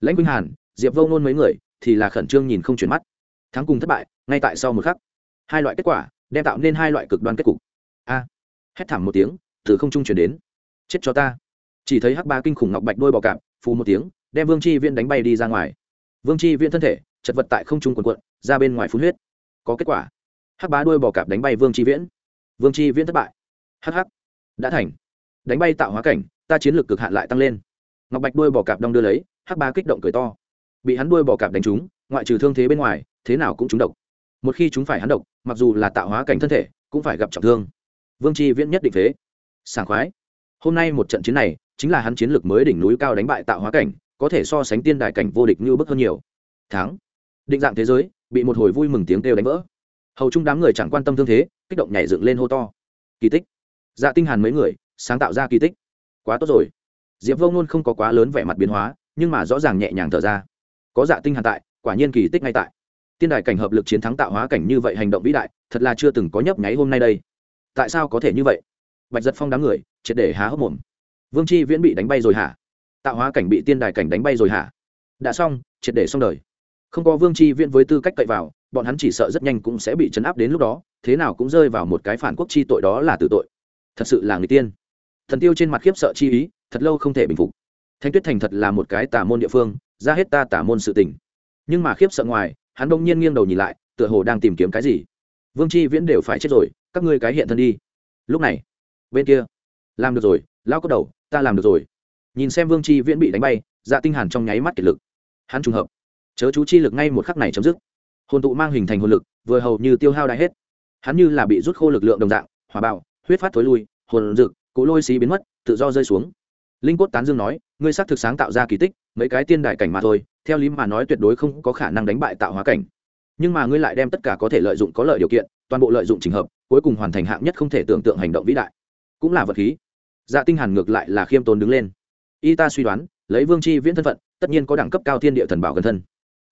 A: Lãnh huynh hàn, diệp vô ngôn mấy người, thì là khẩn trương nhìn không chuyển mắt. Thắng cùng thất bại, ngay tại sau một khắc. Hai loại kết quả, đem tạo nên hai loại cực đoan kết cục. A. À, hét thảm một tiếng, từ không trung chuyển đến. Chết cho ta. Chỉ thấy hắc ba kinh khủng ngọc bạch đôi bọ cạp phù một tiếng, đem vương chi viễn đánh bay đi ra ngoài. Vương chi viễn thân thể, chật vật tại không trung quần quận ra bên ngoài phun huyết. Có kết quả. Hắc bá đuôi bò cạp đánh bay vương chi viễn. Vương chi viễn thất bại. Hắc hắc. Đã thành. Đánh bay tạo hóa cảnh, ta chiến lược cực hạn lại tăng lên. Ngọc bạch đuôi bò cạp đong đưa lấy, hắc bá kích động cười to. Bị hắn đuôi bò cạp đánh trúng, ngoại trừ thương thế bên ngoài, thế nào cũng trúng độc. Một khi chúng phải hắn độc, mặc dù là tạo hóa cảnh thân thể, cũng phải gặp trọng thương. Vương chi viễn nhất định phế. Sảng khoái. Hôm nay một trận chiến này chính là hắn chiến lược mới đỉnh núi cao đánh bại tạo hóa cảnh, có thể so sánh tiên đại cảnh vô địch như bức hơn nhiều. Thắng. Định dạng thế giới, bị một hồi vui mừng tiếng kêu đánh vỡ. Hầu chung đám người chẳng quan tâm thương thế, kích động nhảy dựng lên hô to. Kỳ tích. Dạ tinh hàn mấy người, sáng tạo ra kỳ tích. Quá tốt rồi. Diệp vông luôn không có quá lớn vẻ mặt biến hóa, nhưng mà rõ ràng nhẹ nhàng thở ra. Có dạ tinh hàn tại, quả nhiên kỳ tích ngay tại. Tiên đại cảnh hợp lực chiến thắng tạo hóa cảnh như vậy hành động vĩ đại, thật là chưa từng có nhấp nháy hôm nay đây. Tại sao có thể như vậy? Bạch giật phong đám người, triệt để há hốc mồm vương chi viễn bị đánh bay rồi hả? Tạo hóa cảnh bị tiên đài cảnh đánh bay rồi hả? Đã xong, triệt để xong đời. Không có vương chi viễn với tư cách cậy vào, bọn hắn chỉ sợ rất nhanh cũng sẽ bị chấn áp đến lúc đó, thế nào cũng rơi vào một cái phản quốc chi tội đó là tử tội. Thật sự là người tiên. Thần tiêu trên mặt khiếp sợ chi ý, thật lâu không thể bình phục. Thanh tuyết thành thật là một cái tả môn địa phương, ra hết ta tả môn sự tình. Nhưng mà khiếp sợ ngoài, hắn đông nhiên nghiêng đầu nhìn lại, tựa hồ đang tìm kiếm cái gì. Vương chi viễn đều phải chết rồi, các ngươi cái hiện thân đi. Lúc này, bên kia, làm được rồi, lao cốc đầu ta làm được rồi. Nhìn xem vương chi viễn bị đánh bay dạ tinh hàn trong nháy mắt kiệt lực. Hắn trùng hợp. Chớ chú chi lực ngay một khắc này chấm dứt. Hồn tụ mang hình thành hồn lực, vừa hầu như tiêu hao đại hết. Hắn như là bị rút khô lực lượng đồng dạng, hỏa bạo, huyết phát thối lui, hồn rực cố lôi xí biến mất, tự do rơi xuống. Linh cốt tán dương nói, ngươi xác thực sáng tạo ra kỳ tích, mấy cái tiên đại cảnh mà thôi, theo lý mà nói tuyệt đối không có khả năng đánh bại tạo hóa cảnh. Nhưng mà ngươi lại đem tất cả có thể lợi dụng có lợi điều kiện, toàn bộ lợi dụng trình hợp, cuối cùng hoàn thành hạng nhất không thể tưởng tượng hành động vĩ đại. Cũng là vật khí dạ tinh hàn ngược lại là khiêm tốn đứng lên. Y ta suy đoán, lấy vương chi viễn thân phận, tất nhiên có đẳng cấp cao thiên địa thần bảo gần thân.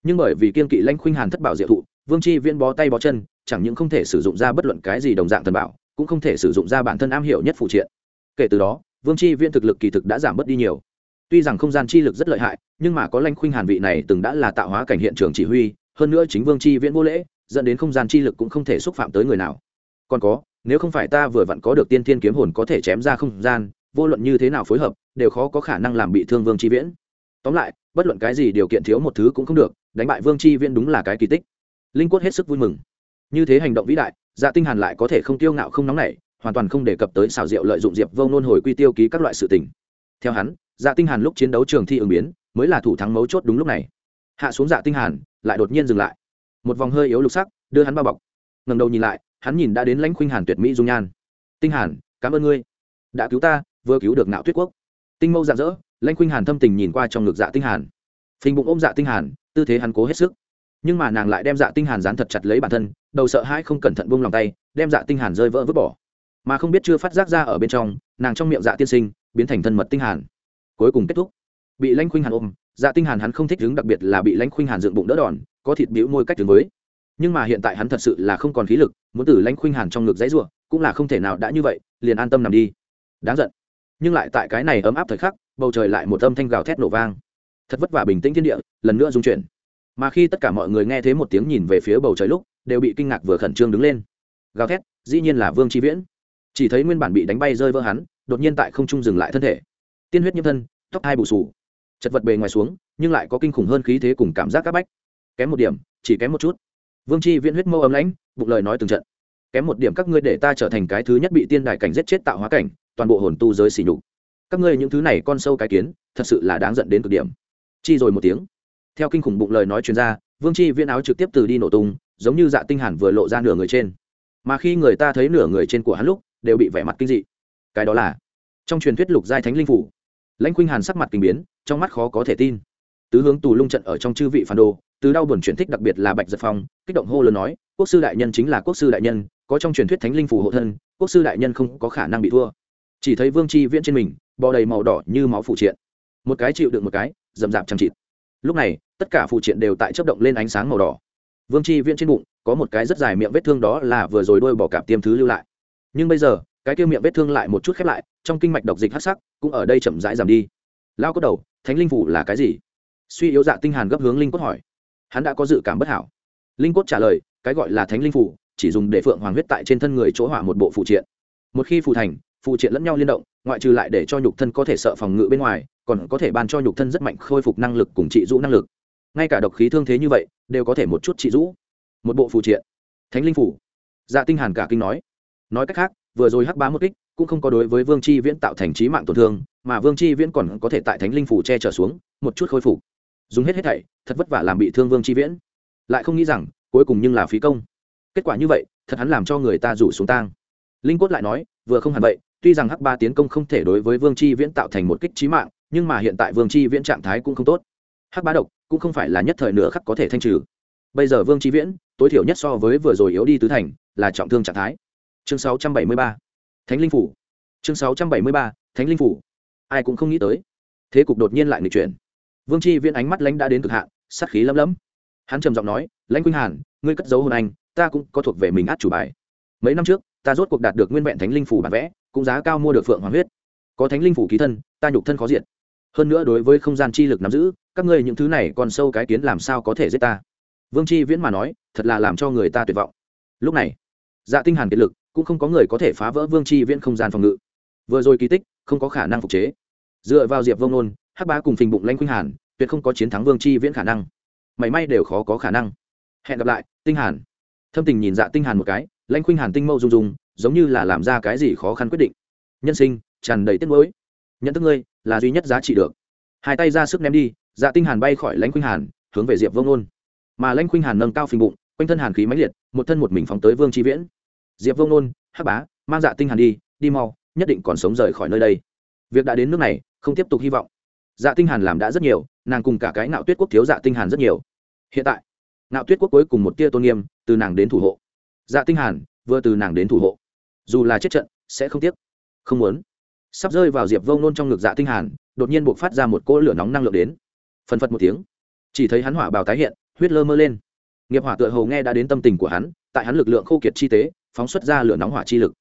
A: Nhưng bởi vì kiên kỵ lãnh khuynh hàn thất bảo diệu thụ, vương chi viễn bó tay bó chân, chẳng những không thể sử dụng ra bất luận cái gì đồng dạng thần bảo, cũng không thể sử dụng ra bản thân am hiểu nhất phụ triện. Kể từ đó, vương chi viễn thực lực kỳ thực đã giảm bớt đi nhiều. Tuy rằng không gian chi lực rất lợi hại, nhưng mà có lãnh khuynh hàn vị này từng đã là tạo hóa cảnh hiện trường chỉ huy, hơn nữa chính vương chi viễn vô lễ, dẫn đến không gian chi lực cũng không thể xúc phạm tới người nào. Còn có nếu không phải ta vừa vặn có được tiên thiên kiếm hồn có thể chém ra không gian, vô luận như thế nào phối hợp, đều khó có khả năng làm bị thương vương chi viễn. Tóm lại, bất luận cái gì điều kiện thiếu một thứ cũng không được, đánh bại vương chi viễn đúng là cái kỳ tích. Linh quất hết sức vui mừng. Như thế hành động vĩ đại dạ tinh hàn lại có thể không tiêu ngạo không nóng nảy, hoàn toàn không đề cập tới xảo rượu lợi dụng diệp vông nôn hồi quy tiêu ký các loại sự tình. Theo hắn dạ tinh hàn lúc chiến đấu trường thi ứng biến, mới là thủ thắng mấu chốt đúng lúc này. Hạ xuống dạ tinh hàn, lại đột nhiên dừng lại. Một vòng hơi yếu lục sắc, đưa hắn bao bọc. Ngẩng đầu nhìn lại hắn nhìn đã đến lãnh khuynh hàn tuyệt mỹ dung nhan. Tinh hàn, cảm ơn ngươi. Đã cứu ta, vừa cứu được nạo tuyết quốc. Tinh mâu dạng dỡ lãnh khuynh hàn thâm tình nhìn qua trong ngực dạ tinh hàn. Phình bụng ôm dạ tinh hàn, tư thế hắn cố hết sức. Nhưng mà nàng lại đem dạ tinh hàn dán thật chặt lấy bản thân, đầu sợ hãi không cẩn thận buông lòng tay, đem dạ tinh hàn rơi vỡ vứt bỏ. Mà không biết chưa phát giác ra ở bên trong, nàng trong miệng dạ tiên sinh biến thành thân mật tinh hàn. Cuối cùng kết thúc. Bị lãnh khuynh hàn ôm dạ tinh hàn hắn không thích đứng, đặc biệt là bị lãnh khuynh hàn dựng bụng đỡ đòn, có thịt bĩu môi cách đứng với nhưng mà hiện tại hắn thật sự là không còn khí lực, muốn tử lãnh khuynh hàn trong ngực dãy rủa, cũng là không thể nào đã như vậy, liền an tâm nằm đi. Đáng giận. Nhưng lại tại cái này ấm áp thời khắc, bầu trời lại một âm thanh gào thét nổ vang. Thật vất vả bình tĩnh thiên địa, lần nữa dung chuyển. Mà khi tất cả mọi người nghe thấy một tiếng nhìn về phía bầu trời lúc, đều bị kinh ngạc vừa khẩn trương đứng lên. Gào thét, dĩ nhiên là vương tri viễn. Chỉ thấy nguyên bản bị đánh bay rơi vỡ hắn, đột nhiên tại không trung dừng lại thân thể. Tiên huyết nhiễm thân, tóc hai bù sù chật vật bề ngoài xuống, nhưng lại có kinh khủng hơn khí thế cùng cảm giác c áp bách. Kém một điểm, chỉ kém một chút vương chi viễn huyết mâu ấm lãnh bụng lời nói từng trận. Kém một điểm các ngươi để ta trở thành cái thứ nhất bị tiên đại cảnh giết chết tạo hóa cảnh toàn bộ hồn tu giới xỉ nhục. Các ngươi những thứ này con sâu cái kiến thật sự là đáng giận đến cực điểm. Chi rồi một tiếng. Theo kinh khủng bụng lời nói chuyên ra, vương chi viễn áo trực tiếp từ đi nổ tung giống như dạ tinh hàn vừa lộ ra nửa người trên. Mà khi người ta thấy nửa người trên của hắn lúc đều bị vẻ mặt kinh dị. Cái đó là trong truyền thuyết lục giai thánh linh phủ. Lãnh khuynh hàn sắc mặt kinh biến trong mắt khó có thể tin. Tứ hướng tù lung trận ở trong chư vị phản đồ từ đau buồn chuyển thích đặc biệt là bạch giật phong, kích động hô lớn nói, quốc sư đại nhân chính là quốc sư đại nhân, có trong truyền thuyết thánh linh phủ hộ thân, quốc sư đại nhân không có khả năng bị thua. Chỉ thấy vương chi viễn trên mình, bò đầy màu đỏ như máu phụ triện. Một cái chịu được một cái, rậm rạp chăm chịt. Lúc này, tất cả phụ triện đều tại chấp động lên ánh sáng màu đỏ. Vương chi viễn trên bụng, có một cái rất dài miệng vết thương đó là vừa rồi đôi bỏ cạp tiêm thứ lưu lại. Nhưng bây giờ, cái kia miệng vết thương lại một chút khép lại, trong kinh mạch độc dịch hắc sắc, cũng ở đây chậm rãi giảm đi. Lao cốt đầu, thánh linh phủ là cái gì? Suy yếu dạ tinh hàn gấp hướng linh cốt hỏi hắn đã có dự cảm bất hảo. Linh cốt trả lời, cái gọi là thánh linh phủ, chỉ dùng để phượng hoàng huyết tại trên thân người chỗ hỏa một bộ phụ triện. Một khi phù thành phụ triện lẫn nhau liên động, ngoại trừ lại để cho nhục thân có thể sợ phòng ngự bên ngoài, còn có thể ban cho nhục thân rất mạnh khôi phục năng lực cùng trị rũ năng lực. Ngay cả độc khí thương thế như vậy, đều có thể một chút trị rũ một bộ phụ triện. Thánh linh phủ. Dạ tinh hàn cả kinh nói. Nói cách khác, vừa rồi hắc bá một kích, cũng không có đối với vương chi viễn tạo thành trí mạng tổn thương, mà vương chi viễn còn có thể tại thánh linh phủ che trở xuống, một chút khôi phục dùng hết hết thảy, thật vất vả làm bị thương vương chi viễn. Lại không nghĩ rằng, cuối cùng nhưng là phí công. Kết quả như vậy, thật hắn làm cho người ta rủ xuống tang. Linh cốt lại nói, vừa không hẳn vậy, tuy rằng hắc ba tiến công không thể đối với vương chi viễn tạo thành một kích trí mạng, nhưng mà hiện tại vương chi viễn trạng thái cũng không tốt. Hắc bá độc, cũng không phải là nhất thời nửa khắc có thể thanh trừ. Bây giờ vương chi viễn, tối thiểu nhất so với vừa rồi yếu đi tứ thành, là trọng thương trạng thái. Chương 673. thánh linh phủ. Chương 673. thánh linh phủ. Ai cũng không nghĩ tới. Thế cục đột nhiên lại nghịch chuyển vương chi viễn ánh mắt lãnh đã đến cực hạn, sát khí lấm lấm. Hắn trầm giọng nói, lãnh quynh hàn, ngươi cất giấu hồn anh, ta cũng có thuộc về mình át chủ bài. Mấy năm trước, ta rốt cuộc đạt được nguyên vẹn thánh linh phủ bản vẽ, cũng giá cao mua được phượng hoàng huyết. Có thánh linh phủ ký thân, ta nhục thân khó diện hơn nữa đối với không gian chi lực nắm giữ, các ngươi những thứ này còn sâu cái kiến làm sao có thể giết ta? Vương chi viễn mà nói, thật là làm cho người ta tuyệt vọng. Lúc này dạ tinh hàn kiệt lực, cũng không có người có thể phá vỡ vương chi viễn không gian phòng ngự. Vừa rồi kỳ tích, không có khả năng phục chế. Dựa vào diệp vông nôn hắc bá cùng phình bụng lanh khuynh hàn, tuyệt không có chiến thắng vương chi viễn khả năng. Mảy may đều khó có khả năng. Hẹn gặp lại, tinh hàn. Thâm tình nhìn dạ tinh hàn một cái, lanh khuynh hàn tinh mâu rung rung, giống như là làm ra cái gì khó khăn quyết định. Nhân sinh, tràn đầy tiếc nuối. Nhận thức ngươi, là duy nhất giá trị được. Hai tay ra sức ném đi dạ tinh hàn bay khỏi lãnh khuynh hàn, hướng về diệp Vương nôn. Mà lãnh khuynh hàn nâng cao phình bụng, quanh thân hàn khí mãnh liệt, một thân một mình phóng tới vương chi viễn. Diệp vông nôn, hắc bá, mang dạ tinh hàn đi đi mau, nhất định còn sống rời khỏi nơi đây. Việc đã đến nước này, không tiếp tục hy vọng dạ tinh hàn làm đã rất nhiều, nàng cùng cả cái nạo tuyết quốc thiếu dạ tinh hàn rất nhiều. Hiện tại nạo tuyết quốc cuối cùng một tia tôn nghiêm, từ nàng đến thủ hộ. Dạ tinh hàn, vừa từ nàng đến thủ hộ. Dù là chết trận, sẽ không tiếc. Không muốn. Sắp rơi vào diệp vông nôn trong ngực dạ tinh hàn, đột nhiên buộc phát ra một cỗ lửa nóng năng lượng đến. Phần phật một tiếng. Chỉ thấy hắn hỏa bào tái hiện, huyết lơ mơ lên. Nghiệp hỏa tựa hồ nghe đã đến tâm tình của hắn, tại hắn lực lượng khô kiệt chi tế, phóng xuất ra lửa nóng hỏa chi lực.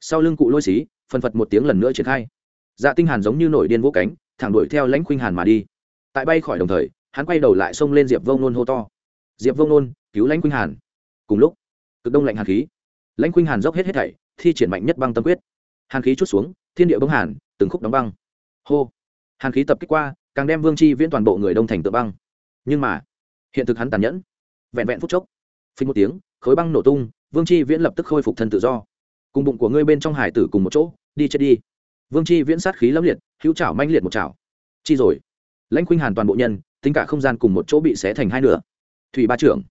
A: Sau lưng cụ lôi xí, phần phật một tiếng lần nữa triển khai. Dạ tinh hàn giống như nổi điên vỗ cánh thẳng đuổi theo lãnh khuynh hàn mà đi. Tại bay khỏi đồng thời, hắn quay đầu lại xông lên diệp vông nôn hô to. Diệp vông nôn, cứu lãnh khuynh hàn. Cùng lúc, cực đông lạnh hàn khí. Lãnh khuynh hàn dốc hết hết thảy, thi triển mạnh nhất băng tâm quyết. Hàn khí chút xuống, thiên địa bông hàn, từng khúc đóng băng. Hô! Hàn khí tập kích qua, càng đem vương chi viễn toàn bộ người đông thành tự băng. Nhưng mà, hiện thực hắn tàn nhẫn. Vẹn vẹn phút chốc, phình một tiếng, khối băng nổ tung, vương chi viễn lập tức khôi phục thân tự do. Cùng bụng của ngươi bên trong hải tử cùng một chỗ, đi chết đi. Vương chi viễn sát khí lâm liệt hữu chảo manh liệt một chảo. Chi rồi. Lãnh khuynh hàn toàn bộ nhân, tính cả không gian cùng một chỗ bị xé thành hai nửa. Thủy ba trưởng,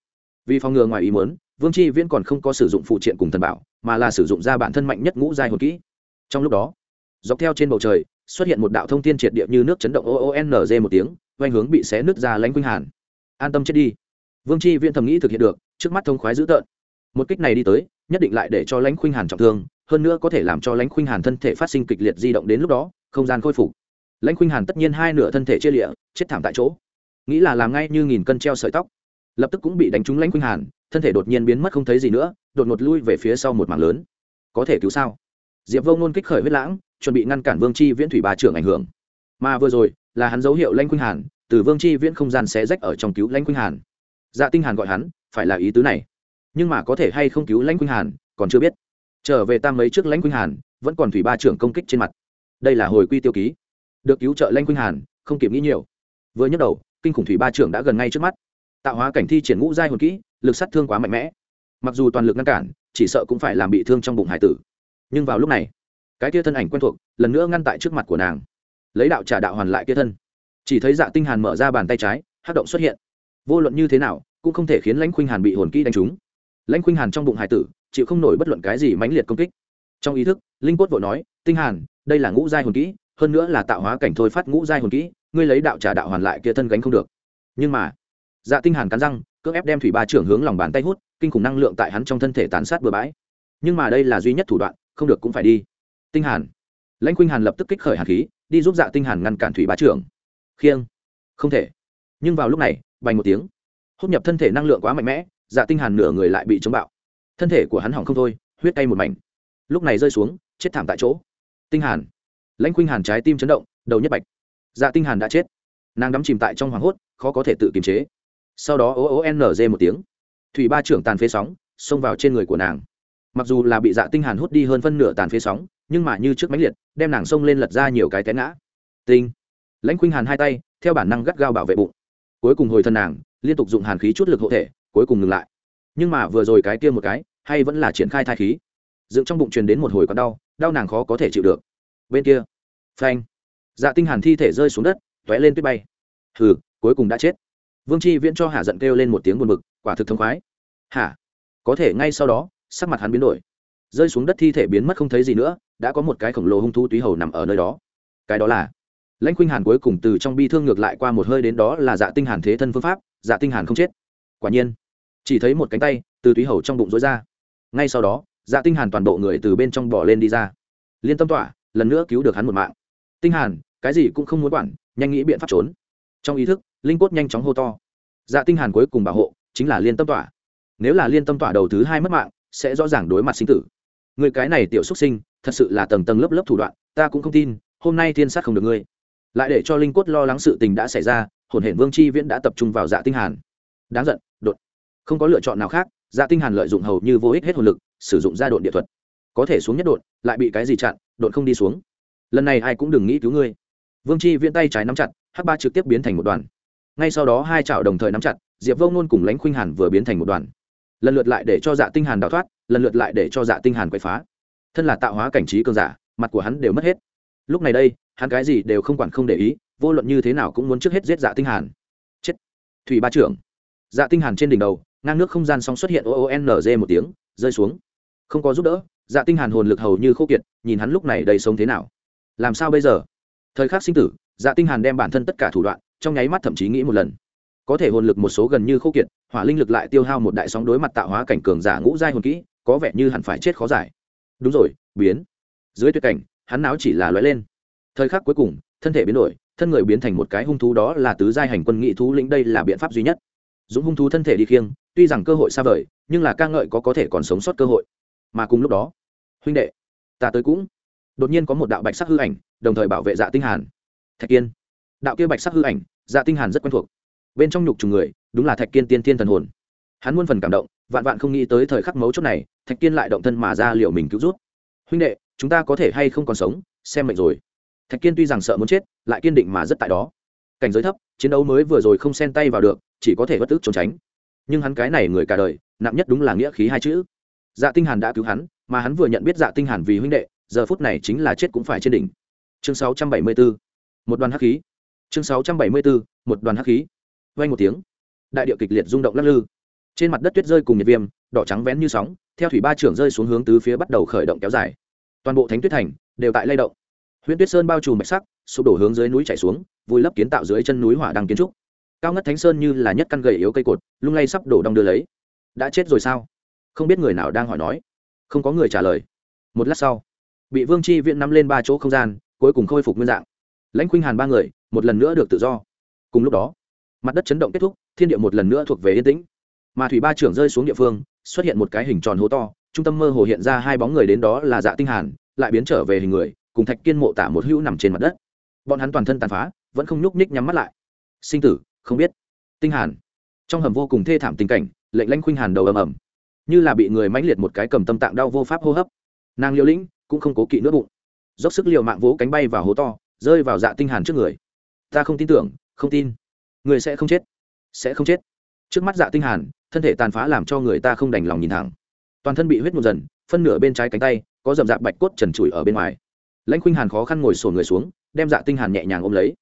A: vì phòng ngừa ngoài ý muốn, vương chi viễn còn không có sử dụng phụ triện cùng thần bảo, mà là sử dụng ra bản thân mạnh nhất ngũ giai hồn kỹ. Trong lúc đó, dọc theo trên bầu trời, xuất hiện một đạo thông tin triệt địa như nước chấn động oonz một tiếng, oanh hướng bị xé nứt ra lãnh khuynh hàn. An tâm chết đi. Vương chi viễn thầm nghĩ thực hiện được, trước mắt thông khoái dữ tợn. Một kích này đi tới, nhất định lại để cho lãnh khuynh hàn trọng thương, hơn nữa có thể làm cho lãnh khuynh hàn thân thể phát sinh kịch liệt di động đến lúc đó không gian khôi phục. Lãnh khuynh hàn tất nhiên hai nửa thân thể chia lịa, chết thảm tại chỗ. Nghĩ là làm ngay như nghìn cân treo sợi tóc. Lập tức cũng bị đánh trúng lãnh khuynh hàn, thân thể đột nhiên biến mất không thấy gì nữa, đột ngột lui về phía sau một mảng lớn. Có thể cứu sao? Diệp vông nôn kích khởi huyết lãng, chuẩn bị ngăn cản vương chi viễn thủy bà trưởng ảnh hưởng. Mà vừa rồi, là hắn dấu hiệu lãnh khuynh hàn, từ vương chi viễn không gian xé rách ở trong cứu lãnh khuynh hàn. Dạ tinh hàn gọi hắn, phải là ý tứ này. Nhưng mà có thể hay không cứu lãnh khuynh hàn, còn chưa biết. Trở về tam mấy trước lãnh khuynh hàn, vẫn còn thủy ba trưởng công kích trên mặt đây là hồi quy tiêu ký. Được cứu trợ lãnh khuynh hàn, không kịp nghĩ nhiều. Vừa nhấc đầu, kinh khủng thủy ba trưởng đã gần ngay trước mắt. Tạo hóa cảnh thi triển ngũ giai hồn kỹ, lực sát thương quá mạnh mẽ. Mặc dù toàn lực ngăn cản, chỉ sợ cũng phải làm bị thương trong bụng hải tử. Nhưng vào lúc này, cái kia thân ảnh quen thuộc, lần nữa ngăn tại trước mặt của nàng. Lấy đạo trả đạo hoàn lại kia thân. Chỉ thấy dạ tinh hàn mở ra bàn tay trái hát động xuất hiện. Vô luận như thế nào, cũng không thể khiến lãnh khuynh hàn bị hồn kỹ đánh trúng. Lãnh khuynh hàn trong bụng hải tử, chịu không nổi bất luận cái gì mãnh liệt công kích. Trong ý thức, linh cốt vội nói, tinh hàn đây là ngũ giai hồn kỹ, hơn nữa là tạo hóa cảnh thôi phát ngũ giai hồn kỹ, ngươi lấy đạo trả đạo hoàn lại kia thân gánh không được. Nhưng mà dạ tinh hàn cắn răng, cưỡng ép đem thủy ba trưởng hướng lòng bàn tay hút, kinh khủng năng lượng tại hắn trong thân thể tàn sát bừa bãi. Nhưng mà đây là duy nhất thủ đoạn, không được cũng phải đi. Tinh hàn. Lãnh khuynh hàn lập tức kích khởi hàn khí, đi giúp dạ tinh hàn ngăn cản thủy ba trưởng. Khiêng. Không thể. Nhưng vào lúc này, bành một tiếng. Hút nhập thân thể năng lượng quá mạnh mẽ dạ tinh hàn nửa người lại bị chống bạo. Thân thể của hắn hỏng không thôi, huyết tay một mảnh. Lúc này rơi xuống, chết thảm tại chỗ tinh hàn. Lãnh khuynh hàn trái tim chấn động, đầu nhất bạch. Dạ tinh hàn đã chết. Nàng đắm chìm tại trong hoảng hốt, khó có thể tự kiềm chế. Sau đó ố ố n một tiếng. Thủy ba trưởng tàn phế sóng, xông vào trên người của nàng. Mặc dù là bị dạ tinh hàn hút đi hơn phân nửa tàn phế sóng, nhưng mà như trước mánh liệt, đem nàng xông lên lật ra nhiều cái té ngã. Tinh. Lãnh khuynh hàn hai tay, theo bản năng gắt gao bảo vệ bụng. Cuối cùng hồi thân nàng, liên tục dùng hàn khí chút lực hộ thể, cuối cùng ngừng lại. Nhưng mà vừa rồi cái kia một cái, hay vẫn là triển khai thai khí. Dựng trong bụng truyền đến một hồi còn đau đau nàng khó có thể chịu được. Bên kia, phanh dạ tinh hàn thi thể rơi xuống đất, tóe lên tuyết bay. Hừ, cuối cùng đã chết. Vương chi viễn cho hà giận kêu lên một tiếng buồn bực, quả thực thông khoái. Hả có thể ngay sau đó, sắc mặt hắn biến đổi. Rơi xuống đất thi thể biến mất không thấy gì nữa, đã có một cái khổng lồ hung thú túy hầu nằm ở nơi đó. Cái đó là, lãnh khuynh hàn cuối cùng từ trong bi thương ngược lại qua một hơi đến đó là dạ tinh hàn thế thân phương pháp dạ tinh hàn không chết. Quả nhiên, chỉ thấy một cánh tay từ túy hầu trong bụng rối ra. Ngay sau đó dạ tinh hàn toàn bộ người từ bên trong bỏ lên đi ra. Liên tâm tỏa lần nữa cứu được hắn một mạng. Tinh hàn, cái gì cũng không muốn quản, nhanh nghĩ biện pháp trốn. Trong ý thức, linh cốt nhanh chóng hô to. Dạ tinh hàn cuối cùng bảo hộ, chính là liên tâm tỏa nếu là liên tâm tỏa đầu thứ hai mất mạng, sẽ rõ ràng đối mặt sinh tử. Người cái này tiểu xuất sinh, thật sự là tầng tầng lớp lớp thủ đoạn, ta cũng không tin, hôm nay thiên sát không được ngươi. Lại để cho linh cốt lo lắng sự tình đã xảy ra, hồn hển vương chi viễn đã tập trung vào dạ tinh hàn. Đáng giận, đột. Không có lựa chọn nào khác dạ tinh hàn lợi dụng hầu như vô ích hết hồn lực, sử dụng ra độn địa thuật. Có thể xuống nhất độn, lại bị cái gì chặn, độn không đi xuống. Lần này ai cũng đừng nghĩ cứu ngươi. Vương chi viễn tay trái nắm chặt, hắc ba trực tiếp biến thành một đoàn. Ngay sau đó hai chảo đồng thời nắm chặt, diệp vô ngôn cùng lãnh khuynh hàn vừa biến thành một đoàn. Lần lượt lại để cho dạ tinh hàn đào thoát, lần lượt lại để cho dạ tinh hàn quậy phá. Thân là tạo hóa cảnh trí cường giả, mặt của hắn đều mất hết. Lúc này đây, hắn cái gì đều không quản không để ý, vô luận như thế nào cũng muốn trước hết giết dạ tinh hàn. Chết. Thủy ba trưởng. Dạ tinh hàn trên đỉnh đầu ngang nước không gian sóng xuất hiện o o n g một tiếng, rơi xuống. Không có giúp đỡ dạ tinh hàn hồn lực hầu như khô kiệt, nhìn hắn lúc này đầy sống thế nào. Làm sao bây giờ? Thời khắc sinh tử dạ tinh hàn đem bản thân tất cả thủ đoạn, trong nháy mắt thậm chí nghĩ một lần. Có thể hồn lực một số gần như khô kiệt, hỏa linh lực lại tiêu hao một đại sóng đối mặt tạo hóa cảnh cường giả ngũ giai hồn kỹ, có vẻ như hẳn phải chết khó giải. Đúng rồi, biến. Dưới tuyệt cảnh, hắn não chỉ là lóe lên. Thời khắc cuối cùng, thân thể biến đổi, thân người biến thành một cái hung thú đó là tứ giai hành quân nghị thú lĩnh đây là biện pháp duy nhất dũng hung thú thân thể đi khiêng, tuy rằng cơ hội xa vời, nhưng là ca ngợi có có thể còn sống sót cơ hội. Mà cùng lúc đó, huynh đệ, ta tới cũng. Đột nhiên có một đạo bạch sắc hư ảnh, đồng thời bảo vệ dạ tinh hàn. Thạch kiên. Đạo kia bạch sắc hư ảnh dạ tinh hàn rất quen thuộc. Bên trong nhục trùng người, đúng là thạch kiên tiên tiên thần hồn. Hắn muôn phần cảm động, vạn vạn không nghĩ tới thời khắc mấu chốt này, thạch kiên lại động thân mà ra liệu mình cứu rút huynh đệ, chúng ta có thể hay không còn sống? Xem mệnh rồi. Thạch kiên tuy rằng sợ muốn chết, lại kiên định mà rất tại đó. Cảnh giới thấp, chiến đấu mới vừa rồi không xen tay vào được chỉ có thể bất tức trốn tránh. Nhưng hắn cái này người cả đời, nặng nhất đúng là nghĩa khí hai chữ. Dạ tinh hàn đã cứu hắn, mà hắn vừa nhận biết dạ tinh hàn vì huynh đệ, giờ phút này chính là chết cũng phải trên đỉnh. Chương 674 một đoàn hắc khí. Chương 674 một đoàn hắc khí. Vang một tiếng, đại địa kịch liệt rung động lắc lư. Trên mặt đất tuyết rơi cùng nhiệt viêm, đỏ trắng vén như sóng, theo thủy ba trưởng rơi xuống hướng tứ phía bắt đầu khởi động kéo dài. Toàn bộ thánh tuyết thành đều tại lay động. Huyễn tuyết sơn bao trùm bạch sắc, sụp đổ hướng dưới núi chảy xuống, vùi lấp kiến tạo dưới chân núi hỏa đăng kiến trúc cao ngất thánh sơn như là nhất căn gầy yếu cây cột, lung lay sắp đổ đong đưa lấy. Đã chết rồi sao? Không biết người nào đang hỏi nói. Không có người trả lời. Một lát sau, bị vương chi viện nắm lên ba chỗ không gian, cuối cùng khôi phục nguyên dạng. Lãnh khuynh hàn ba người, một lần nữa được tự do. Cùng lúc đó, mặt đất chấn động kết thúc, thiên địa một lần nữa thuộc về yên tĩnh. Mà thủy ba trưởng rơi xuống địa phương, xuất hiện một cái hình tròn hố to, trung tâm mơ hồ hiện ra hai bóng người đến đó là dạ tinh hàn, lại biến trở về hình người, cùng thạch kiên mộ tả một hữu nằm trên mặt đất. Bọn hắn toàn thân tàn phá, vẫn không nhúc nhích nhắm mắt lại. Sinh tử không biết. Tinh hàn. Trong hầm vô cùng thê thảm tình cảnh, lệnh lãnh khuynh hàn đầu ầm ầm. Như là bị người mãnh liệt một cái cầm tâm tạng đau vô pháp hô hấp. Nàng liều lĩnh, cũng không cố kỵ nữa bụng. Dốc sức liều mạng vỗ cánh bay vào hố to, rơi vào dạ tinh hàn trước người. Ta không tin tưởng, không tin. Người sẽ không chết. Sẽ không chết. Trước mắt dạ tinh hàn, thân thể tàn phá làm cho người ta không đành lòng nhìn thẳng. Toàn thân bị huyết nhuộm dần, phân nửa bên trái cánh tay, có dầm dạp bạch cốt trần trụi ở bên ngoài. Lãnh khuynh hàn khó khăn ngồi sổ người xuống, đem dạ tinh hàn nhẹ nhàng ôm lấy.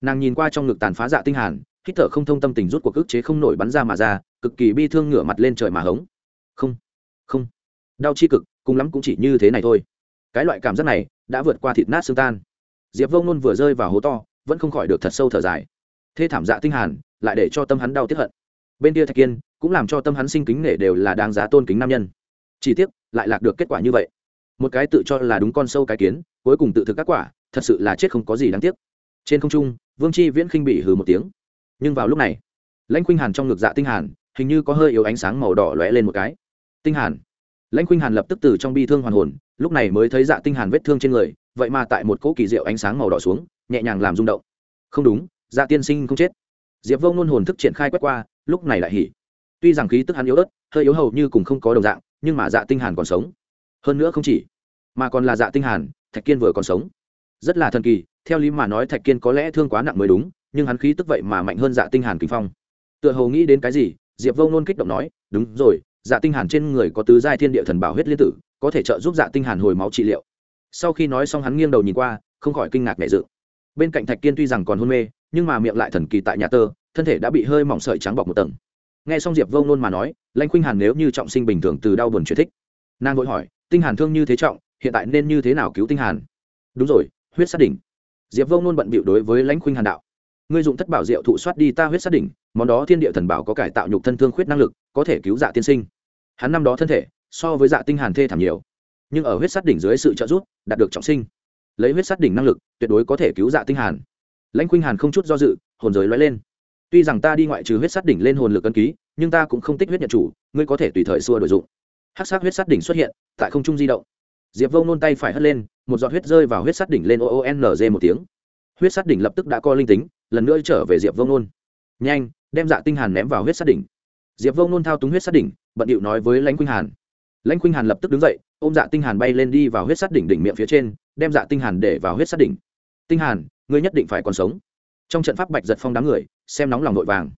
A: Nàng nhìn qua trong ngực tàn phá dạ tinh hàn hít thở không thông tâm tình rút cuộc ức chế không nổi bắn ra mà ra, cực kỳ bi thương ngửa mặt lên trời mà hống. Không không. Đau chi cực, cùng lắm cũng chỉ như thế này thôi. Cái loại cảm giác này đã vượt qua thịt nát xương tan. Diệp vông nôn vừa rơi vào hố to, vẫn không khỏi được thật sâu thở dài. Thế thảm dạ tinh hàn, lại để cho tâm hắn đau tiếc hận. Bên kia thạch kiên cũng làm cho tâm hắn sinh kính nể đều là đáng giá tôn kính nam nhân. Chỉ tiếc, lại lạc được kết quả như vậy. Một cái tự cho là đúng con sâu cái kiến, cuối cùng tự thực các quả, thật sự là chết không có gì đáng tiếc. Trên không trung, vương chi viễn khinh bị hừ một tiếng nhưng vào lúc này, lãnh khuynh hàn trong ngực dạ tinh hàn hình như có hơi yếu ánh sáng màu đỏ lóe lên một cái. Tinh hàn. Lãnh khuynh hàn lập tức từ trong bi thương hoàn hồn, lúc này mới thấy dạ tinh hàn vết thương trên người, vậy mà tại một cỗ kỳ diệu ánh sáng màu đỏ xuống, nhẹ nhàng làm rung động. Không đúng dạ tiên sinh không chết. Diệp vông nôn hồn thức triển khai quét qua, lúc này lại hỉ. Tuy rằng khí tức hắn yếu ớt, hơi yếu hầu như cùng không có đồng dạng, nhưng mà dạ tinh hàn còn sống. Hơn nữa không chỉ, mà còn là dạ tinh hàn, thạch kiên vừa còn sống. Rất là thần kỳ, theo lý mà nói thạch kiên có lẽ thương quá nặng mới đúng nhưng hắn khí tức vậy mà mạnh hơn dạ tinh hàn kinh phong. Tựa hồ nghĩ đến cái gì, diệp vô Nôn kích động nói, đúng rồi dạ tinh hàn trên người có tứ giai thiên địa thần bảo huyết liên tử, có thể trợ giúp dạ tinh hàn hồi máu trị liệu. Sau khi nói xong hắn nghiêng đầu nhìn qua, không khỏi kinh ngạc nhẹ dự bên cạnh thạch kiên tuy rằng còn hôn mê, nhưng mà miệng lại thần kỳ tại nhà tơ, thân thể đã bị hơi mỏng sợi trắng bọc một tầng. Nghe xong diệp vô Nôn mà nói, lãnh khuynh hàn nếu như trọng sinh bình thường từ đau buồn chuyển thích. Nàng vội hỏi, tinh hàn thương như thế trọng, hiện tại nên như thế nào cứu tinh hàn? Đúng rồi, huyết sát đỉnh. Diệp vô Nôn bận bịu đối với lãnh khuynh hàn đạo ngươi dụng thất bảo diệu thụ soát đi ta huyết sát đỉnh, món đó thiên địa thần bảo có cải tạo nhục thân thương khuyết năng lực, có thể cứu dạ tiên sinh. Hắn năm đó thân thể, so với dạ tinh hàn thê thảm nhiều. Nhưng ở huyết sát đỉnh dưới sự trợ giúp, đạt được trọng sinh. Lấy huyết sát đỉnh năng lực, tuyệt đối có thể cứu dạ tinh hàn. Lãnh khuynh hàn không chút do dự, hồn giới lóe lên. Tuy rằng ta đi ngoại trừ huyết sát đỉnh lên hồn lực ân ký, nhưng ta cũng không tích huyết nhận chủ, ngươi có thể tùy thời xua đổi dụng. Hắc sát huyết sát đỉnh xuất hiện, tại không trung di động. Diệp vông nôn tay phải hất lên, một giọt huyết rơi vào huyết sát đỉnh lên o o n g một tiếng. Huyết sát đỉnh lập tức đã co linh tính lần nữa trở về diệp vông nôn. Nhanh, đem dạ tinh hàn ném vào huyết sát đỉnh. Diệp vông nôn thao túng huyết sát đỉnh, bận điệu nói với lãnh khuynh hàn. Lãnh khuynh hàn lập tức đứng dậy, ôm dạ tinh hàn bay lên đi vào huyết sát đỉnh đỉnh miệng phía trên, đem dạ tinh hàn để vào huyết sát đỉnh. Tinh hàn, ngươi nhất định phải còn sống. Trong trận pháp bạch giật phong đám người, xem nóng lòng nội vàng.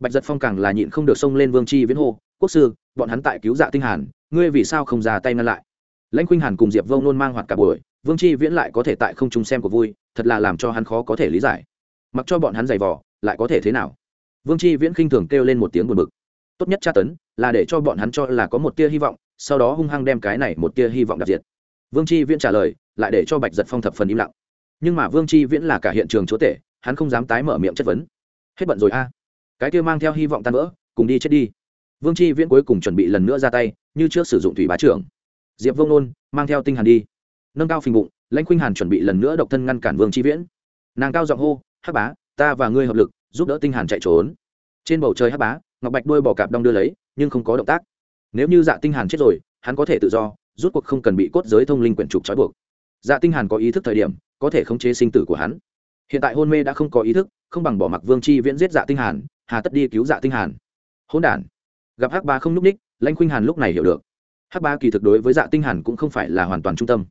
A: Bạch giật phong càng là nhịn không được xông lên vương chi viễn hô, quốc sư, bọn hắn tại cứu dạ tinh hàn, ngươi vì sao không ra tay ngăn lại? Lãnh khuynh hàn cùng diệp vông nôn mang hoạt cả buổi, vương chi viễn lại có thể tại không trung xem của vui, thật là làm cho hắn khó có thể lý giải mặc cho bọn hắn giày vò, lại có thể thế nào? Vương chi viễn khinh thường kêu lên một tiếng buồn bực. Tốt nhất tra tấn là để cho bọn hắn cho là có một tia hy vọng, sau đó hung hăng đem cái này một tia hy vọng đặc diệt. Vương chi viễn trả lời, lại để cho bạch giật phong thập phần im lặng. Nhưng mà vương chi viễn là cả hiện trường chúa tể, hắn không dám tái mở miệng chất vấn. Hết bận rồi a. Cái kia mang theo hy vọng tan vỡ, cùng đi chết đi. Vương chi viễn cuối cùng chuẩn bị lần nữa ra tay, như trước sử dụng thủy bá trưởng. Diệp vông nôn, mang theo tinh hàn đi. Nâng cao phình bụng, lãnh khuynh hàn chuẩn bị lần nữa độc thân ngăn cản vương chi viễn. Nàng cao giọng hô hắc bá, ta và ngươi hợp lực, giúp đỡ tinh hàn chạy trốn. Trên bầu trời hắc bá, ngọc bạch đuôi bò cạp đong đưa lấy, nhưng không có động tác. Nếu như dạ tinh hàn chết rồi, hắn có thể tự do, rút cuộc không cần bị cốt giới thông linh quyển trục trói buộc. Dạ tinh hàn có ý thức thời điểm, có thể khống chế sinh tử của hắn. Hiện tại hôn mê đã không có ý thức, không bằng bỏ mặc vương chi viễn giết dạ tinh hàn, hà tất đi cứu dạ tinh hàn. Hỗn đản. Gặp hắc bá không núp ních, lãnh khuynh hàn lúc này hiểu được. Hắc bá kỳ thực đối với dạ tinh hàn cũng không phải là hoàn toàn trung tâm.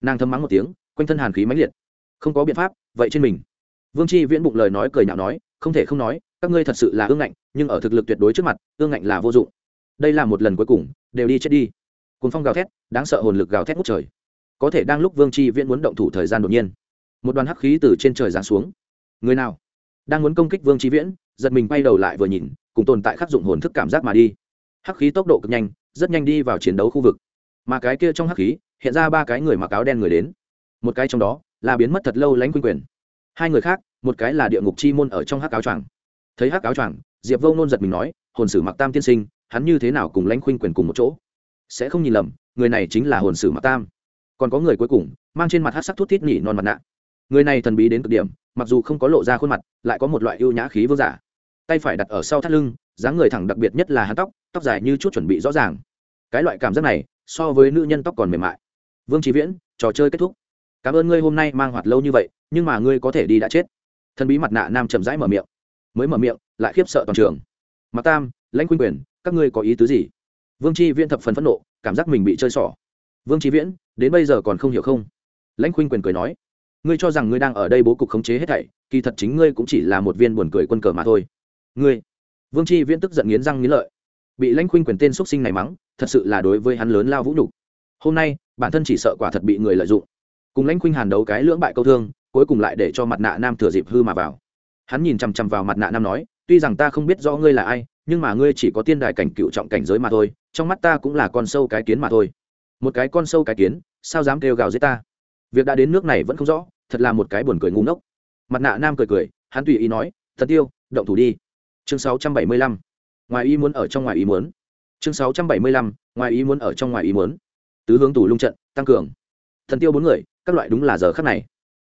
A: Nàng thầm mắng một tiếng, quanh thân hàn khí mãnh liệt. Không có biện pháp, vậy trên mình vương chi viễn bụng lời nói cười nhạo nói, không thể không nói, các ngươi thật sự là ương ngạnh, nhưng ở thực lực tuyệt đối trước mặt, ương ngạnh là vô dụng. Đây là một lần cuối cùng, đều đi chết đi. Cùng phong gào thét, đáng sợ hồn lực gào thét ngút trời. Có thể đang lúc vương chi viễn muốn động thủ thời gian đột nhiên, một đoàn hắc khí từ trên trời giáng xuống. Người nào đang muốn công kích vương chi viễn, giật mình bay đầu lại vừa nhìn, cùng tồn tại khắc dụng hồn thức cảm giác mà đi. Hắc khí tốc độ cực nhanh, rất nhanh đi vào chiến đấu khu vực. Mà cái kia trong hắc khí, hiện ra ba cái người mặc áo đen người đến. Một cái trong đó, là biến mất thật lâu lãnh quynh quyền hai người khác, một cái là địa ngục chi môn ở trong hắc áo choàng. Thấy hắc áo choàng, diệp vô nôn giật mình nói, hồn sử mặc tam tiên sinh, hắn như thế nào cùng lãnh khuynh quyền cùng một chỗ? Sẽ không nhìn lầm, người này chính là hồn sử mặc tam. Còn có người cuối cùng, mang trên mặt hát sắc thuốc thiết nhỉ non mặt nạ. Người này thần bí đến cực điểm, mặc dù không có lộ ra khuôn mặt, lại có một loại ưu nhã khí vương giả dạ. tay phải đặt ở sau thắt lưng, dáng người thẳng đặc biệt nhất là hắn tóc tóc dài như chút chuẩn bị rõ ràng. Cái loại cảm giác này, so với nữ nhân tóc còn mềm mại. Vương trí viễn, trò chơi kết thúc cảm ơn ngươi hôm nay mang hoạt lâu như vậy, nhưng mà ngươi có thể đi đã chết. Thần bí mặt nạ nam chậm rãi mở miệng. Mới mở miệng, lại khiếp sợ toàn trường. Mặc tam, lãnh quynh quyền, các ngươi có ý tứ gì? Vương tri viễn thập phần phẫn nộ, cảm giác mình bị chơi xỏ. Vương tri viễn, đến bây giờ còn không hiểu không? Lãnh khuynh quyền cười nói. Ngươi cho rằng ngươi đang ở đây bố cục khống chế hết thảy, kỳ thật chính ngươi cũng chỉ là một viên buồn cười quân cờ mà thôi. Ngươi. Vương tri viễn tức giận nghiến răng nghiến lợi. Bị lãnh khuynh quyền tên x sinh này mắng, thật sự là đối với hắn lớn lao vũ nhục. Hôm nay, bản thân chỉ sợ quả thật bị người lợi dụng cùng lãnh khuynh hàn đấu cái lưỡng bại câu thương, cuối cùng lại để cho mặt nạ nam thừa dịp hư mà vào. Hắn nhìn chằm chằm vào mặt nạ nam nói, tuy rằng ta không biết rõ ngươi là ai, nhưng mà ngươi chỉ có tiên đài cảnh cựu trọng cảnh giới mà thôi, trong mắt ta cũng là con sâu cái kiến mà thôi. Một cái con sâu cái kiến, sao dám kêu gào giết ta? Việc đã đến nước này vẫn không rõ, thật là một cái buồn cười ngu ngốc. Mặt nạ nam cười cười, hắn tùy ý nói, thật tiêu động thủ đi. Chương 675. ngoài ý muốn ở trong ngoài ý muốn. Chương 675. ngoài ý muốn ở trong ngoài ý muốn. Tứ hướng tù lung trận, tăng cường. Thần tiêu bốn người các loại đúng là giờ khắc này.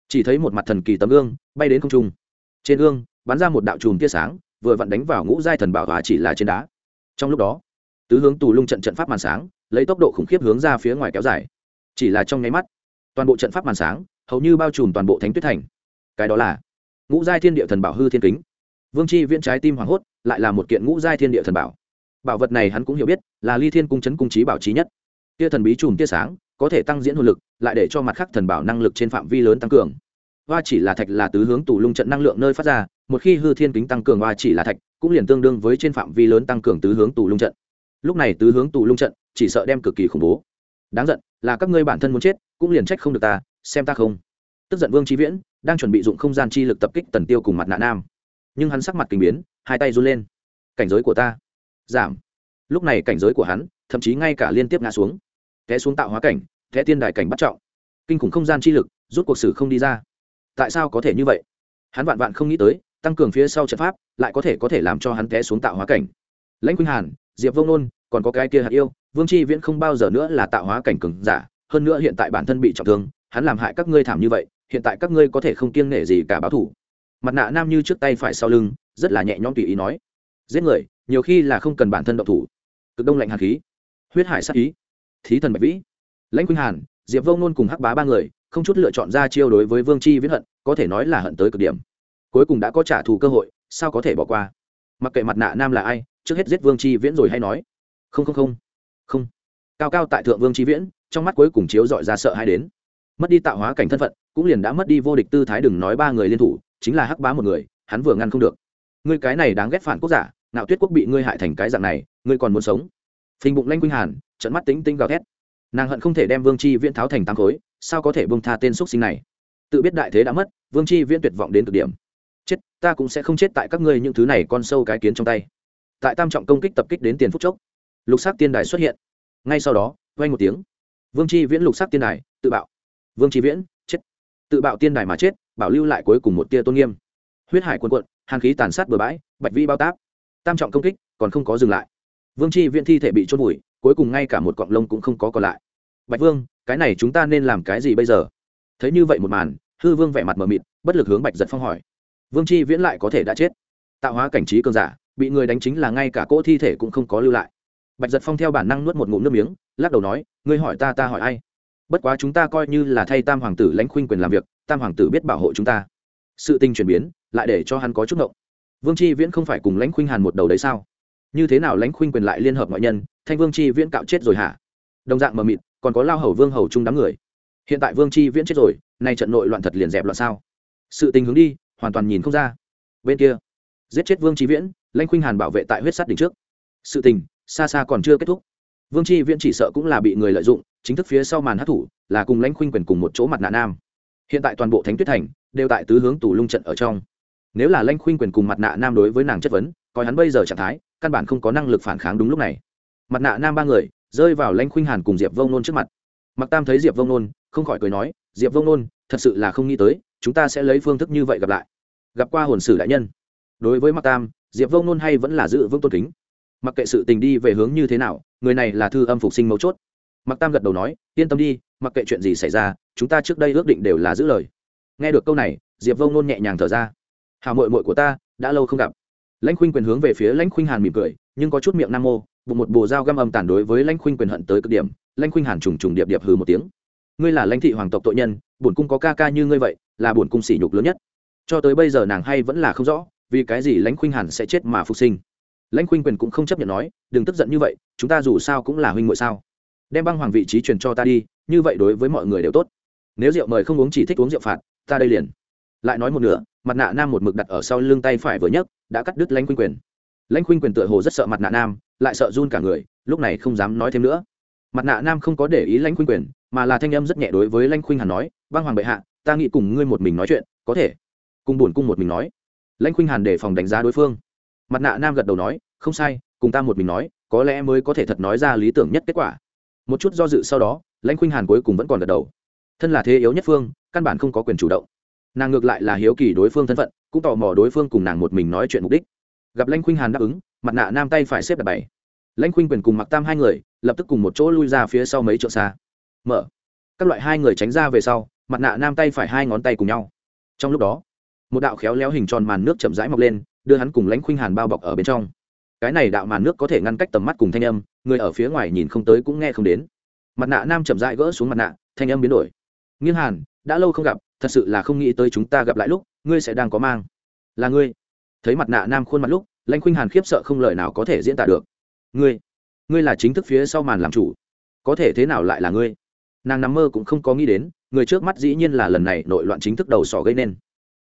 A: Chỉ thấy một mặt thần kỳ tấm gương bay đến không trung. Trên gương bắn ra một đạo chùm tia sáng, vừa vặn đánh vào ngũ giai thần bảo hóa chỉ là trên đá. Trong lúc đó, tứ hướng tù lung trận trận pháp màn sáng, lấy tốc độ khủng khiếp hướng ra phía ngoài kéo dài. Chỉ là trong nháy mắt, toàn bộ trận pháp màn sáng hầu như bao trùm toàn bộ thánh tuyết thành. Cái đó là ngũ giai thiên địa thần bảo hư thiên kính. Vương chi viễn trái tim hoảng hốt, lại là một kiện ngũ giai thiên địa thần bảo. Bảo vật này hắn cũng hiểu biết, là ly thiên cung chấn cung trí bảo trí nhất. Tia thần bí chùm tia sáng có thể tăng diễn hồn lực, lại để cho mặt khác thần bảo năng lực trên phạm vi lớn tăng cường. Hoa chỉ là thạch là tứ hướng tù lung trận năng lượng nơi phát ra, một khi hư thiên kính tăng cường hoa chỉ là thạch, cũng liền tương đương với trên phạm vi lớn tăng cường tứ hướng tù lung trận. Lúc này tứ hướng tù lung trận chỉ sợ đem cực kỳ khủng bố. Đáng giận, là các ngươi bản thân muốn chết, cũng liền trách không được ta, xem ta không. Tức giận vương trí viễn, đang chuẩn bị dụng không gian chi lực tập kích tần tiêu cùng mặt nạ nam. Nhưng hắn sắc mặt kinh biến, hai tay run lên. Cảnh giới của ta giảm. Lúc này cảnh giới của hắn, thậm chí ngay cả liên tiếp ngã xuống té xuống tạo hóa cảnh, té tiên đài cảnh bắt trọng. Kinh khủng không gian chi lực, rút cuộc sử không đi ra. Tại sao có thể như vậy? Hắn vạn vạn không nghĩ tới, tăng cường phía sau trận pháp, lại có thể có thể làm cho hắn té xuống tạo hóa cảnh. Lãnh quynh hàn, diệp vông nôn, còn có cái kia hạt yêu, vương chi viễn không bao giờ nữa là tạo hóa cảnh cường giả, hơn nữa hiện tại bản thân bị trọng thương, hắn làm hại các ngươi thảm như vậy, hiện tại các ngươi có thể không kiêng nể gì cả báo thủ mặt nạ nam như trước tay phải sau lưng, rất là nhẹ nhõm tùy ý nói, giết người, nhiều khi là không cần bản thân động thủ. Cực đông lạnh hàn khí, huyết hải sát ý thí thần bạch vĩ. Lãnh khuynh hàn, diệp vông nôn cùng hắc bá ba người, không chút lựa chọn ra chiêu đối với vương chi viễn hận, có thể nói là hận tới cực điểm. Cuối cùng đã có trả thù cơ hội, sao có thể bỏ qua? Mặc kệ mặt nạ nam là ai, trước hết giết vương chi viễn rồi hay nói. Không không không. Không. Cao cao tại thượng vương chi viễn, trong mắt cuối cùng chiếu dọi ra sợ hai đến. Mất đi tạo hóa cảnh thân phận, cũng liền đã mất đi vô địch tư thái đừng nói ba người liên thủ, chính là hắc bá một người, hắn vừa ngăn không được. Ngươi cái này đáng ghét phản quốc giả nạo tuyết quốc bị ngươi hại thành cái dạng này, ngươi còn muốn sống? Phình bụng lanh quynh hàn trận mắt tính tinh gào thét. Nàng hận không thể đem vương chi viễn tháo thành tám khối, sao có thể bông tha tên x sinh này? Tự biết đại thế đã mất, vương chi viễn tuyệt vọng đến cực điểm. Chết, ta cũng sẽ không chết tại các ngươi những thứ này con sâu cái kiến trong tay. Tại tam trọng công kích tập kích đến tiền phúc chốc, lục sắc tiên đài xuất hiện. Ngay sau đó vay một tiếng. Vương chi viễn lục sắc tiên đài, tự bạo. Vương chi viễn, chết. Tự bạo tiên đài mà chết, bảo lưu lại cuối cùng một tia tôn nghiêm. Huyết hải quần quận hàn khí tàn sát bừa bãi, bạch vi bao táp. Tam trọng công kích, còn không có dừng lại vương chi viễn thi thể bị trôn bụi cuối cùng ngay cả một cọng lông cũng không có còn lại. Bạch vương, cái này chúng ta nên làm cái gì bây giờ? Thấy như vậy một màn, hư vương vẻ mặt mờ mịt, bất lực hướng bạch giật phong hỏi. Vương chi viễn lại có thể đã chết. Tạo hóa cảnh trí cường giả, bị người đánh chính là ngay cả cỗ thi thể cũng không có lưu lại. Bạch giật phong theo bản năng nuốt một ngụm nước miếng, lắc đầu nói, ngươi hỏi ta ta hỏi ai? Bất quá chúng ta coi như là thay tam hoàng tử lãnh khuynh quyền làm việc, tam hoàng tử biết bảo hộ chúng ta. Sự tình chuyển biến, lại để cho hắn có chút ngộng. Vương chi viễn không phải cùng lãnh khuynh hàn một đầu đấy sao? Như thế nào lãnh khuynh quyền lại liên hợp ngoại nhân, thanh vương chi viễn cạo chết rồi hả? Đồng dạng mờ mịt, còn có lao hầu vương hầu chung đám người. Hiện tại vương chi viễn chết rồi, nay trận nội loạn thật liền dẹp loạn sao? Sự tình hướng đi, hoàn toàn nhìn không ra. Bên kia, giết chết vương chi viễn, lãnh khuynh hàn bảo vệ tại huyết sắt đỉnh trước. Sự tình, xa xa còn chưa kết thúc. Vương chi viễn chỉ sợ cũng là bị người lợi dụng, chính thức phía sau màn hát thủ là cùng lãnh khuynh quyền cùng một chỗ mặt nạ nam. Hiện tại toàn bộ thánh tuyết thành, đều tại tứ hướng tù lung trận ở trong. Nếu là lãnh khuynh quyền cùng mặt nạ nam đối với nàng chất vấn, coi hắn bây giờ trạng thái căn bản không có năng lực phản kháng đúng lúc này. Mặt nạ nam ba người rơi vào lãnh khuynh hàn cùng diệp vông nôn trước mặt. Mặc tam thấy diệp vông nôn, không khỏi cười nói, diệp vông nôn, thật sự là không nghĩ tới, chúng ta sẽ lấy phương thức như vậy gặp lại. Gặp qua hồn sử đại nhân. Đối với mặc tam, diệp vông nôn hay vẫn là giữ vững tôn kính. Mặc kệ sự tình đi về hướng như thế nào, người này là thư âm phục sinh mấu chốt. Mặc tam gật đầu nói, yên tâm đi, mặc kệ chuyện gì xảy ra, chúng ta trước đây ước định đều là giữ lời. Nghe được câu này, diệp vông nôn nhẹ nhàng thở ra. Hào mội mội của ta, đã lâu không gặp lãnh khuynh quyền hướng về phía lãnh khuynh hàn mỉm cười, nhưng có chút miệng nam mô, bụng một bồ dao găm âm tàn đối với lãnh khuynh quyền hận tới cực điểm. Lãnh khuynh hàn trùng trùng điệp điệp hừ một tiếng. Ngươi là lãnh thị hoàng tộc tội nhân, bổn cung có ca ca như ngươi vậy, là bổn cung sỉ nhục lớn nhất. Cho tới bây giờ nàng hay vẫn là không rõ, vì cái gì lãnh khuynh hàn sẽ chết mà phục sinh. Lãnh khuynh quyền cũng không chấp nhận nói, đừng tức giận như vậy, chúng ta dù sao cũng là huynh muội sao? Đem băng hoàng vị trí truyền cho ta đi, như vậy đối với mọi người đều tốt. Nếu rượu mời không uống chỉ thích uống rượu phạt, ta đây liền. Lại nói một nửa, mặt nạ nam một mực đặt ở sau lưng tay phải vừa nhấc đã cắt đứt lãnh khuynh quyền. Lãnh khuynh quyền tựa hồ rất sợ mặt nạ nam, lại sợ run cả người, lúc này không dám nói thêm nữa. Mặt nạ nam không có để ý lãnh khuynh quyền, mà là thanh âm rất nhẹ đối với lãnh khuynh hàn nói, băng hoàng bệ hạ, ta nghĩ cùng ngươi một mình nói chuyện, có thể. Cùng buồn cung một mình nói. Lãnh khuynh hàn để phòng đánh giá đối phương. Mặt nạ nam gật đầu nói, không sai, cùng ta một mình nói, có lẽ mới có thể thật nói ra lý tưởng nhất kết quả. Một chút do dự sau đó, lãnh khuynh hàn cuối cùng vẫn còn gật đầu. Thân là thế yếu nhất phương, căn bản không có quyền chủ động. Nàng ngược lại là hiếu kỳ đối phương thân phận cũng tò mò đối phương cùng nàng một mình nói chuyện mục đích. Gặp lãnh khuynh hàn đáp ứng, mặt nạ nam tay phải xếp đặt bảy. Lãnh khuynh quyền cùng mặc tam hai người, lập tức cùng một chỗ lui ra phía sau mấy chỗ xa. Mở. Các loại hai người tránh ra về sau, mặt nạ nam tay phải hai ngón tay cùng nhau. Trong lúc đó, một đạo khéo léo hình tròn màn nước chậm rãi mọc lên, đưa hắn cùng lãnh khuynh hàn bao bọc ở bên trong. Cái này đạo màn nước có thể ngăn cách tầm mắt cùng thanh âm, người ở phía ngoài nhìn không tới cũng nghe không đến. Mặt nạ nam chậm rãi gỡ xuống mặt nạ, thanh âm biến đổi. Nghiêng hàn, đã lâu không gặp, thật sự là không nghĩ tới chúng ta gặp lại lúc ngươi sẽ đang có mang. Là ngươi. Thấy mặt nạ nam khuôn mặt lúc, lãnh khuynh hàn khiếp sợ không lời nào có thể diễn tả được. Ngươi ngươi là chính thức phía sau màn làm chủ. Có thể thế nào lại là ngươi? Nàng nằm mơ cũng không có nghĩ đến, người trước mắt dĩ nhiên là lần này nội loạn chính thức đầu sỏ gây nên.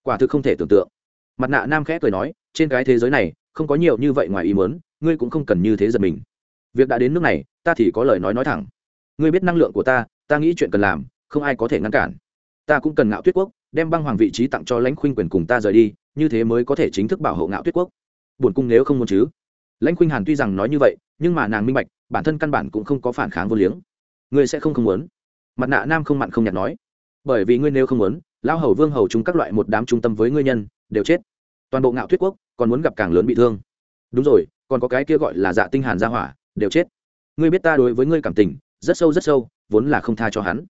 A: Quả thực không thể tưởng tượng. Mặt nạ nam khẽ cười nói, trên cái thế giới này, không có nhiều như vậy ngoài ý mớn ngươi cũng không cần như thế giật mình. Việc đã đến nước này, ta thì có lời nói nói thẳng. Ngươi biết năng lượng của ta ta nghĩ chuyện cần làm, không ai có thể ngăn cản. Ta cũng cần ngạo tuyết quốc đem băng hoàng vị trí tặng cho lãnh khuynh quyền cùng ta rời đi, như thế mới có thể chính thức bảo hộ ngạo tuyết quốc. Buồn cung nếu không muốn chứ. Lãnh khuynh hàn tuy rằng nói như vậy, nhưng mà nàng minh bạch, bản thân căn bản cũng không có phản kháng vô liếng. Ngươi sẽ không không muốn. Mặt nạ nam không mặn không nhạt nói. Bởi vì ngươi nếu không muốn lao hầu vương hầu chúng các loại một đám trung tâm với ngươi nhân, đều chết. Toàn bộ ngạo tuyết quốc, còn muốn gặp càng lớn bị thương. Đúng rồi, còn có cái kia gọi là dạ tinh hàn gia hỏa, đều chết. Ngươi biết ta đối với ngươi cảm tình, rất sâu rất sâu, vốn là không tha cho hắn.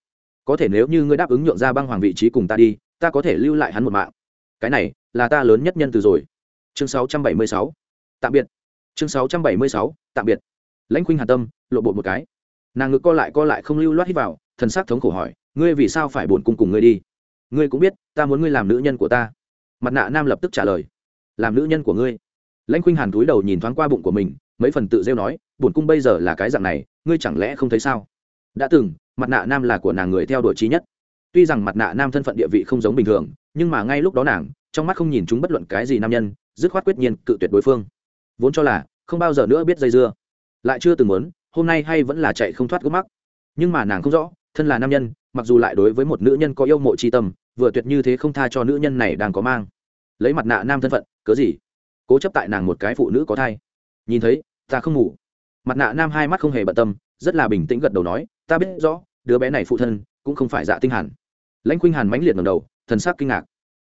A: Có thể nếu như ngươi đáp ứng nhượng ra băng hoàng vị trí cùng ta đi ta có thể lưu lại hắn một mạng. Cái này là ta lớn nhất nhân từ rồi. Chương 676. tạm biệt. Chương 676. tạm biệt. Lãnh khuynh hà tâm, lộ bột một cái. Nàng ngực co lại co lại không lưu loát hít vào, thần sắc thống khổ hỏi, ngươi vì sao phải buồn cung cùng ngươi đi? Ngươi cũng biết, ta muốn ngươi làm nữ nhân của ta. Mặt nạ nam lập tức trả lời, làm nữ nhân của ngươi. Lãnh khuynh hàn túi đầu nhìn thoáng qua bụng của mình, mấy phần tự rêu nói bổn cung bây giờ là cái dạng này, ngươi chẳng lẽ không thấy sao? Đã từng, mặt nạ nam là của nàng người theo đuổi trí nhất tuy rằng mặt nạ nam thân phận địa vị không giống bình thường, nhưng mà ngay lúc đó nàng, trong mắt không nhìn chúng bất luận cái gì nam nhân, dứt khoát quyết nhiên cự tuyệt đối phương. Vốn cho là, không bao giờ nữa biết dây dưa. Lại chưa từng muốn, hôm nay hay vẫn là chạy không thoát gốc mắc. Nhưng mà nàng không rõ, thân là nam nhân, mặc dù lại đối với một nữ nhân có yêu mộ tri tâm, vừa tuyệt như thế không tha cho nữ nhân này đang có mang. Lấy mặt nạ nam thân phận, cớ gì? Cố chấp tại nàng một cái phụ nữ có thai. Nhìn thấy, ta không ngủ. Mặt nạ nam hai mắt không hề bận tâm, rất là bình tĩnh gật đầu nói, ta biết rõ, đứa bé này phụ thân cũng không phải dạ tinh hẳn lãnh khuynh hàn mãnh liệt ngầm đầu, thần sắc kinh ngạc.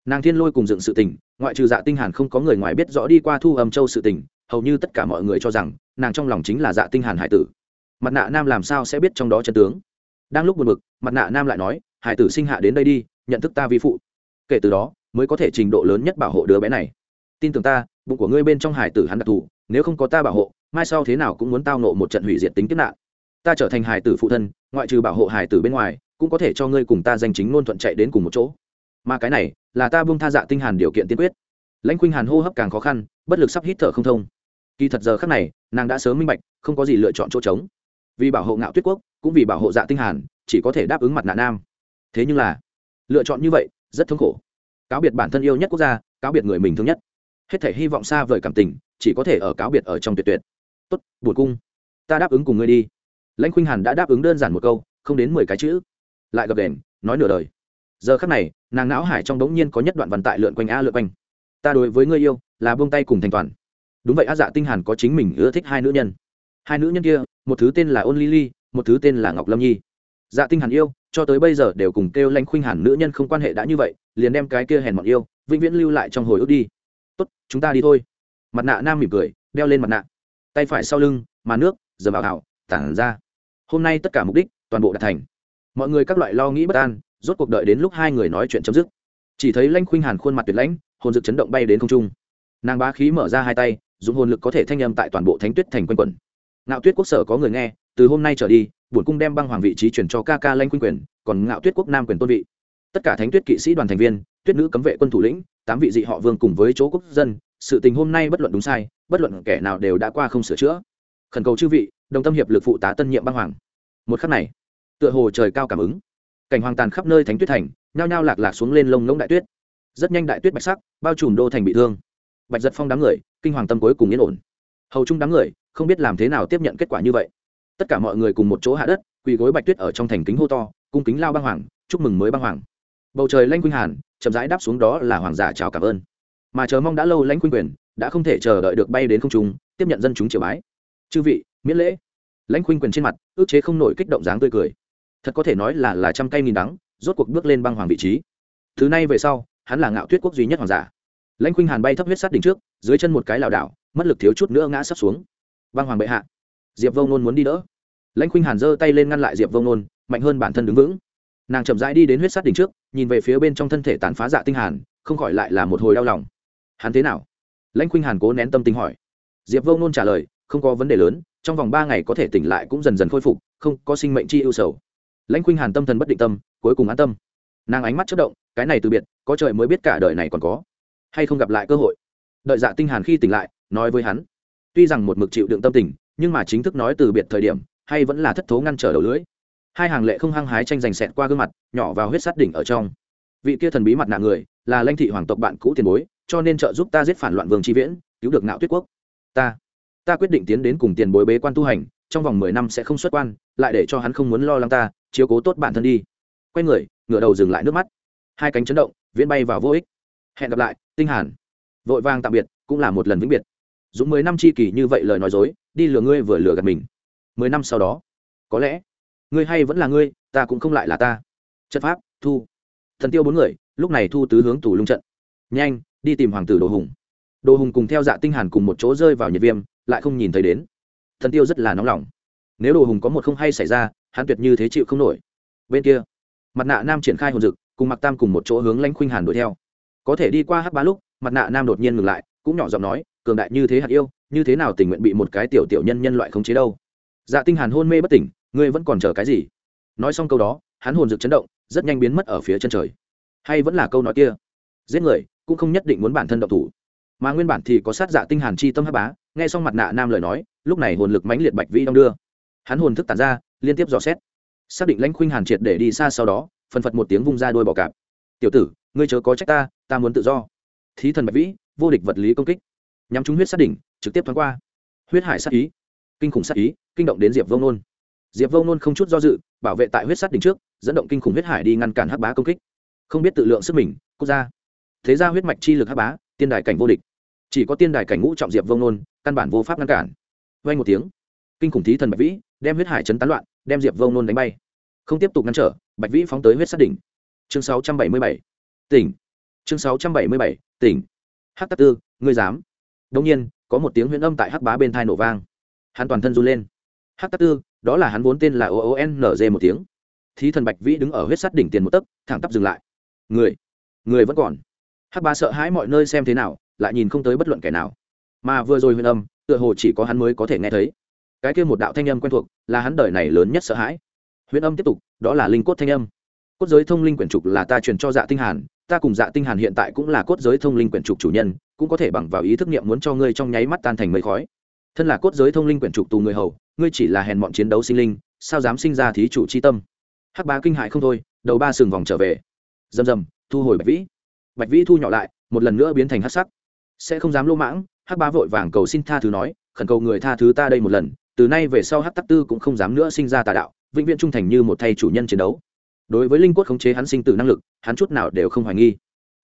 A: Nàng thiên lôi cùng dựng sự tình, ngoại trừ dạ tinh hàn không có người ngoài biết rõ đi qua thu âm châu sự tình, hầu như tất cả mọi người cho rằng, nàng trong lòng chính là dạ tinh hàn hải tử. Mặt nạ nam làm sao sẽ biết trong đó chân tướng? Đang lúc buồn bực, mặt nạ nam lại nói, hải tử sinh hạ đến đây đi, nhận thức ta vi phụ. Kể từ đó, mới có thể trình độ lớn nhất bảo hộ đứa bé này. Tin tưởng ta, bụng của ngươi bên trong hải tử hắn đặc thù, nếu không có ta bảo hộ, mai sau thế nào cũng muốn tao nộ một trận hủy diệt tính kiếp nạn. Ta trở thành hải tử phụ thân, ngoại trừ bảo hộ hải tử bên ngoài cũng có thể cho ngươi cùng ta danh chính ngôn thuận chạy đến cùng một chỗ. Mà cái này, là ta buông tha dạ tinh hàn điều kiện tiên quyết. Lãnh khuynh hàn hô hấp càng khó khăn, bất lực sắp hít thở không thông. Kỳ thật giờ khắc này, nàng đã sớm minh bạch, không có gì lựa chọn chỗ trống. Vì bảo hộ ngạo tuyết quốc, cũng vì bảo hộ dạ tinh hàn, chỉ có thể đáp ứng mặt nạ nam. Thế nhưng là, lựa chọn như vậy, rất thống khổ. Cáo biệt bản thân yêu nhất quốc gia, cáo biệt người mình thương nhất. Hết thể hy vọng xa vời cảm tình, chỉ có thể ở cáo biệt ở trong tuyệt tuyệt. Tốt, buồn cung. Ta đáp ứng cùng ngươi đi. Lãnh khuynh hàn đã đáp ứng đơn giản một câu, không đến mười cái chữ lại gặp đèn nói nửa đời. Giờ khắc này, nàng não hải trong đống nhiên có nhất đoạn văn tại lượn quanh a lượn quanh. Ta đối với người yêu, là buông tay cùng thành toàn. Đúng vậy a dạ tinh hàn có chính mình ưa thích hai nữ nhân. Hai nữ nhân kia, một thứ tên là ôn lily một thứ tên là ngọc lâm nhi. Dạ tinh hàn yêu, cho tới bây giờ đều cùng kêu lanh khuynh hàn nữ nhân không quan hệ đã như vậy, liền đem cái kia hèn mọn yêu, vĩnh viễn lưu lại trong hồi ức đi. Tốt, chúng ta đi thôi. Mặt nạ nam mỉm cười, đeo lên mặt nạ. Tay phải sau lưng, mà nước, giờ bảo hảo tản ra. Hôm nay tất cả mục đích, toàn bộ đạt thành mọi người các loại lo nghĩ bất an, rốt cuộc đợi đến lúc hai người nói chuyện chấm dứt. Chỉ thấy lanh khuynh hàn khuôn mặt tuyệt lãnh, hồn dực chấn động bay đến không trung. Nàng bá khí mở ra hai tay, dùng hồn lực có thể thanh âm tại toàn bộ thánh tuyết thành quanh quẩn. Ngạo tuyết quốc sở có người nghe, từ hôm nay trở đi, bổn cung đem băng hoàng vị trí chuyển cho ca ca lanh khuynh quyền, còn ngạo tuyết quốc nam quyền tôn vị. Tất cả thánh tuyết kỵ sĩ đoàn thành viên, tuyết nữ cấm vệ quân thủ lĩnh, tám vị dị họ vương cùng với chỗ quốc dân, sự tình hôm nay bất luận đúng sai, bất luận kẻ nào đều đã qua không sửa chữa. Khẩn cầu chư vị, đồng tâm hiệp lực phụ tá tân nhiệm băng hoàng. Một khắc này tựa hồ trời cao cảm ứng. Cảnh hoàng tàn khắp nơi thánh tuyết thành, nhao nhao lạc lạc xuống lên lông ngỗng đại tuyết. Rất nhanh đại tuyết bạch sắc, bao trùm đô thành bị thương. Bạch giật phong đám người, kinh hoàng tâm cuối cùng yên ổn. Hầu chung đám người, không biết làm thế nào tiếp nhận kết quả như vậy. Tất cả mọi người cùng một chỗ hạ đất, quỳ gối bạch tuyết ở trong thành kính hô to, cung kính lao băng hoàng, chúc mừng mới băng hoàng. Bầu trời lanh quynh hàn, chậm rãi đáp xuống đó là hoàng giả chào cảm ơn. Mà chờ mong đã lâu lãnh quynh quyền, đã không thể chờ đợi được bay đến không trung, tiếp nhận dân chúng triều bái. Chư vị, miễn lễ. Lãnh quynh quyền trên mặt, ước chế không nổi kích động dáng tươi cười thật có thể nói là là trăm cây nghìn đắng, rốt cuộc bước lên băng hoàng vị trí. Thứ này về sau, hắn là ngạo tuyết quốc duy nhất hoàng giả. Lãnh quynh hàn bay thấp huyết sát đỉnh trước, dưới chân một cái lảo đảo, mất lực thiếu chút nữa ngã sắp xuống. Băng hoàng bệ hạ, diệp vông nôn muốn đi đỡ. Lãnh quynh hàn giơ tay lên ngăn lại diệp vông nôn, mạnh hơn bản thân đứng vững. Nàng chậm rãi đi đến huyết sát đỉnh trước, nhìn về phía bên trong thân thể tàn phá dạ tinh hàn, không khỏi lại là một hồi đau lòng. Hắn thế nào? Lãnh quynh hàn cố nén tâm tình hỏi. Diệp vông nôn trả lời, không có vấn đề lớn, trong vòng ba ngày có thể tỉnh lại cũng dần dần khôi phục, không có sinh mệnh chi ưu sầu lãnh khuynh hàn tâm thần bất định tâm, cuối cùng an tâm. Nàng ánh mắt chất động, cái này từ biệt, có trời mới biết cả đời này còn có. Hay không gặp lại cơ hội. Đợi dạ tinh hàn khi tỉnh lại, nói với hắn. Tuy rằng một mực chịu đựng tâm tình, nhưng mà chính thức nói từ biệt thời điểm, hay vẫn là thất thố ngăn trở đầu lưỡi. Hai hàng lệ không hăng hái tranh giành xẹt qua gương mặt, nhỏ vào huyết sát đỉnh ở trong. Vị kia thần bí mặt nạ người, là lãnh thị hoàng tộc bạn cũ tiền bối, cho nên trợ giúp ta giết phản loạn vương tri viễn, cứu được nạo tuyết quốc. Ta ta quyết định tiến đến cùng tiền bối bế quan tu hành, trong vòng mười năm sẽ không xuất quan, lại để cho hắn không muốn lo lắng ta chiếu cố tốt bản thân đi. Quay người, ngửa đầu dừng lại nước mắt. Hai cánh chấn động, viễn bay vào vô ích. Hẹn gặp lại, tinh hàn. Vội vàng tạm biệt, cũng là một lần vĩnh biệt. Dũng mười năm chi kỳ như vậy lời nói dối, đi lừa ngươi vừa lừa gạt mình. Mười năm sau đó, có lẽ, ngươi hay vẫn là ngươi, ta cũng không lại là ta. Chất pháp, thu. Thần tiêu bốn người, lúc này thu tứ hướng tù lung trận. Nhanh, đi tìm hoàng tử đồ hùng. Đồ hùng cùng theo dạ tinh hàn cùng một chỗ rơi vào nhiệt viêm, lại không nhìn thấy đến. Thần tiêu rất là nóng lòng nếu đồ hùng có một không hay xảy ra, hắn tuyệt như thế chịu không nổi. Bên kia, mặt nạ nam triển khai hồn dực, cùng mặc tam cùng một chỗ hướng lãnh khuynh hàn đuổi theo. Có thể đi qua hắc bá lúc, mặt nạ nam đột nhiên ngừng lại, cũng nhỏ giọng nói, cường đại như thế hạt yêu, như thế nào tình nguyện bị một cái tiểu tiểu nhân nhân loại khống chế đâu? Dạ tinh hàn hôn mê bất tỉnh, ngươi vẫn còn chờ cái gì? Nói xong câu đó, hắn hồn dực chấn động, rất nhanh biến mất ở phía chân trời. Hay vẫn là câu nói kia, giết người, cũng không nhất định muốn bản thân độc thủ. Mà nguyên bản thì có sát dạ tinh hàn chi tâm hắc bá, nghe xong mặt nạ nam lời nói, lúc này hồn lực mãnh liệt bạch vĩ đong đưa hắn hồn thức tản ra, liên tiếp dò xét. Xác định lãnh khuynh hàn triệt để đi xa sau đó, phần phật một tiếng vung ra đôi bò cạp. Tiểu tử, ngươi chớ có trách ta ta muốn tự do. Thí thần bạch vĩ, vô địch vật lý công kích. Nhắm trúng huyết sát đỉnh, trực tiếp thoáng qua. Huyết hải sát ý, kinh khủng sát ý, kinh động đến diệp vông nôn. Diệp vông nôn không chút do dự, bảo vệ tại huyết sát đỉnh trước, dẫn động kinh khủng huyết hải đi ngăn cản hắc bá công kích. Không biết tự lượng sức mình quốc gia thế ra huyết mạch chi lực hắc bá, tiên đài cảnh vô địch. Chỉ có tiên đài cảnh ngũ trọng diệp vông nôn, căn bản vô pháp ngăn cản. Vay một tiếng, kinh khủng thí thần bạch vĩ đem huyết hải chấn tán loạn, đem diệp vông nôn đánh bay. Không tiếp tục ngăn trở, bạch vĩ phóng tới huyết sát đỉnh. Chương 677. tỉnh. Chương 677. tỉnh. Hắc tắc tư, ngươi dám? Đông nhiên, có một tiếng huyễn âm tại hắc bá bên thai nổ vang. Hắn toàn thân run lên. Hắc tắc tư, đó là hắn vốn tên là o một tiếng. Thí thần bạch vĩ đứng ở huyết sát đỉnh tiền một tấc, thẳng tắp dừng lại. Người người vẫn còn. Hắc bá sợ hãi mọi nơi xem thế nào, lại nhìn không tới bất luận kẻ nào. Mà vừa rồi huyền âm, tựa hồ chỉ có hắn mới có thể nghe thấy cái kia một đạo thanh âm quen thuộc, là hắn đời này lớn nhất sợ hãi. Huyền âm tiếp tục, đó là linh cốt thanh âm. Cốt giới thông linh quyển trục là ta truyền cho dạ tinh hàn, ta cùng dạ tinh hàn hiện tại cũng là cốt giới thông linh quyển trục chủ nhân, cũng có thể bằng vào ý thức niệm muốn cho ngươi trong nháy mắt tan thành mây khói. Thân là cốt giới thông linh quyển trục tù người hầu, ngươi chỉ là hèn mọn chiến đấu sinh linh, sao dám sinh ra thí chủ chi tâm? Hắc bá kinh hại không thôi, đầu ba sừng vòng trở về. Dầm dầm thu hồi bạch vĩ. Bạch vĩ thu nhỏ lại, một lần nữa biến thành hắc sắc. Sẽ không dám lô mãng, hắc bá vội vàng cầu xin tha thứ nói, khẩn cầu người tha thứ ta đây một lần từ nay về sau hắc tắc tư cũng không dám nữa sinh ra tà đạo, vĩnh viễn trung thành như một thay chủ nhân chiến đấu. Đối với linh quất khống chế hắn sinh tử năng lực, hắn chút nào đều không hoài nghi.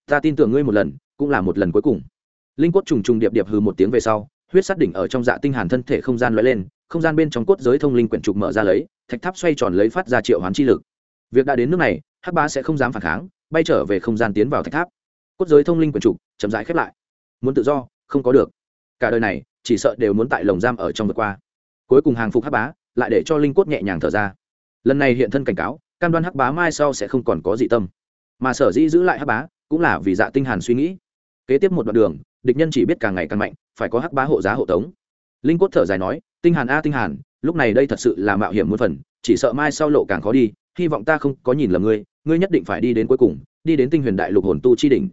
A: Ta tin tưởng ngươi một lần, cũng là một lần cuối cùng. Linh quất trùng trùng điệp điệp hư một tiếng về sau, huyết sát đỉnh ở trong dạ tinh hàn thân thể không gian lóe lên, không gian bên trong cốt giới thông linh quyển trục mở ra lấy, thạch tháp xoay tròn lấy phát ra triệu hoán chi lực. Việc đã đến nước này, hắc ba sẽ không dám phản kháng, bay trở về không gian tiến vào thạch tháp. Cốt giới thông linh quyển trục chậm rãi khép lại. Muốn tự do, không có được. Cả đời này, chỉ sợ đều muốn tại lồng giam ở trong vượt qua cuối cùng hàng phục hắc bá, lại để cho linh cốt nhẹ nhàng thở ra. Lần này hiện thân cảnh cáo, cam đoan hắc bá mai sau sẽ không còn có dị tâm. Mà sở dĩ giữ lại hắc bá, cũng là vì dạ tinh hàn suy nghĩ. Kế tiếp một đoạn đường, địch nhân chỉ biết càng ngày càng mạnh, phải có hắc bá hộ giá hộ tống. Linh cốt thở dài nói, tinh hàn a tinh hàn, lúc này đây thật sự là mạo hiểm muôn phần, chỉ sợ mai sau lộ càng khó đi, hy vọng ta không có nhìn lầm ngươi ngươi nhất định phải đi đến cuối cùng, đi đến tinh huyền đại lục hồn tu chi đỉnh.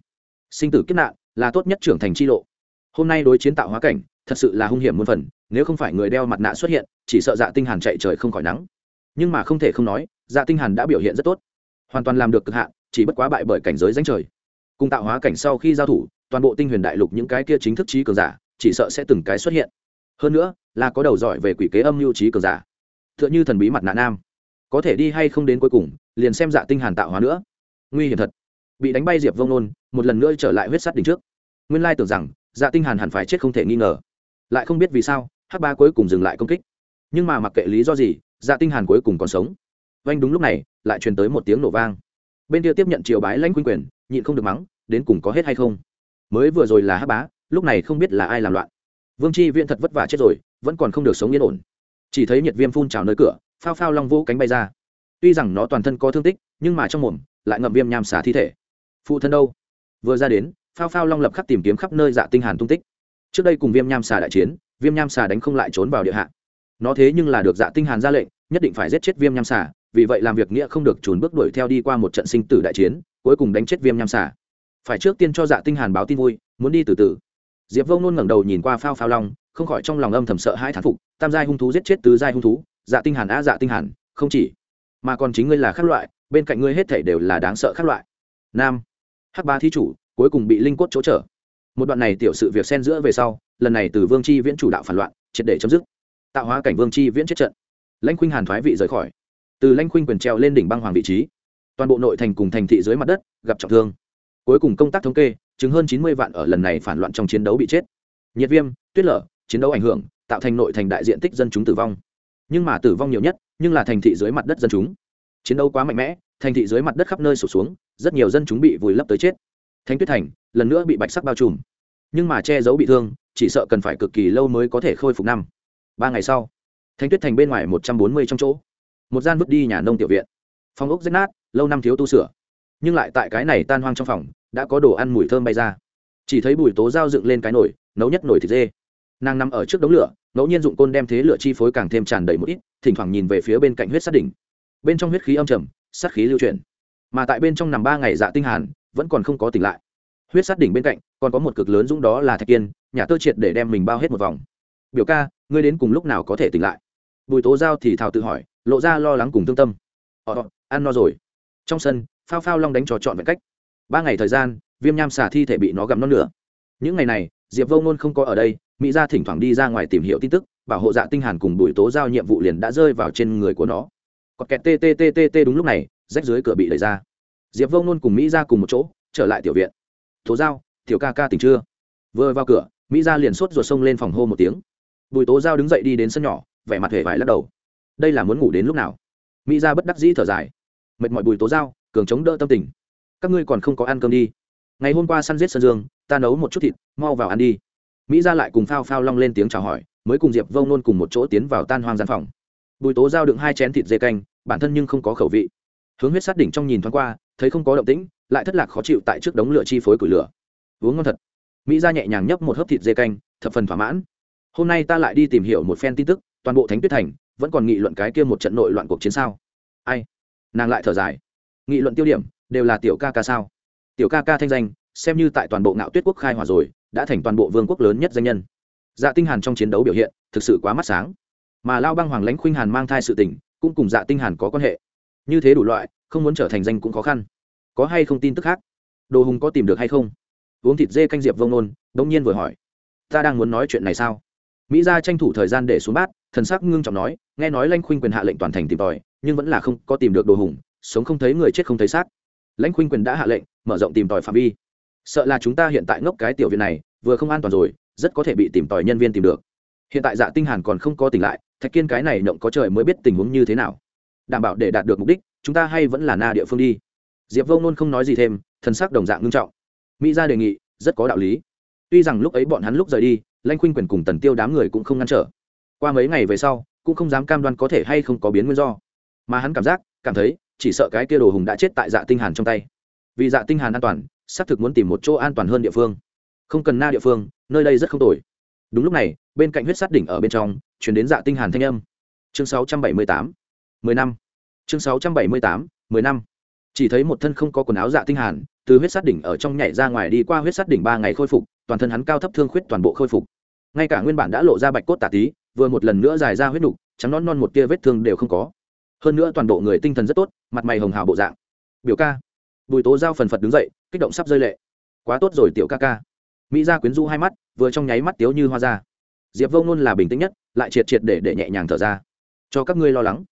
A: Sinh tử kiếp nạn là tốt nhất trưởng thành chi lộ. Hôm nay đối chiến tạo hóa cảnh thật sự là hung hiểm muôn phần, nếu không phải người đeo mặt nạ xuất hiện, chỉ sợ dạ tinh hàn chạy trời không khỏi nắng. Nhưng mà không thể không nói dạ tinh hàn đã biểu hiện rất tốt. Hoàn toàn làm được cực hạn, chỉ bất quá bại bởi cảnh giới danh trời. Cùng tạo hóa cảnh sau khi giao thủ, toàn bộ tinh huyền đại lục những cái kia chính thức trí cường giả, chỉ sợ sẽ từng cái xuất hiện. Hơn nữa, là có đầu giỏi về quỷ kế âm lưu trí cường giả. Tựa như thần bí mặt nạ nam. Có thể đi hay không đến cuối cùng, liền xem dạ tinh hàn tạo hóa nữa. Nguy hiểm thật. Bị đánh bay diệp vông nôn, một lần nữa trở lại huyết sắt đỉnh trước. Nguyên lai tưởng rằng dạ tinh hàn hẳn phải chết không thể nghi ngờ lại không biết vì sao, hắc ba cuối cùng dừng lại công kích. Nhưng mà mặc kệ lý do gì dạ tinh hàn cuối cùng còn sống. Vanh đúng lúc này, lại truyền tới một tiếng nổ vang. Bên kia tiếp nhận triều bái lãnh quyên quyền, nhịn không được mắng, đến cùng có hết hay không? Mới vừa rồi là hắc bá, lúc này không biết là ai làm loạn. Vương chi viện thật vất vả chết rồi, vẫn còn không được sống yên ổn. Chỉ thấy nhiệt viêm phun trào nơi cửa, phao phao long vũ cánh bay ra. Tuy rằng nó toàn thân có thương tích, nhưng mà trong mồm, lại ngậm viêm nham xả thi thể. Phụ thân đâu? Vừa ra đến, phao phao long lập khắc tìm kiếm khắp nơi dạ tinh hàn tung tích trước đây cùng viêm nham xà đại chiến, viêm nham xà đánh không lại trốn vào địa hạ. Nó thế nhưng là được dạ tinh hàn ra lệnh, nhất định phải giết chết viêm nham xà, vì vậy làm việc nghĩa không được trốn bước đuổi theo đi qua một trận sinh tử đại chiến, cuối cùng đánh chết viêm nham xà. Phải trước tiên cho dạ tinh hàn báo tin vui, muốn đi từ từ. Diệp vô nôn ngẩng đầu nhìn qua phao phao long, không khỏi trong lòng âm thầm sợ hãi thán phục, tam giai hung thú giết chết tứ giai hung thú dạ tinh hàn á dạ tinh hàn, không chỉ. Mà còn chính ngươi là khác loại, bên cạnh ngươi hết thảy đều là đáng sợ khác loại. Nam. Hắc ba thí chủ, cuối cùng bị linh cốt chỗ trở một đoạn này tiểu sự việc xen giữa về sau, lần này từ vương chi viễn chủ đạo phản loạn, triệt để chấm dứt. Tạo hóa cảnh vương chi viễn chết trận. Lãnh khuynh hàn thoái vị rời khỏi. Từ lãnh khuynh quyền treo lên đỉnh băng hoàng vị trí, toàn bộ nội thành cùng thành thị dưới mặt đất, gặp trọng thương. Cuối cùng công tác thống kê chứng hơn chín mươi vạn ở lần này phản loạn trong chiến đấu bị chết. Nhiệt viêm, tuyết lở, chiến đấu ảnh hưởng, tạo thành nội thành đại diện tích dân chúng tử vong. Nhưng mà tử vong nhiều nhất, nhưng là thành thị dưới mặt đất dân chúng. Chiến đấu quá mạnh mẽ, thành thị dưới mặt đất khắp nơi sụp xuống, rất nhiều dân chúng bị vùi lấp tới chết thánh tuyết thành, lần nữa bị bạch sắc bao trùm. Nhưng mà che giấu bị thương, chỉ sợ cần phải cực kỳ lâu mới có thể khôi phục năm. Ba ngày sau, thánh tuyết thành bên ngoài một trăm bốn mươi trong chỗ. Một gian vứt đi nhà nông tiểu viện. Phòng ốc rách nát, lâu năm thiếu tu sửa. Nhưng lại tại cái này tan hoang trong phòng, đã có đồ ăn mùi thơm bay ra. Chỉ thấy bùi tố dao dựng lên cái nồi, nấu nhất nồi thịt dê. Nàng nằm ở trước đống lửa, ngẫu nhiên dụng côn đem thế lửa chi phối càng thêm tràn đầy một ít, thỉnh thoảng nhìn về phía bên cạnh huyết sát đỉnh. Bên trong huyết khí âm trầm, sát khí lưu chuyển. Mà tại bên trong nằm ba ngày dạ tinh hàn vẫn còn không có tỉnh lại. Huyết sát đỉnh bên cạnh, còn có một cực lớn dũng đó là thạch kiên, nhà tơ triệt để đem mình bao hết một vòng. Biểu ca, ngươi đến cùng lúc nào có thể tỉnh lại? Bùi tố giao thì thào tự hỏi, lộ ra lo lắng cùng thương tâm. Ờ, ờ ăn no rồi. Trong sân, phao phao long đánh trò trọn vẹn cách. Ba ngày thời gian, viêm nham xả thi thể bị nó gặm non nữa những ngày này, diệp vô ngôn không có ở đây, mỹ ra thỉnh thoảng đi ra ngoài tìm hiểu tin tức, bảo hộ dạ tinh hàn cùng bùi tố giao nhiệm vụ liền đã rơi vào trên người của nó. Còn kẹt tttt đúng lúc này, rách dưới cửa bị đẩy ra diệp vô ngôn cùng mỹ ra cùng một chỗ, trở lại tiểu viện. Tố giao, tiểu ca ca tỉnh chưa? Vừa vào cửa, mỹ ra liền sốt ruột sông lên phòng hô một tiếng. Bùi tố giao đứng dậy đi đến sân nhỏ, vẻ mặt hề vải lắc đầu. Đây là muốn ngủ đến lúc nào? Mỹ ra bất đắc dĩ thở dài. Mệt mỏi bùi tố giao, cường chống đỡ tâm tình. Các ngươi còn không có ăn cơm đi. Ngày hôm qua săn giết sân dương, ta nấu một chút thịt, mau vào ăn đi. Mỹ ra lại cùng phao phao long lên tiếng chào hỏi, mới cùng diệp vông nôn cùng một chỗ tiến vào tan hoang gian phòng. Bùi tố giao đựng hai chén thịt dê canh, bản thân nhưng không có khẩu vị. Hướng huyết sát đỉnh trong nhìn thoáng qua thấy không có động tĩnh, lại thất lạc khó chịu tại trước đống lửa chi phối củi lửa. Uống ngon thật. Mỹ ra nhẹ nhàng nhấp một hớp thịt dê canh, thập phần thỏa mãn. Hôm nay ta lại đi tìm hiểu một phen tin tức, toàn bộ thánh tuyết thành vẫn còn nghị luận cái kia một trận nội loạn cuộc chiến sao. Ai? Nàng lại thở dài. Nghị luận tiêu điểm, đều là tiểu ca ca sao? Tiểu ca ca thanh danh, xem như tại toàn bộ ngạo tuyết quốc khai hỏa rồi, đã thành toàn bộ vương quốc lớn nhất danh nhân. Dạ tinh hàn trong chiến đấu biểu hiện, thực sự quá mắt sáng. Mà lao băng hoàng lãnh khuynh hàn mang thai sự tình, cũng cùng dạ tinh hàn có quan hệ. Như thế đủ loại không muốn trở thành danh cũng khó khăn. Có hay không tin tức khác? Đồ hùng có tìm được hay không? Uống thịt dê canh diệp vông nôn đông nhiên vừa hỏi. Ta đang muốn nói chuyện này sao? Mỹ gia tranh thủ thời gian để xuống bát, thần sắc ngưng trọng nói, nghe nói lãnh khuynh quyền hạ lệnh toàn thành tìm tòi, nhưng vẫn là không có tìm được đồ hùng, sống không thấy người chết không thấy xác. Lãnh khuynh quyền đã hạ lệnh, mở rộng tìm tòi phạm vi. Sợ là chúng ta hiện tại ngốc cái tiểu viện này, vừa không an toàn rồi, rất có thể bị tìm tòi nhân viên tìm được. Hiện tại dạ tinh hàn còn không có tỉnh lại, thạch kiên cái này nhộng có trời mới biết tình huống như thế nào đảm bảo để đạt được mục đích, chúng ta hay vẫn là na địa phương đi. Diệp vô nôn không nói gì thêm, thần sắc đồng dạng ngưng trọng. Mỹ gia đề nghị, rất có đạo lý. Tuy rằng lúc ấy bọn hắn lúc rời đi lanh khuynh quyền cùng tần tiêu đám người cũng không ngăn trở. Qua mấy ngày về sau, cũng không dám cam đoan có thể hay không có biến nguyên do. Mà hắn cảm giác, cảm thấy, chỉ sợ cái kia đồ hùng đã chết tại dạ tinh hàn trong tay. Vì dạ tinh hàn an toàn, xác thực muốn tìm một chỗ an toàn hơn địa phương. Không cần na địa phương, nơi đây rất không tồi. Đúng lúc này, bên cạnh huyết sát đỉnh ở bên trong chuyển đến dạ tinh hàn thanh âm. Chương 678 10 năm. Chương 678 10 năm. Chỉ thấy một thân không có quần áo dạ tinh hàn, từ huyết sát đỉnh ở trong nhảy ra ngoài đi qua huyết sát đỉnh ba ngày khôi phục, toàn thân hắn cao thấp thương khuyết toàn bộ khôi phục. Ngay cả nguyên bản đã lộ ra bạch cốt tả tí vừa một lần nữa dài ra huyết nục, trắng non non một tia vết thương đều không có. Hơn nữa toàn bộ người tinh thần rất tốt, mặt mày hồng hào bộ dạng. Biểu ca. Bùi tố giao phần phật đứng dậy, kích động sắp rơi lệ. Quá tốt rồi tiểu ca ca. Mỹ gia quyến du hai mắt, vừa trong nháy mắt tiếu như hoa ra. Diệp vô ngôn là bình tĩnh nhất, lại triệt triệt để để nhẹ nhàng thở ra. Cho các ngươi lo lắng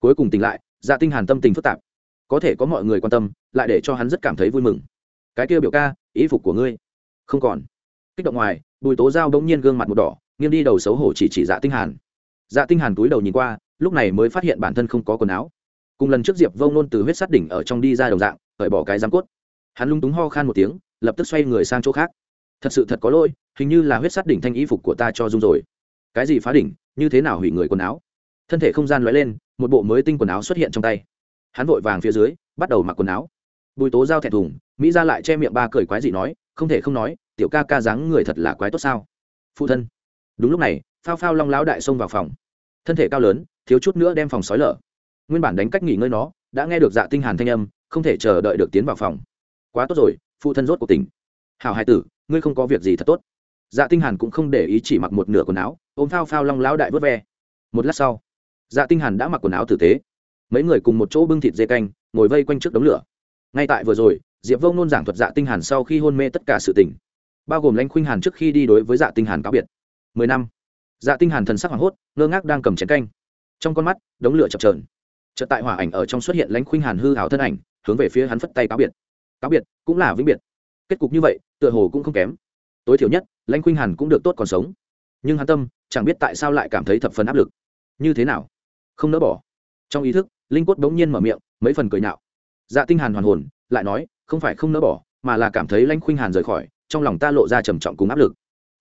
A: cuối cùng tỉnh lại dạ tinh hàn tâm tình phức tạp. Có thể có mọi người quan tâm, lại để cho hắn rất cảm thấy vui mừng. Cái kia biểu ca, ý phục của ngươi. Không còn. Kích động ngoài, bùi tố giao bỗng nhiên gương mặt một đỏ, nghiêng đi đầu xấu hổ chỉ chỉ dạ tinh hàn. Dạ tinh hàn túi đầu nhìn qua, lúc này mới phát hiện bản thân không có quần áo. Cùng lần trước diệp vông nôn từ huyết sát đỉnh ở trong đi ra đồng dạng, cởi bỏ cái giám cốt. Hắn lung túng ho khan một tiếng, lập tức xoay người sang chỗ khác. Thật sự thật có lỗi, hình như là huyết sát đỉnh thanh y phục của ta cho dung rồi. Cái gì phá đỉnh, như thế nào hủy người quần áo? Thân thể không gian lóe lên một bộ mới tinh quần áo xuất hiện trong tay. Hắn vội vàng phía dưới, bắt đầu mặc quần áo. Bùi tố giao thẹn thùng, mỹ ra lại che miệng ba cười quái dị nói, không thể không nói, tiểu ca ca dáng người thật là quái tốt sao? Phụ thân. Đúng lúc này, phao phao long lão đại xông vào phòng. Thân thể cao lớn, thiếu chút nữa đem phòng sói lở. Nguyên bản đánh cách nghỉ ngơi nó, đã nghe được dạ tinh hàn thanh âm, không thể chờ đợi được tiến vào phòng. Quá tốt rồi, phụ thân rốt cuộc tỉnh. Hảo hai tử, ngươi không có việc gì thật tốt. Dạ tinh hàn cũng không để ý chỉ mặc một nửa quần áo, ôm phao phao long lão đại vớt ve. Một lát sau dạ tinh hàn đã mặc quần áo tử tế. Mấy người cùng một chỗ bưng thịt dê canh, ngồi vây quanh trước đống lửa. Ngay tại vừa rồi, diệp vông nôn giảng thuật dạ tinh hàn sau khi hôn mê tất cả sự tình. Bao gồm lãnh khuynh hàn trước khi đi đối với dạ tinh hàn cáo biệt. Mười năm. Dạ tinh hàn thần sắc hoảng hốt, ngơ ngác đang cầm chén canh. Trong con mắt, đống lửa chập chờn. Chợt tại hỏa ảnh ở trong xuất hiện lãnh khuynh hàn hư hảo thân ảnh, hướng về phía hắn phất tay cáo biệt. Cáo biệt, cũng là vĩnh biệt. Kết cục như vậy, tựa hồ cũng không kém. Tối thiểu nhất, lãnh khuynh hàn cũng được tốt còn sống. Nhưng hắn tâm, chẳng biết tại sao lại cảm thấy thập phần áp lực. Như thế nào? Không nỡ bỏ. Trong ý thức, linh quất bỗng nhiên mở miệng, mấy phần cười nhạo. Dạ tinh hàn hoàn hồn, lại nói, không phải không nỡ bỏ, mà là cảm thấy lãnh khuynh hàn rời khỏi, trong lòng ta lộ ra trầm trọng cùng áp lực.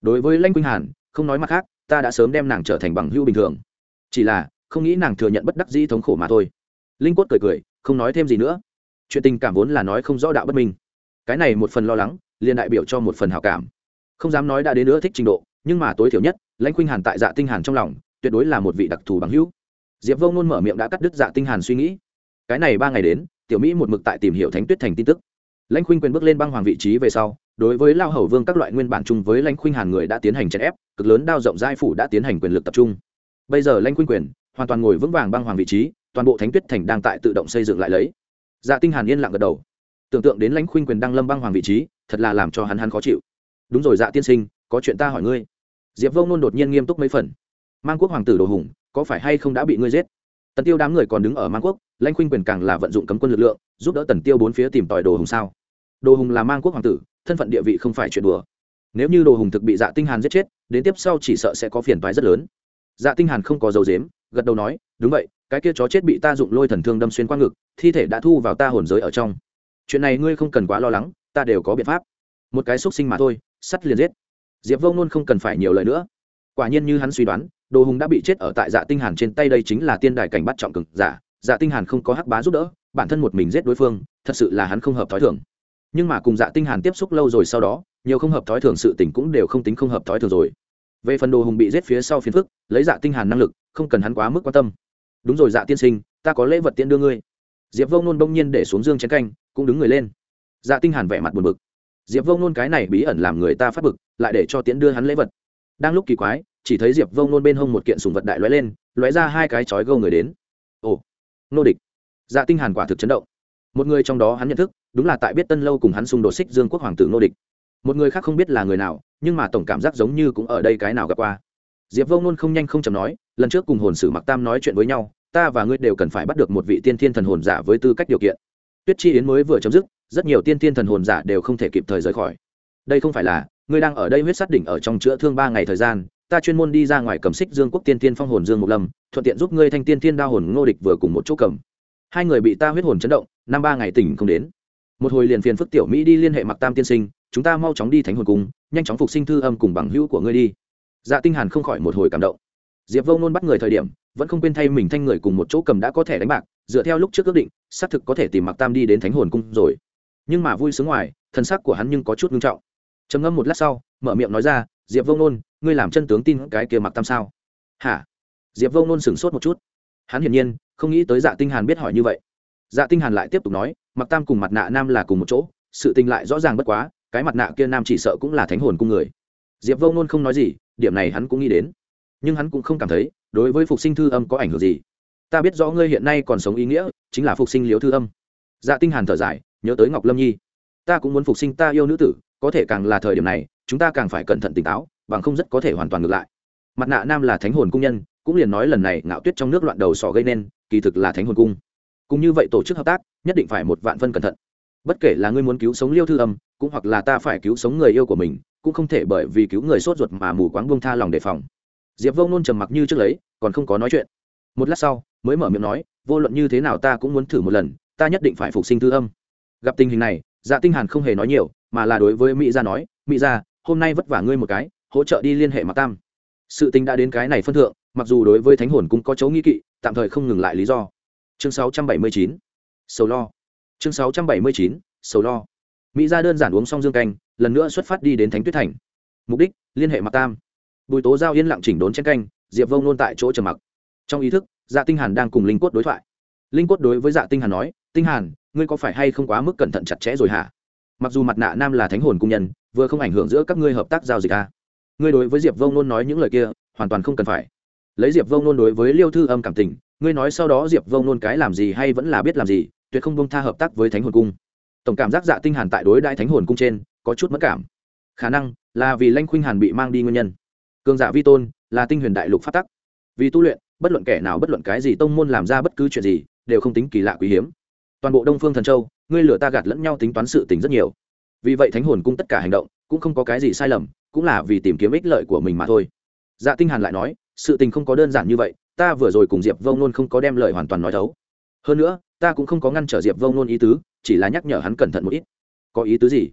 A: Đối với lãnh khuynh hàn, không nói mặt khác, ta đã sớm đem nàng trở thành bằng hữu bình thường. Chỉ là, không nghĩ nàng thừa nhận bất đắc dĩ thống khổ mà thôi. Linh quất cười cười, không nói thêm gì nữa. Chuyện tình cảm vốn là nói không rõ đạo bất minh. Cái này một phần lo lắng, liền đại biểu cho một phần hảo cảm. Không dám nói đã đến nữa thích trình độ, nhưng mà tối thiểu nhất lãnh khuynh hàn tại dạ tinh hàn trong lòng, tuyệt đối là một vị đặc thù bằng hữu diệp vông nôn mở miệng đã cắt đứt dạ tinh hàn suy nghĩ. Cái này ba ngày đến, tiểu mỹ một mực tại tìm hiểu thánh tuyết thành tin tức. Lãnh khuynh quyền bước lên băng hoàng vị trí về sau, đối với lao hầu vương các loại nguyên bản chung với lãnh khuynh hàn người đã tiến hành chèn ép, cực lớn đao rộng giai phủ đã tiến hành quyền lực tập trung. Bây giờ lãnh khuynh quyền hoàn toàn ngồi vững vàng băng hoàng vị trí, toàn bộ thánh tuyết thành đang tại tự động xây dựng lại lấy. Dạ tinh hàn yên lặng gật đầu. Tưởng tượng đến lãnh khuynh quyền đang lâm băng hoàng vị trí, thật là làm cho hắn hắn khó chịu. Đúng rồi dạ tiên sinh, có chuyện ta hỏi ngươi. Diệp vông nôn đột nhiên nghiêm túc mấy phần. Mang quốc hoàng tử đồ hùng có phải hay không đã bị ngươi giết? Tần tiêu đám người còn đứng ở mang quốc, lãnh khuynh quyền càng là vận dụng cấm quân lực lượng, giúp đỡ tần tiêu bốn phía tìm tòi đồ hùng sao? Đồ hùng là mang quốc hoàng tử, thân phận địa vị không phải chuyện đùa. Nếu như đồ hùng thực bị dạ tinh hàn giết chết, đến tiếp sau chỉ sợ sẽ có phiền toái rất lớn. Dạ tinh hàn không có dấu dếm gật đầu nói, đúng vậy, cái kia chó chết bị ta dụng lôi thần thương đâm xuyên qua ngực, thi thể đã thu vào ta hồn giới ở trong. Chuyện này ngươi không cần quá lo lắng, ta đều có biện pháp. Một cái xúc sinh mà thôi, sắt liền giết. Diệp vông luôn không cần phải nhiều lời nữa quả nhiên như hắn suy đoán, đồ hùng đã bị chết ở tại dạ tinh hàn trên tay đây chính là tiên đài cảnh bắt trọng cực giả. Dạ tinh hàn không có hắc bá giúp đỡ, bản thân một mình giết đối phương, thật sự là hắn không hợp thói thường. Nhưng mà cùng dạ tinh hàn tiếp xúc lâu rồi sau đó, nhiều không hợp thói thường sự tình cũng đều không tính không hợp thói thường rồi. Về phần đồ hùng bị giết phía sau phiền phức, lấy dạ tinh hàn năng lực, không cần hắn quá mức quan tâm. Đúng rồi dạ tiên sinh, ta có lễ vật tiễn đưa ngươi. Diệp vông nôn bỗng nhiên để xuống dương chén canh, cũng đứng người lên. Dạ tinh hàn vẻ mặt buồn bực. Diệp vông nôn cái này bí ẩn làm người ta phát bực, lại để cho tiễn đưa hắn lễ vật đang lúc kỳ quái, chỉ thấy diệp vông nôn bên hông một kiện sùng vật đại lóe lên, lóe ra hai cái chói gâu người đến. Ồ, nô địch. Dạ tinh hàn quả thực chấn động. Một người trong đó hắn nhận thức, đúng là tại biết tân lâu cùng hắn xung đột xích dương quốc hoàng tử nô địch. Một người khác không biết là người nào, nhưng mà tổng cảm giác giống như cũng ở đây cái nào gặp qua. Diệp vông nôn không nhanh không chầm nói, lần trước cùng hồn sử mặc tam nói chuyện với nhau, ta và ngươi đều cần phải bắt được một vị tiên thiên thần hồn giả với tư cách điều kiện. Tuyết chi yến mới vừa chấm dứt, rất nhiều tiên thiên thần hồn giả đều không thể kịp thời rời khỏi. Đây không phải là ngươi đang ở đây huyết sát đỉnh ở trong chữa thương ba ngày thời gian, ta chuyên môn đi ra ngoài cầm xích dương quốc tiên tiên phong hồn dương một lâm, thuận tiện giúp ngươi thanh tiên tiên đa hồn ngô địch vừa cùng một chỗ cầm. Hai người bị ta huyết hồn chấn động, năm ba ngày tỉnh không đến. Một hồi liền phiền phức tiểu mỹ đi liên hệ mặc tam tiên sinh, chúng ta mau chóng đi thánh hồn cung, nhanh chóng phục sinh thư âm cùng bằng hữu của ngươi đi. Dạ tinh hàn không khỏi một hồi cảm động. Diệp vô nôn bắt người thời điểm, vẫn không quên thay mình thanh người cùng một chỗ cầm đã có thể đánh bạc, dựa theo lúc trước ước định, xác thực có thể tìm mặc tam đi đến thánh hồn cung rồi. Nhưng mà vui sướng ngoài thân sắc của hắn nhưng có chút nghiêm trọng trầm ngâm một lát sau, mở miệng nói ra, diệp vô nôn, ngươi làm chân tướng tin cái kia mặc tam sao? Hả? Diệp vô nôn sửng sốt một chút. Hắn hiển nhiên không nghĩ tới dạ tinh hàn biết hỏi như vậy. Dạ tinh hàn lại tiếp tục nói, mặc tam cùng mặt nạ nam là cùng một chỗ, sự tình lại rõ ràng bất quá, cái mặt nạ kia nam chỉ sợ cũng là thánh hồn cung người. Diệp vô nôn không nói gì, điểm này hắn cũng nghĩ đến. Nhưng hắn cũng không cảm thấy, đối với phục sinh thư âm có ảnh hưởng gì. Ta biết rõ ngươi hiện nay còn sống ý nghĩa, chính là phục sinh liếu thư âm. Dạ tinh hàn thở dài, nhớ tới ngọc lâm nhi. Ta cũng muốn phục sinh ta yêu nữ tử có thể càng là thời điểm này, chúng ta càng phải cẩn thận tỉnh táo, bằng không rất có thể hoàn toàn ngược lại. Mặt nạ nam là thánh hồn cung nhân, cũng liền nói lần này ngạo tuyết trong nước loạn đầu sỏ gây nên, kỳ thực là thánh hồn cung. Cũng như vậy tổ chức hợp tác, nhất định phải một vạn phân cẩn thận. Bất kể là ngươi muốn cứu sống liêu thư âm, cũng hoặc là ta phải cứu sống người yêu của mình, cũng không thể bởi vì cứu người sốt ruột mà mù quáng bông tha lòng đề phòng. Diệp vông nôn trầm mặc như trước lấy, còn không có nói chuyện. Một lát sau, mới mở miệng nói, vô luận như thế nào ta cũng muốn thử một lần, ta nhất định phải phục sinh thư âm. Gặp tình hình này dạ tinh hàn không hề nói nhiều mà là đối với mỹ gia nói, mỹ gia, hôm nay vất vả ngươi một cái, hỗ trợ đi liên hệ mặc tam. Sự tình đã đến cái này phân thượng, mặc dù đối với thánh hồn cũng có chấu nghi kỵ, tạm thời không ngừng lại lý do. Chương 679 sầu lo. Chương 679 sầu lo. Mỹ gia đơn giản uống xong dương canh, lần nữa xuất phát đi đến thánh tuyết thành. Mục đích, liên hệ mặc tam. Bùi tố giao yên lặng chỉnh đốn chén canh, diệp vông nôn tại chỗ trầm mặc. Trong ý thức dạ tinh hàn đang cùng linh quất đối thoại. Linh quất đối với dạ tinh hàn nói, tinh hàn, ngươi có phải hay không quá mức cẩn thận chặt chẽ rồi hả? Mặc dù mặt nạ nam là thánh hồn cung nhân, vừa không ảnh hưởng giữa các ngươi hợp tác giao dịch a ngươi đối với diệp vông nôn nói những lời kia, hoàn toàn không cần phải. Lấy diệp vông nôn đối với liêu thư âm cảm tình, ngươi nói sau đó diệp vông nôn cái làm gì hay vẫn là biết làm gì, tuyệt không bông tha hợp tác với thánh hồn cung. Tổng cảm giác dạ tinh hàn tại đối đại thánh hồn cung trên, có chút mất cảm. Khả năng là vì lanh khuynh hàn bị mang đi nguyên nhân. Cường giả vi tôn là tinh huyền đại lục phát tắc. Vì tu luyện, bất luận kẻ nào bất luận cái gì tông môn làm ra bất cứ chuyện gì, đều không tính kỳ lạ quý hiếm. Toàn bộ đông phương thần châu ngươi lừa ta gạt lẫn nhau tính toán sự tình rất nhiều. Vì vậy thánh hồn cung tất cả hành động, cũng không có cái gì sai lầm, cũng là vì tìm kiếm ích lợi của mình mà thôi. Dạ tinh hàn lại nói, sự tình không có đơn giản như vậy, ta vừa rồi cùng diệp vông nôn không có đem lời hoàn toàn nói thấu. Hơn nữa, ta cũng không có ngăn trở diệp vông nôn ý tứ, chỉ là nhắc nhở hắn cẩn thận một ít. Có ý tứ gì?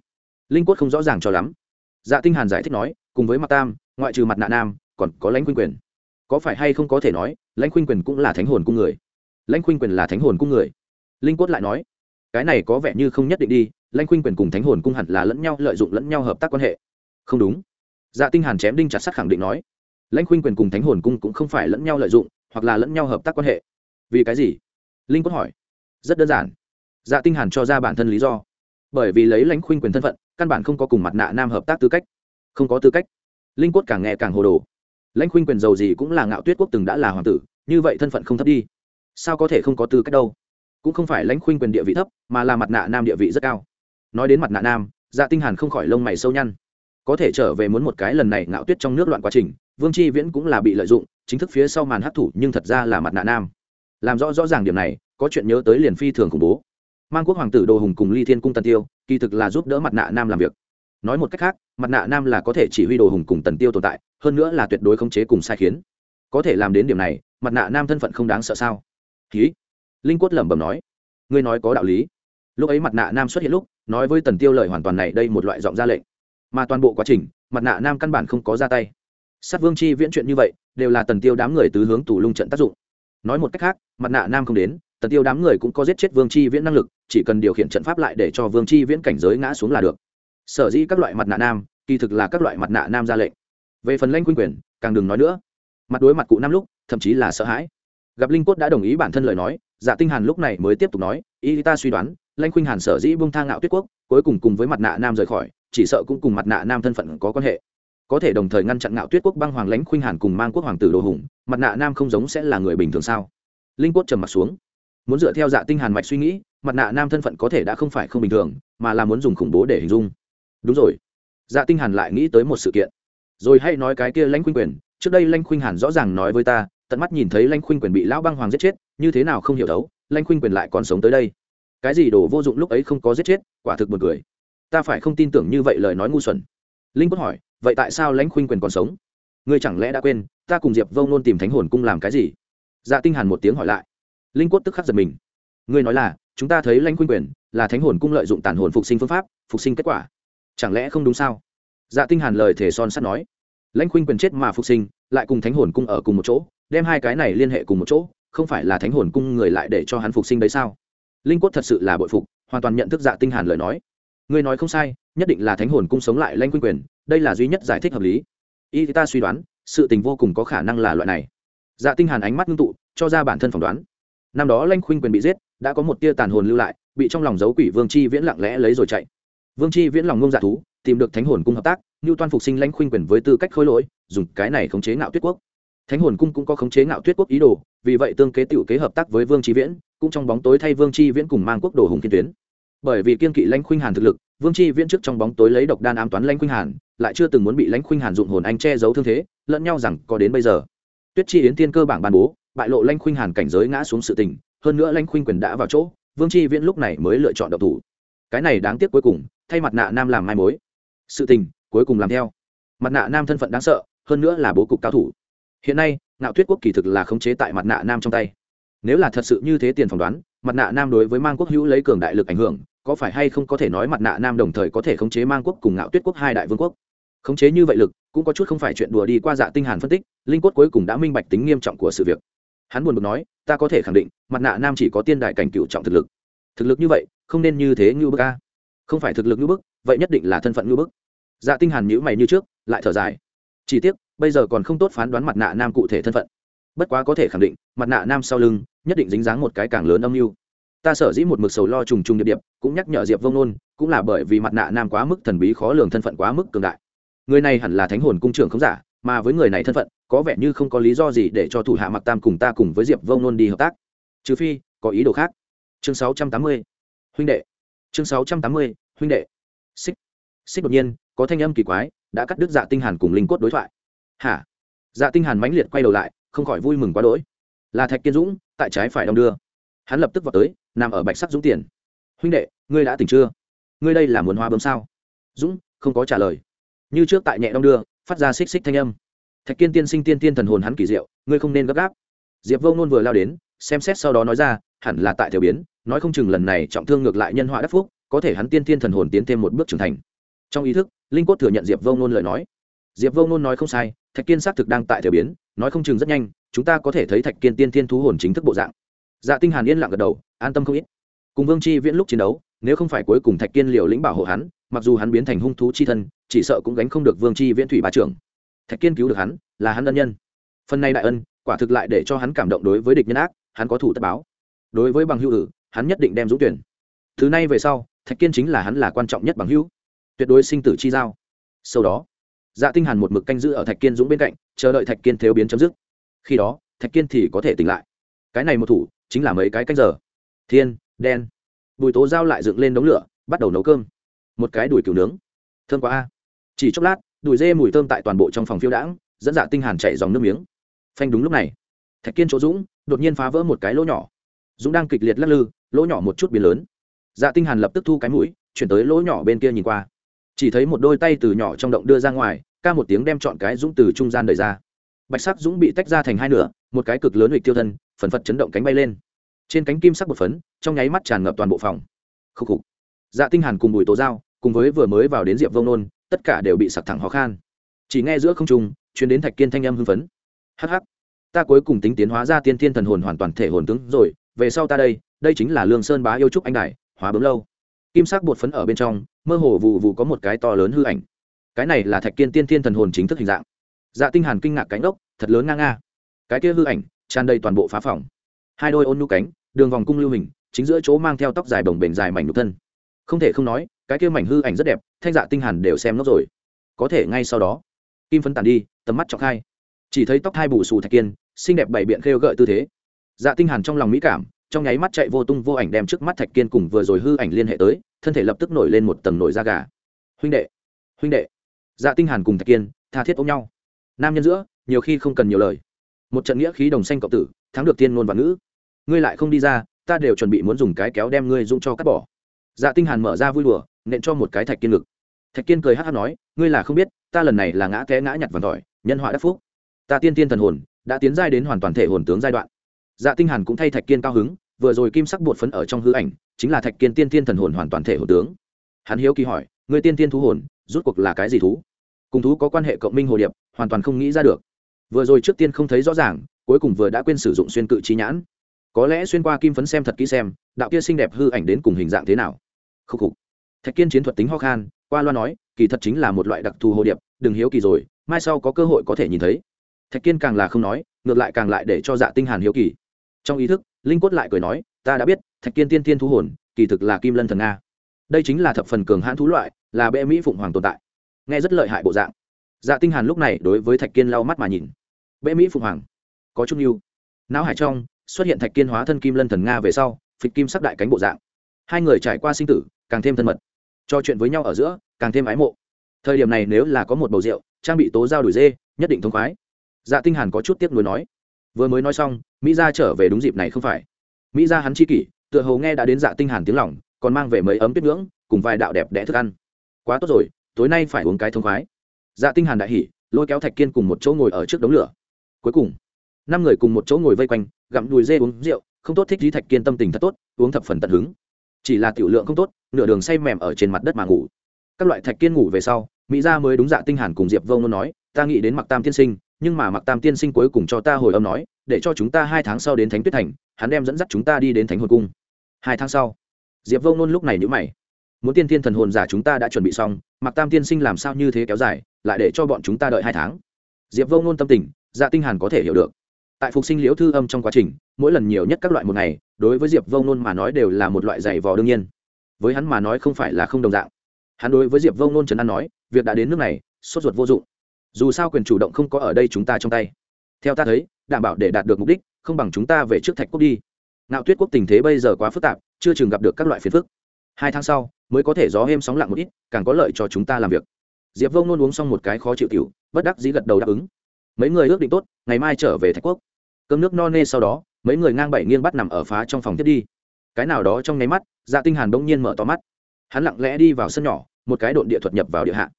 A: Linh quất không rõ ràng cho lắm. Dạ tinh hàn giải thích nói, cùng với mặt tam, ngoại trừ mặt nạ nam, còn có lãnh khuynh quyền. Có phải hay không có thể nói, lãnh khuynh quyền cũng là thánh hồn cung người? Lãnh khuynh quyền là thánh hồn cung người? Linh quất lại nói cái này có vẻ như không nhất định đi, lãnh khuynh quyền cùng thánh hồn cung hẳn là lẫn nhau lợi dụng lẫn nhau hợp tác quan hệ. Không đúng. Dạ tinh hàn chém đinh chặt sắt khẳng định nói. Lãnh khuynh quyền cùng thánh hồn cung cũng không phải lẫn nhau lợi dụng, hoặc là lẫn nhau hợp tác quan hệ. Vì cái gì? Linh quất hỏi. Rất đơn giản. Dạ tinh hàn cho ra bản thân lý do. Bởi vì lấy lãnh khuynh quyền thân phận, căn bản không có cùng mặt nạ nam hợp tác tư cách. Không có tư cách. Linh quất càng nghe càng hồ đồ. Lãnh khuynh quyền giàu gì cũng là ngạo tuyết quốc từng đã là hoàng tử, như vậy thân phận không thấp đi. Sao có thể không có tư cách đâu? Cũng không phải lãnh khuynh quyền địa vị thấp, mà là mặt nạ nam địa vị rất cao. Nói đến mặt nạ nam dạ tinh hàn không khỏi lông mày sâu nhăn. Có thể trở về muốn một cái lần này ngạo tuyết trong nước loạn quá trình, vương chi viễn cũng là bị lợi dụng, chính thức phía sau màn hấp thụ nhưng thật ra là mặt nạ nam. Làm rõ rõ ràng điểm này, có chuyện nhớ tới liền phi thường khủng bố. Mang quốc hoàng tử đồ hùng cùng ly thiên cung tần tiêu, kỳ thực là giúp đỡ mặt nạ nam làm việc. Nói một cách khác, mặt nạ nam là có thể chỉ huy đồ hùng cùng tần tiêu tồn tại, hơn nữa là tuyệt đối khống chế cùng sai khiến. Có thể làm đến điểm này, mặt nạ nam thân phận không đáng sợ sao? Ký linh quất lẩm bẩm nói, ngươi nói có đạo lý. Lúc ấy mặt nạ nam xuất hiện lúc, nói với tần tiêu lời hoàn toàn này đây một loại giọng ra lệnh. Mà toàn bộ quá trình, mặt nạ nam căn bản không có ra tay. Sát vương chi viễn chuyện như vậy, đều là tần tiêu đám người tứ hướng tù lung trận tác dụng. Nói một cách khác, mặt nạ nam không đến, tần tiêu đám người cũng có giết chết vương chi viễn năng lực, chỉ cần điều khiển trận pháp lại để cho vương chi viễn cảnh giới ngã xuống là được. Sở dĩ các loại mặt nạ nam, kỳ thực là các loại mặt nạ nam ra lệnh. Về phần lanh quynh quyền, càng đừng nói nữa. Mặt đối mặt cụ năm lúc, thậm chí là sợ hãi. Gặp linh cốt đã đồng ý bản thân lời nói dạ tinh hàn lúc này mới tiếp tục nói, y ta suy đoán lãnh khuynh hàn sở dĩ buông thang ngạo tuyết quốc, cuối cùng cùng với mặt nạ nam rời khỏi, chỉ sợ cũng cùng mặt nạ nam thân phận có quan hệ. Có thể đồng thời ngăn chặn ngạo tuyết quốc băng hoàng lãnh khuynh hàn cùng mang quốc hoàng tử đồ hùng, mặt nạ nam không giống sẽ là người bình thường sao? Linh quốc trầm mặt xuống. Muốn dựa theo dạ tinh hàn mạch suy nghĩ, mặt nạ nam thân phận có thể đã không phải không bình thường, mà là muốn dùng khủng bố để hình dung. Đúng rồi. Dạ tinh hàn lại nghĩ tới một sự kiện. Rồi hay nói cái kia lãnh khuynh quyền, trước đây lãnh khuynh hàn rõ ràng nói với ta, tận mắt nhìn thấy lãnh khuynh quyền bị lão băng hoàng giết chết như thế nào không hiểu đấu lanh khuynh quyền lại còn sống tới đây. Cái gì đồ vô dụng lúc ấy không có giết chết, quả thực buồn cười. Ta phải không tin tưởng như vậy lời nói ngu xuẩn. Linh quốc hỏi, vậy tại sao lãnh khuynh quyền còn sống? Ngươi chẳng lẽ đã quên, ta cùng diệp vông nôn tìm thánh hồn cung làm cái gì? Dạ tinh hàn một tiếng hỏi lại. Linh quốc tức khắc giật mình. Ngươi nói là, chúng ta thấy lãnh khuynh quyền là thánh hồn cung lợi dụng tàn hồn phục sinh phương pháp, phục sinh kết quả. Chẳng lẽ không đúng sao? Dạ tinh hàn lời thể son sắt nói. Lãnh khuynh quyền chết mà phục sinh, lại cùng thánh hồn cung ở cùng một chỗ, đem hai cái này liên hệ cùng một chỗ không phải là thánh hồn cung người lại để cho hắn phục sinh đấy sao? Linh quất thật sự là bội phục, hoàn toàn nhận thức dạ tinh hàn lời nói. Ngươi nói không sai, nhất định là thánh hồn cung sống lại lanh quyên quyền, đây là duy nhất giải thích hợp lý. Y ta suy đoán, sự tình vô cùng có khả năng là loại này. Dạ tinh hàn ánh mắt ngưng tụ, cho ra bản thân phỏng đoán. Năm đó lanh khuynh quyền bị giết, đã có một tia tàn hồn lưu lại, bị trong lòng giấu quỷ vương chi viễn lặng lẽ lấy rồi chạy. Vương chi viễn lòng ngông dạ thú, tìm được thánh hồn cung hợp tác như toan phục sinh lanh khuynh quyền với tư cách khôi lỗi, dùng cái này khống chế ngạo tuyết quốc. Thánh hồn cung cũng có khống chế ngạo tuyết quốc ý đồ vì vậy tương kế tiểu kế hợp tác với vương tri viễn, cũng trong bóng tối thay vương tri viễn cùng mang quốc đồ hùng kiên tuyến. Bởi vì kiên kỵ lãnh khuynh hàn thực lực, vương chi viễn trước trong bóng tối lấy độc đan ám toán lãnh khuynh hàn, lại chưa từng muốn bị lãnh khuynh hàn dụng hồn anh che giấu thương thế, lẫn nhau rằng có đến bây giờ. Tuyết chi yến tiên cơ bản ban bố, bại lộ lãnh khuynh hàn cảnh giới ngã xuống sự tình, hơn nữa lãnh khuynh quyền đã vào chỗ, vương chi viễn lúc này mới lựa chọn độc thủ. Cái này đáng tiếc cuối cùng, thay mặt nạ nam làm mai mối. Sự tình, cuối cùng làm theo. Mặt nạ nam thân phận đáng sợ, hơn nữa là bố cục cao thủ. Hiện nay ngạo tuyết quốc kỳ thực là khống chế tại mặt nạ nam trong tay. Nếu là thật sự như thế tiền phỏng đoán, mặt nạ nam đối với mang quốc hữu lấy cường đại lực ảnh hưởng, có phải hay không có thể nói mặt nạ nam đồng thời có thể khống chế mang quốc cùng ngạo tuyết quốc hai đại vương quốc? Khống chế như vậy lực, cũng có chút không phải chuyện đùa đi qua dạ tinh hàn phân tích, linh cốt cuối cùng đã minh bạch tính nghiêm trọng của sự việc. Hắn buồn bực nói, ta có thể khẳng định, mặt nạ nam chỉ có tiên đại cảnh cựu trọng thực lực. Thực lực như vậy, không nên như thế như bức a. Không phải thực lực như bức, vậy nhất định là thân phận như bức. Dạ tinh hàn nhíu mày như trước, lại thở dài. Chỉ tiếc bây giờ còn không tốt phán đoán mặt nạ nam cụ thể thân phận. Bất quá có thể khẳng định, mặt nạ nam sau lưng, nhất định dính dáng một cái càng lớn âm mưu. Ta sở dĩ một mực sầu lo trùng trùng điệp điệp, cũng nhắc nhở diệp vông nôn cũng là bởi vì mặt nạ nam quá mức thần bí khó lường thân phận quá mức cường đại. Người này hẳn là thánh hồn cung trưởng không giả, mà với người này thân phận, có vẻ như không có lý do gì để cho thủ hạ mặc tam cùng ta cùng với diệp vông nôn đi hợp tác. Trừ phi, có ý đồ khác. Chương 680. huynh đệ. Chương 680. huynh đệ. Xích. Xích đột nhiên, có thanh âm kỳ quái, đã cắt đứt dạ tinh hàn cùng linh cốt đối thoại hả? Dạ tinh hàn mãnh liệt quay đầu lại, không khỏi vui mừng quá đỗi. Là thạch kiên dũng, tại trái phải đông đưa. Hắn lập tức vào tới, nằm ở bạch sắc dũng tiền. Huynh đệ, ngươi đã tỉnh chưa? Ngươi đây là muốn hoa bấm sao? Dũng, không có trả lời. Như trước tại nhẹ đông đưa, phát ra xích xích thanh âm. Thạch kiên tiên sinh tiên tiên thần hồn hắn kỳ diệu, ngươi không nên gấp gáp. Diệp vô ngôn vừa lao đến, xem xét sau đó nói ra, hẳn là tại tiểu biến, nói không chừng lần này trọng thương ngược lại nhân họa đắc phúc, có thể hắn tiên tiên thần hồn tiến thêm một bước trưởng thành. Trong ý thức, linh cốt thừa nhận diệp vô ngôn lời nói. Diệp vô ngôn nói không sai thạch kiên xác thực đang tại thể biến nói không chừng rất nhanh chúng ta có thể thấy thạch kiên tiên thiên thú hồn chính thức bộ dạng. Dạ tinh hàn yên lặng gật đầu an tâm không ít. Cùng vương chi viễn lúc chiến đấu nếu không phải cuối cùng thạch kiên liều lĩnh bảo hộ hắn mặc dù hắn biến thành hung thú chi thân chỉ sợ cũng gánh không được vương chi viễn thủy bá trưởng. Thạch kiên cứu được hắn là hắn ân nhân. Phần này đại ân quả thực lại để cho hắn cảm động đối với địch nhân ác hắn có thủ tất báo. Đối với bằng hữu tử, hắn nhất định đem dũng tuyển. Thứ này về sau thạch kiên chính là hắn là quan trọng nhất bằng hữu. Tuyệt đối sinh tử chi giao. Sau đó dạ tinh hàn một mực canh giữ ở thạch kiên dũng bên cạnh, chờ đợi thạch kiên thiếu biến chấm dứt. Khi đó, thạch kiên thì có thể tỉnh lại. Cái này một thủ, chính là mấy cái canh giờ. Thiên, đen. Bùi tố giao lại dựng lên đống lửa, bắt đầu nấu cơm. Một cái đùi cừu nướng. Thơm quá a. Chỉ chốc lát, đùi dê mùi thơm tại toàn bộ trong phòng phiêu đãng, dẫn dạ tinh hàn chạy dòng nước miếng. Phanh đúng lúc này, thạch kiên chỗ dũng, đột nhiên phá vỡ một cái lỗ nhỏ. Dũng đang kịch liệt lắc lư, lỗ nhỏ một chút biến lớn. Dạ tinh hàn lập tức thu cái mũi, chuyển tới lỗ nhỏ bên kia nhìn qua chỉ thấy một đôi tay từ nhỏ trong động đưa ra ngoài, ca một tiếng đem chọn cái dũng từ trung gian đời ra. Bạch sắc dũng bị tách ra thành hai nửa, một cái cực lớn hịch tiêu thân, phần phật chấn động cánh bay lên. Trên cánh kim sắc một phấn, trong nháy mắt tràn ngập toàn bộ phòng. Khúc khục. Dạ tinh hàn cùng bùi tố giao, cùng với vừa mới vào đến diệp vông nôn, tất cả đều bị sặc thẳng khó khăn chỉ nghe giữa không trung, truyền đến thạch kiên thanh âm hưng phấn. Hắc hắc. Ta cuối cùng tính tiến hóa ra tiên tiên thần hồn hoàn toàn thể hồn tướng rồi, về sau ta đây đây chính là lương sơn bá yêu trúc anh đại hóa bướm lâu kim sắc bột phấn ở bên trong, mơ hồ vụ vụ có một cái to lớn hư ảnh. Cái này là thạch kiên tiên tiên thần hồn chính thức hình dạng. Dạ tinh hàn kinh ngạc cánh ốc thật lớn ngang nga. Cái kia hư ảnh, tràn đầy toàn bộ phá phòng. Hai đôi ôn nhu cánh, đường vòng cung lưu hình, chính giữa chỗ mang theo tóc dài bồng bềnh dài mảnh nhục thân. Không thể không nói, cái kia mảnh hư ảnh rất đẹp, thanh dạ tinh hàn đều xem nó rồi. Có thể ngay sau đó, kim phấn tàn đi, tầm mắt trọng khai. Chỉ thấy tóc hai bù xù thạch kiên, xinh đẹp bảy biện khêu gợi tư thế. Dạ tinh hàn trong lòng mỹ cảm trong nháy mắt chạy vô tung vô ảnh đem trước mắt thạch kiên cùng vừa rồi hư ảnh liên hệ tới, thân thể lập tức nổi lên một tầng nổi da gà. Huynh đệ huynh đệ. Dạ tinh hàn cùng thạch kiên tha thiết ôm nhau. Nam nhân giữa, nhiều khi không cần nhiều lời. Một trận nghĩa khí đồng xanh cộng tử, thắng được tiên ngôn và ngữ. Ngươi lại không đi ra, ta đều chuẩn bị muốn dùng cái kéo đem ngươi dung cho cắt bỏ. Dạ tinh hàn mở ra vui đùa, nện cho một cái thạch kiên ngực. Thạch kiên cười hắt nói, ngươi là không biết, ta lần này là ngã té ngã nhặt vằn tỏi, nhân họa đắc phúc. Ta tiên tiên thần hồn, đã tiến giai đến hoàn toàn thể hồn tướng giai đoạn. Dạ tinh hàn cũng thay thạch kiên cao hứng vừa rồi kim sắc bột phấn ở trong hư ảnh, chính là thạch kiên tiên tiên thần hồn hoàn toàn thể hồn tướng. Hắn hiếu kỳ hỏi người tiên tiên thú hồn rút cuộc là cái gì thú? Cùng thú có quan hệ cộng minh hồ điệp, hoàn toàn không nghĩ ra được. Vừa rồi trước tiên không thấy rõ ràng, cuối cùng vừa đã quên sử dụng xuyên cự trí nhãn. Có lẽ xuyên qua kim phấn xem thật kỹ xem, đạo kia xinh đẹp hư ảnh đến cùng hình dạng thế nào. Khúc khục. Thạch kiên chiến thuật tính ho khan, qua loa nói, kỳ thật chính là một loại đặc thù hồ điệp, đừng hiếu kỳ rồi, mai sau có cơ hội có thể nhìn thấy. Thạch kiên càng là không nói, ngược lại càng lại để cho dạ tinh hàn hiếu kỳ. Trong ý thức linh quất lại cười nói, ta đã biết, thạch kiên tiên tiên thú hồn, kỳ thực là kim lân thần nga. Đây chính là thập phần cường hãn thú loại, là bệ mỹ phụng hoàng tồn tại. Nghe rất lợi hại bộ dạng. Dạ tinh hàn lúc này đối với thạch kiên lau mắt mà nhìn. Bệ mỹ phụng hoàng, có chút yêu não hải trong, xuất hiện thạch kiên hóa thân kim lân thần nga về sau, phịch kim sắc đại cánh bộ dạng. Hai người trải qua sinh tử, càng thêm thân mật. Trò chuyện với nhau ở giữa, càng thêm ái mộ. Thời điểm này nếu là có một bầu rượu, trang bị tố giao đuổi dê, nhất định thông khoái. Dạ tinh hàn có chút tiếc nuối nói vừa mới nói xong, mỹ gia trở về đúng dịp này không phải. Mỹ gia hắn chi kỷ, tựa hồ nghe đã đến dạ tinh hàn tiếng lòng, còn mang về mấy ấm tuyết ngưỡng, cùng vài đạo đẹp đẽ thức ăn. Quá tốt rồi, tối nay phải uống cái thông khoái. Dạ tinh hàn đại hỉ, lôi kéo thạch kiên cùng một chỗ ngồi ở trước đống lửa. Cuối cùng, năm người cùng một chỗ ngồi vây quanh, gặm đùi dê uống rượu, không tốt thích lý thạch kiên tâm tình thật tốt, uống thập phần tận hứng. Chỉ là tiểu lượng không tốt, nửa đường say mềm ở trên mặt đất mà ngủ. Các loại thạch kiên ngủ về sau, mỹ gia mới đúng dạ tinh hàn cùng diệp vông nôn nói, ta nghĩ đến mặc tam tiên sinh nhưng mà mặc tam tiên sinh cuối cùng cho ta hồi âm nói, để cho chúng ta hai tháng sau đến thánh tuyết thành, hắn đem dẫn dắt chúng ta đi đến thánh hồn cung. Hai tháng sau, diệp vông nôn lúc này nhữ mày. Muốn tiên tiên thần hồn giả chúng ta đã chuẩn bị xong, mặc tam tiên sinh làm sao như thế kéo dài, lại để cho bọn chúng ta đợi hai tháng? Diệp vông nôn tâm tình dạ tinh hàn có thể hiểu được. Tại phục sinh liễu thư âm trong quá trình, mỗi lần nhiều nhất các loại một ngày, đối với diệp vông nôn mà nói đều là một loại giày vò đương nhiên. Với hắn mà nói không phải là không đồng dạng. Hắn đối với diệp vông nôn trấn an nói, việc đã đến nước này, sốt ruột vô dụng dù sao quyền chủ động không có ở đây chúng ta trong tay. Theo ta thấy, đảm bảo để đạt được mục đích, không bằng chúng ta về trước thạch quốc đi. Nạo tuyết quốc tình thế bây giờ quá phức tạp, chưa chừng gặp được các loại phiền phức. Hai tháng sau, mới có thể gió êm sóng lặng một ít, càng có lợi cho chúng ta làm việc. Diệp vông nôn uống xong một cái khó chịu tiểu, bất đắc dĩ gật đầu đáp ứng. Mấy người ước định tốt, ngày mai trở về thạch quốc. Cơm nước no nê sau đó, mấy người ngang bảy nghiêng bắt nằm ở phá trong phòng tiếp đi. Cái nào đó trong nháy mắt dạ tinh hàn bỗng nhiên mở to mắt. Hắn lặng lẽ đi vào sân nhỏ, một cái độn địa thuật nhập vào địa hạ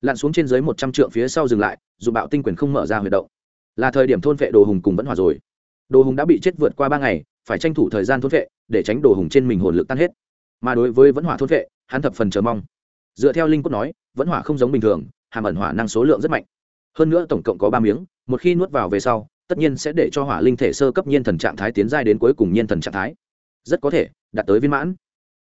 A: lặn xuống trên dưới một trăm trượng phía sau dừng lại, dù bạo tinh quyền không mở ra huy động. Là thời điểm thôn vệ đồ hùng cùng vẫn hòa rồi. Đồ hùng đã bị chết vượt qua ba ngày, phải tranh thủ thời gian thôn vệ, để tránh đồ hùng trên mình hồn lực tan hết. Mà đối với vẫn hỏa thôn vệ, hắn thập phần chờ mong. Dựa theo linh cốt nói, vẫn hỏa không giống bình thường, hàm ẩn hỏa năng số lượng rất mạnh. Hơn nữa tổng cộng có ba miếng, một khi nuốt vào về sau, tất nhiên sẽ để cho hỏa linh thể sơ cấp nhiên thần trạng thái tiến giai đến cuối cùng nhiên thần trạng thái. Rất có thể, đạt tới viên mãn.